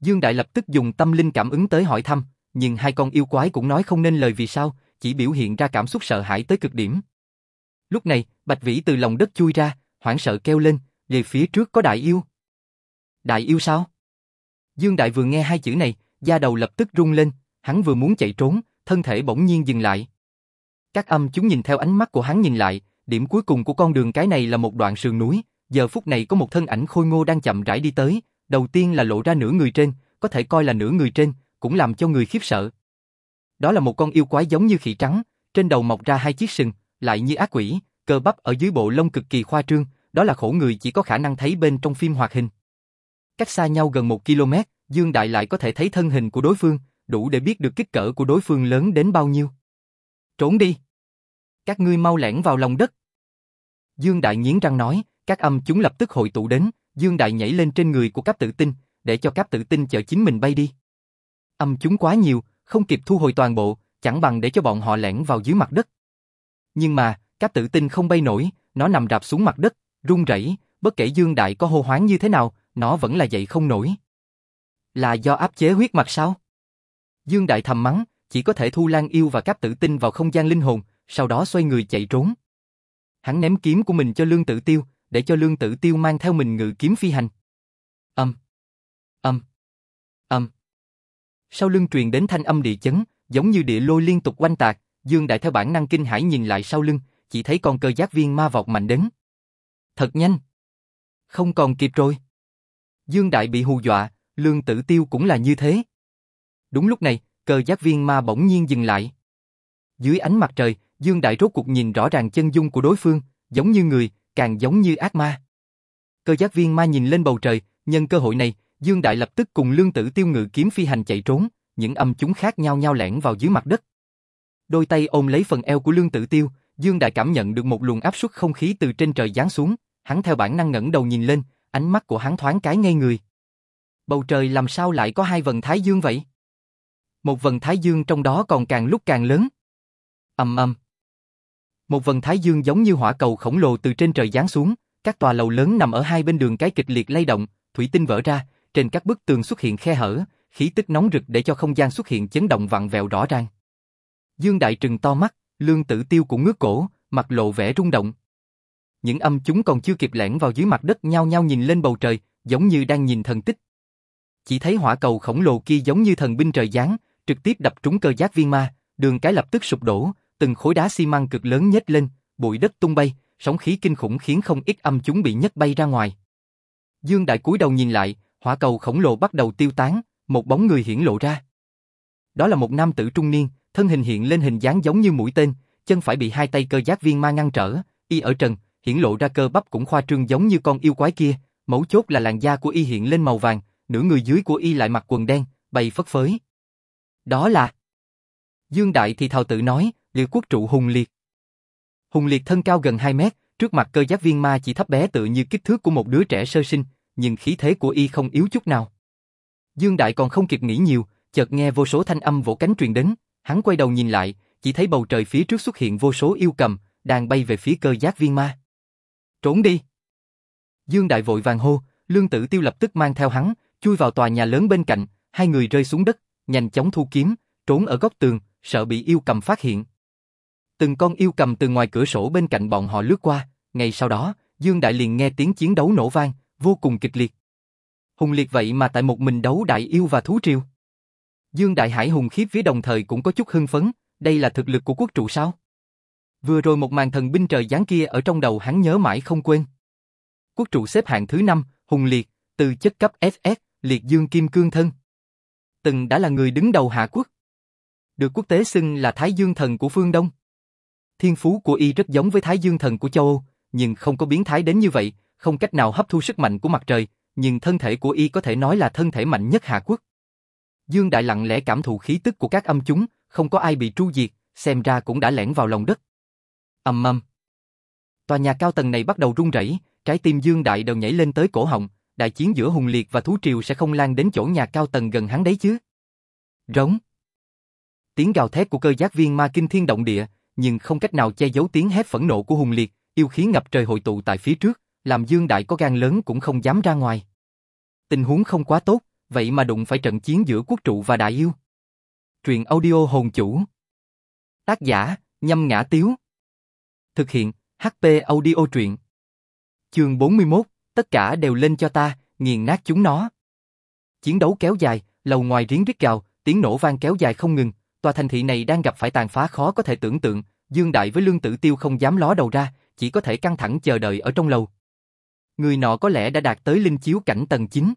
Dương Đại lập tức dùng tâm linh cảm ứng tới hỏi thăm, nhưng hai con yêu quái cũng nói không nên lời vì sao, chỉ biểu hiện ra cảm xúc sợ hãi tới cực điểm. Lúc này, Bạch Vĩ từ lòng đất chui ra, hoảng sợ kêu lên, về phía trước có đại yêu. Đại yêu sao? Dương Đại vừa nghe hai chữ này, da đầu lập tức rung lên, hắn vừa muốn chạy trốn, thân thể bỗng nhiên dừng lại. Các âm chúng nhìn theo ánh mắt của hắn nhìn lại, điểm cuối cùng của con đường cái này là một đoạn sườn núi, giờ phút này có một thân ảnh khôi ngô đang chậm rãi đi tới, đầu tiên là lộ ra nửa người trên, có thể coi là nửa người trên, cũng làm cho người khiếp sợ. Đó là một con yêu quái giống như khỉ trắng, trên đầu mọc ra hai chiếc sừng, lại như ác quỷ, cơ bắp ở dưới bộ lông cực kỳ khoa trương, đó là khổ người chỉ có khả năng thấy bên trong phim hoạt hình. Cách xa nhau gần một km, Dương Đại lại có thể thấy thân hình của đối phương, đủ để biết được kích cỡ của đối phương lớn đến bao nhiêu. Trốn đi! Các ngươi mau lẻn vào lòng đất. Dương Đại nghiến răng nói, các âm chúng lập tức hội tụ đến, Dương Đại nhảy lên trên người của Cáp Tử Tinh, để cho Cáp Tử Tinh chở chính mình bay đi. Âm chúng quá nhiều, không kịp thu hồi toàn bộ, chẳng bằng để cho bọn họ lẻn vào dưới mặt đất. Nhưng mà, Cáp Tử Tinh không bay nổi, nó nằm rạp xuống mặt đất, run rẩy, bất kể Dương Đại có hô hoáng như thế nào, nó vẫn là dậy không nổi. Là do áp chế huyết mạch sao? Dương Đại thầm mắng, chỉ có thể thu Lan Yêu và Cáp Tử Tinh vào không gian linh hồn, sau đó xoay người chạy trốn. Hắn ném kiếm của mình cho Lương Tử Tiêu, để cho Lương Tử Tiêu mang theo mình ngự kiếm phi hành. Âm, âm, âm. Sau lưng truyền đến thanh âm địa chấn, giống như địa lôi liên tục quanh tạc, Dương Đại theo bản năng kinh hãi nhìn lại sau lưng, chỉ thấy con cơ giác viên ma vọt mạnh đến. Thật nhanh. Không còn kịp rồi. Dương Đại bị hù dọa, Lương Tử Tiêu cũng là như thế. Đúng lúc này, cờ giác viên ma bỗng nhiên dừng lại. Dưới ánh mặt trời, Dương Đại rốt cuộc nhìn rõ ràng chân dung của đối phương, giống như người, càng giống như ác ma. Cơ giác viên ma nhìn lên bầu trời, nhân cơ hội này, Dương Đại lập tức cùng Lương Tử Tiêu ngự kiếm phi hành chạy trốn, những âm chúng khác nhau nhau lẻn vào dưới mặt đất. Đôi tay ôm lấy phần eo của Lương Tử Tiêu, Dương Đại cảm nhận được một luồng áp suất không khí từ trên trời giáng xuống, hắn theo bản năng ngẩng đầu nhìn lên, ánh mắt của hắn thoáng cái ngây người. Bầu trời làm sao lại có hai vần thái dương vậy? Một vần thái dương trong đó còn càng lúc càng lớn. Ầm ầm. Một vần thái dương giống như hỏa cầu khổng lồ từ trên trời giáng xuống, các tòa lầu lớn nằm ở hai bên đường cái kịch liệt lay động, thủy tinh vỡ ra, trên các bức tường xuất hiện khe hở, khí tức nóng rực để cho không gian xuất hiện chấn động vặn vẹo rõ ràng. Dương Đại trừng to mắt, Lương Tử Tiêu cũng ngước cổ, mặt lộ vẻ rung động. Những âm chúng còn chưa kịp lẻn vào dưới mặt đất nhao nhao nhìn lên bầu trời, giống như đang nhìn thần tích. Chỉ thấy hỏa cầu khổng lồ kia giống như thần binh trời giáng, trực tiếp đập trúng cơ giác viên ma, đường cái lập tức sụp đổ, từng khối đá xi măng cực lớn nhếch lên, bụi đất tung bay, sóng khí kinh khủng khiến không ít âm chúng bị nhấc bay ra ngoài. Dương Đại cúi đầu nhìn lại, hỏa cầu khổng lồ bắt đầu tiêu tán, một bóng người hiển lộ ra. Đó là một nam tử trung niên, thân hình hiện lên hình dáng giống như mũi tên, chân phải bị hai tay cơ giác viên ma ngăn trở, y ở trần, hiển lộ ra cơ bắp cũng khoa trương giống như con yêu quái kia, mấu chốt là làn da của y hiện lên màu vàng, nửa người dưới của y lại mặc quần đen, bày phất phới. Đó là Dương Đại thì thào tự nói, Liệu quốc trụ Hùng Liệt. Hùng Liệt thân cao gần 2 mét, trước mặt cơ giác viên ma chỉ thấp bé tự như kích thước của một đứa trẻ sơ sinh, nhưng khí thế của y không yếu chút nào. Dương Đại còn không kịp nghĩ nhiều, chợt nghe vô số thanh âm vỗ cánh truyền đến, hắn quay đầu nhìn lại, chỉ thấy bầu trời phía trước xuất hiện vô số yêu cầm, đang bay về phía cơ giác viên ma. Trốn đi! Dương Đại vội vàng hô, Lương Tử Tiêu lập tức mang theo hắn, chui vào tòa nhà lớn bên cạnh, hai người rơi xuống đất, nhanh chóng thu kiếm, trốn ở góc tường, sợ bị yêu cầm phát hiện. Từng con yêu cầm từ ngoài cửa sổ bên cạnh bọn họ lướt qua, ngay sau đó, Dương Đại liền nghe tiếng chiến đấu nổ vang, vô cùng kịch liệt. Hùng liệt vậy mà tại một mình đấu đại yêu và thú triều. Dương Đại Hải hùng khiếp vía đồng thời cũng có chút hưng phấn, đây là thực lực của quốc trụ sao? Vừa rồi một màn thần binh trời giáng kia ở trong đầu hắn nhớ mãi không quên. Quốc trụ xếp hạng thứ 5, hùng liệt, từ chất cấp SS, liệt dương kim cương thân. Từng đã là người đứng đầu Hạ Quốc. Được quốc tế xưng là Thái Dương thần của phương Đông. Thiên phú của y rất giống với Thái Dương thần của châu Âu, nhưng không có biến thái đến như vậy, không cách nào hấp thu sức mạnh của mặt trời, nhưng thân thể của y có thể nói là thân thể mạnh nhất Hạ Quốc. Dương Đại lặng lẽ cảm thụ khí tức của các âm chúng, không có ai bị tru diệt, xem ra cũng đã lẻn vào lòng đất. Ầm ầm. Tòa nhà cao tầng này bắt đầu rung rẩy, trái tim Dương Đại đều nhảy lên tới cổ họng, đại chiến giữa hùng liệt và thú triều sẽ không lan đến chỗ nhà cao tầng gần hắn đấy chứ. Rống. Tiếng gào thét của cơ giác viên ma kinh thiên động địa, nhưng không cách nào che giấu tiếng hét phẫn nộ của hùng liệt, yêu khí ngập trời hội tụ tại phía trước, làm Dương Đại có gan lớn cũng không dám ra ngoài. Tình huống không quá tốt, vậy mà đụng phải trận chiến giữa quốc trụ và đại yêu. Truyện audio hồn chủ. Tác giả, nhâm ngã tiếu. Thực hiện, HP audio truyện. Chương 41, tất cả đều lên cho ta, nghiền nát chúng nó. Chiến đấu kéo dài, lầu ngoài riếng rít gào, tiếng nổ vang kéo dài không ngừng, tòa thành thị này đang gặp phải tàn phá khó có thể tưởng tượng, Dương Đại với Lương Tử Tiêu không dám ló đầu ra, chỉ có thể căng thẳng chờ đợi ở trong lầu. Người nọ có lẽ đã đạt tới linh chiếu cảnh tầng 9.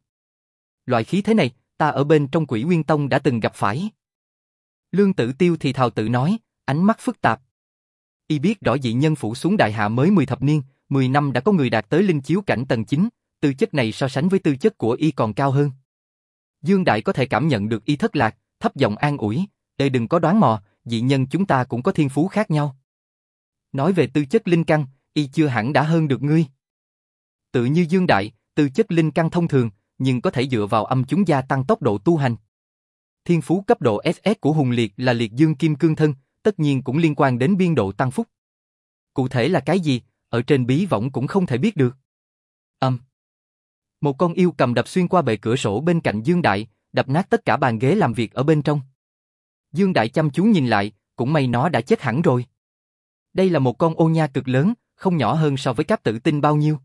Loại khí thế này, ta ở bên trong quỷ nguyên tông đã từng gặp phải. Lương Tử Tiêu thì thào tự nói, ánh mắt phức tạp. Y biết rõ dị nhân phủ xuống đại hạ mới 10 thập niên, 10 năm đã có người đạt tới linh chiếu cảnh tầng 9, tư chất này so sánh với tư chất của Y còn cao hơn. Dương Đại có thể cảm nhận được Y thất lạc, thấp giọng an ủi, đây đừng có đoán mò, dị nhân chúng ta cũng có thiên phú khác nhau. Nói về tư chất linh căn, Y chưa hẳn đã hơn được ngươi. Tự như Dương Đại, tư chất linh căn thông thường, nhưng có thể dựa vào âm chúng gia tăng tốc độ tu hành. Thiên phú cấp độ SS của Hùng Liệt là liệt dương kim cương thân, tất nhiên cũng liên quan đến biên độ tăng phúc. Cụ thể là cái gì, ở trên bí võng cũng không thể biết được. Âm. Một con yêu cầm đập xuyên qua bệ cửa sổ bên cạnh Dương Đại, đập nát tất cả bàn ghế làm việc ở bên trong. Dương Đại chăm chú nhìn lại, cũng may nó đã chết hẳn rồi. Đây là một con ô nha cực lớn, không nhỏ hơn so với cáp tử tinh bao nhiêu.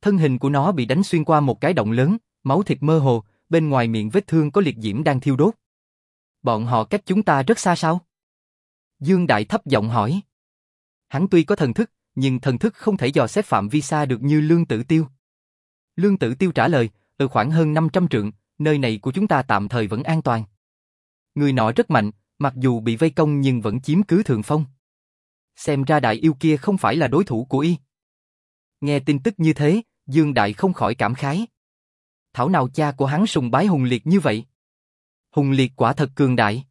Thân hình của nó bị đánh xuyên qua một cái động lớn, máu thịt mơ hồ, bên ngoài miệng vết thương có liệt diễm đang thiêu đốt. Bọn họ cách chúng ta rất xa sao? Dương Đại thấp giọng hỏi. Hắn tuy có thần thức, nhưng thần thức không thể dò xét phạm vi xa được như Lương Tử Tiêu. Lương Tử Tiêu trả lời, ở khoảng hơn 500 trượng, nơi này của chúng ta tạm thời vẫn an toàn. Người nọ rất mạnh, mặc dù bị vây công nhưng vẫn chiếm cứ thượng phong. Xem ra đại yêu kia không phải là đối thủ của y. Nghe tin tức như thế, Dương Đại không khỏi cảm khái. Thảo nào cha của hắn sùng bái Hùng Liệt như vậy? Hùng Liệt quả thật cường đại.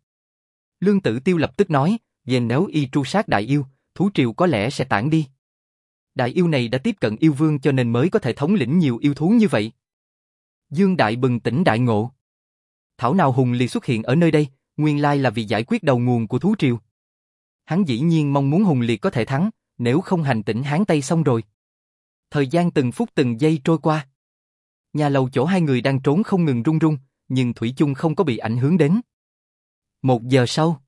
Lương Tử Tiêu lập tức nói, về nếu y tru sát đại yêu, thú triều có lẽ sẽ tản đi. Đại yêu này đã tiếp cận yêu vương cho nên mới có thể thống lĩnh nhiều yêu thú như vậy. Dương Đại bừng tỉnh đại ngộ. Thảo nào Hùng Liệt xuất hiện ở nơi đây, nguyên lai là vì giải quyết đầu nguồn của thú triều. Hắn dĩ nhiên mong muốn Hùng Liệt có thể thắng, nếu không hành tỉnh Hán Tây xong rồi. Thời gian từng phút từng giây trôi qua. Nhà lầu chỗ hai người đang trốn không ngừng rung rung, nhưng Thủy chung không có bị ảnh hưởng đến. Một giờ sau,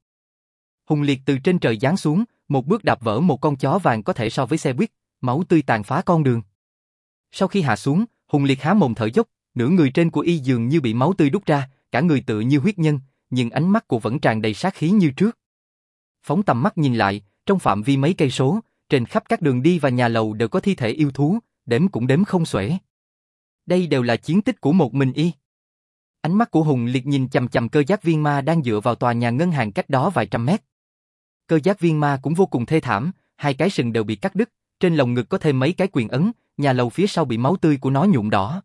Hùng Liệt từ trên trời giáng xuống, một bước đạp vỡ một con chó vàng có thể so với xe buýt, máu tươi tàn phá con đường. Sau khi hạ xuống, Hùng Liệt há mồm thở dốc, nửa người trên của y dường như bị máu tươi đút ra, cả người tự như huyết nhân, nhưng ánh mắt của vẫn tràn đầy sát khí như trước. Phóng tầm mắt nhìn lại, trong phạm vi mấy cây số, trên khắp các đường đi và nhà lầu đều có thi thể yêu thú, đếm cũng đếm không xuể. Đây đều là chiến tích của một mình y. Ánh mắt của Hùng Liệt nhìn chầm chầm cơ giác viên ma đang dựa vào tòa nhà ngân hàng cách đó vài trăm mét. Cơ giác viên ma cũng vô cùng thê thảm, hai cái sừng đều bị cắt đứt, trên lồng ngực có thêm mấy cái quyền ấn, nhà lầu phía sau bị máu tươi của nó nhuộm đỏ.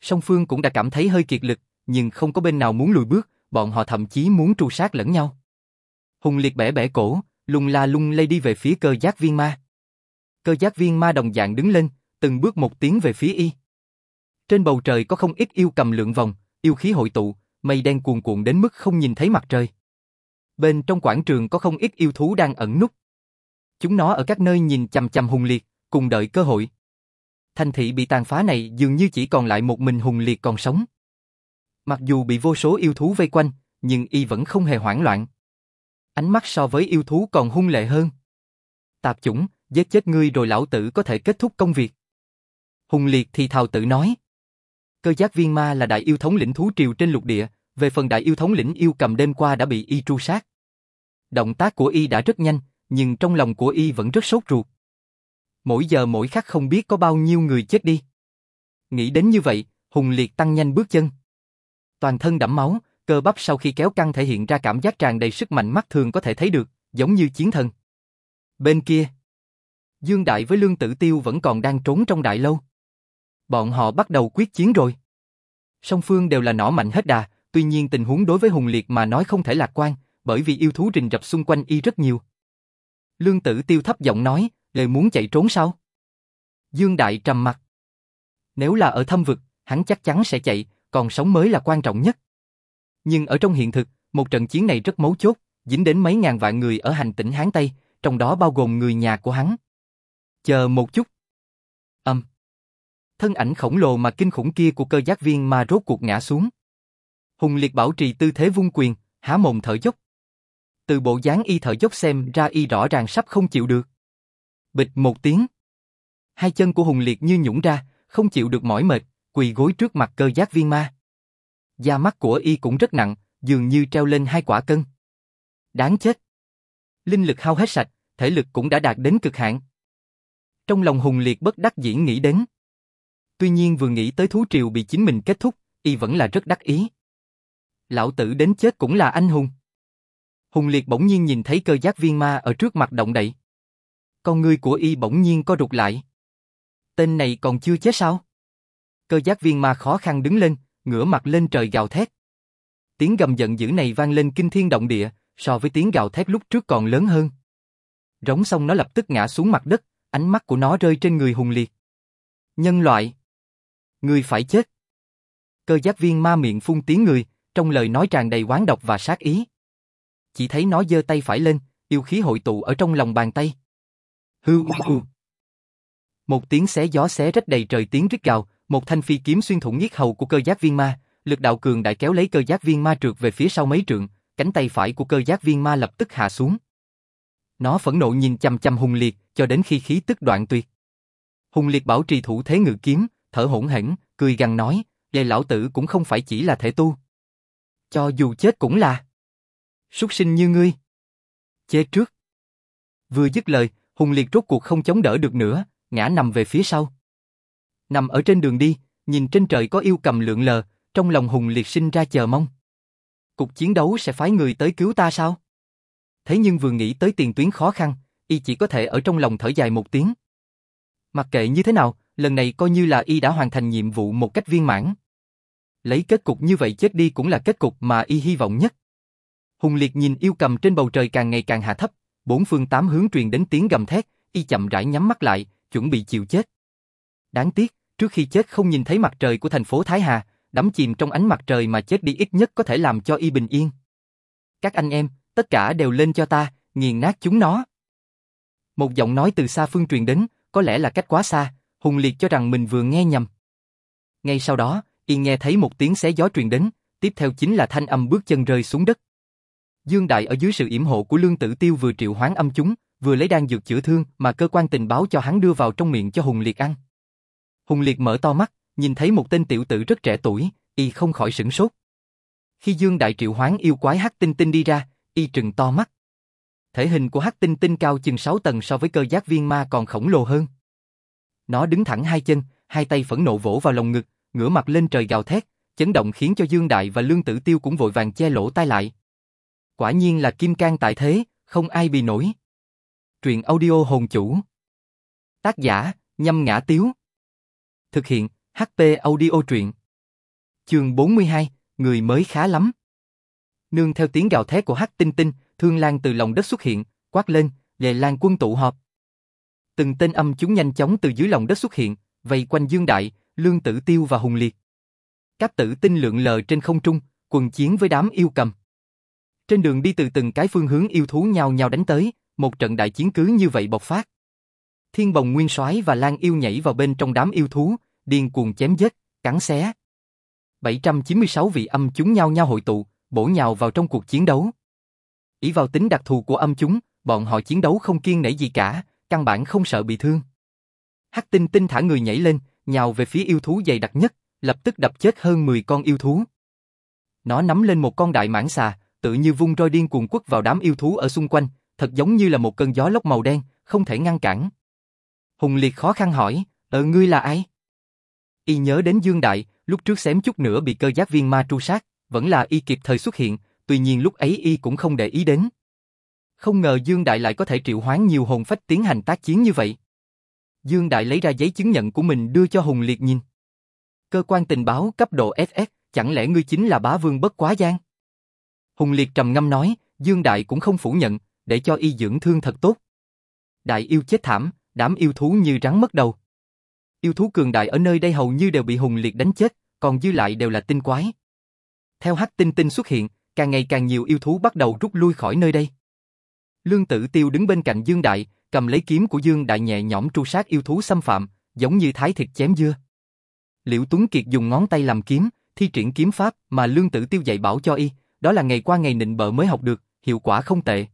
Song Phương cũng đã cảm thấy hơi kiệt lực, nhưng không có bên nào muốn lùi bước, bọn họ thậm chí muốn tru sát lẫn nhau. Hùng liệt bẻ bẻ cổ, lung la lung lay đi về phía cơ giác viên ma. Cơ giác viên ma đồng dạng đứng lên, từng bước một tiến về phía y. Trên bầu trời có không ít yêu cầm lượng vòng, yêu khí hội tụ, mây đen cuồn cuộn đến mức không nhìn thấy mặt trời. Bên trong quảng trường có không ít yêu thú đang ẩn núp. Chúng nó ở các nơi nhìn chằm chằm Hùng Liệt, cùng đợi cơ hội. Thành thị bị tàn phá này dường như chỉ còn lại một mình Hùng Liệt còn sống. Mặc dù bị vô số yêu thú vây quanh, nhưng y vẫn không hề hoảng loạn. Ánh mắt so với yêu thú còn hung lệ hơn. Tạp chủng, giết chết ngươi rồi lão tử có thể kết thúc công việc. Hùng Liệt thì thào tự nói. Cơ giác viên ma là đại yêu thống lĩnh thú triều trên lục địa, về phần đại yêu thống lĩnh yêu cầm đêm qua đã bị y tru sát. Động tác của y đã rất nhanh, nhưng trong lòng của y vẫn rất sốt ruột. Mỗi giờ mỗi khắc không biết có bao nhiêu người chết đi. Nghĩ đến như vậy, Hùng Liệt tăng nhanh bước chân. Toàn thân đẫm máu, cơ bắp sau khi kéo căng thể hiện ra cảm giác tràn đầy sức mạnh mắt thường có thể thấy được, giống như chiến thần. Bên kia, Dương Đại với Lương Tử Tiêu vẫn còn đang trốn trong đại lâu. Bọn họ bắt đầu quyết chiến rồi. Song phương đều là nỏ mạnh hết đà, tuy nhiên tình huống đối với Hùng Liệt mà nói không thể lạc quan, bởi vì yêu thú rình rập xung quanh y rất nhiều. Lương Tử Tiêu thấp giọng nói, lời muốn chạy trốn sao? Dương Đại trầm mặt. Nếu là ở thâm vực, hắn chắc chắn sẽ chạy, còn sống mới là quan trọng nhất. Nhưng ở trong hiện thực, một trận chiến này rất mấu chốt, dính đến mấy ngàn vạn người ở hành tỉnh Hán Tây, trong đó bao gồm người nhà của hắn. Chờ một chút. Âm. Thân ảnh khổng lồ mà kinh khủng kia của cơ giác viên mà rốt cuộc ngã xuống. Hùng liệt bảo trì tư thế vung quyền, há mồm thở dốc. Từ bộ dáng y thở dốc xem ra y rõ ràng sắp không chịu được. Bịch một tiếng. Hai chân của Hùng liệt như nhũng ra, không chịu được mỏi mệt, quỳ gối trước mặt cơ giác viên ma. Da mắt của y cũng rất nặng, dường như treo lên hai quả cân. Đáng chết. Linh lực hao hết sạch, thể lực cũng đã đạt đến cực hạn. Trong lòng Hùng Liệt bất đắc dĩ nghĩ đến. Tuy nhiên vừa nghĩ tới thú triều bị chính mình kết thúc, y vẫn là rất đắc ý. Lão tử đến chết cũng là anh hùng. Hùng Liệt bỗng nhiên nhìn thấy cơ giác viên ma ở trước mặt động đậy. Con ngươi của y bỗng nhiên co rụt lại. Tên này còn chưa chết sao? Cơ giác viên ma khó khăn đứng lên, ngửa mặt lên trời gào thét. Tiếng gầm giận dữ này vang lên kinh thiên động địa, so với tiếng gào thét lúc trước còn lớn hơn. Rống xong nó lập tức ngã xuống mặt đất, ánh mắt của nó rơi trên người hùng liệt. Nhân loại. Người phải chết. Cơ giác viên ma miệng phun tiếng người, trong lời nói tràn đầy oán độc và sát ý. Chỉ thấy nó giơ tay phải lên, yêu khí hội tụ ở trong lòng bàn tay. Hư hư. Một tiếng xé gió xé rách đầy trời tiếng rít gào, một thanh phi kiếm xuyên thủng yết hầu của cơ giác viên ma, lực đạo cường đại kéo lấy cơ giác viên ma trượt về phía sau mấy trượng, cánh tay phải của cơ giác viên ma lập tức hạ xuống. Nó phẫn nộ nhìn chăm chăm hùng liệt, cho đến khi khí tức đoạn tuyệt. Hùng liệt bảo trì thủ thế ngự kiếm, thở hỗn hển, cười gằn nói, vậy lão tử cũng không phải chỉ là thể tu. Cho dù chết cũng là. Súc sinh như ngươi. Chết trước. Vừa dứt lời, hùng liệt rốt cuộc không chống đỡ được nữa, ngã nằm về phía sau. Nằm ở trên đường đi, nhìn trên trời có yêu cầm lượn lờ, trong lòng hùng liệt sinh ra chờ mong. Cục chiến đấu sẽ phái người tới cứu ta sao? Thế nhưng vừa nghĩ tới tiền tuyến khó khăn, y chỉ có thể ở trong lòng thở dài một tiếng. Mặc kệ như thế nào, lần này coi như là y đã hoàn thành nhiệm vụ một cách viên mãn. Lấy kết cục như vậy chết đi cũng là kết cục mà y hy vọng nhất. Hùng liệt nhìn yêu cầm trên bầu trời càng ngày càng hạ thấp, bốn phương tám hướng truyền đến tiếng gầm thét, y chậm rãi nhắm mắt lại, chuẩn bị chịu chết. Đáng tiếc, trước khi chết không nhìn thấy mặt trời của thành phố Thái Hà, đắm chìm trong ánh mặt trời mà chết đi ít nhất có thể làm cho y bình yên. Các anh em, tất cả đều lên cho ta, nghiền nát chúng nó. Một giọng nói từ xa phương truyền đến, có lẽ là cách quá xa, Hùng Liệt cho rằng mình vừa nghe nhầm. Ngay sau đó, y nghe thấy một tiếng xé gió truyền đến, tiếp theo chính là thanh âm bước chân rơi xuống đất. Dương Đại ở dưới sự yểm hộ của Lương Tử Tiêu vừa triệu hoán âm chúng, vừa lấy đan dược chữa thương mà cơ quan tình báo cho hắn đưa vào trong miệng cho Hùng Liệt ăn. Hùng Liệt mở to mắt, nhìn thấy một tên tiểu tử rất trẻ tuổi, y không khỏi sửng sốt. Khi Dương Đại triệu hoán yêu quái hắc tinh tinh đi ra, y trừng to mắt. Thể hình của hắc tinh tinh cao chừng 6 tầng so với cơ giác viên ma còn khổng lồ hơn. Nó đứng thẳng hai chân, hai tay phẫn nộ vỗ vào lồng ngực, ngửa mặt lên trời gào thét, chấn động khiến cho Dương Đại và Lương Tử Tiêu cũng vội vàng che lỗ tai lại. Quả nhiên là kim cang tại thế, không ai bị nổi. Truyện audio hồn chủ. Tác giả, nhâm ngã tiếu. Thực hiện, HP audio truyện. Chương 42, người mới khá lắm. Nương theo tiếng gào thét của Hắc Tinh Tinh, Thương Lan từ lòng đất xuất hiện, quát lên, về Lan quân tụ họp." Từng tên âm chúng nhanh chóng từ dưới lòng đất xuất hiện, vây quanh Dương Đại, Lương Tử Tiêu và Hùng Liệt. Các tử tinh lượng lờ trên không trung, quần chiến với đám yêu cầm. Trên đường đi từ từng cái phương hướng yêu thú nhau nhau đánh tới, một trận đại chiến cứ như vậy bộc phát. Thiên bồng nguyên soái và Lan yêu nhảy vào bên trong đám yêu thú, điên cuồng chém giết, cắn xé. 796 vị âm chúng nhau nhau hội tụ, bổ nhào vào trong cuộc chiến đấu. Ý vào tính đặc thù của âm chúng, bọn họ chiến đấu không kiên nể gì cả, căn bản không sợ bị thương. Hắc tinh tinh thả người nhảy lên, nhào về phía yêu thú dày đặc nhất, lập tức đập chết hơn 10 con yêu thú. Nó nắm lên một con đại mãng xà, tự như vung roi điên cuồng quất vào đám yêu thú ở xung quanh, thật giống như là một cơn gió lốc màu đen, không thể ngăn cản. Hùng Liệt khó khăn hỏi, ờ ngươi là ai? Y nhớ đến Dương Đại, lúc trước xém chút nữa bị cơ giác viên ma tru sát, vẫn là Y kịp thời xuất hiện, tuy nhiên lúc ấy Y cũng không để ý đến. Không ngờ Dương Đại lại có thể triệu hoán nhiều hồn phách tiến hành tác chiến như vậy. Dương Đại lấy ra giấy chứng nhận của mình đưa cho Hùng Liệt nhìn. Cơ quan tình báo cấp độ SS, chẳng lẽ ngươi chính là bá vương bất quá gian? Hùng Liệt trầm ngâm nói, Dương Đại cũng không phủ nhận, để cho y dưỡng thương thật tốt. Đại yêu chết thảm, đám yêu thú như rắn mất đầu. Yêu thú cường đại ở nơi đây hầu như đều bị Hùng Liệt đánh chết, còn dư lại đều là tinh quái. Theo hắc tinh tinh xuất hiện, càng ngày càng nhiều yêu thú bắt đầu rút lui khỏi nơi đây. Lương Tử Tiêu đứng bên cạnh Dương Đại, cầm lấy kiếm của Dương Đại nhẹ nhõm tru sát yêu thú xâm phạm, giống như thái thịt chém dưa. Liễu Tuấn Kiệt dùng ngón tay làm kiếm, thi triển kiếm pháp mà Lương Tử Tiêu dạy bảo cho y, đó là ngày qua ngày nịnh bợ mới học được, hiệu quả không tệ.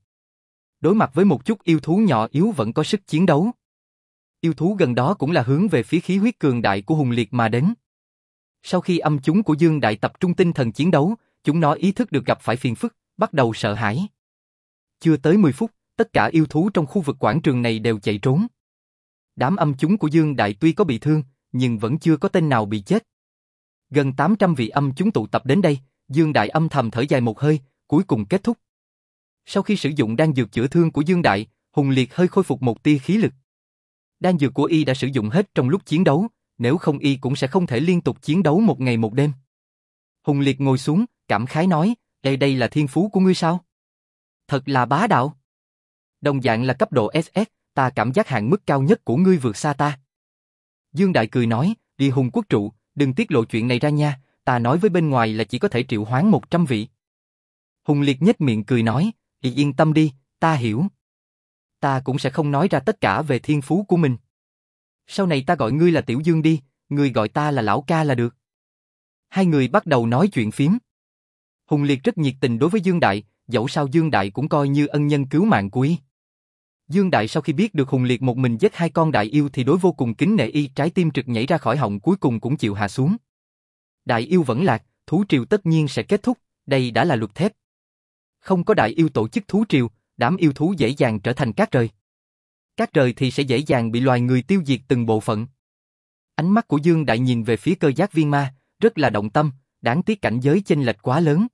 Đối mặt với một chút yêu thú nhỏ yếu vẫn có sức chiến đấu. Yêu thú gần đó cũng là hướng về phía khí huyết cường đại của Hùng Liệt mà đến. Sau khi âm chúng của Dương Đại tập trung tinh thần chiến đấu, chúng nó ý thức được gặp phải phiền phức, bắt đầu sợ hãi. Chưa tới 10 phút, tất cả yêu thú trong khu vực quảng trường này đều chạy trốn. Đám âm chúng của Dương Đại tuy có bị thương, nhưng vẫn chưa có tên nào bị chết. Gần 800 vị âm chúng tụ tập đến đây, Dương Đại âm thầm thở dài một hơi, cuối cùng kết thúc. Sau khi sử dụng đan dược chữa thương của Dương Đại, Hùng Liệt hơi khôi phục một tia khí lực. Đan dược của y đã sử dụng hết trong lúc chiến đấu, nếu không y cũng sẽ không thể liên tục chiến đấu một ngày một đêm. Hùng Liệt ngồi xuống, cảm khái nói, đây đây là thiên phú của ngươi sao? Thật là bá đạo. Đồng dạng là cấp độ SS, ta cảm giác hạn mức cao nhất của ngươi vượt xa ta. Dương Đại cười nói, đi hùng quốc trụ, đừng tiết lộ chuyện này ra nha, ta nói với bên ngoài là chỉ có thể triệu hoán 100 vị. Hùng Liệt nhếch miệng cười nói, thì yên tâm đi, ta hiểu. Ta cũng sẽ không nói ra tất cả về thiên phú của mình. Sau này ta gọi ngươi là Tiểu Dương đi, ngươi gọi ta là Lão Ca là được. Hai người bắt đầu nói chuyện phím. Hùng Liệt rất nhiệt tình đối với Dương Đại, dẫu sao Dương Đại cũng coi như ân nhân cứu mạng của y. Dương Đại sau khi biết được Hùng Liệt một mình giết hai con đại yêu thì đối vô cùng kính nể y, trái tim trực nhảy ra khỏi họng cuối cùng cũng chịu hạ xuống. Đại yêu vẫn lạc, thú triều tất nhiên sẽ kết thúc, đây đã là luật thép. Không có đại yêu tổ chức thú triều, đám yêu thú dễ dàng trở thành cát rời. Cát rời thì sẽ dễ dàng bị loài người tiêu diệt từng bộ phận. Ánh mắt của Dương Đại nhìn về phía cơ giác viên ma, rất là động tâm, đáng tiếc cảnh giới chênh lệch quá lớn.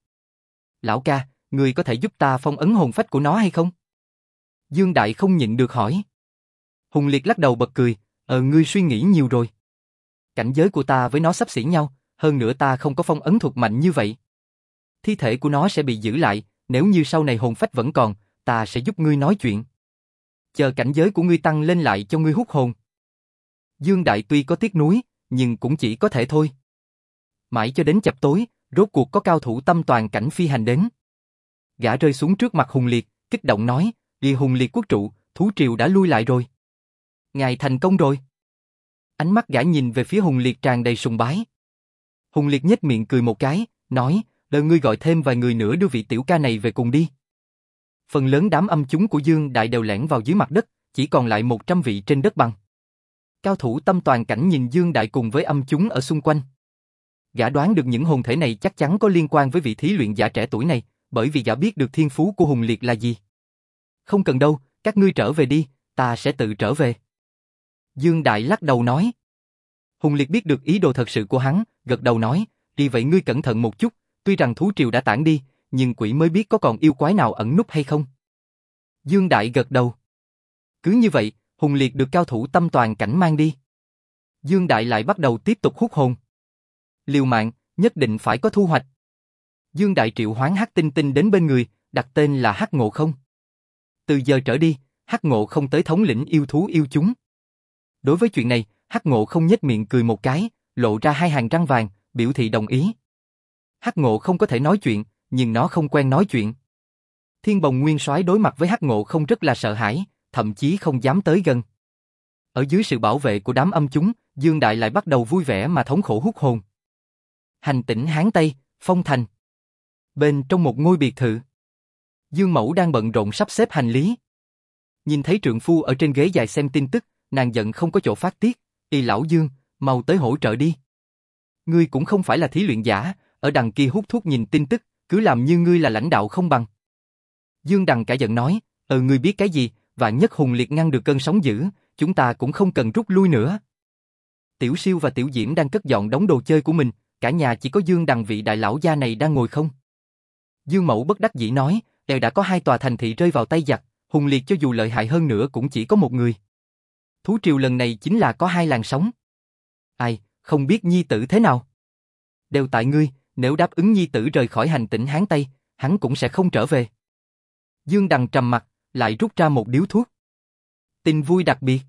Lão ca, người có thể giúp ta phong ấn hồn phách của nó hay không? Dương Đại không nhịn được hỏi. Hùng Liệt lắc đầu bật cười, ờ ngươi suy nghĩ nhiều rồi. Cảnh giới của ta với nó sắp xỉ nhau, hơn nữa ta không có phong ấn thuật mạnh như vậy. Thi thể của nó sẽ bị giữ lại, nếu như sau này hồn phách vẫn còn, ta sẽ giúp ngươi nói chuyện. Chờ cảnh giới của ngươi tăng lên lại cho ngươi hút hồn. Dương Đại tuy có tiếc nuối, nhưng cũng chỉ có thể thôi. Mãi cho đến chập tối, rốt cuộc có cao thủ tâm toàn cảnh phi hành đến. Gã rơi xuống trước mặt Hùng Liệt, kích động nói, đi Hùng Liệt quốc trụ, thú triều đã lui lại rồi. Ngài thành công rồi. Ánh mắt gã nhìn về phía Hùng Liệt tràn đầy sùng bái. Hùng Liệt nhếch miệng cười một cái, nói, đợi ngươi gọi thêm vài người nữa đưa vị tiểu ca này về cùng đi. Phần lớn đám âm chúng của Dương Đại đều lẻn vào dưới mặt đất, chỉ còn lại 100 vị trên đất bằng. Cao thủ tâm toàn cảnh nhìn Dương Đại cùng với âm chúng ở xung quanh. Gã đoán được những hồn thể này chắc chắn có liên quan với vị thí luyện giả trẻ tuổi này, bởi vì gã biết được thiên phú của Hùng Liệt là gì. Không cần đâu, các ngươi trở về đi, ta sẽ tự trở về. Dương Đại lắc đầu nói. Hùng Liệt biết được ý đồ thật sự của hắn, gật đầu nói, đi vậy ngươi cẩn thận một chút, tuy rằng thú triều đã tản đi, nhưng quỷ mới biết có còn yêu quái nào ẩn núp hay không. Dương Đại gật đầu. Cứ như vậy, Hùng Liệt được cao thủ tâm toàn cảnh mang đi. Dương Đại lại bắt đầu tiếp tục hút hồn. Liều mạng, nhất định phải có thu hoạch. Dương Đại triệu hoán Hắc Tinh Tinh đến bên người, đặt tên là Hắc Ngộ Không. Từ giờ trở đi, Hắc Ngộ Không tới thống lĩnh yêu thú yêu chúng. Đối với chuyện này, Hắc Ngộ Không nhếch miệng cười một cái, lộ ra hai hàng răng vàng, biểu thị đồng ý. Hắc Ngộ không có thể nói chuyện, nhưng nó không quen nói chuyện. Thiên Bồng Nguyên Soái đối mặt với Hắc Ngộ không rất là sợ hãi, thậm chí không dám tới gần. Ở dưới sự bảo vệ của đám âm chúng, Dương Đại lại bắt đầu vui vẻ mà thống khổ hút hồn. Hành tỉnh Hán Tây, Phong Thành. Bên trong một ngôi biệt thự. Dương Mẫu đang bận rộn sắp xếp hành lý. Nhìn thấy trượng phu ở trên ghế dài xem tin tức, nàng giận không có chỗ phát tiết. Y lão Dương, mau tới hỗ trợ đi. Ngươi cũng không phải là thí luyện giả, ở đằng kia hút thuốc nhìn tin tức, cứ làm như ngươi là lãnh đạo không bằng. Dương Đằng cả giận nói, ờ ngươi biết cái gì, và nhất hùng liệt ngăn được cơn sóng dữ, chúng ta cũng không cần rút lui nữa. Tiểu siêu và tiểu diễm đang cất dọn đống đồ chơi của mình, cả nhà chỉ có Dương Đằng vị đại lão gia này đang ngồi không. Dương Mẫu bất đắc dĩ nói, đều đã có hai tòa thành thị rơi vào tay giặc, hùng liệt cho dù lợi hại hơn nữa cũng chỉ có một người. Thú triều lần này chính là có hai làn sóng. Ai, không biết nhi tử thế nào? Đều tại ngươi, nếu đáp ứng nhi tử rời khỏi hành tỉnh Hán Tây, hắn cũng sẽ không trở về. Dương Đằng trầm mặt, lại rút ra một điếu thuốc. Tin vui đặc biệt.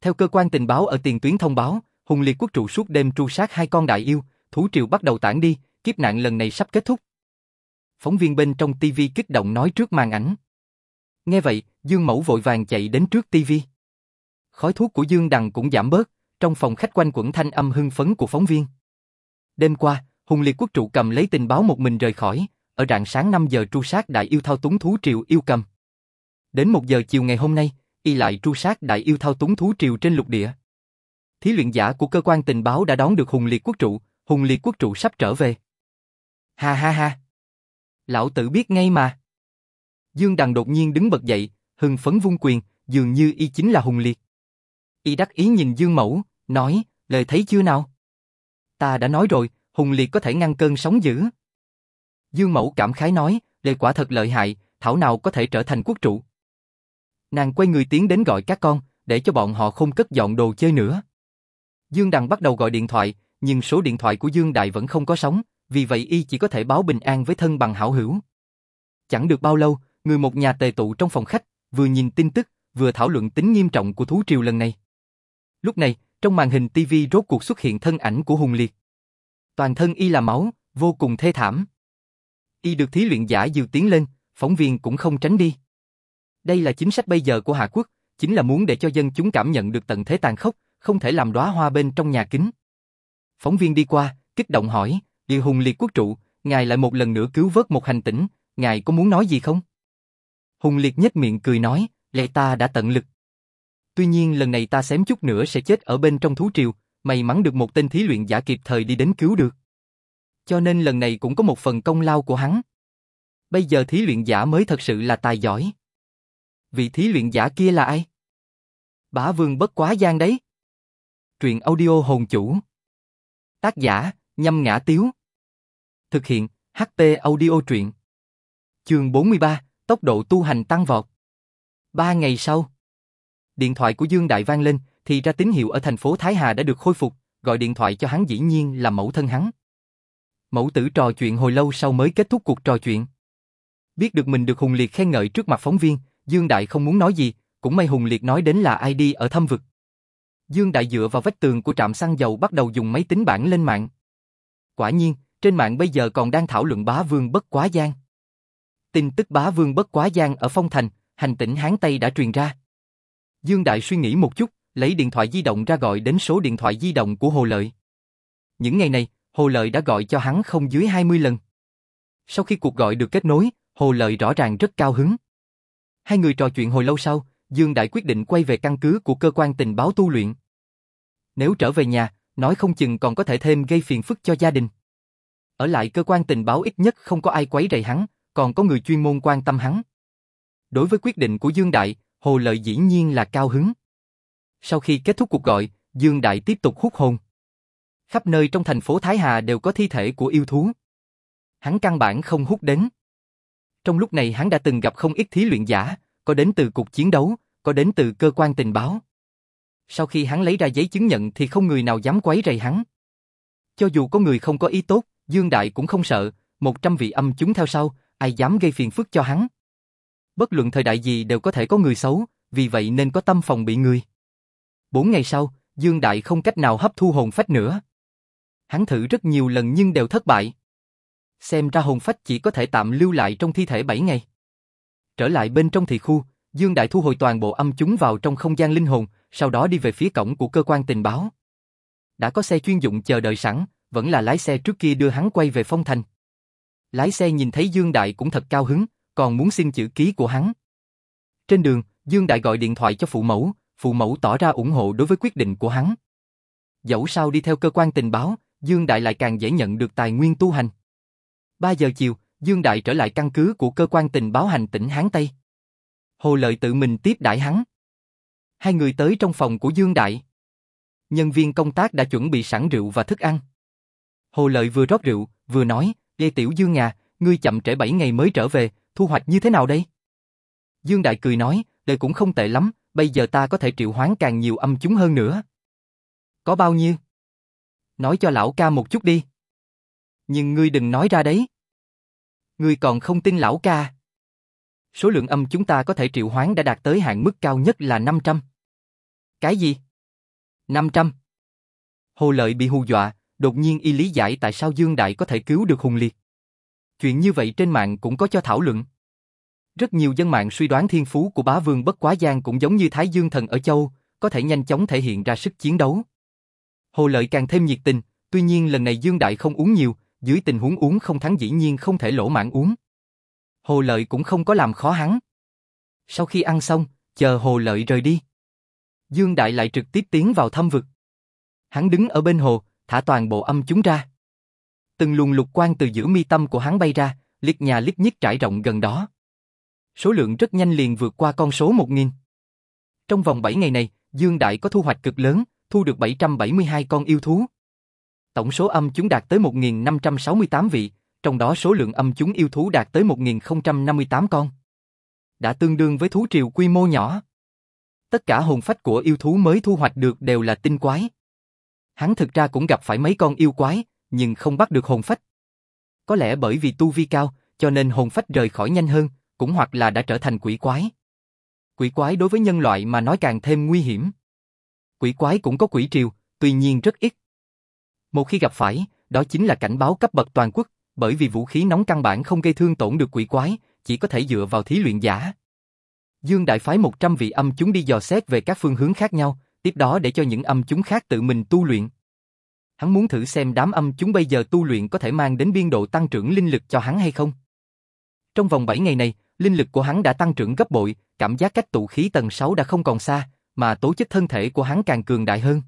Theo cơ quan tình báo ở tiền tuyến thông báo, Hùng Liệt quốc trụ suốt đêm tru sát hai con đại yêu, thú triều bắt đầu tản đi, kiếp nạn lần này sắp kết thúc. Phóng viên bên trong TV kích động nói trước màn ảnh. Nghe vậy, Dương Mẫu vội vàng chạy đến trước TV. Khói thuốc của Dương Đằng cũng giảm bớt, trong phòng khách quanh quẩn thanh âm hưng phấn của phóng viên. Đêm qua, Hùng Liệt quốc trụ cầm lấy tình báo một mình rời khỏi, ở rạng sáng 5 giờ tru sát đại yêu thao túng thú triều yêu cầm. Đến 1 giờ chiều ngày hôm nay, y lại tru sát đại yêu thao túng thú triều trên lục địa. Thí luyện giả của cơ quan tình báo đã đón được Hùng Liệt quốc trụ, Hùng Liệt quốc trụ sắp trở về. Ha ha ha. Lão tử biết ngay mà. Dương Đằng đột nhiên đứng bật dậy, hưng phấn vung quyền, dường như y chính là Hùng Liệt. Y đắc ý nhìn Dương Mẫu, nói, lời thấy chưa nào? Ta đã nói rồi, Hùng Liệt có thể ngăn cơn sóng dữ. Dương Mẫu cảm khái nói, lời quả thật lợi hại, thảo nào có thể trở thành quốc trụ. Nàng quay người tiến đến gọi các con, để cho bọn họ không cất dọn đồ chơi nữa. Dương Đằng bắt đầu gọi điện thoại, nhưng số điện thoại của Dương Đại vẫn không có sóng, vì vậy y chỉ có thể báo bình an với thân bằng hảo hữu. Chẳng được bao lâu, người một nhà tề tụ trong phòng khách, vừa nhìn tin tức, vừa thảo luận tính nghiêm trọng của thú triều lần này. Lúc này, trong màn hình TV rốt cuộc xuất hiện thân ảnh của Hùng Liệt. Toàn thân y là máu, vô cùng thê thảm. Y được thí luyện giả dìu tiến lên, phóng viên cũng không tránh đi. Đây là chính sách bây giờ của Hạ Quốc, chính là muốn để cho dân chúng cảm nhận được tận thế tàn khốc, không thể làm đóa hoa bên trong nhà kính. Phóng viên đi qua, kích động hỏi, Địa Hùng Liệt Quốc trụ, ngài lại một lần nữa cứu vớt một hành tinh, ngài có muốn nói gì không? Hùng Liệt nhếch miệng cười nói, lẽ ta đã tận lực. Tuy nhiên lần này ta xém chút nữa sẽ chết ở bên trong thú triều, may mắn được một tên thí luyện giả kịp thời đi đến cứu được. Cho nên lần này cũng có một phần công lao của hắn. Bây giờ thí luyện giả mới thật sự là tài giỏi. Vị thí luyện giả kia là ai? Bá vương bất quá gian đấy. Truyện audio hồn chủ. Tác giả, nhâm ngã tiếu. Thực hiện, HP audio truyện. Chương 43, tốc độ tu hành tăng vọt. Ba ngày sau, điện thoại của Dương Đại vang lên, thì ra tín hiệu ở thành phố Thái Hà đã được khôi phục, gọi điện thoại cho hắn dĩ nhiên là mẫu thân hắn. Mẫu tử trò chuyện hồi lâu sau mới kết thúc cuộc trò chuyện. Biết được mình được Hùng Liệt khen ngợi trước mặt phóng viên, Dương Đại không muốn nói gì, cũng may Hùng Liệt nói đến là ai đi ở thâm vực. Dương Đại dựa vào vách tường của trạm xăng dầu bắt đầu dùng máy tính bảng lên mạng. Quả nhiên, trên mạng bây giờ còn đang thảo luận bá vương bất quá giang. Tin tức bá vương bất quá giang ở Phong Thành, hành tỉnh Hán Tây đã truyền ra. Dương Đại suy nghĩ một chút, lấy điện thoại di động ra gọi đến số điện thoại di động của Hồ Lợi. Những ngày này, Hồ Lợi đã gọi cho hắn không dưới 20 lần. Sau khi cuộc gọi được kết nối, Hồ Lợi rõ ràng rất cao hứng. Hai người trò chuyện hồi lâu sau, Dương Đại quyết định quay về căn cứ của cơ quan tình báo tu luyện. Nếu trở về nhà, nói không chừng còn có thể thêm gây phiền phức cho gia đình. Ở lại cơ quan tình báo ít nhất không có ai quấy rầy hắn, còn có người chuyên môn quan tâm hắn. Đối với quyết định của Dương Đại, Hồ Lợi dĩ nhiên là cao hứng. Sau khi kết thúc cuộc gọi, Dương Đại tiếp tục hút hồn. Khắp nơi trong thành phố Thái Hà đều có thi thể của yêu thú. Hắn căn bản không hút đến. Trong lúc này hắn đã từng gặp không ít thí luyện giả, có đến từ cuộc chiến đấu, có đến từ cơ quan tình báo. Sau khi hắn lấy ra giấy chứng nhận thì không người nào dám quấy rầy hắn. Cho dù có người không có ý tốt, Dương Đại cũng không sợ, một trăm vị âm chúng theo sau, ai dám gây phiền phức cho hắn. Bất luận thời đại gì đều có thể có người xấu, vì vậy nên có tâm phòng bị người. Bốn ngày sau, Dương Đại không cách nào hấp thu hồn phách nữa. Hắn thử rất nhiều lần nhưng đều thất bại. Xem ra hồn phách chỉ có thể tạm lưu lại trong thi thể 7 ngày. Trở lại bên trong thị khu, Dương Đại thu hồi toàn bộ âm chúng vào trong không gian linh hồn, sau đó đi về phía cổng của cơ quan tình báo. Đã có xe chuyên dụng chờ đợi sẵn, vẫn là lái xe trước kia đưa hắn quay về phong thành. Lái xe nhìn thấy Dương Đại cũng thật cao hứng, còn muốn xin chữ ký của hắn. Trên đường, Dương Đại gọi điện thoại cho phụ mẫu, phụ mẫu tỏ ra ủng hộ đối với quyết định của hắn. Dẫu sao đi theo cơ quan tình báo, Dương Đại lại càng dễ nhận được tài nguyên tu hành. 3 giờ chiều, Dương Đại trở lại căn cứ của cơ quan tình báo hành tỉnh Hán Tây. Hồ Lợi tự mình tiếp đãi hắn. Hai người tới trong phòng của Dương Đại. Nhân viên công tác đã chuẩn bị sẵn rượu và thức ăn. Hồ Lợi vừa rót rượu, vừa nói, Lê Tiểu Dương à, ngươi chậm trễ 7 ngày mới trở về, thu hoạch như thế nào đây? Dương Đại cười nói, đời cũng không tệ lắm, bây giờ ta có thể triệu hoán càng nhiều âm chúng hơn nữa. Có bao nhiêu? Nói cho lão ca một chút đi. Nhưng ngươi đừng nói ra đấy. Ngươi còn không tin lão ca. Số lượng âm chúng ta có thể triệu hoán đã đạt tới hạn mức cao nhất là 500. Cái gì? 500. Hồ Lợi bị hù dọa, đột nhiên y lý giải tại sao Dương Đại có thể cứu được Hùng Liệt. Chuyện như vậy trên mạng cũng có cho thảo luận. Rất nhiều dân mạng suy đoán thiên phú của bá vương bất quá giang cũng giống như Thái Dương Thần ở châu, có thể nhanh chóng thể hiện ra sức chiến đấu. Hồ Lợi càng thêm nhiệt tình, tuy nhiên lần này Dương Đại không uống nhiều, dưới tình huống uống không thắng dĩ nhiên không thể lỗ mạng uống. Hồ Lợi cũng không có làm khó hắn. Sau khi ăn xong, chờ Hồ Lợi rời đi. Dương Đại lại trực tiếp tiến vào thâm vực. Hắn đứng ở bên hồ, thả toàn bộ âm chúng ra. Từng luồng lục quang từ giữa mi tâm của hắn bay ra, liệt nhà liệt nhích trải rộng gần đó. Số lượng rất nhanh liền vượt qua con số 1.000. Trong vòng 7 ngày này, Dương Đại có thu hoạch cực lớn, thu được 772 con yêu thú. Tổng số âm chúng đạt tới 1.568 vị, trong đó số lượng âm chúng yêu thú đạt tới 1.058 con. Đã tương đương với thú triều quy mô nhỏ. Tất cả hồn phách của yêu thú mới thu hoạch được đều là tinh quái. Hắn thực ra cũng gặp phải mấy con yêu quái, nhưng không bắt được hồn phách. Có lẽ bởi vì tu vi cao, cho nên hồn phách rời khỏi nhanh hơn, cũng hoặc là đã trở thành quỷ quái. Quỷ quái đối với nhân loại mà nói càng thêm nguy hiểm. Quỷ quái cũng có quỷ triều, tuy nhiên rất ít. Một khi gặp phải, đó chính là cảnh báo cấp bậc toàn quốc, bởi vì vũ khí nóng căn bản không gây thương tổn được quỷ quái, chỉ có thể dựa vào thí luyện giả. Dương Đại phái 100 vị âm chúng đi dò xét về các phương hướng khác nhau, tiếp đó để cho những âm chúng khác tự mình tu luyện. Hắn muốn thử xem đám âm chúng bây giờ tu luyện có thể mang đến biên độ tăng trưởng linh lực cho hắn hay không. Trong vòng 7 ngày này, linh lực của hắn đã tăng trưởng gấp bội, cảm giác cách tụ khí tầng 6 đã không còn xa, mà tố chất thân thể của hắn càng cường đại hơn.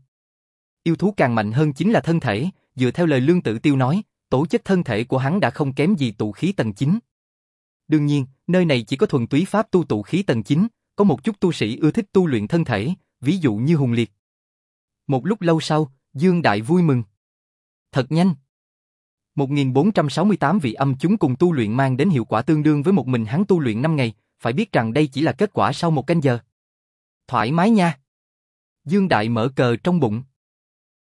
Yêu thú càng mạnh hơn chính là thân thể, dựa theo lời Lương Tử Tiêu nói, tố chất thân thể của hắn đã không kém gì tụ khí tầng 9. Đương nhiên, nơi này chỉ có thuần túy pháp tu tụ khí tầng 9, có một chút tu sĩ ưa thích tu luyện thân thể, ví dụ như Hùng Liệt. Một lúc lâu sau, Dương Đại vui mừng. Thật nhanh. 1468 vị âm chúng cùng tu luyện mang đến hiệu quả tương đương với một mình hắn tu luyện 5 ngày, phải biết rằng đây chỉ là kết quả sau một canh giờ. Thoải mái nha. Dương Đại mở cờ trong bụng.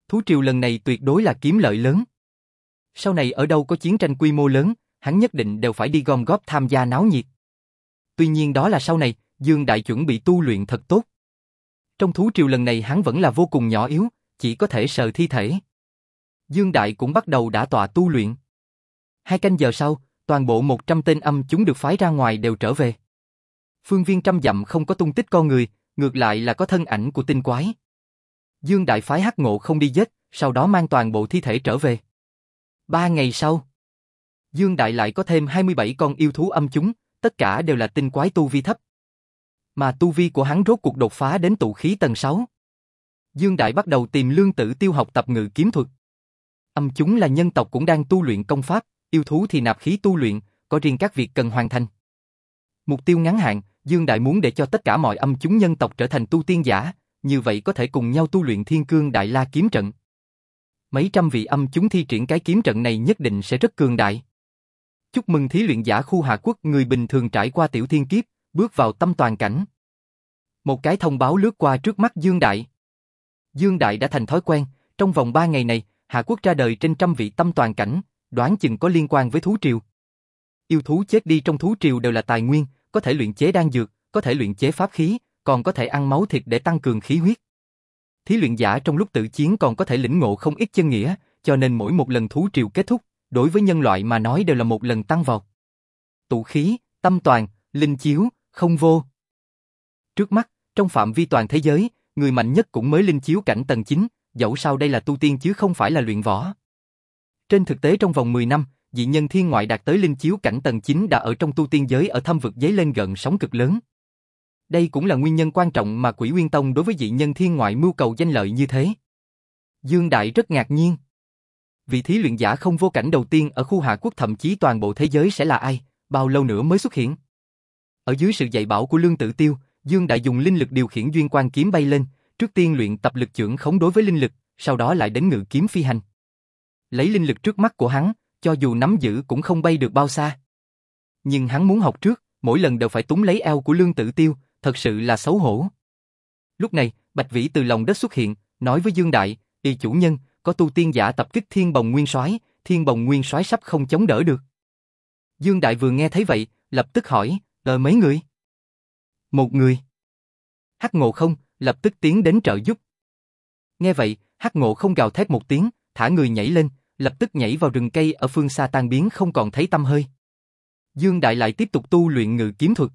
Thú triều lần này tuyệt đối là kiếm lợi lớn. Sau này ở đâu có chiến tranh quy mô lớn, hắn nhất định đều phải đi gom góp tham gia náo nhiệt. Tuy nhiên đó là sau này, Dương Đại chuẩn bị tu luyện thật tốt. Trong thú triều lần này hắn vẫn là vô cùng nhỏ yếu, chỉ có thể sờ thi thể. Dương Đại cũng bắt đầu đã tọa tu luyện. Hai canh giờ sau, toàn bộ 100 tên âm chúng được phái ra ngoài đều trở về. Phương viên trăm dặm không có tung tích con người, ngược lại là có thân ảnh của tinh quái. Dương Đại phái hắc ngộ không đi giết, sau đó mang toàn bộ thi thể trở về. Ba ngày sau, Dương Đại lại có thêm 27 con yêu thú âm chúng, tất cả đều là tinh quái tu vi thấp. Mà tu vi của hắn rốt cuộc đột phá đến tụ khí tầng 6. Dương Đại bắt đầu tìm lương tử tiêu học tập ngự kiếm thuật. Âm chúng là nhân tộc cũng đang tu luyện công pháp, yêu thú thì nạp khí tu luyện, có riêng các việc cần hoàn thành. Mục tiêu ngắn hạn, Dương Đại muốn để cho tất cả mọi âm chúng nhân tộc trở thành tu tiên giả, như vậy có thể cùng nhau tu luyện Thiên Cương Đại La kiếm trận. Mấy trăm vị âm chúng thi triển cái kiếm trận này nhất định sẽ rất cường đại. Chúc mừng thí luyện giả khu Hạ Quốc người bình thường trải qua tiểu thiên kiếp, bước vào tâm toàn cảnh. Một cái thông báo lướt qua trước mắt Dương Đại. Dương Đại đã thành thói quen, trong vòng 3 ngày này, Hạ Quốc ra đời trên trăm vị tâm toàn cảnh, đoán chừng có liên quan với thú triều. Yêu thú chết đi trong thú triều đều là tài nguyên, có thể luyện chế đan dược, có thể luyện chế pháp khí, còn có thể ăn máu thịt để tăng cường khí huyết. Thí luyện giả trong lúc tự chiến còn có thể lĩnh ngộ không ít chân nghĩa, cho nên mỗi một lần thú triều kết thúc, đối với nhân loại mà nói đều là một lần tăng vọt. Tụ khí, tâm toàn, linh chiếu, không vô. Trước mắt, trong phạm vi toàn thế giới, người mạnh nhất cũng mới linh chiếu cảnh tầng 9, dẫu sao đây là tu tiên chứ không phải là luyện võ. Trên thực tế trong vòng 10 năm, dị nhân thiên ngoại đạt tới linh chiếu cảnh tầng 9 đã ở trong tu tiên giới ở thâm vực giấy lên gần sóng cực lớn. Đây cũng là nguyên nhân quan trọng mà Quỷ Nguyên Tông đối với dị nhân thiên ngoại mưu cầu danh lợi như thế. Dương Đại rất ngạc nhiên. Vị thí luyện giả không vô cảnh đầu tiên ở khu hạ quốc thậm chí toàn bộ thế giới sẽ là ai, bao lâu nữa mới xuất hiện. Ở dưới sự dạy bảo của Lương tử Tiêu, Dương Đại dùng linh lực điều khiển duyên quan kiếm bay lên, trước tiên luyện tập lực trưởng khống đối với linh lực, sau đó lại đến ngự kiếm phi hành. Lấy linh lực trước mắt của hắn, cho dù nắm giữ cũng không bay được bao xa. Nhưng hắn muốn học trước, mỗi lần đều phải túng lấy eo của Lương Tử Tiêu, thật sự là xấu hổ. Lúc này, Bạch Vĩ từ lòng đất xuất hiện, nói với Dương Đại, y chủ nhân, có tu tiên giả tập kích thiên bồng nguyên soái, thiên bồng nguyên soái sắp không chống đỡ được. Dương Đại vừa nghe thấy vậy, lập tức hỏi, ờ mấy người? Một người. Hắc ngộ không, lập tức tiến đến trợ giúp. Nghe vậy, Hắc ngộ không gào thét một tiếng, thả người nhảy lên, lập tức nhảy vào rừng cây ở phương xa tan biến không còn thấy tâm hơi. Dương Đại lại tiếp tục tu luyện ngự kiếm thuật.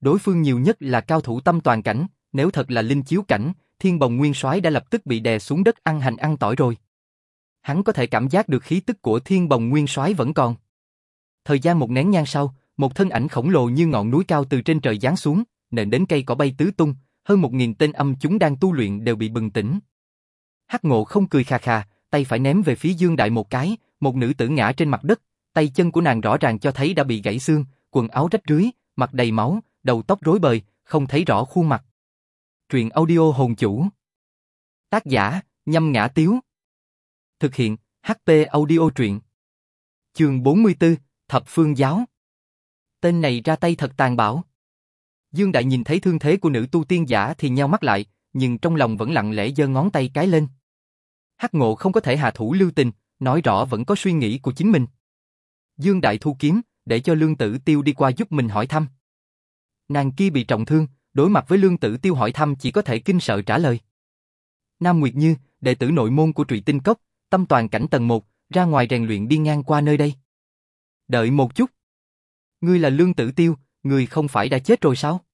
Đối phương nhiều nhất là cao thủ tâm toàn cảnh, nếu thật là linh chiếu cảnh, thiên bồng nguyên soái đã lập tức bị đè xuống đất ăn hành ăn tỏi rồi. Hắn có thể cảm giác được khí tức của thiên bồng nguyên soái vẫn còn. Thời gian một nén nhang sau, một thân ảnh khổng lồ như ngọn núi cao từ trên trời giáng xuống, nện đến cây cỏ bay tứ tung, hơn một nghìn tên âm chúng đang tu luyện đều bị bừng tỉnh. Hắc Ngộ không cười khà khà, tay phải ném về phía Dương Đại một cái, một nữ tử ngã trên mặt đất, tay chân của nàng rõ ràng cho thấy đã bị gãy xương, quần áo rách rưới, mặt đầy máu, đầu tóc rối bời, không thấy rõ khuôn mặt. Truyện audio hồn chủ. Tác giả, nhâm ngã tiếu. Thực hiện, HP audio truyện. Chương 44, Thập Phương Giáo. Tên này ra tay thật tàn bạo. Dương Đại nhìn thấy thương thế của nữ tu tiên giả thì nheo mắt lại, nhưng trong lòng vẫn lặng lẽ giơ ngón tay cái lên. Hắc Ngộ không có thể hạ thủ lưu tình, nói rõ vẫn có suy nghĩ của chính mình. Dương Đại thu kiếm, để cho Lương Tử Tiêu đi qua giúp mình hỏi thăm. Nàng kia bị trọng thương, đối mặt với Lương Tử Tiêu hỏi thăm chỉ có thể kinh sợ trả lời. Nam Nguyệt Như, đệ tử nội môn của Trụy Tinh Cốc, tâm toàn cảnh tầng 1, ra ngoài rèn luyện đi ngang qua nơi đây. Đợi một chút. Ngươi là Lương Tử Tiêu, ngươi không phải đã chết rồi sao?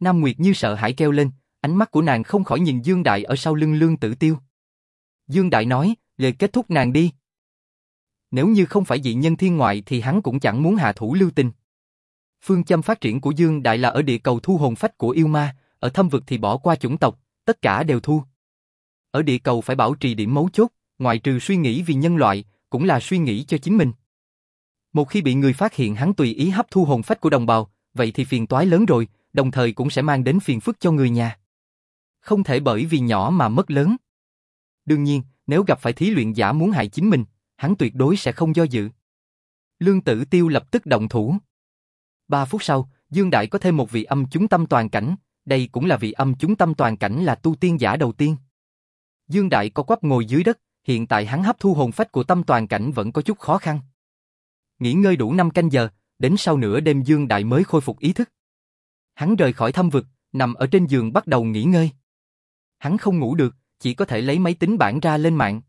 Nam Nguyệt Như sợ hãi kêu lên, ánh mắt của nàng không khỏi nhìn Dương Đại ở sau lưng Lương Tử Tiêu. Dương Đại nói, lời kết thúc nàng đi. Nếu như không phải dị nhân thiên ngoại thì hắn cũng chẳng muốn hạ thủ lưu tình. Phương châm phát triển của Dương Đại là ở địa cầu thu hồn phách của yêu ma, ở thâm vực thì bỏ qua chủng tộc, tất cả đều thu. Ở địa cầu phải bảo trì điểm mấu chốt, ngoại trừ suy nghĩ vì nhân loại, cũng là suy nghĩ cho chính mình. Một khi bị người phát hiện hắn tùy ý hấp thu hồn phách của đồng bào, vậy thì phiền toái lớn rồi, đồng thời cũng sẽ mang đến phiền phức cho người nhà. Không thể bởi vì nhỏ mà mất lớn. Đương nhiên, nếu gặp phải thí luyện giả muốn hại chính mình, hắn tuyệt đối sẽ không do dự. Lương Tử Tiêu lập tức động thủ. Ba phút sau, Dương Đại có thêm một vị âm chúng tâm toàn cảnh, đây cũng là vị âm chúng tâm toàn cảnh là tu tiên giả đầu tiên. Dương Đại có quắp ngồi dưới đất, hiện tại hắn hấp thu hồn phách của tâm toàn cảnh vẫn có chút khó khăn. Nghỉ ngơi đủ 5 canh giờ, đến sau nửa đêm Dương Đại mới khôi phục ý thức. Hắn rời khỏi thâm vực, nằm ở trên giường bắt đầu nghỉ ngơi. Hắn không ngủ được, chỉ có thể lấy máy tính bảng ra lên mạng.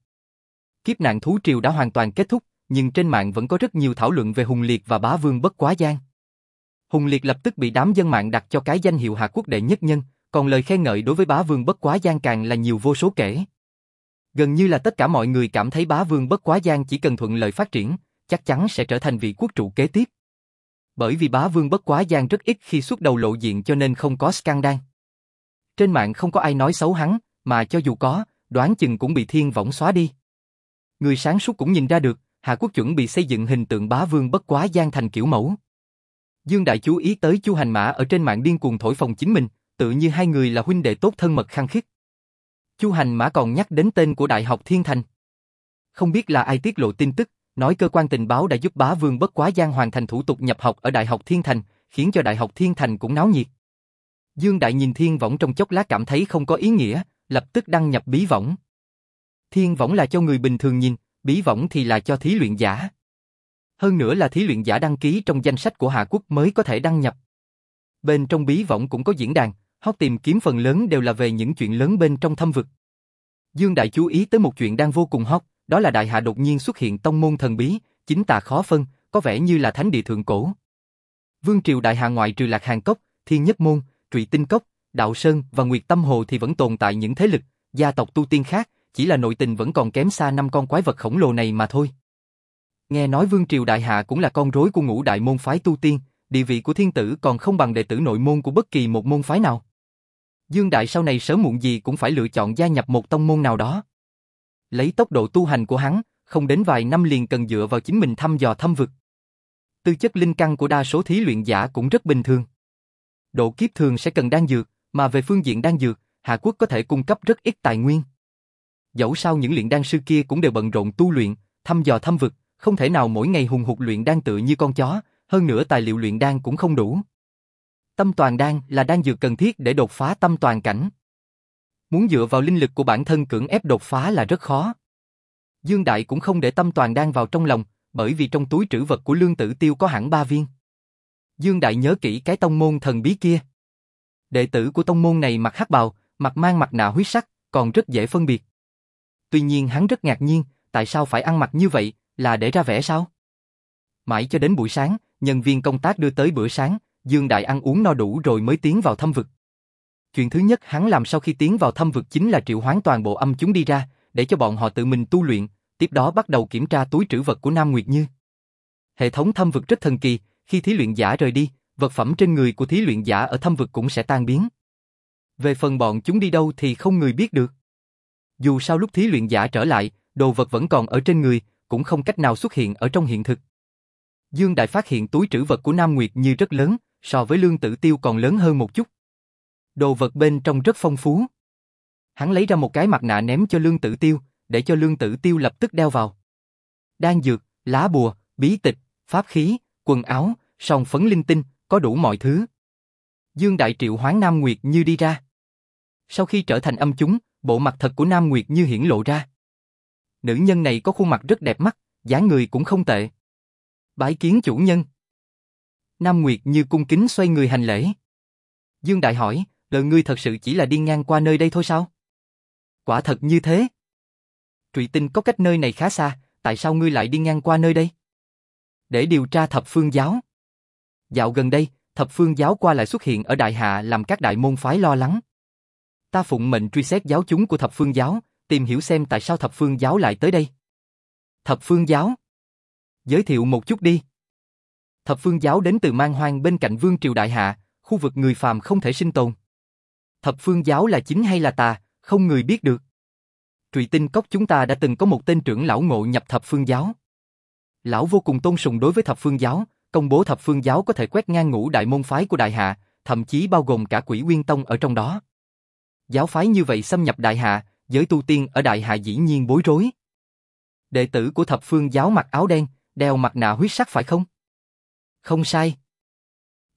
Kiếp nạn thú triều đã hoàn toàn kết thúc, nhưng trên mạng vẫn có rất nhiều thảo luận về Hùng Liệt và bá vương bất quá giang. Hùng Liệt lập tức bị đám dân mạng đặt cho cái danh hiệu Hạ Quốc đệ nhất nhân, còn lời khen ngợi đối với bá vương bất quá giang càng là nhiều vô số kể. Gần như là tất cả mọi người cảm thấy bá vương bất quá giang chỉ cần thuận lợi phát triển, chắc chắn sẽ trở thành vị quốc trụ kế tiếp. Bởi vì bá vương bất quá giang rất ít khi xuất đầu lộ diện cho nên không có scandal. Trên mạng không có ai nói xấu hắn, mà cho dù có, đoán chừng cũng bị thiên võng xóa đi. Người sáng suốt cũng nhìn ra được, Hạ Quốc chuẩn bị xây dựng hình tượng bá vương bất quá gian thành kiểu mẫu. Dương Đại chú ý tới Chu Hành Mã ở trên mạng điên cuồng thổi phồng chính mình, tự như hai người là huynh đệ tốt thân mật khăng khít. Chu Hành Mã còn nhắc đến tên của Đại học Thiên Thành. Không biết là ai tiết lộ tin tức, nói cơ quan tình báo đã giúp bá vương bất quá gian hoàn thành thủ tục nhập học ở Đại học Thiên Thành, khiến cho Đại học Thiên Thành cũng náo nhiệt. Dương Đại nhìn Thiên Võng trong chốc lát cảm thấy không có ý nghĩa, lập tức đăng nhập bí võng. Thiên võng là cho người bình thường nhìn, bí võng thì là cho thí luyện giả. Hơn nữa là thí luyện giả đăng ký trong danh sách của Hạ Quốc mới có thể đăng nhập. Bên trong bí võng cũng có diễn đàn, hóc tìm kiếm phần lớn đều là về những chuyện lớn bên trong thâm vực. Dương Đại chú ý tới một chuyện đang vô cùng hot, đó là đại hạ đột nhiên xuất hiện tông môn thần bí, chính tà khó phân, có vẻ như là thánh địa thượng cổ. Vương triều đại hạ ngoại trừ Lạc Hàn Cốc, Thiên Nhất Môn, Trụy Tinh Cốc, Đạo Sơn và Nguyệt Tâm Hồ thì vẫn tồn tại những thế lực, gia tộc tu tiên khác, chỉ là nội tình vẫn còn kém xa năm con quái vật khổng lồ này mà thôi. Nghe nói Vương Triều Đại Hạ cũng là con rối của ngũ đại môn phái tu tiên, địa vị của thiên tử còn không bằng đệ tử nội môn của bất kỳ một môn phái nào. Dương Đại sau này sớm muộn gì cũng phải lựa chọn gia nhập một tông môn nào đó. Lấy tốc độ tu hành của hắn, không đến vài năm liền cần dựa vào chính mình thăm dò thâm vực. Tư chất linh căn của đa số thí luyện giả cũng rất bình thường. Độ kiếp thường sẽ cần đan dược, mà về phương diện đan dược, Hạ Quốc có thể cung cấp rất ít tài nguyên. Dẫu sao những luyện đan sư kia cũng đều bận rộn tu luyện, thăm dò thâm vực, không thể nào mỗi ngày hùng hục luyện đan tự như con chó, hơn nữa tài liệu luyện đan cũng không đủ. Tâm toàn đan là đan dược cần thiết để đột phá tâm toàn cảnh. Muốn dựa vào linh lực của bản thân cưỡng ép đột phá là rất khó. Dương Đại cũng không để tâm toàn đan vào trong lòng, bởi vì trong túi trữ vật của Lương Tử Tiêu có hẳn ba viên. Dương Đại nhớ kỹ cái tông môn thần bí kia. Đệ tử của tông môn này mặc hắc bào, mặt mang mặt nạ huyết sắc, còn rất dễ phân biệt. Tuy nhiên hắn rất ngạc nhiên, tại sao phải ăn mặc như vậy, là để ra vẻ sao? Mãi cho đến buổi sáng, nhân viên công tác đưa tới bữa sáng, Dương Đại ăn uống no đủ rồi mới tiến vào thâm vực. Chuyện thứ nhất hắn làm sau khi tiến vào thâm vực chính là triệu hoán toàn bộ âm chúng đi ra, để cho bọn họ tự mình tu luyện, tiếp đó bắt đầu kiểm tra túi trữ vật của Nam Nguyệt Như. Hệ thống thâm vực rất thần kỳ, khi thí luyện giả rời đi, vật phẩm trên người của thí luyện giả ở thâm vực cũng sẽ tan biến. Về phần bọn chúng đi đâu thì không người biết được. Dù sao lúc thí luyện giả trở lại, đồ vật vẫn còn ở trên người, cũng không cách nào xuất hiện ở trong hiện thực. Dương Đại phát hiện túi trữ vật của Nam Nguyệt như rất lớn, so với lương tử tiêu còn lớn hơn một chút. Đồ vật bên trong rất phong phú. Hắn lấy ra một cái mặt nạ ném cho lương tử tiêu, để cho lương tử tiêu lập tức đeo vào. Đan dược, lá bùa, bí tịch, pháp khí, quần áo, song phấn linh tinh, có đủ mọi thứ. Dương Đại triệu hoán Nam Nguyệt như đi ra. Sau khi trở thành âm chúng, bộ mặt thật của Nam Nguyệt như hiển lộ ra. Nữ nhân này có khuôn mặt rất đẹp mắt, dáng người cũng không tệ. Bái kiến chủ nhân. Nam Nguyệt như cung kính xoay người hành lễ. Dương Đại hỏi, lời ngươi thật sự chỉ là đi ngang qua nơi đây thôi sao? Quả thật như thế. Trụy tinh có cách nơi này khá xa, tại sao ngươi lại đi ngang qua nơi đây? Để điều tra thập phương giáo. Dạo gần đây, thập phương giáo qua lại xuất hiện ở Đại Hạ làm các đại môn phái lo lắng. Ta phụng mệnh truy xét giáo chúng của thập phương giáo, tìm hiểu xem tại sao thập phương giáo lại tới đây. Thập phương giáo? Giới thiệu một chút đi. Thập phương giáo đến từ mang hoang bên cạnh vương triều đại hạ, khu vực người phàm không thể sinh tồn. Thập phương giáo là chính hay là tà, không người biết được. Trụy tinh cốc chúng ta đã từng có một tên trưởng lão ngộ nhập thập phương giáo. Lão vô cùng tôn sùng đối với thập phương giáo, công bố thập phương giáo có thể quét ngang ngũ đại môn phái của đại hạ, thậm chí bao gồm cả quỷ nguyên tông ở trong đó. Giáo phái như vậy xâm nhập đại hạ, giới tu tiên ở đại hạ dĩ nhiên bối rối. Đệ tử của thập phương giáo mặc áo đen, đeo mặt nạ huyết sắc phải không? Không sai.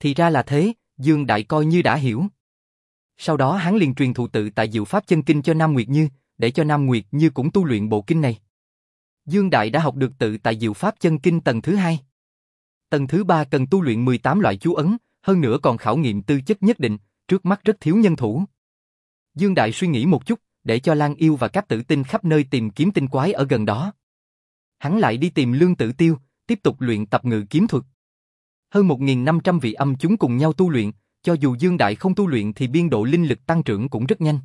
Thì ra là thế, Dương Đại coi như đã hiểu. Sau đó hắn liền truyền thụ tự tại diệu pháp chân kinh cho Nam Nguyệt Như, để cho Nam Nguyệt Như cũng tu luyện bộ kinh này. Dương Đại đã học được tự tại diệu pháp chân kinh tầng thứ hai. Tầng thứ ba cần tu luyện 18 loại chú ấn, hơn nữa còn khảo nghiệm tư chất nhất định, trước mắt rất thiếu nhân thủ. Dương Đại suy nghĩ một chút, để cho Lan Yêu và các tử tinh khắp nơi tìm kiếm tinh quái ở gần đó. Hắn lại đi tìm Lương Tử Tiêu, tiếp tục luyện tập ngự kiếm thuật. Hơn 1.500 vị âm chúng cùng nhau tu luyện, cho dù Dương Đại không tu luyện thì biên độ linh lực tăng trưởng cũng rất nhanh.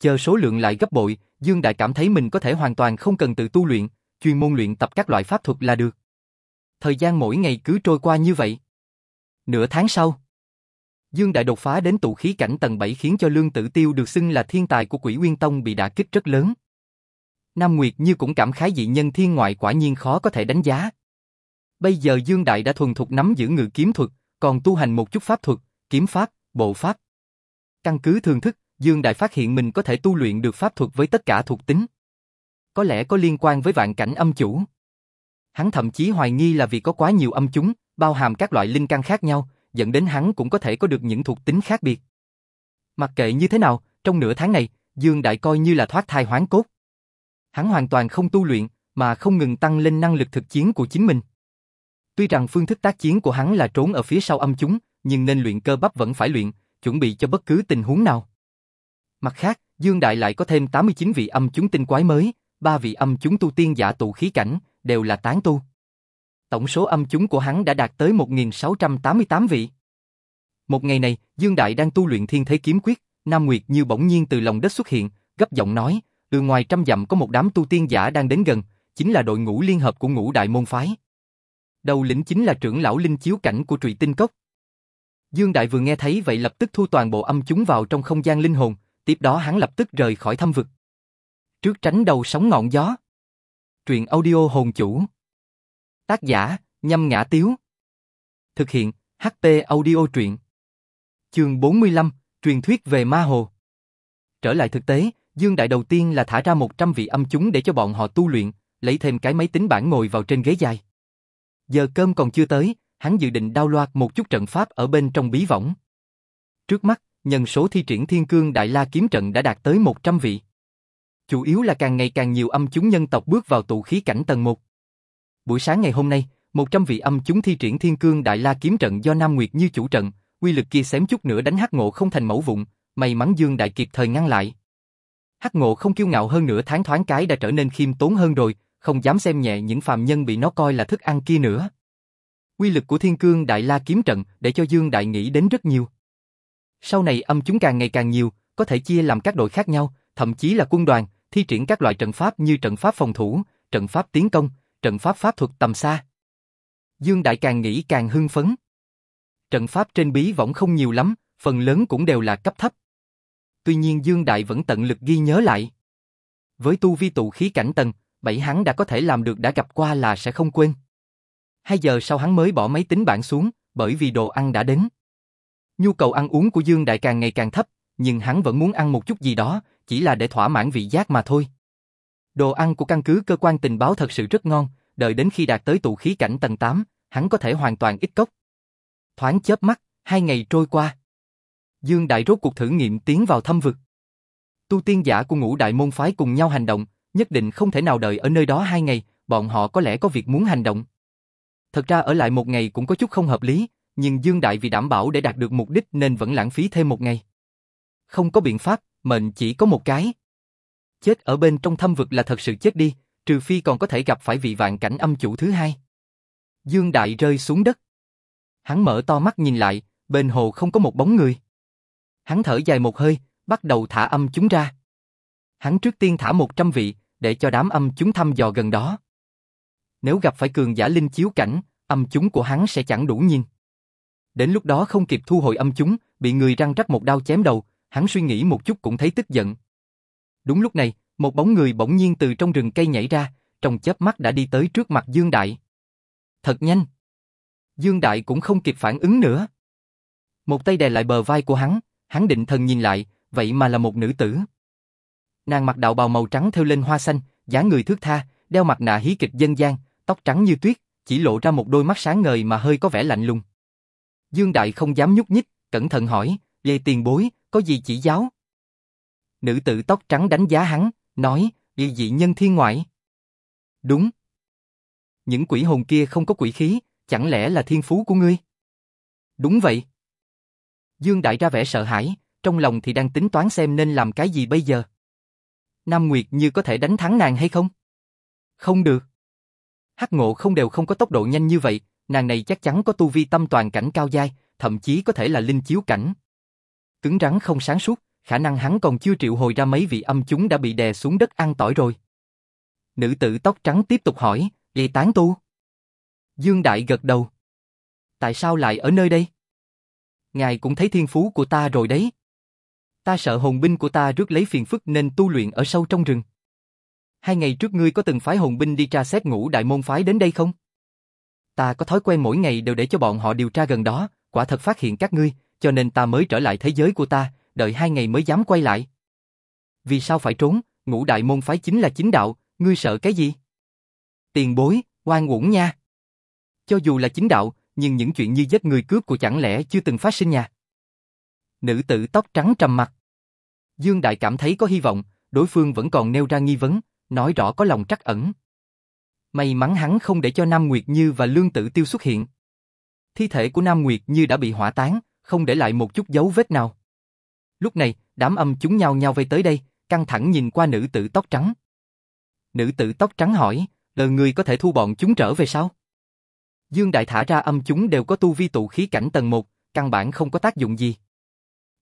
Chờ số lượng lại gấp bội, Dương Đại cảm thấy mình có thể hoàn toàn không cần tự tu luyện, chuyên môn luyện tập các loại pháp thuật là được. Thời gian mỗi ngày cứ trôi qua như vậy. Nửa tháng sau, Dương Đại đột phá đến tụ khí cảnh tầng 7 khiến cho Lương Tử Tiêu được xưng là thiên tài của Quỷ Nguyên Tông bị đả kích rất lớn. Nam Nguyệt Như cũng cảm khái dị nhân thiên ngoại quả nhiên khó có thể đánh giá. Bây giờ Dương Đại đã thuần thục nắm giữ ngự kiếm thuật, còn tu hành một chút pháp thuật, kiếm pháp, bộ pháp. Căn cứ thường thức, Dương Đại phát hiện mình có thể tu luyện được pháp thuật với tất cả thuộc tính. Có lẽ có liên quan với vạn cảnh âm chủ. Hắn thậm chí hoài nghi là vì có quá nhiều âm chúng, bao hàm các loại linh căn khác nhau, dẫn đến hắn cũng có thể có được những thuộc tính khác biệt. Mặc kệ như thế nào, trong nửa tháng này, Dương Đại coi như là thoát thai hoán cốt. Hắn hoàn toàn không tu luyện, mà không ngừng tăng lên năng lực thực chiến của chính mình. Tuy rằng phương thức tác chiến của hắn là trốn ở phía sau âm chúng, nhưng nên luyện cơ bắp vẫn phải luyện, chuẩn bị cho bất cứ tình huống nào. Mặt khác, Dương Đại lại có thêm 89 vị âm chúng tinh quái mới, ba vị âm chúng tu tiên giả tụ khí cảnh, đều là tán tu. Tổng số âm chúng của hắn đã đạt tới 1.688 vị. Một ngày này, Dương Đại đang tu luyện thiên thế kiếm quyết, Nam Nguyệt như bỗng nhiên từ lòng đất xuất hiện, gấp giọng nói, từ ngoài trăm dặm có một đám tu tiên giả đang đến gần, chính là đội ngũ liên hợp của ngũ đại môn phái. Đầu lĩnh chính là trưởng lão linh chiếu cảnh của trụy tinh cốc. Dương Đại vừa nghe thấy vậy lập tức thu toàn bộ âm chúng vào trong không gian linh hồn, tiếp đó hắn lập tức rời khỏi thâm vực. Trước tránh đầu sóng ngọn gió. Truyện audio hồn chủ. Tác giả, nhâm ngã tiếu. Thực hiện, HP audio truyện. Chương 45, truyền thuyết về ma hồ. Trở lại thực tế, Dương Đại đầu tiên là thả ra 100 vị âm chúng để cho bọn họ tu luyện, lấy thêm cái máy tính bảng ngồi vào trên ghế dài. Giờ cơm còn chưa tới, hắn dự định đao loạt một chút trận pháp ở bên trong bí võng. Trước mắt, nhân số thi triển thiên cương đại la kiếm trận đã đạt tới 100 vị. Chủ yếu là càng ngày càng nhiều âm chúng nhân tộc bước vào tụ khí cảnh tầng 1. Buổi sáng ngày hôm nay, 100 vị âm chúng thi triển thiên cương đại la kiếm trận do Nam Nguyệt như chủ trận, uy lực kia xém chút nữa đánh hắc ngộ không thành mẫu vụn, may mắn Dương Đại kịp thời ngăn lại. Hắc ngộ không kiêu ngạo hơn nữa tháng thoáng cái đã trở nên khiêm tốn hơn rồi, không dám xem nhẹ những phàm nhân bị nó coi là thức ăn kia nữa. Quy lực của Thiên Cương Đại La kiếm trận để cho Dương Đại nghĩ đến rất nhiều. Sau này âm chúng càng ngày càng nhiều, có thể chia làm các đội khác nhau, thậm chí là quân đoàn, thi triển các loại trận pháp như trận pháp phòng thủ, trận pháp tiến công, trận pháp pháp thuật tầm xa. Dương Đại càng nghĩ càng hưng phấn. Trận pháp trên bí võng không nhiều lắm, phần lớn cũng đều là cấp thấp. Tuy nhiên Dương Đại vẫn tận lực ghi nhớ lại. Với tu vi tụ khí cảnh tầng, bảy hắn đã có thể làm được đã gặp qua là sẽ không quên. Hai giờ sau hắn mới bỏ máy tính bảng xuống, bởi vì đồ ăn đã đến. Nhu cầu ăn uống của Dương Đại càng ngày càng thấp, nhưng hắn vẫn muốn ăn một chút gì đó, chỉ là để thỏa mãn vị giác mà thôi. Đồ ăn của căn cứ cơ quan tình báo thật sự rất ngon, đợi đến khi đạt tới tụ khí cảnh tầng 8, hắn có thể hoàn toàn ít cốc. Thoáng chớp mắt, hai ngày trôi qua. Dương Đại rốt cuộc thử nghiệm tiến vào thâm vực. Tu tiên giả của ngũ đại môn phái cùng nhau hành động, nhất định không thể nào đợi ở nơi đó hai ngày, bọn họ có lẽ có việc muốn hành động. Thật ra ở lại một ngày cũng có chút không hợp lý, nhưng Dương Đại vì đảm bảo để đạt được mục đích nên vẫn lãng phí thêm một ngày. Không có biện pháp, mệnh chỉ có một cái. Chết ở bên trong thâm vực là thật sự chết đi, trừ phi còn có thể gặp phải vị vạn cảnh âm chủ thứ hai. Dương Đại rơi xuống đất. Hắn mở to mắt nhìn lại, bên hồ không có một bóng người. Hắn thở dài một hơi, bắt đầu thả âm chúng ra. Hắn trước tiên thả 100 vị, để cho đám âm chúng thăm dò gần đó. Nếu gặp phải cường giả linh chiếu cảnh, âm chúng của hắn sẽ chẳng đủ nhìn. Đến lúc đó không kịp thu hồi âm chúng, bị người răng rắc một đao chém đầu, hắn suy nghĩ một chút cũng thấy tức giận. Đúng lúc này, một bóng người bỗng nhiên từ trong rừng cây nhảy ra, trong chớp mắt đã đi tới trước mặt Dương Đại. Thật nhanh. Dương Đại cũng không kịp phản ứng nữa. Một tay đè lại bờ vai của hắn, hắn định thần nhìn lại, vậy mà là một nữ tử. Nàng mặc đạo bào màu trắng theo lên hoa xanh, dáng người thước tha, đeo mặt nạ hí kịch dân gian, tóc trắng như tuyết, chỉ lộ ra một đôi mắt sáng ngời mà hơi có vẻ lạnh lùng. Dương Đại không dám nhúc nhích, cẩn thận hỏi, Lê tiền bối, có gì chỉ giáo? Nữ tử tóc trắng đánh giá hắn, nói, lê dị nhân thiên ngoại. Đúng. Những quỷ hồn kia không có quỷ khí, chẳng lẽ là thiên phú của ngươi? Đúng vậy. Dương Đại ra vẻ sợ hãi, trong lòng thì đang tính toán xem nên làm cái gì bây giờ. Nam Nguyệt như có thể đánh thắng nàng hay không? Không được. Hắc ngộ không đều không có tốc độ nhanh như vậy, nàng này chắc chắn có tu vi tâm toàn cảnh cao giai thậm chí có thể là linh chiếu cảnh. Cứng rắn không sáng suốt, khả năng hắn còn chưa triệu hồi ra mấy vị âm chúng đã bị đè xuống đất ăn tỏi rồi. Nữ tử tóc trắng tiếp tục hỏi, y tán tu. Dương Đại gật đầu. Tại sao lại ở nơi đây? Ngài cũng thấy thiên phú của ta rồi đấy. Ta sợ hồn binh của ta rước lấy phiền phức nên tu luyện ở sâu trong rừng. Hai ngày trước ngươi có từng phái hồn binh đi tra xét ngũ đại môn phái đến đây không? Ta có thói quen mỗi ngày đều để cho bọn họ điều tra gần đó, quả thật phát hiện các ngươi, cho nên ta mới trở lại thế giới của ta, đợi hai ngày mới dám quay lại. Vì sao phải trốn, ngũ đại môn phái chính là chính đạo, ngươi sợ cái gì? Tiền bối, oan uổng nha. Cho dù là chính đạo, nhưng những chuyện như giết người cướp của chẳng lẽ chưa từng phát sinh nha. Nữ tử tóc trắng trầm mặt. Dương Đại cảm thấy có hy vọng, đối phương vẫn còn nêu ra nghi vấn, nói rõ có lòng trắc ẩn. May mắn hắn không để cho Nam Nguyệt Như và Lương Tử Tiêu xuất hiện. Thi thể của Nam Nguyệt Như đã bị hỏa táng, không để lại một chút dấu vết nào. Lúc này, đám âm chúng nhau nhau vây tới đây, căng thẳng nhìn qua nữ tử tóc trắng. Nữ tử tóc trắng hỏi, lờ người có thể thu bọn chúng trở về sao? Dương Đại thả ra âm chúng đều có tu vi tụ khí cảnh tầng 1, căn bản không có tác dụng gì.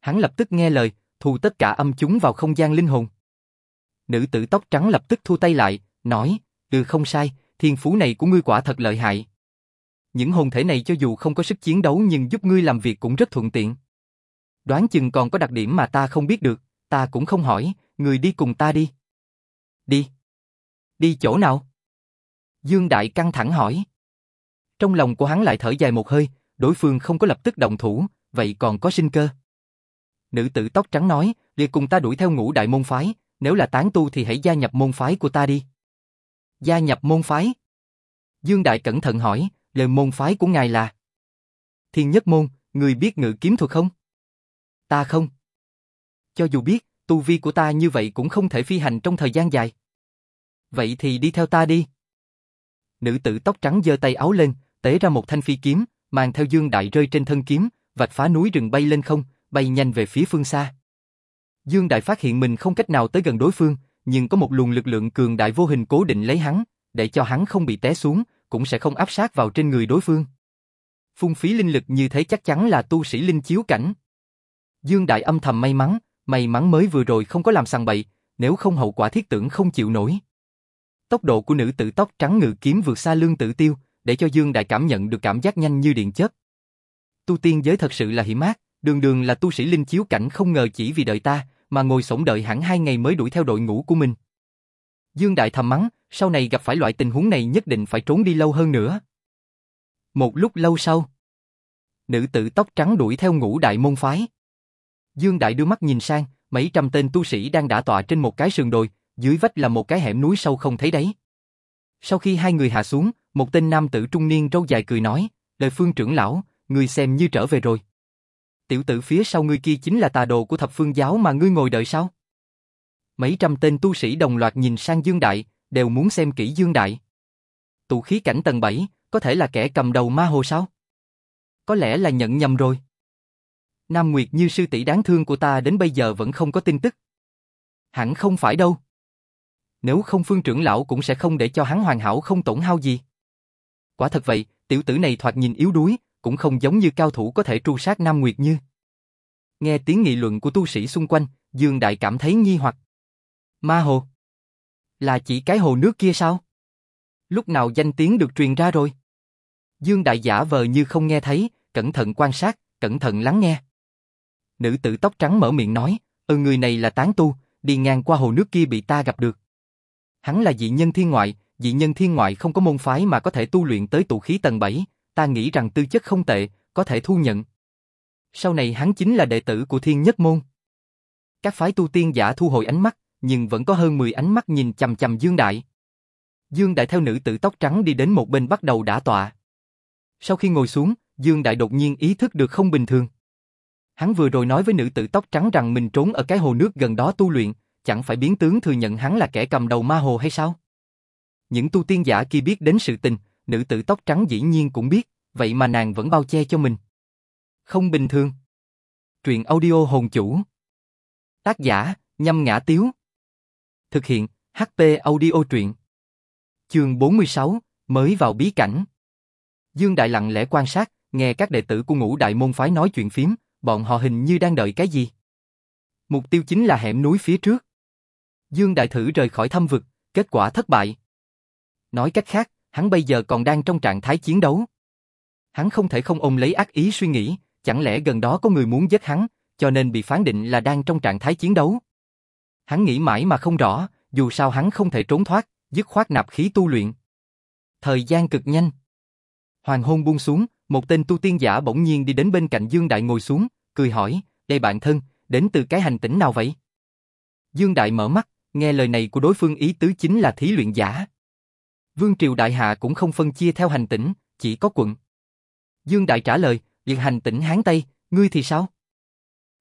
Hắn lập tức nghe lời, thu tất cả âm chúng vào không gian linh hồn. Nữ tử tóc trắng lập tức thu tay lại, nói, ừ không sai, thiên phú này của ngươi quả thật lợi hại. Những hồn thể này cho dù không có sức chiến đấu nhưng giúp ngươi làm việc cũng rất thuận tiện. Đoán chừng còn có đặc điểm mà ta không biết được, ta cũng không hỏi, người đi cùng ta đi. Đi. Đi chỗ nào? Dương Đại căng thẳng hỏi. Trong lòng của hắn lại thở dài một hơi, đối phương không có lập tức động thủ, vậy còn có sinh cơ. Nữ tử tóc trắng nói, liệt cùng ta đuổi theo ngũ đại môn phái, nếu là tán tu thì hãy gia nhập môn phái của ta đi. Gia nhập môn phái? Dương Đại cẩn thận hỏi, lời môn phái của ngài là? Thiên nhất môn, người biết ngự kiếm thuật không? Ta không. Cho dù biết, tu vi của ta như vậy cũng không thể phi hành trong thời gian dài. Vậy thì đi theo ta đi. Nữ tử tóc trắng giơ tay áo lên, tế ra một thanh phi kiếm, mang theo dương đại rơi trên thân kiếm, vạch phá núi rừng bay lên không, bay nhanh về phía phương xa. Dương Đại phát hiện mình không cách nào tới gần đối phương, nhưng có một luồng lực lượng cường đại vô hình cố định lấy hắn, để cho hắn không bị té xuống, cũng sẽ không áp sát vào trên người đối phương. Phung phí linh lực như thế chắc chắn là tu sĩ linh chiếu cảnh. Dương Đại âm thầm may mắn, may mắn mới vừa rồi không có làm sằng bậy, nếu không hậu quả thiết tưởng không chịu nổi. Tốc độ của nữ tử tóc trắng ngự kiếm vượt xa lương tử tiêu, để cho Dương Đại cảm nhận được cảm giác nhanh như điện chớp. Tu tiên giới thật sự là hiểm ác, đường đường là tu sĩ linh chiếu cảnh không ngờ chỉ vì đợi ta, mà ngồi sổng đợi hẳn hai ngày mới đuổi theo đội ngũ của mình. Dương Đại thầm mắng, sau này gặp phải loại tình huống này nhất định phải trốn đi lâu hơn nữa. Một lúc lâu sau, nữ tử tóc trắng đuổi theo ngũ đại môn phái. Dương Đại đưa mắt nhìn sang, mấy trăm tên tu sĩ đang đả tọa trên một cái sườn đồi, dưới vách là một cái hẻm núi sâu không thấy đấy Sau khi hai người hạ xuống, một tên nam tử trung niên râu dài cười nói, lời phương trưởng lão, người xem như trở về rồi. Tiểu tử phía sau ngươi kia chính là tà đồ của thập phương giáo mà ngươi ngồi đợi sao? Mấy trăm tên tu sĩ đồng loạt nhìn sang Dương Đại, đều muốn xem kỹ Dương Đại. Tụ khí cảnh tầng 7, có thể là kẻ cầm đầu ma hồ sao? Có lẽ là nhận nhầm rồi. Nam Nguyệt như sư tỷ đáng thương của ta đến bây giờ vẫn không có tin tức. Hẳn không phải đâu. Nếu không phương trưởng lão cũng sẽ không để cho hắn hoàn hảo không tổn hao gì. Quả thật vậy, tiểu tử này thoạt nhìn yếu đuối, cũng không giống như cao thủ có thể tru sát Nam Nguyệt Như. Nghe tiếng nghị luận của tu sĩ xung quanh, Dương Đại cảm thấy nghi hoặc. Ma hồ? Là chỉ cái hồ nước kia sao? Lúc nào danh tiếng được truyền ra rồi? Dương Đại giả vờ như không nghe thấy, cẩn thận quan sát, cẩn thận lắng nghe. Nữ tử tóc trắng mở miệng nói, ừ người này là tán tu, đi ngang qua hồ nước kia bị ta gặp được. Hắn là dị nhân thiên ngoại, dị nhân thiên ngoại không có môn phái mà có thể tu luyện tới tụ khí tầng 7, ta nghĩ rằng tư chất không tệ, có thể thu nhận. Sau này hắn chính là đệ tử của thiên nhất môn. Các phái tu tiên giả thu hồi ánh mắt, nhưng vẫn có hơn 10 ánh mắt nhìn chầm chầm Dương Đại. Dương Đại theo nữ tử tóc trắng đi đến một bên bắt đầu đả tọa. Sau khi ngồi xuống, Dương Đại đột nhiên ý thức được không bình thường. Hắn vừa rồi nói với nữ tử tóc trắng rằng mình trốn ở cái hồ nước gần đó tu luyện, chẳng phải biến tướng thừa nhận hắn là kẻ cầm đầu ma hồ hay sao? Những tu tiên giả kia biết đến sự tình, nữ tử tóc trắng dĩ nhiên cũng biết, vậy mà nàng vẫn bao che cho mình. Không bình thường. Truyện audio hồn chủ. Tác giả, nhâm ngã tiếu. Thực hiện, HP audio truyện. Trường 46, mới vào bí cảnh. Dương Đại lặng lẽ quan sát, nghe các đệ tử của ngũ đại môn phái nói chuyện phím, bọn họ hình như đang đợi cái gì. Mục tiêu chính là hẻm núi phía trước. Dương Đại thử rời khỏi thâm vực, kết quả thất bại. Nói cách khác, hắn bây giờ còn đang trong trạng thái chiến đấu. Hắn không thể không ôm lấy ác ý suy nghĩ, chẳng lẽ gần đó có người muốn giết hắn, cho nên bị phán định là đang trong trạng thái chiến đấu. Hắn nghĩ mãi mà không rõ, dù sao hắn không thể trốn thoát, dứt khoát nạp khí tu luyện. Thời gian cực nhanh. Hoàng hôn buông xuống, một tên tu tiên giả bỗng nhiên đi đến bên cạnh Dương Đại ngồi xuống, cười hỏi, đây bạn thân, đến từ cái hành tinh nào vậy? Dương Đại mở mắt, nghe lời này của đối phương ý tứ chính là thí luyện giả. Vương Triều Đại Hạ cũng không phân chia theo hành tỉnh, chỉ có quận. Dương Đại trả lời, địa hành tỉnh Hán Tây, ngươi thì sao?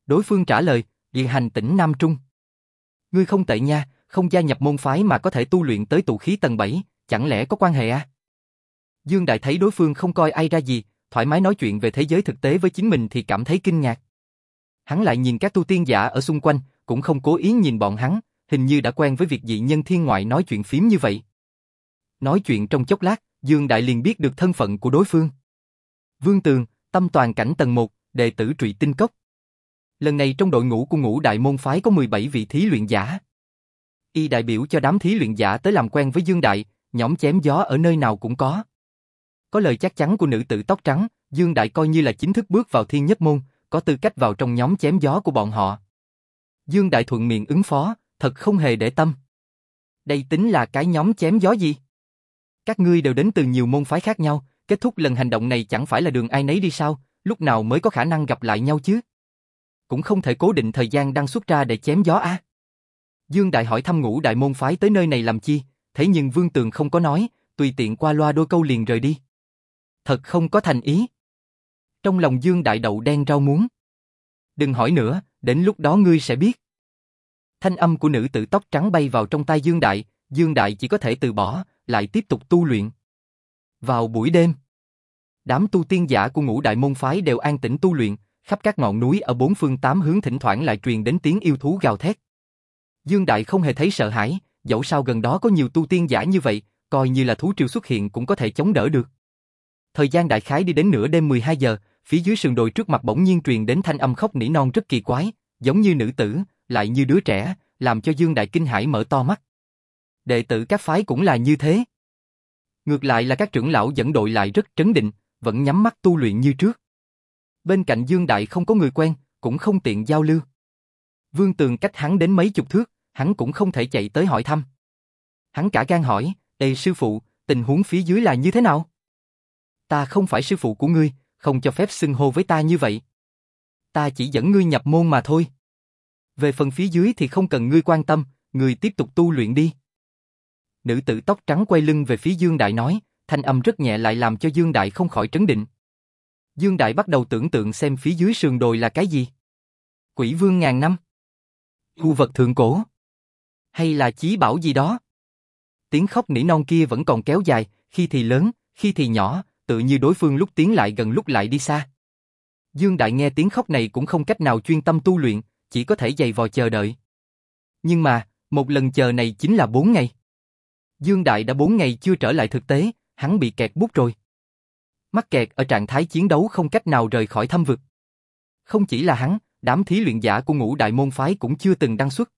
Đối phương trả lời, địa hành tỉnh Nam Trung. Ngươi không tệ nha, không gia nhập môn phái mà có thể tu luyện tới tụ khí tầng 7, chẳng lẽ có quan hệ à? Dương Đại thấy đối phương không coi ai ra gì, thoải mái nói chuyện về thế giới thực tế với chính mình thì cảm thấy kinh ngạc. Hắn lại nhìn các tu tiên giả ở xung quanh, cũng không cố ý nhìn bọn hắn, hình như đã quen với việc dị nhân thiên ngoại nói chuyện phím như vậy. Nói chuyện trong chốc lát, Dương Đại liền biết được thân phận của đối phương. Vương Tường, tâm toàn cảnh tầng 1, đệ tử trụy tinh cốc. Lần này trong đội ngũ của ngũ đại môn phái có 17 vị thí luyện giả. Y đại biểu cho đám thí luyện giả tới làm quen với Dương Đại, nhóm chém gió ở nơi nào cũng có. Có lời chắc chắn của nữ tử tóc trắng, Dương Đại coi như là chính thức bước vào thiên nhất môn, có tư cách vào trong nhóm chém gió của bọn họ. Dương Đại thuận miệng ứng phó, thật không hề để tâm. Đây tính là cái nhóm chém gió gì? Các ngươi đều đến từ nhiều môn phái khác nhau, kết thúc lần hành động này chẳng phải là đường ai nấy đi sao, lúc nào mới có khả năng gặp lại nhau chứ? Cũng không thể cố định thời gian đang xuất ra để chém gió a. Dương Đại hỏi thăm ngũ đại môn phái tới nơi này làm chi, thế nhưng Vương Tường không có nói, tùy tiện qua loa đôi câu liền rời đi. Thật không có thành ý. Trong lòng Dương Đại đậu đen rau muốn. Đừng hỏi nữa, đến lúc đó ngươi sẽ biết. Thanh âm của nữ tử tóc trắng bay vào trong tai Dương Đại, Dương Đại chỉ có thể từ bỏ, lại tiếp tục tu luyện. Vào buổi đêm, đám tu tiên giả của ngũ đại môn phái đều an tĩnh tu luyện, khắp các ngọn núi ở bốn phương tám hướng thỉnh thoảng lại truyền đến tiếng yêu thú gào thét. Dương Đại không hề thấy sợ hãi, dẫu sao gần đó có nhiều tu tiên giả như vậy, coi như là thú triều xuất hiện cũng có thể chống đỡ được. Thời gian đại khái đi đến nửa đêm 12 giờ, phía dưới sườn đồi trước mặt bỗng nhiên truyền đến thanh âm khóc nỉ non rất kỳ quái, giống như nữ tử, lại như đứa trẻ, làm cho Dương Đại kinh hãi mở to mắt. Đệ tử các phái cũng là như thế. Ngược lại là các trưởng lão dẫn đội lại rất trấn định, vẫn nhắm mắt tu luyện như trước. Bên cạnh Dương Đại không có người quen, cũng không tiện giao lưu. Vương Tường cách hắn đến mấy chục thước, hắn cũng không thể chạy tới hỏi thăm. Hắn cả gan hỏi, Ê sư phụ, tình huống phía dưới là như thế nào? Ta không phải sư phụ của ngươi, không cho phép xưng hô với ta như vậy. Ta chỉ dẫn ngươi nhập môn mà thôi. Về phần phía dưới thì không cần ngươi quan tâm, ngươi tiếp tục tu luyện đi. Nữ tử tóc trắng quay lưng về phía Dương Đại nói, thanh âm rất nhẹ lại làm cho Dương Đại không khỏi trấn định. Dương Đại bắt đầu tưởng tượng xem phía dưới sườn đồi là cái gì. Quỷ vương ngàn năm. Khu vật thượng cổ. Hay là chí bảo gì đó. Tiếng khóc nỉ non kia vẫn còn kéo dài, khi thì lớn, khi thì nhỏ, tự như đối phương lúc tiến lại gần lúc lại đi xa. Dương Đại nghe tiếng khóc này cũng không cách nào chuyên tâm tu luyện, chỉ có thể dày vò chờ đợi. Nhưng mà, một lần chờ này chính là bốn ngày. Dương Đại đã bốn ngày chưa trở lại thực tế, hắn bị kẹt bút rồi. Mắc kẹt ở trạng thái chiến đấu không cách nào rời khỏi thâm vực. Không chỉ là hắn, đám thí luyện giả của ngũ đại môn phái cũng chưa từng đăng xuất.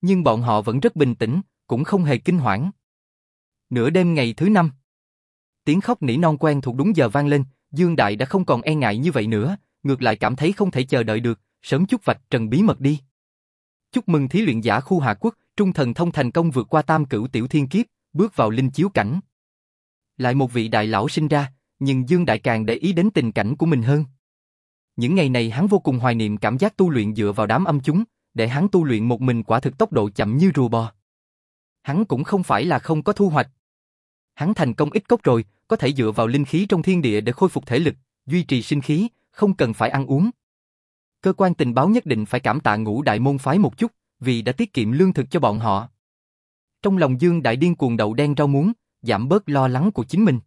Nhưng bọn họ vẫn rất bình tĩnh, cũng không hề kinh hoảng. Nửa đêm ngày thứ năm, tiếng khóc nỉ non quen thuộc đúng giờ vang lên, Dương Đại đã không còn e ngại như vậy nữa, ngược lại cảm thấy không thể chờ đợi được, sớm chút vạch trần bí mật đi. Chúc mừng thí luyện giả khu Hạ Quốc, Trung Thần Thông thành công vượt qua tam cửu tiểu thiên kiếp, bước vào linh chiếu cảnh. Lại một vị đại lão sinh ra, nhưng Dương Đại càng để ý đến tình cảnh của mình hơn. Những ngày này hắn vô cùng hoài niệm cảm giác tu luyện dựa vào đám âm chúng, để hắn tu luyện một mình quả thực tốc độ chậm như rùa bò. Hắn cũng không phải là không có thu hoạch. Hắn thành công ít cốc rồi, có thể dựa vào linh khí trong thiên địa để khôi phục thể lực, duy trì sinh khí, không cần phải ăn uống. Cơ quan tình báo nhất định phải cảm tạ ngũ đại môn phái một chút, vì đã tiết kiệm lương thực cho bọn họ. Trong lòng Dương Đại điên cuồng đậu đen rau muống, giảm bớt lo lắng của chính mình.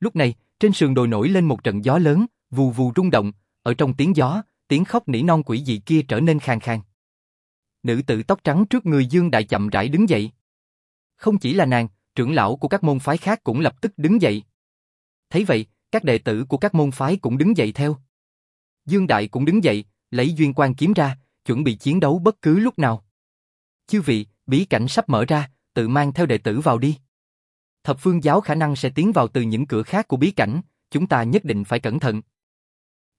Lúc này, trên sườn đồi nổi lên một trận gió lớn, vù vù rung động, ở trong tiếng gió, tiếng khóc nỉ non quỷ dị kia trở nên khàn khàn. Nữ tử tóc trắng trước người Dương Đại chậm rãi đứng dậy. Không chỉ là nàng, trưởng lão của các môn phái khác cũng lập tức đứng dậy. Thấy vậy, các đệ tử của các môn phái cũng đứng dậy theo. Dương Đại cũng đứng dậy, lấy duyên quan kiếm ra, chuẩn bị chiến đấu bất cứ lúc nào. Chư vị, bí cảnh sắp mở ra, tự mang theo đệ tử vào đi. Thập phương giáo khả năng sẽ tiến vào từ những cửa khác của bí cảnh, chúng ta nhất định phải cẩn thận.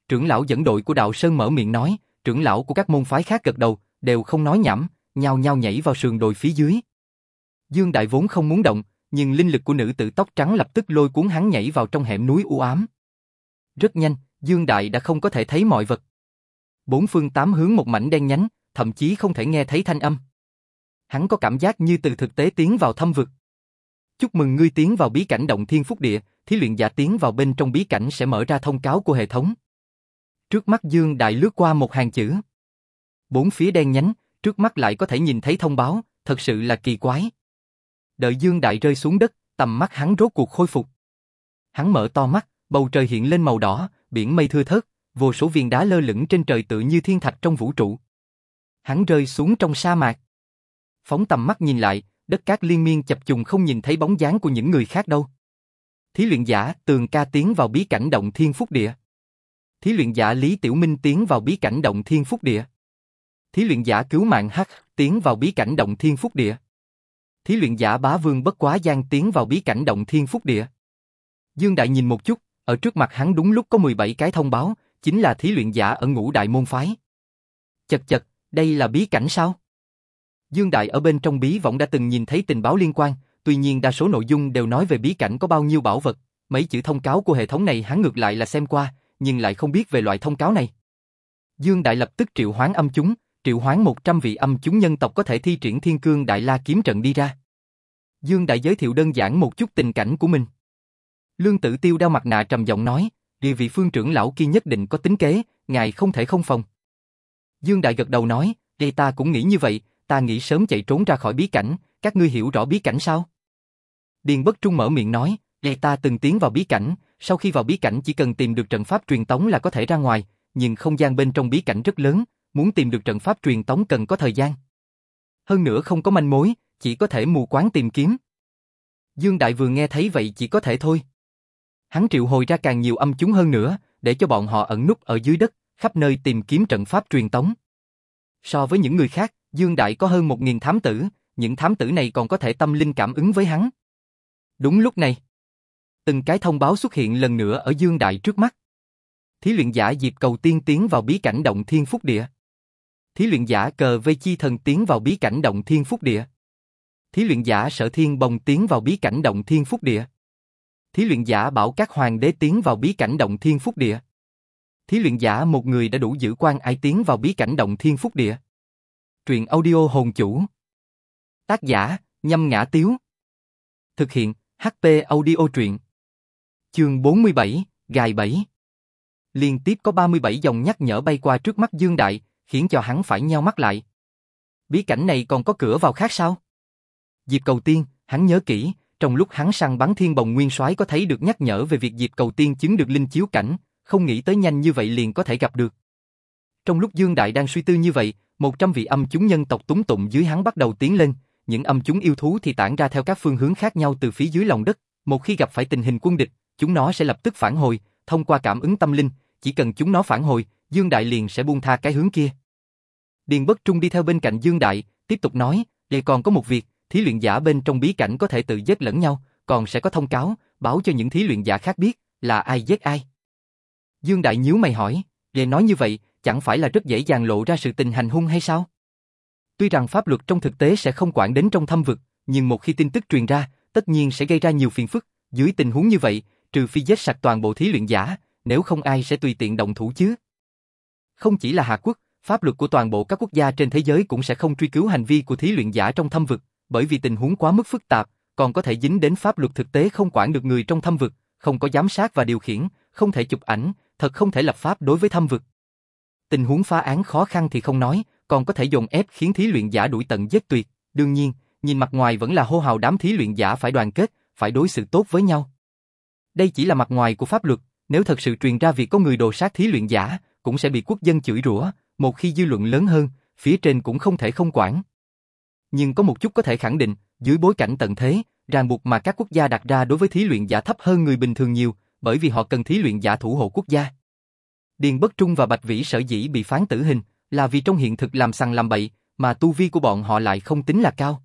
Trưởng lão dẫn đội của đạo Sơn mở miệng nói, trưởng lão của các môn phái khác gật đầu, đều không nói nhảm, nhao nhao nhảy vào sườn đồi phía dưới. Dương Đại vốn không muốn động, nhưng linh lực của nữ tử tóc trắng lập tức lôi cuốn hắn nhảy vào trong hẻm núi u ám. Rất nhanh, Dương Đại đã không có thể thấy mọi vật. Bốn phương tám hướng một mảnh đen nhánh, thậm chí không thể nghe thấy thanh âm. Hắn có cảm giác như từ thực tế tiến vào thâm vực. Chúc mừng ngươi tiến vào bí cảnh động thiên phúc địa, thí luyện giả tiến vào bên trong bí cảnh sẽ mở ra thông cáo của hệ thống. Trước mắt Dương Đại lướt qua một hàng chữ. Bốn phía đen nhánh, trước mắt lại có thể nhìn thấy thông báo, thật sự là kỳ quái. Đợi Dương Đại rơi xuống đất, tầm mắt hắn rốt cuộc khôi phục. Hắn mở to mắt, bầu trời hiện lên màu đỏ, biển mây thưa thớt, vô số viên đá lơ lửng trên trời tự như thiên thạch trong vũ trụ. Hắn rơi xuống trong sa mạc. phóng tầm mắt nhìn lại, đất cát liên miên chập trùng không nhìn thấy bóng dáng của những người khác đâu. Thí luyện giả Tường Ca tiến vào bí cảnh động thiên phúc địa. Thí luyện giả Lý Tiểu Minh tiến vào bí cảnh động thiên phúc địa. Thí luyện giả Cứu Mạng Hắc tiến vào bí cảnh động thiên phúc địa. Thí luyện giả Bá Vương Bất Quá Giang tiến vào bí cảnh động thiên phúc địa. Dương Đại nhìn một chút, ở trước mặt hắn đúng lúc có 17 cái thông báo, chính là thí luyện giả ở ngũ đại môn phái. Chật chật, đây là bí cảnh sao? Dương Đại ở bên trong bí võng đã từng nhìn thấy tình báo liên quan, tuy nhiên đa số nội dung đều nói về bí cảnh có bao nhiêu bảo vật, mấy chữ thông cáo của hệ thống này hắn ngược lại là xem qua, nhưng lại không biết về loại thông cáo này. Dương Đại lập tức triệu hoán âm chúng, triệu hoán 100 vị âm chúng nhân tộc có thể thi triển thiên cương đại la kiếm trận đi ra. Dương Đại giới thiệu đơn giản một chút tình cảnh của mình. Lương Tử Tiêu đeo mặt nạ trầm giọng nói, địa vị phương trưởng lão kia nhất định có tính kế, ngài không thể không phòng. Dương Đại gật đầu nói, đây ta cũng nghĩ như vậy, ta nghĩ sớm chạy trốn ra khỏi bí cảnh, các ngươi hiểu rõ bí cảnh sao? Điền Bất Trung mở miệng nói, đây ta từng tiến vào bí cảnh, sau khi vào bí cảnh chỉ cần tìm được trận pháp truyền tống là có thể ra ngoài, nhưng không gian bên trong bí cảnh rất lớn, muốn tìm được trận pháp truyền tống cần có thời gian. Hơn nữa không có manh mối, chỉ có thể mù quáng tìm kiếm. Dương Đại vừa nghe thấy vậy chỉ có thể thôi. Hắn triệu hồi ra càng nhiều âm chúng hơn nữa, để cho bọn họ ẩn núp ở dưới đất, khắp nơi tìm kiếm trận pháp truyền tống. So với những người khác, Dương Đại có hơn một nghìn thám tử, những thám tử này còn có thể tâm linh cảm ứng với hắn. Đúng lúc này, từng cái thông báo xuất hiện lần nữa ở Dương Đại trước mắt. Thí luyện giả Diệp Cầu Tiên tiến vào bí cảnh động thiên phúc địa. Thí luyện giả Cờ Vây Chi Thần tiến vào bí cảnh động thiên phúc địa. Thí luyện giả Sở Thiên Bồng tiến vào bí cảnh động thiên phúc địa. Thí luyện giả Bảo Các Hoàng Đế tiến vào bí cảnh động thiên phúc địa. Thí luyện giả một người đã đủ giữ quan ai tiến vào bí cảnh động thiên phúc địa. Truyện audio hồn chủ. Tác giả, nhâm ngã tiếu. Thực hiện, HP audio truyện. Chương 47, Gài 7 Liên tiếp có 37 dòng nhắc nhở bay qua trước mắt Dương Đại, khiến cho hắn phải nheo mắt lại. Bí cảnh này còn có cửa vào khác sao? Diệp Cầu Tiên, hắn nhớ kỹ, trong lúc hắn săn bắn thiên bồng nguyên soái có thấy được nhắc nhở về việc dịp Cầu Tiên chứng được linh chiếu cảnh, không nghĩ tới nhanh như vậy liền có thể gặp được. Trong lúc Dương Đại đang suy tư như vậy, một trăm vị âm chúng nhân tộc túng tụng dưới hắn bắt đầu tiến lên, những âm chúng yêu thú thì tản ra theo các phương hướng khác nhau từ phía dưới lòng đất, một khi gặp phải tình hình quân địch, chúng nó sẽ lập tức phản hồi, thông qua cảm ứng tâm linh, chỉ cần chúng nó phản hồi, Dương Đại liền sẽ buông tha cái hướng kia. Điền Bất Trung đi theo bên cạnh Dương Đại, tiếp tục nói, đây còn có một việc, thí luyện giả bên trong bí cảnh có thể tự giết lẫn nhau, còn sẽ có thông cáo, báo cho những thí luyện giả khác biết, là ai giết ai. Dương Đại nhíu mày hỏi, về nói như vậy, chẳng phải là rất dễ dàng lộ ra sự tình hành hung hay sao? Tuy rằng pháp luật trong thực tế sẽ không quản đến trong thâm vực, nhưng một khi tin tức truyền ra, tất nhiên sẽ gây ra nhiều phiền phức. Dưới tình huống như vậy, trừ phi giết sạch toàn bộ thí luyện giả, nếu không ai sẽ tùy tiện động thủ chứ. Không chỉ là Hạ Quốc, pháp luật của toàn bộ các quốc gia trên thế giới cũng sẽ không truy cứu hành vi của thí luyện giả trong thâm vực, bởi vì tình huống quá mức phức tạp, còn có thể dính đến pháp luật thực tế không quản được người trong thâm vực, không có giám sát và điều khiển, không thể chụp ảnh, thật không thể lập pháp đối với thâm vực. Tình huống phá án khó khăn thì không nói, còn có thể dồn ép khiến thí luyện giả đuổi tận giết tuyệt. Đương nhiên, nhìn mặt ngoài vẫn là hô hào đám thí luyện giả phải đoàn kết, phải đối xử tốt với nhau. Đây chỉ là mặt ngoài của pháp luật, nếu thật sự truyền ra việc có người đồ sát thí luyện giả, cũng sẽ bị quốc dân chửi rủa, một khi dư luận lớn hơn, phía trên cũng không thể không quản. Nhưng có một chút có thể khẳng định, dưới bối cảnh tận thế, ràng buộc mà các quốc gia đặt ra đối với thí luyện giả thấp hơn người bình thường nhiều, bởi vì họ cần thí luyện giả thủ hộ quốc gia. Điền Bất Trung và Bạch Vĩ sở dĩ bị phán tử hình, là vì trong hiện thực làm sằng làm bậy, mà tu vi của bọn họ lại không tính là cao.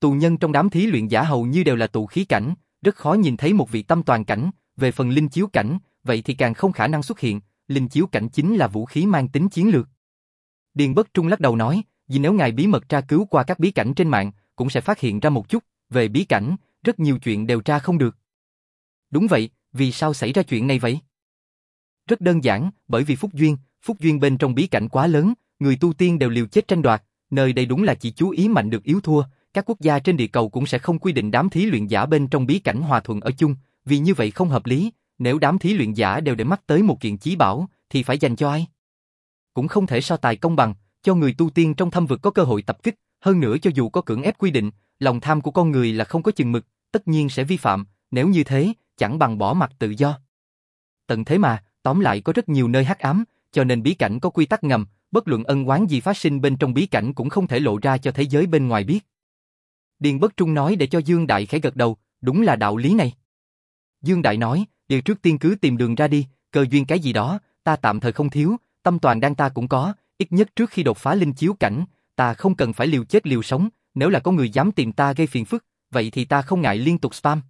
Tù nhân trong đám thí luyện giả hầu như đều là tù khí cảnh, rất khó nhìn thấy một vị tâm toàn cảnh, về phần linh chiếu cảnh, vậy thì càng không khả năng xuất hiện, linh chiếu cảnh chính là vũ khí mang tính chiến lược. Điền Bất Trung lắc đầu nói, vì nếu ngài bí mật tra cứu qua các bí cảnh trên mạng, cũng sẽ phát hiện ra một chút, về bí cảnh, rất nhiều chuyện đều tra không được. Đúng vậy, vì sao xảy ra chuyện này vậy? Rất đơn giản, bởi vì phúc duyên, phúc duyên bên trong bí cảnh quá lớn, người tu tiên đều liều chết tranh đoạt, nơi đây đúng là chỉ chú ý mạnh được yếu thua, các quốc gia trên địa cầu cũng sẽ không quy định đám thí luyện giả bên trong bí cảnh hòa thuận ở chung, vì như vậy không hợp lý, nếu đám thí luyện giả đều để mắt tới một kiện chí bảo, thì phải dành cho ai? Cũng không thể so tài công bằng, cho người tu tiên trong thâm vực có cơ hội tập kích, hơn nữa cho dù có cưỡng ép quy định, lòng tham của con người là không có chừng mực, tất nhiên sẽ vi phạm, nếu như thế, chẳng bằng bỏ mặt tự do. Tận thế mà, tóm lại có rất nhiều nơi hắc ám, cho nên bí cảnh có quy tắc ngầm, bất luận ân oán gì phát sinh bên trong bí cảnh cũng không thể lộ ra cho thế giới bên ngoài biết. Điền Bất Trung nói để cho Dương Đại khẽ gật đầu, đúng là đạo lý này. Dương Đại nói, điều trước tiên cứ tìm đường ra đi, cơ duyên cái gì đó, ta tạm thời không thiếu, tâm toàn đang ta cũng có, ít nhất trước khi đột phá linh chiếu cảnh, ta không cần phải liều chết liều sống, nếu là có người dám tìm ta gây phiền phức, vậy thì ta không ngại liên tục spam.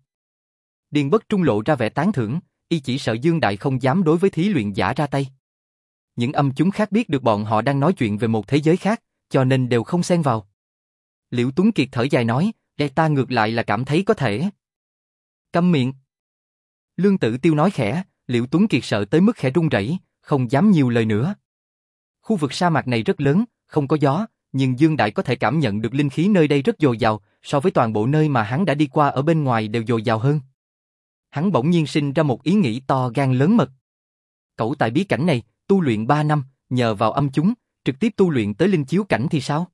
Điền Bất Trung lộ ra vẻ tán thưởng, y chỉ sợ Dương Đại không dám đối với thí luyện giả ra tay. Những âm chúng khác biết được bọn họ đang nói chuyện về một thế giới khác, cho nên đều không xen vào. Liễu Tuấn Kiệt thở dài nói, để ta ngược lại là cảm thấy có thể. Câm miệng. Lương Tử Tiêu nói khẽ, Liễu Tuấn Kiệt sợ tới mức khẽ run rẩy, không dám nhiều lời nữa. Khu vực sa mạc này rất lớn, không có gió, nhưng Dương Đại có thể cảm nhận được linh khí nơi đây rất dồi dào, so với toàn bộ nơi mà hắn đã đi qua ở bên ngoài đều dồi dào hơn. Hắn bỗng nhiên sinh ra một ý nghĩ to gan lớn mật. Cậu tại bí cảnh này, tu luyện 3 năm, nhờ vào âm chúng, trực tiếp tu luyện tới linh chiếu cảnh thì sao?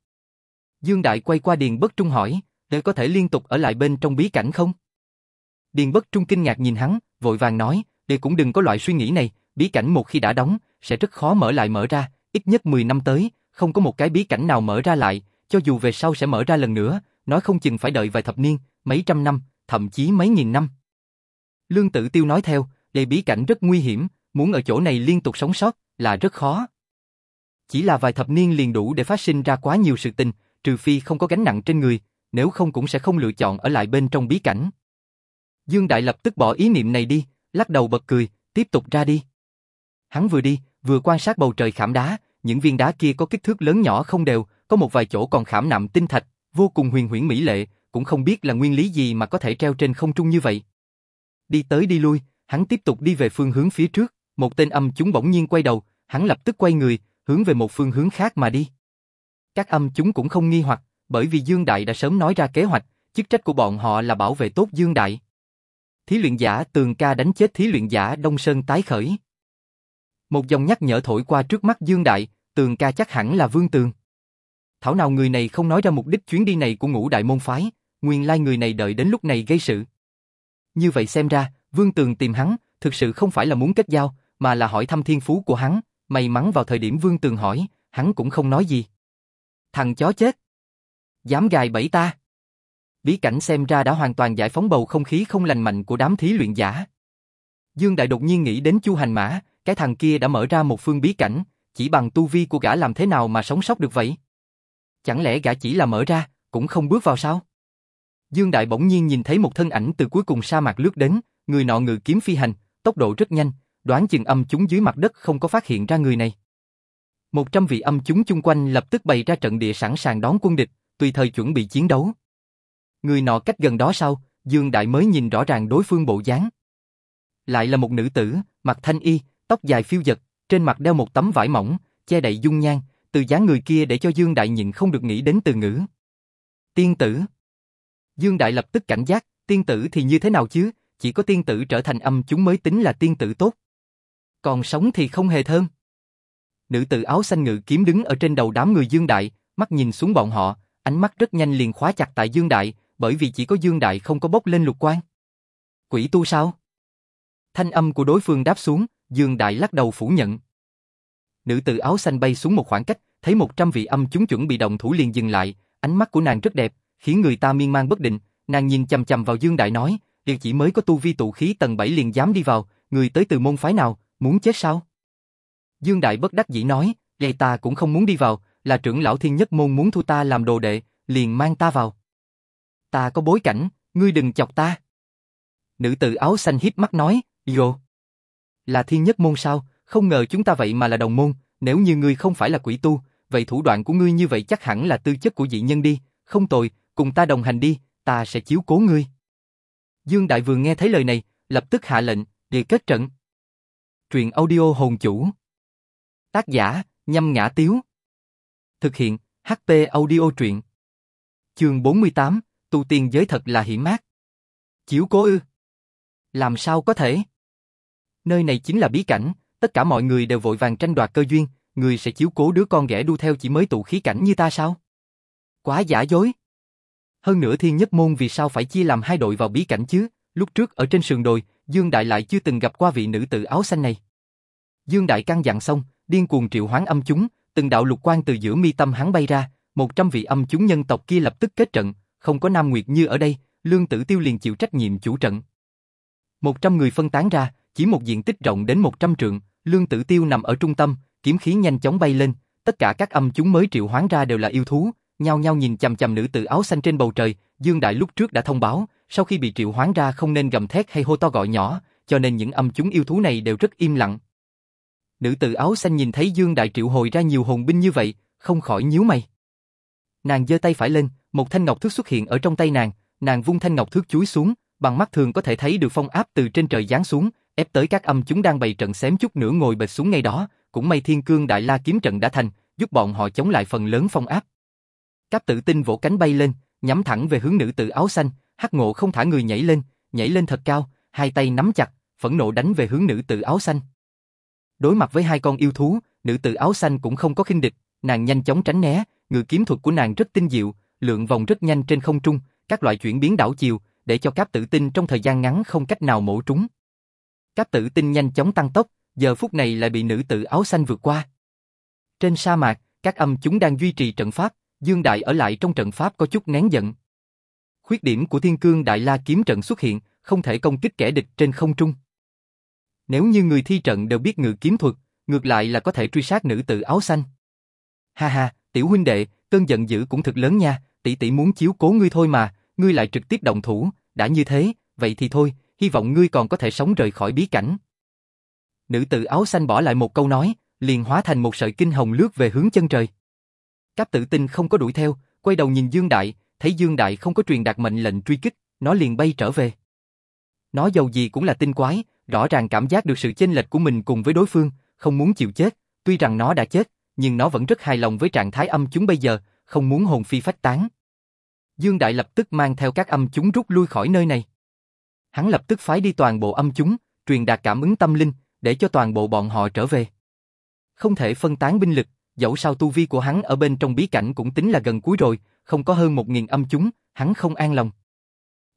Dương Đại quay qua Điền Bất Trung hỏi, để có thể liên tục ở lại bên trong bí cảnh không? Điền Bất Trung kinh ngạc nhìn hắn, vội vàng nói, để cũng đừng có loại suy nghĩ này, bí cảnh một khi đã đóng, sẽ rất khó mở lại mở ra, ít nhất 10 năm tới, không có một cái bí cảnh nào mở ra lại, cho dù về sau sẽ mở ra lần nữa, nói không chừng phải đợi vài thập niên, mấy trăm năm, thậm chí mấy nghìn năm. Lương Tử Tiêu nói theo, đây bí cảnh rất nguy hiểm, muốn ở chỗ này liên tục sống sót là rất khó. Chỉ là vài thập niên liền đủ để phát sinh ra quá nhiều sự tình, trừ phi không có gánh nặng trên người, nếu không cũng sẽ không lựa chọn ở lại bên trong bí cảnh. Dương Đại lập tức bỏ ý niệm này đi, lắc đầu bật cười, tiếp tục ra đi. Hắn vừa đi, vừa quan sát bầu trời khảm đá, những viên đá kia có kích thước lớn nhỏ không đều, có một vài chỗ còn khảm nạm tinh thạch, vô cùng huyền huyễn mỹ lệ, cũng không biết là nguyên lý gì mà có thể treo trên không trung như vậy. Đi tới đi lui, hắn tiếp tục đi về phương hướng phía trước, một tên âm chúng bỗng nhiên quay đầu, hắn lập tức quay người, hướng về một phương hướng khác mà đi. Các âm chúng cũng không nghi hoặc, bởi vì Dương Đại đã sớm nói ra kế hoạch, chức trách của bọn họ là bảo vệ tốt Dương Đại. Thí luyện giả Tường Ca đánh chết thí luyện giả Đông Sơn tái khởi. Một dòng nhắc nhở thổi qua trước mắt Dương Đại, Tường Ca chắc hẳn là Vương Tường. Thảo nào người này không nói ra mục đích chuyến đi này của ngũ đại môn phái, nguyên lai người này đợi đến lúc này gây sự. Như vậy xem ra, Vương Tường tìm hắn, thực sự không phải là muốn kết giao, mà là hỏi thăm thiên phú của hắn, may mắn vào thời điểm Vương Tường hỏi, hắn cũng không nói gì. Thằng chó chết! Dám gài bẫy ta! Bí cảnh xem ra đã hoàn toàn giải phóng bầu không khí không lành mạnh của đám thí luyện giả. Dương Đại đột nhiên nghĩ đến Chu Hành Mã, cái thằng kia đã mở ra một phương bí cảnh, chỉ bằng tu vi của gã làm thế nào mà sống sót được vậy? Chẳng lẽ gã chỉ là mở ra, cũng không bước vào sao? Dương Đại bỗng nhiên nhìn thấy một thân ảnh từ cuối cùng sa mạc lướt đến, người nọ ngự kiếm phi hành, tốc độ rất nhanh, đoán chừng âm chúng dưới mặt đất không có phát hiện ra người này. Một trăm vị âm chúng chung quanh lập tức bày ra trận địa sẵn sàng đón quân địch, tùy thời chuẩn bị chiến đấu. Người nọ cách gần đó sau, Dương Đại mới nhìn rõ ràng đối phương bộ dáng. Lại là một nữ tử, mặt thanh y, tóc dài phiêu dật, trên mặt đeo một tấm vải mỏng, che đậy dung nhan, từ dáng người kia để cho Dương Đại nhịn không được nghĩ đến từ ngữ. Tiên tử. Dương Đại lập tức cảnh giác, tiên tử thì như thế nào chứ, chỉ có tiên tử trở thành âm chúng mới tính là tiên tử tốt. Còn sống thì không hề thơm. Nữ tử áo xanh ngự kiếm đứng ở trên đầu đám người Dương Đại, mắt nhìn xuống bọn họ, ánh mắt rất nhanh liền khóa chặt tại Dương Đại, bởi vì chỉ có Dương Đại không có bốc lên lục quan. Quỷ tu sao? Thanh âm của đối phương đáp xuống, Dương Đại lắc đầu phủ nhận. Nữ tử áo xanh bay xuống một khoảng cách, thấy một trăm vị âm chúng chuẩn bị động thủ liền dừng lại, ánh mắt của nàng rất đẹp, khiến người ta miên man bất định, nàng nhìn chằm chằm vào Dương Đại nói, điều chỉ mới có tu vi tụ khí tầng 7 liền dám đi vào, người tới từ môn phái nào, muốn chết sao? Dương Đại bất đắc dĩ nói, vậy ta cũng không muốn đi vào, là trưởng lão thiên nhất môn muốn thu ta làm đồ đệ, liền mang ta vào. Ta có bối cảnh, ngươi đừng chọc ta. Nữ tử áo xanh hiếp mắt nói, Yo. Là thiên nhất môn sao, không ngờ chúng ta vậy mà là đồng môn, nếu như ngươi không phải là quỷ tu, vậy thủ đoạn của ngươi như vậy chắc hẳn là tư chất của dị nhân đi, không tồi, cùng ta đồng hành đi, ta sẽ chiếu cố ngươi. Dương Đại Vương nghe thấy lời này, lập tức hạ lệnh, để kết trận. Truyện audio hồn chủ. Tác giả, nhâm ngã tiếu. Thực hiện, HP audio truyện. Chương 48, tu tiên giới thật là hiểm mát. Chiếu cố ư. Làm sao có thể? Nơi này chính là bí cảnh, tất cả mọi người đều vội vàng tranh đoạt cơ duyên, người sẽ chiếu cố đứa con ghẻ đu theo chỉ mới tụ khí cảnh như ta sao? Quá giả dối. Hơn nữa thiên nhất môn vì sao phải chia làm hai đội vào bí cảnh chứ? Lúc trước ở trên sườn đồi, Dương Đại lại chưa từng gặp qua vị nữ tử áo xanh này. Dương Đại căn dặn xong, điên cuồng triệu hoán âm chúng, từng đạo lục quang từ giữa mi tâm hắn bay ra, một trăm vị âm chúng nhân tộc kia lập tức kết trận, không có Nam Nguyệt Như ở đây, Lương Tử Tiêu liền chịu trách nhiệm chủ trận. Một trăm người phân tán ra, chỉ một diện tích rộng đến một trăm trượng, Lương Tử Tiêu nằm ở trung tâm, kiếm khí nhanh chóng bay lên, tất cả các âm chúng mới triệu hoán ra đều là yêu thú, nhao nhao nhìn chằm chằm nữ tử áo xanh trên bầu trời, Dương Đại lúc trước đã thông báo, sau khi bị triệu hoán ra không nên gầm thét hay hô to gọi nhỏ, cho nên những âm chúng yêu thú này đều rất im lặng. Nữ tử áo xanh nhìn thấy Dương Đại triệu hồi ra nhiều hồn binh như vậy, không khỏi nhíu mày. Nàng giơ tay phải lên, một thanh ngọc thước xuất hiện ở trong tay nàng, nàng vung thanh ngọc thước chúi xuống, bằng mắt thường có thể thấy được phong áp từ trên trời giáng xuống, ép tới các âm chúng đang bày trận xém chút nữa ngồi bệt xuống ngay đó, cũng may Thiên Cương Đại La kiếm trận đã thành, giúp bọn họ chống lại phần lớn phong áp. Cáp tự tin vỗ cánh bay lên, nhắm thẳng về hướng nữ tử áo xanh, Hắc Ngộ không thả người nhảy lên, nhảy lên thật cao, hai tay nắm chặt, phẫn nộ đánh về hướng nữ tử áo xanh. Đối mặt với hai con yêu thú, nữ tử áo xanh cũng không có khinh địch, nàng nhanh chóng tránh né, ngự kiếm thuật của nàng rất tinh diệu, lượng vòng rất nhanh trên không trung, các loại chuyển biến đảo chiều, để cho Cáp tự tin trong thời gian ngắn không cách nào mổ trúng các Tử Tinh nhanh chóng tăng tốc, giờ phút này lại bị nữ tử áo xanh vượt qua. Trên sa mạc, các âm chúng đang duy trì trận pháp, Dương Đại ở lại trong trận pháp có chút nén giận. Khuyết điểm của Thiên Cương Đại La kiếm trận xuất hiện, không thể công kích kẻ địch trên không trung. Nếu như người thi trận đều biết ngự kiếm thuật, ngược lại là có thể truy sát nữ tử áo xanh. Ha ha, tiểu huynh đệ, cơn giận dữ cũng thật lớn nha, tỷ tỷ muốn chiếu cố ngươi thôi mà, ngươi lại trực tiếp động thủ, đã như thế, vậy thì thôi, hy vọng ngươi còn có thể sống rời khỏi bí cảnh. Nữ tử áo xanh bỏ lại một câu nói, liền hóa thành một sợi kinh hồng lướt về hướng chân trời. Cáp tử tinh không có đuổi theo, quay đầu nhìn Dương Đại, thấy Dương Đại không có truyền đạt mệnh lệnh truy kích, nó liền bay trở về. Nó dầu gì cũng là tinh quái, rõ ràng cảm giác được sự chênh lệch của mình cùng với đối phương, không muốn chịu chết, tuy rằng nó đã chết, nhưng nó vẫn rất hài lòng với trạng thái âm chúng bây giờ, không muốn hồn phi phách tán. Dương Đại lập tức mang theo các âm chúng rút lui khỏi nơi này. Hắn lập tức phái đi toàn bộ âm chúng, truyền đạt cảm ứng tâm linh, để cho toàn bộ bọn họ trở về. Không thể phân tán binh lực, dẫu sao tu vi của hắn ở bên trong bí cảnh cũng tính là gần cuối rồi, không có hơn một nghìn âm chúng, hắn không an lòng.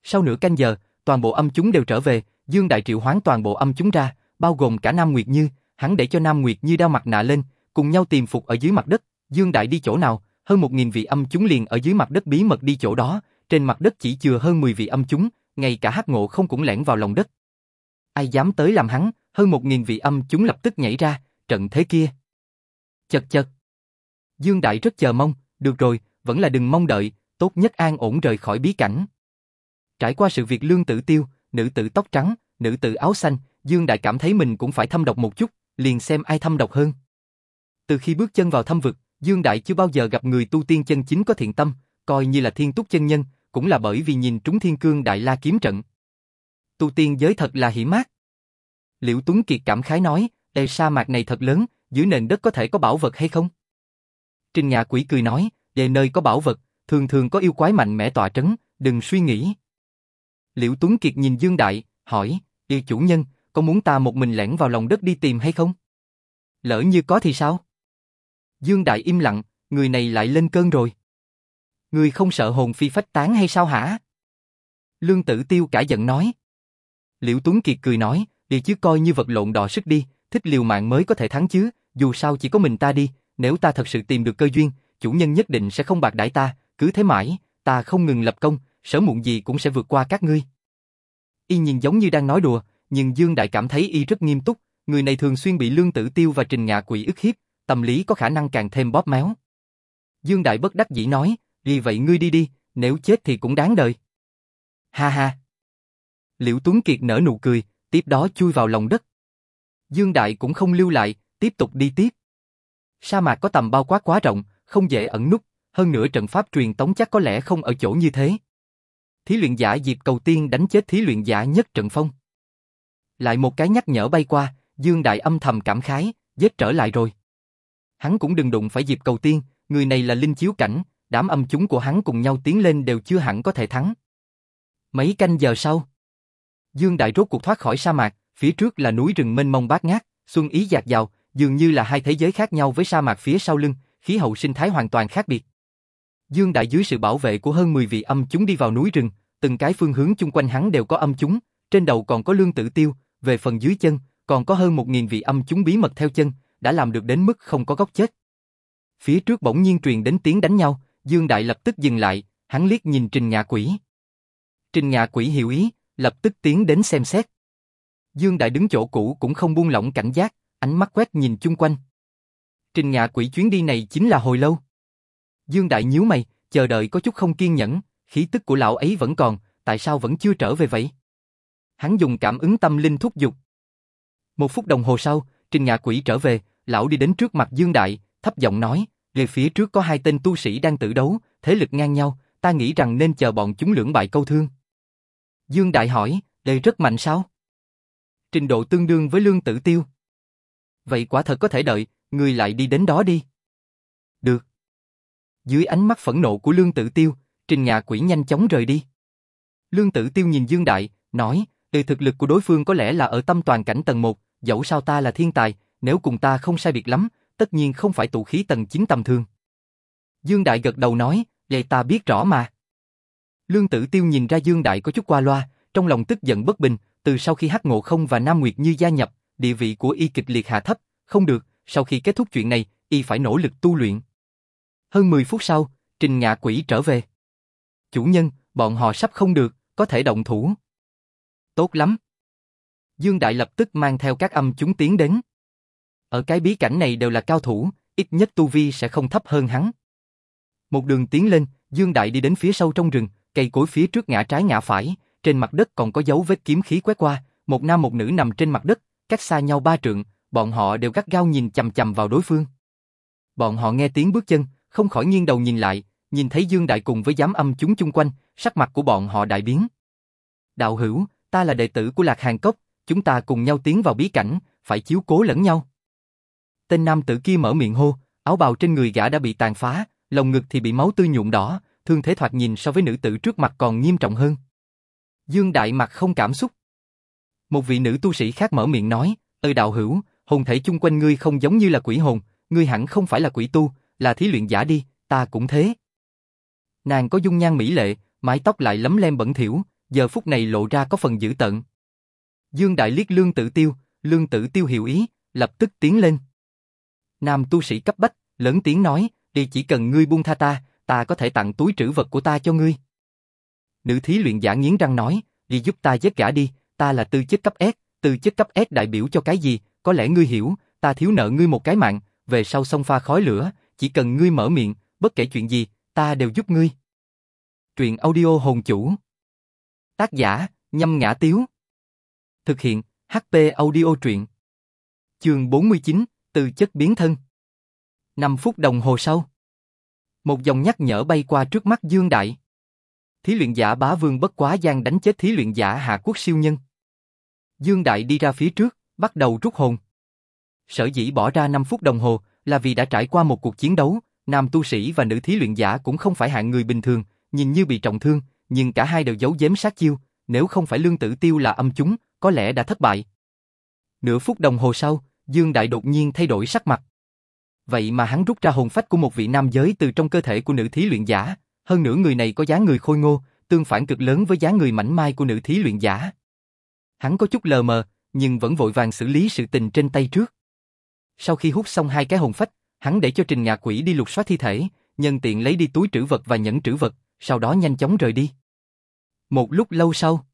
Sau nửa canh giờ, toàn bộ âm chúng đều trở về, Dương Đại triệu hoán toàn bộ âm chúng ra, bao gồm cả Nam Nguyệt Như, hắn để cho Nam Nguyệt Như đeo mặt nạ lên, cùng nhau tìm phục ở dưới mặt đất, Dương Đại đi chỗ nào, hơn một nghìn vị âm chúng liền ở dưới mặt đất bí mật đi chỗ đó, trên mặt đất chỉ chừa hơn 10 vị âm chúng, ngay cả hắc ngộ không cũng lẻn vào lòng đất. Ai dám tới làm hắn, hơn một nghìn vị âm chúng lập tức nhảy ra, trận thế kia. Chật chật. Dương Đại rất chờ mong, được rồi, vẫn là đừng mong đợi, tốt nhất an ổn rời khỏi bí cảnh. Trải qua sự việc lương tử tiêu, nữ tử tóc trắng, nữ tử áo xanh, Dương Đại cảm thấy mình cũng phải thâm độc một chút, liền xem ai thâm độc hơn. Từ khi bước chân vào thâm vực, Dương Đại chưa bao giờ gặp người tu tiên chân chính có thiện tâm, coi như là thiên túc chân nhân, cũng là bởi vì nhìn trúng thiên cương đại la kiếm trận. Tu tiên giới thật là hiểm mát. Liễu Tuấn Kiệt cảm khái nói, Ê sa mạc này thật lớn, dưới nền đất có thể có bảo vật hay không? Trình Ngạ Quỷ cười nói, về nơi có bảo vật, thường thường có yêu quái mạnh mẽ tọa trấn, đừng suy nghĩ. Liễu Tuấn Kiệt nhìn Dương Đại, hỏi, yêu chủ nhân, có muốn ta một mình lẻn vào lòng đất đi tìm hay không? Lỡ như có thì sao? Dương Đại im lặng, người này lại lên cơn rồi. Người không sợ hồn phi phách tán hay sao hả? Lương Tử Tiêu cả giận nói. Liễu Tuấn Kiệt cười nói, đi chứ coi như vật lộn đò sức đi, thích liều mạng mới có thể thắng chứ, dù sao chỉ có mình ta đi, nếu ta thật sự tìm được cơ duyên, chủ nhân nhất định sẽ không bạc đãi ta, cứ thế mãi, ta không ngừng lập công, sớm muộn gì cũng sẽ vượt qua các ngươi. Y nhìn giống như đang nói đùa, nhưng Dương Đại cảm thấy Y rất nghiêm túc, người này thường xuyên bị Lương Tử Tiêu và Trình Ngạ Quỷ ức hiếp, tâm lý có khả năng càng thêm bóp méo. Dương Đại bất đắc dĩ nói, vì vậy ngươi đi đi, nếu chết thì cũng đáng đời. Ha ha. Liễu Tuấn Kiệt nở nụ cười, tiếp đó chui vào lòng đất. Dương Đại cũng không lưu lại, tiếp tục đi tiếp. Sa mạc có tầm bao quát quá rộng, không dễ ẩn núp, hơn nữa trận pháp truyền tống chắc có lẽ không ở chỗ như thế. Thí luyện giả Diệp Cầu Tiên đánh chết thí luyện giả nhất trận phong. Lại một cái nhắc nhở bay qua, Dương Đại âm thầm cảm khái, giết trở lại rồi. Hắn cũng đừng đụng phải Diệp Cầu Tiên, người này là linh chiếu cảnh, đám âm chúng của hắn cùng nhau tiến lên đều chưa hẳn có thể thắng. Mấy canh giờ sau, Dương Đại rốt cuộc thoát khỏi sa mạc, phía trước là núi rừng mênh mông bát ngát, xuân ý dạt dào, dường như là hai thế giới khác nhau với sa mạc phía sau lưng, khí hậu sinh thái hoàn toàn khác biệt. Dương Đại dưới sự bảo vệ của hơn 10 vị âm chúng đi vào núi rừng, từng cái phương hướng chung quanh hắn đều có âm chúng, trên đầu còn có lương tử tiêu, về phần dưới chân, còn có hơn 1.000 vị âm chúng bí mật theo chân, đã làm được đến mức không có góc chết. phía trước bỗng nhiên truyền đến tiếng đánh nhau, Dương Đại lập tức dừng lại, hắn liếc nhìn Trình Ngạ Quỷ. Trình Ngạ Quỷ hiểu ý, lập tức tiến đến xem xét. Dương Đại đứng chỗ cũ cũng không buông lỏng cảnh giác, ánh mắt quét nhìn chung quanh. Trình Ngạ Quỷ chuyến đi này chính là hồi lâu. Dương Đại nhíu mày, chờ đợi có chút không kiên nhẫn, khí tức của lão ấy vẫn còn, tại sao vẫn chưa trở về vậy? Hắn dùng cảm ứng tâm linh thúc giục. Một phút đồng hồ sau, Trình Ngạ Quỷ trở về, lão đi đến trước mặt Dương Đại, thấp giọng nói, về phía trước có hai tên tu sĩ đang tử đấu, thế lực ngang nhau, ta nghĩ rằng nên chờ bọn chúng lưỡng bại câu thương. Dương Đại hỏi, đây rất mạnh sao? Trình độ tương đương với lương tử tiêu. Vậy quả thật có thể đợi, người lại đi đến đó đi. Được. Dưới ánh mắt phẫn nộ của lương tử tiêu, trình ngạ quỷ nhanh chóng rời đi. Lương tử tiêu nhìn Dương Đại, nói, đề thực lực của đối phương có lẽ là ở tâm toàn cảnh tầng 1, dẫu sao ta là thiên tài, nếu cùng ta không sai biệt lắm, tất nhiên không phải tụ khí tầng 9 tầm thường. Dương Đại gật đầu nói, vậy ta biết rõ mà. Lương Tử Tiêu nhìn ra Dương Đại có chút qua loa, trong lòng tức giận bất bình, từ sau khi Hắc Ngộ Không và Nam Nguyệt Như gia nhập, địa vị của y kịch liệt hạ thấp, không được, sau khi kết thúc chuyện này, y phải nỗ lực tu luyện. Hơn 10 phút sau, Trình Ngạ Quỷ trở về. Chủ nhân, bọn họ sắp không được, có thể động thủ. Tốt lắm. Dương Đại lập tức mang theo các âm chúng tiến đến. Ở cái bí cảnh này đều là cao thủ, ít nhất tu vi sẽ không thấp hơn hắn. Một đường tiến lên, Dương Đại đi đến phía sâu trong rừng, cây cối phía trước ngã trái ngã phải, trên mặt đất còn có dấu vết kiếm khí quét qua, một nam một nữ nằm trên mặt đất, cách xa nhau ba trượng, bọn họ đều gắt gao nhìn chằm chằm vào đối phương. Bọn họ nghe tiếng bước chân, không khỏi nghiêng đầu nhìn lại, nhìn thấy Dương Đại cùng với giám âm chúng chung quanh, sắc mặt của bọn họ đại biến. Đạo hữu, ta là đệ tử của Lạc Hàn Cốc, chúng ta cùng nhau tiến vào bí cảnh, phải chiếu cố lẫn nhau. Tên nam tử kia mở miệng hô, áo bào trên người gã đã bị tàn phá, lồng ngực thì bị máu tươi nhuộm đỏ, thương thế thoạt nhìn so với nữ tử trước mặt còn nghiêm trọng hơn. Dương Đại mặt không cảm xúc. Một vị nữ tu sĩ khác mở miệng nói, "Ơ đạo hữu, hồn thể chung quanh ngươi không giống như là quỷ hồn, ngươi hẳn không phải là quỷ tu, là thí luyện giả đi, ta cũng thế. Nàng có dung nhan mỹ lệ, mái tóc lại lấm lem bẩn thỉu, giờ phút này lộ ra có phần dữ tợn. Dương Đại liếc Lương Tử Tiêu, Lương Tử Tiêu hiểu ý, lập tức tiến lên. Nam tu sĩ cấp bách, lớn tiếng nói, đi chỉ cần ngươi buông tha ta, ta có thể tặng túi trữ vật của ta cho ngươi. Nữ thí luyện giả nghiến răng nói, đi giúp ta giết gã đi, ta là tư chất cấp S, tư chất cấp S đại biểu cho cái gì, có lẽ ngươi hiểu, ta thiếu nợ ngươi một cái mạng, về sau sông pha khói lửa, chỉ cần ngươi mở miệng, bất kể chuyện gì, ta đều giúp ngươi. Truyện audio hồn chủ. Tác giả, nhâm ngã tiếu. Thực hiện, HP audio truyện. Trường 49, từ chất biến thân. 5 phút đồng hồ sau. Một dòng nhắc nhở bay qua trước mắt Dương Đại. Thí luyện giả bá vương bất quá gian đánh chết thí luyện giả hạ quốc siêu nhân. Dương Đại đi ra phía trước, bắt đầu rút hồn. Sở dĩ bỏ ra 5 phút đồng hồ là vì đã trải qua một cuộc chiến đấu, nam tu sĩ và nữ thí luyện giả cũng không phải hạng người bình thường, nhìn như bị trọng thương, nhưng cả hai đều giấu giếm sát chiêu, nếu không phải lương tử tiêu là âm chúng, có lẽ đã thất bại. Nửa phút đồng hồ sau, Dương Đại đột nhiên thay đổi sắc mặt. Vậy mà hắn rút ra hồn phách của một vị nam giới từ trong cơ thể của nữ thí luyện giả, hơn nữa người này có dáng người khôi ngô, tương phản cực lớn với dáng người mảnh mai của nữ thí luyện giả. Hắn có chút lờ mờ, nhưng vẫn vội vàng xử lý sự tình trên tay trước. Sau khi hút xong hai cái hồn phách, hắn để cho Trình Ngạ Quỷ đi lục soát thi thể, nhân tiện lấy đi túi trữ vật và nhẫn trữ vật, sau đó nhanh chóng rời đi. Một lúc lâu sau,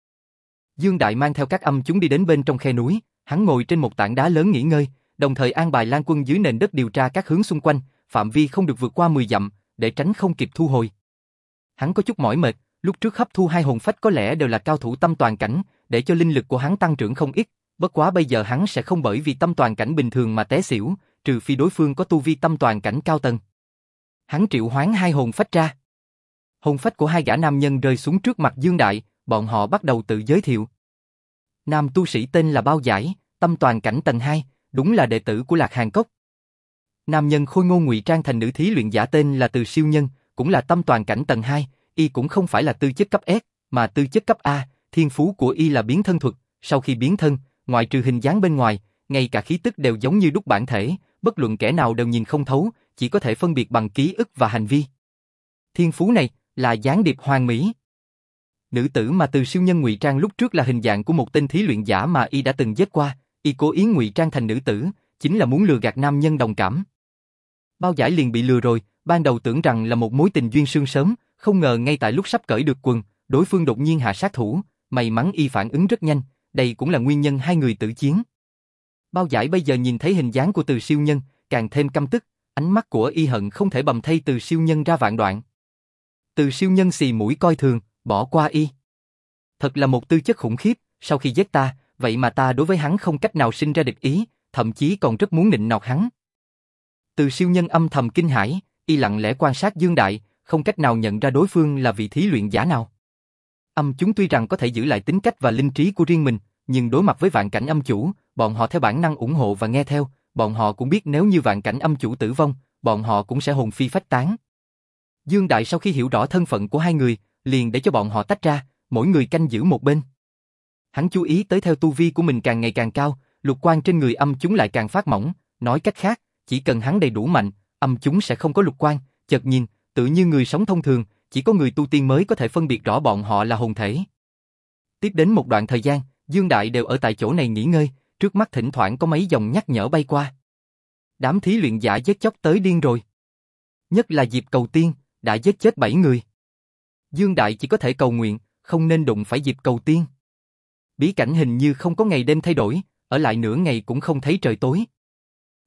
Dương Đại mang theo các âm chúng đi đến bên trong khe núi, hắn ngồi trên một tảng đá lớn nghỉ ngơi, đồng thời an bài lan quân dưới nền đất điều tra các hướng xung quanh, phạm vi không được vượt qua 10 dặm, để tránh không kịp thu hồi. Hắn có chút mỏi mệt, lúc trước hấp thu hai hồn phách có lẽ đều là cao thủ tâm toàn cảnh, để cho linh lực của hắn tăng trưởng không ít, bất quá bây giờ hắn sẽ không bởi vì tâm toàn cảnh bình thường mà té xỉu, trừ phi đối phương có tu vi tâm toàn cảnh cao tầng. Hắn triệu hoán hai hồn phách ra. Hồn phách của hai gã nam nhân rơi xuống trước mặt Dương Đại, bọn họ bắt đầu tự giới thiệu. Nam tu sĩ tên là Bao Giải, tâm toàn cảnh tầng 2, đúng là đệ tử của Lạc Hàn Cốc. Nam nhân khôi ngô ngụy trang thành nữ thí luyện giả tên là Từ Siêu Nhân, cũng là tâm toàn cảnh tầng 2, y cũng không phải là tư chất cấp S, mà tư chất cấp A, thiên phú của y là biến thân thuật, sau khi biến thân, ngoại trừ hình dáng bên ngoài, ngay cả khí tức đều giống như đúc bản thể, bất luận kẻ nào đều nhìn không thấu, chỉ có thể phân biệt bằng ký ức và hành vi. Thiên phú này là gián điệp hoàng mỹ. Nữ tử mà từ siêu nhân ngụy trang lúc trước là hình dạng của một tên thí luyện giả mà y đã từng giết qua, y cố ý ngụy trang thành nữ tử, chính là muốn lừa gạt nam nhân đồng cảm. Bao giải liền bị lừa rồi, ban đầu tưởng rằng là một mối tình duyên sương sớm, không ngờ ngay tại lúc sắp cởi được quần, đối phương đột nhiên hạ sát thủ, may mắn y phản ứng rất nhanh, đây cũng là nguyên nhân hai người tử chiến. Bao giải bây giờ nhìn thấy hình dáng của từ siêu nhân, càng thêm căm tức, ánh mắt của y hận không thể bầm thay từ siêu nhân ra vạn đoạn. Từ siêu nhân xì mũi coi thường, bỏ qua y. Thật là một tư chất khủng khiếp, sau khi giết ta, vậy mà ta đối với hắn không cách nào sinh ra địch ý, thậm chí còn rất muốn nịnh nọt hắn. Từ siêu nhân âm thầm kinh hãi, y lặng lẽ quan sát Dương Đại, không cách nào nhận ra đối phương là vị thí luyện giả nào. Âm chúng tuy rằng có thể giữ lại tính cách và linh trí của riêng mình, nhưng đối mặt với vạn cảnh âm chủ, bọn họ theo bản năng ủng hộ và nghe theo, bọn họ cũng biết nếu như vạn cảnh âm chủ tử vong, bọn họ cũng sẽ hồn phi phách tán. Dương Đại sau khi hiểu rõ thân phận của hai người, liền để cho bọn họ tách ra, mỗi người canh giữ một bên. Hắn chú ý tới theo tu vi của mình càng ngày càng cao, lục quan trên người âm chúng lại càng phát mỏng, nói cách khác, chỉ cần hắn đầy đủ mạnh, âm chúng sẽ không có lục quan, chợt nhìn, tự như người sống thông thường, chỉ có người tu tiên mới có thể phân biệt rõ bọn họ là hồn thể. Tiếp đến một đoạn thời gian, Dương Đại đều ở tại chỗ này nghỉ ngơi, trước mắt thỉnh thoảng có mấy dòng nhắc nhở bay qua. Đám thí luyện giả giết chóc tới điên rồi. Nhất là dịp cầu tiên, đã giết chết bảy người. Dương Đại chỉ có thể cầu nguyện, không nên đụng phải dịp cầu tiên. Bí cảnh hình như không có ngày đêm thay đổi, ở lại nửa ngày cũng không thấy trời tối.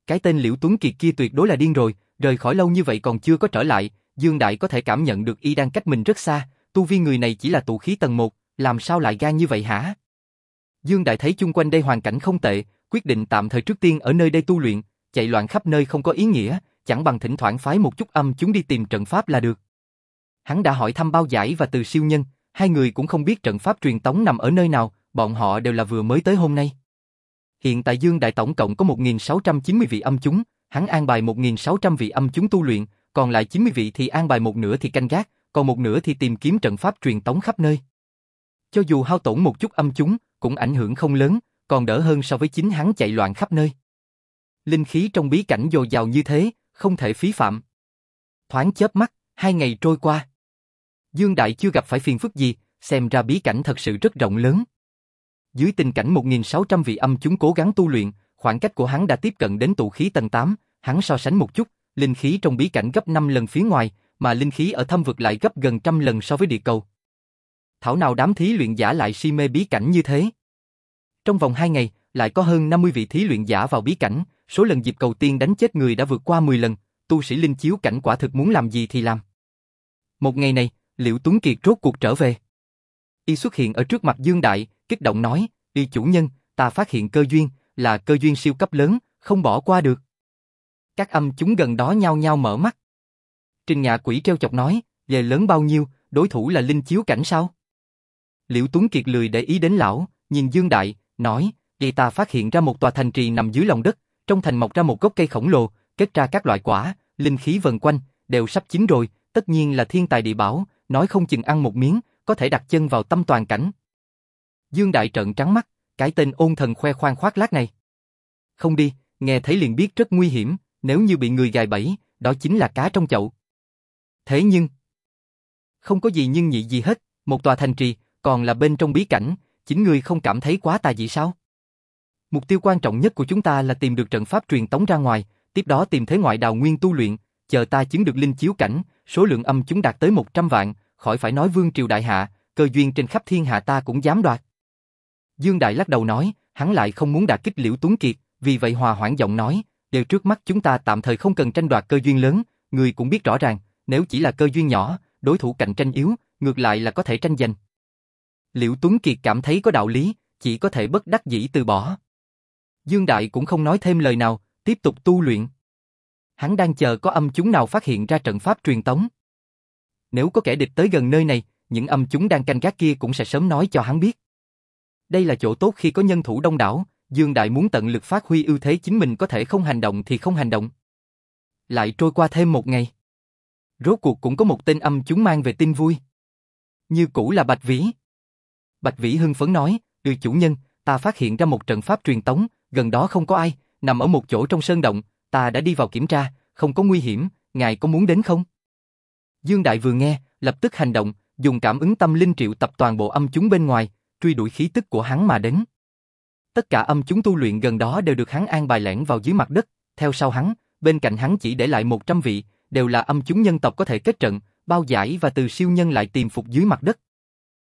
Cái tên Liễu Tuấn Kiệt kia tuyệt đối là điên rồi, rời khỏi lâu như vậy còn chưa có trở lại, Dương Đại có thể cảm nhận được y đang cách mình rất xa, tu vi người này chỉ là tụ khí tầng 1, làm sao lại gan như vậy hả? Dương Đại thấy chung quanh đây hoàn cảnh không tệ, quyết định tạm thời trước tiên ở nơi đây tu luyện, chạy loạn khắp nơi không có ý nghĩa, chẳng bằng thỉnh thoảng phái một chút âm chúng đi tìm trận pháp là được. Hắn đã hỏi thăm bao giải và từ siêu nhân, hai người cũng không biết trận pháp truyền tống nằm ở nơi nào, bọn họ đều là vừa mới tới hôm nay. Hiện tại Dương Đại tổng cộng có 1.690 vị âm chúng, hắn an bài 1.600 vị âm chúng tu luyện, còn lại 90 vị thì an bài một nửa thì canh gác, còn một nửa thì tìm kiếm trận pháp truyền tống khắp nơi. Cho dù hao tổn một chút âm chúng, cũng ảnh hưởng không lớn, còn đỡ hơn so với chính hắn chạy loạn khắp nơi. Linh khí trong bí cảnh dồi dào như thế, không thể phí phạm. Thoáng chớp mắt, hai ngày trôi qua. Dương Đại chưa gặp phải phiền phức gì, xem ra bí cảnh thật sự rất rộng lớn. Dưới tình cảnh 1.600 vị âm chúng cố gắng tu luyện, khoảng cách của hắn đã tiếp cận đến tụ khí tầng 8, hắn so sánh một chút, linh khí trong bí cảnh gấp 5 lần phía ngoài, mà linh khí ở thâm vực lại gấp gần trăm lần so với địa cầu. Thảo nào đám thí luyện giả lại si mê bí cảnh như thế. Trong vòng 2 ngày, lại có hơn 50 vị thí luyện giả vào bí cảnh, số lần dịp cầu tiên đánh chết người đã vượt qua 10 lần, tu sĩ linh chiếu cảnh quả thực muốn làm gì thì làm. Một ngày này, Liễu Tuấn Kiệt rốt cuộc trở về. Y xuất hiện ở trước mặt Dương Đại, kích động nói, y chủ nhân, ta phát hiện cơ duyên, là cơ duyên siêu cấp lớn, không bỏ qua được. Các âm chúng gần đó nhao nhao mở mắt. Trình Ngạ Quỷ treo chọc nói, về lớn bao nhiêu, đối thủ là linh chiếu cảnh sao? Liễu Tuấn Kiệt lười để ý đến lão, nhìn Dương Đại, nói, vậy ta phát hiện ra một tòa thành trì nằm dưới lòng đất, trong thành mọc ra một gốc cây khổng lồ, kết ra các loại quả, linh khí vần quanh, đều sắp chín rồi, tất nhiên là thiên tài địa bảo, nói không chừng ăn một miếng, có thể đặt chân vào tâm toàn cảnh. Dương Đại trợn trắng mắt, cái tên ôn thần khoe khoang khoác lác này. Không đi, nghe thấy liền biết rất nguy hiểm, nếu như bị người gài bẫy, đó chính là cá trong chậu. Thế nhưng, không có gì nhưng nhị gì hết, một tòa thành trì, còn là bên trong bí cảnh, chính người không cảm thấy quá tà dị sao? Mục tiêu quan trọng nhất của chúng ta là tìm được trận pháp truyền tống ra ngoài, tiếp đó tìm thế ngoại đào nguyên tu luyện, chờ ta chứng được linh chiếu cảnh, số lượng âm chúng đạt tới 100 vạn, khỏi phải nói vương triều đại hạ, cơ duyên trên khắp thiên hạ ta cũng dám đoạt. Dương Đại lắc đầu nói, hắn lại không muốn đả kích Liễu Tuấn Kiệt, vì vậy hòa hoãn giọng nói, đều trước mắt chúng ta tạm thời không cần tranh đoạt cơ duyên lớn, người cũng biết rõ ràng, nếu chỉ là cơ duyên nhỏ, đối thủ cạnh tranh yếu, ngược lại là có thể tranh giành. Liễu Tuấn Kiệt cảm thấy có đạo lý, chỉ có thể bất đắc dĩ từ bỏ. Dương Đại cũng không nói thêm lời nào, tiếp tục tu luyện. Hắn đang chờ có âm chúng nào phát hiện ra trận pháp truyền tống. Nếu có kẻ địch tới gần nơi này, những âm chúng đang canh gác kia cũng sẽ sớm nói cho hắn biết. Đây là chỗ tốt khi có nhân thủ đông đảo, Dương Đại muốn tận lực phát huy ưu thế chính mình có thể không hành động thì không hành động. Lại trôi qua thêm một ngày. Rốt cuộc cũng có một tên âm chúng mang về tin vui. Như cũ là Bạch Vĩ. Bạch Vĩ hưng phấn nói, đưa chủ nhân, ta phát hiện ra một trận pháp truyền tống, gần đó không có ai, nằm ở một chỗ trong sơn động, ta đã đi vào kiểm tra, không có nguy hiểm, ngài có muốn đến không? Dương Đại vừa nghe, lập tức hành động, dùng cảm ứng tâm linh triệu tập toàn bộ âm chúng bên ngoài, truy đuổi khí tức của hắn mà đến. Tất cả âm chúng tu luyện gần đó đều được hắn an bài lẻn vào dưới mặt đất, theo sau hắn, bên cạnh hắn chỉ để lại 100 vị, đều là âm chúng nhân tộc có thể kết trận, bao giải và từ siêu nhân lại tìm phục dưới mặt đất.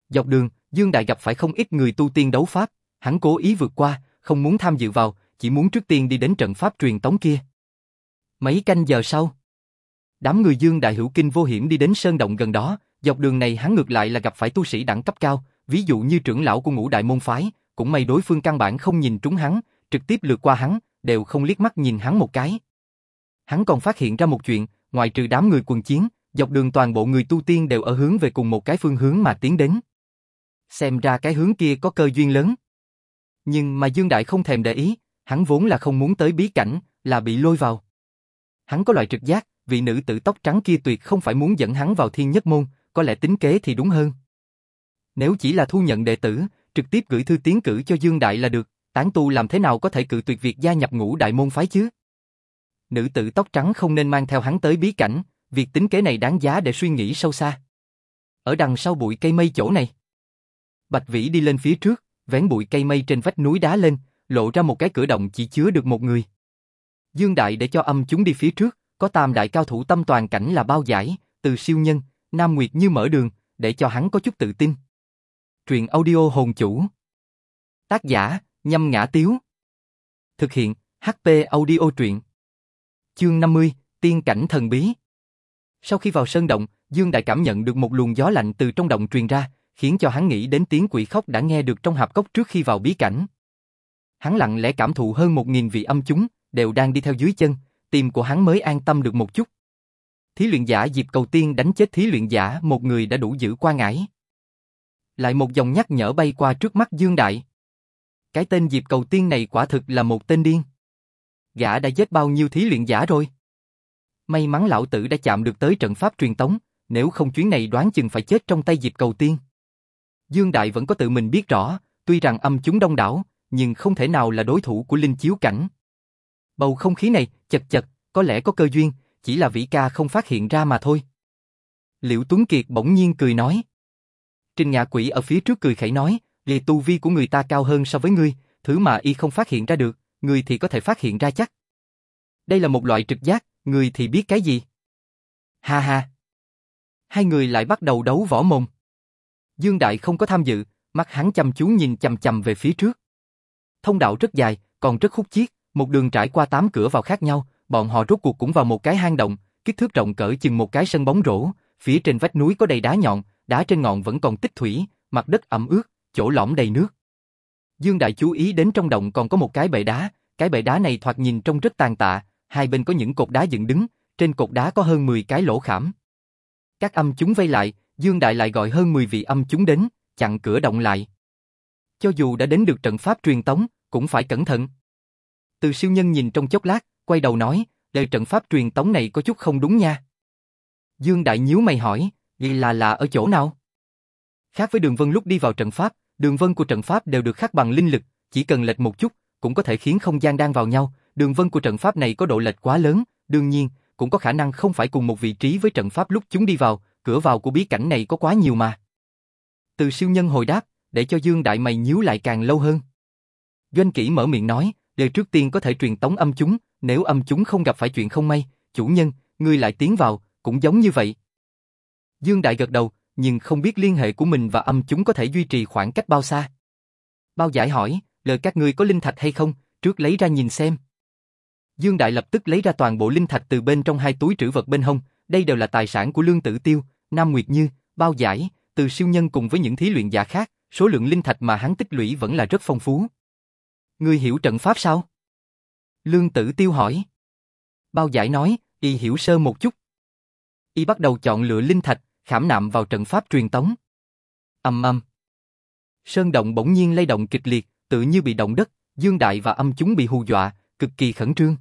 Dọc đường, Dương Đại gặp phải không ít người tu tiên đấu pháp, hắn cố ý vượt qua, không muốn tham dự vào, chỉ muốn trước tiên đi đến trận pháp truyền tống kia. Mấy canh giờ sau, đám người Dương Đại hữu kinh vô hiểm đi đến sơn động gần đó, dọc đường này hắn ngược lại là gặp phải tu sĩ đẳng cấp cao, ví dụ như trưởng lão của ngũ đại môn phái, cũng may đối phương căn bản không nhìn trúng hắn, trực tiếp lướt qua hắn, đều không liếc mắt nhìn hắn một cái. Hắn còn phát hiện ra một chuyện, ngoài trừ đám người quần chiến, dọc đường toàn bộ người tu tiên đều ở hướng về cùng một cái phương hướng mà tiến đến. Xem ra cái hướng kia có cơ duyên lớn. Nhưng mà Dương Đại không thèm để ý, hắn vốn là không muốn tới bí cảnh, là bị lôi vào. Hắn có loại trực giác, vị nữ tử tóc trắng kia tuyệt không phải muốn dẫn hắn vào thiên nhất môn, có lẽ tính kế thì đúng hơn. Nếu chỉ là thu nhận đệ tử, trực tiếp gửi thư tiến cử cho Dương Đại là được, tán tu làm thế nào có thể cự tuyệt việc gia nhập ngũ đại môn phái chứ? Nữ tử tóc trắng không nên mang theo hắn tới bí cảnh, việc tính kế này đáng giá để suy nghĩ sâu xa. Ở đằng sau bụi cây mây chỗ này. Bạch Vĩ đi lên phía trước, vén bụi cây mây trên vách núi đá lên, lộ ra một cái cửa động chỉ chứa được một người. Dương Đại để cho âm chúng đi phía trước, có tam đại cao thủ tâm toàn cảnh là bao giải, từ siêu nhân, Nam Nguyệt như mở đường, để cho hắn có chút tự tin. Truyện audio hồn chủ. Tác giả, nhâm ngã tiếu. Thực hiện, HP audio truyện. Chương 50, Tiên cảnh thần bí. Sau khi vào sơn động, Dương Đại cảm nhận được một luồng gió lạnh từ trong động truyền ra, khiến cho hắn nghĩ đến tiếng quỷ khóc đã nghe được trong hạp cốc trước khi vào bí cảnh. Hắn lặng lẽ cảm thụ hơn một nghìn vị âm chúng, đều đang đi theo dưới chân, tim của hắn mới an tâm được một chút. Thí luyện giả Diệp Cầu Tiên đánh chết thí luyện giả một người đã đủ giữ qua ngải. Lại một dòng nhắc nhở bay qua trước mắt Dương Đại. Cái tên Diệp Cầu Tiên này quả thực là một tên điên. Gã đã giết bao nhiêu thí luyện giả rồi? May mắn lão tử đã chạm được tới trận pháp truyền tống, nếu không chuyến này đoán chừng phải chết trong tay Diệp Cầu Tiên. Dương Đại vẫn có tự mình biết rõ, tuy rằng âm chúng đông đảo, nhưng không thể nào là đối thủ của Linh Chiếu Cảnh. Bầu không khí này, chật chật, có lẽ có cơ duyên, chỉ là Vĩ Ca không phát hiện ra mà thôi. Liễu Tuấn Kiệt bỗng nhiên cười nói. Trình Ngạ Quỷ ở phía trước cười khẩy nói, lì tu vi của người ta cao hơn so với ngươi, thứ mà y không phát hiện ra được, người thì có thể phát hiện ra chắc. Đây là một loại trực giác, người thì biết cái gì? Ha ha. Hai người lại bắt đầu đấu võ mồm. Dương Đại không có tham dự, mắt hắn chăm chú nhìn chầm chầm về phía trước. Thông đạo rất dài, còn rất khúc chiết, một đường trải qua tám cửa vào khác nhau, bọn họ rốt cuộc cũng vào một cái hang động, kích thước rộng cỡ chừng một cái sân bóng rổ, phía trên vách núi có đầy đá nhọn, đá trên ngọn vẫn còn tích thủy, mặt đất ẩm ướt, chỗ lõm đầy nước. Dương Đại chú ý đến trong động còn có một cái bệ đá, cái bệ đá này thoạt nhìn trông rất tàn tạ, hai bên có những cột đá dựng đứng, trên cột đá có hơn 10 cái lỗ khảm. Các âm chúng vây lại, Dương Đại lại gọi hơn 10 vị âm chúng đến, chặn cửa động lại. Cho dù đã đến được trận pháp truyền tống, cũng phải cẩn thận. Từ siêu nhân nhìn trong chốc lát, quay đầu nói, lời trận pháp truyền tống này có chút không đúng nha. Dương Đại nhíu mày hỏi, ghi là là ở chỗ nào? Khác với đường vân lúc đi vào trận pháp, đường vân của trận pháp đều được khắc bằng linh lực, chỉ cần lệch một chút, cũng có thể khiến không gian đang vào nhau, đường vân của trận pháp này có độ lệch quá lớn, đương nhiên, cũng có khả năng không phải cùng một vị trí với trận pháp lúc chúng đi vào, cửa vào của bí cảnh này có quá nhiều mà. Từ siêu nhân hồi đáp, để cho Dương Đại mày nhíu lại càng lâu hơn. Doanh kỹ mở miệng nói, đều trước tiên có thể truyền tống âm chúng, nếu âm chúng không gặp phải chuyện không may, chủ nhân, ngươi lại tiến vào, cũng giống như vậy. Dương Đại gật đầu, nhưng không biết liên hệ của mình và âm chúng có thể duy trì khoảng cách bao xa. Bao giải hỏi, lời các ngươi có linh thạch hay không, trước lấy ra nhìn xem. Dương Đại lập tức lấy ra toàn bộ linh thạch từ bên trong hai túi trữ vật bên hông, đây đều là tài sản của Lương Tử Tiêu, Nam Nguyệt Như, Bao Giải, từ siêu nhân cùng với những thí luyện giả khác, số lượng linh thạch mà hắn tích lũy vẫn là rất phong phú. Ngươi hiểu trận pháp sao? Lương Tử Tiêu hỏi. Bao Giải nói, y hiểu sơ một chút. Y bắt đầu chọn lựa linh thạch, khảm nạm vào trận pháp truyền tống. Âm âm. Sơn động bỗng nhiên lay động kịch liệt, tự như bị động đất, Dương Đại và âm chúng bị hù dọa, cực kỳ khẩn trương.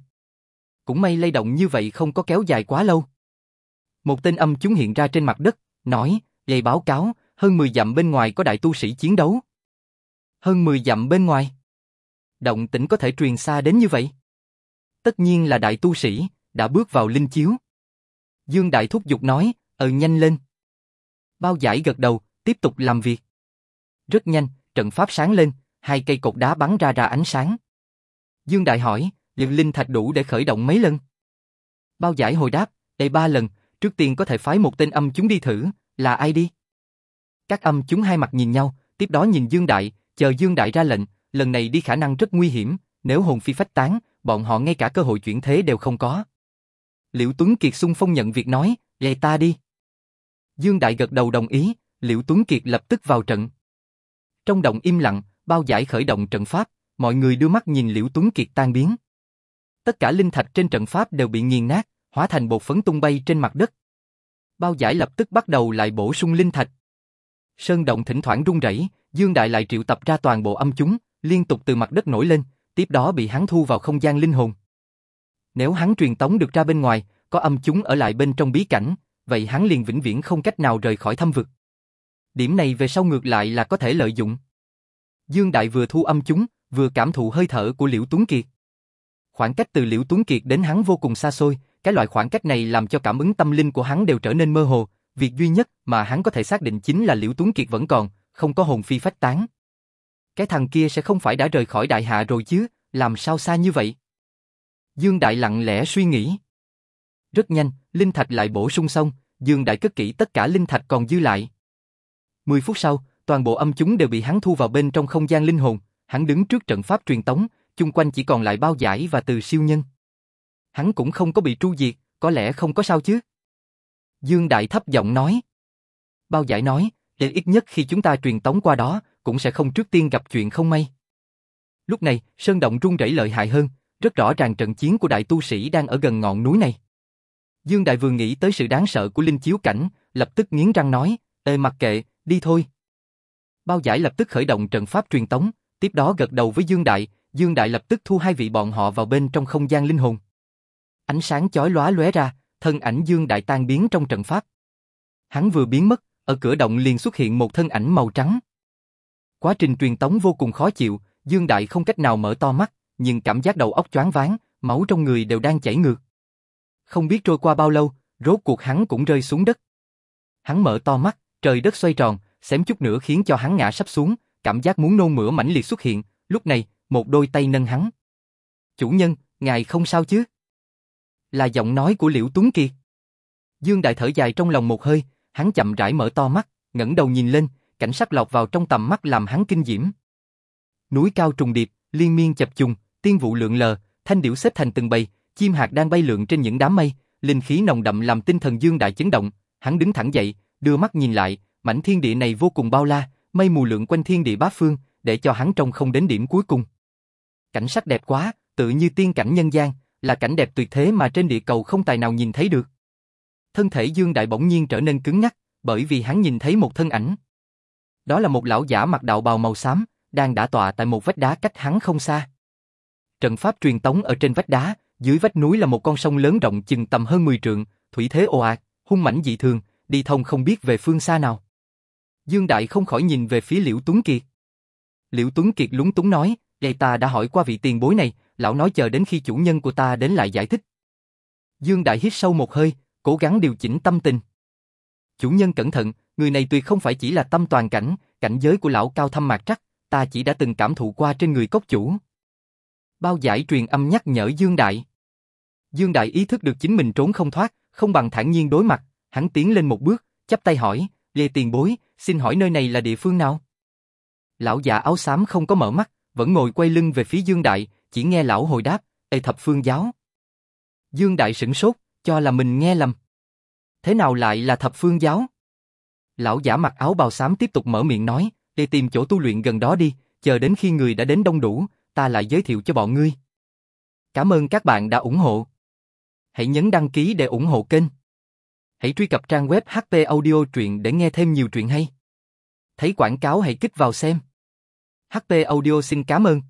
Cũng may lay động như vậy không có kéo dài quá lâu. Một tên âm chúng hiện ra trên mặt đất, nói, dày báo cáo, hơn 10 dặm bên ngoài có đại tu sĩ chiến đấu. Hơn 10 dặm bên ngoài. Động tĩnh có thể truyền xa đến như vậy. Tất nhiên là đại tu sĩ, đã bước vào linh chiếu. Dương Đại thúc giục nói, ờ nhanh lên. Bao giải gật đầu, tiếp tục làm việc. Rất nhanh, trận pháp sáng lên, hai cây cột đá bắn ra ra ánh sáng. Dương Đại hỏi, liệu linh thạch đủ để khởi động mấy lần? Bao giải hồi đáp, đây ba lần, trước tiên có thể phái một tên âm chúng đi thử, là ai đi? Các âm chúng hai mặt nhìn nhau, tiếp đó nhìn Dương Đại, chờ Dương Đại ra lệnh, lần này đi khả năng rất nguy hiểm, nếu hồn phi phách tán, bọn họ ngay cả cơ hội chuyển thế đều không có. Liễu Tuấn Kiệt xung phong nhận việc nói, vậy ta đi. Dương Đại gật đầu đồng ý, Liễu Tuấn Kiệt lập tức vào trận. Trong động im lặng, bao giải khởi động trận pháp, mọi người đưa mắt nhìn Liễu Tuấn Kiệt tan biến. Tất cả linh thạch trên trận pháp đều bị nghiền nát, hóa thành bột phấn tung bay trên mặt đất. Bao giải lập tức bắt đầu lại bổ sung linh thạch. Sơn động thỉnh thoảng rung rẩy, Dương Đại lại triệu tập ra toàn bộ âm chúng, liên tục từ mặt đất nổi lên, tiếp đó bị hắn thu vào không gian linh hồn. Nếu hắn truyền tống được ra bên ngoài, có âm chúng ở lại bên trong bí cảnh, vậy hắn liền vĩnh viễn không cách nào rời khỏi thâm vực. Điểm này về sau ngược lại là có thể lợi dụng. Dương Đại vừa thu âm chúng, vừa cảm thụ hơi thở của Liễu Tuấn Kiệt. Khoảng cách từ Liễu Tuấn Kiệt đến hắn vô cùng xa xôi, cái loại khoảng cách này làm cho cảm ứng tâm linh của hắn đều trở nên mơ hồ, việc duy nhất mà hắn có thể xác định chính là Liễu Tuấn Kiệt vẫn còn, không có hồn phi phách tán. Cái thằng kia sẽ không phải đã rời khỏi đại hạ rồi chứ, làm sao xa như vậy? Dương Đại lặng lẽ suy nghĩ. Rất nhanh, linh thạch lại bổ sung xong, Dương Đại cất kỹ tất cả linh thạch còn dư lại. 10 phút sau, toàn bộ âm chúng đều bị hắn thu vào bên trong không gian linh hồn, hắn đứng trước trận pháp truyền tống, chung quanh chỉ còn lại bao giải và từ siêu nhân. Hắn cũng không có bị tru diệt, có lẽ không có sao chứ. Dương Đại thấp giọng nói. Bao giải nói, để ít nhất khi chúng ta truyền tống qua đó, cũng sẽ không trước tiên gặp chuyện không may. Lúc này, sơn động rung rẩy lợi hại hơn, rất rõ ràng trận chiến của đại tu sĩ đang ở gần ngọn núi này. Dương Đại vừa nghĩ tới sự đáng sợ của linh chiếu cảnh, lập tức nghiến răng nói, Ê mặc kệ, đi thôi. Bao giải lập tức khởi động trận pháp truyền tống, tiếp đó gật đầu với Dương Đại, Dương Đại lập tức thu hai vị bọn họ vào bên trong không gian linh hồn. Ánh sáng chói lóa lóe ra, thân ảnh Dương Đại tan biến trong trận pháp. Hắn vừa biến mất, ở cửa động liền xuất hiện một thân ảnh màu trắng. Quá trình truyền tống vô cùng khó chịu, Dương Đại không cách nào mở to mắt, nhưng cảm giác đầu óc choáng váng, máu trong người đều đang chảy ngược. Không biết trôi qua bao lâu, rốt cuộc hắn cũng rơi xuống đất. Hắn mở to mắt, trời đất xoay tròn, xém chút nữa khiến cho hắn ngã sắp xuống, cảm giác muốn nôn mửa mãnh liệt xuất hiện, lúc này, một đôi tay nâng hắn. Chủ nhân, ngài không sao chứ? Là giọng nói của Liễu Tuấn Kiệt. Dương Đại thở dài trong lòng một hơi, hắn chậm rãi mở to mắt, ngẩng đầu nhìn lên, cảnh sắc lọt vào trong tầm mắt làm hắn kinh diễm. Núi cao trùng điệp, liên miên chập trùng, tiên vụ lượn lờ, thanh điểu xếp thành từng bầy, chim hạt đang bay lượn trên những đám mây, linh khí nồng đậm làm tinh thần Dương Đại chấn động, hắn đứng thẳng dậy, đưa mắt nhìn lại, mảnh thiên địa này vô cùng bao la, mây mù lượn quanh thiên địa bát phương, để cho hắn trông không đến điểm cuối cùng. Cảnh sắc đẹp quá, tự như tiên cảnh nhân gian, là cảnh đẹp tuyệt thế mà trên địa cầu không tài nào nhìn thấy được. Thân thể Dương Đại bỗng nhiên trở nên cứng ngắc, bởi vì hắn nhìn thấy một thân ảnh. Đó là một lão giả mặc đạo bào màu xám, đang đả tọa tại một vách đá cách hắn không xa. Trận pháp truyền tống ở trên vách đá, dưới vách núi là một con sông lớn rộng chừng tầm hơn 10 trượng, thủy thế ồ ạt, hung mãnh dị thường, đi thông không biết về phương xa nào. Dương Đại không khỏi nhìn về phía Liễu Tuấn Kiệt. Liễu Tuấn Kiệt lúng túng nói, đây ta đã hỏi qua vị tiền bối này, lão nói chờ đến khi chủ nhân của ta đến lại giải thích. Dương Đại hít sâu một hơi, cố gắng điều chỉnh tâm tình. Chủ nhân cẩn thận, người này tuyệt không phải chỉ là tâm toàn cảnh, cảnh giới của lão cao thâm mạc trắc, ta chỉ đã từng cảm thụ qua trên người cốc chủ. Bao giải truyền âm nhắc nhở Dương Đại. Dương Đại ý thức được chính mình trốn không thoát, không bằng thản nhiên đối mặt, hắn tiến lên một bước, chắp tay hỏi, Lê tiền bối, xin hỏi nơi này là địa phương nào? Lão già áo xám không có mở mắt, vẫn ngồi quay lưng về phía Dương Đại, chỉ nghe lão hồi đáp, Ê thập phương giáo. Dương Đại sửng sốt, cho là mình nghe lầm. Thế nào lại là thập phương giáo? Lão giả mặc áo bào xám tiếp tục mở miệng nói, để tìm chỗ tu luyện gần đó đi, chờ đến khi người đã đến đông đủ, ta lại giới thiệu cho bọn ngươi. Cảm ơn các bạn đã ủng hộ. Hãy nhấn đăng ký để ủng hộ kênh. Hãy truy cập trang web HP Audio truyện để nghe thêm nhiều truyện hay. Thấy quảng cáo hãy kích vào xem. HP Audio xin cảm ơn.